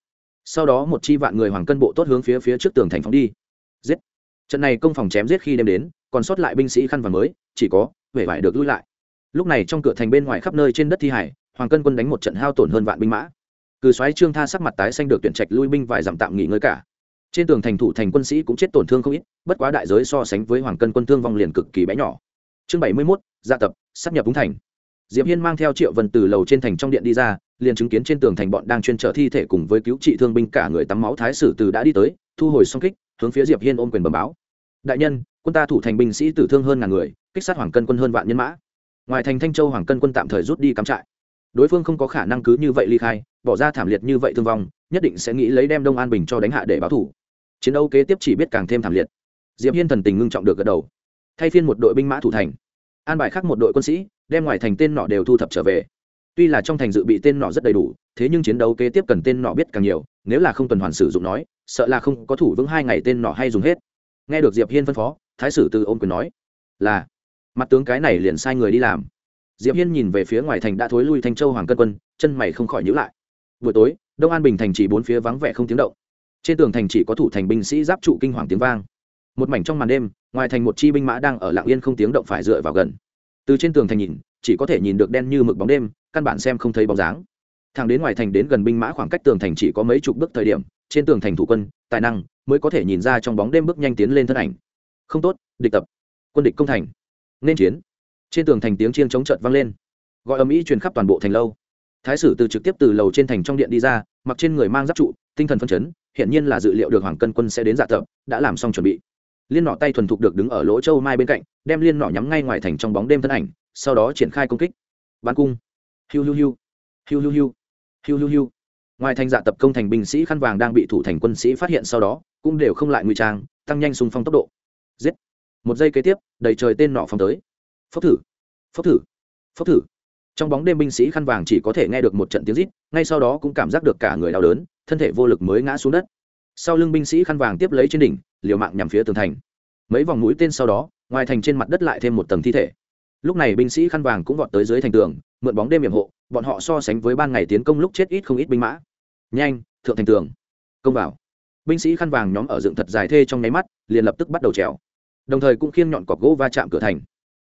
Sau đó một chi vạn người hoàng cân bộ tốt hướng phía phía trước tường thành phóng đi. Giết. Trận này công phòng chém giết khi đêm đến, còn sót lại binh sĩ khăn vàng mới, chỉ có vẻ vải được lui lại. Lúc này trong cửa thành bên ngoài khắp nơi trên đất thi hải, hoàng cân quân đánh một trận hao tổn hơn vạn binh mã. Cử xoáy trương tha sắc mặt tái xanh được tuyển trạch lui binh vài dặm tạm nghỉ ngơi cả. Trên tường thành thủ thành quân sĩ cũng chết tổn thương không ít, bất quá đại giới so sánh với hoàng cân quân thương vong liền cực kỳ bé nhỏ. Chương bảy mươi mốt, gia tập, sắp nhập đúng thành. Diệp hiên mang theo triệu vân từ lầu trên thành trong điện đi ra, liền chứng kiến trên tường thành bọn đang chuyên trở thi thể cùng với cứu trị thương binh cả người tắm máu thái sử từ đã đi tới, thu hồi song kích, hướng phía diệp hiên ôm quyền bẩm báo. Đại nhân, quân ta thủ thành binh sĩ tử thương hơn ngàn người kích sát hoàng cân quân hơn vạn nhân mã. Ngoài thành thanh châu hoàng cân quân tạm thời rút đi cắm trại. Đối phương không có khả năng cứ như vậy ly khai, bỏ ra thảm liệt như vậy thương vong, nhất định sẽ nghĩ lấy đem đông an bình cho đánh hạ để báo thủ. Chiến đấu kế tiếp chỉ biết càng thêm thảm liệt. Diệp hiên thần tình ngưng trọng được gật đầu. Thay phiên một đội binh mã thủ thành. An bài khác một đội quân sĩ, đem ngoài thành tên nọ đều thu thập trở về. Tuy là trong thành dự bị tên nọ rất đầy đủ, thế nhưng chiến đấu kế tiếp cần tên nọ biết càng nhiều, nếu là không tuần hoàn sử dụng nói, sợ là không có thủ vững hai ngày tên nọ hay dùng hết. Nghe được diệp hiên phân phó, thái sử từ ôm quyền nói, là mặt tướng cái này liền sai người đi làm. Diệp hiên nhìn về phía ngoài thành đã thối lui thanh châu hoàng cân quân, chân mày không khỏi nhíu lại. Buổi tối, đông an bình thành chỉ bốn phía vắng vẻ không tiếng động. Trên tường thành chỉ có thủ thành binh sĩ giáp trụ kinh hoàng tiếng vang. Một mảnh trong màn đêm, ngoài thành một chi binh mã đang ở lạng yên không tiếng động phải dựa vào gần. Từ trên tường thành nhìn, chỉ có thể nhìn được đen như mực bóng đêm, căn bản xem không thấy bóng dáng. Thằng đến ngoài thành đến gần binh mã khoảng cách tường thành chỉ có mấy chục bước thời điểm, trên tường thành thủ quân, tài năng mới có thể nhìn ra trong bóng đêm bước nhanh tiến lên thân ảnh. Không tốt, địch tập. Quân địch công thành nên chiến. Trên tường thành tiếng chiên chống trận vang lên. Gọi ầm ĩ truyền khắp toàn bộ thành lâu. Thái sử từ trực tiếp từ lầu trên thành trong điện đi ra, mặc trên người mang giáp trụ, tinh thần phân chấn hiện nhiên là dự liệu được hoàng cân quân sẽ đến dạ tập, đã làm xong chuẩn bị. Liên nọ tay thuần thục được đứng ở lỗ châu mai bên cạnh, đem liên nọ nhắm ngay ngoài thành trong bóng đêm thân ảnh, sau đó triển khai công kích. Bắn cung. Hiu hiu hiu. Hiu hiu hiu. Hiu hiu hiu. Ngoài thành dạ tập công thành binh sĩ khăn vàng đang bị thủ thành quân sĩ phát hiện sau đó, cũng đều không lại ngụy trang, tăng nhanh xung phong tốc độ. Giết một giây kế tiếp, đầy trời tên nọ phóng tới. Phốc thử phốc thử phốc thử. Trong bóng đêm binh sĩ khăn vàng chỉ có thể nghe được một trận tiếng rít, ngay sau đó cũng cảm giác được cả người đau đớn, thân thể vô lực mới ngã xuống đất. Sau lưng binh sĩ khăn vàng tiếp lấy trên đỉnh, liều mạng nhằm phía tường thành. Mấy vòng mũi tên sau đó, ngoài thành trên mặt đất lại thêm một tầng thi thể. Lúc này binh sĩ khăn vàng cũng vọt tới dưới thành tường, mượn bóng đêm hiểm hộ, bọn họ so sánh với ban ngày tiến công lúc chết ít không ít binh mã. Nhanh, thượng thành tường. Công vào. Binh sĩ khăn vàng nhóm ở dựng thật dài thê trong nháy mắt, liền lập tức bắt đầu trèo đồng thời cũng khiêng nhọn cọc gỗ va chạm cửa thành.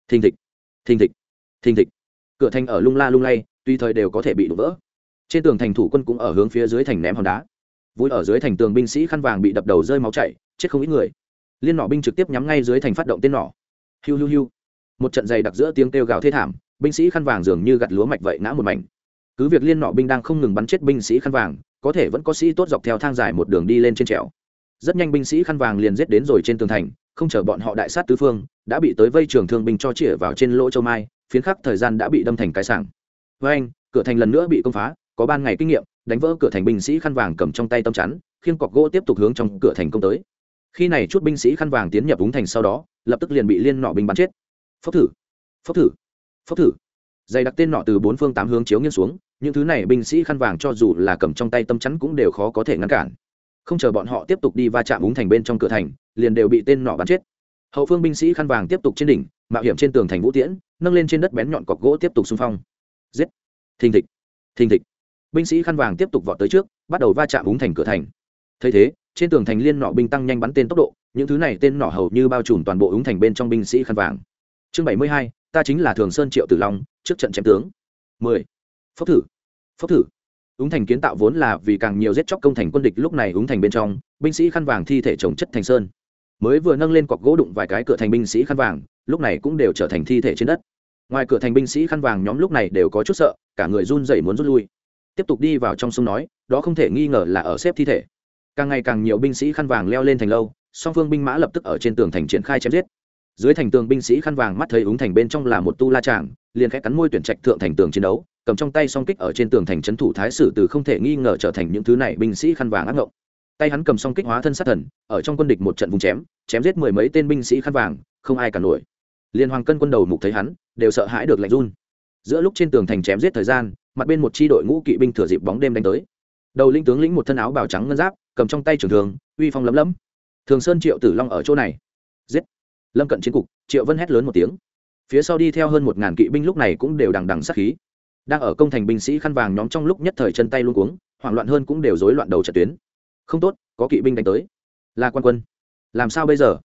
Thình thịch thình thịch thình thịch. Cửa thành ở lung la lung lay, tuy thời đều có thể bị đổ vỡ. Trên tường thành thủ quân cũng ở hướng phía dưới thành ném hòn đá. Vui ở dưới thành tường binh sĩ khăn vàng bị đập đầu rơi máu chảy, chết không ít người. Liên nỏ binh trực tiếp nhắm ngay dưới thành phát động tên nỏ hiu hiu hiu. Một trận dày đặc giữa tiếng kêu gào thê thảm, binh sĩ khăn vàng dường như gặt lúa mạch vậy ngã một mảnh. Cứ việc liên nọ binh đang không ngừng bắn chết binh sĩ khăn vàng, có thể vẫn có sĩ tốt dọc theo thang dài một đường đi lên trên trèo. Rất nhanh binh sĩ khăn vàng liền giết đến rồi trên tường thành không chờ bọn họ đại sát tứ phương, đã bị tới vây trường thương binh cho chĩa vào trên lỗ châu mai, phiến khắc thời gian đã bị đâm thành cái sảng. Với anh, cửa thành lần nữa bị công phá, có ban ngày kinh nghiệm, đánh vỡ cửa thành binh sĩ khăn vàng cầm trong tay tâm chắn khiên cọc gỗ tiếp tục hướng trong cửa thành công tới. Khi này chút binh sĩ khăn vàng tiến nhập úng thành sau đó, lập tức liền bị liên nọ binh bắn chết. Phốc thử phốc thử phốc thử. Dày đặc tên nọ từ bốn phương tám hướng chiếu nghiêng xuống, những thứ này binh sĩ khăn vàng cho dù là cầm trong tay tâm chắn cũng đều khó có thể ngăn cản không chờ bọn họ tiếp tục đi va chạm úng thành bên trong cửa thành, liền đều bị tên nọ bắn chết. Hậu phương binh sĩ khăn vàng tiếp tục trên đỉnh, mạo hiểm trên tường thành vũ tiễn, nâng lên trên đất bén nhọn cọc gỗ tiếp tục xung phong. Giết! Thình thịch! Thình thịch! Binh sĩ khăn vàng tiếp tục vọt tới trước, bắt đầu va chạm úng thành cửa thành. Thấy thế, trên tường thành liên nọ binh tăng nhanh bắn tên tốc độ, những thứ này tên nọ hầu như bao trùm toàn bộ úng thành bên trong binh sĩ khăn vàng. Chương bảy mươi hai, ta chính là thường sơn triệu tử long, trước trận chém tướng. Mười. Phốc thử. Phốc thử úng thành kiến tạo vốn là vì càng nhiều giết chóc công thành quân địch lúc này úng thành bên trong, binh sĩ khăn vàng thi thể trồng chất thành sơn. Mới vừa nâng lên cọc gỗ đụng vài cái cửa thành binh sĩ khăn vàng, lúc này cũng đều trở thành thi thể trên đất. Ngoài cửa thành binh sĩ khăn vàng nhóm lúc này đều có chút sợ, cả người run rẩy muốn rút lui. Tiếp tục đi vào trong sông nói, đó không thể nghi ngờ là ở xếp thi thể. Càng ngày càng nhiều binh sĩ khăn vàng leo lên thành lâu, song phương binh mã lập tức ở trên tường thành triển khai chém giết. Dưới thành tường binh sĩ khăn vàng mắt thấy úng thành bên trong là một tu la tràng liền khẽ cắn môi tuyển trạch thượng thành tường chiến đấu cầm trong tay song kích ở trên tường thành trấn thủ thái sử từ không thể nghi ngờ trở thành những thứ này binh sĩ khăn vàng ác ngộng. Tay hắn cầm song kích hóa thân sát thần, ở trong quân địch một trận vùng chém chém giết mười mấy tên binh sĩ khăn vàng, không ai cả nổi. Liên hoàng cân quân đầu mục thấy hắn, đều sợ hãi được lạnh run. Giữa lúc trên tường thành chém giết thời gian, mặt bên một chi đội ngũ kỵ binh thừa dịp bóng đêm đánh tới. Đầu linh tướng lĩnh một thân áo bào trắng ngân giáp, cầm trong tay trường thường uy phong lấm lấm. Thường sơn triệu tử long ở chỗ này. Giết. Lâm cận chiến cục, triệu vân hét lớn một tiếng. Phía sau đi theo hơn một ngàn kỵ binh lúc này cũng đều đằng đằng sát khí đang ở công thành binh sĩ khăn vàng nhóm trong lúc nhất thời chân tay luôn cuống, hoảng loạn hơn cũng đều rối loạn đầu trận tuyến. Không tốt, có kỵ binh đánh tới. Là quan quân, làm sao bây giờ?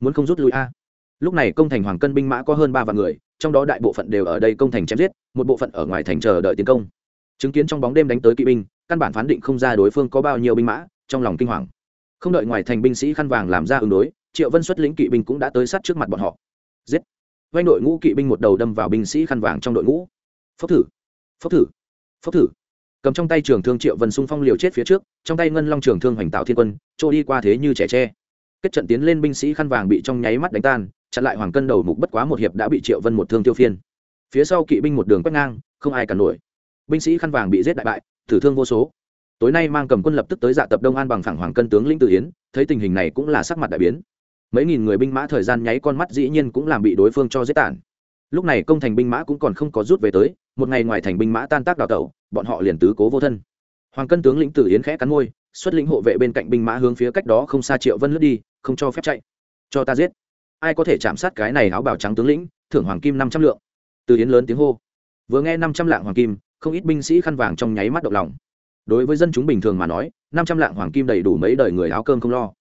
Muốn không rút lui a? Lúc này công thành hoàng cân binh mã có hơn ba vạn người, trong đó đại bộ phận đều ở đây công thành chém giết, một bộ phận ở ngoài thành chờ đợi tiến công. Chứng kiến trong bóng đêm đánh tới kỵ binh, căn bản phán định không ra đối phương có bao nhiêu binh mã, trong lòng kinh hoàng. Không đợi ngoài thành binh sĩ khăn vàng làm ra ứng đối, triệu vân xuất lĩnh kỵ binh cũng đã tới sát trước mặt bọn họ. Giết! Vay đội ngũ kỵ binh một đầu đâm vào binh sĩ khăn vàng trong đội ngũ. Phốc thử! Phốc thử. Phốc thử. Cầm trong tay trường thương triệu vân xung phong liều chết phía trước, trong tay ngân long trường thương hoành tạo thiên quân, trôi đi qua thế như trẻ tre. Kết trận tiến lên binh sĩ khăn vàng bị trong nháy mắt đánh tan, chặn lại hoàng cân đầu mục bất quá một hiệp đã bị triệu vân một thương tiêu phiên. Phía sau kỵ binh một đường quét ngang, không ai cản nổi. Binh sĩ khăn vàng bị giết đại bại, tử thương vô số. Tối nay mang cầm quân lập tức tới dạ tập đông an bằng phẳng hoàng cân tướng lĩnh tự yến, thấy tình hình này cũng là sắc mặt đại biến. Mấy nghìn người binh mã thời gian nháy con mắt dĩ nhiên cũng làm bị đối phương cho giết tản lúc này công thành binh mã cũng còn không có rút về tới, một ngày ngoài thành binh mã tan tác đào tẩu, bọn họ liền tứ cố vô thân. Hoàng cân tướng lĩnh tử yến khẽ cắn môi, xuất lĩnh hộ vệ bên cạnh binh mã hướng phía cách đó không xa triệu vân lướt đi, không cho phép chạy. Cho ta giết. Ai có thể chạm sát cái này áo bào trắng tướng lĩnh, thưởng hoàng kim năm trăm lượng. Từ yến lớn tiếng hô. Vừa nghe năm trăm lạng hoàng kim, không ít binh sĩ khăn vàng trong nháy mắt động lòng. Đối với dân chúng bình thường mà nói, năm trăm lạng hoàng kim đầy đủ mấy đời người áo cơm không lo.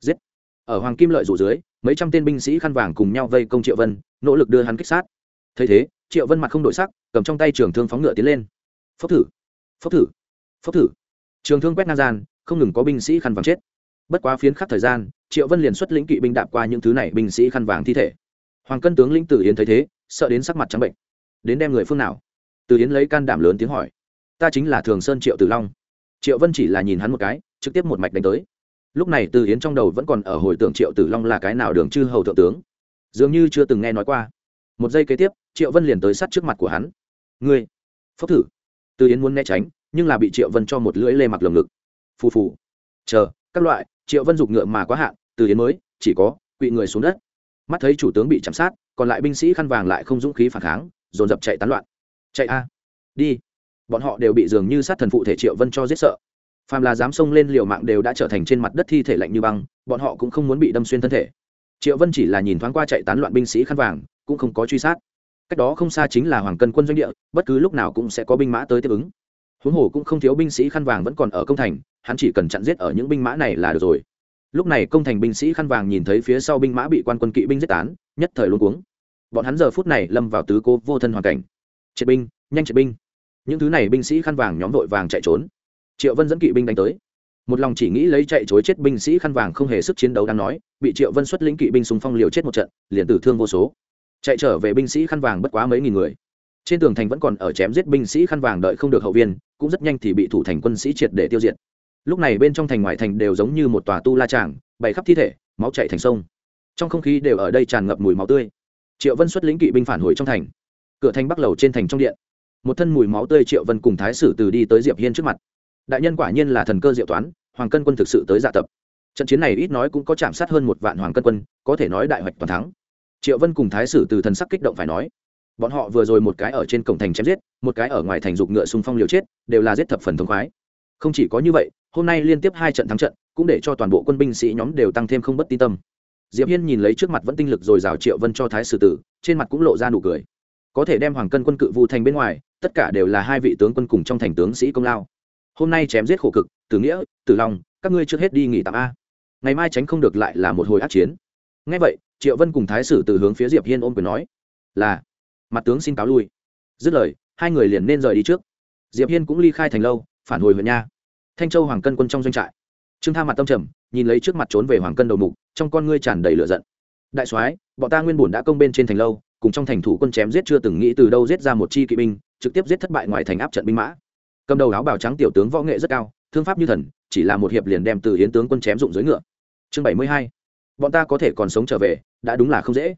Giết. Ở hoàng kim lợi dụ dưới, mấy trăm tên binh sĩ khăn vàng cùng nhau vây công triệu vân, nỗ lực đưa hắn kích sát thấy thế, triệu vân mặt không đổi sắc, cầm trong tay trường thương phóng ngựa tiến lên. Phốc thử phốc thử phốc thử. Trường thương quét ngang gian, không ngừng có binh sĩ khăn vàng chết. Bất quá phiến khắc thời gian, triệu vân liền xuất lĩnh kỵ binh đạp qua những thứ này binh sĩ khăn vàng thi thể. Hoàng cân tướng lĩnh tử yến thấy thế, sợ đến sắc mặt trắng bệnh. Đến đem người phương nào? Tử yến lấy can đảm lớn tiếng hỏi. Ta chính là thường sơn triệu tử long. Triệu vân chỉ là nhìn hắn một cái, trực tiếp một mạch đánh tới. Lúc này tử yến trong đầu vẫn còn ở hồi tưởng triệu tử long là cái nào đường chư hầu thượng tướng. Dường như chưa từng nghe nói qua. Một giây kế tiếp triệu vân liền tới sát trước mặt của hắn. Ngươi, phốc thử. Từ yến muốn né tránh, nhưng là bị triệu vân cho một lưỡi lê mặc lồng ngực. Phù phù. Chờ, các loại. Triệu vân giục ngựa mà quá hạn, từ yến mới, chỉ có, quỵ người xuống đất. Mắt thấy chủ tướng bị chạm sát, còn lại binh sĩ khăn vàng lại không dũng khí phản kháng, dồn dập chạy tán loạn. Chạy a, đi. Bọn họ đều bị dường như sát thần phụ thể triệu vân cho giết sợ. Phàm là dám xông lên liều mạng đều đã trở thành trên mặt đất thi thể lạnh như băng, bọn họ cũng không muốn bị đâm xuyên thân thể. Triệu vân chỉ là nhìn thoáng qua chạy tán loạn binh sĩ khăn vàng, cũng không có truy sát cách đó không xa chính là hoàng cân quân doanh địa, bất cứ lúc nào cũng sẽ có binh mã tới tiếp ứng. Huống hồ cũng không thiếu binh sĩ khăn vàng vẫn còn ở công thành, hắn chỉ cần chặn giết ở những binh mã này là được rồi. Lúc này công thành binh sĩ khăn vàng nhìn thấy phía sau binh mã bị quan quân kỵ binh giết tán, nhất thời luôn cuống. Bọn hắn giờ phút này lâm vào tứ cố vô thân hoàn cảnh. Triệt binh, nhanh triệt binh. Những thứ này binh sĩ khăn vàng nhóm vội vàng chạy trốn. Triệu vân dẫn kỵ binh đánh tới. Một lòng chỉ nghĩ lấy chạy chối chết binh sĩ khăn vàng không hề sức chiến đấu đang nói, bị triệu vân xuất lĩnh kỵ binh súng phong liều chết một trận, liền tử thương vô số chạy trở về binh sĩ khăn vàng bất quá mấy nghìn người. Trên tường thành vẫn còn ở chém giết binh sĩ khăn vàng đợi không được hậu viên, cũng rất nhanh thì bị thủ thành quân sĩ triệt để tiêu diệt. Lúc này bên trong thành ngoại thành đều giống như một tòa tu la tràng, bày khắp thi thể, máu chạy thành sông. Trong không khí đều ở đây tràn ngập mùi máu tươi. Triệu vân xuất lĩnh kỵ binh phản hồi trong thành. Cửa thành bắc lầu trên thành trong điện. Một thân mùi máu tươi triệu vân cùng thái sử từ đi tới diệp hiên trước mặt. Đại nhân quả nhiên là thần cơ diệu toán, hoàng cân quân thực sự tới dạ tập. Trận chiến này ít nói cũng có chạm sát hơn một vạn hoàng cân quân, có thể nói đại hoạch toàn thắng triệu vân cùng thái sử từ thần sắc kích động phải nói, bọn họ vừa rồi một cái ở trên cổng thành chém giết, một cái ở ngoài thành dục ngựa xung phong liều chết, đều là giết thập phần thống khoái. Không chỉ có như vậy, hôm nay liên tiếp hai trận thắng trận, cũng để cho toàn bộ quân binh sĩ nhóm đều tăng thêm không bất tin tâm. Diệp hiên nhìn lấy trước mặt vẫn tinh lực rồi rào triệu vân cho thái sử tử, trên mặt cũng lộ ra nụ cười. Có thể đem hoàng cân quân cự vu thành bên ngoài, tất cả đều là hai vị tướng quân cùng trong thành tướng sĩ công lao. Hôm nay chém giết khổ cực, tử nghĩa, tử long, các ngươi trước hết đi nghỉ tạm a. Ngày mai tránh không được lại là một hồi ác chiến. Ngay vậy triệu vân cùng thái sử từ hướng phía diệp hiên ôm quyền nói, là, mặt tướng xin cáo lui. Dứt lời, hai người liền nên rời đi trước. Diệp hiên cũng ly khai thành lâu, phản hồi huyện nha. Thanh châu hoàng cân quân trong doanh trại. Trương tha mặt tâm trầm, nhìn lấy trước mặt trốn về hoàng cân đầu mục, trong con ngươi tràn đầy lửa giận. Đại soái, bọn ta nguyên bổn đã công bên trên thành lâu, cùng trong thành thủ quân chém giết chưa từng nghĩ từ đâu giết ra một chi kỵ binh, trực tiếp giết thất bại ngoài thành áp trận binh mã. Cầm đầu áo bào trắng tiểu tướng võ nghệ rất cao, thương pháp như thần, chỉ là một hiệp liền đem từ hiến tướng quân chém dụng dưới ngựa. Chương bảy mươi hai bọn ta có thể còn sống trở về, đã đúng là không dễ.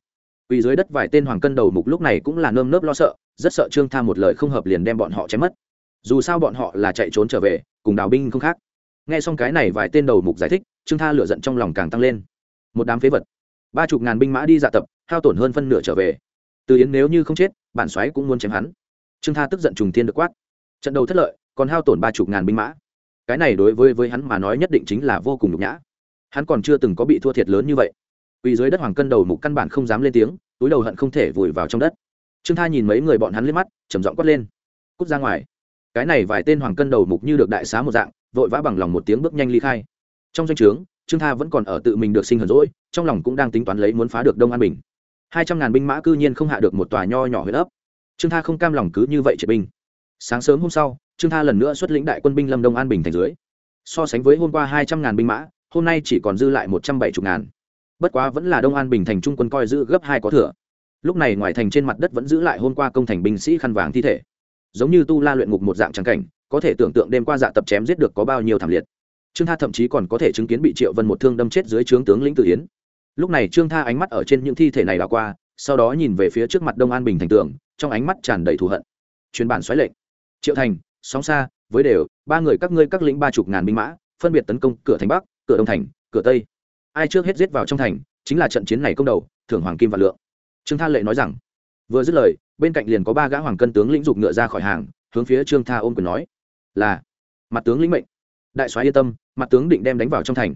Vì dưới đất vài tên hoàng cân đầu mục lúc này cũng là nơm nớp lo sợ, rất sợ trương tham một lời không hợp liền đem bọn họ chém mất. Dù sao bọn họ là chạy trốn trở về, cùng đào binh không khác. Nghe xong cái này vài tên đầu mục giải thích, trương tha lửa giận trong lòng càng tăng lên. Một đám phế vật, ba chục ngàn binh mã đi dạ tập, hao tổn hơn phân nửa trở về. Từ yến nếu như không chết, bản xoáy cũng muốn chém hắn. Trương tha tức giận trùng thiên được quát. Trận đầu thất lợi, còn hao tổn ba chục ngàn binh mã. Cái này đối với với hắn mà nói nhất định chính là vô cùng nhục nhã hắn còn chưa từng có bị thua thiệt lớn như vậy. Vì dưới đất hoàng cân đầu mục căn bản không dám lên tiếng, túi đầu hận không thể vùi vào trong đất. Trương tha nhìn mấy người bọn hắn lên mắt, trầm giọng quát lên. Cút ra ngoài. Cái này vài tên hoàng cân đầu mục như được đại xá một dạng, vội vã bằng lòng một tiếng bước nhanh ly khai. Trong danh o trướng, trương tha vẫn còn ở tự mình được sinh hờn rỗi trong lòng cũng đang tính toán lấy muốn phá được đông an bình. Hai trăm ngàn binh mã cư nhiên không hạ được một tòa nho nhỏ huyết ấp. Trương tha không cam lòng cứ như vậy triệt binh. Sáng sớm hôm sau, trương tha lần nữa xuất lĩnh đại quân binh lâm đông an bình thành dưới. So sánh với hôm qua hai trăm ngàn binh mã hôm nay chỉ còn dư lại một trăm bảy mươi ngàn. Bất quá vẫn là đông an bình thành trung quân coi giữ gấp hai có thừa. Lúc này ngoài thành trên mặt đất vẫn giữ lại hôm qua công thành binh sĩ khăn vàng thi thể. Giống như tu la luyện ngục một dạng trắng cảnh, có thể tưởng tượng đêm qua dạ tập chém giết được có bao nhiêu thảm liệt. Trương tha thậm chí còn có thể chứng kiến bị triệu vân một thương đâm chết dưới trướng tướng lĩnh tử hiến lúc này trương tha ánh mắt ở trên những thi thể này đảo qua, sau đó nhìn về phía trước mặt đông an bình thành tường, trong ánh mắt tràn đầy thù hận. Truyền bản xoáy lệnh. Triệu thành, sóng xa, với đều, ba người các ngươi các lĩnh ba chục ngàn binh mã, phân biệt tấn công cửa thành bắc cửa đông thành, cửa tây. Ai trước hết giết vào trong thành, chính là trận chiến này công đầu, thưởng hoàng kim và lượng. Trương tha lệ nói rằng, vừa dứt lời, bên cạnh liền có ba gã hoàng cân tướng lĩnh dục ngựa ra khỏi hàng, hướng phía trương tha ôm quyền nói, là, mặt tướng lĩnh mệnh. Đại soái yên tâm, mặt tướng định đem đánh vào trong thành.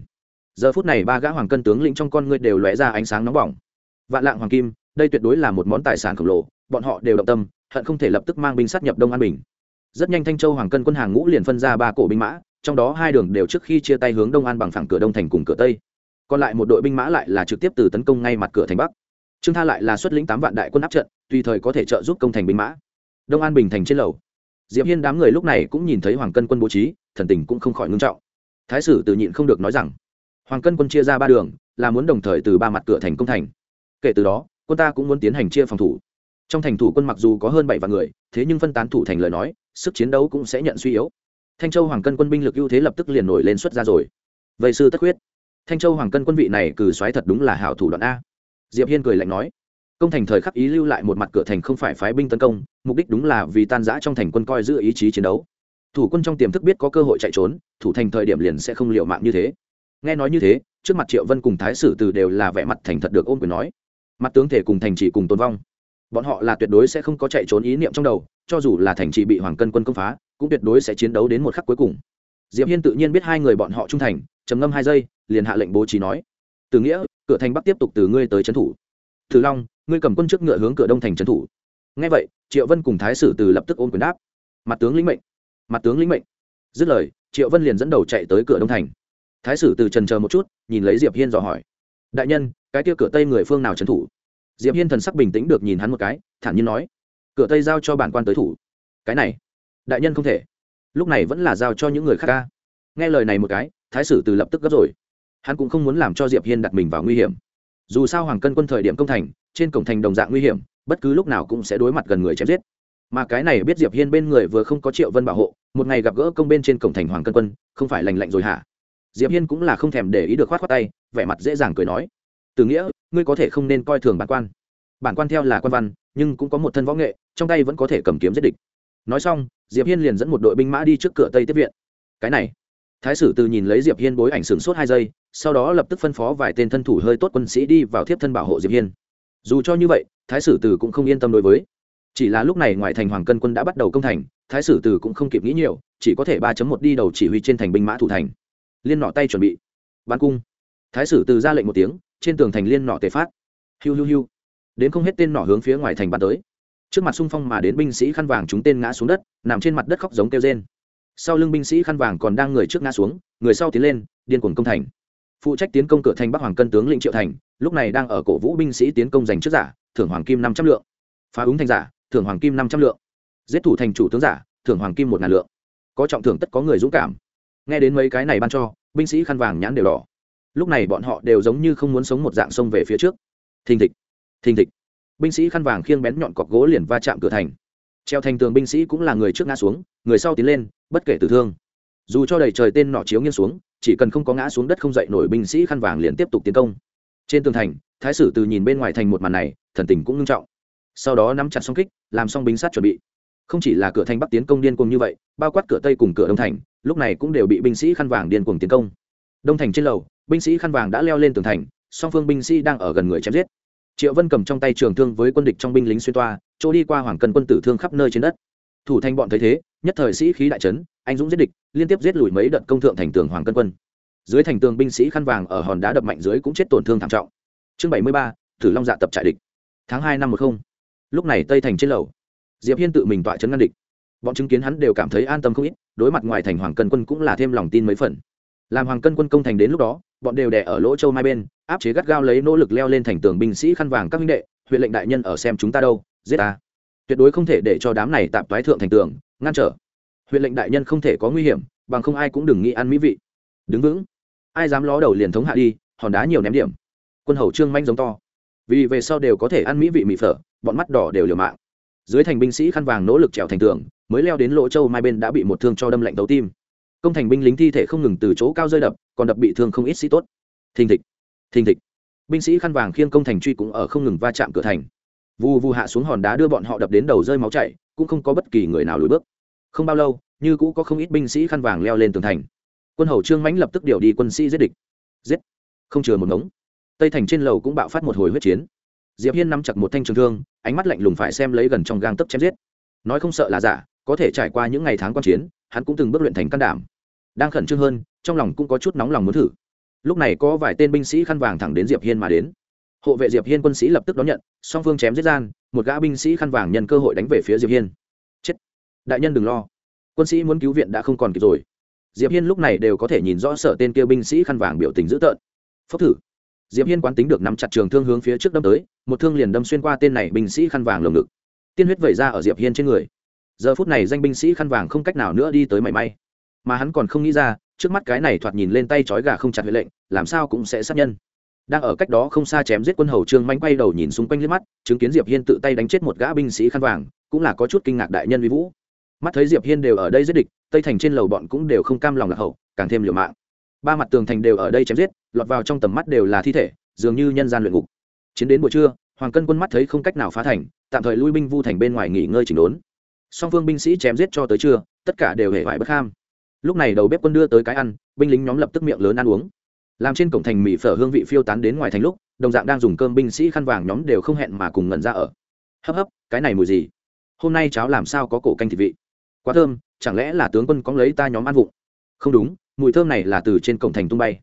Giờ phút này ba gã hoàng cân tướng lĩnh trong con ngươi đều lóe ra ánh sáng nóng bỏng. Vạn lạng hoàng kim, đây tuyệt đối là một món tài sản khổng lồ, bọn họ đều động tâm, hận không thể lập tức mang binh sát nhập đông an bình. Rất nhanh thanh châu hoàng cân quân hàng ngũ liền phân ra ba cổ binh mã trong đó hai đường đều trước khi chia tay hướng đông an bằng phẳng cửa đông thành cùng cửa tây. Còn lại một đội binh mã lại là trực tiếp từ tấn công ngay mặt cửa thành bắc. Trương tha lại là xuất lĩnh tám vạn đại quân áp trận, tùy thời có thể trợ giúp công thành binh mã. Đông an bình thành trên lầu. Diệp hiên đám người lúc này cũng nhìn thấy hoàng cân quân bố trí, thần tình cũng không khỏi ngưng trọng. Thái sử Từ nhịn không được nói rằng, hoàng cân quân chia ra ba đường, là muốn đồng thời từ ba mặt cửa thành công thành. Kể từ đó, quân ta cũng muốn tiến hành chia phòng thủ. Trong thành thủ quân mặc dù có hơn bảy vạn người, thế nhưng phân tán thủ thành lời nói, sức chiến đấu cũng sẽ nhận suy yếu thanh châu hoàng cân quân binh lực ưu thế lập tức liền nổi lên xuất ra rồi. Vậy sư tất huyết thanh châu hoàng cân quân vị này cử xoáy thật đúng là hảo thủ đoạn a. Diệp hiên cười lạnh nói. Công thành thời khắc ý lưu lại một mặt cửa thành không phải phái binh tấn công, mục đích đúng là vì tan rã trong thành quân coi giữ ý chí chiến đấu. Thủ quân trong tiềm thức biết có cơ hội chạy trốn, thủ thành thời điểm liền sẽ không liệu mạng như thế. Nghe nói như thế, trước mặt triệu vân cùng thái sử từ đều là vẻ mặt thành thật được ôm quyền nói. Mặt tướng thể cùng thành chỉ cùng tồn vong. Bọn họ là tuyệt đối sẽ không có chạy trốn ý niệm trong đầu cho dù là thành trì bị hoàng cân quân công phá, cũng tuyệt đối sẽ chiến đấu đến một khắc cuối cùng. Diệp hiên tự nhiên biết hai người bọn họ trung thành, trầm ngâm hai giây, liền hạ lệnh bố trí nói, từ nghĩa, cửa thành bắc tiếp tục từ ngươi tới trấn thủ. Từ long, ngươi cầm quân trước ngựa hướng cửa đông thành trấn thủ. Ngay vậy, triệu vân cùng thái sử từ lập tức ôm quyền đáp, mặt tướng lĩnh mệnh, mặt tướng lĩnh mệnh. Dứt lời, triệu vân liền dẫn đầu chạy tới cửa đông thành. Thái sử từ trần chờ một chút, nhìn lấy diệp hiên dò hỏi, đại nhân, cái kia cửa tây người phương nào trấn thủ? Diệp hiên thần sắc bình tĩnh được nhìn hắn một cái, thản nhiên nói cửa tây giao cho bản quan tới thủ. Cái này, đại nhân không thể. Lúc này vẫn là giao cho những người khác ca. Nghe lời này một cái, thái sử từ lập tức gấp rồi. Hắn cũng không muốn làm cho diệp hiên đặt mình vào nguy hiểm. Dù sao hoàng cân quân thời điểm công thành, trên cổng thành đồng dạng nguy hiểm, bất cứ lúc nào cũng sẽ đối mặt gần người chém giết. Mà cái này biết diệp hiên bên người vừa không có triệu vân bảo hộ, một ngày gặp gỡ công bên trên cổng thành hoàng cân quân, không phải lành lạnh rồi hả? Diệp hiên cũng là không thèm để ý được khoát khoát tay, vẻ mặt dễ dàng cười nói. Từ nghĩa, ngươi có thể không nên coi thường bản quan bản quan theo là quan văn, nhưng cũng có một thân võ nghệ, trong tay vẫn có thể cầm kiếm giết địch. Nói xong, diệp hiên liền dẫn một đội binh mã đi trước cửa tây tiếp viện. Cái này, thái sử từ nhìn lấy diệp hiên bối ảnh sửng sốt hai giây, sau đó lập tức phân phó vài tên thân thủ hơi tốt quân sĩ đi vào thiếp thân bảo hộ diệp hiên. Dù cho như vậy, thái sử từ cũng không yên tâm đối với. Chỉ là lúc này ngoài thành hoàng cân quân đã bắt đầu công thành, thái sử từ cũng không kịp nghĩ nhiều, chỉ có thể ba một đi đầu chỉ huy trên thành binh mã thủ thành. Liên nọ tay chuẩn bị. Bắn cung. Thái sử từ ra lệnh một tiếng, trên tường thành liên nọ tề phát. Hiu hiu hiu đến không hết tên nỏ hướng phía ngoài thành bắn tới. Trước mặt xung phong mà đến binh sĩ khăn vàng chúng tên ngã xuống đất, nằm trên mặt đất khóc giống kêu rên. Sau lưng binh sĩ khăn vàng còn đang người trước ngã xuống, người sau tiến lên, điên cuồng công thành. Phụ trách tiến công cửa thành bắc hoàng cân tướng lĩnh triệu thành, lúc này đang ở cổ vũ binh sĩ tiến công giành trước giả, thưởng hoàng kim năm trăm lượng. Phá ứng thành giả, thưởng hoàng kim năm trăm lượng. Giết thủ thành chủ tướng giả, thưởng hoàng kim một ngàn lượng. Có trọng thưởng tất có người dũng cảm. Nghe đến mấy cái này ban cho, binh sĩ khăn vàng nhãn đều đỏ. Lúc này bọn họ đều giống như không muốn sống một dạng sông về phía trước. Thình thịch thình thịch. Binh sĩ khăn vàng khiêng bén nhọn cọc gỗ liền va chạm cửa thành. Treo thành tường binh sĩ cũng là người trước ngã xuống, người sau tiến lên, bất kể tử thương. Dù cho đầy trời tên nọ chiếu nghiêng xuống, chỉ cần không có ngã xuống đất không dậy nổi binh sĩ khăn vàng liền tiếp tục tiến công. Trên tường thành, thái sử từ nhìn bên ngoài thành một màn này, thần tình cũng nghiêm trọng. Sau đó nắm chặt song kích, làm xong binh sát chuẩn bị. Không chỉ là cửa thành bắc tiến công điên cuồng như vậy, bao quát cửa tây cùng cửa đông thành, lúc này cũng đều bị binh sĩ khăn vàng điên cuồng tiến công. Đông thành trên lầu, binh sĩ khăn vàng đã leo lên tường thành, song phương binh sĩ đang ở gần người chém giết triệu vân cầm trong tay trường thương với quân địch trong binh lính xuyên toa, chỗ đi qua hoàng cần quân tử thương khắp nơi trên đất. Thủ Thanh bọn thấy thế, nhất thời sĩ khí đại trấn anh dũng giết địch, liên tiếp giết lùi mấy đợt công thượng thành tường hoàng cân quân. Dưới thành tường binh sĩ khăn vàng ở hòn đá đập mạnh dưới cũng chết tổn thương thảm trọng. Chương bảy mươi ba, thử long dạ tập trại địch. Tháng hai năm một không. Lúc này tây thành trên lầu. Diệp hiên tự mình tọa chấn ngăn địch. Bọn chứng kiến hắn đều cảm thấy an tâm không ít, đối mặt ngoài thành hoàng cân quân cũng là thêm lòng tin mấy phần. Làm hoàng cân quân công thành đến lúc đó bọn đều đè ở lỗ châu mai bên, áp chế gắt gao lấy nỗ lực leo lên thành tường binh sĩ khăn vàng các minh đệ, huyện lệnh đại nhân ở xem chúng ta đâu, giết ta. Tuyệt đối không thể để cho đám này tạm toái thượng thành tường, ngăn trở. Huyện lệnh đại nhân không thể có nguy hiểm, bằng không ai cũng đừng nghĩ ăn mỹ vị. Đứng vững. Ai dám ló đầu liền thống hạ đi, hòn đá nhiều ném điểm. Quân hầu trương manh giống to. Vì về sau đều có thể ăn mỹ vị mị phở, bọn mắt đỏ đều liều mạng. Dưới thành binh sĩ khăn vàng nỗ lực trèo thành tường, mới leo đến lỗ châu mai bên đã bị một thương cho đâm lạnh tấu tim công thành binh lính thi thể không ngừng từ chỗ cao rơi đập, còn đập bị thương không ít sĩ tốt. Thình thịch thình thịch. Binh sĩ khăn vàng khiêng công thành truy cũng ở không ngừng va chạm cửa thành. Vù vù hạ xuống hòn đá đưa bọn họ đập đến đầu rơi máu chảy, cũng không có bất kỳ người nào lùi bước. Không bao lâu, như cũ có không ít binh sĩ khăn vàng leo lên tường thành. Quân hầu trương mãnh lập tức điều đi quân sĩ giết địch. Giết. Không chừa một ngống. Tây thành trên lầu cũng bạo phát một hồi huyết chiến. Diệp hiên nắm chặt một thanh trường thương, ánh mắt lạnh lùng phải xem lấy gần trong gang tấc chém giết. Nói không sợ là giả có thể trải qua những ngày tháng quan chiến, hắn cũng từng bước luyện thành can đảm. Đang khẩn trương hơn, trong lòng cũng có chút nóng lòng muốn thử. Lúc này có vài tên binh sĩ khăn vàng thẳng đến diệp hiên mà đến. Hộ vệ diệp hiên quân sĩ lập tức đón nhận, song phương chém giết gian, một gã binh sĩ khăn vàng nhân cơ hội đánh về phía diệp hiên. Chết! Đại nhân đừng lo. Quân sĩ muốn cứu viện đã không còn kịp rồi. Diệp hiên lúc này đều có thể nhìn rõ sở tên kia binh sĩ khăn vàng biểu tình dữ tợn. Phốc thử! Diệp hiên quán tính được nắm chặt trường thương hướng phía trước đâm tới, một thương liền đâm xuyên qua tên này binh sĩ khăn vàng lồng ngực. Tiên huyết vẩy ra ở diệp hiên trên người giờ phút này danh binh sĩ khăn vàng không cách nào nữa đi tới mảy may. Mà hắn còn không nghĩ ra, trước mắt cái này thoạt nhìn lên tay trói gà không chặt huệ lệnh, làm sao cũng sẽ sát nhân. Đang ở cách đó không xa chém giết quân hầu trương manh quay đầu nhìn xung quanh liếc mắt, chứng kiến diệp hiên tự tay đánh chết một gã binh sĩ khăn vàng, cũng là có chút kinh ngạc đại nhân vi vũ. Mắt thấy diệp hiên đều ở đây giết địch, tây thành trên lầu bọn cũng đều không cam lòng lạc hậu, càng thêm liều mạng. Ba mặt tường thành đều ở đây chém giết, lọt vào trong tầm mắt đều là thi thể, dường như nhân gian luyện ngục. Chiến đến buổi trưa, hoàng cân quân mắt thấy không cách nào phá thành, tạm thời lui binh vu thành bên ngoài nghỉ ngơi chỉnh đốn song phương binh sĩ chém giết cho tới trưa, tất cả đều hề vải bất ham lúc này đầu bếp quân đưa tới cái ăn, binh lính nhóm lập tức miệng lớn ăn uống. Làm trên cổng thành mì phở hương vị phiêu tán đến ngoài thành lúc, đồng dạng đang dùng cơm binh sĩ khăn vàng nhóm đều không hẹn mà cùng ngẩn ra ở. Hấp hấp, cái này mùi gì? Hôm nay cháo làm sao có cổ canh thịt vị? Quá thơm, chẳng lẽ là tướng quân có lấy ta nhóm ăn vụng? Không đúng, mùi thơm này là từ trên cổng thành tung bay.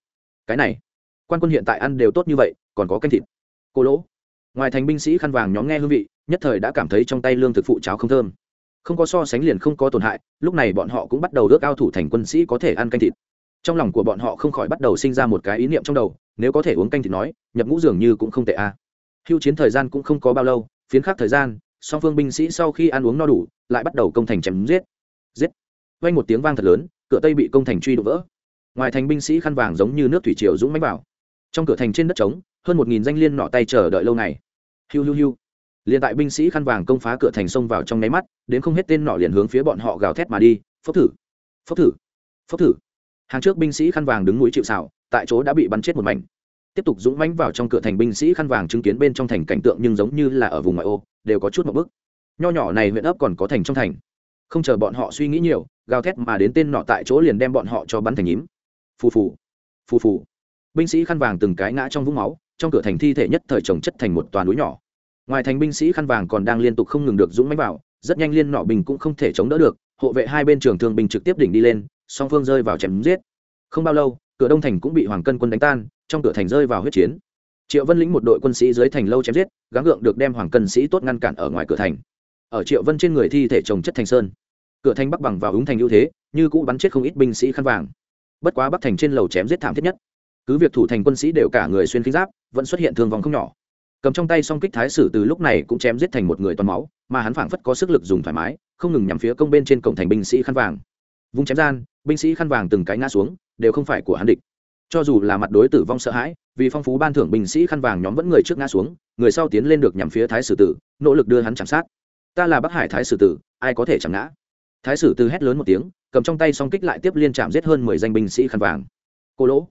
Cái này, quan quân hiện tại ăn đều tốt như vậy, còn có canh thịt. Cô lỗ. Ngoài thành binh sĩ khăn vàng nhóm nghe hương vị, nhất thời đã cảm thấy trong tay lương thực phụ cháo không thơm không có so sánh liền không có tổn hại, lúc này bọn họ cũng bắt đầu ước ao thủ thành quân sĩ có thể ăn canh thịt. Trong lòng của bọn họ không khỏi bắt đầu sinh ra một cái ý niệm trong đầu, nếu có thể uống canh thịt nói, nhập ngũ dường như cũng không tệ a. À. hưu chiến thời gian cũng không có bao lâu, phiến khác thời gian, song phương binh sĩ sau khi ăn uống no đủ, lại bắt đầu công thành chém giết. Giết. Vang một tiếng vang thật lớn, cửa tây bị công thành truy đổ vỡ. Ngoài thành binh sĩ khăn vàng giống như nước thủy triều dũng mãnh vào. Trong cửa thành trên đất trống, hơn một nghìn danh liên nọ tay chờ đợi lâu ngày. Hiu hiu hiu liền tại binh sĩ khăn vàng công phá cửa thành sông vào trong nháy mắt, đến không hết tên nọ liền hướng phía bọn họ gào thét mà đi, phốc thử! Phốc thử! Phốc thử! Hàng trước binh sĩ khăn vàng đứng núi chịu xảo tại chỗ đã bị bắn chết một mảnh. Tiếp tục dũng mãnh vào trong cửa thành binh sĩ khăn vàng chứng kiến bên trong thành cảnh tượng nhưng giống như là ở vùng ngoại ô, đều có chút một bức. Nho nhỏ này huyện ấp còn có thành trong thành. Không chờ bọn họ suy nghĩ nhiều, gào thét mà đến tên nọ tại chỗ liền đem bọn họ cho bắn thành nhím. Phù phù! Phù phù! Binh sĩ khăn vàng từng cái ngã trong vũng máu, trong cửa thành thi thể nhất thời trồng chất thành một toàn núi nhỏ ngoài thành binh sĩ khăn vàng còn đang liên tục không ngừng được dũng mãnh vào, rất nhanh liên nọ bình cũng không thể chống đỡ được, hộ vệ hai bên trường thương binh trực tiếp đỉnh đi lên, song phương rơi vào chém giết. Không bao lâu, cửa đông thành cũng bị hoàng cân quân đánh tan, trong cửa thành rơi vào huyết chiến. Triệu vân lĩnh một đội quân sĩ dưới thành lâu chém giết, gắng gượng được đem hoàng cân sĩ tốt ngăn cản ở ngoài cửa thành. Ở triệu vân trên người thi thể trồng chất thành sơn. Cửa thành bắc bằng vào húng thành ưu thế, như cũ bắn chết không ít binh sĩ khăn vàng. Bất quá bắc thành trên lầu chém giết thảm thiết nhất. Cứ việc thủ thành quân sĩ đều cả người xuyên khinh giáp, vẫn xuất hiện thương vong không nhỏ cầm trong tay song kích thái sử từ lúc này cũng chém giết thành một người toàn máu, mà hắn phảng phất có sức lực dùng thoải mái, không ngừng nhắm phía công bên trên cổng thành binh sĩ khăn vàng. Vung chém gian, binh sĩ khăn vàng từng cái ngã xuống, đều không phải của hắn địch. Cho dù là mặt đối tử vong sợ hãi, vì phong phú ban thưởng binh sĩ khăn vàng nhóm vẫn người trước ngã xuống, người sau tiến lên được nhằm phía thái sử tử, nỗ lực đưa hắn chạm sát. Ta là bắc hải thái sử tử, ai có thể chẳng ngã? Thái sử tử hét lớn một tiếng, cầm trong tay song kích lại tiếp liên chạm giết hơn mười danh binh sĩ khăn vàng. Cô lỗ.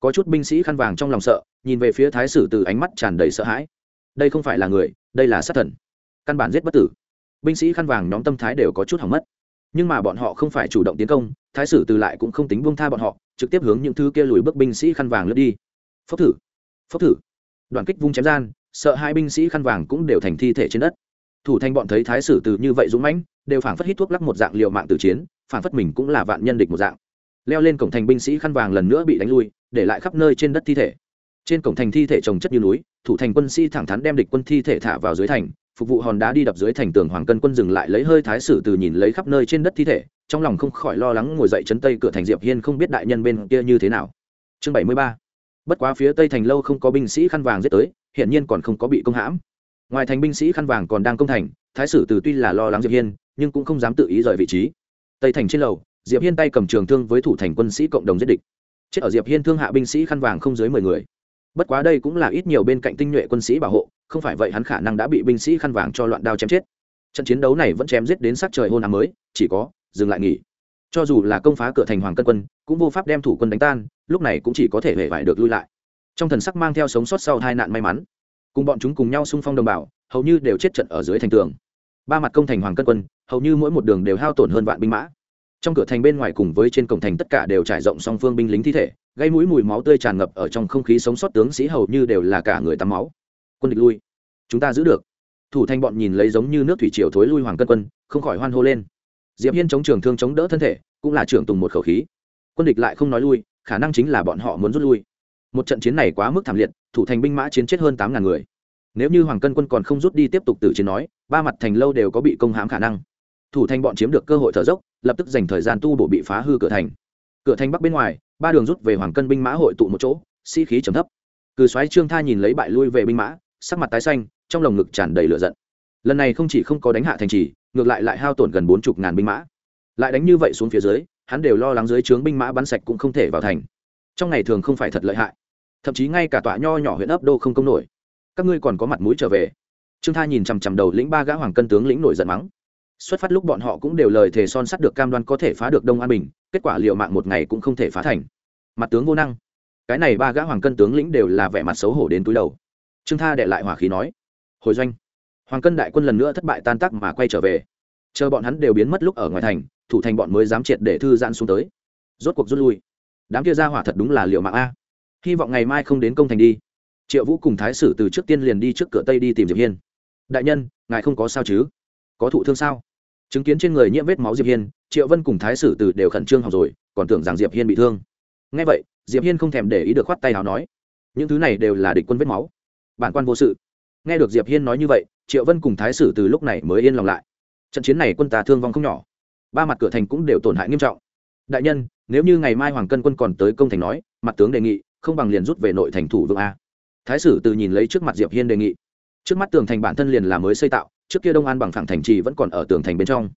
Có chút binh sĩ khăn vàng trong lòng sợ nhìn về phía thái sử tử ánh mắt tràn đầy sợ hãi. Đây không phải là người, đây là sát thần. Căn bản giết bất tử. Binh sĩ khăn vàng nhóm tâm thái đều có chút hỏng mất. Nhưng mà bọn họ không phải chủ động tiến công, thái sử từ lại cũng không tính buông tha bọn họ, trực tiếp hướng những thứ kia lùi bước binh sĩ khăn vàng lướt đi. Phốc thử phốc thử. Đoàn kích vung chém gian, sợ hai binh sĩ khăn vàng cũng đều thành thi thể trên đất. Thủ thành bọn thấy thái sử từ như vậy dũng mãnh, đều phảng phất hít thuốc lắc một dạng liều mạng tử chiến, phảng phất mình cũng là vạn nhân địch một dạng. Leo lên cổng thành binh sĩ khăn vàng lần nữa bị đánh lui, để lại khắp nơi trên đất thi thể trên cổng thành thi thể trồng chất như núi, thủ thành quân sĩ thẳng thắn đem địch quân thi thể thả vào dưới thành, phục vụ hòn đá đi đập dưới thành tường hoàng cân quân dừng lại lấy hơi thái sử từ nhìn lấy khắp nơi trên đất thi thể, trong lòng không khỏi lo lắng ngồi dậy chấn tây cửa thành diệp hiên không biết đại nhân bên kia như thế nào. Chương bảy mươi ba. Bất quá phía tây thành lâu không có binh sĩ khăn vàng giết tới hiện nhiên còn không có bị công hãm. Ngoài thành binh sĩ khăn vàng còn đang công thành, thái sử từ tuy là lo lắng diệp hiên, nhưng cũng không dám tự ý rời vị trí. Tây thành trên lầu, diệp hiên tay cầm trường thương với thủ thành quân sĩ cộng đồng giết địch. Chết ở diệp hiên thương hạ binh sĩ khăn vàng không dưới mười người bất quá đây cũng là ít nhiều bên cạnh tinh nhuệ quân sĩ bảo hộ, không phải vậy hắn khả năng đã bị binh sĩ khăn vàng cho loạn đao chém chết. Trận chiến đấu này vẫn chém giết đến sắc trời hôn ám mới, chỉ có, dừng lại nghỉ. Cho dù là công phá cửa thành hoàng cân quân, cũng vô pháp đem thủ quân đánh tan, lúc này cũng chỉ có thể hề vải được lui lại. Trong thần sắc mang theo sống sót sau hai nạn may mắn, cùng bọn chúng cùng nhau xung phong đồng bào, hầu như đều chết trận ở dưới thành tường. Ba mặt công thành hoàng cân quân, hầu như mỗi một đường đều hao tổn hơn vạn binh mã. Trong cửa thành bên ngoài cùng với trên cổng thành tất cả đều trải rộng song phương binh lính thi thể gây mũi mùi máu tươi tràn ngập ở trong không khí sống sót tướng sĩ hầu như đều là cả người tắm máu. Quân địch lui. Chúng ta giữ được. Thủ Thanh bọn nhìn lấy giống như nước thủy triều thối lui hoàng cân quân, không khỏi hoan hô lên. Diệp hiên chống trường thương chống đỡ thân thể, cũng là trưởng tùng một khẩu khí. Quân địch lại không nói lui, khả năng chính là bọn họ muốn rút lui. Một trận chiến này quá mức thảm liệt, thủ thành binh mã chiến chết hơn tám ngàn người. Nếu như hoàng cân quân còn không rút đi tiếp tục tử chiến nói, ba mặt thành lâu đều có bị công hãm khả năng. Thủ thành bọn chiếm được cơ hội thở dốc, lập tức dành thời gian tu bổ bị phá hư cửa thành cửa thành bắc bên ngoài, ba đường rút về hoàng cân binh mã hội tụ một chỗ, sĩ、si、khí trầm thấp. Cừ soái trương tha nhìn lấy bại lui về binh mã, sắc mặt tái xanh, trong lồng ngực tràn đầy lửa giận. Lần này không chỉ không có đánh hạ thành trì, ngược lại lại hao tổn gần bốn chục ngàn binh mã. Lại đánh như vậy xuống phía dưới, hắn đều lo lắng dưới trướng binh mã bắn sạch cũng không thể vào thành. Trong ngày thường không phải thật lợi hại. Thậm chí ngay cả tọa nho nhỏ huyện ấp đô không công nổi. Các ngươi còn có mặt mũi trở về. Trương tha nhìn chằm chằm đầu lĩnh ba gã hoàng cân tướng lĩnh nổi giận mắng xuất phát lúc bọn họ cũng đều lời thề son sắt được cam đoan có thể phá được đông an bình, kết quả liệu mạng một ngày cũng không thể phá thành. Mặt tướng vô năng. Cái này ba gã hoàng cân tướng lĩnh đều là vẻ mặt xấu hổ đến túi đầu. Trương tha đệ lại hỏa khí nói, hồi doanh. Hoàng cân đại quân lần nữa thất bại tan tác mà quay trở về. Chờ bọn hắn đều biến mất lúc ở ngoài thành, thủ thành bọn mới dám triệt để thư giãn xuống tới. Rốt cuộc rút lui. Đám kia ra hỏa thật đúng là liệu mạng a. Hy vọng ngày mai không đến công thành đi. Triệu vũ cùng thái sử từ trước tiên liền đi trước cửa tây đi tìm diệp hiên. Đại nhân, ngài không có sao chứ? Có thụ thương sao? Chứng kiến trên người nhiễm vết máu diệp hiên, triệu vân cùng thái sử từ đều khẩn trương học rồi, còn tưởng rằng diệp hiên bị thương. Ngay vậy, diệp hiên không thèm để ý được khoát tay nào nói, những thứ này đều là địch quân vết máu. Bản quan vô sự. Nghe được diệp hiên nói như vậy, triệu vân cùng thái sử từ lúc này mới yên lòng lại. Trận chiến này quân ta thương vong không nhỏ. Ba mặt cửa thành cũng đều tổn hại nghiêm trọng. Đại nhân, nếu như ngày mai hoàng cân quân còn tới công thành nói, mặt tướng đề nghị, không bằng liền rút về nội thành thủ vương a. Thái sử từ nhìn lấy trước mặt diệp hiên đề nghị. Trước mắt tường thành bản thân liền là mới xây tạo trước kia đông an bằng phẳng thành trì vẫn còn ở tường thành bên trong.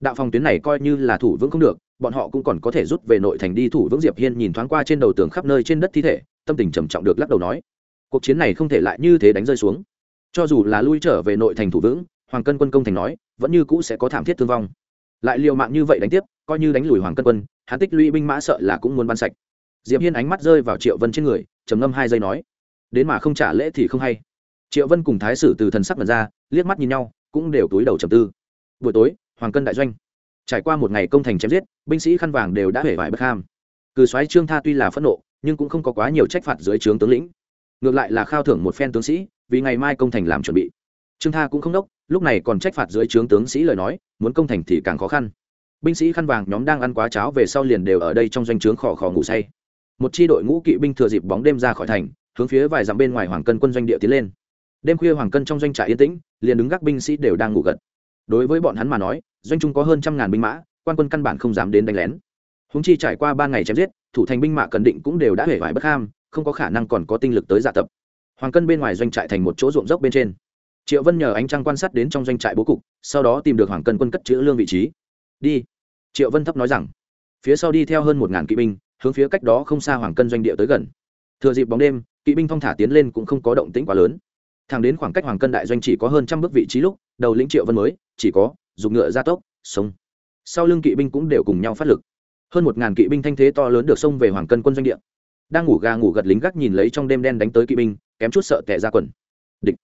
Đạo phòng tuyến này coi như là thủ vững không được, bọn họ cũng còn có thể rút về nội thành đi thủ vững diệp hiên nhìn thoáng qua trên đầu tường khắp nơi trên đất thi thể, tâm tình trầm trọng được lắc đầu nói, cuộc chiến này không thể lại như thế đánh rơi xuống. Cho dù là lui trở về nội thành thủ vững, hoàng cân quân công thành nói, vẫn như cũ sẽ có thảm thiết thương vong. Lại liều mạng như vậy đánh tiếp, coi như đánh lùi hoàng cân quân, hắn tích lũy binh mã sợ là cũng muốn bắn sạch. Diệp hiên ánh mắt rơi vào triệu vân trên người, trầm ngâm hai giây nói, đến mà không trả lễ thì không hay. Triệu vân cùng thái sử từ thần sắc mật ra, liếc mắt nhìn nhau cũng đều túi đầu trầm tư. Buổi tối, hoàng cân đại doanh. Trải qua một ngày công thành chém giết, binh sĩ khăn vàng đều đã hể vải bất ham. Cử soái trương tha tuy là phẫn nộ, nhưng cũng không có quá nhiều trách phạt dưới trướng tướng lĩnh. Ngược lại là khao thưởng một phen tướng sĩ, vì ngày mai công thành làm chuẩn bị. Trương tha cũng không đốc, lúc này còn trách phạt dưới trướng tướng sĩ lời nói, muốn công thành thì càng khó khăn. Binh sĩ khăn vàng nhóm đang ăn quá cháo về sau liền đều ở đây trong doanh trướng khò khò ngủ say. Một chi đội ngũ kỵ binh thừa dịp bóng đêm ra khỏi thành, hướng phía vài dặm bên ngoài hoàng cân quân doanh địa tiến lên đêm khuya hoàng cân trong doanh trại yên tĩnh, liền đứng gác binh sĩ đều đang ngủ gật. Đối với bọn hắn mà nói, doanh trung có hơn trăm ngàn binh mã, quan quân căn bản không dám đến đánh lén. Húng chi trải qua ba ngày chém giết, thủ thành binh mã cần định cũng đều đã hể vải bất ham, không có khả năng còn có tinh lực tới dạ tập. Hoàng cân bên ngoài doanh trại thành một chỗ ruộng dốc bên trên. Triệu vân nhờ ánh trăng quan sát đến trong doanh trại bố cục, sau đó tìm được hoàng cân quân cất chữ lương vị trí. Đi. Triệu vân thấp nói rằng. Phía sau đi theo hơn một ngàn kỵ binh, hướng phía cách đó không xa hoàng cân doanh địa tới gần. Thừa dịp bóng đêm, kỵ binh thong thả tiến lên cũng không có động tĩnh quá lớn thẳng đến khoảng cách hoàng cân đại doanh chỉ có hơn trăm bước vị trí lúc, đầu lĩnh triệu vân mới, chỉ có, dùng ngựa ra tốc, sông. Sau lưng kỵ binh cũng đều cùng nhau phát lực. Hơn một ngàn kỵ binh thanh thế to lớn được xông về hoàng cân quân doanh địa. Đang ngủ gà ngủ gật lính gác nhìn lấy trong đêm đen đánh tới kỵ binh, kém chút sợ tệ ra quần. Địch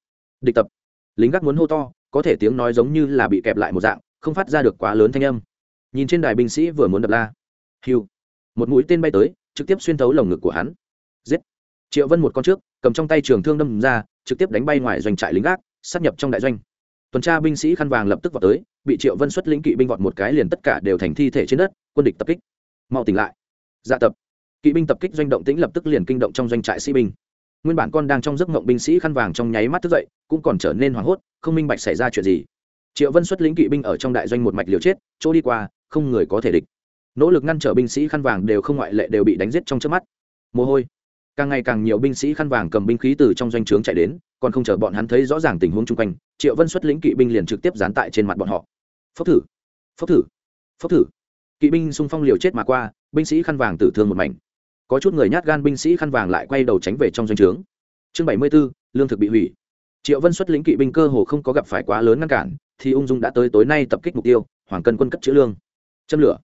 địch tập. Lính gác muốn hô to, có thể tiếng nói giống như là bị kẹp lại một dạng, không phát ra được quá lớn thanh âm. Nhìn trên đài binh sĩ vừa muốn đập la. Hiu. Một mũi tên bay tới, trực tiếp xuyên thấu lồng ngực của hắn. Giết. Triệu vân một con trước, cầm trong tay trường thương đâm ra trực tiếp đánh bay ngoài doanh trại lính gác, sát nhập trong đại doanh. Tuần tra binh sĩ khăn vàng lập tức vào tới, bị triệu vân xuất lĩnh kỵ binh vọt một cái liền tất cả đều thành thi thể trên đất, quân địch tập kích. Mau tỉnh lại. Dạ tập. Kỵ binh tập kích doanh động tĩnh lập tức liền kinh động trong doanh trại sĩ binh. Nguyên bản con đang trong giấc mộng binh sĩ khăn vàng trong nháy mắt thức dậy, cũng còn trở nên hoảng hốt, không minh bạch xảy ra chuyện gì. Triệu vân xuất lĩnh kỵ binh ở trong đại doanh một mạch liều chết, chỗ đi qua, không người có thể địch. Nỗ lực ngăn trở binh sĩ khăn vàng đều không ngoại lệ đều bị đánh giết trong trước mắt. Mồ hôi càng ngày càng nhiều binh sĩ khăn vàng cầm binh khí từ trong doanh trướng chạy đến, còn không chờ bọn hắn thấy rõ ràng tình huống chung quanh, triệu vân xuất lĩnh kỵ binh liền trực tiếp dán tại trên mặt bọn họ. Phốc thử phốc thử phốc thử. Kỵ binh xung phong liều chết mà qua, binh sĩ khăn vàng tử thương một mảnh. Có chút người nhát gan binh sĩ khăn vàng lại quay đầu tránh về trong doanh trướng. Chương bảy mươi b ố lương thực bị hủy. Triệu vân xuất lĩnh kỵ binh cơ hồ không có gặp phải quá lớn ngăn cản, thì ung dung đã tới tối nay tập kích mục tiêu, hoàng cân quân cấp chữ lương. Châm lửa.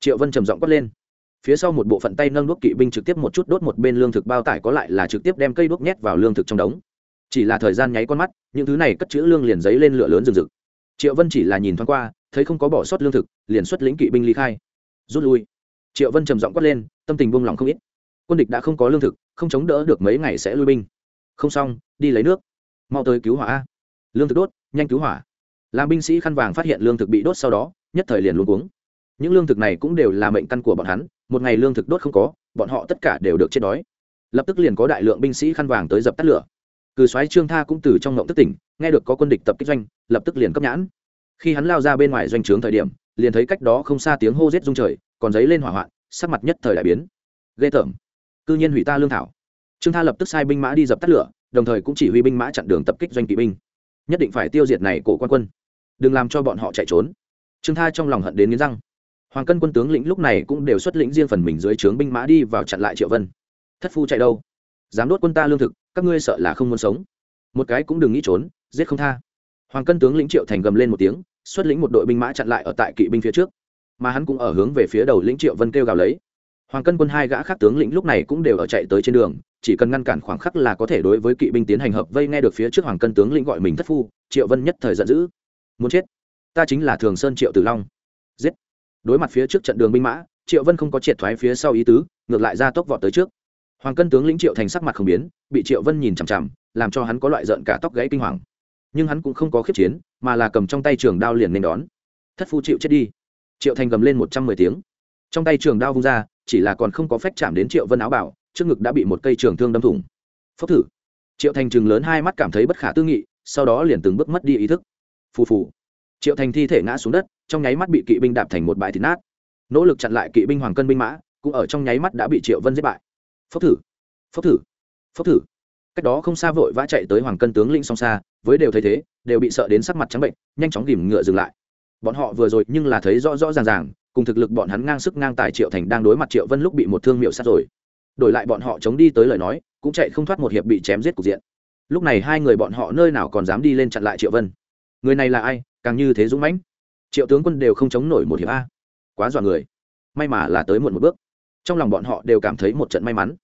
Triệu vân trầm giọng quát lên phía sau một bộ phận tay nâng đuốc kỵ binh trực tiếp một chút đốt một bên lương thực bao tải có lại là trực tiếp đem cây đuốc nhét vào lương thực trong đống. Chỉ là thời gian nháy con mắt, những thứ này cất chữ lương liền giấy lên lửa lớn rừng rực. Triệu vân chỉ là nhìn thoáng qua, thấy không có bỏ sót lương thực, liền xuất lĩnh kỵ binh ly khai. Rút lui. Triệu vân trầm giọng quát lên, tâm tình buông lỏng không ít. Quân địch đã không có lương thực, không chống đỡ được mấy ngày sẽ lui binh. Không xong, đi lấy nước. Mau tới cứu hỏa lương thực đốt, nhanh cứu hỏa. Làm binh sĩ khăn vàng phát hiện lương thực bị đốt sau đó, nhất thời liền luôn cuống. Những lương thực này cũng đều là mệnh căn của bọn hắn một ngày lương thực đốt không có, bọn họ tất cả đều được chết đói. Lập tức liền có đại lượng binh sĩ khăn vàng tới dập tắt lửa. Cừ soái trương tha cũng từ trong ngộng tức tỉnh, nghe được có quân địch tập kích doanh, lập tức liền cấp nhãn. Khi hắn lao ra bên ngoài doanh trướng thời điểm, liền thấy cách đó không xa tiếng hô rết rung trời, còn giấy lên hỏa hoạn, sắc mặt nhất thời đại biến. Ghê tởm. Cư nhiên hủy ta lương thảo. Trương tha lập tức sai binh mã đi dập tắt lửa, đồng thời cũng chỉ huy binh mã chặn đường tập kích doanh kỵ binh. Nhất định phải tiêu diệt này cổ quan quân. Đừng làm cho bọn họ chạy trốn. Trương tha trong lòng hận đến nghiến răng hoàng cân quân tướng lĩnh lúc này cũng đều xuất lĩnh riêng phần mình dưới trướng binh mã đi vào chặn lại triệu vân. Thất phu chạy đâu? Dám đốt quân ta lương thực, các ngươi sợ là không muốn sống. Một cái cũng đừng nghĩ trốn, giết không tha. Hoàng cân tướng lĩnh triệu thành gầm lên một tiếng, xuất lĩnh một đội binh mã chặn lại ở tại kỵ binh phía trước. Mà hắn cũng ở hướng về phía đầu lĩnh triệu vân kêu gào lấy. Hoàng cân quân hai gã khác tướng lĩnh lúc này cũng đều ở chạy tới trên đường, chỉ cần ngăn cản khoảng khắc là có thể đối với kỵ binh tiến hành hợp vây nghe được phía trước hoàng cân tướng lĩnh gọi mình thất phu, triệu vân nhất thời giận dữ. Muốn chết? Ta chính là thường sơn triệu tử long đối mặt phía trước trận đường binh mã, triệu vân không có triệt thoái phía sau ý tứ, ngược lại ra tốc vọt tới trước. Hoàng cân tướng lĩnh triệu thành sắc mặt không biến, bị triệu vân nhìn chằm chằm, làm cho hắn có loại giận cả tóc gãy kinh hoàng. Nhưng hắn cũng không có khiếp chiến, mà là cầm trong tay trường đao liền nên đón. Thất phu chịu chết đi. Triệu thành gầm lên một trăm mười tiếng. Trong tay trường đao vung ra, chỉ là còn không có phách chạm đến triệu vân áo bảo, trước ngực đã bị một cây trường thương đâm thủng. Phốc thử. Triệu thành chừng lớn hai mắt cảm thấy bất khả tư nghị, sau đó liền từng bước mất đi ý thức. Phù phù. Triệu thành thi thể ngã xuống đất trong nháy mắt bị kỵ binh đạp thành một bãi thịt nát. Nỗ lực chặn lại kỵ binh hoàng cân binh mã, cũng ở trong nháy mắt đã bị triệu vân giết bại. Phốc thử phốc thử phốc thử. Cách đó không xa vội vã chạy tới hoàng cân tướng lĩnh song xa, với đều thấy thế, đều bị sợ đến sắc mặt trắng bệnh, nhanh chóng ghìm ngựa dừng lại. Bọn họ vừa rồi nhưng là thấy rõ rõ ràng ràng, cùng thực lực bọn hắn ngang sức ngang tài triệu thành đang đối mặt triệu vân lúc bị một thương miệu sát rồi. Đổi lại bọn họ chống đi tới lời nói, cũng chạy không thoát một hiệp bị chém giết cục diện. Lúc này hai người bọn họ nơi nào còn dám đi lên chặn lại triệu vân? Người này là ai? Càng như thế dũng mãnh triệu tướng quân đều không chống nổi một hiệp a. Quá dọa người. May mà là tới muộn một bước. Trong lòng bọn họ đều cảm thấy một trận may mắn.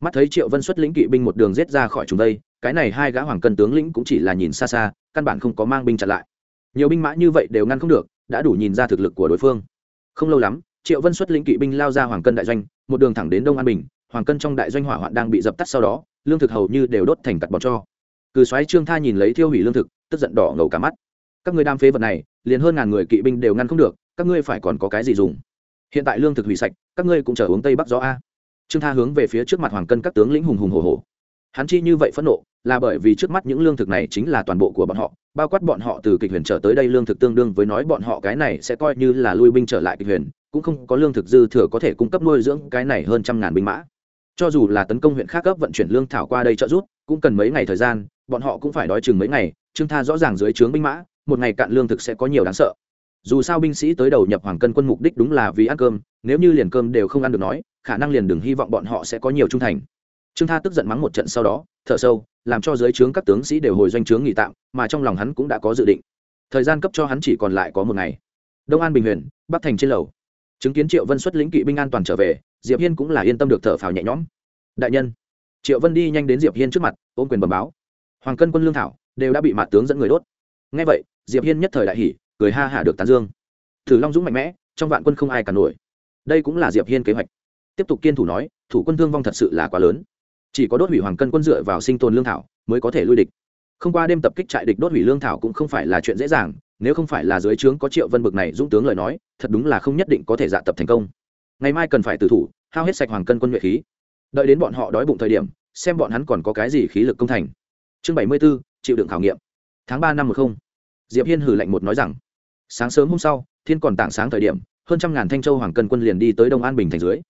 Mắt thấy triệu vân xuất lĩnh kỵ binh một đường rết ra khỏi chúng đây, cái này hai gã hoàng cân tướng lĩnh cũng chỉ là nhìn xa xa, căn bản không có mang binh chặn lại. Nhiều binh mã như vậy đều ngăn không được, đã đủ nhìn ra thực lực của đối phương. Không lâu lắm, triệu vân xuất lĩnh kỵ binh lao ra hoàng cân đại doanh, một đường thẳng đến đông an bình, hoàng cân trong đại doanh hỏa hoạn đang bị dập tắt sau đó, lương thực hầu như đều đốt thành cặt bọt cho. Cừ xoáy trương tha nhìn lấy thiêu hủy lương thực, tức giận đỏ ngầu cả mắt các ngươi đam phế vật này, liền hơn ngàn người kỵ binh đều ngăn không được, các ngươi phải còn có cái gì dùng? Hiện tại lương thực hủy sạch, các ngươi cũng chở uống tây bắc gió a. Trương tha hướng về phía trước mặt hoàng cân các tướng lĩnh hùng hùng hồ hồ hắn chi như vậy phẫn nộ, là bởi vì trước mắt những lương thực này chính là toàn bộ của bọn họ, bao quát bọn họ từ kịch huyền trở tới đây lương thực tương đương với nói bọn họ cái này sẽ coi như là lui binh trở lại kịch huyền, cũng không có lương thực dư thừa có thể cung cấp nuôi dưỡng cái này hơn trăm ngàn binh mã. Cho dù là tấn công huyện khác cấp vận chuyển lương thảo qua đây trợ giúp, cũng cần mấy ngày thời gian, bọn họ cũng phải đói chừng mấy ngày, trương tha rõ ràng dưới trướng binh mã một ngày cạn lương thực sẽ có nhiều đáng sợ. Dù sao binh sĩ tới đầu nhập hoàng cân quân mục đích đúng là vì ăn cơm, nếu như liền cơm đều không ăn được nói, khả năng liền đừng hy vọng bọn họ sẽ có nhiều trung thành. Trương tha tức giận mắng một trận sau đó, thở sâu, làm cho dưới trướng các tướng sĩ đều hồi doanh trướng nghỉ tạm, mà trong lòng hắn cũng đã có dự định. Thời gian cấp cho hắn chỉ còn lại có một ngày. Đông an bình huyền, bắc thành trên lầu. Chứng kiến triệu vân xuất lĩnh kỵ binh an toàn trở về, diệp hiên cũng là yên tâm được thở phào nhẹ nhõm. Đại nhân, triệu vân đi nhanh đến diệp hiên trước mặt, ôm quyền bẩm báo. Hoàng cân quân lương thảo đều đã bị mạt tướng dẫn người đốt ngay vậy, diệp hiên nhất thời đại hỉ, cười ha hả được tán dương. Thử long dũng mạnh mẽ, trong vạn quân không ai cả nổi. Đây cũng là diệp hiên kế hoạch. Tiếp tục kiên thủ nói, thủ quân thương vong thật sự là quá lớn. Chỉ có đốt hủy hoàng cân quân dựa vào sinh tồn lương thảo mới có thể lui địch. Không qua đêm tập kích trại địch đốt hủy lương thảo cũng không phải là chuyện dễ dàng, nếu không phải là dưới trướng có triệu vân bực này dũng tướng lời nói, thật đúng là không nhất định có thể dạ tập thành công. Ngày mai cần phải tử thủ, hao hết sạch hoàng cân quân nhuệ khí. Đợi đến bọn họ đói bụng thời điểm, xem bọn hắn còn có cái gì khí lực công thành. Chương bảy mươi b ố chịu đựng khảo nghiệm tháng ba năm một không. Diệp hiên hử lạnh một nói rằng, sáng sớm hôm sau, thiên còn tảng sáng thời điểm, hơn trăm ngàn thanh châu hoàng cân quân liền đi tới đông an bình thành dưới.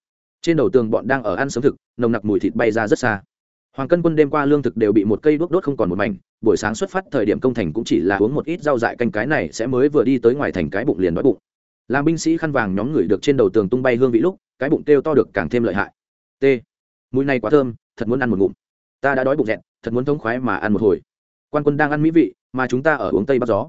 Trên đầu tường bọn đang ở ăn sớm thực, nồng nặc mùi thịt bay ra rất xa. Hoàng cân quân đêm qua lương thực đều bị một cây đuốc đốt không còn một mảnh, buổi sáng xuất phát thời điểm công thành cũng chỉ là uống một ít rau dại canh cái này sẽ mới vừa đi tới ngoài thành cái bụng liền đói bụng. Làm binh sĩ khăn vàng nhóm người được trên đầu tường tung bay hương vị lúc, cái bụng kêu to được càng thêm lợi hại. T. Mùi này quá thơm, thật muốn ăn một ngụm. Ta đã đói bụng rẹn thật muốn thống khoái mà ăn một hồi quan quân đang ăn mỹ vị, mà chúng ta ở uống tây bắc gió.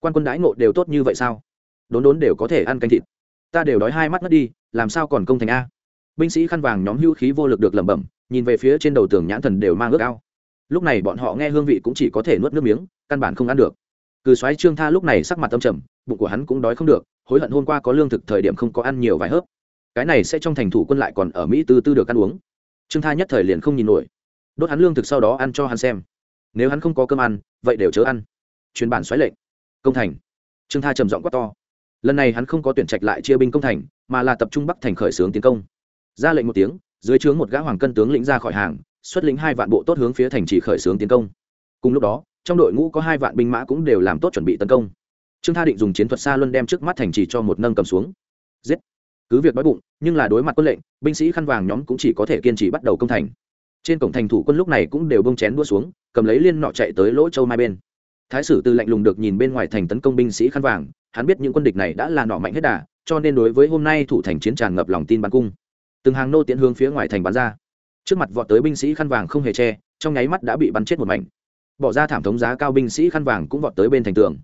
Quan quân đãi ngộ đều tốt như vậy sao? Đốn đốn đều có thể ăn canh thịt. Ta đều đói hai mắt mất đi, làm sao còn công thành a? Binh sĩ khăn vàng nhóm hưu khí vô lực được lẩm bẩm, nhìn về phía trên đầu tường nhãn thần đều mang ước ao. Lúc này bọn họ nghe hương vị cũng chỉ có thể nuốt nước miếng, căn bản không ăn được. Cừ soái trương tha lúc này sắc mặt tâm trầm, bụng của hắn cũng đói không được, hối hận hôm qua có lương thực thời điểm không có ăn nhiều vài hớp. Cái này sẽ trong thành thủ quân lại còn ở mỹ tư tư được ăn uống. Trương tha nhất thời liền không nhìn nổi. Đốt hắn lương thực sau đó ăn cho hắn xem nếu hắn không có cơm ăn, vậy đều chớ ăn. Chuyên bản xoáy lệnh. Công thành. Trương tha trầm giọng quát to. Lần này hắn không có tuyển trạch lại chia binh công thành, mà là tập trung bắc thành khởi xướng tiến công. Ra lệnh một tiếng, dưới trướng một gã hoàng cân tướng lĩnh ra khỏi hàng, xuất lĩnh hai vạn bộ tốt hướng phía thành trì khởi xướng tiến công. Cùng lúc đó, trong đội ngũ có hai vạn binh mã cũng đều làm tốt chuẩn bị tấn công. Trương tha định dùng chiến thuật xa luân đem trước mắt thành trì cho một nâng cầm xuống. Giết. Cứ việc đói bụng, nhưng là đối mặt quân lệnh, binh sĩ khăn vàng nhóm cũng chỉ có thể kiên trì bắt đầu công thành trên cổng thành thủ quân lúc này cũng đều bông chén đua xuống, cầm lấy liên nọ chạy tới lỗ châu mai bên. Thái sử tư lạnh lùng được nhìn bên ngoài thành tấn công binh sĩ khăn vàng, hắn biết những quân địch này đã là nọ mạnh hết đà, cho nên đối với hôm nay thủ thành chiến tràn ngập lòng tin bắn cung. Từng hàng nô tiến hướng phía ngoài thành bắn ra. Trước mặt vọt tới binh sĩ khăn vàng không hề che, trong nháy mắt đã bị bắn chết một mảnh. Bỏ ra thảm thống giá cao binh sĩ khăn vàng cũng vọt tới bên thành tường.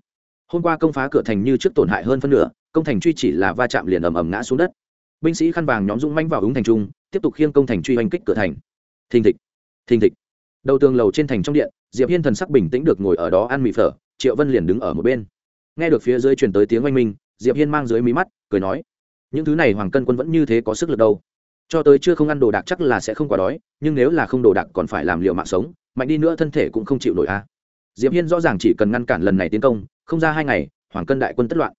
Hôm qua công phá cửa thành như trước tổn hại hơn phân nửa, công thành truy chỉ là va chạm liền ầm ầm ngã xuống đất. Binh sĩ khăn vàng nhóm dũng manh vào ứng thành trung, tiếp tục khiêng công thành truy oanh kích cửa thành thình thịch thình thịch. Đầu tường lầu trên thành trong điện, diệp hiên thần sắc bình tĩnh được ngồi ở đó ăn mì phở, triệu vân liền đứng ở một bên. Nghe được phía dưới truyền tới tiếng oanh minh, diệp hiên mang dưới mí mắt, cười nói, những thứ này hoàng cân quân vẫn như thế có sức lực đâu. Cho tới chưa không ăn đồ đạc chắc là sẽ không quá đói, nhưng nếu là không đồ đạc còn phải làm liệu mạng sống, mạnh đi nữa thân thể cũng không chịu nổi a. Diệp hiên rõ ràng chỉ cần ngăn cản lần này tiến công, không ra hai ngày, hoàng cân đại quân tất loạn.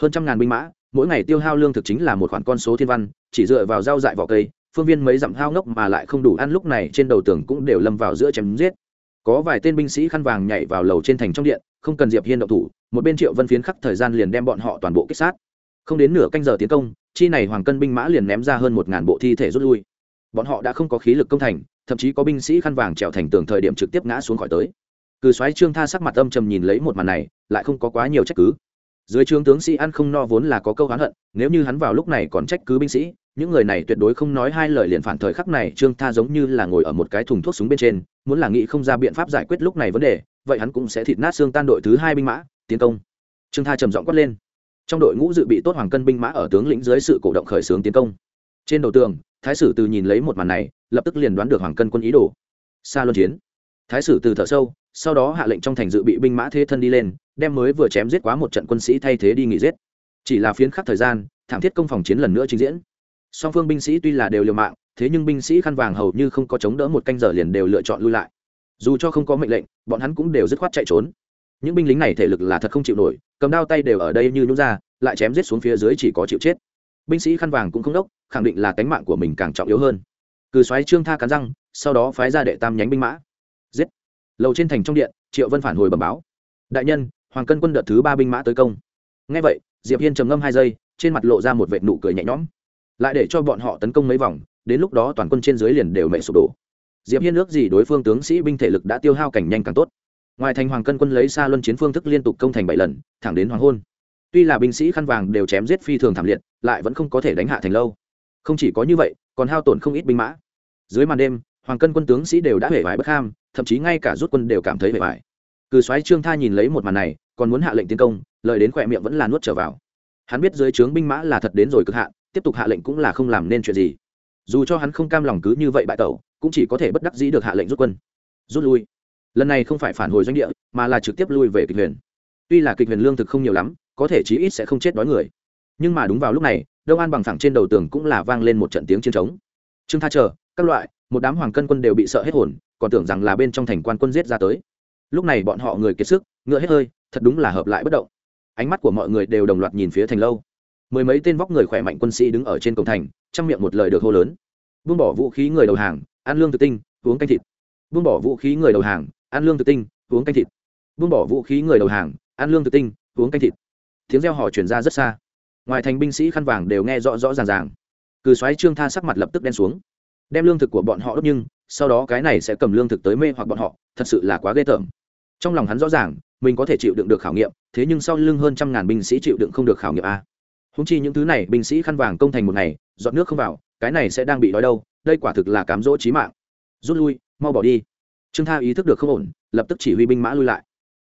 Hơn trăm ngàn binh mã, mỗi ngày tiêu hao lương thực chính là một khoản con số thiên văn, chỉ dựa vào rau dại vỏ cây phương viên mấy dặm hao ngốc mà lại không đủ ăn, lúc này trên đầu tường cũng đều lâm vào giữa chém giết. Có vài tên binh sĩ khăn vàng nhảy vào lầu trên thành trong điện, không cần diệp hiên động thủ, một bên triệu vân phiến khắc thời gian liền đem bọn họ toàn bộ kích sát. Không đến nửa canh giờ tiến công, chi này hoàng cân binh mã liền ném ra hơn một ngàn bộ thi thể rút lui. Bọn họ đã không có khí lực công thành, thậm chí có binh sĩ khăn vàng trèo thành tường thời điểm trực tiếp ngã xuống khỏi tới. Cừ soái trương tha sắc mặt âm trầm nhìn lấy một màn này, lại không có quá nhiều trách cứ. Dưới trương tướng sĩ ăn không no vốn là có câu hán hận, nếu như hắn vào lúc này còn trách cứ binh sĩ những người này tuyệt đối không nói hai lời liền phản thời khắc này trương tha giống như là ngồi ở một cái thùng thuốc súng bên trên, muốn là nghĩ không ra biện pháp giải quyết lúc này vấn đề, vậy hắn cũng sẽ thịt nát xương tan đội thứ hai binh mã, tiến công. Trương tha trầm giọng quát lên. Trong đội ngũ dự bị tốt hoàng cân binh mã ở tướng lĩnh dưới sự cổ động khởi xướng tiến công. Trên đầu tường, thái sử từ nhìn lấy một màn này, lập tức liền đoán được hoàng cân quân ý đồ. Xa luân chiến. Thái sử từ thở sâu, sau đó hạ lệnh trong thành dự bị binh mã thế thân đi lên, đem mới vừa chém giết quá một trận quân sĩ thay thế đi nghỉ giết. Chỉ là phiến khắc thời gian, thảm thiết công phòng chiến lần nữa trình diễn song phương binh sĩ tuy là đều liều mạng, thế nhưng binh sĩ khăn vàng hầu như không có chống đỡ một canh giờ liền đều lựa chọn lui lại. Dù cho không có mệnh lệnh, bọn hắn cũng đều dứt khoát chạy trốn. Những binh lính này thể lực là thật không chịu nổi, cầm đao tay đều ở đây như nhún ra, lại chém giết xuống phía dưới chỉ có chịu chết. Binh sĩ khăn vàng cũng không đốc, khẳng định là cánh mạng của mình càng trọng yếu hơn. Cừ xoáy trương tha cắn răng, sau đó phái ra đệ tam nhánh binh mã. Giết! Lầu trên thành trong điện, triệu vân phản hồi bẩm báo. Đại nhân, hoàng cân quân đợt thứ ba binh mã tới công. Ngay vậy, diệp hiên trầm ngâm hai giây, trên mặt lộ ra một vệt nụ cười nhẹ nhõm lại để cho bọn họ tấn công mấy vòng, đến lúc đó toàn quân trên dưới liền đều mẹ sụp đổ. Diệp hiên ước gì đối phương tướng sĩ binh thể lực đã tiêu hao cảnh nhanh càng tốt. Ngoài thành hoàng cân quân lấy xa luân chiến phương thức liên tục công thành bảy lần, thẳng đến hoàng hôn. Tuy là binh sĩ khăn vàng đều chém giết phi thường thảm liệt, lại vẫn không có thể đánh hạ thành lâu. Không chỉ có như vậy, còn hao tổn không ít binh mã. Dưới màn đêm, hoàng cân quân tướng sĩ đều đã hể vải bất ham, thậm chí ngay cả rút quân đều cảm thấy hể vải cừ soái trương tha nhìn lấy một màn này, còn muốn hạ lệnh tiến công, lời đến khỏe miệng vẫn là nuốt trở vào. Hắn biết dưới trướng binh mã là thật đến rồi cực hạ tiếp tục hạ lệnh cũng là không làm nên chuyện gì. Dù cho hắn không cam lòng cứ như vậy bại tẩu, cũng chỉ có thể bất đắc dĩ được hạ lệnh rút quân. Rút lui. Lần này không phải phản hồi doanh địa, mà là trực tiếp lui về kịch huyền. Tuy là kịch huyền lương thực không nhiều lắm, có thể chí ít sẽ không chết đói người. Nhưng mà đúng vào lúc này, đông an bằng thẳng trên đầu tường cũng là vang lên một trận tiếng chiến trống. Trương tha chờ, các loại, một đám hoàng cân quân đều bị sợ hết hồn, còn tưởng rằng là bên trong thành quan quân giết ra tới. Lúc này bọn họ người kiệt sức, ngựa hết hơi, thật đúng là hợp lại bất động. Ánh mắt của mọi người đều đồng loạt nhìn phía thành lâu mười mấy tên vóc người khỏe mạnh quân sĩ đứng ở trên cổng thành trong miệng một lời được hô lớn. Buông bỏ vũ khí người đầu hàng, ăn lương thực tinh, uống canh thịt. Buông bỏ vũ khí người đầu hàng, ăn lương thực tinh, uống canh thịt. Buông bỏ vũ khí người đầu hàng, ăn lương thực tinh, uống canh thịt. Tiếng reo hò chuyển ra rất xa. Ngoài thành binh sĩ khăn vàng đều nghe rõ rõ ràng ràng. Cừ xoáy trương tha sắc mặt lập tức đen xuống. Đem lương thực của bọn họ đốt nhưng, sau đó cái này sẽ cầm lương thực tới mê hoặc bọn họ, thật sự là quá ghê tởm. Trong lòng hắn rõ ràng, mình có thể chịu đựng được khảo nghiệm, thế nhưng sau lưng hơn trăm ngàn binh sĩ chịu đựng không được khảo nghiệm a húng chi những thứ này binh sĩ khăn vàng công thành một ngày dọn nước không vào, cái này sẽ đang bị đói đâu, đây quả thực là cám dỗ trí mạng. Rút lui, mau bỏ đi. Trương tha ý thức được không ổn, lập tức chỉ huy binh mã lui lại.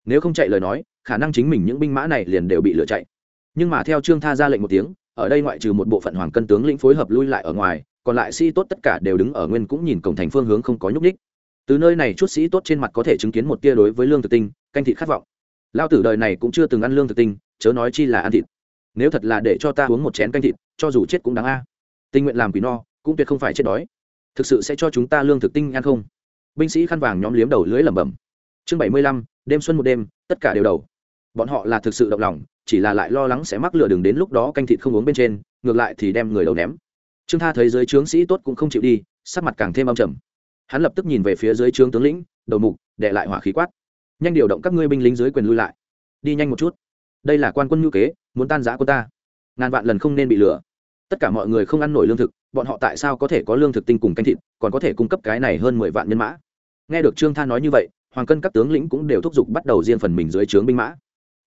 Nếu không chạy lời nói, khả năng chính mình những binh mã này liền đều bị lựa chạy. Nhưng mà theo trương tha ra lệnh một tiếng, ở đây ngoại trừ một bộ phận hoàng cân tướng lĩnh phối hợp lui lại ở ngoài, còn lại sĩ tốt tất cả đều đứng ở nguyên cũng nhìn cổng thành phương hướng không có nhúc ních từ nơi này chút sĩ tốt trên mặt có thể chứng kiến một tia đối với lương thực tinh, canh thịt khát vọng. Lao tử đời này cũng chưa từng ăn lương thực tinh, chớ nói chi là ăn thịt nếu thật là để cho ta uống một chén canh thịt, cho dù chết cũng đáng a. Tinh nguyện làm quỷ no, cũng tuyệt không phải chết đói. Thực sự sẽ cho chúng ta lương thực tinh ăn không? Binh sĩ khăn vàng nhóm liếm đầu lưới lẩm bẩm. Chương bảy mươi lăm, đêm xuân một đêm, tất cả đều đầu. Bọn họ là thực sự động lòng, chỉ là lại lo lắng sẽ mắc lửa đường đến lúc đó canh thịt không uống bên trên, ngược lại thì đem người đầu ném. Trương tha thấy dưới trướng sĩ tốt cũng không chịu đi, sắc mặt càng thêm âm trầm. Hắn lập tức nhìn về phía dưới trướng tướng lĩnh, đầu mục, để lại hỏa khí quát. Nhanh điều động các ngươi binh lính dưới quyền lui lại. Đi nhanh một chút. Đây là quan quân ngữ kế muốn tan giã quân ta. Ngàn vạn lần không nên bị lừa. Tất cả mọi người không ăn nổi lương thực, bọn họ tại sao có thể có lương thực tinh cùng canh thịt, còn có thể cung cấp cái này hơn mười vạn nhân mã? Nghe được trương tha nói như vậy, hoàng cân các tướng lĩnh cũng đều thúc giục bắt đầu riêng phần mình dưới trướng binh mã.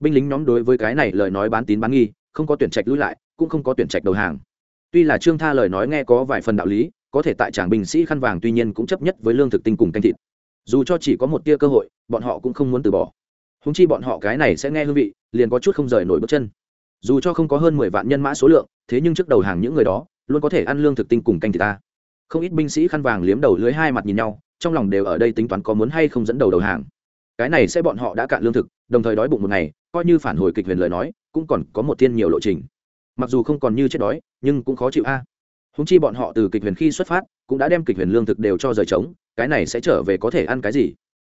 Binh lính nhóm đối với cái này lời nói bán tín bán nghi, không có tuyển trạch lui lại, cũng không có tuyển trạch đầu hàng. Tuy là trương tha lời nói nghe có vài phần đạo lý, có thể tại tràng binh sĩ khăn vàng tuy nhiên cũng chấp nhất với lương thực tinh cùng canh thịt. Dù cho chỉ có một tia cơ hội, bọn họ cũng không muốn từ bỏ. Húng chi bọn họ cái này sẽ nghe hương vị, liền có chút không rời nổi bước chân dù cho không có hơn mười vạn nhân mã số lượng, thế nhưng trước đầu hàng những người đó, luôn có thể ăn lương thực tinh cùng canh thịt ta. Không ít binh sĩ khăn vàng liếm đầu lưới hai mặt nhìn nhau, trong lòng đều ở đây tính toán có muốn hay không dẫn đầu đầu hàng. Cái này sẽ bọn họ đã cạn lương thực, đồng thời đói bụng một ngày, coi như phản hồi kịch huyền lời nói, cũng còn có một thiên nhiều lộ trình. Mặc dù không còn như chết đói, nhưng cũng khó chịu a. Húng chi bọn họ từ kịch huyền khi xuất phát, cũng đã đem kịch huyền lương thực đều cho rời trống, cái này sẽ trở về có thể ăn cái gì?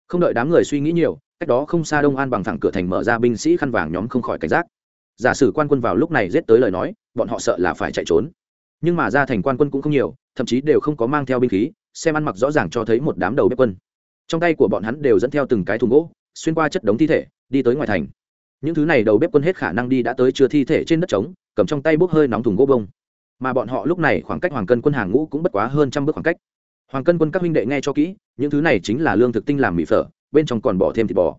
Không đợi đám người suy nghĩ nhiều, cách đó không xa đông an bằng thẳng cửa thành mở ra binh sĩ khăn vàng nhóm không khỏi cảnh giác giả sử quan quân vào lúc này giết tới lời nói, bọn họ sợ là phải chạy trốn. Nhưng mà ra thành quan quân cũng không nhiều, thậm chí đều không có mang theo binh khí, xem ăn mặc rõ ràng cho thấy một đám đầu bếp quân. Trong tay của bọn hắn đều dẫn theo từng cái thùng gỗ, xuyên qua chất đống thi thể, đi tới ngoài thành. Những thứ này đầu bếp quân hết khả năng đi đã tới chưa thi thể trên đất trống, cầm trong tay bốc hơi nóng thùng gỗ bông. Mà bọn họ lúc này khoảng cách hoàng cân quân hàng ngũ cũng bất quá hơn trăm bước khoảng cách. Hoàng cân quân các huynh đệ nghe cho kỹ, những thứ này chính là lương thực tinh làm mì phở, bên trong còn bỏ thêm thịt bò.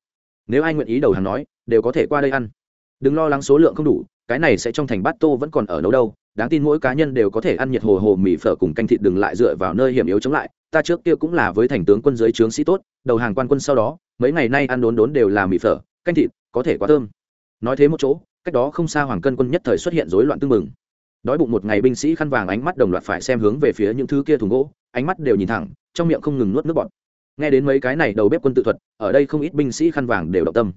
Nếu ai nguyện ý đầu hàng nói, đều có thể qua đây ăn đừng lo lắng số lượng không đủ, cái này sẽ trong thành bát tô vẫn còn ở nấu đâu, đáng tin mỗi cá nhân đều có thể ăn nhiệt hồ hồ mì phở cùng canh thịt đừng lại dựa vào nơi hiểm yếu chống lại, ta trước kia cũng là với thành tướng quân giới trướng sĩ tốt, đầu hàng quan quân sau đó, mấy ngày nay ăn đốn đốn đều là mì phở, canh thịt, có thể quá thơm. Nói thế một chỗ, cách đó không xa hoàng cân quân nhất thời xuất hiện rối loạn tương mừng đói bụng một ngày binh sĩ khăn vàng ánh mắt đồng loạt phải xem hướng về phía những thứ kia thùng gỗ, ánh mắt đều nhìn thẳng, trong miệng không ngừng nuốt nước bọt. Nghe đến mấy cái này đầu bếp quân tự thuật, ở đây không ít binh sĩ khăn vàng đều động tâm.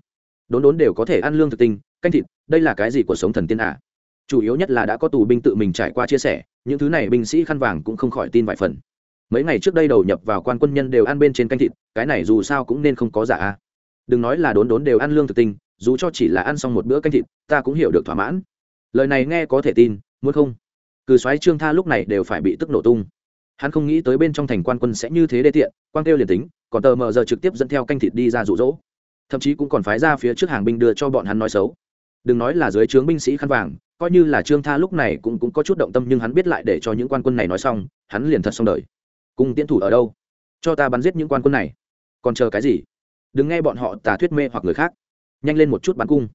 Đốn đốn đều có thể ăn lương thực tinh canh thịt, đây là cái gì của sống thần tiên à? chủ yếu nhất là đã có tù binh tự mình trải qua chia sẻ, những thứ này binh sĩ khăn vàng cũng không khỏi tin vài phần. Mấy ngày trước đây đầu nhập vào quan quân nhân đều ăn bên trên canh thịt, cái này dù sao cũng nên không có giả a đừng nói là đốn đốn đều ăn lương thực tinh, dù cho chỉ là ăn xong một bữa canh thịt, ta cũng hiểu được thỏa mãn. Lời này nghe có thể tin, muốn không? Cừ soái trương tha lúc này đều phải bị tức nổ tung. Hắn không nghĩ tới bên trong thành quan quân sẽ như thế đê tiện quan kêu liền tính, còn tờ mờ giờ trực tiếp dẫn theo canh thịt đi ra rụ rỗ thậm chí cũng còn phái ra phía trước hàng binh đưa cho bọn hắn nói xấu đừng nói là dưới trướng binh sĩ khăn vàng, coi như là trương tha lúc này cũng cũng có chút động tâm nhưng hắn biết lại để cho những quan quân này nói xong, hắn liền thật xong đời. Cùng tiến thủ ở đâu? Cho ta bắn giết những quan quân này. Còn chờ cái gì? Đừng nghe bọn họ tà thuyết mê hoặc người khác. Nhanh lên một chút bắn cung.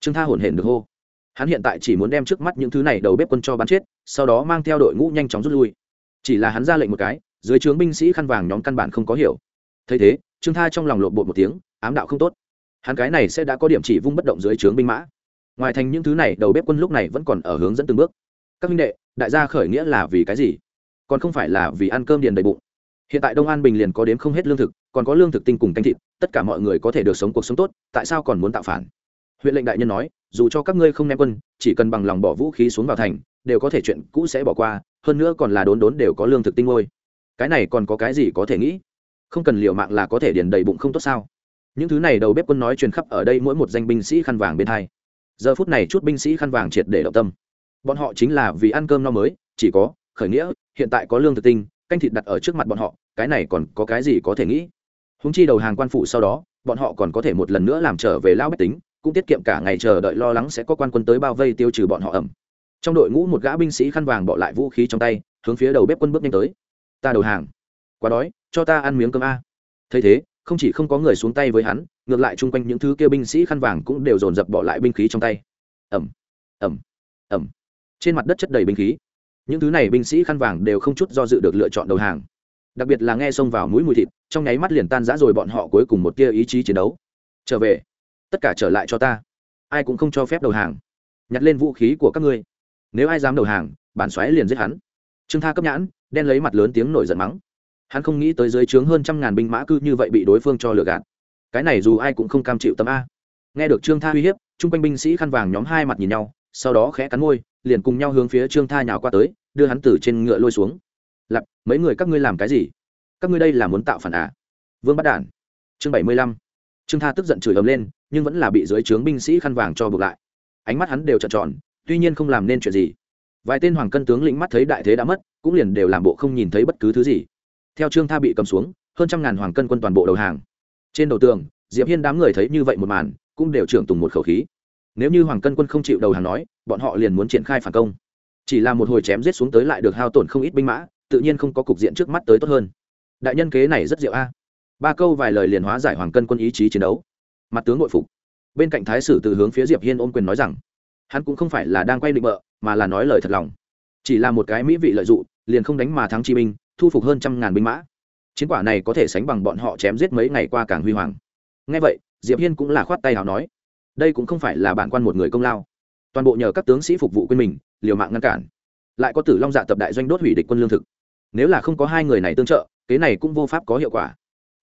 Trương tha hổn hển được hô. Hắn hiện tại chỉ muốn đem trước mắt những thứ này đầu bếp quân cho bắn chết, sau đó mang theo đội ngũ nhanh chóng rút lui. Chỉ là hắn ra lệnh một cái, dưới trướng binh sĩ khăn vàng nhóm căn bản không có hiểu. Thấy thế, trương tha trong lòng lộn bột một tiếng, ám đạo không tốt. Hắn cái này sẽ đã có điểm chỉ vung bất động dưới trướng binh mã ngoài thành những thứ này, đầu bếp quân lúc này vẫn còn ở hướng dẫn từng bước. Các minh đệ, đại gia khởi nghĩa là vì cái gì? Còn không phải là vì ăn cơm điền đầy bụng. Hiện tại đông an bình liền có đến không hết lương thực, còn có lương thực tinh cùng canh thịt, tất cả mọi người có thể được sống cuộc sống tốt, tại sao còn muốn tạo phản? Huyện lệnh đại nhân nói, dù cho các ngươi không ném quân, chỉ cần bằng lòng bỏ vũ khí xuống vào thành, đều có thể chuyện cũ sẽ bỏ qua, hơn nữa còn là đốn đốn đều có lương thực tinh ngôi. Cái này còn có cái gì có thể nghĩ? Không cần liệu mạng là có thể điền đầy bụng không tốt sao? Những thứ này đầu bếp quân nói truyền khắp ở đây mỗi một danh binh sĩ khăn vàng bên hai giờ phút này chút binh sĩ khăn vàng triệt để động tâm. Bọn họ chính là vì ăn cơm no mới, chỉ có khởi nghĩa, hiện tại có lương thực tinh, canh thịt đặt ở trước mặt bọn họ, cái này còn có cái gì có thể nghĩ? Húng chi đầu hàng quan phụ sau đó, bọn họ còn có thể một lần nữa làm trở về lao bách tính, cũng tiết kiệm cả ngày chờ đợi lo lắng sẽ có quan quân tới bao vây tiêu trừ bọn họ ẩm. Trong đội ngũ một gã binh sĩ khăn vàng bỏ lại vũ khí trong tay, hướng phía đầu bếp quân bước nhanh tới. Ta đầu hàng. Quá đói, cho ta ăn miếng cơm a. Thấy thế không chỉ không có người xuống tay với hắn, ngược lại chung quanh những thứ kia binh sĩ khăn vàng cũng đều dồn dập bỏ lại binh khí trong tay. Ẩm ẩm ẩm trên mặt đất chất đầy binh khí. Những thứ này binh sĩ khăn vàng đều không chút do dự được lựa chọn đầu hàng. Đặc biệt là nghe xông vào mũi mùi thịt, trong nháy mắt liền tan rã rồi bọn họ cuối cùng một tia ý chí chiến đấu. Trở về. Tất cả trở lại cho ta. Ai cũng không cho phép đầu hàng. Nhặt lên vũ khí của các ngươi. Nếu ai dám đầu hàng, bản xoáy liền giết hắn. Trương tha cấp nhãn, đen lấy mặt lớn tiếng nổi giận mắng hắn không nghĩ tới dưới trướng hơn trăm ngàn binh mã cư như vậy bị đối phương cho lừa gạt. Cái này dù ai cũng không cam chịu tâm a. Nghe được trương tha uy hiếp, chung quanh binh sĩ khăn vàng nhóm hai mặt nhìn nhau, sau đó khẽ cắn môi, liền cùng nhau hướng phía trương tha nhào qua tới, đưa hắn từ trên ngựa lôi xuống. Lặp mấy người các ngươi làm cái gì? Các ngươi đây là muốn tạo phản à? Vương bắt đản. Chương bảy mươi lăm. Trương tha tức giận chửi ấm lên, nhưng vẫn là bị dưới trướng binh sĩ khăn vàng cho buộc lại. Ánh mắt hắn đều trợn tròn, tuy nhiên không làm nên chuyện gì. Vài tên hoàng cân tướng lĩnh mắt thấy đại thế đã mất, cũng liền đều làm bộ không nhìn thấy bất cứ thứ gì theo trương tha bị cầm xuống, hơn trăm ngàn hoàng cân quân toàn bộ đầu hàng. Trên đầu tường, diệp hiên đám người thấy như vậy một màn, cũng đều trưởng tùng một khẩu khí. Nếu như hoàng cân quân không chịu đầu hàng nói, bọn họ liền muốn triển khai phản công. Chỉ là một hồi chém giết xuống tới lại được hao tổn không ít binh mã, tự nhiên không có cục diện trước mắt tới tốt hơn. Đại nhân kế này rất diệu a. Ba câu vài lời liền hóa giải hoàng cân quân ý chí chiến đấu. Mặt tướng nội phục. Bên cạnh thái sử từ hướng phía diệp hiên ôm quyền nói rằng, hắn cũng không phải là đang quay định bợ, mà là nói lời thật lòng. Chỉ là một cái mỹ vị lợi dụng, liền không đánh mà thắng chi binh thu phục hơn trăm ngàn binh mã. Chiến quả này có thể sánh bằng bọn họ chém giết mấy ngày qua càng huy hoàng. Ngay vậy, diệp hiên cũng là khoát tay hào nói, đây cũng không phải là bản quan một người công lao. Toàn bộ nhờ các tướng sĩ phục vụ quên mình, liều mạng ngăn cản. Lại có tử long dạ tập đại doanh đốt hủy địch quân lương thực. Nếu là không có hai người này tương trợ kế này cũng vô pháp có hiệu quả.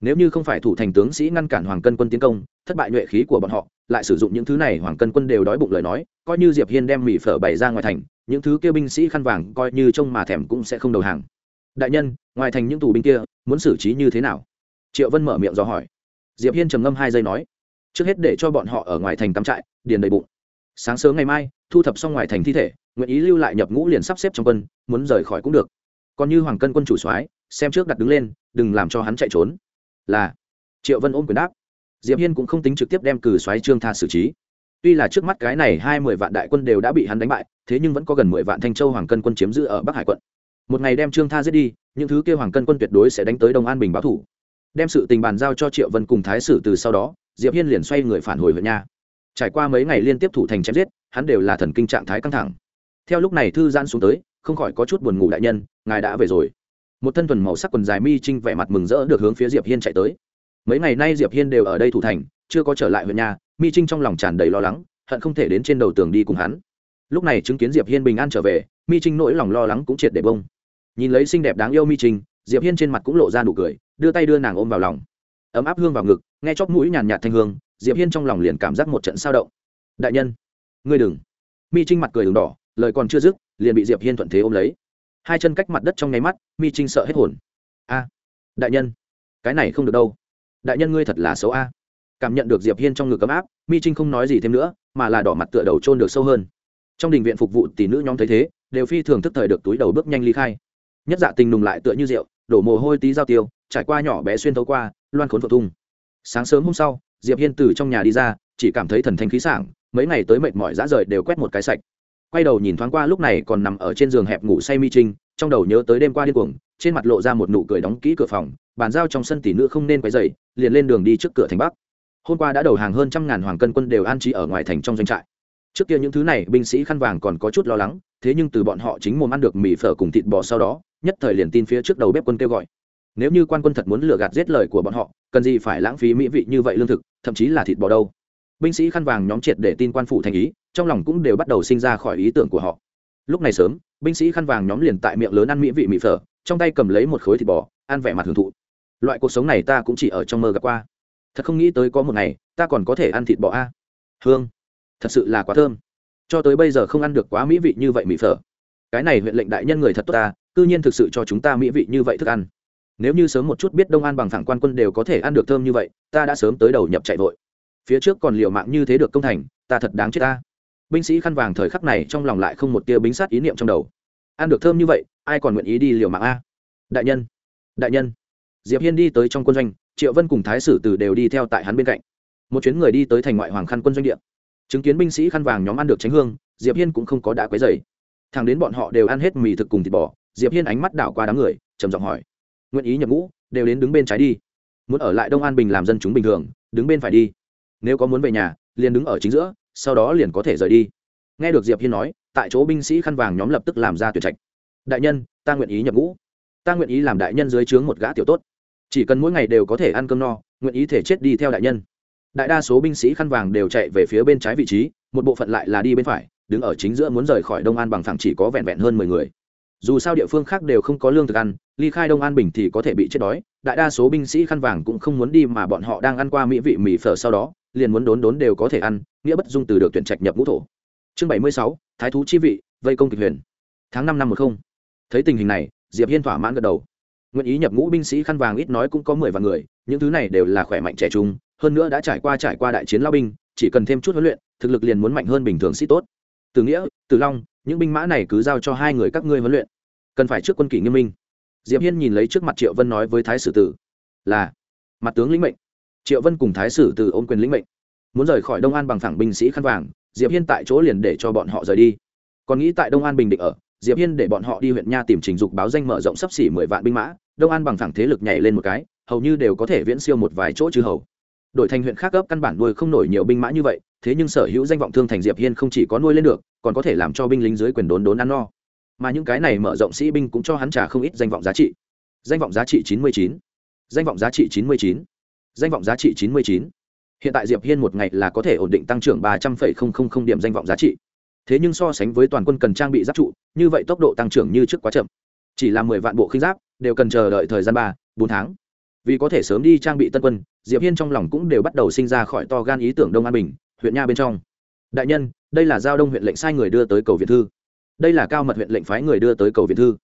Nếu như không phải thủ thành tướng sĩ ngăn cản hoàng cân quân tiến công, thất bại nhuệ khí của bọn họ, lại sử dụng những thứ này hoàng cân quân đều đói bụng lời nói, coi như diệp hiên đem mì phở bày ra ngoài thành, những thứ kêu binh sĩ khăn vàng coi như trông mà thèm cũng sẽ không đầu hàng đại nhân, ngoài thành những tù binh kia, muốn xử trí như thế nào? Triệu vân mở miệng do hỏi. Diệp hiên trầm ngâm hai giây nói, trước hết để cho bọn họ ở ngoài thành cắm trại, điền đầy bụng. Sáng sớm ngày mai, thu thập xong ngoài thành thi thể, nguyện ý lưu lại nhập ngũ liền sắp xếp trong quân, muốn rời khỏi cũng được. Còn như hoàng cân quân chủ soái, xem trước đặt đứng lên, đừng làm cho hắn chạy trốn. Là, triệu vân ôm quyền đáp. Diệp hiên cũng không tính trực tiếp đem cử soái trương tha xử trí. Tuy là trước mắt cái này hai mươi vạn đại quân đều đã bị hắn đánh bại, thế nhưng vẫn có gần mười vạn thanh châu hoàng cân quân chiếm giữ ở bắc hải quận một ngày đem trương tha giết đi những thứ kêu hoàng cân quân tuyệt đối sẽ đánh tới đông an bình báo thủ đem sự tình bàn giao cho triệu vân cùng thái sử từ sau đó diệp hiên liền xoay người phản hồi huyện nha trải qua mấy ngày liên tiếp thủ thành chém giết hắn đều là thần kinh trạng thái căng thẳng theo lúc này thư giãn xuống tới không khỏi có chút buồn ngủ đại nhân ngài đã về rồi một thân thuần màu sắc quần dài mi trinh vẻ mặt mừng rỡ được hướng phía diệp hiên chạy tới mấy ngày nay diệp hiên đều ở đây thủ thành chưa có trở lại huyện nhà mi trinh trong lòng tràn đầy lo lắng hận không thể đến trên đầu tường đi cùng hắn lúc này chứng kiến diệp hiên bình an trở về mi trinh nỗi lòng lo lắng cũng triệt để bông nhìn lấy xinh đẹp đáng yêu mi Trình, diệp hiên trên mặt cũng lộ ra nụ cười đưa tay đưa nàng ôm vào lòng. Ấm áp hương vào ngực nghe chóp mũi nhàn nhạt thanh hương diệp hiên trong lòng liền cảm giác một trận sao động. Đại nhân ngươi đừng. Mi trinh mặt cười đường đỏ lời còn chưa dứt liền bị diệp hiên thuận thế ôm lấy. Hai chân cách mặt đất trong nháy mắt mi trinh sợ hết hồn. A đại nhân cái này không được đâu. Đại nhân ngươi thật là xấu a. Cảm nhận được diệp hiên trong ngực ấm áp mi trinh không nói gì thêm nữa mà là đỏ mặt tựa đầu trôn được sâu hơn. Trong đình viện phục vụ tỷ nữ nhóm thấy thế đều phi thường thức thời được túi đầu bước nhanh ly khai nhất dạ tình nùng lại tựa như rượu, đổ mồ hôi tí giao tiêu, trải qua nhỏ bé xuyên thấu qua, loan khốn phượng thung sáng sớm hôm sau, diệp hiên từ trong nhà đi ra, chỉ cảm thấy thần thanh khí sảng, mấy ngày tới mệt mỏi dã rời đều quét một cái sạch. Quay đầu nhìn thoáng qua lúc này còn nằm ở trên giường hẹp ngủ say mi trinh, trong đầu nhớ tới đêm qua điên cuồng, trên mặt lộ ra một nụ cười đóng kỹ cửa phòng, bàn giao trong sân tỷ nữ không nên quấy dày liền lên đường đi trước cửa thành bắc. Hôm qua đã đầu hàng hơn trăm ngàn hoàng cân quân đều an trí ở ngoài thành trong doanh trại. Trước kia những thứ này, binh sĩ khăn vàng còn có chút lo lắng, thế nhưng từ bọn họ chính mồm ăn được mì phở cùng thịt bò sau đó nhất thời liền tin phía trước đầu bếp quân kêu gọi. Nếu như quan quân thật muốn lừa gạt giết lời của bọn họ, cần gì phải lãng phí mỹ vị như vậy lương thực, thậm chí là thịt bò đâu? Binh sĩ khăn vàng nhóm triệt để tin quan phủ thành ý, trong lòng cũng đều bắt đầu sinh ra khỏi ý tưởng của họ. Lúc này sớm, binh sĩ khăn vàng nhóm liền tại miệng lớn ăn mỹ vị mỹ phở, trong tay cầm lấy một khối thịt bò, ăn vẻ mặt hưởng thụ. Loại cuộc sống này ta cũng chỉ ở trong mơ gặp qua. Thật không nghĩ tới có một ngày, ta còn có thể ăn thịt bò a. Hương, thật sự là quá thơm. Cho tới bây giờ không ăn được quá mỹ vị như vậy mỹ phở. Cái này huyện lệnh đại nhân người thật tốt ta cư nhiên thực sự cho chúng ta mỹ vị như vậy thức ăn. Nếu như sớm một chút biết đông an bằng thẳng quan quân đều có thể ăn được thơm như vậy, ta đã sớm tới đầu nhập chạy vội. Phía trước còn liều mạng như thế được công thành, ta thật đáng chết ta. Binh sĩ khăn vàng thời khắc này trong lòng lại không một tia bính sát ý niệm trong đầu. Ăn được thơm như vậy, ai còn nguyện ý đi liều mạng a? Đại nhân đại nhân. Diệp hiên đi tới trong quân doanh, triệu vân cùng thái sử từ đều đi theo tại hắn bên cạnh. Một chuyến người đi tới thành ngoại hoàng khăn quân doanh địa. Chứng kiến binh sĩ khăn vàng nhóm ăn được tránh hương, diệp hiên cũng không có đã quấy dày thằng đến bọn họ đều ăn hết mì thực cùng thịt bò diệp hiên ánh mắt đảo qua đám người, trầm giọng hỏi. Nguyện ý nhập ngũ, đều đến đứng bên trái đi. Muốn ở lại đông an bình làm dân chúng bình thường, đứng bên phải đi. Nếu có muốn về nhà, liền đứng ở chính giữa, sau đó liền có thể rời đi. Nghe được diệp hiên nói, tại chỗ binh sĩ khăn vàng nhóm lập tức làm ra tuyển trạch. Đại nhân, ta nguyện ý nhập ngũ. Ta nguyện ý làm đại nhân dưới trướng một gã tiểu tốt. Chỉ cần mỗi ngày đều có thể ăn cơm no, nguyện ý thể chết đi theo đại nhân. Đại đa số binh sĩ khăn vàng đều chạy về phía bên trái vị trí, một bộ phận lại là đi bên phải, đứng ở chính giữa muốn rời khỏi đông an bằng phẳng chỉ có vẹn vẹn hơn mười người dù sao địa phương khác đều không có lương thực ăn, ly khai đông an bình thì có thể bị chết đói. Đại đa số binh sĩ khăn vàng cũng không muốn đi mà bọn họ đang ăn qua mỹ vị mì phở sau đó, liền muốn đốn đốn đều có thể ăn, nghĩa bất dung từ được tuyển trạch nhập ngũ thổ. Chương bảy mươi sáu, thái thú chi vị, vây công kịch huyền. Tháng năm năm một không. Thấy tình hình này, diệp hiên thỏa mãn gật đầu. Nguyện ý nhập ngũ binh sĩ khăn vàng ít nói cũng có mười vạn người, những thứ này đều là khỏe mạnh trẻ trung, hơn nữa đã trải qua trải qua đại chiến lao binh, chỉ cần thêm chút huấn luyện, thực lực liền muốn mạnh hơn bình thường sĩ tốt. Từ nghĩa, từ long, những binh mã này cứ giao cho hai người các ngươi huấn luyện cần phải trước quân kỷ nghiêm minh. Diệp hiên nhìn lấy trước mặt triệu vân nói với thái sử tử, là, mặt tướng lĩnh mệnh. Triệu vân cùng thái sử tử ôm quyền lĩnh mệnh. Muốn rời khỏi đông an bằng thẳng binh sĩ khăn vàng, diệp hiên tại chỗ liền để cho bọn họ rời đi. Còn nghĩ tại đông an bình định ở, diệp hiên để bọn họ đi huyện nha tìm trình dục báo danh mở rộng sắp xỉ mười vạn binh mã, đông an bằng thẳng thế lực nhảy lên một cái, hầu như đều có thể viễn siêu một vài chỗ chư hầu. Đổi thành huyện khác cấp căn bản nuôi không nổi nhiều binh mã như vậy, thế nhưng sở hữu danh vọng thương thành diệp hiên không chỉ có nuôi lên được, còn có thể làm cho binh lính dưới quyền đốn đốn ăn no mà những cái này mở rộng sĩ binh cũng cho hắn trả không ít danh vọng giá trị. Danh vọng giá trị chín mươi chín. Danh vọng giá trị chín mươi chín. Danh vọng giá trị chín mươi chín. Hiện tại diệp hiên một ngày là có thể ổn định tăng trưởng ba trăm linh điểm danh vọng giá trị. Thế nhưng so sánh với toàn quân cần trang bị giáp trụ, như vậy tốc độ tăng trưởng như trước quá chậm. Chỉ là mười vạn bộ khinh giáp, đều cần chờ đợi thời gian ba, bốn tháng. Vì có thể sớm đi trang bị tân quân, diệp hiên trong lòng cũng đều bắt đầu sinh ra khỏi to gan ý tưởng đông an bình, huyện nha bên trong. Đại nhân, đây là giao đông huyện lệnh sai người đưa tới cầu viện thư đây là cao mật huyện lệnh phái người đưa tới cầu viện thư.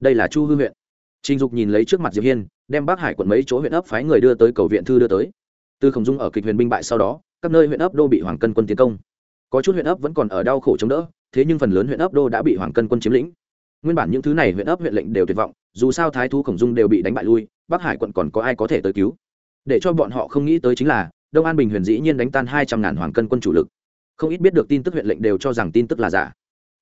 Đây là chu hư huyện. Trình dục nhìn lấy trước mặt diệp hiên, đem bắc hải quận mấy chỗ huyện ấp phái người đưa tới cầu viện thư đưa tới. Từ khổng dung ở kịch huyền binh bại sau đó, các nơi huyện ấp đô bị hoàng cân quân tiến công. Có chút huyện ấp vẫn còn ở đau khổ chống đỡ, thế nhưng phần lớn huyện ấp đô đã bị hoàng cân quân chiếm lĩnh. Nguyên bản những thứ này huyện ấp huyện lệnh đều tuyệt vọng, dù sao thái thú khổng dung đều bị đánh bại lui, bắc hải quận còn có ai có thể tới cứu? Để cho bọn họ không nghĩ tới chính là, đông an bình huyền dĩ nhiên đánh tan hai trăm ngàn hoàng cân quân chủ lực. Không ít biết được tin tức huyện lệnh đều cho rằng tin tức là giả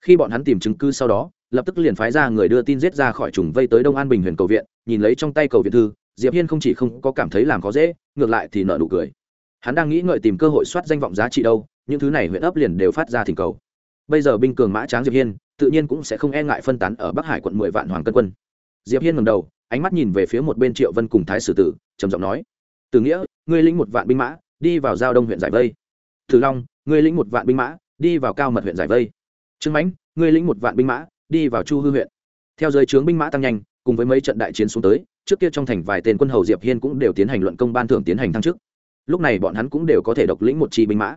khi bọn hắn tìm chứng cứ sau đó, lập tức liền phái ra người đưa tin giết ra khỏi trùng vây tới đông an bình huyền cầu viện, nhìn lấy trong tay cầu viện thư, diệp hiên không chỉ không có cảm thấy làm khó dễ, ngược lại thì nợ nụ cười. Hắn đang nghĩ ngợi tìm cơ hội soát danh vọng giá trị đâu, những thứ này huyện ấp liền đều phát ra thỉnh cầu. Bây giờ binh cường mã tráng diệp hiên, tự nhiên cũng sẽ không e ngại phân tán ở bắc hải quận mười vạn hoàng cân quân. Diệp hiên ngầm đầu, ánh mắt nhìn về phía một bên triệu vân cùng thái sử tử, trầm giọng nói từ nghĩa, ngươi lĩnh một vạn binh mã, đi vào giao đông huyện giải vây. Thử long, ngươi lĩnh một vạn binh mã, đi vào cao mật huyện giải vây trương mãnh ngươi lĩnh một vạn binh mã đi vào chu hư huyện. Theo giới trướng binh mã tăng nhanh cùng với mấy trận đại chiến xuống tới trước kia trong thành vài tên quân hầu diệp hiên cũng đều tiến hành luận công ban thưởng tiến hành thăng chức. Lúc này bọn hắn cũng đều có thể độc lĩnh một chi binh mã.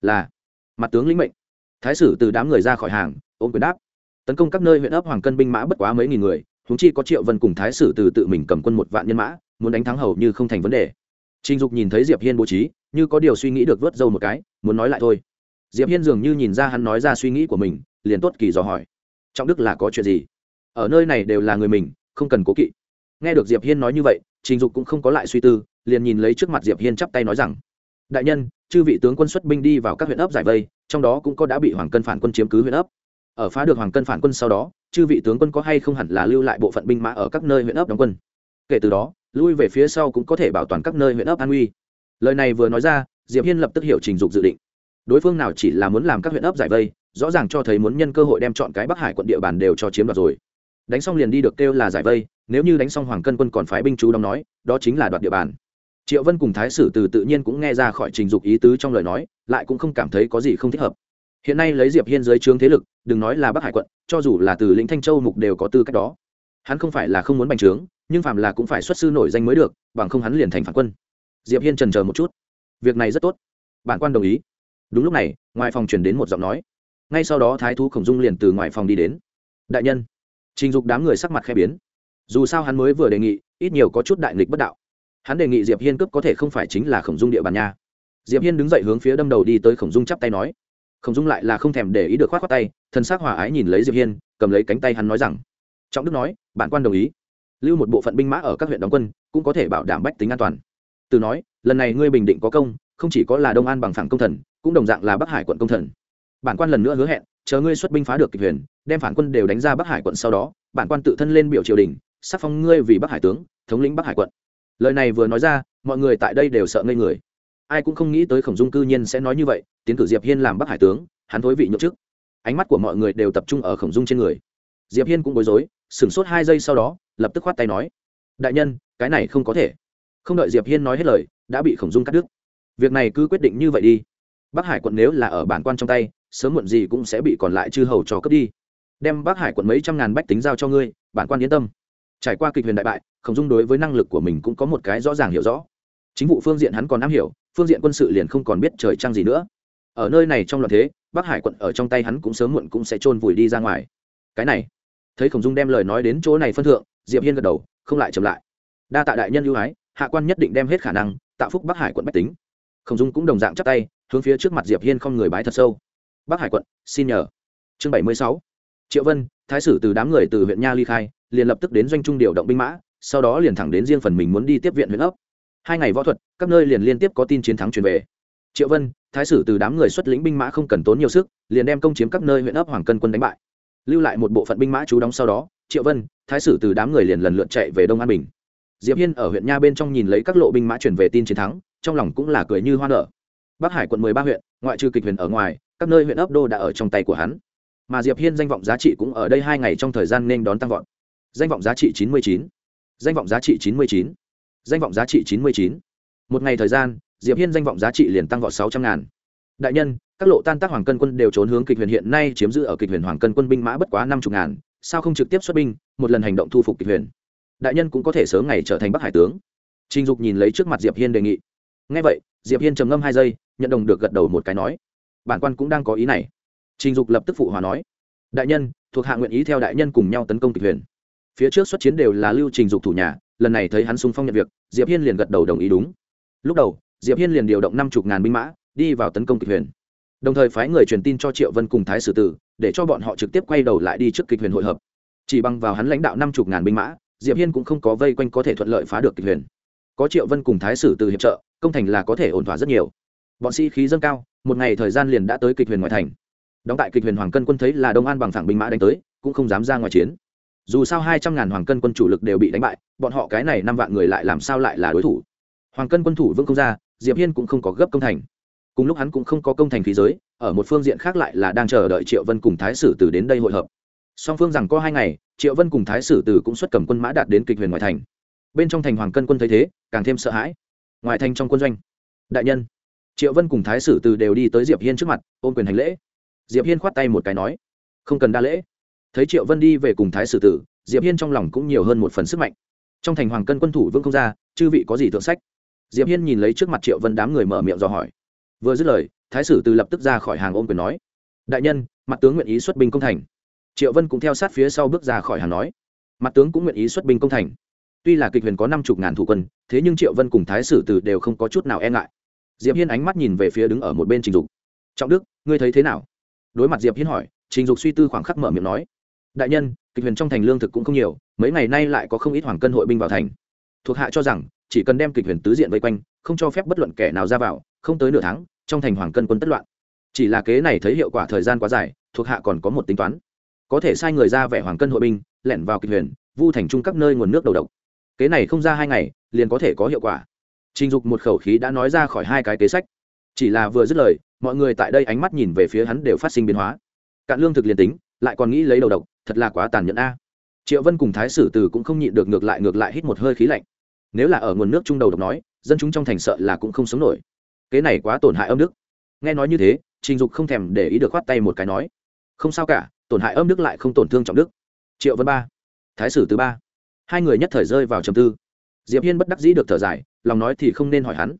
Là mặt tướng lĩnh mệnh. Thái sử từ đám người ra khỏi hàng ôm quyền đáp. Tấn công các nơi huyện ấp hoàng cân binh mã bất quá mấy nghìn người chúng chi có triệu vân cùng thái sử từ tự mình cầm quân một vạn nhân mã muốn đánh thắng hầu như không thành vấn đề. Trình Dục nhìn thấy Diệp Hiên bố trí, như có điều suy nghĩ được vớt dâu một cái, muốn nói lại thôi. Diệp Hiên dường như nhìn ra hắn nói ra suy nghĩ của mình, liền tốt kỳ dò hỏi: "Trọng Đức là có chuyện gì? Ở nơi này đều là người mình, không cần cố kỵ." Nghe được Diệp Hiên nói như vậy, Trình Dục cũng không có lại suy tư, liền nhìn lấy trước mặt Diệp Hiên chắp tay nói rằng: "Đại nhân, chư vị tướng quân xuất binh đi vào các huyện ấp giải vây, trong đó cũng có đã bị Hoàng Cân phản quân chiếm cứ huyện ấp. Ở phá được Hoàng Cân phản quân sau đó, chư vị tướng quân có hay không hẳn là lưu lại bộ phận binh mã ở các nơi huyện ấp đóng quân. Kể từ đó, lui về phía sau cũng có thể bảo toàn các nơi huyện ấp an uy lời này vừa nói ra diệp hiên lập tức hiểu trình dục dự định đối phương nào chỉ là muốn làm các huyện ấp giải vây, rõ ràng cho thấy muốn nhân cơ hội đem chọn cái bắc hải quận địa bàn đều cho chiếm đoạt rồi. Đánh xong liền đi được kêu là giải vây, nếu như đánh xong hoàng cân quân còn phái binh chú đóng nói, đó chính là đoạt địa bàn. Triệu vân cùng thái sử từ tự nhiên cũng nghe ra khỏi trình dục ý tứ trong lời nói, lại cũng không cảm thấy có gì không thích hợp. Hiện nay lấy diệp hiên dưới trướng thế lực, đừng nói là bắc hải quận, cho dù là từ lĩnh thanh châu mục đều có tư cách đó. Hắn không phải là không muốn bành trướng, nhưng phạm là cũng phải xuất sư nổi danh mới được, bằng không hắn liền thành phản quân. Diệp hiên trần chờ một chút. Việc này rất tốt. Bản quan đồng ý đúng lúc này, ngoài phòng chuyển đến một giọng nói. Ngay sau đó thái thú khổng dung liền từ ngoài phòng đi đến. Đại nhân, trình dục đám người sắc mặt khe biến. Dù sao hắn mới vừa đề nghị, ít nhiều có chút đại nghịch bất đạo. Hắn đề nghị diệp hiên cướp có thể không phải chính là khổng dung địa bàn nha. Diệp hiên đứng dậy hướng phía đâm đầu đi tới khổng dung chắp tay nói. Khổng dung lại là không thèm để ý được khoát khoát tay thân xác hòa ái nhìn lấy diệp hiên, cầm lấy cánh tay hắn nói rằng. Trọng đức nói, bản quan đồng ý. Lưu một bộ phận binh mã ở các huyện đóng quân, cũng có thể bảo đảm bách tính an toàn. Từ nói, lần này ngươi bình định có công, không chỉ có là đông an bằng phẳng công thần cũng đồng dạng là bắc hải quận công thần. Bản quan lần nữa hứa hẹn, chờ ngươi xuất binh phá được kịch huyền, đem phản quân đều đánh ra bắc hải quận sau đó, bản quan tự thân lên biểu triều đình, sắc phong ngươi vì bắc hải tướng, thống lĩnh bắc hải quận. Lời này vừa nói ra, mọi người tại đây đều sợ ngây người. Ai cũng không nghĩ tới khổng dung cư nhiên sẽ nói như vậy, tiến cử diệp hiên làm bắc hải tướng, hắn thối vị nhậu chức. Ánh mắt của mọi người đều tập trung ở khổng dung trên người. Diệp hiên cũng bối rối, sửng sốt hai giây sau đó, lập tức khoát tay nói, đại nhân, cái này không có thể. Không đợi diệp hiên nói hết lời, đã bị khổng dung cắt đứt. Việc này cứ quyết định như vậy đi bắc hải quận nếu là ở bản quan trong tay, sớm muộn gì cũng sẽ bị còn lại chư hầu cho cướp đi. Đem bắc hải quận mấy trăm ngàn bách tính giao cho ngươi, bản quan yên tâm. Trải qua kịch huyền đại bại, khổng dung đối với năng lực của mình cũng có một cái rõ ràng hiểu rõ. Chính vụ phương diện hắn còn am hiểu, phương diện quân sự liền không còn biết trời trăng gì nữa. Ở nơi này trong loạn thế, bắc hải quận ở trong tay hắn cũng sớm muộn cũng sẽ chôn vùi đi ra ngoài. Cái này, thấy khổng dung đem lời nói đến chỗ này phân thượng, diệp hiên gật đầu, không lại chậm lại. Đa tạ đại nhân ưu ái, hạ quan nhất định đem hết khả năng, tạo phúc bắc hải quận bách tính. Khổng dung cũng đồng dạng chắp tay hướng phía trước mặt diệp hiên không người bái thật sâu. Bắc hải quận, xin nhờ. Chương bảy mươi sáu. Triệu vân, thái sử từ đám người từ huyện nha ly khai, liền lập tức đến doanh trung điều động binh mã, sau đó liền thẳng đến riêng phần mình muốn đi tiếp viện huyện ấp. Hai ngày võ thuật, các nơi liền liên tiếp có tin chiến thắng truyền về. Triệu vân, thái sử từ đám người xuất lĩnh binh mã không cần tốn nhiều sức, liền đem công chiếm các nơi huyện ấp hoàng cân quân đánh bại. Lưu lại một bộ phận binh mã trú đóng sau đó, triệu vân, thái sử từ đám người liền lần lượt chạy về đông an bình. Diệp hiên ở huyện nha bên trong nhìn lấy các lộ binh mã chuyển về tin chiến thắng, trong lòng cũng là cười như hoa nở bắc hải quận mười ba huyện, ngoại trừ kịch huyền ở ngoài, các nơi huyện ấp đô đã ở trong tay của hắn. Mà diệp hiên danh vọng giá trị cũng ở đây hai ngày trong thời gian nên đón tăng vọt. Danh vọng giá trị chín mươi chín. Danh vọng giá trị chín mươi chín. Danh vọng giá trị chín mươi chín. Một ngày thời gian, diệp hiên danh vọng giá trị liền tăng vọt sáu trăm ngàn. Đại nhân, các lộ tan tác hoàng cân quân đều trốn hướng kịch huyền hiện nay chiếm giữ ở kịch huyền hoàng cân quân binh mã bất quá năm chục ngàn, sao không trực tiếp xuất binh, một lần hành động thu phục kịch huyền? Đại nhân cũng có thể sớm ngày trở thành bắc hải tướng. Trình dục nhìn lấy trước mặt diệp hiên đề nghị. Ngay vậy, diệp hiên trầm ngâm hai giây nhận đồng được gật đầu một cái nói, bản quan cũng đang có ý này. Trình dục lập tức phụ hòa nói, đại nhân, thuộc hạ nguyện ý theo đại nhân cùng nhau tấn công kịch huyền. Phía trước xuất chiến đều là lưu trình dục thủ nhà, lần này thấy hắn sung phong nhận việc, diệp hiên liền gật đầu đồng ý đúng. Lúc đầu, diệp hiên liền điều động năm chục ngàn binh mã, đi vào tấn công kịch huyền. Đồng thời phái người truyền tin cho triệu vân cùng thái sử tử, để cho bọn họ trực tiếp quay đầu lại đi trước kịch huyền hội hợp. Chỉ bằng vào hắn lãnh đạo năm chục ngàn binh mã, diệp hiên cũng không có vây quanh có thể thuận lợi phá được kịch huyền. Có triệu vân cùng thái sử từ hiệp trợ, công thành là có thể ổn thỏa rất nhiều bọn sĩ khí dâng cao, một ngày thời gian liền đã tới kịch huyền ngoại thành. Đóng tại kịch huyền hoàng cân quân thấy là đông an bằng thẳng binh mã đánh tới, cũng không dám ra ngoài chiến. Dù sao hai trăm ngàn hoàng cân quân chủ lực đều bị đánh bại, bọn họ cái này năm vạn người lại làm sao lại là đối thủ? Hoàng cân quân thủ vương không ra, diệp hiên cũng không có gấp công thành. Cùng lúc hắn cũng không có công thành khí giới, ở một phương diện khác lại là đang chờ đợi triệu vân cùng thái sử từ đến đây hội hợp. Song phương rằng có hai ngày, triệu vân cùng thái sử từ cũng xuất cầm quân mã đạt đến kịch huyền ngoại thành. Bên trong thành hoàng cân quân thấy thế, càng thêm sợ hãi. Ngoài thành trong quân doanh, đại nhân triệu vân cùng thái sử từ đều đi tới diệp hiên trước mặt, ôm quyền hành lễ. Diệp hiên khoát tay một cái nói, không cần đa lễ. Thấy triệu vân đi về cùng thái sử tử, diệp hiên trong lòng cũng nhiều hơn một phần sức mạnh. Trong thành hoàng cân quân thủ vương không ra, chư vị có gì thượng sách? Diệp hiên nhìn lấy trước mặt triệu vân đám người mở miệng dò hỏi. Vừa dứt lời, thái sử từ lập tức ra khỏi hàng ôm quyền nói, đại nhân, mặt tướng nguyện ý xuất binh công thành. Triệu vân cũng theo sát phía sau bước ra khỏi hàng nói, mặt tướng cũng nguyện ý xuất binh công thành. Tuy là kịch huyền có năm chục ngàn thủ quân, thế nhưng triệu vân cùng thái sử từ đều không có chút nào e ngại diệp hiên ánh mắt nhìn về phía đứng ở một bên trình dục. Trọng đức, ngươi thấy thế nào? Đối mặt diệp hiên hỏi, trình dục suy tư khoảng khắc mở miệng nói, đại nhân, kịch huyền trong thành lương thực cũng không nhiều, mấy ngày nay lại có không ít hoàng cân hội binh vào thành. Thuộc hạ cho rằng, chỉ cần đem kịch huyền tứ diện vây quanh, không cho phép bất luận kẻ nào ra vào, không tới nửa tháng, trong thành hoàng cân quân tất loạn. Chỉ là kế này thấy hiệu quả thời gian quá dài, thuộc hạ còn có một tính toán. Có thể sai người ra vẻ hoàng cân hội binh, lẻn vào kịch huyền, vu thành trung các nơi nguồn nước đầu độc. Kế này không ra hai ngày, liền có thể có hiệu quả trình dục một khẩu khí đã nói ra khỏi hai cái kế sách. Chỉ là vừa dứt lời, mọi người tại đây ánh mắt nhìn về phía hắn đều phát sinh biến hóa. Cạn lương thực liền tính, lại còn nghĩ lấy đầu độc, thật là quá tàn nhẫn a. Triệu vân cùng thái sử từ cũng không nhịn được ngược lại ngược lại hít một hơi khí lạnh. Nếu là ở nguồn nước trung đầu độc nói, dân chúng trong thành sợ là cũng không sống nổi. Cái này quá tổn hại âm đức. Nghe nói như thế, trình dục không thèm để ý được khoát tay một cái nói. Không sao cả, tổn hại âm đức lại không tổn thương trọng đức. Triệu vân ba, thái sử thứ ba. Hai người nhất thời rơi vào trầm tư. Diệp hiên bất đắc dĩ được thở dài lòng nói thì không nên hỏi hắn.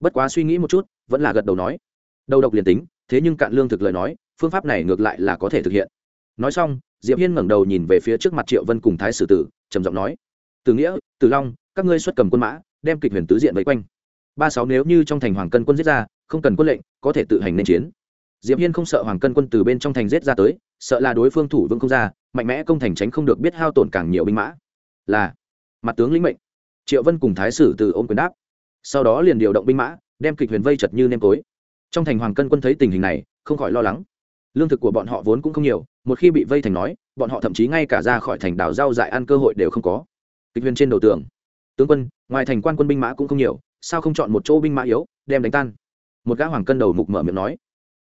Bất quá suy nghĩ một chút, vẫn là gật đầu nói. Đầu độc liền tính, thế nhưng cạn lương thực lời nói, phương pháp này ngược lại là có thể thực hiện. Nói xong, diệp hiên ngẩng đầu nhìn về phía trước mặt triệu vân cùng thái sử tử, trầm giọng nói. Từ nghĩa từ long, các ngươi xuất cầm quân mã, đem kịch huyền tứ diện vây quanh. Ba sáu nếu như trong thành hoàng cân quân giết ra, không cần quân lệnh, có thể tự hành nên chiến. Diệp hiên không sợ hoàng cân quân từ bên trong thành giết ra tới, sợ là đối phương thủ vương không ra, mạnh mẽ công thành tránh không được biết hao tổn càng nhiều binh mã. Là, mặt tướng lĩnh mệnh triệu vân cùng thái sử từ ôm quyền đáp. Sau đó liền điều động binh mã, đem kịch huyền vây chật như nêm tối. Trong thành hoàng cân quân thấy tình hình này, không khỏi lo lắng. Lương thực của bọn họ vốn cũng không nhiều, một khi bị vây thành nói, bọn họ thậm chí ngay cả ra khỏi thành đảo rau dại ăn cơ hội đều không có. Kịch huyền trên đầu tường, tướng quân, ngoài thành quan quân binh mã cũng không nhiều, sao không chọn một chỗ binh mã yếu, đem đánh tan? Một gã hoàng cân đầu mục mở miệng nói.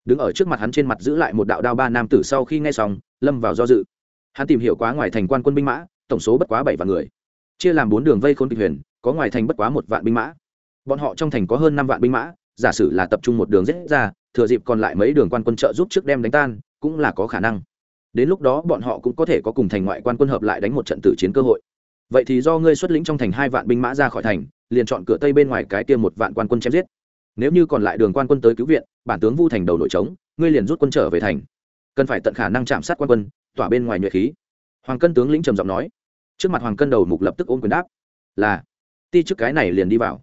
Đứng ở trước mặt hắn trên mặt giữ lại một đạo đao ba nam tử sau khi nghe xong, lâm vào do dự. Hắn tìm hiểu quá ngoài thành quan quân binh mã, tổng số bất quá bảy vạn người chia làm bốn đường vây khôn kịch huyền, có ngoài thành bất quá một vạn binh mã. Bọn họ trong thành có hơn năm vạn binh mã, giả sử là tập trung một đường rết ra, thừa dịp còn lại mấy đường quan quân trợ giúp trước đem đánh tan, cũng là có khả năng. Đến lúc đó bọn họ cũng có thể có cùng thành ngoại quan quân hợp lại đánh một trận tử chiến cơ hội. Vậy thì do ngươi xuất lĩnh trong thành hai vạn binh mã ra khỏi thành, liền chọn cửa tây bên ngoài cái tiêm một vạn quan quân chém giết. Nếu như còn lại đường quan quân tới cứu viện, bản tướng vu thành đầu nội trống, ngươi liền rút quân trở về thành. Cần phải tận khả năng chạm sát quan quân, tỏa bên ngoài nhuệ khí. Hoàng cân tướng lĩnh trầm giọng nói trước mặt hoàng cân đầu mục lập tức ôm quyền đáp, là, ti trước cái này liền đi vào.